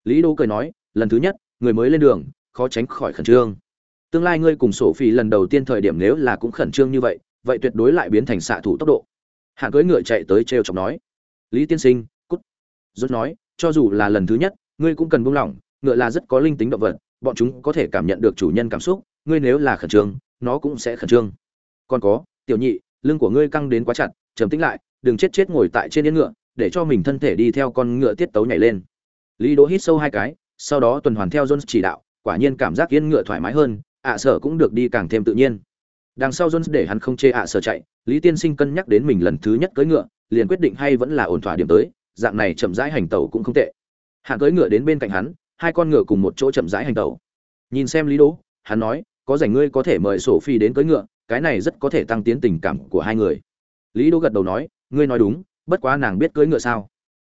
Lý đỗ cười nói, lần thứ nhất, người mới lên đường, khó tránh khỏi khẩn trương. Tương lai ngươi cùng sổ phi lần đầu tiên thời điểm nếu là cũng khẩn trương như vậy vậy tuyệt đối lại biến thành xạ thủ tốc độ. Hạ cưỡi ngựa chạy tới trêu chọc nói, lý tiên sinh, cút. Rốt nói, cho dù là lần thứ nhất, ngươi cũng cần buông lỏng, ngựa là rất có linh tính động vật, bọn chúng có thể cảm nhận được chủ nhân cảm xúc, ngươi nếu là khẩn trương, nó cũng sẽ khẩn trương. Còn có, tiểu nhị, lưng của ngươi căng đến quá chặt, trầm tĩnh lại, đừng chết chết ngồi tại trên yên ngựa, để cho mình thân thể đi theo con ngựa tiết tấu nhảy lên lý đỗ hít sâu hai cái, sau đó tuần hoàn theo jones chỉ đạo, quả nhiên cảm giác yên ngựa thoải mái hơn, ạ sở cũng được đi càng thêm tự nhiên. Đằng sau jones để hắn không chê ạ sở chạy, lý tiên sinh cân nhắc đến mình lần thứ nhất cưỡi ngựa, liền quyết định hay vẫn là ổn thỏa điểm tới, dạng này chậm rãi hành tẩu cũng không tệ. Hạ cưỡi ngựa đến bên cạnh hắn, hai con ngựa cùng một chỗ chậm rãi hành tẩu. Nhìn xem lý đỗ, hắn nói, có rảnh ngươi có thể mời sổ phi đến cưỡi ngựa, cái này rất có thể tăng tiến tình cảm của hai người. Lý đỗ gật đầu nói, ngươi nói đúng, bất quá nàng biết cưỡi ngựa sao?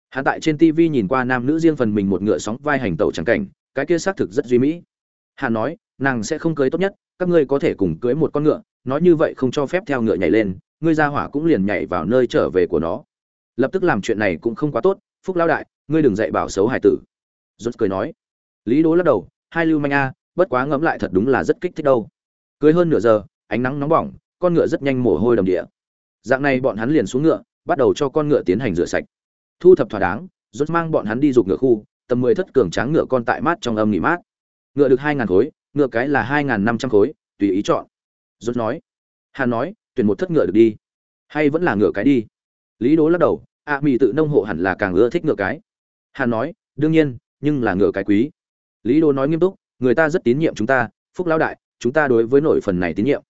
Hắn tại trên tv nhìn qua nam nữ riêng phần mình một ngựa sóng vai hành tẩu trắng cảnh, cái kia xác thực rất duy mỹ. Hắn nói, nàng sẽ không cưới tốt nhất, các ngươi có thể cùng cưới một con ngựa, nói như vậy không cho phép theo ngựa nhảy lên, ngươi ra hỏa cũng liền nhảy vào nơi trở về của nó. Lập tức làm chuyện này cũng không quá tốt, phúc lão đại, ngươi đừng dạy bảo xấu hải tử. Rốt cười nói, lý đố lắc đầu, hai lưu manh a, bất quá ngẫm lại thật đúng là rất kích thích đâu. Cưới hơn nửa giờ, ánh nắng nóng bỏng, con ngựa rất nhanh mồ hôi đầm địa. Dạng này bọn hắn liền xuống ngựa, bắt đầu cho con ngựa tiến hành rửa sạch thu thập thỏa đáng rốt mang bọn hắn đi dục ngựa khu tầm mười thất cường tráng ngựa con tại mát trong âm nghỉ mát. Ngựa được hai ngàn khối ngựa cái là hai ngàn năm trăm khối tùy ý chọn. Rốt nói hàn nói tuyển một thất ngựa được đi. Hay vẫn là ngựa cái đi. Lý đố lắc đầu a à, mì tự nông hộ hẳn là càng ưa thích ngựa cái. Hàn nói đương nhiên nhưng là ngựa cái quý. Lý đố nói nghiêm túc người ta rất tín nhiệm chúng ta phúc lão đại chúng ta đối với nội phần này tín nhiệm.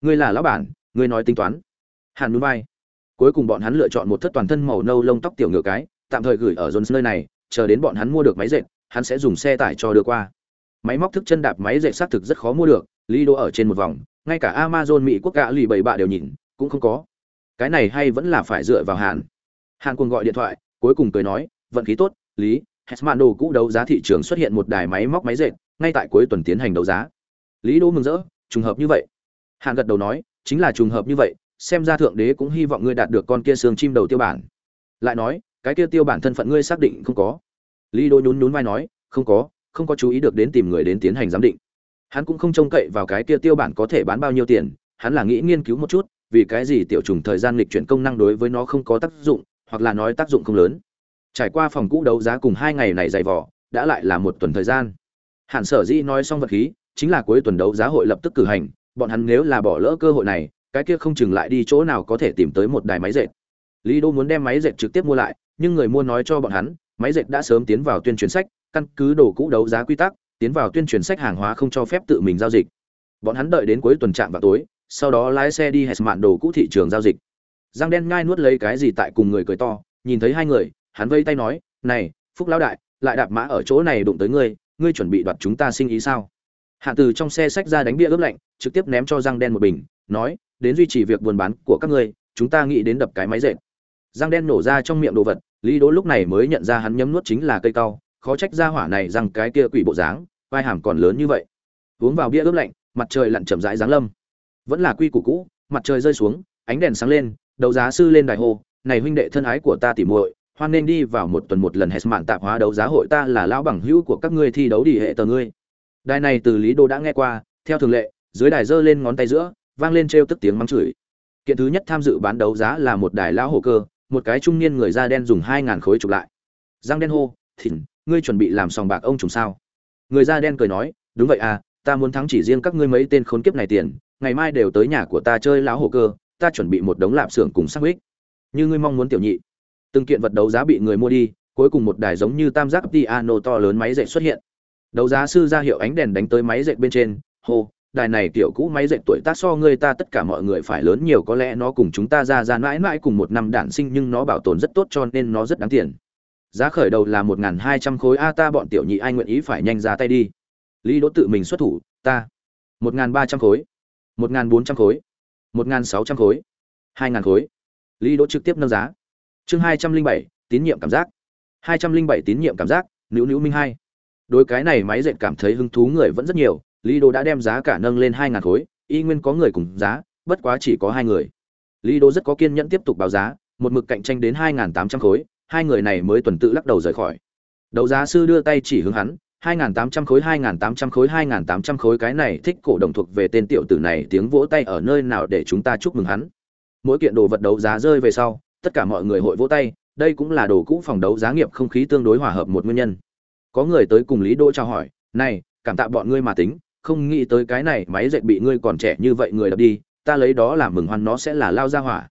Ngươi là lão bản ngươi nói tính toán. Hàn núi vai cuối cùng bọn hắn lựa chọn một thất toàn thân màu nâu lông tóc tiểu ngựa cái, tạm thời gửi ở jones nơi này, chờ đến bọn hắn mua được máy dệt, hắn sẽ dùng xe tải cho đưa qua. Máy móc thức chân đạp máy dệt xác thực rất khó mua được lý đô ở trên một vòng, ngay cả amazon mỹ quốc gạ lì bảy bạ đều nhìn, cũng không có. Cái này hay vẫn là phải dựa vào hàn. Hàn cùng gọi điện thoại, cuối cùng cười nói, vận khí tốt, lý, hesman đồ cũ đấu giá thị trường xuất hiện một đài máy móc máy dệt, ngay tại cuối tuần tiến hành đấu giá. Lý đô mừng rỡ, trùng hợp như vậy. Hàn gật đầu nói, chính là trùng hợp như vậy xem ra thượng đế cũng hy vọng ngươi đạt được con kia xương chim đầu tiêu bản. Lại nói, cái kia tiêu bản thân phận ngươi xác định không có. Lý đô nhún nhún vai nói, không có không có chú ý được đến tìm người đến tiến hành giám định. Hắn cũng không trông cậy vào cái kia tiêu bản có thể bán bao nhiêu tiền, hắn là nghĩ nghiên cứu một chút, vì cái gì tiểu trùng thời gian lịch chuyển công năng đối với nó không có tác dụng, hoặc là nói tác dụng không lớn. Trải qua phòng cũ đấu giá cùng hai ngày này dày vỏ đã lại là một tuần thời gian. Hàn sở dĩ nói xong vật khí, chính là cuối tuần đấu giá hội lập tức cử hành, bọn hắn nếu là bỏ lỡ cơ hội này cái kia không chừng lại đi chỗ nào có thể tìm tới một đài máy dệt. Lý đô muốn đem máy dệt trực tiếp mua lại, nhưng người mua nói cho bọn hắn, máy dệt đã sớm tiến vào tuyên truyền sách, căn cứ đồ cũ đấu giá quy tắc, tiến vào tuyên truyền sách hàng hóa không cho phép tự mình giao dịch. Bọn hắn đợi đến cuối tuần trạm vào tối, sau đó lái xe đi hẹn mạn đồ cũ thị trường giao dịch. Giang đen ngai nuốt lấy cái gì tại cùng người cười to, nhìn thấy hai người, hắn vây tay nói, này, phúc lão đại, lại đạp mã ở chỗ này đụng tới ngươi ngươi chuẩn bị đoạt chúng ta sinh ý sao? Hạ từ trong xe sách ra đánh bia ướp lạnh, trực tiếp ném cho giang đen một bình, nói đến duy trì việc buôn bán của các ngươi, chúng ta nghĩ đến đập cái máy dệt răng đen nổ ra trong miệng đồ vật, lý đỗ lúc này mới nhận ra hắn nhấm nuốt chính là cây cao, khó trách ra hỏa này rằng cái kia quỷ bộ dáng, vai hàm còn lớn như vậy. Uống vào bia ướp lạnh, mặt trời lặn chậm rãi giáng lâm. Vẫn là quy củ cũ, mặt trời rơi xuống, ánh đèn sáng lên, đấu giá sư lên đài hồ này huynh đệ thân ái của ta tỉ muội, hoan nên đi vào một tuần một lần hệ mạng tạp hóa đấu giá hội ta là lão bằng hữu của các ngươi thi đấu đi hệ tờ ngươi. Đài này từ lý đô đã nghe qua, theo thường lệ, dưới đài giơ lên ngón tay giữa vang lên trêu tức tiếng mắng chửi. Kiện thứ nhất tham dự bán đấu giá là một đài lão hồ cơ, một cái trung niên người da đen dùng hai ngàn khối chụp lại. Giang đen hô, thìn, ngươi chuẩn bị làm sòng bạc ông trùng sao? Người da đen cười nói, đúng vậy à ta muốn thắng chỉ riêng các ngươi mấy tên khốn kiếp này tiền, ngày mai đều tới nhà của ta chơi lão hồ cơ, ta chuẩn bị một đống lạp xưởng cùng sắc huyết như ngươi mong muốn tiểu nhị. Từng kiện vật đấu giá bị người mua đi, cuối cùng một đài giống như tam giác piano to lớn máy dệt xuất hiện. Đấu giá sư ra hiệu ánh đèn đánh tới máy dệt bên trên, hô đài này kiểu cũ máy dệt tuổi tác so người ta tất cả mọi người phải lớn nhiều, có lẽ nó cùng chúng ta ra ra mãi mãi cùng một năm đản sinh nhưng nó bảo tồn rất tốt cho nên nó rất đáng tiền. Giá khởi đầu là một n hai trăm khối, a, ta bọn tiểu nhị ai nguyện ý phải nhanh ra tay đi. Lý đỗ tự mình xuất thủ, ta. một n ba trăm khối. một n bốn trăm khối. một n sáu trăm khối. hai n khối. Lý đỗ trực tiếp nâng giá. Chương hai trăm linh bảy, tín nhiệm cảm giác. hai trăm linh bảy, tín nhiệm cảm giác, nữu nữu minh hai. Đối cái này máy dệt cảm thấy hứng thú người vẫn rất nhiều lý đỗ đã đem giá cả nâng lên hai ngàn khối, y nguyên có người cùng giá, bất quá chỉ có hai người. Lý đỗ rất có kiên nhẫn tiếp tục báo giá, một mực cạnh tranh đến hai ngàn tám trăm khối, hai người này mới tuần tự lắc đầu rời khỏi. Đấu giá sư đưa tay chỉ hướng hắn, hai ngàn tám trăm khối, hai ngàn tám trăm khối, hai ngàn tám trăm khối, cái này thích cổ đồng thuộc về tên tiểu tử này, tiếng vỗ tay ở nơi nào để chúng ta chúc mừng hắn. Mỗi kiện đồ vật đấu giá rơi về sau, tất cả mọi người hội vỗ tay, đây cũng là đồ cũ phòng đấu giá nghiệp không khí tương đối hòa hợp một nguyên nhân. Có người tới cùng lý đỗ chào hỏi, này, cảm tạ bọn ngươi mà tính không nghĩ tới cái này máy dệt bị ngươi còn trẻ như vậy người đập đi, ta lấy đó làm mừng hoan nó sẽ là lao ra hỏa.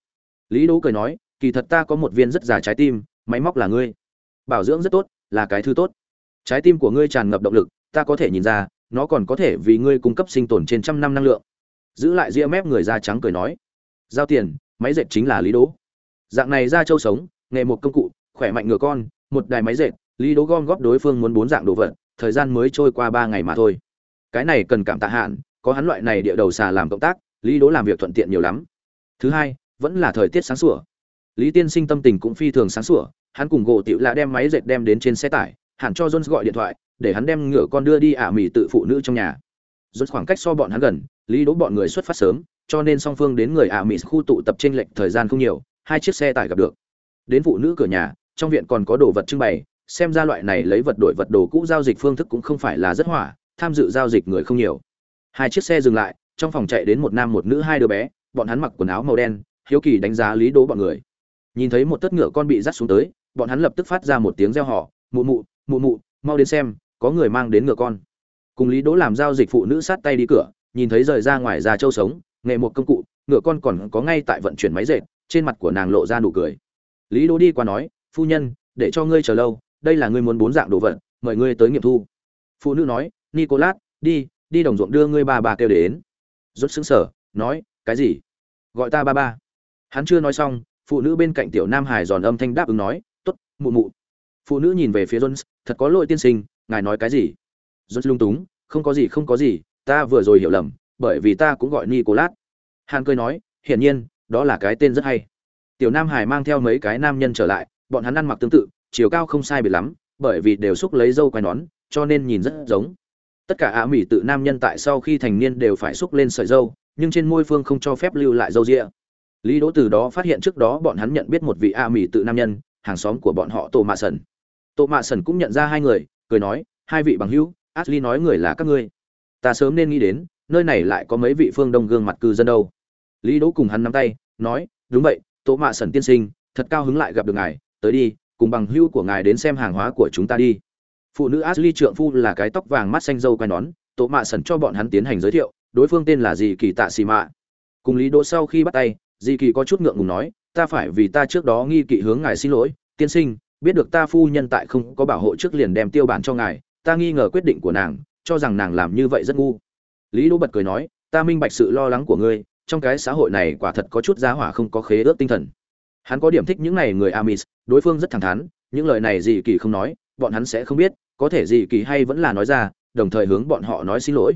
Lý đỗ cười nói, kỳ thật ta có một viên rất già trái tim, máy móc là ngươi. Bảo dưỡng rất tốt, là cái thứ tốt. Trái tim của ngươi tràn ngập động lực, ta có thể nhìn ra, nó còn có thể vì ngươi cung cấp sinh tồn trên trăm năm năng lượng. Giữ lại ria mép người da trắng cười nói, giao tiền, máy dệt chính là lý đỗ. Dạng này ra châu sống, nghề một công cụ, khỏe mạnh ngựa con, một đài máy dệt, lý đỗ gom góp đối phương muốn bốn dạng đồ vật, thời gian mới trôi qua ba ngày mà thôi cái này cần cảm tạ hạn, có hắn loại này địa đầu xà làm cộng tác, lý đỗ làm việc thuận tiện nhiều lắm. Thứ hai, vẫn là thời tiết sáng sủa. Lý tiên sinh tâm tình cũng phi thường sáng sủa, hắn cùng gỗ tiểu lạ đem máy dệt đem đến trên xe tải hẳn cho jones gọi điện thoại, để hắn đem ngựa con đưa đi ả mì tự phụ nữ trong nhà. Jones khoảng cách so bọn hắn gần, lý đỗ bọn người xuất phát sớm, cho nên song phương đến người ả mì khu tụ tập trên lệnh thời gian không nhiều, hai chiếc xe tải gặp được. Đến phụ nữ cửa nhà, trong viện còn có đồ vật trưng bày, xem ra loại này lấy vật đổi vật đồ cũ giao dịch phương thức cũng không phải là rất hỏa tham dự giao dịch người không nhiều. Hai chiếc xe dừng lại, trong phòng chạy đến một nam một nữ hai đứa bé, bọn hắn mặc quần áo màu đen, hiếu kỳ đánh giá lý đỗ bọn người. Nhìn thấy một tất ngựa con bị dắt xuống tới, bọn hắn lập tức phát ra một tiếng reo hò, mụ mụ mụ mụ, mau đến xem, có người mang đến ngựa con. Cùng lý đỗ làm giao dịch phụ nữ sát tay đi cửa, nhìn thấy rời ra ngoài ra châu sống, nghệ một công cụ, ngựa con còn có ngay tại vận chuyển máy dệt, trên mặt của nàng lộ ra nụ cười. Lý đỗ đi qua nói, phu nhân, để cho ngươi chờ lâu, đây là ngươi muốn bốn dạng đồ vật, mời ngươi tới nghiệm thu. Phụ nữ nói nicolas đi đi đồng ruộng đưa ngươi ba bà kêu đến. Rốt sững sờ, nói cái gì? Gọi ta ba ba. Hắn chưa nói xong phụ nữ bên cạnh tiểu nam hải giòn âm thanh đáp ứng nói tốt mụ mụ. Phụ nữ nhìn về phía jones thật có lỗi tiên sinh ngài nói cái gì? Jones lung túng không có gì không có gì ta vừa rồi hiểu lầm bởi vì ta cũng gọi nicolas. Hàn cười nói hiển nhiên đó là cái tên rất hay. Tiểu nam hải mang theo mấy cái nam nhân trở lại bọn hắn ăn mặc tương tự chiều cao không sai biệt lắm bởi vì đều xúc lấy dâu quai nón cho nên nhìn rất giống tất cả ạ mỹ tự nam nhân tại sau khi thành niên đều phải xúc lên sợi dâu, nhưng trên môi phương không cho phép lưu lại dâu rịa. Lý đỗ từ đó phát hiện trước đó bọn hắn nhận biết một vị ạ mỹ tự nam nhân, hàng xóm của bọn họ tô mạ sần. Tô mạ sần cũng nhận ra hai người, cười nói, hai vị bằng hữu, ashley nói người là các ngươi. Ta sớm nên nghĩ đến, nơi này lại có mấy vị phương đông gương mặt cư dân đâu. Lý đỗ cùng hắn nắm tay, nói, đúng vậy, tô mạ sần tiên sinh, thật cao hứng lại gặp được ngài, tới đi, cùng bằng hữu của ngài đến xem hàng hóa của chúng ta đi phụ nữ ashley trượng phu là cái tóc vàng mắt xanh dâu quai nón tổ mạ sẩn cho bọn hắn tiến hành giới thiệu, đối phương tên là gì kỳ tạ xì mạ. Cùng lý đỗ sau khi bắt tay Di kỳ có chút ngượng ngùng nói, ta phải vì ta trước đó nghi kỵ hướng ngài xin lỗi, tiên sinh, biết được ta phu nhân tại không có bảo hộ trước liền đem tiêu bản cho ngài, ta nghi ngờ quyết định của nàng, cho rằng nàng làm như vậy rất ngu. Lý đỗ bật cười nói, ta minh bạch sự lo lắng của ngươi, trong cái xã hội này quả thật có chút giá hỏa không có khế ước tinh thần. Hắn có điểm thích những này người amis, đối phương rất thẳng thắn, những lời này Di kỳ không nói bọn hắn sẽ không biết, có thể gì kỳ hay vẫn là nói ra, đồng thời hướng bọn họ nói xin lỗi.